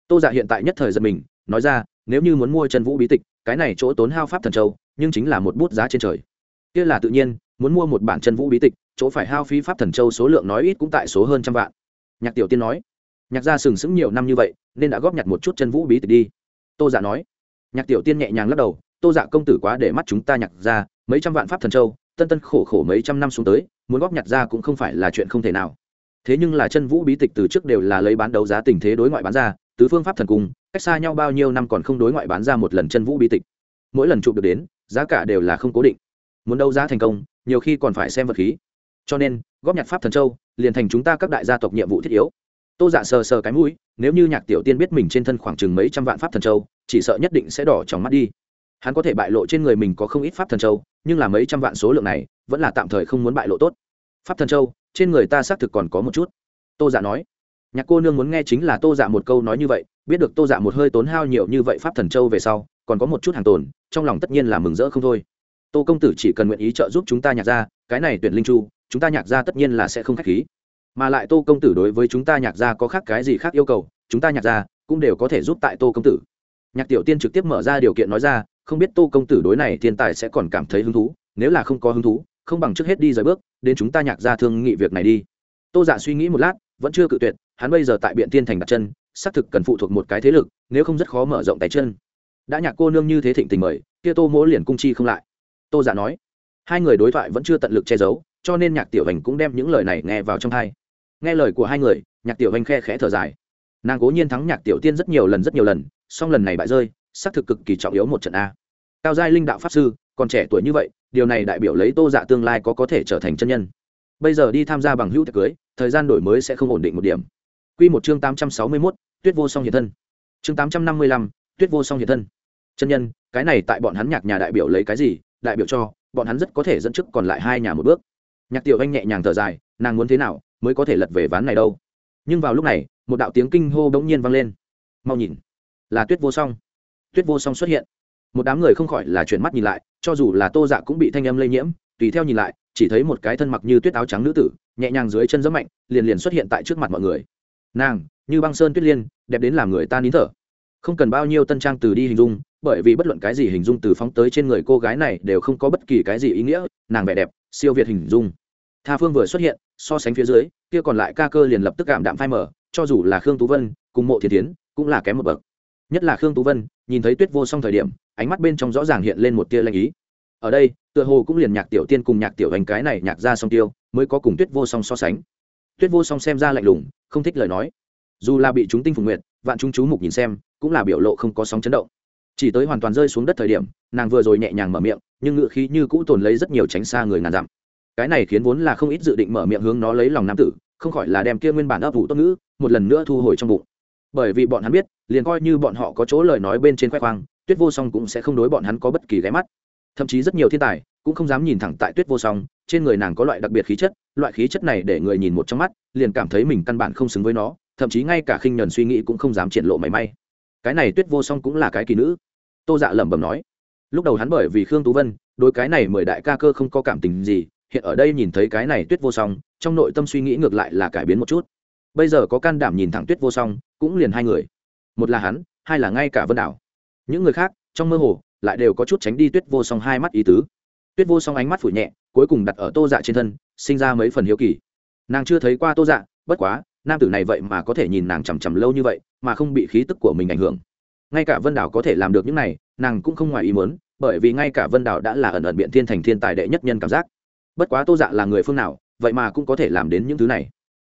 Tô dạ hiện tại nhất thời giật mình, nói ra, nếu như muốn mua chân vũ bí tịch, cái này chỗ tốn hao pháp thần châu, nhưng chính là một bút giá trên trời. Kia là tự nhiên muốn mua một bản chân vũ bí tịch, chỗ phải hao phí pháp thần châu số lượng nói ít cũng tại số hơn trăm vạn. Nhạc tiểu tiên nói, nhạc gia sừng sững nhiều năm như vậy, nên đã góp nhặt một chút chân vũ bí tịch đi. Tô dạ nói, nhạc tiểu tiên nhẹ nhàng lắc đầu, tô dạ công tử quá để mắt chúng ta nhạc ra mấy trăm vạn pháp thần châu, tân tân khổ khổ mấy trăm năm xuống tới, muốn góp nhặt ra cũng không phải là chuyện không thể nào. Thế nhưng là chân vũ bí tịch từ trước đều là lấy bán đấu giá tình thế đối ngoại bán ra, tứ phương pháp thần cung cách xa nhau bao nhiêu năm còn không đối ngoại bán ra một lần chân vũ bí tịch. Mỗi lần chụp được đến, giá cả đều là không cố định. Muốn đấu giá thành công nhiều khi còn phải xem vật khí. Cho nên, góp nhặt pháp thần châu, liền thành chúng ta các đại gia tộc nhiệm vụ thiết yếu. Tô dạ sờ sờ cái mũi, nếu như nhạc tiểu tiên biết mình trên thân khoảng chừng mấy trăm vạn pháp thần châu, chỉ sợ nhất định sẽ đỏ trong mắt đi. Hắn có thể bại lộ trên người mình có không ít pháp thần châu, nhưng là mấy trăm vạn số lượng này, vẫn là tạm thời không muốn bại lộ tốt. Pháp thần châu, trên người ta xác thực còn có một chút. Tô dạ nói. Nhạc cô nương muốn nghe chính là tô dạ một câu nói như vậy, biết được tô dạ một hơi tốn hao nhiều như vậy pháp thần châu về sau, còn có một chút hàng tồn, trong lòng tất nhiên là mừng rỡ không thôi tô công tử chỉ cần nguyện ý trợ giúp chúng ta nhạc ra cái này tuyển linh chu, chúng ta nhạc ra tất nhiên là sẽ không k h á c h khí. Mà lại tô công tử đối với chúng ta nhạc ra có khác cái gì khác yêu cầu, chúng ta nhạc ra cũng đều có thể giúp tại tô công tử. Nhạc tiểu tiên trực tiếp mở ra điều kiện nói ra, không biết tô công tử đối này thiên tài sẽ còn cảm thấy hứng thú, nếu là không có hứng thú, không bằng trước hết đi rời bước, đến chúng ta nhạc ra thương nghị việc này đi. Tô dạ suy nghĩ một lát, vẫn chưa cự tuyệt, hắn bây giờ tại biện tiên thành đặt chân, xác thực cần phụ thuộc một cái thế lực, nếu không rất khó mở rộng tay chân. Đã nhạc cô nương như thế thịnh tình mời, kia tô mỗ liền cung chi không lại tô dạ nói. Hai người đối thoại vẫn chưa tận lực che giấu, cho nên nhạc tiểu hành cũng đem những lời này nghe vào trong thai nghe lời của hai người, nhạc tiểu hành khe khẽ thở dài. Nàng cố nhiên thắng nhạc tiểu tiên rất nhiều lần rất nhiều lần, song lần này bại rơi, xác thực cực kỳ trọng yếu một trận a. Cao giai linh đạo pháp sư, còn trẻ tuổi như vậy, điều này đại biểu lấy tô dạ tương lai có có thể trở thành chân nhân. Bây giờ đi tham gia bằng hữu tiệc cưới, thời gian đổi mới sẽ không ổn định một điểm. Q một chương tám trăm sáu mươi mốt, tuyết vô song hiện thân. Chương tám trăm năm mươi lăm, tuyết vô song hiện thân. Chân nhân, cái này tại bọn hắn nhạc nhà đại biểu lấy cái gì đại biểu cho, bọn hắn rất có thể dẫn trước còn lại hai nhà một bước. Nhạc tiểu anh nhẹ nhàng thở dài, nàng muốn thế nào mới có thể lật về ván này đâu. Nhưng vào lúc này, một đạo tiếng kinh hô bỗng nhiên vang lên. Mau nhìn, là tuyết vô song. Tuyết vô song xuất hiện. Một đám người không khỏi là chuyển mắt nhìn lại, cho dù là tô dạ cũng bị thanh âm lây nhiễm, tùy theo nhìn lại, chỉ thấy một cái thân mặc như tuyết áo trắng nữ tử, nhẹ nhàng dưới chân giấm mạnh, liền liền xuất hiện tại trước mặt mọi người. Nàng, như băng sơn tuyết liên, đẹp đến làm người ta nín thở. Không cần bao nhiêu tân trang từ đi hình dung bởi vì bất luận cái gì hình dung từ phóng tới trên người cô gái này đều không có bất kỳ cái gì ý nghĩa, nàng vẻ đẹp, siêu việt hình dung. Tha phương vừa xuất hiện, so sánh phía dưới, kia còn lại ca cơ liền lập tức cảm đạm phai mở cho dù là khương tú vân, cùng mộ thiên tiến cũng là kém một bậc. Nhất là khương tú vân, nhìn thấy tuyết vô song thời điểm, ánh mắt bên trong rõ ràng hiện lên một tia lanh ý. Ở đây, tựa hồ cũng liền nhạc tiểu tiên cùng nhạc tiểu hành cái này nhạc ra song tiêu, mới có cùng tuyết vô song so sánh. Tuyết vô song xem ra lạnh lùng, không thích lời nói. Dù là bị chúng tinh phục nguyện vạn chúng chú mục nhìn xem, cũng là biểu lộ không có sóng chấn động chỉ tới hoàn toàn rơi xuống đất thời điểm, nàng vừa rồi nhẹ nhàng mở miệng, nhưng ngựa khí như cũ tồn lấy rất nhiều tránh xa người ngàn dặm. Cái này khiến vốn là không ít dự định mở miệng hướng nó lấy lòng nam tử, không khỏi là đem kia nguyên bản ấp vụ tốt ngữ, một lần nữa thu hồi trong bụng. Bởi vì bọn hắn biết, liền coi như bọn họ có chỗ lời nói bên trên khoe khoang, tuyết vô song cũng sẽ không đối bọn hắn có bất kỳ ghé mắt. Thậm chí rất nhiều thiên tài cũng không dám nhìn thẳng tại tuyết vô song, trên người nàng có loại đặc biệt khí chất, loại khí chất này để người nhìn một trong mắt, liền cảm thấy mình căn bản không xứng với nó, thậm chí ngay cả khinh nhuần suy nghĩ cũng không dám triển lộ mảy may cái này tuyết vô song cũng là cái kỳ nữ. Tô dạ lẩm bẩm nói. Lúc đầu hắn bởi vì khương tú vân đôi cái này mười đại ca cơ không có cảm tình gì, hiện ở đây nhìn thấy cái này tuyết vô song, trong nội tâm suy nghĩ ngược lại là cải biến một chút. Bây giờ có can đảm nhìn thẳng tuyết vô song, cũng liền hai người. Một là hắn, hai là ngay cả vân đảo. Những người khác, trong mơ hồ, lại đều có chút tránh đi tuyết vô song hai mắt ý tứ. Tuyết vô song ánh mắt phủ nhẹ, cuối cùng đặt ở tô dạ trên thân, sinh ra mấy phần hiếu kỳ. Nàng chưa thấy qua tô dạ bất quá nam tử này vậy mà có thể nhìn nàng chằm chằm lâu như vậy, mà không bị khí tức của mình ảnh hưởng. Ngay cả vân đảo có thể làm được những này, nàng cũng không ngoài ý muốn, bởi vì ngay cả vân đảo đã là ẩn ẩn biện thiên thành thiên tài đệ nhất nhân cảm giác. Bất quá tô dạ là người phương nào, vậy mà cũng có thể làm đến những thứ này.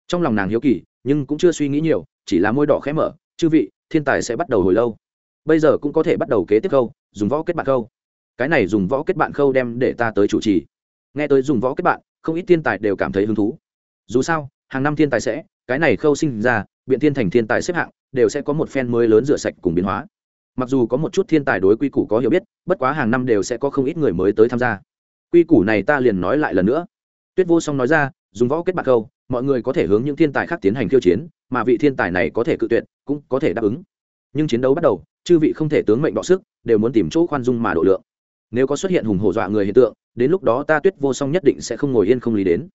Trong lòng nàng hiếu kỳ, nhưng cũng chưa suy nghĩ nhiều, chỉ là môi đỏ khẽ mở, chư vị, thiên tài sẽ bắt đầu hồi lâu. Bây giờ cũng có thể bắt đầu kế tiếp khâu, dùng võ kết bạn khâu. Cái này dùng võ kết bạn khâu đem để ta tới chủ trì. Nghe tới dùng võ kết bạn, không ít thiên tài đều cảm thấy hứng thú. Dù sao, hàng năm thiên tài sẽ cái này khâu sinh ra, biện thiên thành thiên tài xếp hạng, đều sẽ có một phen mới lớn rửa sạch cùng biến hóa. Mặc dù có một chút thiên tài đối quy củ có hiểu biết, bất quá hàng năm đều sẽ có không ít người mới tới tham gia. Quy củ này ta liền nói lại lần nữa. Tuyết vô song nói ra, dùng võ kết bạc câu, mọi người có thể hướng những thiên tài khác tiến hành khiêu chiến, mà vị thiên tài này có thể cự tuyệt, cũng có thể đáp ứng. Nhưng chiến đấu bắt đầu, chư vị không thể tướng mệnh bọ sức, đều muốn tìm chỗ khoan dung mà độ lượng. Nếu có xuất hiện hùng hổ dọa người hiện tượng, đến lúc đó ta tuyết vô song nhất định sẽ không ngồi yên không lý đến.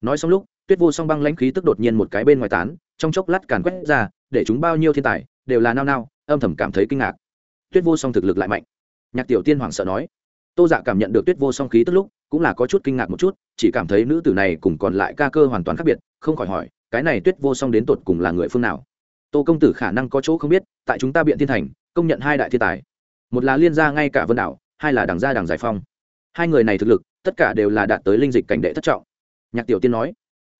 Nói xong lúc tuyết vô song băng lãnh khí tức đột nhiên một cái bên ngoài tán, trong chốc lát càn quét ra, để chúng bao nhiêu thiên tài đều là nao nao, âm thầm cảm thấy kinh ngạc. Tuyết vô song thực lực lại mạnh. Nhạc tiểu tiên hoảng sợ nói, tô dạ cảm nhận được tuyết vô song khí tức lúc, cũng là có chút kinh ngạc một chút, chỉ cảm thấy nữ tử này cùng còn lại ca cơ hoàn toàn khác biệt, không khỏi hỏi, cái này tuyết vô song đến tột cùng là người phương nào? Tô công tử khả năng có chỗ không biết, tại chúng ta biện thiên thành, công nhận hai đại thiên tài. Một là liên gia ngay cả vân đảo, hai là đảng gia đảng giải phong. Hai người này thực lực, tất cả đều là đạt tới linh dịch cảnh đệ thất trọng. Nhạc tiểu tiên nói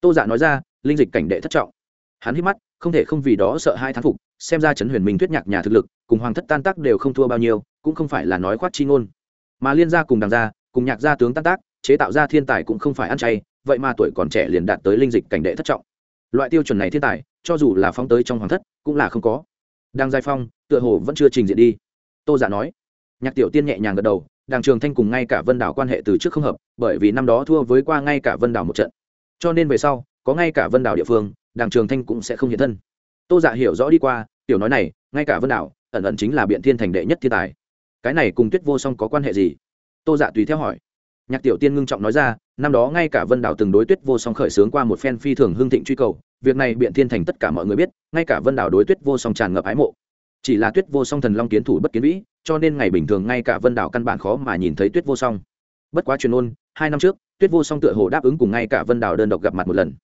tô dạ nói ra, linh dịch cảnh đệ thất trọng. Hắn hít mắt, không thể không vì đó sợ hai thán phục, xem ra trấn huyền minh thuyết nhạc nhà thực lực, cùng hoàng thất tan tác đều không thua bao nhiêu, cũng không phải là nói khoát chi ngôn. Mà liên gia cùng đằng gia, cùng nhạc gia tướng tan tác, chế tạo ra thiên tài cũng không phải ăn chay, vậy mà tuổi còn trẻ liền đạt tới linh dịch cảnh đệ thất trọng. Loại tiêu chuẩn này thiên tài, cho dù là phóng tới trong hoàng thất, cũng là không có. Đang giai phong, tựa hồ vẫn chưa trình diện đi. Tô giả dạ nói. Nhạc tiểu tiên nhẹ nhàng gật đầu đàng trường thanh cùng ngay cả vân đảo quan hệ từ trước không hợp, bởi vì năm đó thua với qua ngay cả vân đảo một trận cho nên về sau, có ngay cả vân đảo địa phương đàng trường thanh cũng sẽ không hiện thân. Tô dạ hiểu rõ đi qua, tiểu nói này, ngay cả vân đảo, ẩn ẩn chính là biện thiên thành đệ nhất thiên tài. Cái này cùng tuyết vô song có quan hệ gì? Tô dạ tùy theo hỏi. Nhạc tiểu tiên ngưng trọng nói ra, năm đó ngay cả vân đảo từng đối tuyết vô song khởi xướng qua một phen phi thường hưng thịnh truy cầu, việc này biện thiên thành tất cả mọi người biết, ngay cả vân đảo đối tuyết vô song tràn ngập ái mộ. Chỉ là tuyết vô song thần long kiến thủ bất kiến vĩ, cho nên ngày bình thường ngay cả vân đảo căn bản khó mà nhìn thấy tuyết vô song. Bất quá truyền ôn, hai năm trước tuyết vô song tựa hồ đáp ứng cùng ngay cả vân đảo đơn độc gặp mặt một lần.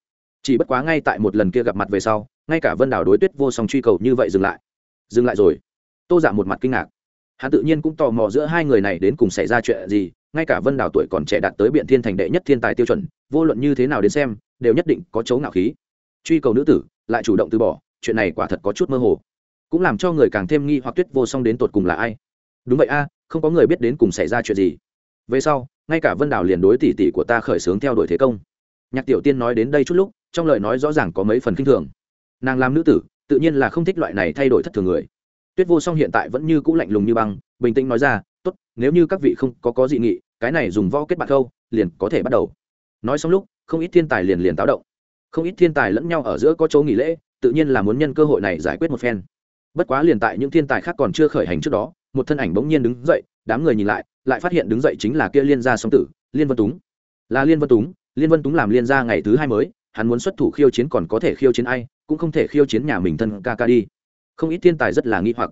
Chỉ bất quá ngay tại một lần kia gặp mặt về sau, ngay cả vân đảo đối tuyết vô song truy cầu như vậy dừng lại. Dừng lại rồi. Tô giả một mặt kinh ngạc. Hắn tự nhiên cũng tò mò giữa hai người này đến cùng xảy ra chuyện gì, ngay cả vân đảo tuổi còn trẻ đạt tới biện thiên thành đệ nhất thiên tài tiêu chuẩn, vô luận như thế nào đến xem, đều nhất định có chấu ngạo khí. Truy cầu nữ tử, lại chủ động từ bỏ, chuyện này quả thật có chút mơ hồ. Cũng làm cho người càng thêm nghi hoặc tuyết vô song đến tột cùng là ai. Đúng vậy a, không có người biết đến cùng xảy ra chuyện gì. Về sau ngay cả vân đảo liền đối tỷ tỷ của ta khởi xướng theo đuổi thế công. Nhạc tiểu tiên nói đến đây chút lúc, trong lời nói rõ ràng có mấy phần k i n h thường. Nàng làm nữ tử, tự nhiên là không thích loại này thay đổi thất thường người. Tuyết vô song hiện tại vẫn như c ũ lạnh lùng như băng, bình tĩnh nói ra, tốt, nếu như các vị không có có dị nghị, cái này dùng vo kết bạc câu liền có thể bắt đầu. Nói xong lúc, không ít thiên tài liền liền táo động. Không ít thiên tài lẫn nhau ở giữa có chỗ nghỉ lễ, tự nhiên là muốn nhân cơ hội này giải quyết một phen. Bất quá liền tại những thiên tài khác còn chưa khởi hành trước đó, một thân ảnh bỗng nhiên đứng dậy, đám người nhìn lại lại phát hiện đứng dậy chính là kia liên gia song tử, liên vân túng. Là liên vân túng, liên vân túng làm liên gia ngày thứ hai mới, hắn muốn xuất thủ khiêu chiến còn có thể khiêu chiến ai, cũng không thể khiêu chiến nhà mình thân ca ca đi. Không ít thiên tài rất là nghi hoặc.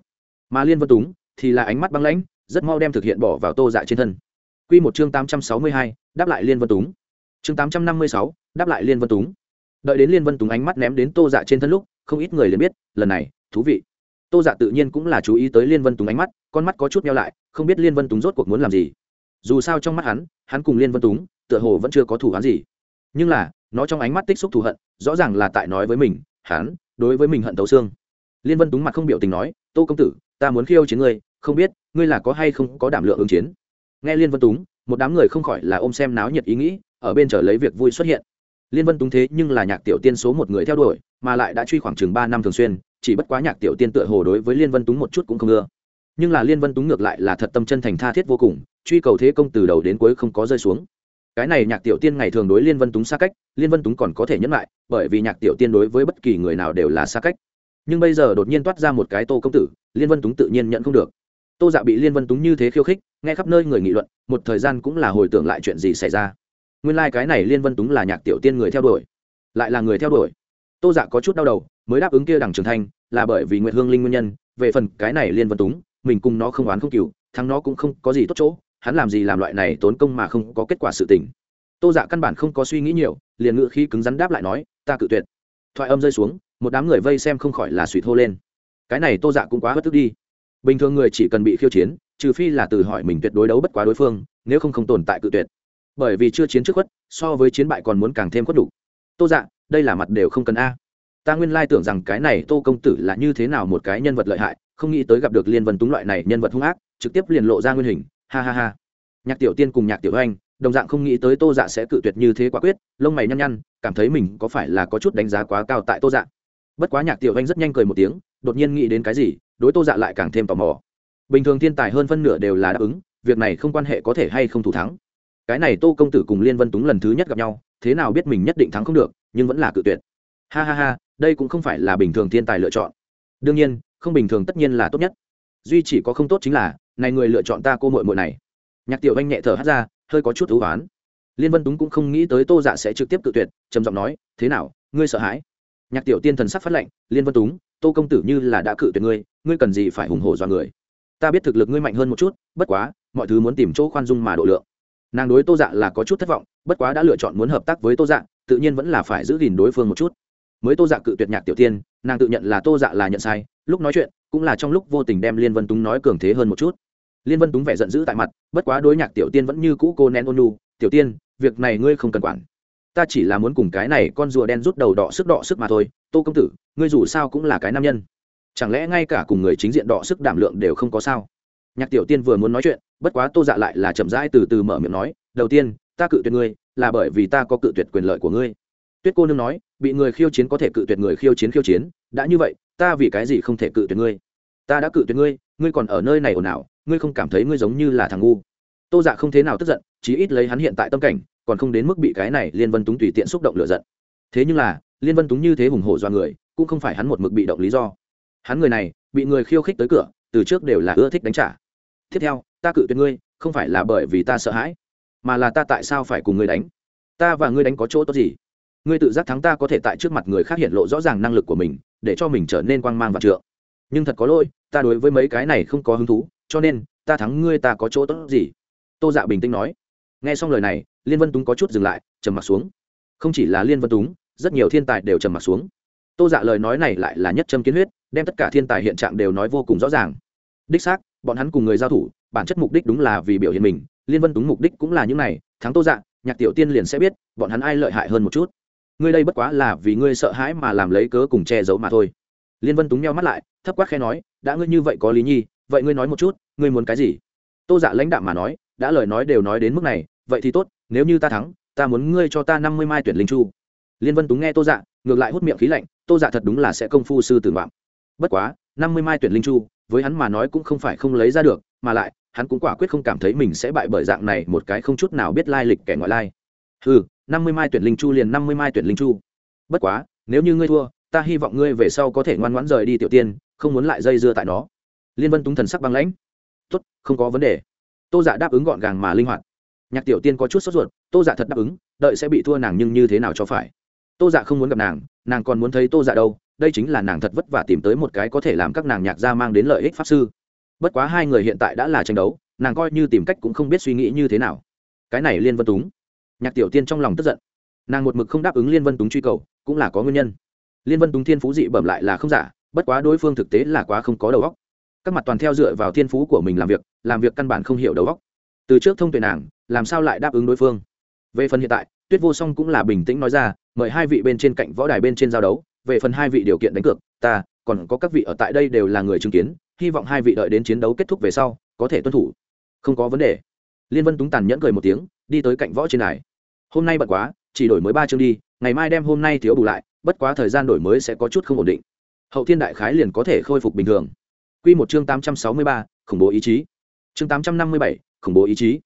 Mà liên vân túng thì là ánh mắt băng lãnh, rất mau đem thực hiện bỏ vào tô dạ trên thân. Q một chương tám trăm sáu mươi hai, đáp lại liên vân túng. Chương tám trăm năm mươi sáu, đáp lại liên vân túng. Đợi đến liên vân túng ánh mắt ném đến tô dạ trên thân lúc, không ít người liền biết, lần này, thú vị tô dạ tự nhiên cũng là chú ý tới liên vân túng ánh mắt, con mắt có chút nhau lại, không biết liên vân túng rốt cuộc muốn làm gì. Dù sao trong mắt hắn hắn cùng liên vân túng tựa hồ vẫn chưa có thủ hắn gì. Nhưng là, nó trong ánh mắt tích xúc thù hận, rõ ràng là tại nói với mình, hắn, đối với mình hận tấu xương. Liên vân túng mặt không biểu tình nói, tô công tử, ta muốn khiêu chiến ngươi, không biết, ngươi là có hay không có đảm lượng ứng chiến? Nghe liên vân túng một đám người không khỏi là ôm xem náo nhiệt ý nghĩ, ở bên chờ lấy việc vui xuất hiện. Liên vân túng thế nhưng là nhạc tiểu tiên số một người theo đuổi, mà lại đã truy khoảng chừng ba năm thường xuyên chỉ bất quá nhạc tiểu tiên tựa hồ đối với liên vân túng một chút cũng không ưa. Nhưng là liên vân túng ngược lại là thật tâm chân thành tha thiết vô cùng, truy cầu thế công từ đầu đến cuối không có rơi xuống. Cái này nhạc tiểu tiên ngày thường đối liên vân túng xa cách, liên vân túng còn có thể nhẫn lại, bởi vì nhạc tiểu tiên đối với bất kỳ người nào đều là xa cách. Nhưng bây giờ đột nhiên toát ra một cái tô công tử, liên vân túng tự nhiên nhận không được. Tô dạ bị liên vân túng như thế khiêu khích, nghe khắp nơi người nghị luận, một thời gian cũng là hồi tưởng lại chuyện gì xảy ra. Nguyên lai、like、cái này liên vân túng là nhạc tiểu tiên người theo đuổi. Lại là người theo đuổi. Tô dạ có chút đau đầu mới đáp ứng kia đằng trường thanh, là bởi vì nguyệt hương linh nguyên nhân, về phần cái này liên vân túng, mình cùng nó không oán không cừu, thắng nó cũng không có gì tốt chỗ, hắn làm gì làm loại này tốn công mà không có kết quả sự tình. Tô dạ căn bản không có suy nghĩ nhiều, liền ngự khí cứng rắn đáp lại nói, ta cự tuyệt. Thoại âm rơi xuống, một đám người vây xem không khỏi là suy thô lên. Cái này tô dạ cũng quá bất tức đi. Bình thường người chỉ cần bị khiêu chiến, trừ phi là từ hỏi mình tuyệt đối đấu bất quá đối phương, nếu không không tồn tại cự tuyệt. Bởi vì chưa chiến trước khuất, so với chiến bại còn muốn càng thêm khuất đủ. Tô dạ đây là mặt đều không cần a ta nguyên lai tưởng rằng cái này tô công tử là như thế nào một cái nhân vật lợi hại, không nghĩ tới gặp được liên vân túng loại này nhân vật hung ác, trực tiếp liền lộ ra nguyên hình, ha ha ha. Nhạc tiểu tiên cùng nhạc tiểu anh, đồng dạng không nghĩ tới tô dạ sẽ cự tuyệt như thế quả quyết, lông mày nhăn nhăn, cảm thấy mình có phải là có chút đánh giá quá cao tại tô dạ. Bất quá nhạc tiểu anh rất nhanh cười một tiếng, đột nhiên nghĩ đến cái gì, đối tô dạ lại càng thêm tò mò. Bình thường thiên tài hơn phân nửa đều là đáp ứng, việc này không quan hệ có thể hay không thủ thắng. Cái này tô công tử cùng liên vân túng lần thứ nhất gặp nhau, thế nào biết mình nhất định thắng không được, nhưng vẫn là cự tuyệt. Ha ha ha đây cũng không phải là bình thường thiên tài lựa chọn. Đương nhiên, không bình thường tất nhiên là tốt nhất. Duy chỉ có không tốt chính là, này người lựa chọn ta cô mội mội này. Nhạc tiểu anh nhẹ thở hát ra, hơi có chút thú oán. Liên vân túng cũng không nghĩ tới tô dạ sẽ trực tiếp cự tuyệt, trầm giọng nói, thế nào, ngươi sợ hãi? Nhạc tiểu tiên thần sắc phát lệnh liên vân túng, tô công tử như là đã cự tuyệt ngươi ngươi cần gì phải hùng hổ do người? Ta biết thực lực ngươi mạnh hơn một chút, bất quá, mọi thứ muốn tìm chỗ khoan dung mà độ lượng. Nàng đối tô dạ là có chút thất vọng, bất quá đã lựa chọn muốn hợp tác với tô dạ tự nhiên vẫn là phải giữ gìn đối phương một chút mới tô dạ cự tuyệt nhạc tiểu tiên, nàng tự nhận là tô dạ là nhận sai, lúc nói chuyện cũng là trong lúc vô tình đem liên vân túng nói cường thế hơn một chút. Liên vân túng vẻ giận dữ tại mặt, bất quá đối nhạc tiểu tiên vẫn như cũ cô nén ôn nu tiểu tiên, việc này ngươi không cần quản. Ta chỉ là muốn cùng cái này con rùa đen rút đầu đỏ sức đỏ sức mà thôi, tô công tử, ngươi dù sao cũng là cái nam nhân. Chẳng lẽ ngay cả cùng người chính diện đỏ sức đảm lượng đều không có sao? Nhạc tiểu tiên vừa muốn nói chuyện, bất quá tô dạ lại là chậm rãi từ từ mở miệng nói, đầu tiên, ta cự tuyệt ngươi, là bởi vì ta có cự tuyệt quyền lợi của ngươi. Tuyết cô nương nói bị người khiêu chiến có thể cự tuyệt người khiêu chiến khiêu chiến, đã như vậy, ta vì cái gì không thể cự tuyệt ngươi? Ta đã cự tuyệt ngươi ngươi còn ở nơi này ồn ào, ngươi không cảm thấy ngươi giống như là thằng ngu. Tô dạ không thế nào tức giận, chí ít lấy hắn hiện tại tâm cảnh, còn không đến mức bị cái này liên vân túng tùy tiện xúc động lựa giận. Thế nhưng là, liên vân túng như thế hùng hổ do người, cũng không phải hắn một mực bị động lý do. Hắn người này, bị người khiêu khích tới cửa, từ trước đều là ưa thích đánh trả. Tiếp theo, ta cự tuyệt ngươi, không phải là bởi vì ta sợ hãi, mà là ta tại sao phải cùng ngươi đánh? Ta và ngươi đánh có chỗ tốt gì? Ngươi tự giác thắng ta có thể tại trước mặt người khác hiện lộ rõ ràng năng lực của mình, để cho mình trở nên quang mang và trượng. Nhưng thật có lỗi, ta đối với mấy cái này không có hứng thú, cho nên, ta thắng ngươi ta có chỗ tốt gì? Tô dạ bình tĩnh nói. Nghe xong lời này, liên vân túng có chút dừng lại, trầm m ặ t xuống. Không chỉ là liên vân túng, rất nhiều thiên tài đều trầm m ặ t xuống. Tô dạ lời nói này lại là nhất châm kiến huyết, đem tất cả thiên tài hiện trạng đều nói vô cùng rõ ràng. Đích xác, bọn hắn cùng người giao thủ, bản chất mục đích đúng là vì biểu hiện mình, liên vân túng mục đích cũng là những này, thắng tô dạ nhạc tiểu tiên liền sẽ biết, bọn hắn ai lợi hại hơn một chút ngươi đây bất quá là vì ngươi sợ hãi mà làm lấy cớ cùng che giấu mà thôi. Liên vân túng nhau mắt lại, thấp quát khe nói, đã ngươi như vậy có lý nhi, vậy ngươi nói một chút, ngươi muốn cái gì? Tô dạ lãnh đạm mà nói, đã lời nói đều nói đến mức này, vậy thì tốt, nếu như ta thắng, ta muốn ngươi cho ta năm mươi mai tuyển linh chu. Liên vân túng nghe tô dạ ngược lại hút miệng khí lạnh, tô dạ thật đúng là sẽ công phu sư tử ngoạm. Bất quá, năm mươi mai tuyển linh chu, với hắn mà nói cũng không phải không lấy ra được, mà lại, hắn cũng quả quyết không cảm thấy mình sẽ bại bởi dạng này một cái không chút nào biết lai lịch kẻ ngoại lai. Ừ năm mươi mai tuyển linh chu liền năm mươi mai tuyển linh chu. Bất quá, nếu như ngươi thua, ta hy vọng ngươi về sau có thể ngoan ngoãn rời đi tiểu tiên, không muốn lại dây dưa tại nó. Liên vân túng thần sắc băng lãnh. Tốt, không có vấn đề. Tô giả dạ đáp ứng gọn gàng mà linh hoạt. Nhạc tiểu tiên có chút sốt ruột, tô giả dạ thật đáp ứng, đợi sẽ bị thua nàng nhưng như thế nào cho phải. Tô giả dạ không muốn gặp nàng nàng còn muốn thấy tô giả đâu, đây chính là nàng thật vất vả tìm tới một cái có thể làm các nàng nhạc gia mang đến lợi ích pháp sư. Bất quá hai người hiện tại đã là tranh đấu, nàng coi như tìm cách cũng không biết suy nghĩ như thế nào. Cái này liên vân túng nhạc tiểu tiên trong lòng tức giận. Nàng một mực không đáp ứng liên vân túng truy cầu, cũng là có nguyên nhân. Liên vân túng thiên phú dị bẩm lại là không giả, bất quá đối phương thực tế là quá không có đầu óc. Các mặt toàn theo dựa vào thiên phú của mình làm việc làm việc căn bản không hiểu đầu óc. Từ trước thông tuệ nàng, làm sao lại đáp ứng đối phương? Về phần hiện tại, tuyết vô song cũng là bình tĩnh nói ra, mời hai vị bên trên cạnh võ đài bên trên giao đấu, về phần hai vị điều kiện đánh cược, ta, còn có các vị ở tại đây đều là người chứng kiến, hy vọng hai vị đợi đến chiến đấu kết thúc về sau, có thể tuân thủ. Không có vấn đề. Liên vân túng tàn nhẫn cười một tiếng, đi tới cạnh võ trên đài hôm nay bận quá, chỉ đổi mới ba chương đi, ngày mai đem hôm nay thiếu bù lại, bất quá thời gian đổi mới sẽ có chút không ổn định. Hậu thiên đại khái liền có thể khôi phục bình thường. Q một chương tám trăm sáu mươi ba, khủng bố ý chí. Chương tám trăm năm mươi bảy, khủng bố ý chí.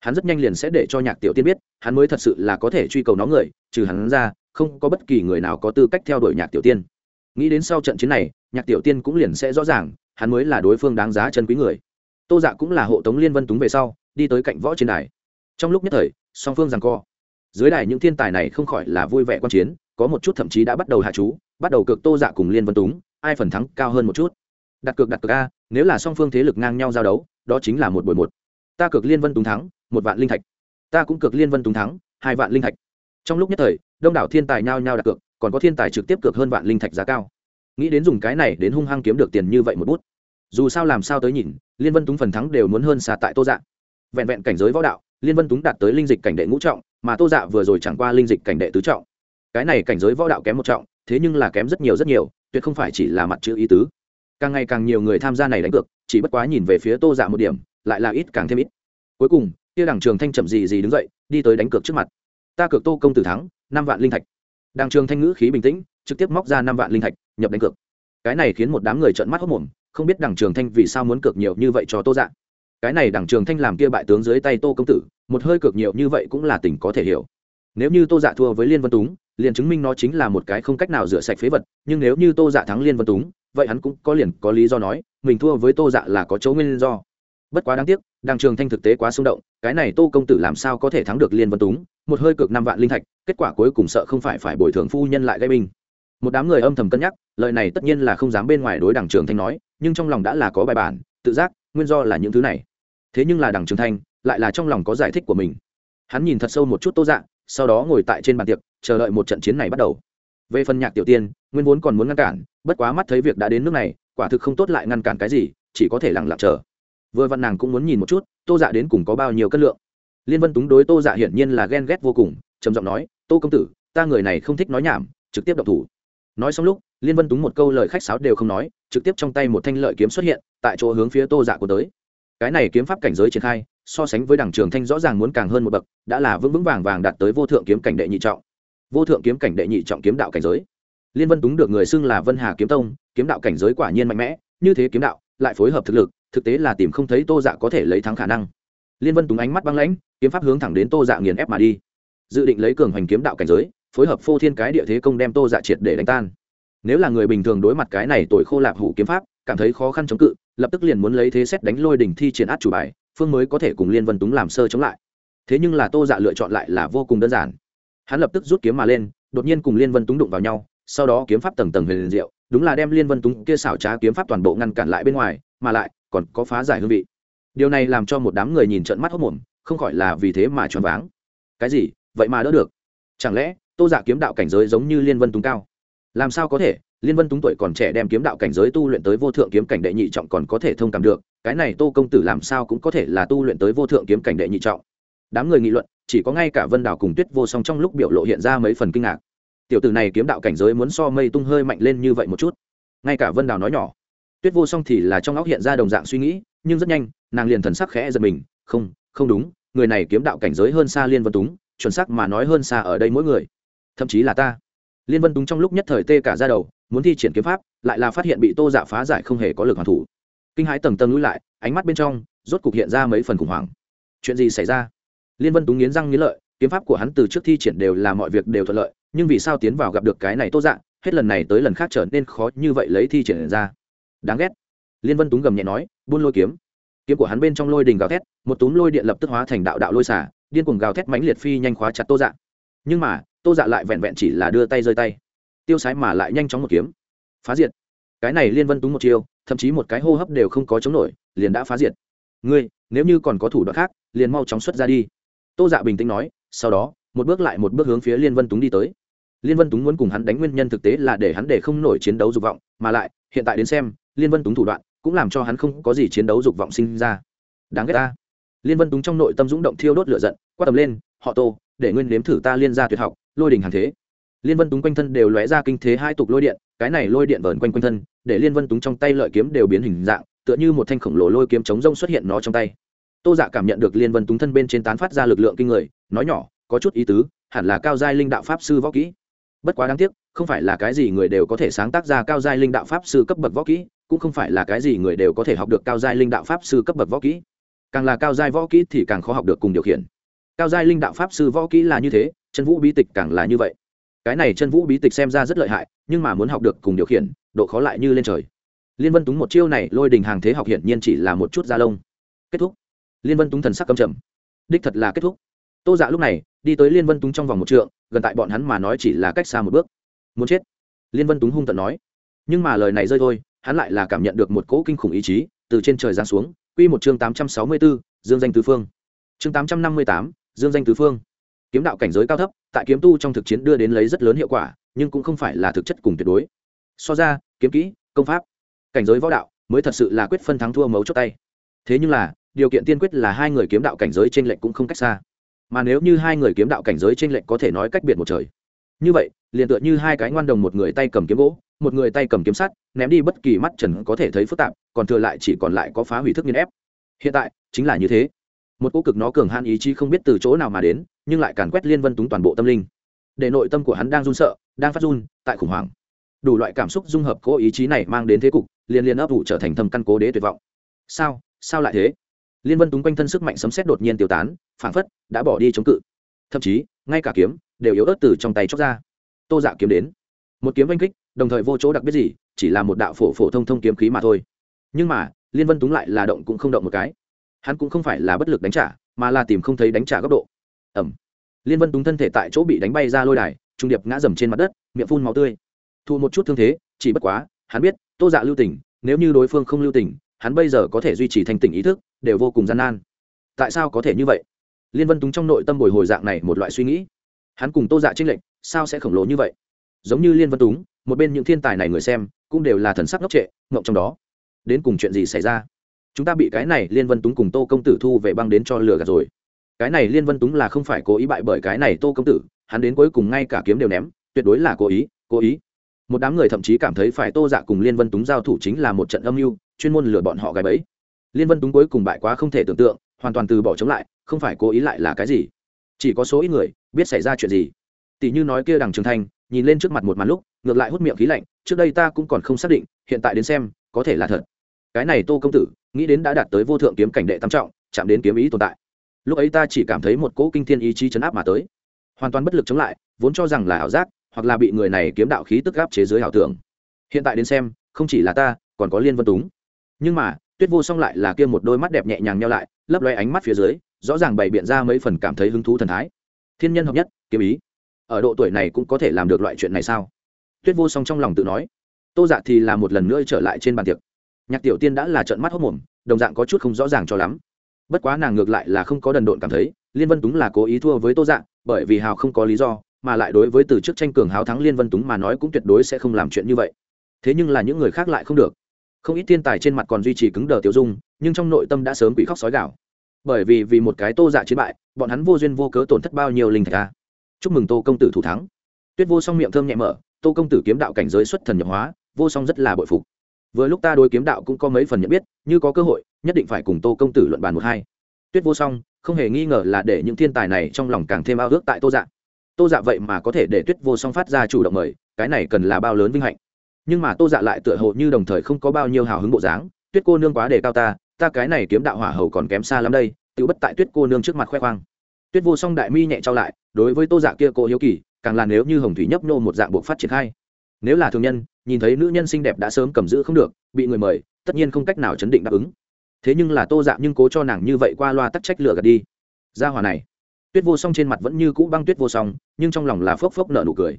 Hắn rất nhanh liền sẽ để cho nhạc tiểu tiên biết, hắn mới thật sự là có thể truy cầu nó người, trừ hắn ra, không có bất kỳ người nào có tư cách theo đuổi nhạc tiểu tiên. Nghĩ đến sau trận chiến này, nhạc tiểu tiên cũng liền sẽ rõ ràng, hắn mới là đối phương đáng giá chân quý người. Tô dạ cũng là hộ tống liên vân túng về sau, đi tới cạnh võ trên đài. Trong lúc nhất thời, song phương rằng co dưới đài những thiên tài này không khỏi là vui vẻ quan chiến, có một chút thậm chí đã bắt đầu hạ chú, bắt đầu cược tô dạ cùng liên vân túng, ai phần thắng cao hơn một chút. Đặt cược đặt cược a, nếu là song phương thế lực ngang nhau giao đấu, đó chính là một buổi một. Ta cược liên vân túng thắng, một vạn linh thạch. Ta cũng cược liên vân túng thắng, hai vạn linh thạch. Trong lúc nhất thời, đông đảo thiên tài nhao nhao đặt cược, còn có thiên tài trực tiếp cược hơn vạn linh thạch giá cao. Nghĩ đến dùng cái này đến hung hăng kiếm được tiền như vậy một bút. Dù sao làm sao tới nhìn, liên vân túng phần thắng đều muốn hơn xa tại tô dạ. Vẹn vẹn cảnh giới võ đạo, liên vân túng đạt tới linh dịch cảnh đệ ngũ trọng mà tô dạ vừa rồi chẳng qua linh dịch cảnh đệ tứ trọng. Cái này cảnh giới võ đạo kém một trọng, thế nhưng là kém rất nhiều rất nhiều, tuyệt không phải chỉ là mặt chữ ý tứ. Càng ngày càng nhiều người tham gia này đánh cược, chỉ bất quá nhìn về phía tô dạ một điểm, lại là ít càng thêm ít. Cuối cùng, kia đảng trường thanh chậm gì gì đứng dậy, đi tới đánh cược trước mặt. Ta cược tô công tử thắng, năm vạn linh thạch. Đảng trường thanh ngữ khí bình tĩnh, trực tiếp móc ra năm vạn linh thạch, nhập đánh cược. Cái này khiến một đám người trợn mắt hốc mồm, không biết đảng trường thanh vì sao muốn cược nhiều như vậy cho tô dạ cái này đằng trường thanh làm kia bại tướng dưới tay tô công tử, một hơi cực nhiều như vậy cũng là tình có thể hiểu. Nếu như tô dạ thua với liên văn túng, liền chứng minh nó chính là một cái không cách nào rửa sạch phế vật, nhưng nếu như tô dạ thắng liên văn túng, vậy hắn cũng có liền có lý do nói, mình thua với tô dạ là có chỗ nguyên do. Bất quá đáng tiếc, đằng trường thanh thực tế quá xung động, cái này tô công tử làm sao có thể thắng được liên văn túng, một hơi cực năm vạn linh thạch, kết quả cuối cùng sợ không phải phải bồi thường phu nhân lại gây binh. Một đám người âm thầm cân nhắc, lời này tất nhiên là không dám bên ngoài đối đằng trường thanh nói, nhưng trong lòng đã là có bài bản, tự giác, nguyên do là những thứ này thế nhưng là đằng trường thanh lại là trong lòng có giải thích của mình. Hắn nhìn thật sâu một chút tô dạng sau đó ngồi tại trên bàn tiệc, chờ đợi một trận chiến này bắt đầu. Về phần nhạc tiểu tiên, nguyên vốn còn muốn ngăn cản, bất quá mắt thấy việc đã đến nước này, quả thực không tốt lại ngăn cản cái gì, chỉ có thể lặng lặng chờ. Vừa vặn nàng cũng muốn nhìn một chút, tô dạ đến cùng có bao nhiêu cân lượng. Liên vân túng đối tô dạ hiển nhiên là ghen ghét vô cùng, trầm giọng nói, tô công tử, ta người này không thích nói nhảm, trực tiếp độc thủ. Nói xong lúc, liên vân túng một câu lời khách sáo đều không nói, trực tiếp trong tay một thanh lợi kiếm xuất hiện, tại chỗ hướng phía tô dạ của tới cái này kiếm pháp cảnh giới triển khai, so sánh với đảng trường thanh rõ ràng muốn càng hơn một bậc, đã là vững vững vàng vàng đạt tới vô thượng kiếm cảnh đệ nhị trọng. Vô thượng kiếm cảnh đệ nhị trọng kiếm đạo cảnh giới. Liên vân túng được người xưng là vân hà kiếm tông, kiếm đạo cảnh giới quả nhiên mạnh mẽ, như thế kiếm đạo, lại phối hợp thực lực, thực tế là tìm không thấy tô dạ có thể lấy thắng khả năng. Liên vân túng ánh mắt băng lãnh, kiếm pháp hướng thẳng đến tô dạ nghiền ép mà đi. Dự định lấy cường hoành kiếm đạo cảnh giới, phối hợp phô thiên cái địa thế công đem tô dạ triệt để đánh tan. Nếu là người bình thường đối mặt cái này tội khô lạp hủ kiếm pháp cảm thấy khó khăn chống cự, lập tức liền muốn lấy thế xét đánh lôi đỉnh thi triển át chủ bài, phương mới có thể cùng liên vân túng làm sơ chống lại. Thế nhưng là tô dạ lựa chọn lại là vô cùng đơn giản. Hắn lập tức rút kiếm mà lên, đột nhiên cùng liên vân túng đụng vào nhau, sau đó kiếm pháp tầng tầng huyền liền diệu, đúng là đem liên vân túng kia xảo trá kiếm pháp toàn bộ ngăn cản lại bên ngoài, mà lại còn có phá giải hương vị. Điều này làm cho một đám người nhìn trận mắt hốc mồm không khỏi là vì thế mà choáng váng. Cái gì? Vậy mà đỡ được. Chẳng lẽ tô giả dạ kiếm đạo cảnh giới giống như liên vân túng cao? Làm sao có thể? Liên vân túng tuổi còn trẻ đem kiếm đạo cảnh giới tu luyện tới vô thượng kiếm cảnh đệ nhị trọng còn có thể thông cảm được, cái này tô công tử làm sao cũng có thể là tu luyện tới vô thượng kiếm cảnh đệ nhị trọng. Đám người nghị luận, chỉ có ngay cả vân đảo cùng tuyết vô song trong lúc biểu lộ hiện ra mấy phần kinh ngạc. Tiểu tử này kiếm đạo cảnh giới muốn so mây tung hơi mạnh lên như vậy một chút. Ngay cả vân đào nói nhỏ, tuyết vô song thì là trong óc hiện ra đồng dạng suy nghĩ, nhưng rất nhanh, nàng liền thần sắc khẽ giật mình, không không đúng, người này kiếm đạo cảnh giới hơn xa liên vân túng, chuẩn sắc mà nói hơn xa ở đây mỗi người, thậm chí là ta. Liên vân túng trong lúc nhất thời tê cả ra đầu muốn thi triển kiếm pháp, lại là phát hiện bị tô dạ phá giải không hề có lực hoàn thủ. Kinh hãi tầng tầng lui lại, ánh mắt bên trong, rốt cục hiện ra mấy phần khủng hoảng. Chuyện gì xảy ra? Liên vân túng nghiến răng nghiến lợi, kiếm pháp của hắn từ trước thi triển đều là mọi việc đều thuận lợi, nhưng vì sao tiến vào gặp được cái này tô dạ hết lần này tới lần khác trở nên khó như vậy lấy thi triển ra? Đáng ghét. Liên vân túng gầm nhẹ nói, buôn lôi kiếm. Kiếm của hắn bên trong lôi đình gào thét, một túm lôi điện lập tức hóa thành đạo đạo lôi xả, điên cuồng gào thét mãnh liệt phi nhanh khóa chặt tô dạ. Nhưng mà, tô dạ lại vẹn vẹn chỉ là đưa tay rơi tay tiêu sái mà lại nhanh chóng một kiếm. Phá diệt. Cái này liên vân túng một chiêu, thậm chí một cái hô hấp đều không có chống nổi, liền đã phá diệt. Ngươi, nếu như còn có thủ đoạn khác, liền mau chóng xuất ra đi. Tô dạ bình tĩnh nói, sau đó, một bước lại một bước hướng phía liên vân túng đi tới. Liên vân túng muốn cùng hắn đánh nguyên nhân thực tế là để hắn để không nổi chiến đấu dục vọng, mà lại, hiện tại đến xem, liên vân túng thủ đoạn cũng làm cho hắn không có gì chiến đấu dục vọng sinh ra. Đáng ghét ta. Liên vân túng trong nội tâm dũng động thiêu đốt lửa giận, quát tầm lên, họ tô, để nguyên nếm thử ta liên gia tuyệt học, lôi đình hàng thế liên vân túng quanh thân đều lóe ra kinh thế hai tục lôi điện, cái này lôi điện vờn quanh quanh thân, để liên vân túng trong tay lợi kiếm đều biến hình dạng, tựa như một thanh khổng lồ lôi kiếm chống rông xuất hiện nó trong tay. Tô dạ cảm nhận được liên vân túng thân bên trên tán phát ra lực lượng kinh người, nói nhỏ, có chút ý tứ, hẳn là cao giai linh đạo pháp sư võ kỹ. Bất quá đáng tiếc, không phải là cái gì người đều có thể sáng tác ra cao giai linh đạo pháp sư cấp bậc võ kỹ, cũng không phải là cái gì người đều có thể học được cao giai linh đạo pháp sư cấp bậc võ kỹ. Càng là cao giai võ kỹ thì càng khó học được cùng điều khiển. Cao giai linh đạo pháp sư võ kỹ là như thế, chân vũ bí tịch càng là như vậy cái này chân vũ bí tịch xem ra rất lợi hại nhưng mà muốn học được cùng điều khiển độ khó lại như lên trời. Liên vân túng một chiêu này lôi đình hàng thế học hiển nhiên chỉ là một chút da lông. Kết thúc. Liên vân túng thần sắc cầm trầm. Đích thật là kết thúc. Tô dạ lúc này đi tới liên vân túng trong vòng một trượng gần tại bọn hắn mà nói chỉ là cách xa một bước. Muốn chết. Liên vân túng hung tận nói. Nhưng mà lời này rơi thôi hắn lại là cảm nhận được một cỗ kinh khủng ý chí từ trên trời giáng xuống. Quy một chương tám trăm sáu mươi 864, dương danh tứ phương. Chương tám trăm năm mươi tám dương danh tứ phương kiếm đạo cảnh giới cao thấp, tại kiếm tu trong thực chiến đưa đến lấy rất lớn hiệu quả, nhưng cũng không phải là thực chất cùng tuyệt đối. So ra, kiếm kỹ, công pháp, cảnh giới võ đạo mới thật sự là quyết phân thắng thua mấu chốt tay. Thế nhưng là, điều kiện tiên quyết là hai người kiếm đạo cảnh giới trên lệnh cũng không cách xa. Mà nếu như hai người kiếm đạo cảnh giới trên lệnh có thể nói cách biệt một trời. Như vậy, liền tựa như hai cái ngoan đồng một người tay cầm kiếm gỗ, một người tay cầm kiếm sắt, ném đi bất kỳ mắt trần có thể thấy phức tạp, còn thừa lại chỉ còn lại có phá hủy thức nghiên ép. Hiện tại, chính là như thế một cô cực nó cường han ý chí không biết từ chỗ nào mà đến, nhưng lại càn quét liên vân túng toàn bộ tâm linh. Để nội tâm của hắn đang run sợ, đang phát run, tại khủng hoảng. Đủ loại cảm xúc dung hợp cố ý chí này mang đến thế cục, liền liền ấp ủ trở thành thầm căn cố đế tuyệt vọng. Sao? Sao lại thế? Liên vân túng quanh thân sức mạnh sấm xét đột nhiên tiêu tán, phảng phất đã bỏ đi chống cự. Thậm chí, ngay cả kiếm đều yếu ớt từ trong tay chóc ra. Tô dạ kiếm đến. Một kiếm oanh kích, đồng thời vô chỗ đặc biệt gì, chỉ là một đạo phổ phổ thông thông kiếm khí mà thôi. Nhưng mà, liên vân túng lại là động cũng không động một cái hắn cũng không phải là bất lực đánh trả, mà là tìm không thấy đánh trả góc độ. Ẩm liên vân túng thân thể tại chỗ bị đánh bay ra lôi đài, trung điệp ngã dầm trên mặt đất, miệng phun máu tươi. Thu một chút thương thế, chỉ bất quá, hắn biết, tô dạ lưu tỉnh nếu như đối phương không lưu tỉnh hắn bây giờ có thể duy trì thành tỉnh ý thức, đều vô cùng gian nan. Tại sao có thể như vậy? Liên vân túng trong nội tâm bồi hồi dạng này một loại suy nghĩ. Hắn cùng tô dạ trinh lệnh sao sẽ khổng lồ như vậy? Giống như liên vân túng, một bên những thiên tài này người xem, cũng đều là thần sắc ngốc trệ, ngộng trong đó. Đến cùng chuyện gì xảy ra? Chúng ta bị cái này liên vân túng cùng tô công tử thu về băng đến cho lừa gạt rồi. Cái này liên vân túng là không phải cố ý bại bởi cái này tô công tử, hắn đến cuối cùng ngay cả kiếm đều ném, tuyệt đối là cố ý cố ý. Một đám người thậm chí cảm thấy phải tô dạ cùng liên vân túng giao thủ chính là một trận âm mưu, chuyên môn lừa bọn họ gài bẫy. Liên vân túng cuối cùng bại quá không thể tưởng tượng, hoàn toàn từ bỏ chống lại, không phải cố ý lại là cái gì. Chỉ có số ít người, biết xảy ra chuyện gì. Tỷ như nói kia đằng trường thanh, nhìn lên trước mặt một màn lúc, ngược lại hút miệng khí lạnh, trước đây ta cũng còn không xác định, hiện tại đến xem, có thể là thật. Cái này tô công tử nghĩ đến đã đạt tới vô thượng kiếm cảnh đệ tam trọng, chạm đến kiếm ý tồn tại. Lúc ấy ta chỉ cảm thấy một cỗ kinh thiên ý chí chấn áp mà tới. Hoàn toàn bất lực chống lại, vốn cho rằng là ảo giác, hoặc là bị người này kiếm đạo khí tức gáp chế dưới ảo tưởng. Hiện tại đến xem, không chỉ là ta, còn có liên vân túng. Nhưng mà, tuyết vô song lại là kia một đôi mắt đẹp nhẹ nhàng nhau lại, lấp loe ánh mắt phía dưới, rõ ràng bày biện ra mấy phần cảm thấy hứng thú thần thái. Thiên nhân hợp nhất, kiếm ý. Ở độ tuổi này cũng có thể làm được loại chuyện này sao? Tuyết vô song trong lòng tự nói. Tô dạ thì là một lần nữa trở lại trên bàn tiệc nhạc tiểu tiên đã là trận mắt hốc mồm, đồng dạng có chút không rõ ràng cho lắm. Bất quá nàng ngược lại là không có đần độn cảm thấy, liên vân túng là cố ý thua với tô dạng bởi vì hào không có lý do, mà lại đối với từ chức tranh cường hào thắng liên vân túng mà nói cũng tuyệt đối sẽ không làm chuyện như vậy. Thế nhưng là những người khác lại không được. Không ít thiên tài trên mặt còn duy trì cứng đờ tiêu dung, nhưng trong nội tâm đã sớm quỷ khóc sói gạo bởi vì vì một cái tô dạ chiến bại, bọn hắn vô duyên vô cớ tổn thất bao nhiêu linh thạch ca chúc mừng tô công tử thủ thắng. Tuyết vô song miệng thơm nhẹ mở, tô công tử kiếm đạo cảnh giới xuất thần nhập hóa, vô song rất là bội phục vừa lúc ta đối kiếm đạo cũng có mấy phần nhận biết, như có cơ hội, nhất định phải cùng tô công tử luận bàn một hai. Tuyết vô song, không hề nghi ngờ là để những thiên tài này trong lòng càng thêm ao ước tại tô dạ. Tô dạ vậy mà có thể để tuyết vô song phát ra chủ động mời, cái này cần là bao lớn vinh hạnh. Nhưng mà tô dạ lại tựa hồ như đồng thời không có bao nhiêu hào hứng bộ dáng, tuyết cô nương quá đề cao ta ta cái này kiếm đạo hỏa hầu còn kém xa lắm đây tự bất tại tuyết cô nương trước mặt khoe khoang. Tuyết vô song đại mi nhẹ trao lại, đối với tô dạ kia cô hiếu kỳ, càng là nếu như hồng thủy nhấp nô một dạng buộc phát triển khai nếu là thường nhân, nhìn thấy nữ nhân xinh đẹp đã sớm cầm giữ không được, bị người mời, tất nhiên không cách nào chấn định đáp ứng. Thế nhưng là tô dạ nhưng cố cho nàng như vậy qua loa tắc trách lửa gạt đi. Ra hòa này, tuyết vô song trên mặt vẫn như cũ băng tuyết vô song, nhưng trong lòng là phốc phốc nợ nụ cười.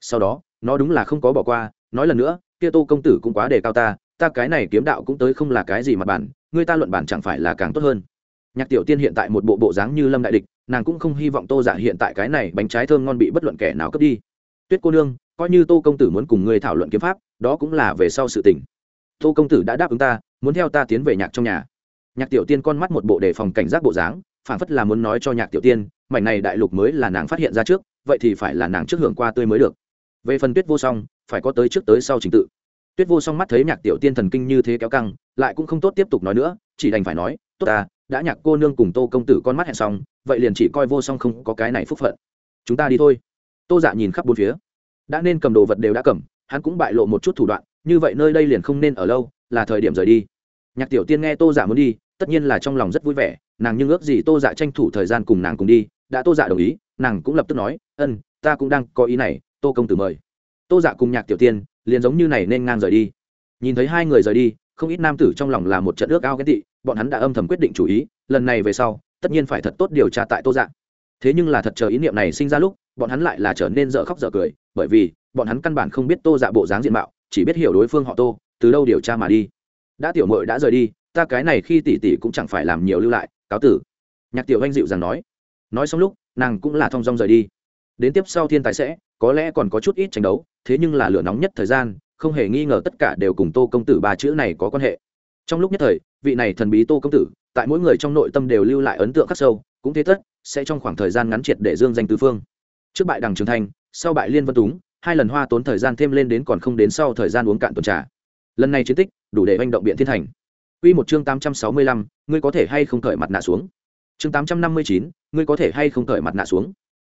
Sau đó, nó đúng là không có bỏ qua, nói lần nữa, kia tô công tử cũng quá đề cao ta ta cái này kiếm đạo cũng tới không là cái gì mặt bản, người ta luận bản chẳng phải là càng tốt hơn. Nhạc tiểu tiên hiện tại một bộ bộ dáng như lâm đại địch, nàng cũng không hy vọng tô giả hiện tại cái này bánh trái thơm ngon bị bất luận kẻ nào cướp đi. Tuyết cô nương coi như tô công tử muốn cùng ngươi thảo luận kiếm pháp, đó cũng là về sau sự tình. Tô công tử đã đáp ứng ta, muốn theo ta tiến về nhạc trong nhà. Nhạc tiểu tiên con mắt một bộ đề phòng cảnh giác bộ dáng phản phất là muốn nói cho nhạc tiểu tiên, mảnh này đại lục mới là nàng phát hiện ra trước, vậy thì phải là nàng trước hưởng qua tươi mới được. Về phần tuyết vô song, phải có tới trước tới sau trình tự. Tuyết vô song mắt thấy nhạc tiểu tiên thần kinh như thế kéo căng, lại cũng không tốt tiếp tục nói nữa, chỉ đành phải nói, tốt ta, đã nhạc cô nương cùng tô công tử con mắt hẹn xong, vậy liền chỉ coi vô song không có cái này phúc phận. Chúng ta đi thôi. Tô dạ nhìn khắp bốn phía đã nên cầm đồ vật đều đã cầm, hắn cũng bại lộ một chút thủ đoạn, như vậy nơi đây liền không nên ở lâu, là thời điểm rời đi. Nhạc tiểu tiên nghe tô giả muốn đi, tất nhiên là trong lòng rất vui vẻ, nàng nhưng ước gì tô dạ tranh thủ thời gian cùng nàng cùng đi, đã tô dạ đồng ý, nàng cũng lập tức nói, ân, ta cũng đang có ý này, tô công tử mời. Tô dạ cùng nhạc tiểu tiên liền giống như này nên ngang rời đi. Nhìn thấy hai người rời đi, không ít nam tử trong lòng là một trận ước ao ghét tị, bọn hắn đã âm thầm quyết định chủ ý, lần này về sau, tất nhiên phải thật tốt điều tra tại tô dạ. Thế nhưng là thật chờ ý niệm này sinh ra lúc bọn hắn lại là trở nên dở khóc dở cười, bởi vì bọn hắn căn bản không biết tô dạ bộ dáng diện mạo, chỉ biết hiểu đối phương họ tô, từ đâu điều tra mà đi. Đã tiểu mội đã rời đi, ta cái này khi tỷ tỷ cũng chẳng phải làm nhiều lưu lại, cáo tử. Nhạc tiểu anh dịu rằng nói. Nói xong lúc, nàng cũng là thong dong rời đi. Đến tiếp sau thiên tài sẽ, có lẽ còn có chút ít tranh đấu, thế nhưng là lửa nóng nhất thời gian, không hề nghi ngờ tất cả đều cùng tô công tử ba chữ này có quan hệ. Trong lúc nhất thời, vị này thần bí tô công tử, tại mỗi người trong nội tâm đều lưu lại ấn tượng khắc sâu, cũng thế tất, sẽ trong khoảng thời gian ngắn triệt để dương danh tứ phương trước bại đằng trường thanh sau bại liên vân túng hai lần hoa tốn thời gian thêm lên đến còn không đến sau thời gian uống cạn tuần trà lần này chiến tích đủ để manh động biện thiên thành Quy một chương 865, ngươi có thể hay không cởi mặt nạ xuống. Chương 859, ngươi có thể hay không cởi mặt nạ xuống.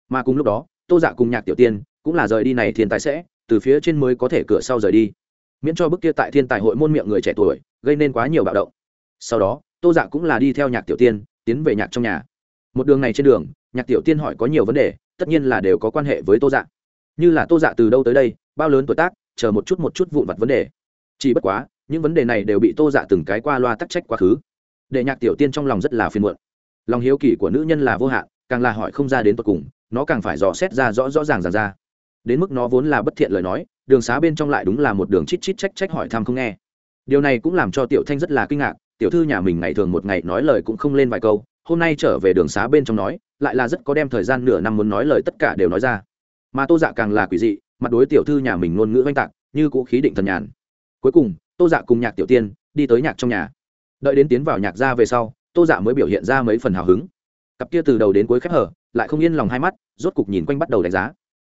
Mà cùng lúc đó, Tô Dạ cùng Nhạc Tiểu Tiên cũng là rời đi này thiên tài sẽ, từ phía trên mới có thể cửa sau rời đi. Miễn cho bức kia tại thiên tài hội môn miệng người trẻ tuổi, gây nên quá nhiều bạo động. Sau đó, tô dạ cũng là đi theo nhạc tiểu tiên tiến về nhạc trong nhà một đường này trên đường nhạc tiểu tiên hỏi có nhiều vấn đề tất nhiên là đều có quan hệ với tô dạ. Như là tô dạ từ đâu tới đây, bao lớn tuổi tác, chờ một chút một chút vụn vặt vấn đề. Chỉ bất quá, những vấn đề này đều bị tô dạ từng cái qua loa tắc trách quá khứ. Để nhạc tiểu tiên trong lòng rất là phiền muộn. Lòng hiếu kỳ của nữ nhân là vô hạn, càng là hỏi không ra đến tột cùng, nó càng phải dò xét ra rõ rõ ràng ràng ra. Đến mức nó vốn là bất thiện lời nói, đường xá bên trong lại đúng là một đường chít chít trách trách hỏi thăm không nghe. Điều này cũng làm cho tiểu thanh rất là kinh ngạc, tiểu thư nhà mình ngày thường một ngày nói lời cũng không lên vài câu hôm nay trở về đường xá bên trong nói, lại là rất có đem thời gian nửa năm muốn nói lời tất cả đều nói ra. Mà tô dạ càng là quỷ dị, mặt đối tiểu thư nhà mình ngôn ngữ oanh tạc, như cũ khí định thần nhàn. Cuối cùng, tô dạ cùng nhạc tiểu tiên đi tới nhạc trong nhà. Đợi đến tiến vào nhạc ra về sau, tô dạ mới biểu hiện ra mấy phần hào hứng. Cặp kia từ đầu đến cuối khép hở, lại không yên lòng hai mắt, rốt cục nhìn quanh bắt đầu đánh giá.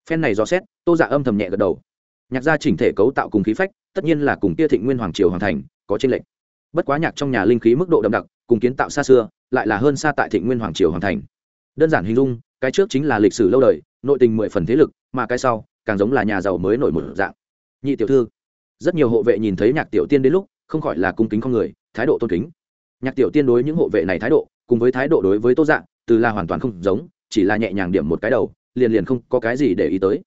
Phen này do xét, tô dạ âm thầm nhẹ gật đầu. Nhạc gia chỉnh thể cấu tạo cùng khí phách, tất nhiên là cùng kia thịnh nguyên hoàng triều hoàng thành, có tranh lệch. Bất quá nhạc trong nhà linh khí mức độ đậm đặc, cùng kiến tạo xa xưa lại là hơn xa tại thịnh nguyên hoàng triều hoàng thành. Đơn giản hình dung, cái trước chính là lịch sử lâu đời, nội tình mười phần thế lực, mà cái sau, càng giống là nhà giàu mới nổi một dạng. Nhị tiểu thư, rất nhiều hộ vệ nhìn thấy nhạc tiểu tiên đến lúc, không khỏi là cung kính con người, thái độ tôn kính. Nhạc tiểu tiên đối những hộ vệ này thái độ, cùng với thái độ đối với tô dạng, từ là hoàn toàn không giống, chỉ là nhẹ nhàng điểm một cái đầu, liền liền không có cái gì để ý tới.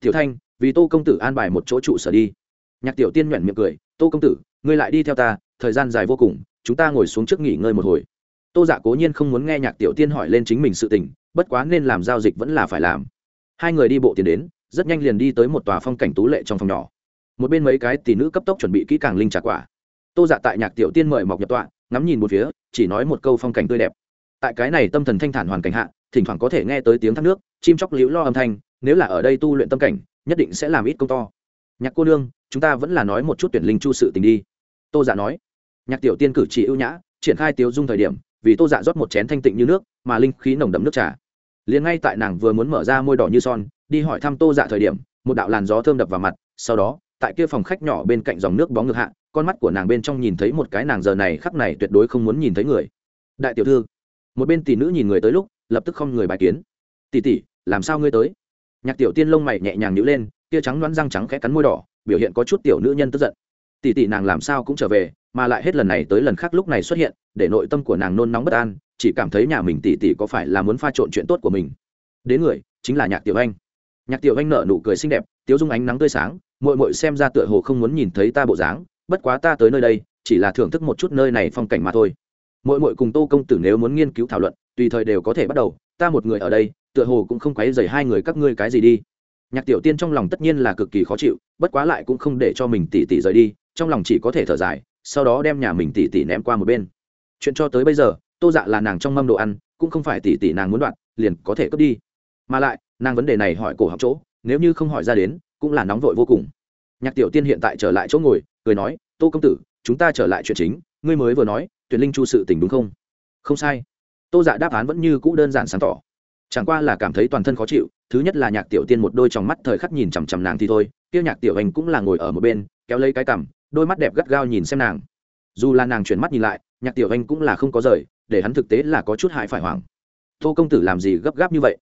Tiểu thanh, vì tô công tử an bài một chỗ trụ sở đi. Nhạc tiểu tiên nhoẻn miệng cười, tô công tử, ngươi lại đi theo ta, thời gian dài vô cùng, chúng ta ngồi xuống trước nghỉ ngơi một hồi tô dạ cố nhiên không muốn nghe nhạc tiểu tiên hỏi lên chính mình sự tình, bất quá nên làm giao dịch vẫn là phải làm. Hai người đi bộ tiền đến, rất nhanh liền đi tới một tòa phong cảnh tú lệ trong phòng nhỏ. Một bên mấy cái tỷ nữ cấp tốc chuẩn bị kỹ càng linh trả quả. Tô dạ tại nhạc tiểu tiên mời mọc nhập tọa, ngắm nhìn một phía, chỉ nói một câu phong cảnh tươi đẹp. Tại cái này tâm thần thanh thản hoàn cảnh hạ, thỉnh thoảng có thể nghe tới tiếng thác nước, chim chóc liễu lo âm thanh, nếu là ở đây tu luyện tâm cảnh, nhất định sẽ làm ít công to. Nhạc cô nương, chúng ta vẫn là nói một chút tuyển linh chu sự tình đi. Tô dạ nói. Nhạc tiểu tiên cử chỉ ưu nhã, triển khai tiêu dung thời điểm vì tô dạ rót một chén thanh tịnh như nước, mà linh khí nồng đậm nước trà. Liền ngay tại nàng vừa muốn mở ra môi đỏ như son, đi hỏi thăm tô dạ thời điểm, một đạo làn gió thơm đập vào mặt, sau đó, tại kia phòng khách nhỏ bên cạnh dòng nước bóng ngược hạ, con mắt của nàng bên trong nhìn thấy một cái nàng giờ này khắc này tuyệt đối không muốn nhìn thấy người. Đại tiểu thư. Một bên tỷ nữ nhìn người tới lúc, lập tức không người bài kiến. Tỷ tỷ, làm sao ngươi tới? Nhạc tiểu tiên lông mày nhẹ nhàng nhữ lên kia trắng đoán răng trắng khẽ cắn môi đỏ, biểu hiện có chút tiểu nữ nhân tức giận. Tỷ tỷ nàng làm sao cũng trở về, mà lại hết lần này tới lần khác lúc này xuất hiện để nội tâm của nàng nôn nóng bất an, chỉ cảm thấy nhà mình tỉ tỉ có phải là muốn pha trộn chuyện tốt của mình. Đến người, chính là nhạc tiểu anh. Nhạc tiểu anh nở nụ cười xinh đẹp, tiếu dung ánh nắng tươi sáng mội mội xem ra tựa hồ không muốn nhìn thấy ta bộ dáng, bất quá ta tới nơi đây, chỉ là thưởng thức một chút nơi này phong cảnh mà thôi. Mội mội cùng tô công tử nếu muốn nghiên cứu thảo luận, tùy thời đều có thể bắt đầu, ta một người ở đây, tựa hồ cũng không quấy dày hai người các ngươi cái gì đi. Nhạc tiểu tiên trong lòng tất nhiên là cực kỳ khó chịu, bất quá lại cũng không để cho mình tỉ tỉ rời đi, trong lòng chỉ có thể thở dài, sau đó đem nhà mình tỉ tỉ ném qua một bên chuyện cho tới bây giờ, tô dạ là nàng trong mâm đồ ăn, cũng không phải tỷ tỷ nàng muốn đoạn liền có thể cướp đi. Mà lại, nàng vấn đề này hỏi cổ học chỗ, nếu như không hỏi ra đến, cũng là nóng vội vô cùng. Nhạc tiểu tiên hiện tại trở lại chỗ ngồi, cười nói, tô công tử, chúng ta trở lại chuyện chính, ngươi mới vừa nói, tuyển linh chu sự tình đúng không? Không sai. Tô dạ đáp án vẫn như cũ đơn giản sáng tỏ. Chẳng qua là cảm thấy toàn thân khó chịu, thứ nhất là nhạc tiểu tiên một đôi trong mắt thời khắc nhìn chằm chằm nàng thì thôi, kia nhạc tiểu anh cũng là ngồi ở một bên, kéo lấy cái cằm, đôi mắt đẹp gắt gao nhìn xem nàng. Dù là nàng chuyển mắt nhìn lại nhạc tiểu anh cũng là không có rời, để hắn thực tế là có chút hại phải hoảng. Tô công tử làm gì gấp gáp như vậy?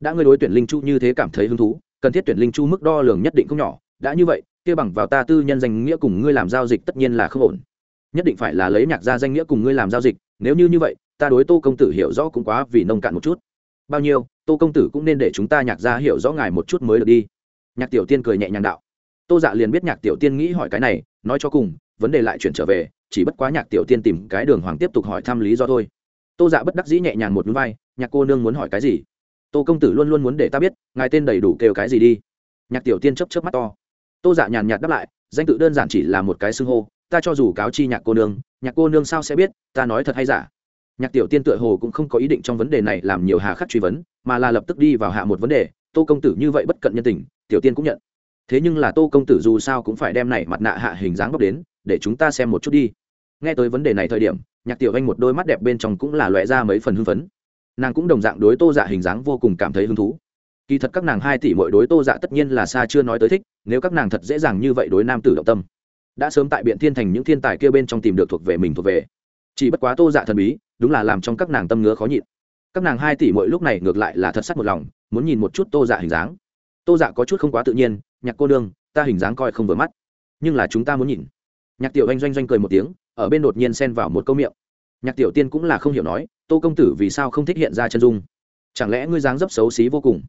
Đã ngươi đối tuyển linh chu như thế cảm thấy hứng thú, cần thiết tuyển linh chu mức đo lường nhất định không nhỏ. Đã như vậy, kia bằng vào ta tư nhân danh nghĩa cùng ngươi làm giao dịch tất nhiên là không ổn. Nhất định phải là lấy nhạc gia danh nghĩa cùng ngươi làm giao dịch, nếu như như vậy, ta đối tô công tử hiểu rõ cũng quá vì nông cạn một chút. Bao nhiêu, tô công tử cũng nên để chúng ta nhạc gia hiểu rõ ngài một chút mới được đi. Nhạc tiểu tiên cười nhẹ nhàng đạo. Tô dạ liền biết nhạc tiểu tiên nghĩ hỏi cái này, nói cho cùng, vấn đề lại chuyển trở về chỉ bất quá nhạc tiểu tiên tìm cái đường hoàng tiếp tục hỏi thăm lý do thôi. Tô dạ bất đắc dĩ nhẹ nhàng một núi vai, nhạc cô nương muốn hỏi cái gì? Tô công tử luôn luôn muốn để ta biết, ngài tên đầy đủ kêu cái gì đi. Nhạc tiểu tiên chấp chấp mắt to. Tô dạ nhàn nhạt đáp lại, danh tự đơn giản chỉ là một cái xưng hô, ta cho dù cáo chi nhạc cô nương, nhạc cô nương sao sẽ biết, ta nói thật hay giả? Nhạc tiểu tiên tựa hồ cũng không có ý định trong vấn đề này làm nhiều hà khắc truy vấn, mà là lập tức đi vào hạ một vấn đề, tô công tử như vậy bất cận nhân tình, tiểu tiên cũng nhận. Thế nhưng là tô công tử dù sao cũng phải đem này mặt nạ hạ hình dáng bóc đến để chúng ta xem một chút đi. Nghe tới vấn đề này thời điểm, nhạc tiểu anh một đôi mắt đẹp bên trong cũng là loại ra mấy phần hưng phấn. Nàng cũng đồng dạng đối tô dạ hình dáng vô cùng cảm thấy hứng thú. Kỳ thật các nàng hai tỷ mỗi đối tô dạ tất nhiên là xa chưa nói tới thích, nếu các nàng thật dễ dàng như vậy đối nam tử động tâm, đã sớm tại biện thiên thành những thiên tài kia bên trong tìm được thuộc về mình thuộc về. Chỉ bất quá tô dạ thần bí, đúng là làm trong các nàng tâm ngứa khó nhịn. Các nàng hai tỷ mỗi lúc này ngược lại là thật sắt một lòng, muốn nhìn một chút tô dạ hình dáng. Tô dạ có chút không quá tự nhiên, nhạc cô đương ta hình dáng coi không vừa mắt, nhưng là chúng ta muốn nhìn nhạc tiểu anh doanh doanh cười một tiếng ở bên đột nhiên xen vào một câu miệng. Nhạc tiểu tiên cũng là không hiểu nói tô công tử vì sao không thích hiện ra chân dung? Chẳng lẽ ngươi dáng dấp xấu xí vô cùng?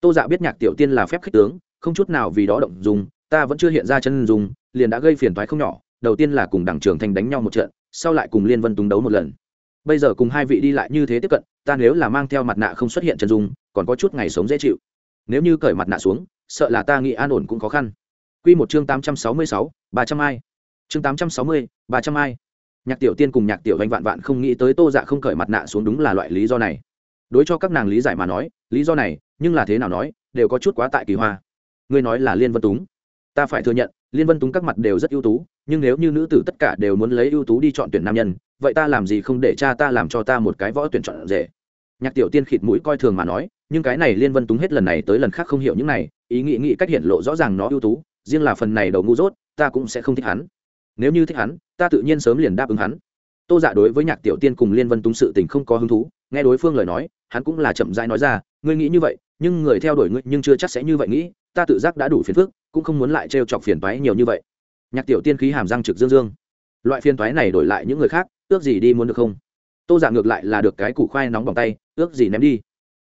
Tô dạ biết nhạc tiểu tiên là phép khích tướng không chút nào vì đó động dùng ta vẫn chưa hiện ra chân dung, liền đã gây phiền toái không nhỏ đầu tiên là cùng đảng trường thành đánh nhau một trận sau lại cùng liên vân túng đấu một lần. Bây giờ cùng hai vị đi lại như thế tiếp cận ta nếu là mang theo mặt nạ không xuất hiện chân dung còn có chút ngày sống dễ chịu. Nếu như cởi mặt nạ xuống sợ là ta nghĩ an ổn cũng khó khăn. Quy một chương tám trăm sáu mươi sáu ba trăm ai chương tám trăm sáu mươi, ba trăm ai. Nhạc tiểu tiên cùng nhạc tiểu anh vạn vạn không nghĩ tới tô dạ không cởi mặt nạ xuống đúng là loại lý do này. Đối cho các nàng lý giải mà nói, lý do này, nhưng là thế nào nói, đều có chút quá tại kỳ hoa. Ngươi nói là liên vân túng. Ta phải thừa nhận, liên vân túng các mặt đều rất ưu tú, nhưng nếu như nữ tử tất cả đều muốn lấy ưu tú đi chọn tuyển nam nhân, vậy ta làm gì không để cha ta làm cho ta một cái võ tuyển chọn rể nhạc tiểu tiên khịt mũi coi thường mà nói, nhưng cái này liên vân túng hết lần này tới lần khác không hiểu những này, ý nghĩ nghĩ cách hiện lộ rõ ràng nó ưu tú, riêng là phần này đầu ngu dốt, ta cũng sẽ không thích hắn nếu như thích hắn, ta tự nhiên sớm liền đáp ứng hắn. Tô dạ đối với nhạc tiểu tiên cùng liên vân túng sự tình không có hứng thú, nghe đối phương lời nói, hắn cũng là chậm rãi nói ra, ngươi nghĩ như vậy, nhưng người theo đuổi ngươi nhưng chưa chắc sẽ như vậy nghĩ, ta tự giác đã đủ phiền phức, cũng không muốn lại trêu chọc phiền toái nhiều như vậy. Nhạc tiểu tiên khí hàm răng trực dương dương. Loại phiền toái này đổi lại những người khác, ước gì đi muốn được không? Tô giả dạ ngược lại là được cái củ khoai nóng bằng tay, ước gì ném đi.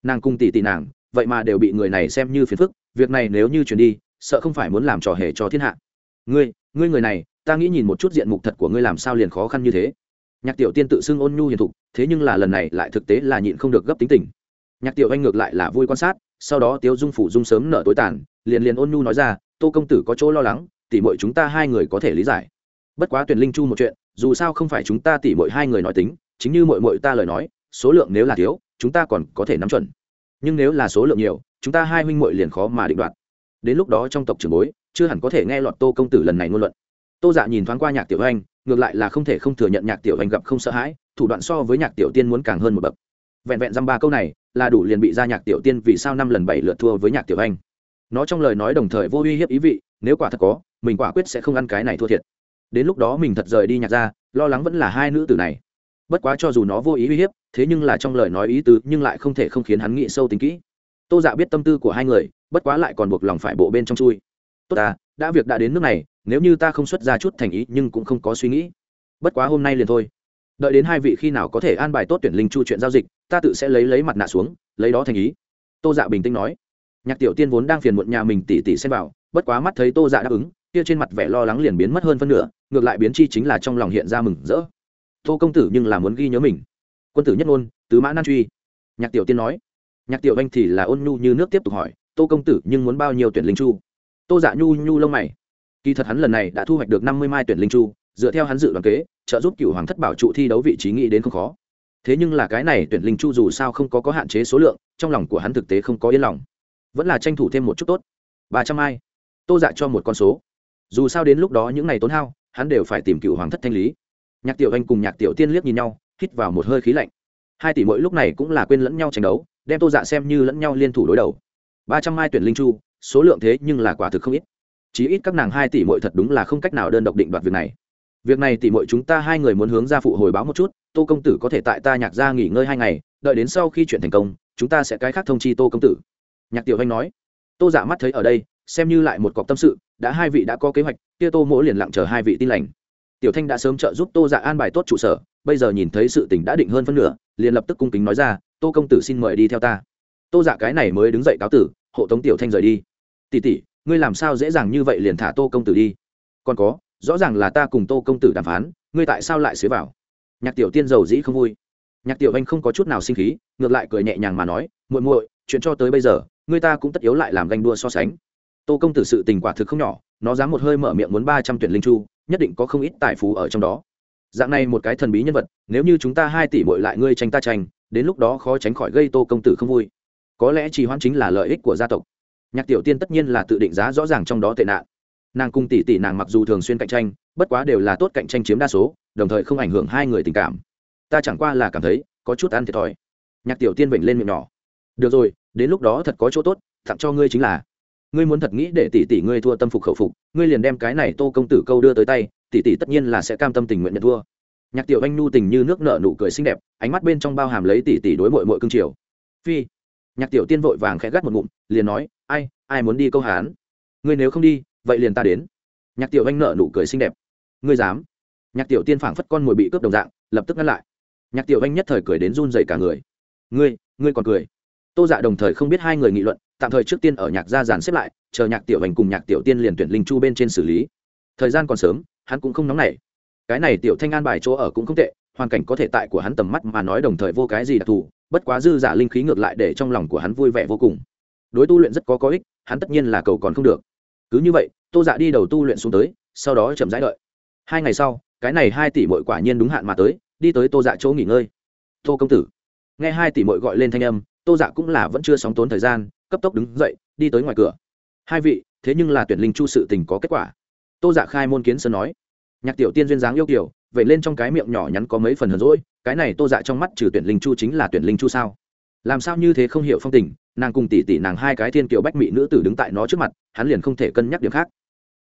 Nàng cung tỷ tỷ nàng, vậy mà đều bị người này xem như phiền phức, việc này nếu như chuyển đi, sợ không phải muốn làm trò hề cho thiên hạ. Ngươi ngươi người này ta nghĩ nhìn một chút diện mục thật của ngươi làm sao liền khó khăn như thế. Nhạc tiểu tiên tự xưng ôn nhu hiền thục, thế nhưng là lần này lại thực tế là nhịn không được gấp tính tình. Nhạc tiểu anh ngược lại là vui quan sát, sau đó tiếu dung phủ dung sớm nở tối tàn, liền liền ôn nhu nói ra, tô công tử có chỗ lo lắng, tỉ mọi chúng ta hai người có thể lý giải. Bất quá tuyển linh chu một chuyện, dù sao không phải chúng ta tỉ mọi hai người nói tính, chính như mọi mọi ta lời nói, số lượng nếu là thiếu, chúng ta còn có thể nắm chuẩn. Nhưng nếu là số lượng nhiều, chúng ta hai huynh muội liền khó mà định đoạt. Đến lúc đó trong tộc trưởng bối, chưa hẳn có thể nghe lọt tô công tử lần này ngôn luận tô dạ nhìn thoáng qua nhạc tiểu anh, ngược lại là không thể không thừa nhận nhạc tiểu anh gặp không sợ hãi, thủ đoạn so với nhạc tiểu tiên muốn càng hơn một bậc. Vẹn vẹn dăm ba câu này, là đủ liền bị ra nhạc tiểu tiên vì sao năm lần bảy lượt thua với nhạc tiểu anh. Nó trong lời nói đồng thời vô uy hiếp ý vị, nếu quả thật có, mình quả quyết sẽ không ăn cái này thua thiệt. Đến lúc đó mình thật rời đi nhạc ra, lo lắng vẫn là hai nữ tử này. Bất quá cho dù nó vô ý uy hiếp, thế nhưng là trong lời nói ý tứ nhưng lại không thể không khiến hắn nghĩ sâu tính kỹ. Tô dạ biết tâm tư của hai người, bất quá lại còn buộc lòng phải bộ bên trong chui. Tốt ta đã việc đã đến nước này, nếu như ta không xuất ra chút thành ý nhưng cũng không có suy nghĩ. Bất quá hôm nay liền thôi. Đợi đến hai vị khi nào có thể an bài tốt tuyển linh chu chuyện giao dịch, ta tự sẽ lấy lấy mặt nạ xuống, lấy đó thành ý. Tô dạ bình tĩnh nói. Nhạc tiểu tiên vốn đang phiền muộn nhà mình tỉ tỉ xem vào, bất quá mắt thấy tô dạ đáp ứng, kia trên mặt vẻ lo lắng liền biến mất hơn phân nửa, ngược lại biến chi chính là trong lòng hiện ra mừng rỡ. Tô công tử nhưng là muốn ghi nhớ mình. Quân tử nhất ngôn, tứ mã nan truy. Nhạc tiểu tiên nói. Nhạc tiểu anh thì là ôn nhu như nước tiếp tục hỏi. Tô công tử nhưng muốn bao nhiêu tuyển linh chu? Tô dạ nhu nhu lông mày. Kỳ thật hắn lần này đã thu hoạch được năm mươi mai tuyển linh chu, dựa theo hắn dự đoán kế, trợ giúp cựu hoàng thất bảo trụ thi đấu vị trí nghĩ đến không khó. Thế nhưng là cái này tuyển linh chu dù sao không có có hạn chế số lượng, trong lòng của hắn thực tế không có yên lòng. Vẫn là tranh thủ thêm một chút tốt. Ba trăm ai tô dạ cho một con số. Dù sao đến lúc đó những ngày tốn hao, hắn đều phải tìm cựu hoàng thất thanh lý. Nhạc tiểu anh cùng nhạc tiểu tiên liếc nhìn nhau, hít vào một hơi khí lạnh. Hai tỷ mỗi lúc này cũng là quên lẫn nhau tranh đấu, đem tô dạ xem như lẫn nhau liên thủ đối đầu. Ba trăm mai tuyển linh chu số lượng thế nhưng là quả thực không ít. Chí ít các nàng hai tỷ mội thật đúng là không cách nào đơn độc định đoạt việc này. Việc này tỷ mội chúng ta hai người muốn hướng ra phụ hồi báo một chút, tô công tử có thể tại ta nhạc ra nghỉ ngơi hai ngày, đợi đến sau khi chuyện thành công, chúng ta sẽ cái khác thông chi tô công tử. Nhạc tiểu anh nói. Tô giả dạ mắt thấy ở đây, xem như lại một cọc tâm sự, đã hai vị đã có kế hoạch, kia tô mỗi liền lặng chờ hai vị tin lành. Tiểu thanh đã sớm trợ giúp tô dạ an bài tốt trụ sở, bây giờ nhìn thấy sự tình đã định hơn phân nửa, liền lập tức cung kính nói ra, tô công tử xin mời đi theo ta. Tô dạ cái này mới đứng dậy cáo tử, hộ tống tiểu thanh rời đi tỷ tỷ, ngươi làm sao dễ dàng như vậy liền thả tô công tử đi? Còn có, rõ ràng là ta cùng tô công tử đàm phán, ngươi tại sao lại xế vào? Nhạc tiểu tiên giàu dĩ không vui. Nhạc tiểu anh không có chút nào sinh khí, ngược lại cười nhẹ nhàng mà nói, muội muội, chuyện cho tới bây giờ, ngươi ta cũng tất yếu lại làm ganh đua so sánh. Tô công tử sự tình quả thực không nhỏ, nó dám một hơi mở miệng muốn ba trăm tuyển linh chu, nhất định có không ít tài phú ở trong đó. Dạng này một cái thần bí nhân vật, nếu như chúng ta hai tỷ bội lại ngươi tranh ta tranh, đến lúc đó khó tránh khỏi gây tô công tử không vui. Có lẽ chỉ hoãn chính là lợi ích của gia tộc nhạc tiểu tiên tất nhiên là tự định giá rõ ràng trong đó tệ nạn. Nàng cùng tỷ tỷ nàng mặc dù thường xuyên cạnh tranh, bất quá đều là tốt cạnh tranh chiếm đa số, đồng thời không ảnh hưởng hai người tình cảm. Ta chẳng qua là cảm thấy, có chút ăn thiệt thòi. Nhạc tiểu tiên vểnh lên miệng nhỏ. Được rồi, đến lúc đó thật có chỗ tốt, tặng cho ngươi chính là. Ngươi muốn thật nghĩ để tỷ tỷ ngươi thua tâm phục khẩu phục, ngươi liền đem cái này tô công tử câu đưa tới tay, tỷ tỷ tất nhiên là sẽ cam tâm tình nguyện nhận thua. Nhạc tiểu anh nu tình như nước nở nụ cười xinh đẹp, ánh mắt bên trong bao hàm lấy tỷ tỷ đối mội mội cương triều phi nhạc tiểu tiên vội vàng khẽ gắt một ngụm, liền nói, ai ai muốn đi câu hán? Ngươi nếu không đi, vậy liền ta đến. Nhạc tiểu anh nợ nụ cười xinh đẹp. Ngươi dám? Nhạc tiểu tiên phảng phất con mồi bị cướp đồng dạng, lập tức ngăn lại. Nhạc tiểu anh nhất thời cười đến run dày cả người. Ngươi ngươi còn cười? Tô dạ đồng thời không biết hai người nghị luận, tạm thời trước tiên ở nhạc gia giàn xếp lại, chờ nhạc tiểu anh cùng nhạc tiểu tiên liền tuyển linh chu bên trên xử lý. Thời gian còn sớm, hắn cũng không nóng nảy. Cái này tiểu thanh an bài chỗ ở cũng không tệ, hoàn cảnh có thể tại của hắn tầm mắt mà nói đồng thời vô cái gì đặc thù bất quá dư giả linh khí ngược lại để trong lòng của hắn vui vẻ vô cùng. Đối tu luyện rất có có ích, hắn tất nhiên là cầu còn không được. Cứ như vậy, tô dạ đi đầu tu luyện xuống tới, sau đó chậm rãi đợi. Hai ngày sau, cái này hai tỷ mội quả nhiên đúng hạn mà tới, đi tới tô dạ chỗ nghỉ ngơi. Tô công tử. Nghe hai tỷ mội gọi lên thanh âm, tô dạ cũng là vẫn chưa sóng tốn thời gian, cấp tốc đứng dậy, đi tới ngoài cửa. Hai vị, thế nhưng là tuyển linh chu sự tình có kết quả. Tô dạ khai môn kiến sơn nói. Nhạc tiểu tiên duyên dáng yêu kiểu vậy lên trong cái miệng nhỏ nhắn có mấy phần hờn rỗi cái này tô dạ trong mắt trừ tuyển linh chu chính là tuyển linh chu sao? Làm sao như thế không hiểu phong tình, nàng cùng tỷ tỷ nàng hai cái thiên kiều bách mỹ nữ tử đứng tại nó trước mặt, hắn liền không thể cân nhắc điểm khác.